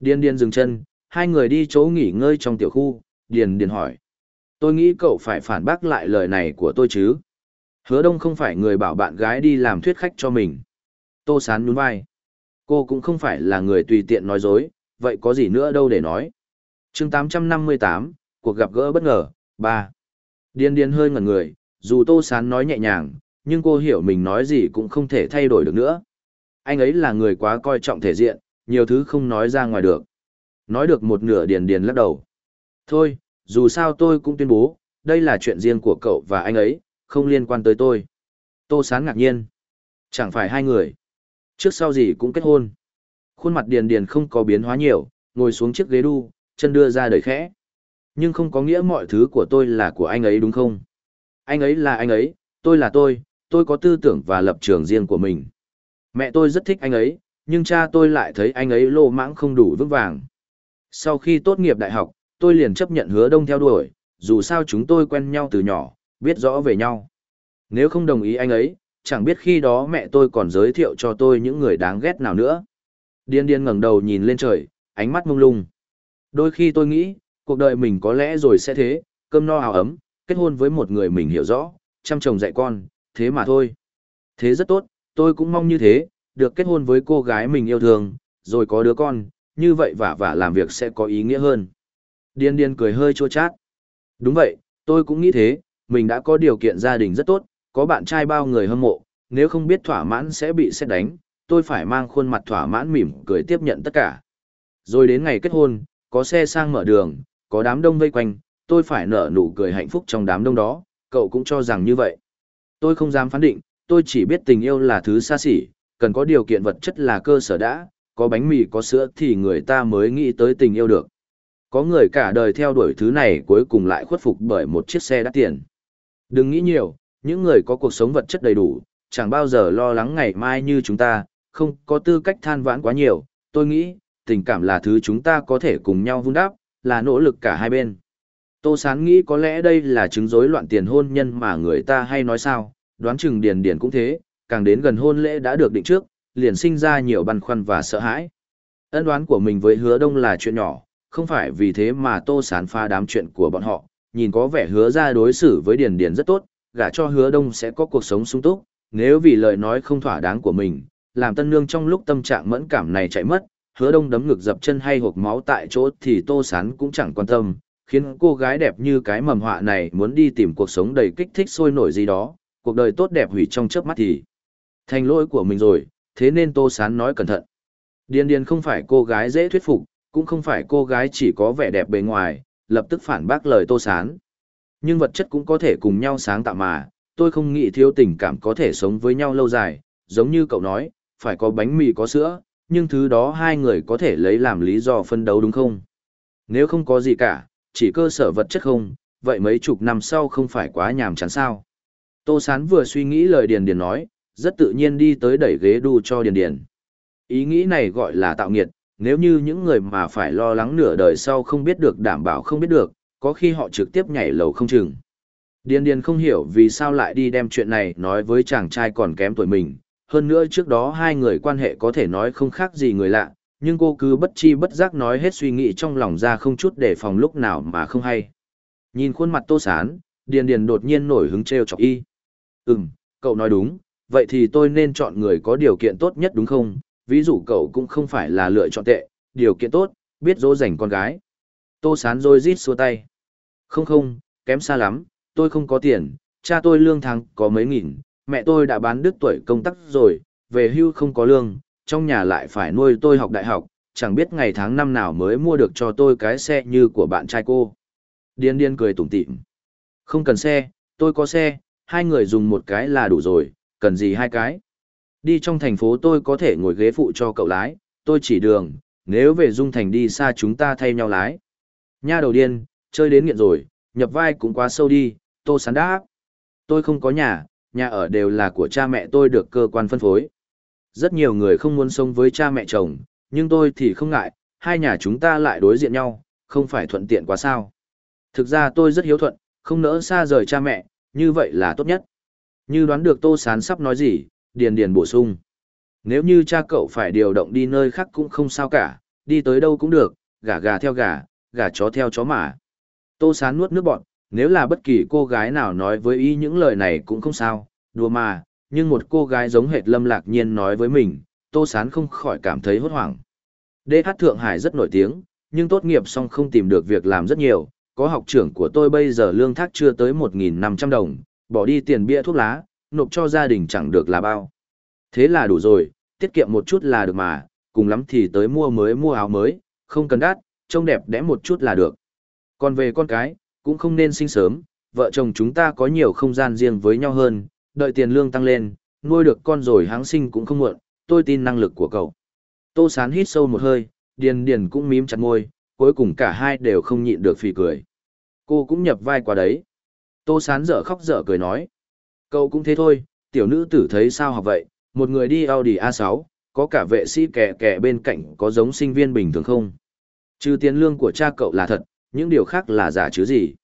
Speaker 1: Điền Điền dừng chân, hai người đi chỗ nghỉ ngơi trong tiểu khu, Điền Điền hỏi. Tôi nghĩ cậu phải phản bác lại lời này của tôi chứ. Hứa Đông không phải người bảo bạn gái đi làm thuyết khách cho mình. Tô Sán nhún vai. Cô cũng không phải là người tùy tiện nói dối, vậy có gì nữa đâu để nói. chương 858, cuộc gặp gỡ bất ngờ, 3. Điên điên hơi ngẩn người, dù Tô Sán nói nhẹ nhàng, nhưng cô hiểu mình nói gì cũng không thể thay đổi được nữa. Anh ấy là người quá coi trọng thể diện, nhiều thứ không nói ra ngoài được. Nói được một nửa điền điền lắc đầu. Thôi, dù sao tôi cũng tuyên bố, đây là chuyện riêng của cậu và anh ấy, không liên quan tới tôi. Tô Sán ngạc nhiên. Chẳng phải hai người. Trước sau gì cũng kết hôn. Khuôn mặt điền điền không có biến hóa nhiều, ngồi xuống chiếc ghế đu, chân đưa ra đời khẽ. Nhưng không có nghĩa mọi thứ của tôi là của anh ấy đúng không? Anh ấy là anh ấy, tôi là tôi, tôi có tư tưởng và lập trường riêng của mình. Mẹ tôi rất thích anh ấy, nhưng cha tôi lại thấy anh ấy lô mãng không đủ vững vàng. Sau khi tốt nghiệp đại học, tôi liền chấp nhận hứa đông theo đuổi, dù sao chúng tôi quen nhau từ nhỏ, biết rõ về nhau. Nếu không đồng ý anh ấy, chẳng biết khi đó mẹ tôi còn giới thiệu cho tôi những người đáng ghét nào nữa. Điên điên ngẩng đầu nhìn lên trời, ánh mắt mông lung. Đôi khi tôi nghĩ, cuộc đời mình có lẽ rồi sẽ thế, cơm no áo ấm, kết hôn với một người mình hiểu rõ, chăm chồng dạy con, thế mà thôi. Thế rất tốt, tôi cũng mong như thế, được kết hôn với cô gái mình yêu thương, rồi có đứa con, như vậy vả vả làm việc sẽ có ý nghĩa hơn. Điên điên cười hơi chua chát. Đúng vậy, tôi cũng nghĩ thế, mình đã có điều kiện gia đình rất tốt, có bạn trai bao người hâm mộ, nếu không biết thỏa mãn sẽ bị xét đánh, tôi phải mang khuôn mặt thỏa mãn mỉm cười tiếp nhận tất cả. Rồi đến ngày kết hôn, có xe sang mở đường, có đám đông vây quanh, tôi phải nở nụ cười hạnh phúc trong đám đông đó, cậu cũng cho rằng như vậy. Tôi không dám phán định, tôi chỉ biết tình yêu là thứ xa xỉ, cần có điều kiện vật chất là cơ sở đã, có bánh mì có sữa thì người ta mới nghĩ tới tình yêu được. Có người cả đời theo đuổi thứ này cuối cùng lại khuất phục bởi một chiếc xe đắt tiền. Đừng nghĩ nhiều, những người có cuộc sống vật chất đầy đủ, chẳng bao giờ lo lắng ngày mai như chúng ta, không có tư cách than vãn quá nhiều. Tôi nghĩ, tình cảm là thứ chúng ta có thể cùng nhau vun đắp, là nỗ lực cả hai bên. Tô Sán nghĩ có lẽ đây là chứng rối loạn tiền hôn nhân mà người ta hay nói sao, đoán chừng điền điền cũng thế, càng đến gần hôn lễ đã được định trước, liền sinh ra nhiều băn khoăn và sợ hãi. Ân đoán của mình với hứa đông là chuyện nhỏ, không phải vì thế mà Tô Sán pha đám chuyện của bọn họ, nhìn có vẻ hứa ra đối xử với điền điền rất tốt, gả cho hứa đông sẽ có cuộc sống sung túc, nếu vì lời nói không thỏa đáng của mình, làm tân nương trong lúc tâm trạng mẫn cảm này chạy mất, hứa đông đấm ngực dập chân hay hộp máu tại chỗ thì tô sán cũng chẳng quan tâm, khiến cô gái đẹp như cái mầm họa này muốn đi tìm cuộc sống đầy kích thích sôi nổi gì đó, cuộc đời tốt đẹp hủy trong chớp mắt thì thành lỗi của mình rồi, thế nên tô sán nói cẩn thận. Điền điền không phải cô gái dễ thuyết phục, cũng không phải cô gái chỉ có vẻ đẹp bề ngoài, lập tức phản bác lời tô sán. Nhưng vật chất cũng có thể cùng nhau sáng tạo mà, tôi không nghĩ thiếu tình cảm có thể sống với nhau lâu dài, giống như cậu nói, phải có bánh mì có sữa, nhưng thứ đó hai người có thể lấy làm lý do phân đấu đúng không? Nếu không có gì cả, chỉ cơ sở vật chất không, vậy mấy chục năm sau không phải quá nhàm chán sao? Tô Sán vừa suy nghĩ lời Điền Điền nói, rất tự nhiên đi tới đẩy ghế đu cho Điền Điền. Ý nghĩ này gọi là tạo nghiệt, nếu như những người mà phải lo lắng nửa đời sau không biết được đảm bảo không biết được, có khi họ trực tiếp nhảy lầu không chừng. Điền Điền không hiểu vì sao lại đi đem chuyện này nói với chàng trai còn kém tuổi mình, hơn nữa trước đó hai người quan hệ có thể nói không khác gì người lạ, nhưng cô cứ bất chi bất giác nói hết suy nghĩ trong lòng ra không chút để phòng lúc nào mà không hay. Nhìn khuôn mặt tô sán, Điền Điền đột nhiên nổi hứng treo chọc y. Ừm, cậu nói đúng, vậy thì tôi nên chọn người có điều kiện tốt nhất đúng không? Ví dụ cậu cũng không phải là lựa chọn tệ, điều kiện tốt, biết dỗ dành con gái. Tô sán rồi rít xua tay. Không không, kém xa lắm, tôi không có tiền, cha tôi lương tháng có mấy nghìn, mẹ tôi đã bán đứt tuổi công tác rồi, về hưu không có lương, trong nhà lại phải nuôi tôi học đại học, chẳng biết ngày tháng năm nào mới mua được cho tôi cái xe như của bạn trai cô. Điên điên cười tủm tỉm. Không cần xe, tôi có xe, hai người dùng một cái là đủ rồi, cần gì hai cái. Đi trong thành phố tôi có thể ngồi ghế phụ cho cậu lái, tôi chỉ đường, nếu về Dung Thành đi xa chúng ta thay nhau lái. Nha đầu điên, chơi đến nghiện rồi, nhập vai cũng quá sâu đi, tô sán đáp. Tôi không có nhà, nhà ở đều là của cha mẹ tôi được cơ quan phân phối. Rất nhiều người không muốn sống với cha mẹ chồng, nhưng tôi thì không ngại, hai nhà chúng ta lại đối diện nhau, không phải thuận tiện quá sao. Thực ra tôi rất hiếu thuận, không nỡ xa rời cha mẹ, như vậy là tốt nhất. Như đoán được Tô Sán sắp nói gì, Điền Điền bổ sung. Nếu như cha cậu phải điều động đi nơi khác cũng không sao cả, đi tới đâu cũng được, gà gà theo gà, gà chó theo chó mà. Tô Sán nuốt nước bọn, nếu là bất kỳ cô gái nào nói với y những lời này cũng không sao, đùa mà, nhưng một cô gái giống hệt lâm lạc nhiên nói với mình, Tô Sán không khỏi cảm thấy hốt hoảng. DH Thượng Hải rất nổi tiếng, nhưng tốt nghiệp xong không tìm được việc làm rất nhiều, có học trưởng của tôi bây giờ lương thác chưa tới 1.500 đồng, bỏ đi tiền bia thuốc lá, nộp cho gia đình chẳng được là bao. Thế là đủ rồi, tiết kiệm một chút là được mà, cùng lắm thì tới mua mới mua áo mới, không cần đắt, trông đẹp đẽ một chút là được. Còn về con cái, cũng không nên sinh sớm, vợ chồng chúng ta có nhiều không gian riêng với nhau hơn, đợi tiền lương tăng lên, nuôi được con rồi háng sinh cũng không muộn, tôi tin năng lực của cậu. Tô Sán hít sâu một hơi, Điền Điền cũng mím chặt môi, cuối cùng cả hai đều không nhịn được phì cười. Cô cũng nhập vai qua đấy. Tô Sán dở khóc dở cười nói. Cậu cũng thế thôi, tiểu nữ tử thấy sao học vậy, một người đi Audi A6, có cả vệ sĩ kẻ kẻ bên cạnh có giống sinh viên bình thường không? Trừ tiền lương của cha cậu là thật, những điều khác là giả chứ gì?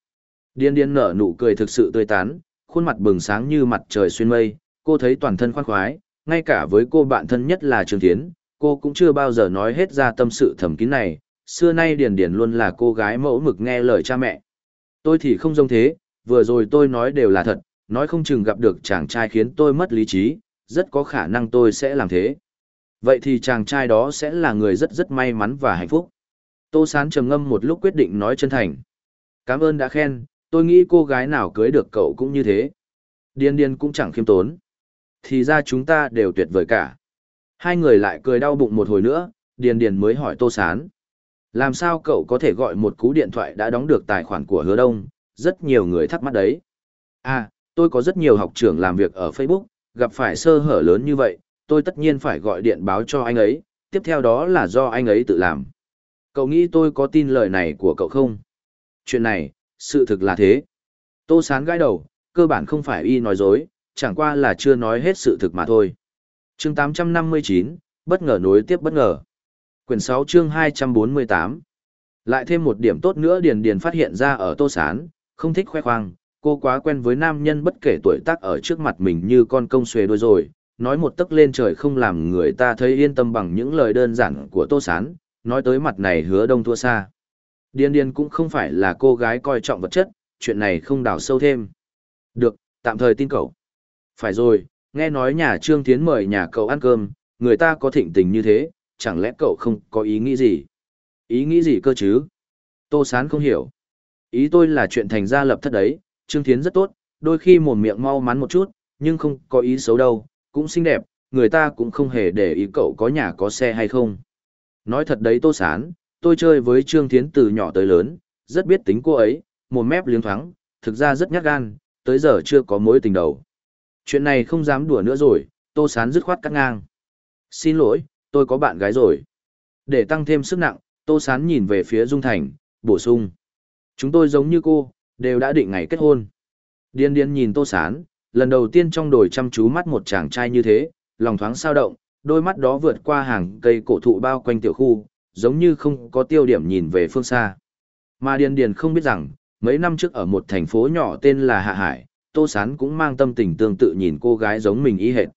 Speaker 1: Điên điên nở nụ cười thực sự tươi tán, khuôn mặt bừng sáng như mặt trời xuyên mây, cô thấy toàn thân khoan khoái, ngay cả với cô bạn thân nhất là Trương Thiến, cô cũng chưa bao giờ nói hết ra tâm sự thầm kín này, xưa nay Điền Điền luôn là cô gái mẫu mực nghe lời cha mẹ. Tôi thì không giống thế, vừa rồi tôi nói đều là thật, nói không chừng gặp được chàng trai khiến tôi mất lý trí, rất có khả năng tôi sẽ làm thế. Vậy thì chàng trai đó sẽ là người rất rất may mắn và hạnh phúc. Tô Sán trầm ngâm một lúc quyết định nói chân thành. Cảm ơn đã khen, tôi nghĩ cô gái nào cưới được cậu cũng như thế. Điên điên cũng chẳng khiêm tốn. Thì ra chúng ta đều tuyệt vời cả. Hai người lại cười đau bụng một hồi nữa, điền điền mới hỏi Tô Sán. Làm sao cậu có thể gọi một cú điện thoại đã đóng được tài khoản của hứa đông, rất nhiều người thắc mắc đấy. À, tôi có rất nhiều học trưởng làm việc ở Facebook, gặp phải sơ hở lớn như vậy, tôi tất nhiên phải gọi điện báo cho anh ấy, tiếp theo đó là do anh ấy tự làm. Cậu nghĩ tôi có tin lời này của cậu không? Chuyện này, sự thực là thế. Tô Sán gãi đầu, cơ bản không phải y nói dối, chẳng qua là chưa nói hết sự thực mà thôi. chương 859, bất ngờ nối tiếp bất ngờ. Quyển 6 chương 248. Lại thêm một điểm tốt nữa Điền Điền phát hiện ra ở Tô Sán, không thích khoe khoang, cô quá quen với nam nhân bất kể tuổi tác ở trước mặt mình như con công xuề đôi rồi, nói một tấc lên trời không làm người ta thấy yên tâm bằng những lời đơn giản của Tô Sán, nói tới mặt này hứa đông thua xa. Điên điên cũng không phải là cô gái coi trọng vật chất, chuyện này không đào sâu thêm. Được, tạm thời tin cậu. Phải rồi, nghe nói nhà Trương Thiến mời nhà cậu ăn cơm, người ta có thịnh tình như thế, chẳng lẽ cậu không có ý nghĩ gì? Ý nghĩ gì cơ chứ? Tô Sán không hiểu. Ý tôi là chuyện thành ra lập thất đấy, Trương Thiến rất tốt, đôi khi mồm miệng mau mắn một chút, nhưng không có ý xấu đâu, cũng xinh đẹp, người ta cũng không hề để ý cậu có nhà có xe hay không. Nói thật đấy Tô Sán, tôi chơi với Trương Thiến từ nhỏ tới lớn, rất biết tính cô ấy, một mép liếng thoáng, thực ra rất nhát gan, tới giờ chưa có mối tình đầu. Chuyện này không dám đùa nữa rồi, Tô Sán dứt khoát cắt ngang. Xin lỗi, tôi có bạn gái rồi. Để tăng thêm sức nặng, Tô Sán nhìn về phía Dung Thành, bổ sung. Chúng tôi giống như cô, đều đã định ngày kết hôn. Điên điên nhìn Tô Sán, lần đầu tiên trong đồi chăm chú mắt một chàng trai như thế, lòng thoáng sao động, đôi mắt đó vượt qua hàng cây cổ thụ bao quanh tiểu khu, giống như không có tiêu điểm nhìn về phương xa. Mà Điền Điền không biết rằng, mấy năm trước ở một thành phố nhỏ tên là Hạ Hải, Tô Sán cũng mang tâm tình tương tự nhìn cô gái giống mình ý hệt.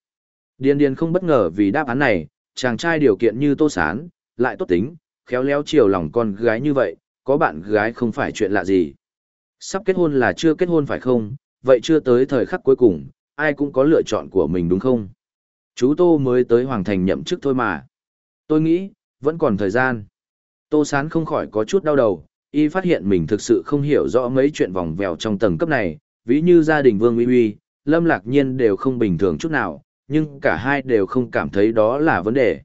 Speaker 1: Điền Điền không bất ngờ vì đáp án này, chàng trai điều kiện như Tô Sán, lại tốt tính, khéo léo chiều lòng con gái như vậy, có bạn gái không phải chuyện lạ gì. Sắp kết hôn là chưa kết hôn phải không, vậy chưa tới thời khắc cuối cùng, ai cũng có lựa chọn của mình đúng không? Chú Tô mới tới Hoàng Thành nhậm chức thôi mà. Tôi nghĩ, vẫn còn thời gian. Tô Sán không khỏi có chút đau đầu, y phát hiện mình thực sự không hiểu rõ mấy chuyện vòng vèo trong tầng cấp này, ví như gia đình Vương Uy Uy, Lâm Lạc Nhiên đều không bình thường chút nào, nhưng cả hai đều không cảm thấy đó là vấn đề.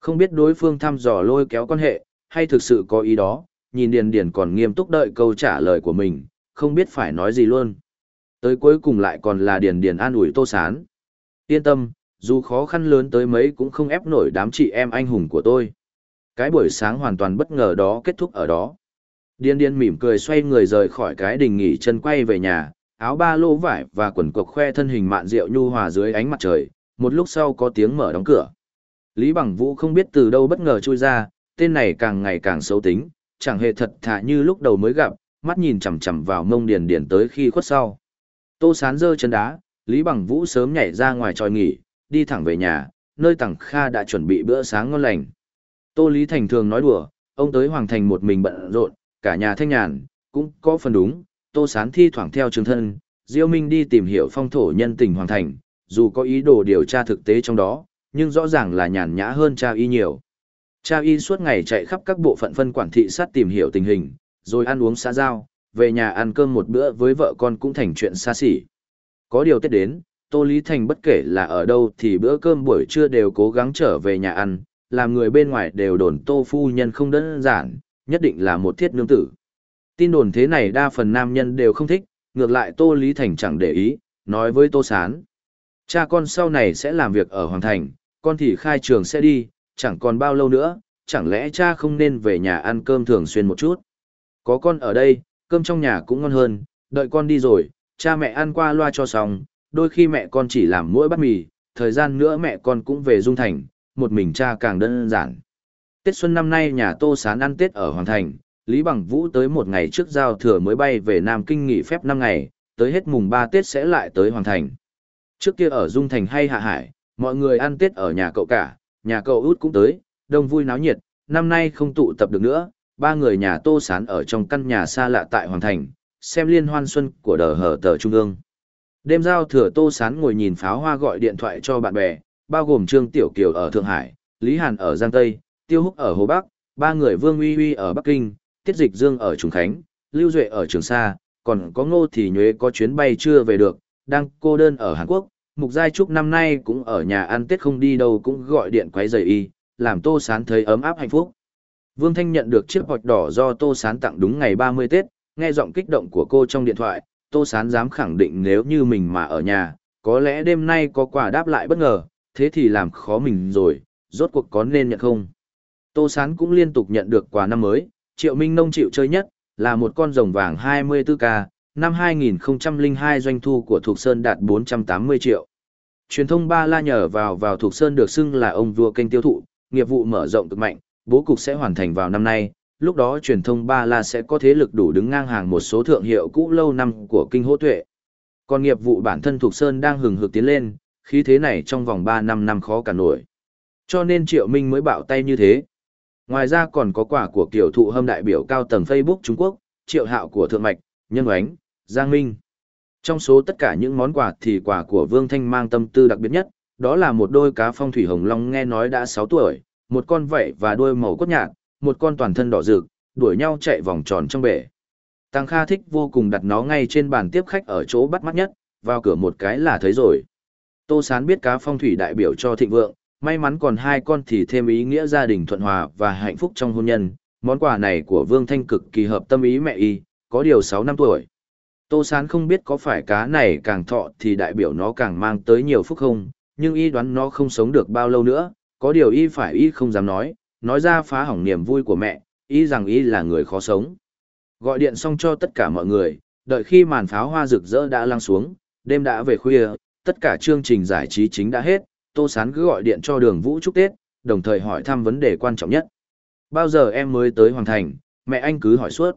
Speaker 1: Không biết đối phương thăm dò lôi kéo quan hệ, hay thực sự có ý đó, nhìn Điền Điền còn nghiêm túc đợi câu trả lời của mình, không biết phải nói gì luôn. Tới cuối cùng lại còn là Điền Điền an ủi Tô Sán. Yên tâm, dù khó khăn lớn tới mấy cũng không ép nổi đám chị em anh hùng của tôi. Cái buổi sáng hoàn toàn bất ngờ đó kết thúc ở đó. Điền Điền mỉm cười xoay người rời khỏi cái đình nghỉ chân quay về nhà, áo ba lô vải và quần cộc khoe thân hình mạn rượu nhu hòa dưới ánh mặt trời, một lúc sau có tiếng mở đóng cửa. Lý Bằng Vũ không biết từ đâu bất ngờ chui ra, tên này càng ngày càng xấu tính, chẳng hề thật thà như lúc đầu mới gặp, mắt nhìn chằm chằm vào mông điền điền tới khi khuất sau. Tô sán dơ chân đá, Lý Bằng Vũ sớm nhảy ra ngoài tròi nghỉ, đi thẳng về nhà, nơi Tằng Kha đã chuẩn bị bữa sáng ngon lành. Tô Lý Thành thường nói đùa, ông tới Hoàng Thành một mình bận rộn, cả nhà thanh nhàn, cũng có phần đúng, Tô Sán thi thoảng theo trường thân, Diêu Minh đi tìm hiểu phong thổ nhân tình Hoàng Thành, dù có ý đồ điều tra thực tế trong đó, nhưng rõ ràng là nhàn nhã hơn cha y nhiều. Cha y suốt ngày chạy khắp các bộ phận phân quản thị sát tìm hiểu tình hình, rồi ăn uống xã giao, về nhà ăn cơm một bữa với vợ con cũng thành chuyện xa xỉ. Có điều Tết đến, Tô Lý Thành bất kể là ở đâu thì bữa cơm buổi trưa đều cố gắng trở về nhà ăn, làm người bên ngoài đều đồn Tô Phu Nhân không đơn giản, nhất định là một thiết nương tử. Tin đồn thế này đa phần nam nhân đều không thích, ngược lại Tô Lý Thành chẳng để ý, nói với Tô Sán. Cha con sau này sẽ làm việc ở Hoàng Thành, con thì khai trường sẽ đi, chẳng còn bao lâu nữa, chẳng lẽ cha không nên về nhà ăn cơm thường xuyên một chút. Có con ở đây, cơm trong nhà cũng ngon hơn, đợi con đi rồi, cha mẹ ăn qua loa cho xong, đôi khi mẹ con chỉ làm mỗi bát mì, thời gian nữa mẹ con cũng về Dung Thành, một mình cha càng đơn giản. Tết xuân năm nay nhà Tô Sán ăn Tết ở Hoàng Thành, Lý Bằng Vũ tới một ngày trước giao thừa mới bay về Nam Kinh nghỉ phép 5 ngày, tới hết mùng 3 Tết sẽ lại tới Hoàng Thành. Trước kia ở Dung Thành hay Hạ Hải, mọi người ăn Tết ở nhà cậu cả, nhà cậu út cũng tới, đông vui náo nhiệt, năm nay không tụ tập được nữa, ba người nhà Tô Sán ở trong căn nhà xa lạ tại Hoàng Thành, xem liên hoan xuân của đờ hở tờ Trung ương. Đêm giao thừa Tô Sán ngồi nhìn pháo hoa gọi điện thoại cho bạn bè, bao gồm Trương Tiểu Kiều ở Thượng Hải, Lý Hàn ở Giang Tây, Tiêu Húc ở Hồ Bắc, ba người Vương Uy Uy ở Bắc Kinh, Tiết Dịch Dương ở Trùng Khánh, Lưu Duệ ở Trường Sa, còn có Ngô Thì Nhuế có chuyến bay chưa về được, đang cô đơn ở Hàn Quốc. Mục Giai Trúc năm nay cũng ở nhà ăn Tết không đi đâu cũng gọi điện quấy rầy y, làm Tô Sán thấy ấm áp hạnh phúc. Vương Thanh nhận được chiếc hộp đỏ do Tô Sán tặng đúng ngày 30 Tết, nghe giọng kích động của cô trong điện thoại, Tô Sán dám khẳng định nếu như mình mà ở nhà, có lẽ đêm nay có quà đáp lại bất ngờ, thế thì làm khó mình rồi, rốt cuộc có nên nhận không? Tô Sán cũng liên tục nhận được quà năm mới, Triệu Minh Nông chịu chơi nhất, là một con rồng vàng 24K, năm 2002 doanh thu của Thục Sơn đạt 480 triệu. Truyền thông Ba La nhờ vào vào Thục Sơn được xưng là ông vua kênh tiêu thụ, nghiệp vụ mở rộng cực mạnh, bố cục sẽ hoàn thành vào năm nay, lúc đó truyền thông Ba La sẽ có thế lực đủ đứng ngang hàng một số thượng hiệu cũ lâu năm của kinh hỗ tuệ. Còn nghiệp vụ bản thân Thục Sơn đang hừng hực tiến lên, khí thế này trong vòng 3 năm năm khó cả nổi. Cho nên Triệu Minh mới bạo tay như thế. Ngoài ra còn có quả của kiểu thụ hâm đại biểu cao tầng Facebook Trung Quốc, Triệu Hạo của Thượng Mạch, Nhân Oánh, Giang Minh. Trong số tất cả những món quà thì quả của Vương Thanh mang tâm tư đặc biệt nhất, đó là một đôi cá phong thủy hồng long nghe nói đã 6 tuổi, một con vảy và đuôi màu cốt nhạt, một con toàn thân đỏ rực, đuổi nhau chạy vòng tròn trong bể. Tăng Kha thích vô cùng đặt nó ngay trên bàn tiếp khách ở chỗ bắt mắt nhất, vào cửa một cái là thấy rồi. Tô Sán biết cá phong thủy đại biểu cho thịnh vượng, may mắn còn hai con thì thêm ý nghĩa gia đình thuận hòa và hạnh phúc trong hôn nhân. Món quà này của Vương Thanh cực kỳ hợp tâm ý mẹ y, có điều 6 năm tuổi. Tô Sán không biết có phải cá này càng thọ thì đại biểu nó càng mang tới nhiều phúc không, nhưng y đoán nó không sống được bao lâu nữa, có điều y phải y không dám nói, nói ra phá hỏng niềm vui của mẹ, y rằng y là người khó sống. Gọi điện xong cho tất cả mọi người, đợi khi màn pháo hoa rực rỡ đã lăng xuống, đêm đã về khuya, tất cả chương trình giải trí chính đã hết, Tô Sán cứ gọi điện cho đường Vũ chúc Tết, đồng thời hỏi thăm vấn đề quan trọng nhất. Bao giờ em mới tới Hoàng Thành, mẹ anh cứ hỏi suốt.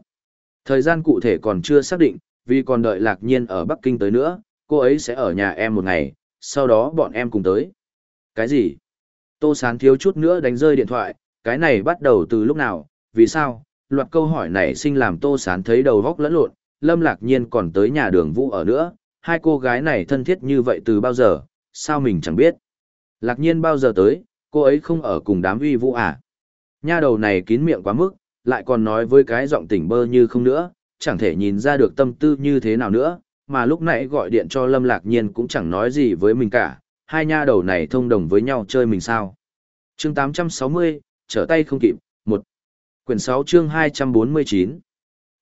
Speaker 1: Thời gian cụ thể còn chưa xác định, vì còn đợi lạc nhiên ở Bắc Kinh tới nữa, cô ấy sẽ ở nhà em một ngày, sau đó bọn em cùng tới. Cái gì? Tô Sán thiếu chút nữa đánh rơi điện thoại, cái này bắt đầu từ lúc nào, vì sao? Loạt câu hỏi này sinh làm Tô Sán thấy đầu góc lẫn lộn, Lâm Lạc Nhiên còn tới nhà đường Vũ ở nữa, hai cô gái này thân thiết như vậy từ bao giờ, sao mình chẳng biết. Lạc Nhiên bao giờ tới, cô ấy không ở cùng đám uy vũ à? Nha đầu này kín miệng quá mức, lại còn nói với cái giọng tỉnh bơ như không nữa, chẳng thể nhìn ra được tâm tư như thế nào nữa, mà lúc nãy gọi điện cho Lâm Lạc Nhiên cũng chẳng nói gì với mình cả, hai nha đầu này thông đồng với nhau chơi mình sao. chương 860, trở tay không kịp, một Quyển 6 chương 249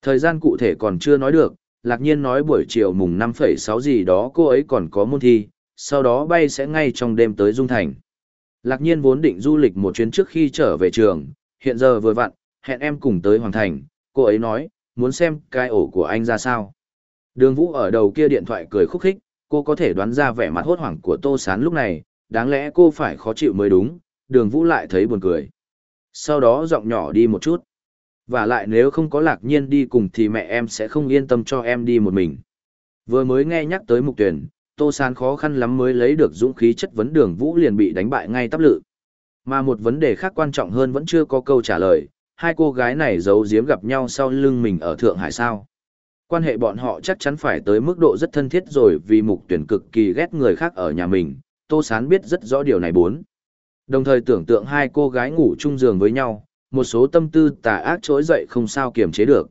Speaker 1: Thời gian cụ thể còn chưa nói được, Lạc Nhiên nói buổi chiều mùng 5,6 gì đó cô ấy còn có môn thi, sau đó bay sẽ ngay trong đêm tới Dung Thành. Lạc Nhiên vốn định du lịch một chuyến trước khi trở về trường, hiện giờ vừa vặn, hẹn em cùng tới Hoàng Thành, cô ấy nói, muốn xem cái ổ của anh ra sao. Đường Vũ ở đầu kia điện thoại cười khúc khích, cô có thể đoán ra vẻ mặt hốt hoảng của Tô Sán lúc này, đáng lẽ cô phải khó chịu mới đúng, đường Vũ lại thấy buồn cười. Sau đó giọng nhỏ đi một chút. Và lại nếu không có lạc nhiên đi cùng thì mẹ em sẽ không yên tâm cho em đi một mình. Vừa mới nghe nhắc tới mục tuyển, Tô Sán khó khăn lắm mới lấy được dũng khí chất vấn đường Vũ liền bị đánh bại ngay tắp lự. Mà một vấn đề khác quan trọng hơn vẫn chưa có câu trả lời, hai cô gái này giấu giếm gặp nhau sau lưng mình ở Thượng Hải sao. Quan hệ bọn họ chắc chắn phải tới mức độ rất thân thiết rồi vì mục tuyển cực kỳ ghét người khác ở nhà mình, Tô Sán biết rất rõ điều này bốn. Đồng thời tưởng tượng hai cô gái ngủ chung giường với nhau, một số tâm tư tà ác trỗi dậy không sao kiềm chế được.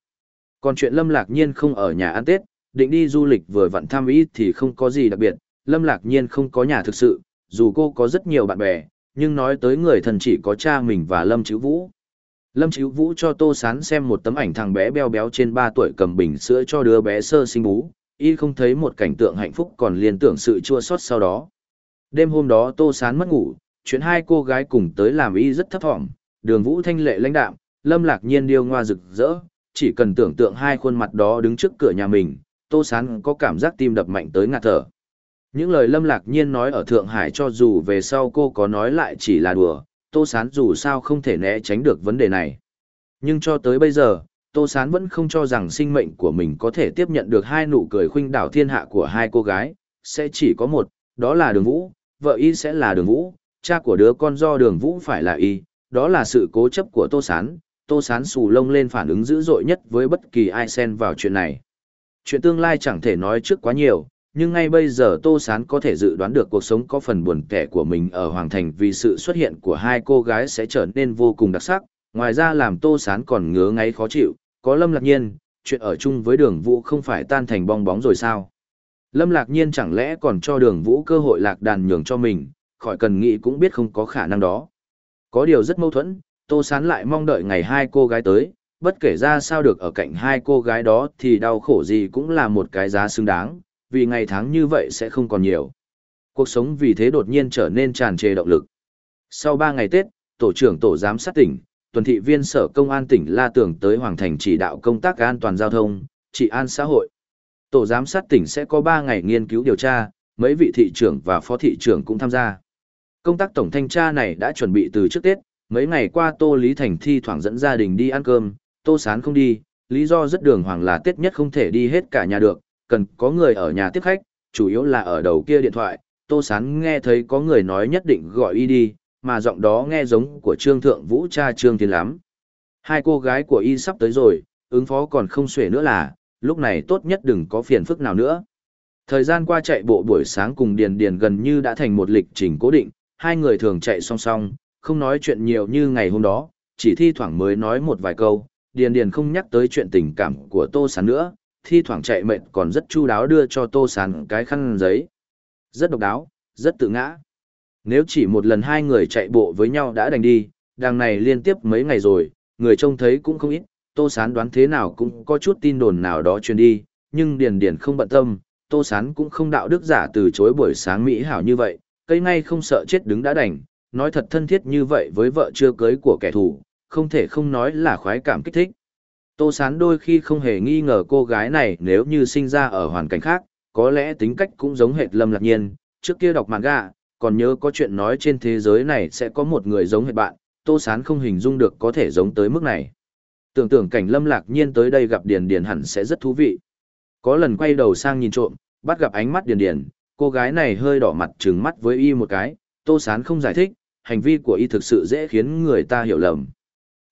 Speaker 1: Còn chuyện Lâm Lạc Nhiên không ở nhà ăn Tết, định đi du lịch vừa vặn tham ý thì không có gì đặc biệt, Lâm Lạc Nhiên không có nhà thực sự, dù cô có rất nhiều bạn bè, nhưng nói tới người thân chỉ có cha mình và Lâm Chữ Vũ. Lâm Chíu Vũ cho Tô Sán xem một tấm ảnh thằng bé béo béo trên 3 tuổi cầm bình sữa cho đứa bé sơ sinh bú, y không thấy một cảnh tượng hạnh phúc còn liên tưởng sự chua xót sau đó. Đêm hôm đó Tô Sán mất ngủ, chuyện hai cô gái cùng tới làm y rất thấp thỏm, đường vũ thanh lệ lãnh đạm, Lâm Lạc Nhiên điêu ngoa rực rỡ, chỉ cần tưởng tượng hai khuôn mặt đó đứng trước cửa nhà mình, Tô Sán có cảm giác tim đập mạnh tới ngạt thở. Những lời Lâm Lạc Nhiên nói ở Thượng Hải cho dù về sau cô có nói lại chỉ là đùa, Tô Sán dù sao không thể né tránh được vấn đề này. Nhưng cho tới bây giờ, Tô Sán vẫn không cho rằng sinh mệnh của mình có thể tiếp nhận được hai nụ cười khuynh đảo thiên hạ của hai cô gái, sẽ chỉ có một, đó là đường vũ, vợ y sẽ là đường vũ, cha của đứa con do đường vũ phải là y, đó là sự cố chấp của Tô Sán, Tô Sán xù lông lên phản ứng dữ dội nhất với bất kỳ ai xen vào chuyện này. Chuyện tương lai chẳng thể nói trước quá nhiều, nhưng ngay bây giờ Tô Sán có thể dự đoán được cuộc sống có phần buồn kẻ của mình ở Hoàng Thành vì sự xuất hiện của hai cô gái sẽ trở nên vô cùng đặc sắc, ngoài ra làm Tô Sán còn ngứa ngáy khó chịu, có Lâm Lạc Nhiên, chuyện ở chung với đường vũ không phải tan thành bong bóng rồi sao? Lâm Lạc Nhiên chẳng lẽ còn cho đường vũ cơ hội lạc đàn nhường cho mình, khỏi cần nghĩ cũng biết không có khả năng đó. Có điều rất mâu thuẫn, Tô Sán lại mong đợi ngày hai cô gái tới, bất kể ra sao được ở cạnh hai cô gái đó thì đau khổ gì cũng là một cái giá xứng đáng, vì ngày tháng như vậy sẽ không còn nhiều. Cuộc sống vì thế đột nhiên trở nên tràn trề động lực. Sau ba ngày Tết, tổ trưởng tổ giám sát tỉnh, tuần thị viên sở công an tỉnh La Tưởng tới Hoàng Thành chỉ đạo công tác an toàn giao thông, trị an xã hội. Tổ giám sát tỉnh sẽ có ba ngày nghiên cứu điều tra, mấy vị thị trưởng và phó thị trưởng cũng tham gia. Công tác tổng thanh tra này đã chuẩn bị từ trước Tết, mấy ngày qua Tô Lý Thành thi thoảng dẫn gia đình đi ăn cơm, Tô Sán không đi, lý do rất đường hoàng là Tết nhất không thể đi hết cả nhà được, cần có người ở nhà tiếp khách, chủ yếu là ở đầu kia điện thoại, Tô Sán nghe thấy có người nói nhất định gọi y đi, mà giọng đó nghe giống của Trương Thượng Vũ cha Trương Thiên lắm. Hai cô gái của y sắp tới rồi, ứng phó còn không xuể nữa là, lúc này tốt nhất đừng có phiền phức nào nữa. Thời gian qua chạy bộ buổi sáng cùng Điền Điền gần như đã thành một lịch trình cố định, hai người thường chạy song song, không nói chuyện nhiều như ngày hôm đó, chỉ thi thoảng mới nói một vài câu, Điền Điền không nhắc tới chuyện tình cảm của Tô Sán nữa, thi thoảng chạy mệt còn rất chu đáo đưa cho Tô Sán cái khăn giấy. Rất độc đáo, rất tự ngã. Nếu chỉ một lần hai người chạy bộ với nhau đã đành đi, đằng này liên tiếp mấy ngày rồi, người trông thấy cũng không ít, Tô Sán đoán thế nào cũng có chút tin đồn nào đó truyền đi, nhưng Điền Điền không bận tâm, Tô Sán cũng không đạo đức giả từ chối buổi sáng mỹ hảo như vậy, cây ngay không sợ chết đứng đã đành, nói thật thân thiết như vậy với vợ chưa cưới của kẻ thù, không thể không nói là khoái cảm kích thích. Tô Sán đôi khi không hề nghi ngờ cô gái này nếu như sinh ra ở hoàn cảnh khác, có lẽ tính cách cũng giống hệt Lâm Lạc Nhiên, trước kia đọc manga, còn nhớ có chuyện nói trên thế giới này sẽ có một người giống hệt bạn, Tô Sán không hình dung được có thể giống tới mức này. Tưởng tượng cảnh Lâm Lạc Nhiên tới đây gặp Điền Điền hẳn sẽ rất thú vị. Có lần quay đầu sang nhìn trộm, bắt gặp ánh mắt Điền Điền, cô gái này hơi đỏ mặt trừng mắt với y một cái, Tô Sán không giải thích, hành vi của y thực sự dễ khiến người ta hiểu lầm.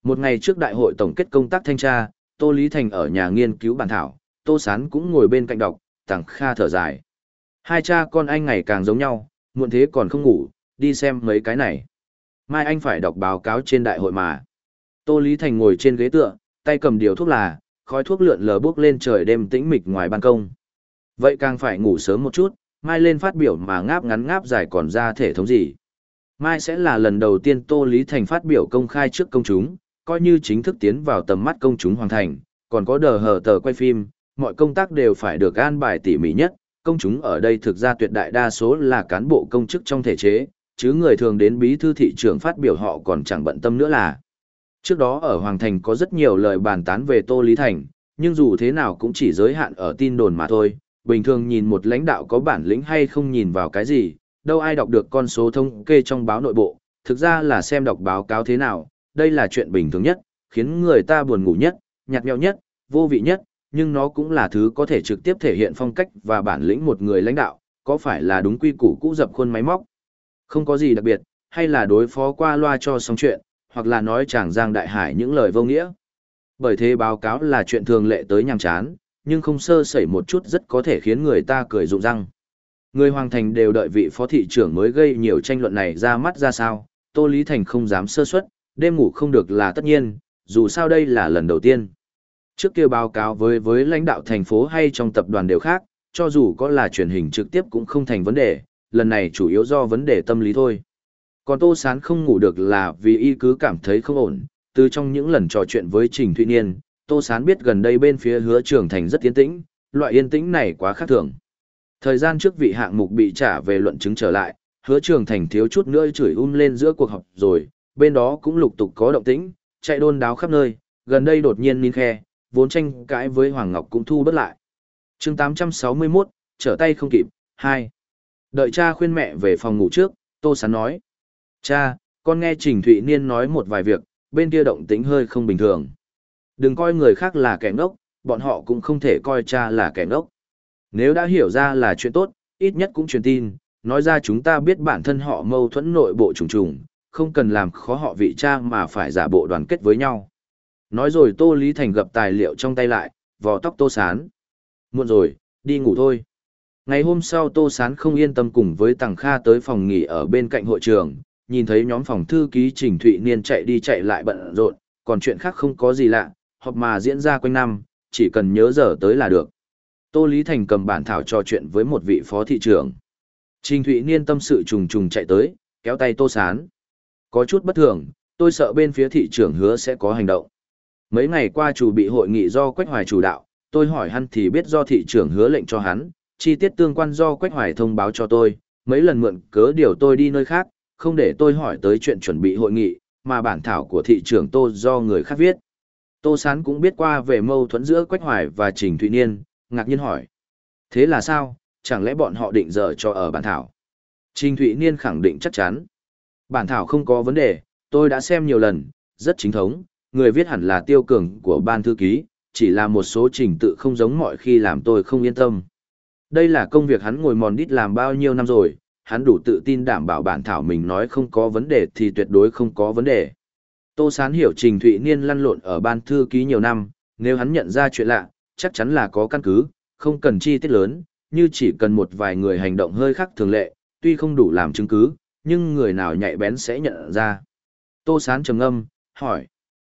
Speaker 1: Một ngày trước đại hội tổng kết công tác thanh tra, Tô Lý Thành ở nhà nghiên cứu bản thảo, Tô Sán cũng ngồi bên cạnh đọc, tặng kha thở dài. Hai cha con anh ngày càng giống nhau, muộn thế còn không ngủ, đi xem mấy cái này. Mai anh phải đọc báo cáo trên đại hội mà. Tô Lý Thành ngồi trên ghế tựa, tay cầm điều thuốc là, khói thuốc lượn lờ bước lên trời đêm tĩnh mịch ngoài ban công. Vậy càng phải ngủ sớm một chút, mai lên phát biểu mà ngáp ngắn ngáp dài còn ra thể thống gì. Mai sẽ là lần đầu tiên Tô Lý Thành phát biểu công khai trước công chúng, coi như chính thức tiến vào tầm mắt công chúng hoàn thành, còn có đờ hờ tờ quay phim, mọi công tác đều phải được an bài tỉ mỉ nhất, công chúng ở đây thực ra tuyệt đại đa số là cán bộ công chức trong thể chế, chứ người thường đến bí thư thị trưởng phát biểu họ còn chẳng bận tâm nữa là. Trước đó ở Hoàng Thành có rất nhiều lời bàn tán về Tô Lý Thành, nhưng dù thế nào cũng chỉ giới hạn ở tin đồn mà thôi, bình thường nhìn một lãnh đạo có bản lĩnh hay không nhìn vào cái gì, đâu ai đọc được con số thống kê trong báo nội bộ, thực ra là xem đọc báo cáo thế nào, đây là chuyện bình thường nhất, khiến người ta buồn ngủ nhất, nhạt nhẽo nhất, vô vị nhất, nhưng nó cũng là thứ có thể trực tiếp thể hiện phong cách và bản lĩnh một người lãnh đạo, có phải là đúng quy củ cũ dập khuôn máy móc. Không có gì đặc biệt, hay là đối phó qua loa cho xong chuyện, hoặc là nói chàng giang đại hải những lời vô nghĩa. Bởi thế báo cáo là chuyện thường lệ tới nhàm chán, nhưng không sơ sẩy một chút rất có thể khiến người ta cười rụng răng. Người Hoàng Thành đều đợi vị phó thị trưởng mới gây nhiều tranh luận này ra mắt ra sao, Tô Lý Thành không dám sơ suất, đêm ngủ không được là tất nhiên, dù sao đây là lần đầu tiên. Trước kia báo cáo với với lãnh đạo thành phố hay trong tập đoàn đều khác, cho dù có là truyền hình trực tiếp cũng không thành vấn đề, lần này chủ yếu do vấn đề tâm lý thôi. Còn Tô Sán không ngủ được là vì y cứ cảm thấy không ổn, từ trong những lần trò chuyện với Trình Thụy Niên, Tô Sán biết gần đây bên phía hứa Trường thành rất yên tĩnh, loại yên tĩnh này quá khác thường. Thời gian trước vị hạng mục bị trả về luận chứng trở lại, hứa Trường thành thiếu chút nữa chửi um lên giữa cuộc họp rồi, bên đó cũng lục tục có động tĩnh, chạy đôn đáo khắp nơi, gần đây đột nhiên nín khe, vốn tranh cãi với Hoàng Ngọc cũng thu bất lại. chương 861, trở tay không kịp, 2. Đợi cha khuyên mẹ về phòng ngủ trước, Tô Sán nói. Cha, con nghe Trình Thụy Niên nói một vài việc, bên kia động tính hơi không bình thường. Đừng coi người khác là kẻ ngốc, bọn họ cũng không thể coi cha là kẻ ngốc. Nếu đã hiểu ra là chuyện tốt, ít nhất cũng truyền tin, nói ra chúng ta biết bản thân họ mâu thuẫn nội bộ trùng trùng, không cần làm khó họ vị cha mà phải giả bộ đoàn kết với nhau. Nói rồi Tô Lý Thành gập tài liệu trong tay lại, vò tóc Tô Sán. Muộn rồi, đi ngủ thôi. Ngày hôm sau Tô Sán không yên tâm cùng với Tằng Kha tới phòng nghỉ ở bên cạnh hội trường, nhìn thấy nhóm phòng thư ký Trình Thụy Niên chạy đi chạy lại bận rộn, còn chuyện khác không có gì lạ, họp mà diễn ra quanh năm, chỉ cần nhớ giờ tới là được. Tô Lý Thành cầm bản thảo trò chuyện với một vị phó thị trưởng. Trình Thụy Niên tâm sự trùng trùng chạy tới, kéo tay Tô Sán. Có chút bất thường, tôi sợ bên phía thị trưởng hứa sẽ có hành động. Mấy ngày qua chủ bị hội nghị do Quách Hoài chủ đạo, tôi hỏi hắn thì biết do thị trưởng hứa lệnh cho hắn, chi tiết tương quan do Quách Hoài thông báo cho tôi, mấy lần mượn cớ điều tôi đi nơi khác, không để tôi hỏi tới chuyện chuẩn bị hội nghị, mà bản thảo của thị trưởng Tô do người khác viết. Tô Sán cũng biết qua về mâu thuẫn giữa Quách Hoài và Trình Thụy Niên, ngạc nhiên hỏi. Thế là sao, chẳng lẽ bọn họ định dở cho ở bản thảo? Trình Thụy Niên khẳng định chắc chắn. Bản thảo không có vấn đề, tôi đã xem nhiều lần, rất chính thống, người viết hẳn là tiêu cường của ban thư ký, chỉ là một số trình tự không giống mọi khi làm tôi không yên tâm. Đây là công việc hắn ngồi mòn đít làm bao nhiêu năm rồi, hắn đủ tự tin đảm bảo bản thảo mình nói không có vấn đề thì tuyệt đối không có vấn đề. Tô Sán hiểu Trình Thụy Niên lăn lộn ở ban thư ký nhiều năm, nếu hắn nhận ra chuyện lạ, chắc chắn là có căn cứ, không cần chi tiết lớn, như chỉ cần một vài người hành động hơi khác thường lệ, tuy không đủ làm chứng cứ, nhưng người nào nhạy bén sẽ nhận ra. Tô Sán trầm ngâm, hỏi.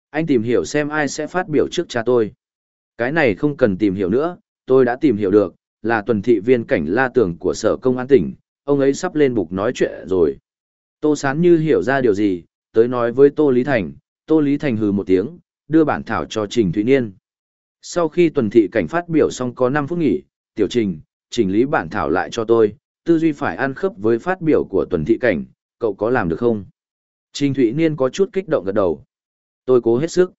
Speaker 1: Anh tìm hiểu xem ai sẽ phát biểu trước cha tôi. Cái này không cần tìm hiểu nữa, tôi đã tìm hiểu được, là tuần thị viên cảnh la tưởng của sở công an tỉnh, ông ấy sắp lên bục nói chuyện rồi. Tô Sán như hiểu ra điều gì, tới nói với Tô Lý Thành, Tô Lý Thành hừ một tiếng, đưa bản thảo cho Trình Thụy Niên. Sau khi tuần thị cảnh phát biểu xong có 5 phút nghỉ, tiểu trình, chỉnh lý bản thảo lại cho tôi, tư duy phải ăn khớp với phát biểu của tuần thị cảnh, cậu có làm được không? Trình Thụy Niên có chút kích động gật đầu. Tôi cố hết sức.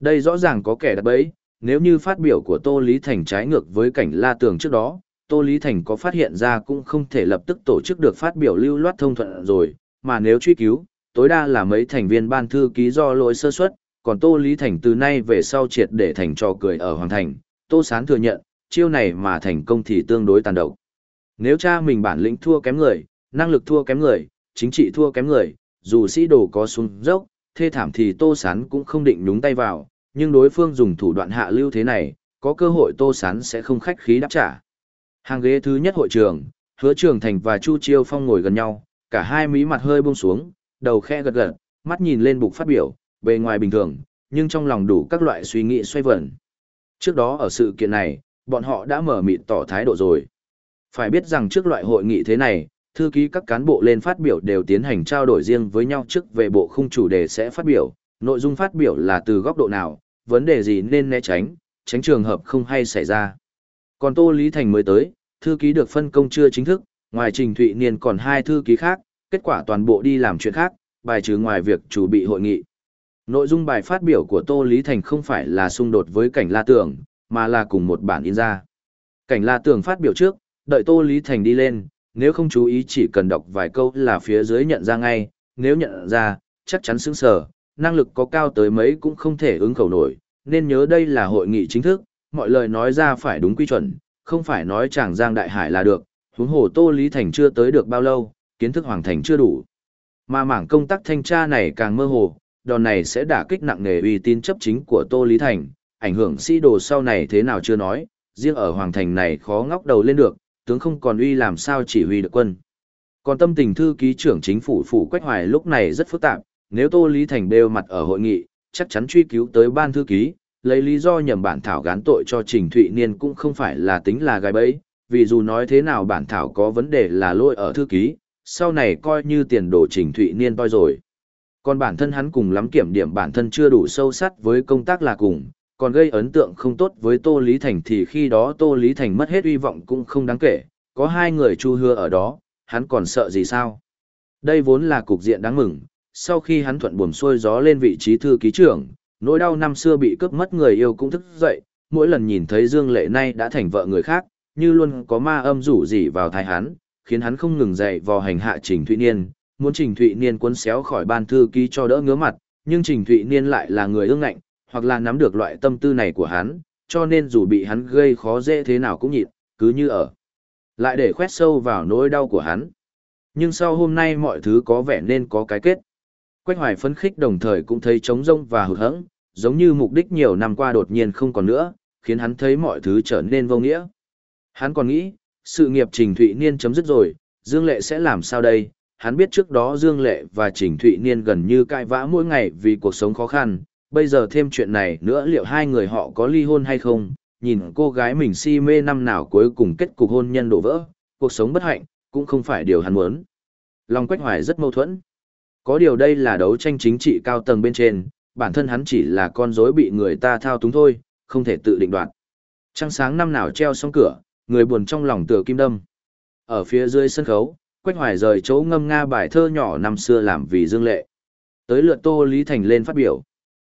Speaker 1: Đây rõ ràng có kẻ đặt bẫy, nếu như phát biểu của Tô Lý Thành trái ngược với cảnh la tường trước đó, Tô Lý Thành có phát hiện ra cũng không thể lập tức tổ chức được phát biểu lưu loát thông thuận rồi, mà nếu truy cứu, tối đa là mấy thành viên ban thư ký do lỗi sơ suất, còn Tô Lý Thành từ nay về sau triệt để thành trò cười ở Hoàng Thành, Tô Sán thừa nhận, chiêu này mà thành công thì tương đối tàn độc. Nếu cha mình bản lĩnh thua kém người, năng lực thua kém người, chính trị thua kém người, dù sĩ đồ có xuống dốc, thê thảm thì Tô Sán cũng không định nhúng tay vào, nhưng đối phương dùng thủ đoạn hạ lưu thế này, có cơ hội Tô Sán sẽ không khách khí đáp trả. Hàng ghế thứ nhất hội trường, Hứa Trường Thành và Chu Chiêu Phong ngồi gần nhau, cả hai mí mặt hơi buông xuống, đầu khe gật gật, mắt nhìn lên bục phát biểu, bề ngoài bình thường, nhưng trong lòng đủ các loại suy nghĩ xoay vẩn. Trước đó ở sự kiện này, bọn họ đã mở mịt tỏ thái độ rồi. Phải biết rằng trước loại hội nghị thế này, thư ký các cán bộ lên phát biểu đều tiến hành trao đổi riêng với nhau trước về bộ khung chủ đề sẽ phát biểu, nội dung phát biểu là từ góc độ nào, vấn đề gì nên né tránh, tránh trường hợp không hay xảy ra. Còn Tô Lý Thành mới tới, thư ký được phân công chưa chính thức, ngoài Trình Thụy Niên còn hai thư ký khác, kết quả toàn bộ đi làm chuyện khác, bài trừ ngoài việc chủ bị hội nghị. Nội dung bài phát biểu của Tô Lý Thành không phải là xung đột với cảnh La Tường, mà là cùng một bản in ra. Cảnh La Tường phát biểu trước, đợi Tô Lý Thành đi lên, nếu không chú ý chỉ cần đọc vài câu là phía dưới nhận ra ngay, nếu nhận ra, chắc chắn sững sờ, năng lực có cao tới mấy cũng không thể ứng khẩu nổi, nên nhớ đây là hội nghị chính thức, mọi lời nói ra phải đúng quy chuẩn, không phải nói chàng Giang Đại Hải là được, huống hồ Tô Lý Thành chưa tới được bao lâu, kiến thức Hoàng Thành chưa đủ. Mà mảng công tác thanh tra này càng mơ hồ, đòn này sẽ đả kích nặng nề uy tín chấp chính của Tô Lý Thành, ảnh hưởng sĩ đồ sau này thế nào chưa nói, riêng ở Hoàng Thành này khó ngóc đầu lên được, tướng không còn uy làm sao chỉ huy được quân. Còn tâm tình thư ký trưởng chính phủ phủ Quách Hoài lúc này rất phức tạp, nếu Tô Lý Thành bêu mặt ở hội nghị, chắc chắn truy cứu tới ban thư ký, lấy lý do nhầm bản thảo gán tội cho Trình Thụy Niên cũng không phải là tính là gai bẫy, vì dù nói thế nào bản thảo có vấn đề là lỗi ở thư ký, sau này coi như tiền đồ Trình Thụy Niên toi rồi. Còn bản thân hắn cùng lắm kiểm điểm bản thân chưa đủ sâu sắc với công tác là cùng, còn gây ấn tượng không tốt với Tô Lý Thành thì khi đó Tô Lý Thành mất hết hy vọng cũng không đáng kể, có hai người chu hưa ở đó, hắn còn sợ gì sao? Đây vốn là cục diện đáng mừng, sau khi hắn thuận buồm xuôi gió lên vị trí thư ký trưởng, nỗi đau năm xưa bị cướp mất người yêu cũng thức dậy, mỗi lần nhìn thấy Dương Lệ nay đã thành vợ người khác, như luôn có ma âm rủ gì vào thai hắn, khiến hắn không ngừng dậy vò hành hạ Trình Thụy Niên, muốn Trình Thụy Niên cuốn xéo khỏi ban thư ký cho đỡ ngứa mặt, nhưng Trình Thụy Niên lại là người ương ngạnh, hoặc là nắm được loại tâm tư này của hắn, cho nên dù bị hắn gây khó dễ thế nào cũng nhịn, cứ như ở. Lại để khoét sâu vào nỗi đau của hắn. Nhưng sau hôm nay mọi thứ có vẻ nên có cái kết. Quách hoài phấn khích đồng thời cũng thấy trống rông và hụt hẫng, giống như mục đích nhiều năm qua đột nhiên không còn nữa, khiến hắn thấy mọi thứ trở nên vô nghĩa. Hắn còn nghĩ, sự nghiệp Trình Thụy Niên chấm dứt rồi, Dương Lệ sẽ làm sao đây? Hắn biết trước đó Dương Lệ và Trình Thụy Niên gần như cãi vã mỗi ngày vì cuộc sống khó khăn, bây giờ thêm chuyện này nữa liệu hai người họ có ly hôn hay không? Nhìn cô gái mình si mê năm nào cuối cùng kết cục hôn nhân đổ vỡ, cuộc sống bất hạnh, cũng không phải điều hắn muốn. Lòng Quách Hoài rất mâu thuẫn. Có điều đây là đấu tranh chính trị cao tầng bên trên, bản thân hắn chỉ là con rối bị người ta thao túng thôi, không thể tự định đoạt. Trăng sáng năm nào treo xong cửa, người buồn trong lòng tựa kim đâm. Ở phía dưới sân khấu, Quách Hoài rời chỗ ngâm nga bài thơ nhỏ năm xưa làm vì dương lệ. Tới lượt Tô Lý Thành lên phát biểu.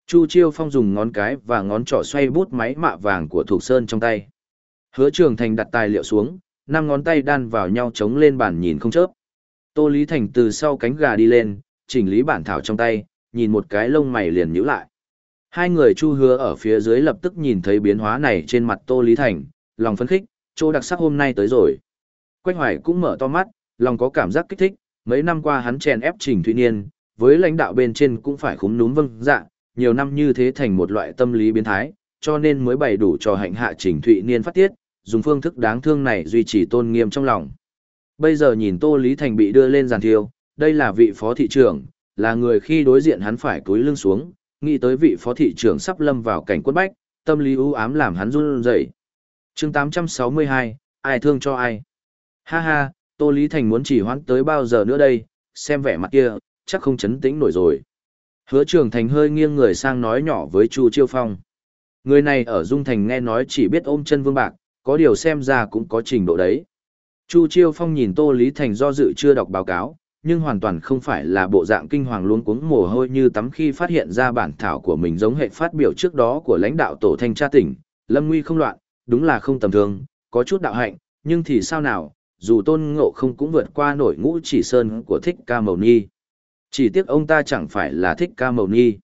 Speaker 1: Chu Chiêu Phong dùng ngón cái và ngón trỏ xoay bút máy mạ vàng của Thục Sơn trong tay. Hứa Trường Thành đặt tài liệu xuống, năm ngón tay đan vào nhau chống lên bàn nhìn không chớp. Tô Lý Thành từ sau cánh gà đi lên, chỉnh lý bản thảo trong tay, nhìn một cái lông mày liền nhíu lại. Hai người chu hứa ở phía dưới lập tức nhìn thấy biến hóa này trên mặt Tô Lý Thành, lòng phấn khích, chỗ đặc sắc hôm nay tới rồi. Quách Hoài cũng mở to mắt, lòng có cảm giác kích thích, mấy năm qua hắn chèn ép Trình Thụy Niên, với lãnh đạo bên trên cũng phải khúm núm vâng dạ, nhiều năm như thế thành một loại tâm lý biến thái, cho nên mới bày đủ cho hạnh hạ Trình Thụy Niên phát tiết, dùng phương thức đáng thương này duy trì tôn nghiêm trong lòng. Bây giờ nhìn Tô Lý Thành bị đưa lên giàn thiêu, đây là vị phó thị trưởng, là người khi đối diện hắn phải cúi lưng xuống, nghĩ tới vị phó thị trưởng sắp lâm vào cảnh quất bách, tâm lý u ám làm hắn run rẩy. Chương 862, ai thương cho ai? Ha ha, Tô Lý Thành muốn chỉ hoãn tới bao giờ nữa đây, xem vẻ mặt kia, chắc không chấn tĩnh nổi rồi. Hứa Trường Thành hơi nghiêng người sang nói nhỏ với Chu Chiêu Phong. Người này ở Dung Thành nghe nói chỉ biết ôm chân vương bạc, có điều xem ra cũng có trình độ đấy. Chu Chiêu Phong nhìn Tô Lý Thành do dự chưa đọc báo cáo, nhưng hoàn toàn không phải là bộ dạng kinh hoàng luống cuống mồ hôi như tắm khi phát hiện ra bản thảo của mình giống hệ phát biểu trước đó của lãnh đạo tổ thanh tra tỉnh, lâm nguy không loạn, đúng là không tầm thường, có chút đạo hạnh, nhưng thì sao nào, dù tôn ngộ không cũng vượt qua nổi ngũ chỉ sơn của thích ca mầu ni. Chỉ tiếc ông ta chẳng phải là thích ca mầu ni.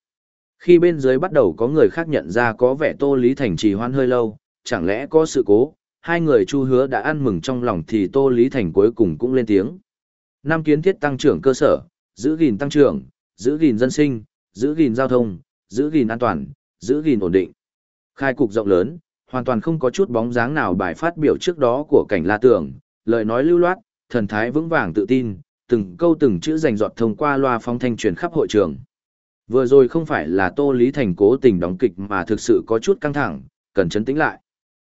Speaker 1: Khi bên dưới bắt đầu có người khác nhận ra có vẻ tô lý thành trì hoan hơi lâu, chẳng lẽ có sự cố, hai người chu hứa đã ăn mừng trong lòng thì tô lý thành cuối cùng cũng lên tiếng năm kiến thiết tăng trưởng cơ sở, giữ gìn tăng trưởng, giữ gìn dân sinh, giữ gìn giao thông, giữ gìn an toàn, giữ gìn ổn định. Khai cục rộng lớn, hoàn toàn không có chút bóng dáng nào bài phát biểu trước đó của cảnh La Tưởng, lời nói lưu loát, thần thái vững vàng tự tin, từng câu từng chữ rành rọt thông qua loa phong thanh truyền khắp hội trường. Vừa rồi không phải là Tô Lý Thành cố tình đóng kịch mà thực sự có chút căng thẳng, cần chấn tĩnh lại.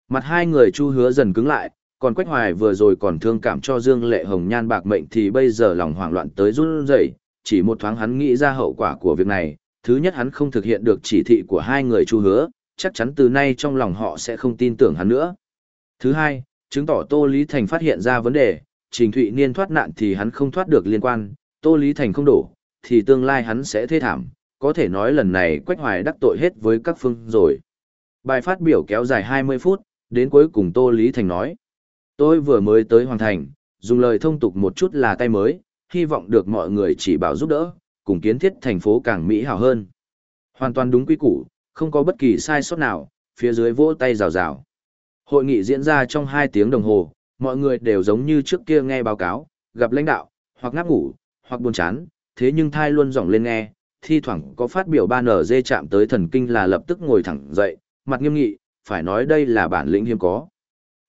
Speaker 1: Mặt hai người chu hứa dần cứng lại, còn Quách Hoài vừa rồi còn thương cảm cho Dương Lệ Hồng nhan bạc mệnh thì bây giờ lòng hoảng loạn tới run rẩy, chỉ một thoáng hắn nghĩ ra hậu quả của việc này, thứ nhất hắn không thực hiện được chỉ thị của hai người chu hứa, chắc chắn từ nay trong lòng họ sẽ không tin tưởng hắn nữa. Thứ hai, chứng tỏ Tô Lý Thành phát hiện ra vấn đề, Trình Thụy Niên thoát nạn thì hắn không thoát được liên quan, Tô Lý Thành không đổ, thì tương lai hắn sẽ thê thảm, có thể nói lần này Quách Hoài đắc tội hết với các phương rồi. Bài phát biểu kéo dài 20 phút, đến cuối cùng Tô Lý Thành nói. Tôi vừa mới tới Hoàng Thành, dùng lời thông tục một chút là tay mới, hy vọng được mọi người chỉ bảo giúp đỡ, cùng kiến thiết thành phố càng mỹ hảo hơn. Hoàn toàn đúng quy củ, không có bất kỳ sai sót nào, phía dưới vỗ tay rào rào. Hội nghị diễn ra trong 2 tiếng đồng hồ, mọi người đều giống như trước kia nghe báo cáo, gặp lãnh đạo, hoặc ngáp ngủ, hoặc buồn chán, thế nhưng thai luôn giọng lên nghe, thi thoảng có phát biểu ba nở dê chạm tới thần kinh là lập tức ngồi thẳng dậy, mặt nghiêm nghị, phải nói đây là bản lĩnh hiếm có.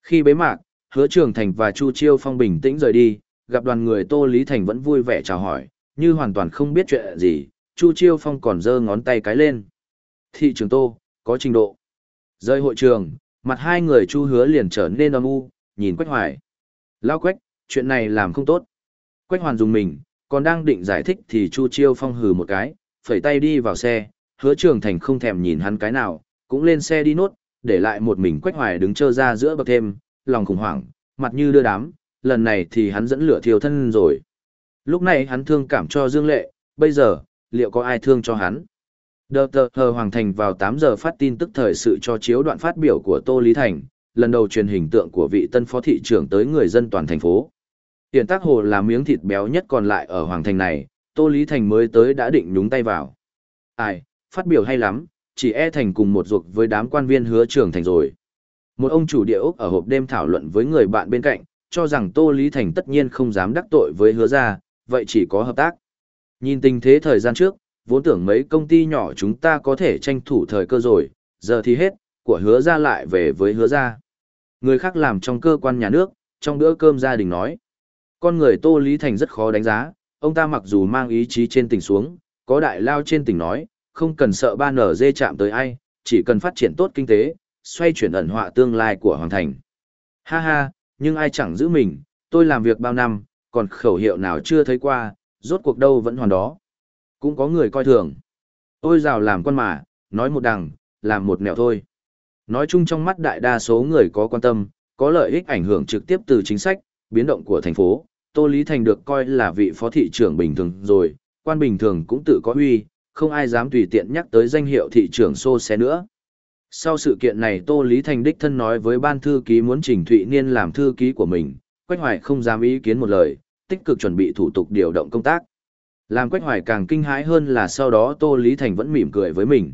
Speaker 1: Khi bế mạc, hứa trường thành và chu chiêu phong bình tĩnh rời đi gặp đoàn người tô lý thành vẫn vui vẻ chào hỏi như hoàn toàn không biết chuyện gì chu chiêu phong còn giơ ngón tay cái lên thị trường tô có trình độ. Rơi hội trường, mặt hai người chu hứa liền trở nên âm u, nhìn Quách Hoài. Lao Quách, chuyện này làm không tốt. Quách Hoàn dùng mình, còn đang định giải thích thì Chu Chiêu Phong hừ một cái, phẩy tay đi vào xe, hứa trường thành không thèm nhìn hắn cái nào, cũng lên xe đi nốt, để lại một mình Quách Hoài đứng trơ ra giữa bậc thêm, lòng khủng hoảng, mặt như đưa đám, lần này thì hắn dẫn lửa thiêu thân rồi. Lúc này hắn thương cảm cho Dương Lệ, bây giờ, liệu có ai thương cho hắn? Đợt tờ hờ Hoàng Thành vào 8 giờ phát tin tức thời sự cho chiếu đoạn phát biểu của Tô Lý Thành, lần đầu truyền hình tượng của vị tân phó thị trưởng tới người dân toàn thành phố. Hiện tác hồ là miếng thịt béo nhất còn lại ở Hoàng Thành này, Tô Lý Thành mới tới đã định nhúng tay vào. Ai, phát biểu hay lắm, chỉ e thành cùng một ruột với đám quan viên hứa trưởng thành rồi. Một ông chủ địa ốc ở hộp đêm thảo luận với người bạn bên cạnh, cho rằng Tô Lý Thành tất nhiên không dám đắc tội với hứa ra, vậy chỉ có hợp tác. Nhìn tình thế thời gian trước, vốn tưởng mấy công ty nhỏ chúng ta có thể tranh thủ thời cơ rồi, giờ thì hết, của hứa ra lại về với hứa ra. Người khác làm trong cơ quan nhà nước, trong bữa cơm gia đình nói. Con người Tô Lý Thành rất khó đánh giá, ông ta mặc dù mang ý chí trên tỉnh xuống, có đại lao trên tỉnh nói, không cần sợ ba nở dê chạm tới ai, chỉ cần phát triển tốt kinh tế, xoay chuyển ẩn họa tương lai của Hoàng Thành. Ha ha, nhưng ai chẳng giữ mình, tôi làm việc bao năm, còn khẩu hiệu nào chưa thấy qua, rốt cuộc đâu vẫn hoàn đó. Cũng có người coi thường. Ôi rào làm quan mà, nói một đằng, làm một nẻo thôi. Nói chung trong mắt đại đa số người có quan tâm, có lợi ích ảnh hưởng trực tiếp từ chính sách, biến động của thành phố. Tô Lý Thành được coi là vị phó thị trưởng bình thường rồi, quan bình thường cũng tự có uy, không ai dám tùy tiện nhắc tới danh hiệu thị trưởng xô xé nữa. Sau sự kiện này Tô Lý Thành đích thân nói với ban thư ký muốn Trình Thụy Niên làm thư ký của mình, Quách Hoài không dám ý kiến một lời, tích cực chuẩn bị thủ tục điều động công tác. Làm Quách Hoài càng kinh hãi hơn là sau đó Tô Lý Thành vẫn mỉm cười với mình.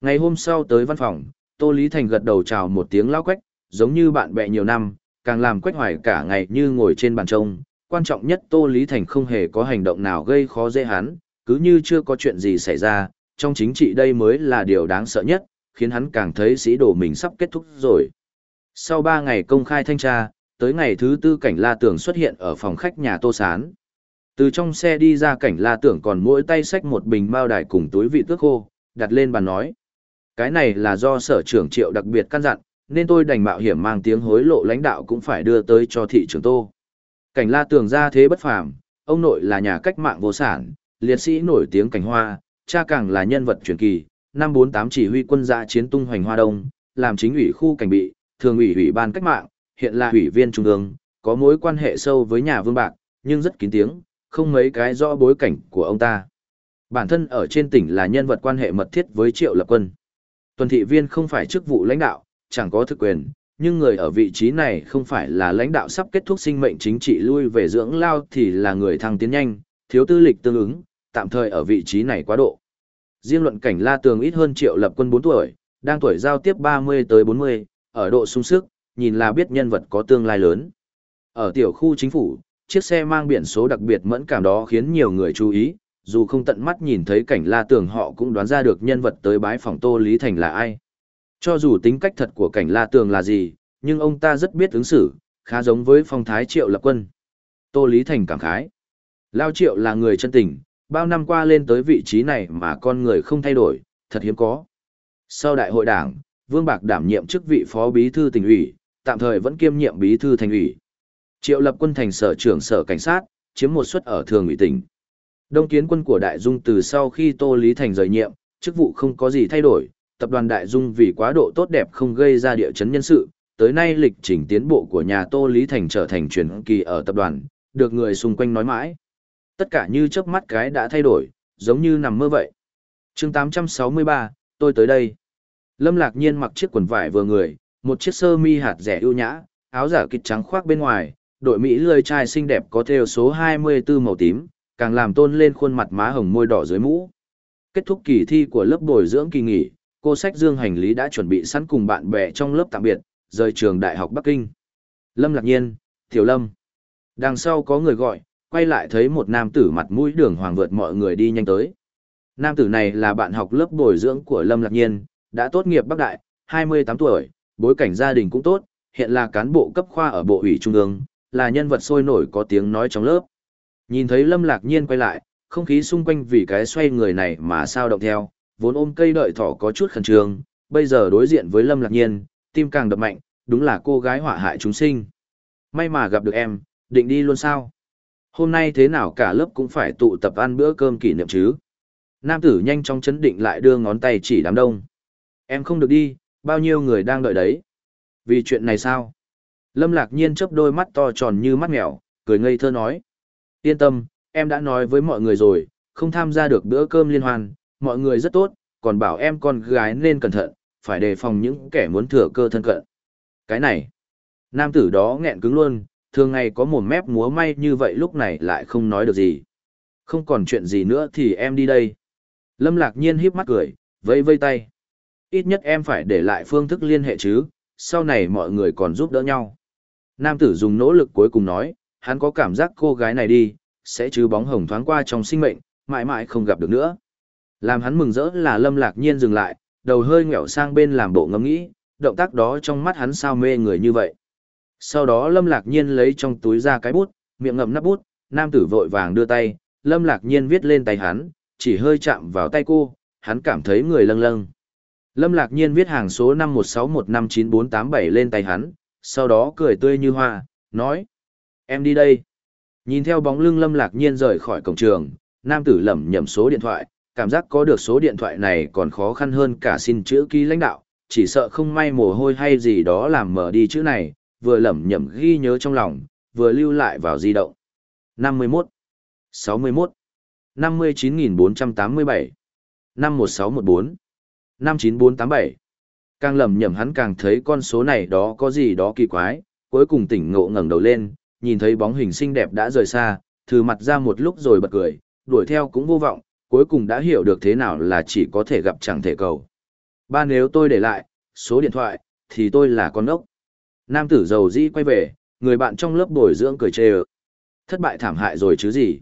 Speaker 1: Ngày hôm sau tới văn phòng, Tô Lý Thành gật đầu chào một tiếng lao quách, giống như bạn bè nhiều năm, càng làm Quách Hoài cả ngày như ngồi trên bàn trông. Quan trọng nhất Tô Lý Thành không hề có hành động nào gây khó dễ hắn, cứ như chưa có chuyện gì xảy ra, trong chính trị đây mới là điều đáng sợ nhất, khiến hắn càng thấy sĩ đồ mình sắp kết thúc rồi. Sau 3 ngày công khai thanh tra, tới ngày thứ tư cảnh La tường xuất hiện ở phòng khách nhà Tô Sán. Từ trong xe đi ra cảnh La Tưởng còn mỗi tay xách một bình bao đài cùng túi vị tước khô, đặt lên bàn nói. Cái này là do sở trưởng triệu đặc biệt căn dặn, nên tôi đành mạo hiểm mang tiếng hối lộ lãnh đạo cũng phải đưa tới cho thị trường Tô. Cảnh La Tưởng ra thế bất phàm, ông nội là nhà cách mạng vô sản, liệt sĩ nổi tiếng cảnh hoa, cha càng là nhân vật truyền kỳ, năm 48 chỉ huy quân gia chiến tung hoành hoa đông, làm chính ủy khu cảnh bị, thường ủy ủy ban cách mạng, hiện là ủy viên trung ương, có mối quan hệ sâu với nhà vương bạc, nhưng rất kín tiếng, không mấy cái rõ bối cảnh của ông ta. Bản thân ở trên tỉnh là nhân vật quan hệ mật thiết với Triệu Lập Quân. Tuần thị viên không phải chức vụ lãnh đạo, chẳng có thực quyền, nhưng người ở vị trí này không phải là lãnh đạo sắp kết thúc sinh mệnh chính trị lui về dưỡng lao thì là người thăng tiến nhanh, thiếu tư lịch tương ứng, tạm thời ở vị trí này quá độ. Riêng luận cảnh La Tường ít hơn Triệu Lập Quân 4 tuổi, đang tuổi giao tiếp 30 tới 40, ở độ sung sức, nhìn là biết nhân vật có tương lai lớn. Ở tiểu khu chính phủ, chiếc xe mang biển số đặc biệt mẫn cảm đó khiến nhiều người chú ý, dù không tận mắt nhìn thấy cảnh La Tường họ cũng đoán ra được nhân vật tới bái phòng Tô Lý Thành là ai. Cho dù tính cách thật của cảnh La Tường là gì, nhưng ông ta rất biết ứng xử, khá giống với phong thái Triệu Lập Quân. Tô Lý Thành cảm khái. Lao Triệu là người chân tình, bao năm qua lên tới vị trí này mà con người không thay đổi, thật hiếm có. Sau đại hội đảng, Vương Bạc đảm nhiệm chức vị phó bí thư tỉnh ủy, tạm thời vẫn kiêm nhiệm bí thư thành ủy. Triệu lập quân thành sở trưởng sở cảnh sát, chiếm một suất ở thường ủy tỉnh. Đông kiến quân của Đại Dung từ sau khi Tô Lý Thành rời nhiệm, chức vụ không có gì thay đổi, tập đoàn Đại Dung vì quá độ tốt đẹp không gây ra địa chấn nhân sự, tới nay lịch trình tiến bộ của nhà Tô Lý Thành trở thành truyền kỳ ở tập đoàn, được người xung quanh nói mãi. Tất cả như chớp mắt cái đã thay đổi, giống như nằm mơ vậy. chương 863, tôi tới đây. Lâm Lạc Nhiên mặc chiếc quần vải vừa người, một chiếc sơ mi hạt rẻ ưu nhã, áo giả kịch trắng khoác bên ngoài, đội Mỹ lươi trai xinh đẹp có theo số 24 màu tím, càng làm tôn lên khuôn mặt má hồng môi đỏ dưới mũ. Kết thúc kỳ thi của lớp bồi dưỡng kỳ nghỉ, cô sách dương hành lý đã chuẩn bị sẵn cùng bạn bè trong lớp tạm biệt, rời trường Đại học Bắc Kinh. Lâm Lạc Nhiên, Tiểu Lâm. Đằng sau có người gọi, quay lại thấy một nam tử mặt mũi đường hoàng vượt mọi người đi nhanh tới. Nam tử này là bạn học lớp bồi dưỡng của Lâm Lạc Nhiên, đã tốt nghiệp Bắc Đại, 28 tuổi, bối cảnh gia đình cũng tốt, hiện là cán bộ cấp khoa ở Bộ ủy Trung ương, là nhân vật sôi nổi có tiếng nói trong lớp. Nhìn thấy Lâm Lạc Nhiên quay lại, không khí xung quanh vì cái xoay người này mà sao động theo, vốn ôm cây đợi thỏ có chút khẩn trương, bây giờ đối diện với Lâm Lạc Nhiên, tim càng đập mạnh, đúng là cô gái họa hại chúng sinh. May mà gặp được em, định đi luôn sao? Hôm nay thế nào cả lớp cũng phải tụ tập ăn bữa cơm kỷ niệm chứ? Nam tử nhanh chóng chấn định lại đưa ngón tay chỉ đám đông. Em không được đi, bao nhiêu người đang đợi đấy. Vì chuyện này sao? Lâm lạc nhiên chớp đôi mắt to tròn như mắt mèo, cười ngây thơ nói. Yên tâm, em đã nói với mọi người rồi, không tham gia được bữa cơm liên hoan, mọi người rất tốt, còn bảo em con gái nên cẩn thận, phải đề phòng những kẻ muốn thừa cơ thân cận. Cái này, nam tử đó nghẹn cứng luôn, thường ngày có một mép múa may như vậy lúc này lại không nói được gì. Không còn chuyện gì nữa thì em đi đây. Lâm lạc nhiên híp mắt cười, vây vây tay. Ít nhất em phải để lại phương thức liên hệ chứ, sau này mọi người còn giúp đỡ nhau. Nam tử dùng nỗ lực cuối cùng nói, hắn có cảm giác cô gái này đi, sẽ chứ bóng hồng thoáng qua trong sinh mệnh, mãi mãi không gặp được nữa. Làm hắn mừng rỡ là lâm lạc nhiên dừng lại, đầu hơi ngẹo sang bên làm bộ ngẫm nghĩ, động tác đó trong mắt hắn sao mê người như vậy. Sau đó lâm lạc nhiên lấy trong túi ra cái bút, miệng ngậm nắp bút, nam tử vội vàng đưa tay, lâm lạc nhiên viết lên tay hắn, chỉ hơi chạm vào tay cô, hắn cảm thấy người lâng lâng. Lâm lạc nhiên viết hàng số 51615947 lên tay hắn, sau đó cười tươi như hoa, nói. Em đi đây. Nhìn theo bóng lưng lâm lạc nhiên rời khỏi cổng trường, nam tử lẩm nhẩm số điện thoại, cảm giác có được số điện thoại này còn khó khăn hơn cả xin chữ ký lãnh đạo, chỉ sợ không may mồ hôi hay gì đó làm mở đi chữ này, vừa lẩm nhẩm ghi nhớ trong lòng, vừa lưu lại vào di động. 51, 61, 59487, 51614, 59487. Càng lẩm nhẩm hắn càng thấy con số này đó có gì đó kỳ quái, cuối cùng tỉnh ngộ ngẩng đầu lên, nhìn thấy bóng hình xinh đẹp đã rời xa, thử mặt ra một lúc rồi bật cười, đuổi theo cũng vô vọng, cuối cùng đã hiểu được thế nào là chỉ có thể gặp chẳng thể cầu. Ba nếu tôi để lại, số điện thoại, thì tôi là con ốc. Nam tử giàu dĩ quay về, người bạn trong lớp bồi dưỡng cười chê. Thất bại thảm hại rồi chứ gì.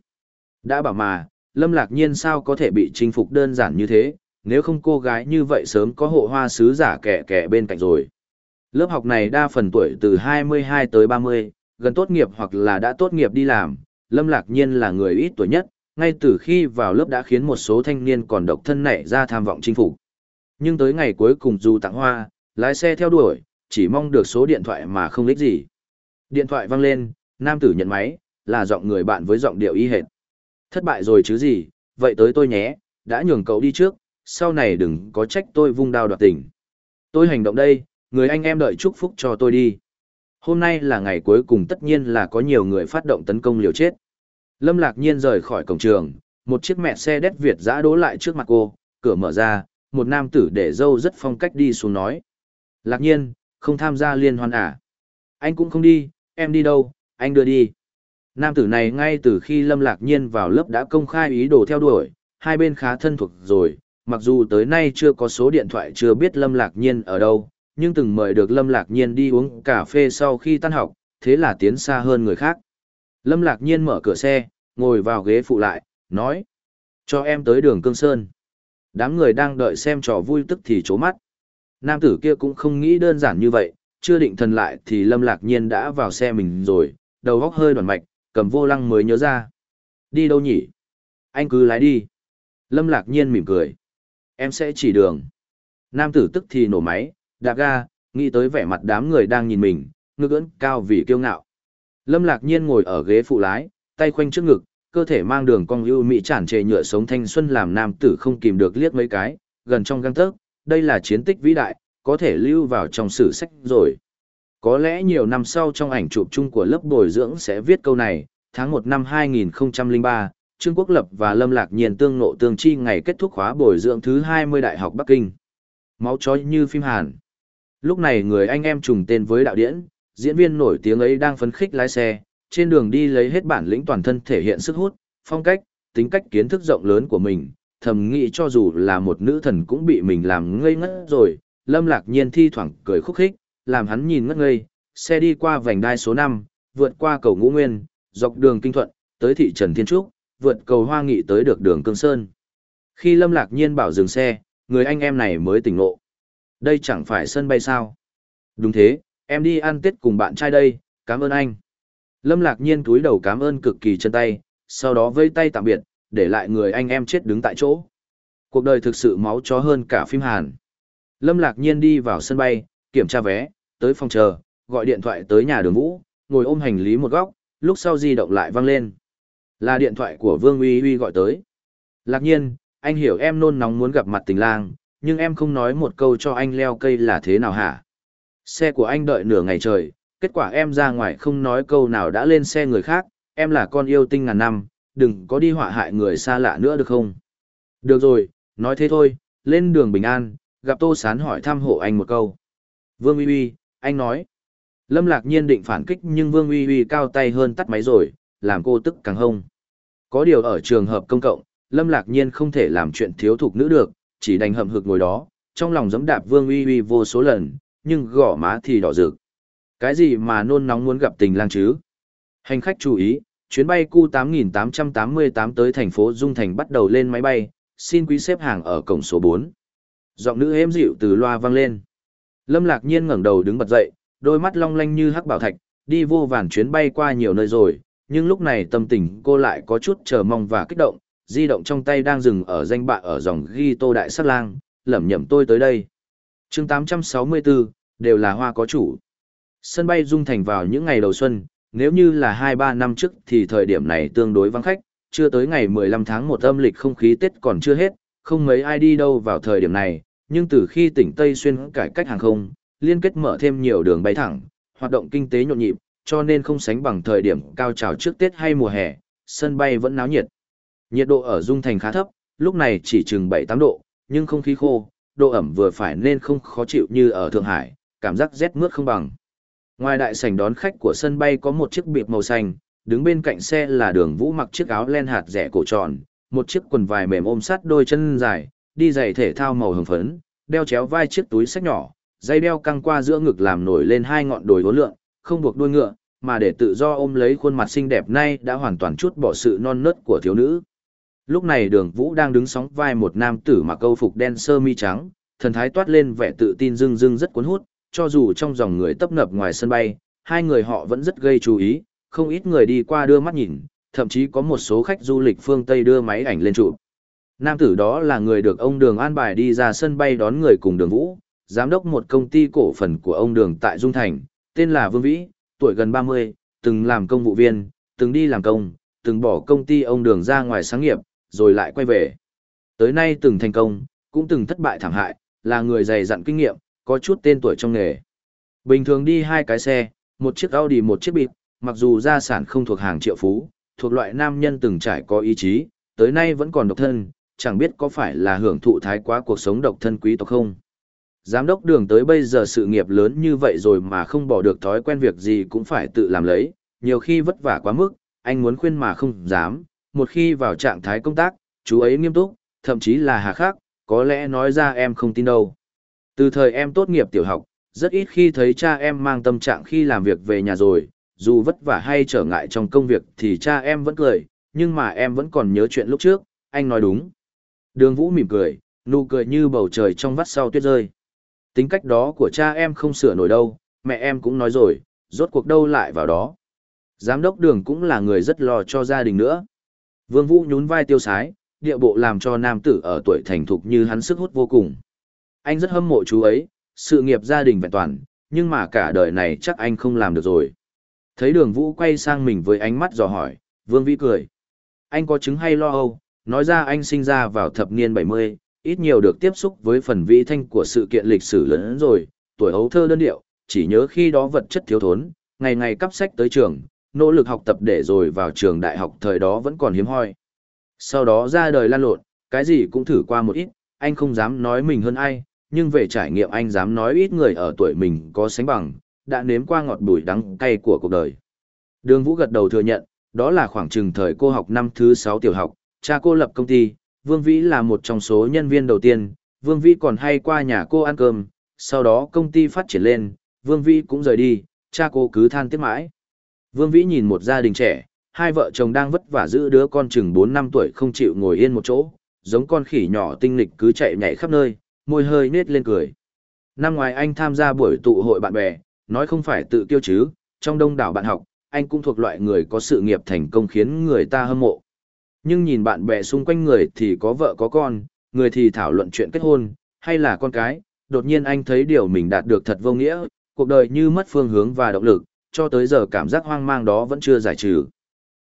Speaker 1: Đã bảo mà, Lâm Lạc Nhiên sao có thể bị chinh phục đơn giản như thế, nếu không cô gái như vậy sớm có hộ hoa sứ giả kẻ kẻ bên cạnh rồi. Lớp học này đa phần tuổi từ 22 tới 30, gần tốt nghiệp hoặc là đã tốt nghiệp đi làm, Lâm Lạc Nhiên là người ít tuổi nhất, ngay từ khi vào lớp đã khiến một số thanh niên còn độc thân nảy ra tham vọng chinh phục. Nhưng tới ngày cuối cùng dù tặng hoa, lái xe theo đuổi, chỉ mong được số điện thoại mà không lích gì. Điện thoại vang lên, nam tử nhận máy, là giọng người bạn với giọng điệu y hệt. Thất bại rồi chứ gì, vậy tới tôi nhé, đã nhường cậu đi trước, sau này đừng có trách tôi vung đao đoạt tình. Tôi hành động đây, người anh em đợi chúc phúc cho tôi đi. Hôm nay là ngày cuối cùng tất nhiên là có nhiều người phát động tấn công liều chết. Lâm Lạc Nhiên rời khỏi cổng trường, một chiếc mẹ xe đét Việt giã đỗ lại trước mặt cô, cửa mở ra, một nam tử để dâu rất phong cách đi xuống nói. Lạc Nhiên, không tham gia liên hoan à? Anh cũng không đi, em đi đâu, anh đưa đi. Nam tử này ngay từ khi Lâm Lạc Nhiên vào lớp đã công khai ý đồ theo đuổi, hai bên khá thân thuộc rồi, mặc dù tới nay chưa có số điện thoại chưa biết Lâm Lạc Nhiên ở đâu, nhưng từng mời được Lâm Lạc Nhiên đi uống cà phê sau khi tan học, thế là tiến xa hơn người khác. Lâm Lạc Nhiên mở cửa xe, ngồi vào ghế phụ lại, nói. Cho em tới đường Cương Sơn. Đám người đang đợi xem trò vui tức thì chố mắt. Nam tử kia cũng không nghĩ đơn giản như vậy, chưa định thần lại thì Lâm Lạc Nhiên đã vào xe mình rồi, đầu góc hơi đoàn mạch, cầm vô lăng mới nhớ ra. Đi đâu nhỉ? Anh cứ lái đi. Lâm Lạc Nhiên mỉm cười. Em sẽ chỉ đường. Nam tử tức thì nổ máy, đạp ga, nghĩ tới vẻ mặt đám người đang nhìn mình, ngực ưỡn cao vì kiêu ngạo. Lâm Lạc Nhiên ngồi ở ghế phụ lái, tay khoanh trước ngực, cơ thể mang đường cong ưu mỹ tràn trề nhựa sống thanh xuân làm nam tử không kìm được liếc mấy cái, gần trong găng tấc, đây là chiến tích vĩ đại, có thể lưu vào trong sử sách rồi. Có lẽ nhiều năm sau trong ảnh chụp chung của lớp bồi dưỡng sẽ viết câu này, tháng 1 năm 2003, Trương Quốc Lập và Lâm Lạc Nhiên tương nộ tương chi ngày kết thúc khóa bồi dưỡng thứ 20 Đại học Bắc Kinh. Máu chói như phim Hàn. Lúc này người anh em trùng tên với đạo diễn diễn viên nổi tiếng ấy đang phấn khích lái xe, trên đường đi lấy hết bản lĩnh toàn thân thể hiện sức hút, phong cách, tính cách kiến thức rộng lớn của mình, thầm nghĩ cho dù là một nữ thần cũng bị mình làm ngây ngất rồi, Lâm Lạc Nhiên thi thoảng cười khúc khích, làm hắn nhìn ngất ngây, xe đi qua vành đai số 5, vượt qua cầu Ngũ Nguyên, dọc đường Kinh Thuận, tới thị trấn Thiên Trúc, vượt cầu Hoa Nghị tới được đường Cương Sơn. Khi Lâm Lạc Nhiên bảo dừng xe, người anh em này mới tỉnh ngộ. Đây chẳng phải sân bay sao? Đúng thế, em đi ăn Tết cùng bạn trai đây, cảm ơn anh. Lâm Lạc Nhiên túi đầu cảm ơn cực kỳ chân tay, sau đó vây tay tạm biệt, để lại người anh em chết đứng tại chỗ. Cuộc đời thực sự máu chó hơn cả phim Hàn. Lâm Lạc Nhiên đi vào sân bay, kiểm tra vé, tới phòng chờ, gọi điện thoại tới nhà đường vũ, ngồi ôm hành lý một góc, lúc sau di động lại vang lên. Là điện thoại của Vương Uy Uy gọi tới. Lạc nhiên, anh hiểu em nôn nóng muốn gặp mặt tình lang, nhưng em không nói một câu cho anh leo cây là thế nào hả? Xe của anh đợi nửa ngày trời, kết quả em ra ngoài không nói câu nào đã lên xe người khác, em là con yêu tinh ngàn năm, đừng có đi họa hại người xa lạ nữa được không? Được rồi, nói thế thôi, lên đường bình an, gặp Tô Sán hỏi thăm hộ anh một câu. Vương Uy Uy, anh nói. Lâm Lạc Nhiên định phản kích nhưng Vương Uy Uy cao tay hơn tắt máy rồi, làm cô tức càng hông. Có điều ở trường hợp công cộng, Lâm Lạc Nhiên không thể làm chuyện thiếu thục nữ được, chỉ đành hậm hực ngồi đó, trong lòng giẫm đạp Vương Uy Uy vô số lần, nhưng gõ má thì đỏ rực. Cái gì mà nôn nóng muốn gặp tình lang chứ? Hành khách chú ý, chuyến bay Q8888 tới thành phố Dung Thành bắt đầu lên máy bay, xin quý xếp hàng ở cổng số 4. Giọng nữ êm dịu từ loa vang lên. Lâm Lạc Nhiên ngẩng đầu đứng bật dậy, đôi mắt long lanh như hắc bảo thạch, đi vô vàn chuyến bay qua nhiều nơi rồi, nhưng lúc này tâm tình cô lại có chút chờ mong và kích động, di động trong tay đang dừng ở danh bạ ở dòng ghi tô đại sát lang, lẩm nhẩm tôi tới đây. chương 864, đều là hoa có chủ. Sân bay dung thành vào những ngày đầu xuân, nếu như là 2-3 năm trước thì thời điểm này tương đối vắng khách, chưa tới ngày 15 tháng 1 âm lịch không khí Tết còn chưa hết, không mấy ai đi đâu vào thời điểm này, nhưng từ khi tỉnh Tây Xuyên cải cách hàng không, liên kết mở thêm nhiều đường bay thẳng, hoạt động kinh tế nhộn nhịp, cho nên không sánh bằng thời điểm cao trào trước Tết hay mùa hè, sân bay vẫn náo nhiệt. Nhiệt độ ở Dung Thành khá thấp, lúc này chỉ chừng 7-8 độ, nhưng không khí khô, độ ẩm vừa phải nên không khó chịu như ở Thượng Hải, cảm giác rét mướt không bằng. Ngoài đại sảnh đón khách của sân bay có một chiếc biệt màu xanh, đứng bên cạnh xe là đường vũ mặc chiếc áo len hạt rẻ cổ tròn, một chiếc quần vải mềm ôm sát đôi chân dài, đi giày thể thao màu hồng phấn, đeo chéo vai chiếc túi sách nhỏ, dây đeo căng qua giữa ngực làm nổi lên hai ngọn đồi vốn lượn, không buộc đuôi ngựa, mà để tự do ôm lấy khuôn mặt xinh đẹp nay đã hoàn toàn chút bỏ sự non nớt của thiếu nữ. Lúc này đường vũ đang đứng sóng vai một nam tử mặc câu phục đen sơ mi trắng, thần thái toát lên vẻ tự tin dưng dưng rất cuốn hút, cho dù trong dòng người tấp nập ngoài sân bay, hai người họ vẫn rất gây chú ý, không ít người đi qua đưa mắt nhìn, thậm chí có một số khách du lịch phương Tây đưa máy ảnh lên chụp. Nam tử đó là người được ông Đường an bài đi ra sân bay đón người cùng đường vũ, giám đốc một công ty cổ phần của ông Đường tại Dung Thành, tên là Vương Vĩ, tuổi gần 30, từng làm công vụ viên, từng đi làm công, từng bỏ công ty ông Đường ra ngoài sáng nghiệp, rồi lại quay về. Tới nay từng thành công, cũng từng thất bại thảm hại, là người dày dặn kinh nghiệm, có chút tên tuổi trong nghề. Bình thường đi hai cái xe, một chiếc Audi một chiếc bịp, mặc dù gia sản không thuộc hàng triệu phú, thuộc loại nam nhân từng trải có ý chí, tới nay vẫn còn độc thân, chẳng biết có phải là hưởng thụ thái quá cuộc sống độc thân quý tộc không. Giám đốc đường tới bây giờ sự nghiệp lớn như vậy rồi mà không bỏ được thói quen việc gì cũng phải tự làm lấy, nhiều khi vất vả quá mức, anh muốn khuyên mà không dám, một khi vào trạng thái công tác, chú ấy nghiêm túc, thậm chí là hà khắc, có lẽ nói ra em không tin đâu. Từ thời em tốt nghiệp tiểu học, rất ít khi thấy cha em mang tâm trạng khi làm việc về nhà rồi, dù vất vả hay trở ngại trong công việc thì cha em vẫn cười, nhưng mà em vẫn còn nhớ chuyện lúc trước, anh nói đúng. Đường Vũ mỉm cười, nụ cười như bầu trời trong vắt sau tuyết rơi. Tính cách đó của cha em không sửa nổi đâu, mẹ em cũng nói rồi, rốt cuộc đâu lại vào đó. Giám đốc đường cũng là người rất lo cho gia đình nữa. Vương Vũ nhún vai tiêu sái, địa bộ làm cho nam tử ở tuổi thành thục như hắn sức hút vô cùng. Anh rất hâm mộ chú ấy, sự nghiệp gia đình vẹn toàn, nhưng mà cả đời này chắc anh không làm được rồi. Thấy đường Vũ quay sang mình với ánh mắt dò hỏi, Vương Vĩ cười. Anh có chứng hay lo âu, nói ra anh sinh ra vào thập niên 70, ít nhiều được tiếp xúc với phần vĩ thanh của sự kiện lịch sử lớn rồi, tuổi ấu thơ đơn điệu, chỉ nhớ khi đó vật chất thiếu thốn, ngày ngày cắp sách tới trường, nỗ lực học tập để rồi vào trường đại học thời đó vẫn còn hiếm hoi. Sau đó ra đời lan lộn, cái gì cũng thử qua một ít, anh không dám nói mình hơn ai, nhưng về trải nghiệm anh dám nói ít người ở tuổi mình có sánh bằng, đã nếm qua ngọt bùi đắng cay của cuộc đời. Đường Vũ gật đầu thừa nhận, đó là khoảng chừng thời cô học năm thứ 6 tiểu học, cha cô lập công ty, Vương Vĩ là một trong số nhân viên đầu tiên, Vương Vĩ còn hay qua nhà cô ăn cơm, sau đó công ty phát triển lên, Vương Vĩ cũng rời đi, cha cô cứ than tiếc mãi. Vương Vĩ nhìn một gia đình trẻ, hai vợ chồng đang vất vả giữ đứa con chừng 4 năm tuổi không chịu ngồi yên một chỗ, giống con khỉ nhỏ tinh lịch cứ chạy nhảy khắp nơi, môi hơi nết lên cười. Năm ngoài anh tham gia buổi tụ hội bạn bè, nói không phải tự tiêu chứ, trong đông đảo bạn học, anh cũng thuộc loại người có sự nghiệp thành công khiến người ta hâm mộ. Nhưng nhìn bạn bè xung quanh người thì có vợ có con, người thì thảo luận chuyện kết hôn, hay là con cái, đột nhiên anh thấy điều mình đạt được thật vô nghĩa, cuộc đời như mất phương hướng và động lực, cho tới giờ cảm giác hoang mang đó vẫn chưa giải trừ.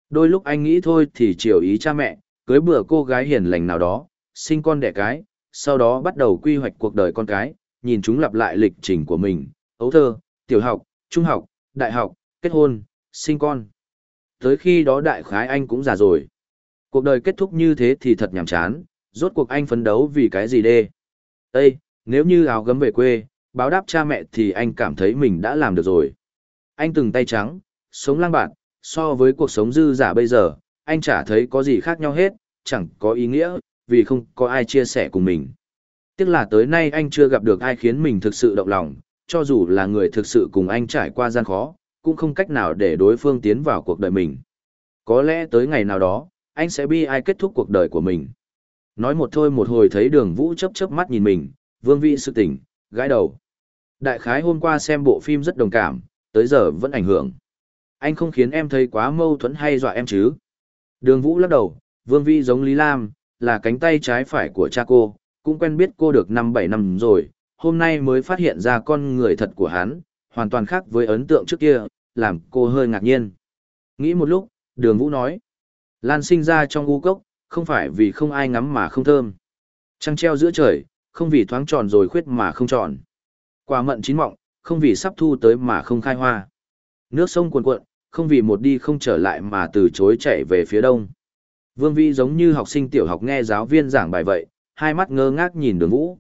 Speaker 1: Đôi lúc anh nghĩ thôi thì chiều ý cha mẹ, cưới bữa cô gái hiền lành nào đó, sinh con đẻ cái, sau đó bắt đầu quy hoạch cuộc đời con cái, nhìn chúng lặp lại lịch trình của mình, ấu thơ, tiểu học, trung học, đại học, kết hôn, sinh con. Tới khi đó đại khái anh cũng già rồi. Cuộc đời kết thúc như thế thì thật nhàm chán, rốt cuộc anh phấn đấu vì cái gì đê. Ê, nếu như áo gấm về quê, báo đáp cha mẹ thì anh cảm thấy mình đã làm được rồi. Anh từng tay trắng, sống lang bạt, so với cuộc sống dư giả bây giờ, anh chả thấy có gì khác nhau hết, chẳng có ý nghĩa, vì không có ai chia sẻ cùng mình. Tiếc là tới nay anh chưa gặp được ai khiến mình thực sự động lòng, cho dù là người thực sự cùng anh trải qua gian khó, cũng không cách nào để đối phương tiến vào cuộc đời mình. Có lẽ tới ngày nào đó, anh sẽ bi ai kết thúc cuộc đời của mình. Nói một thôi một hồi thấy đường vũ chấp chấp mắt nhìn mình, vương vị sự tỉnh, gãi đầu. Đại khái hôm qua xem bộ phim rất đồng cảm, tới giờ vẫn ảnh hưởng. Anh không khiến em thấy quá mâu thuẫn hay dọa em chứ. Đường vũ lắc đầu, vương vị giống Lý Lam, là cánh tay trái phải của cha cô, cũng quen biết cô được năm bảy năm rồi, hôm nay mới phát hiện ra con người thật của hắn, hoàn toàn khác với ấn tượng trước kia, làm cô hơi ngạc nhiên. Nghĩ một lúc, đường vũ nói, Lan sinh ra trong u cốc, không phải vì không ai ngắm mà không thơm. Trăng treo giữa trời, không vì thoáng tròn rồi khuyết mà không tròn. Quả mận chín mọng, không vì sắp thu tới mà không khai hoa. Nước sông cuồn cuộn, không vì một đi không trở lại mà từ chối chạy về phía đông. Vương Vi giống như học sinh tiểu học nghe giáo viên giảng bài vậy, hai mắt ngơ ngác nhìn đường vũ.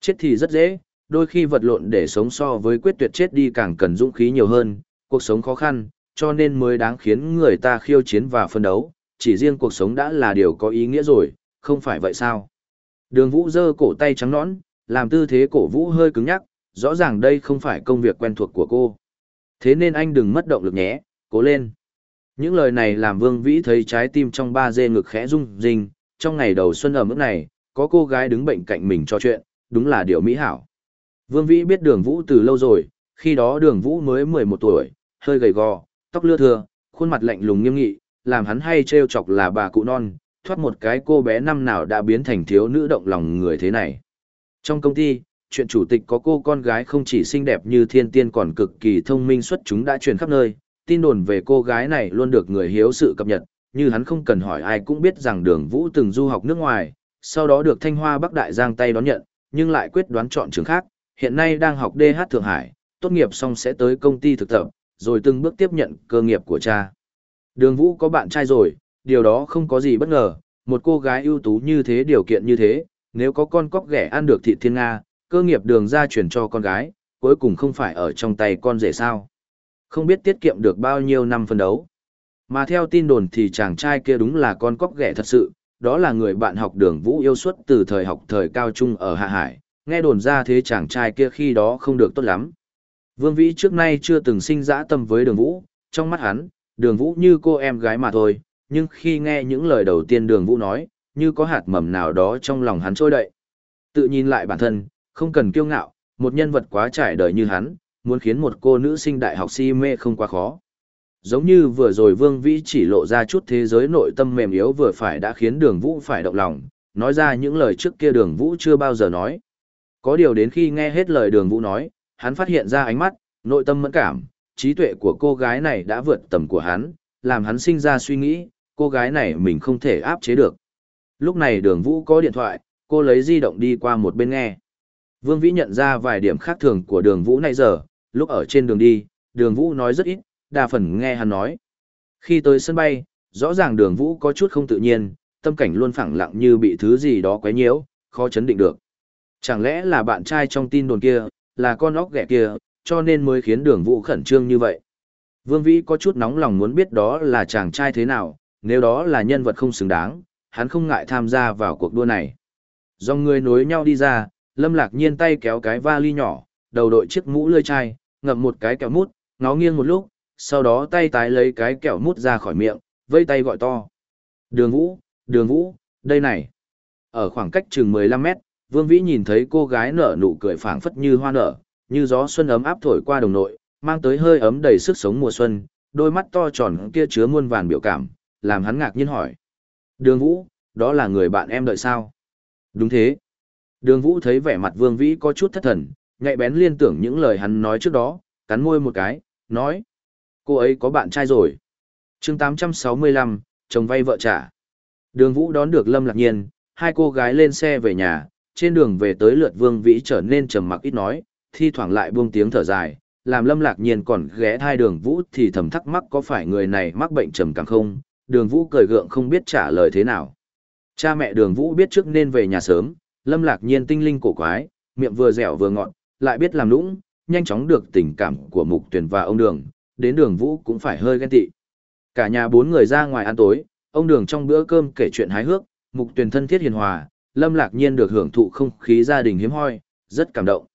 Speaker 1: Chết thì rất dễ, đôi khi vật lộn để sống so với quyết tuyệt chết đi càng cần dũng khí nhiều hơn, cuộc sống khó khăn, cho nên mới đáng khiến người ta khiêu chiến và phân đấu, chỉ riêng cuộc sống đã là điều có ý nghĩa rồi, không phải vậy sao? Đường vũ giơ cổ tay trắng nõn, làm tư thế cổ vũ hơi cứng nhắc, rõ ràng đây không phải công việc quen thuộc của cô. Thế nên anh đừng mất động lực nhé, cố lên. Những lời này làm Vương Vĩ thấy trái tim trong ba dê ngực khẽ rung rinh, trong ngày đầu xuân ở mức này, có cô gái đứng bệnh cạnh mình cho chuyện, đúng là điều mỹ hảo. Vương Vĩ biết đường Vũ từ lâu rồi, khi đó đường Vũ mới 11 tuổi, hơi gầy gò, tóc lưa thưa, khuôn mặt lạnh lùng nghiêm nghị, làm hắn hay trêu chọc là bà cụ non, thoát một cái cô bé năm nào đã biến thành thiếu nữ động lòng người thế này. Trong công ty, chuyện chủ tịch có cô con gái không chỉ xinh đẹp như thiên tiên còn cực kỳ thông minh xuất chúng đã truyền khắp nơi, tin đồn về cô gái này luôn được người hiếu sự cập nhật, như hắn không cần hỏi ai cũng biết rằng đường vũ từng du học nước ngoài, sau đó được Thanh Hoa Bắc Đại Giang tay đón nhận, nhưng lại quyết đoán chọn trường khác, hiện nay đang học DH Thượng Hải, tốt nghiệp xong sẽ tới công ty thực tập, rồi từng bước tiếp nhận cơ nghiệp của cha. Đường Vũ có bạn trai rồi, điều đó không có gì bất ngờ, một cô gái ưu tú như thế điều kiện như thế, nếu có con cóc ghẻ ăn được thịt thiên Nga, cơ nghiệp đường ra chuyển cho con gái, cuối cùng không phải ở trong tay con rể sao. Không biết tiết kiệm được bao nhiêu năm phân đấu. Mà theo tin đồn thì chàng trai kia đúng là con cóc ghẻ thật sự, đó là người bạn học đường Vũ yêu suất từ thời học thời cao trung ở Hạ Hải, nghe đồn ra thế chàng trai kia khi đó không được tốt lắm. Vương Vĩ trước nay chưa từng sinh dã tâm với đường Vũ, trong mắt hắn, đường Vũ như cô em gái mà thôi, nhưng khi nghe những lời đầu tiên đường Vũ nói, như có hạt mầm nào đó trong lòng hắn trôi đậy. Tự nhìn lại bản thân, không cần kiêu ngạo, một nhân vật quá trải đời như hắn, muốn khiến một cô nữ sinh đại học si mê không quá khó. Giống như vừa rồi Vương Vĩ chỉ lộ ra chút thế giới nội tâm mềm yếu vừa phải đã khiến đường Vũ phải động lòng, nói ra những lời trước kia đường Vũ chưa bao giờ nói. Có điều đến khi nghe hết lời đường Vũ nói, hắn phát hiện ra ánh mắt, nội tâm mẫn cảm, trí tuệ của cô gái này đã vượt tầm của hắn, làm hắn sinh ra suy nghĩ, cô gái này mình không thể áp chế được. Lúc này đường Vũ có điện thoại, cô lấy di động đi qua một bên nghe. Vương Vĩ nhận ra vài điểm khác thường của đường Vũ này giờ, lúc ở trên đường đi, đường Vũ nói rất ít, đa phần nghe hắn nói. Khi tới sân bay, rõ ràng đường Vũ có chút không tự nhiên, tâm cảnh luôn phẳng lặng như bị thứ gì đó quấy nhiễu, khó chấn định được. Chẳng lẽ là bạn trai trong tin đồn kia, là con óc ghẻ kia, cho nên mới khiến đường Vũ khẩn trương như vậy. Vương Vĩ có chút nóng lòng muốn biết đó là chàng trai thế nào, nếu đó là nhân vật không xứng đáng, hắn không ngại tham gia vào cuộc đua này. Do người nối nhau đi ra, Lâm Lạc Nhiên tay kéo cái vali nhỏ, đầu đội chiếc mũ lươi chai, ngậm một cái kẹo mút, ngó nghiêng một lúc, sau đó tay tái lấy cái kẹo mút ra khỏi miệng, vây tay gọi to. Đường Vũ, Đường Vũ, đây này. Ở khoảng cách chừng 15 mét, Vương Vĩ nhìn thấy cô gái nở nụ cười phảng phất như hoa nở, như gió xuân ấm áp thổi qua đồng nội, mang tới hơi ấm đầy sức sống mùa xuân, đôi mắt to tròn kia chứa muôn vàn biểu cảm, làm hắn ngạc nhiên hỏi. Đường Vũ, đó là người bạn em đợi sao? Đúng thế. Đường Vũ thấy vẻ mặt Vương Vĩ có chút thất thần, nhạy bén liên tưởng những lời hắn nói trước đó, cắn môi một cái, nói. Cô ấy có bạn trai rồi. chương 865, chồng vay vợ trả. Đường Vũ đón được Lâm Lạc Nhiên, hai cô gái lên xe về nhà, trên đường về tới lượt Vương Vĩ trở nên trầm mặc ít nói, thi thoảng lại buông tiếng thở dài, làm Lâm Lạc Nhiên còn ghé thai Đường Vũ thì thầm thắc mắc có phải người này mắc bệnh trầm cảm không, Đường Vũ cười gượng không biết trả lời thế nào. Cha mẹ Đường Vũ biết trước nên về nhà sớm, Lâm Lạc Nhiên tinh linh cổ quái, miệng vừa dẻo vừa ngọt, lại biết làm nũng, nhanh chóng được tình cảm của Mục Tuyền và ông Đường, đến Đường Vũ cũng phải hơi ghen tị. Cả nhà bốn người ra ngoài ăn tối, ông Đường trong bữa cơm kể chuyện hái hước, Mục Tuyền thân thiết hiền hòa, Lâm Lạc Nhiên được hưởng thụ không khí gia đình hiếm hoi, rất cảm động.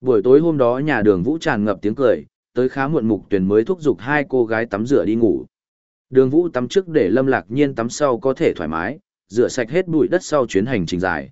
Speaker 1: Buổi tối hôm đó nhà Đường Vũ tràn ngập tiếng cười, tới khá muộn Mục Tuyền mới thúc giục hai cô gái tắm rửa đi ngủ. Đường Vũ tắm trước để Lâm Lạc Nhiên tắm sau có thể thoải mái, rửa sạch hết bụi đất sau chuyến hành trình dài.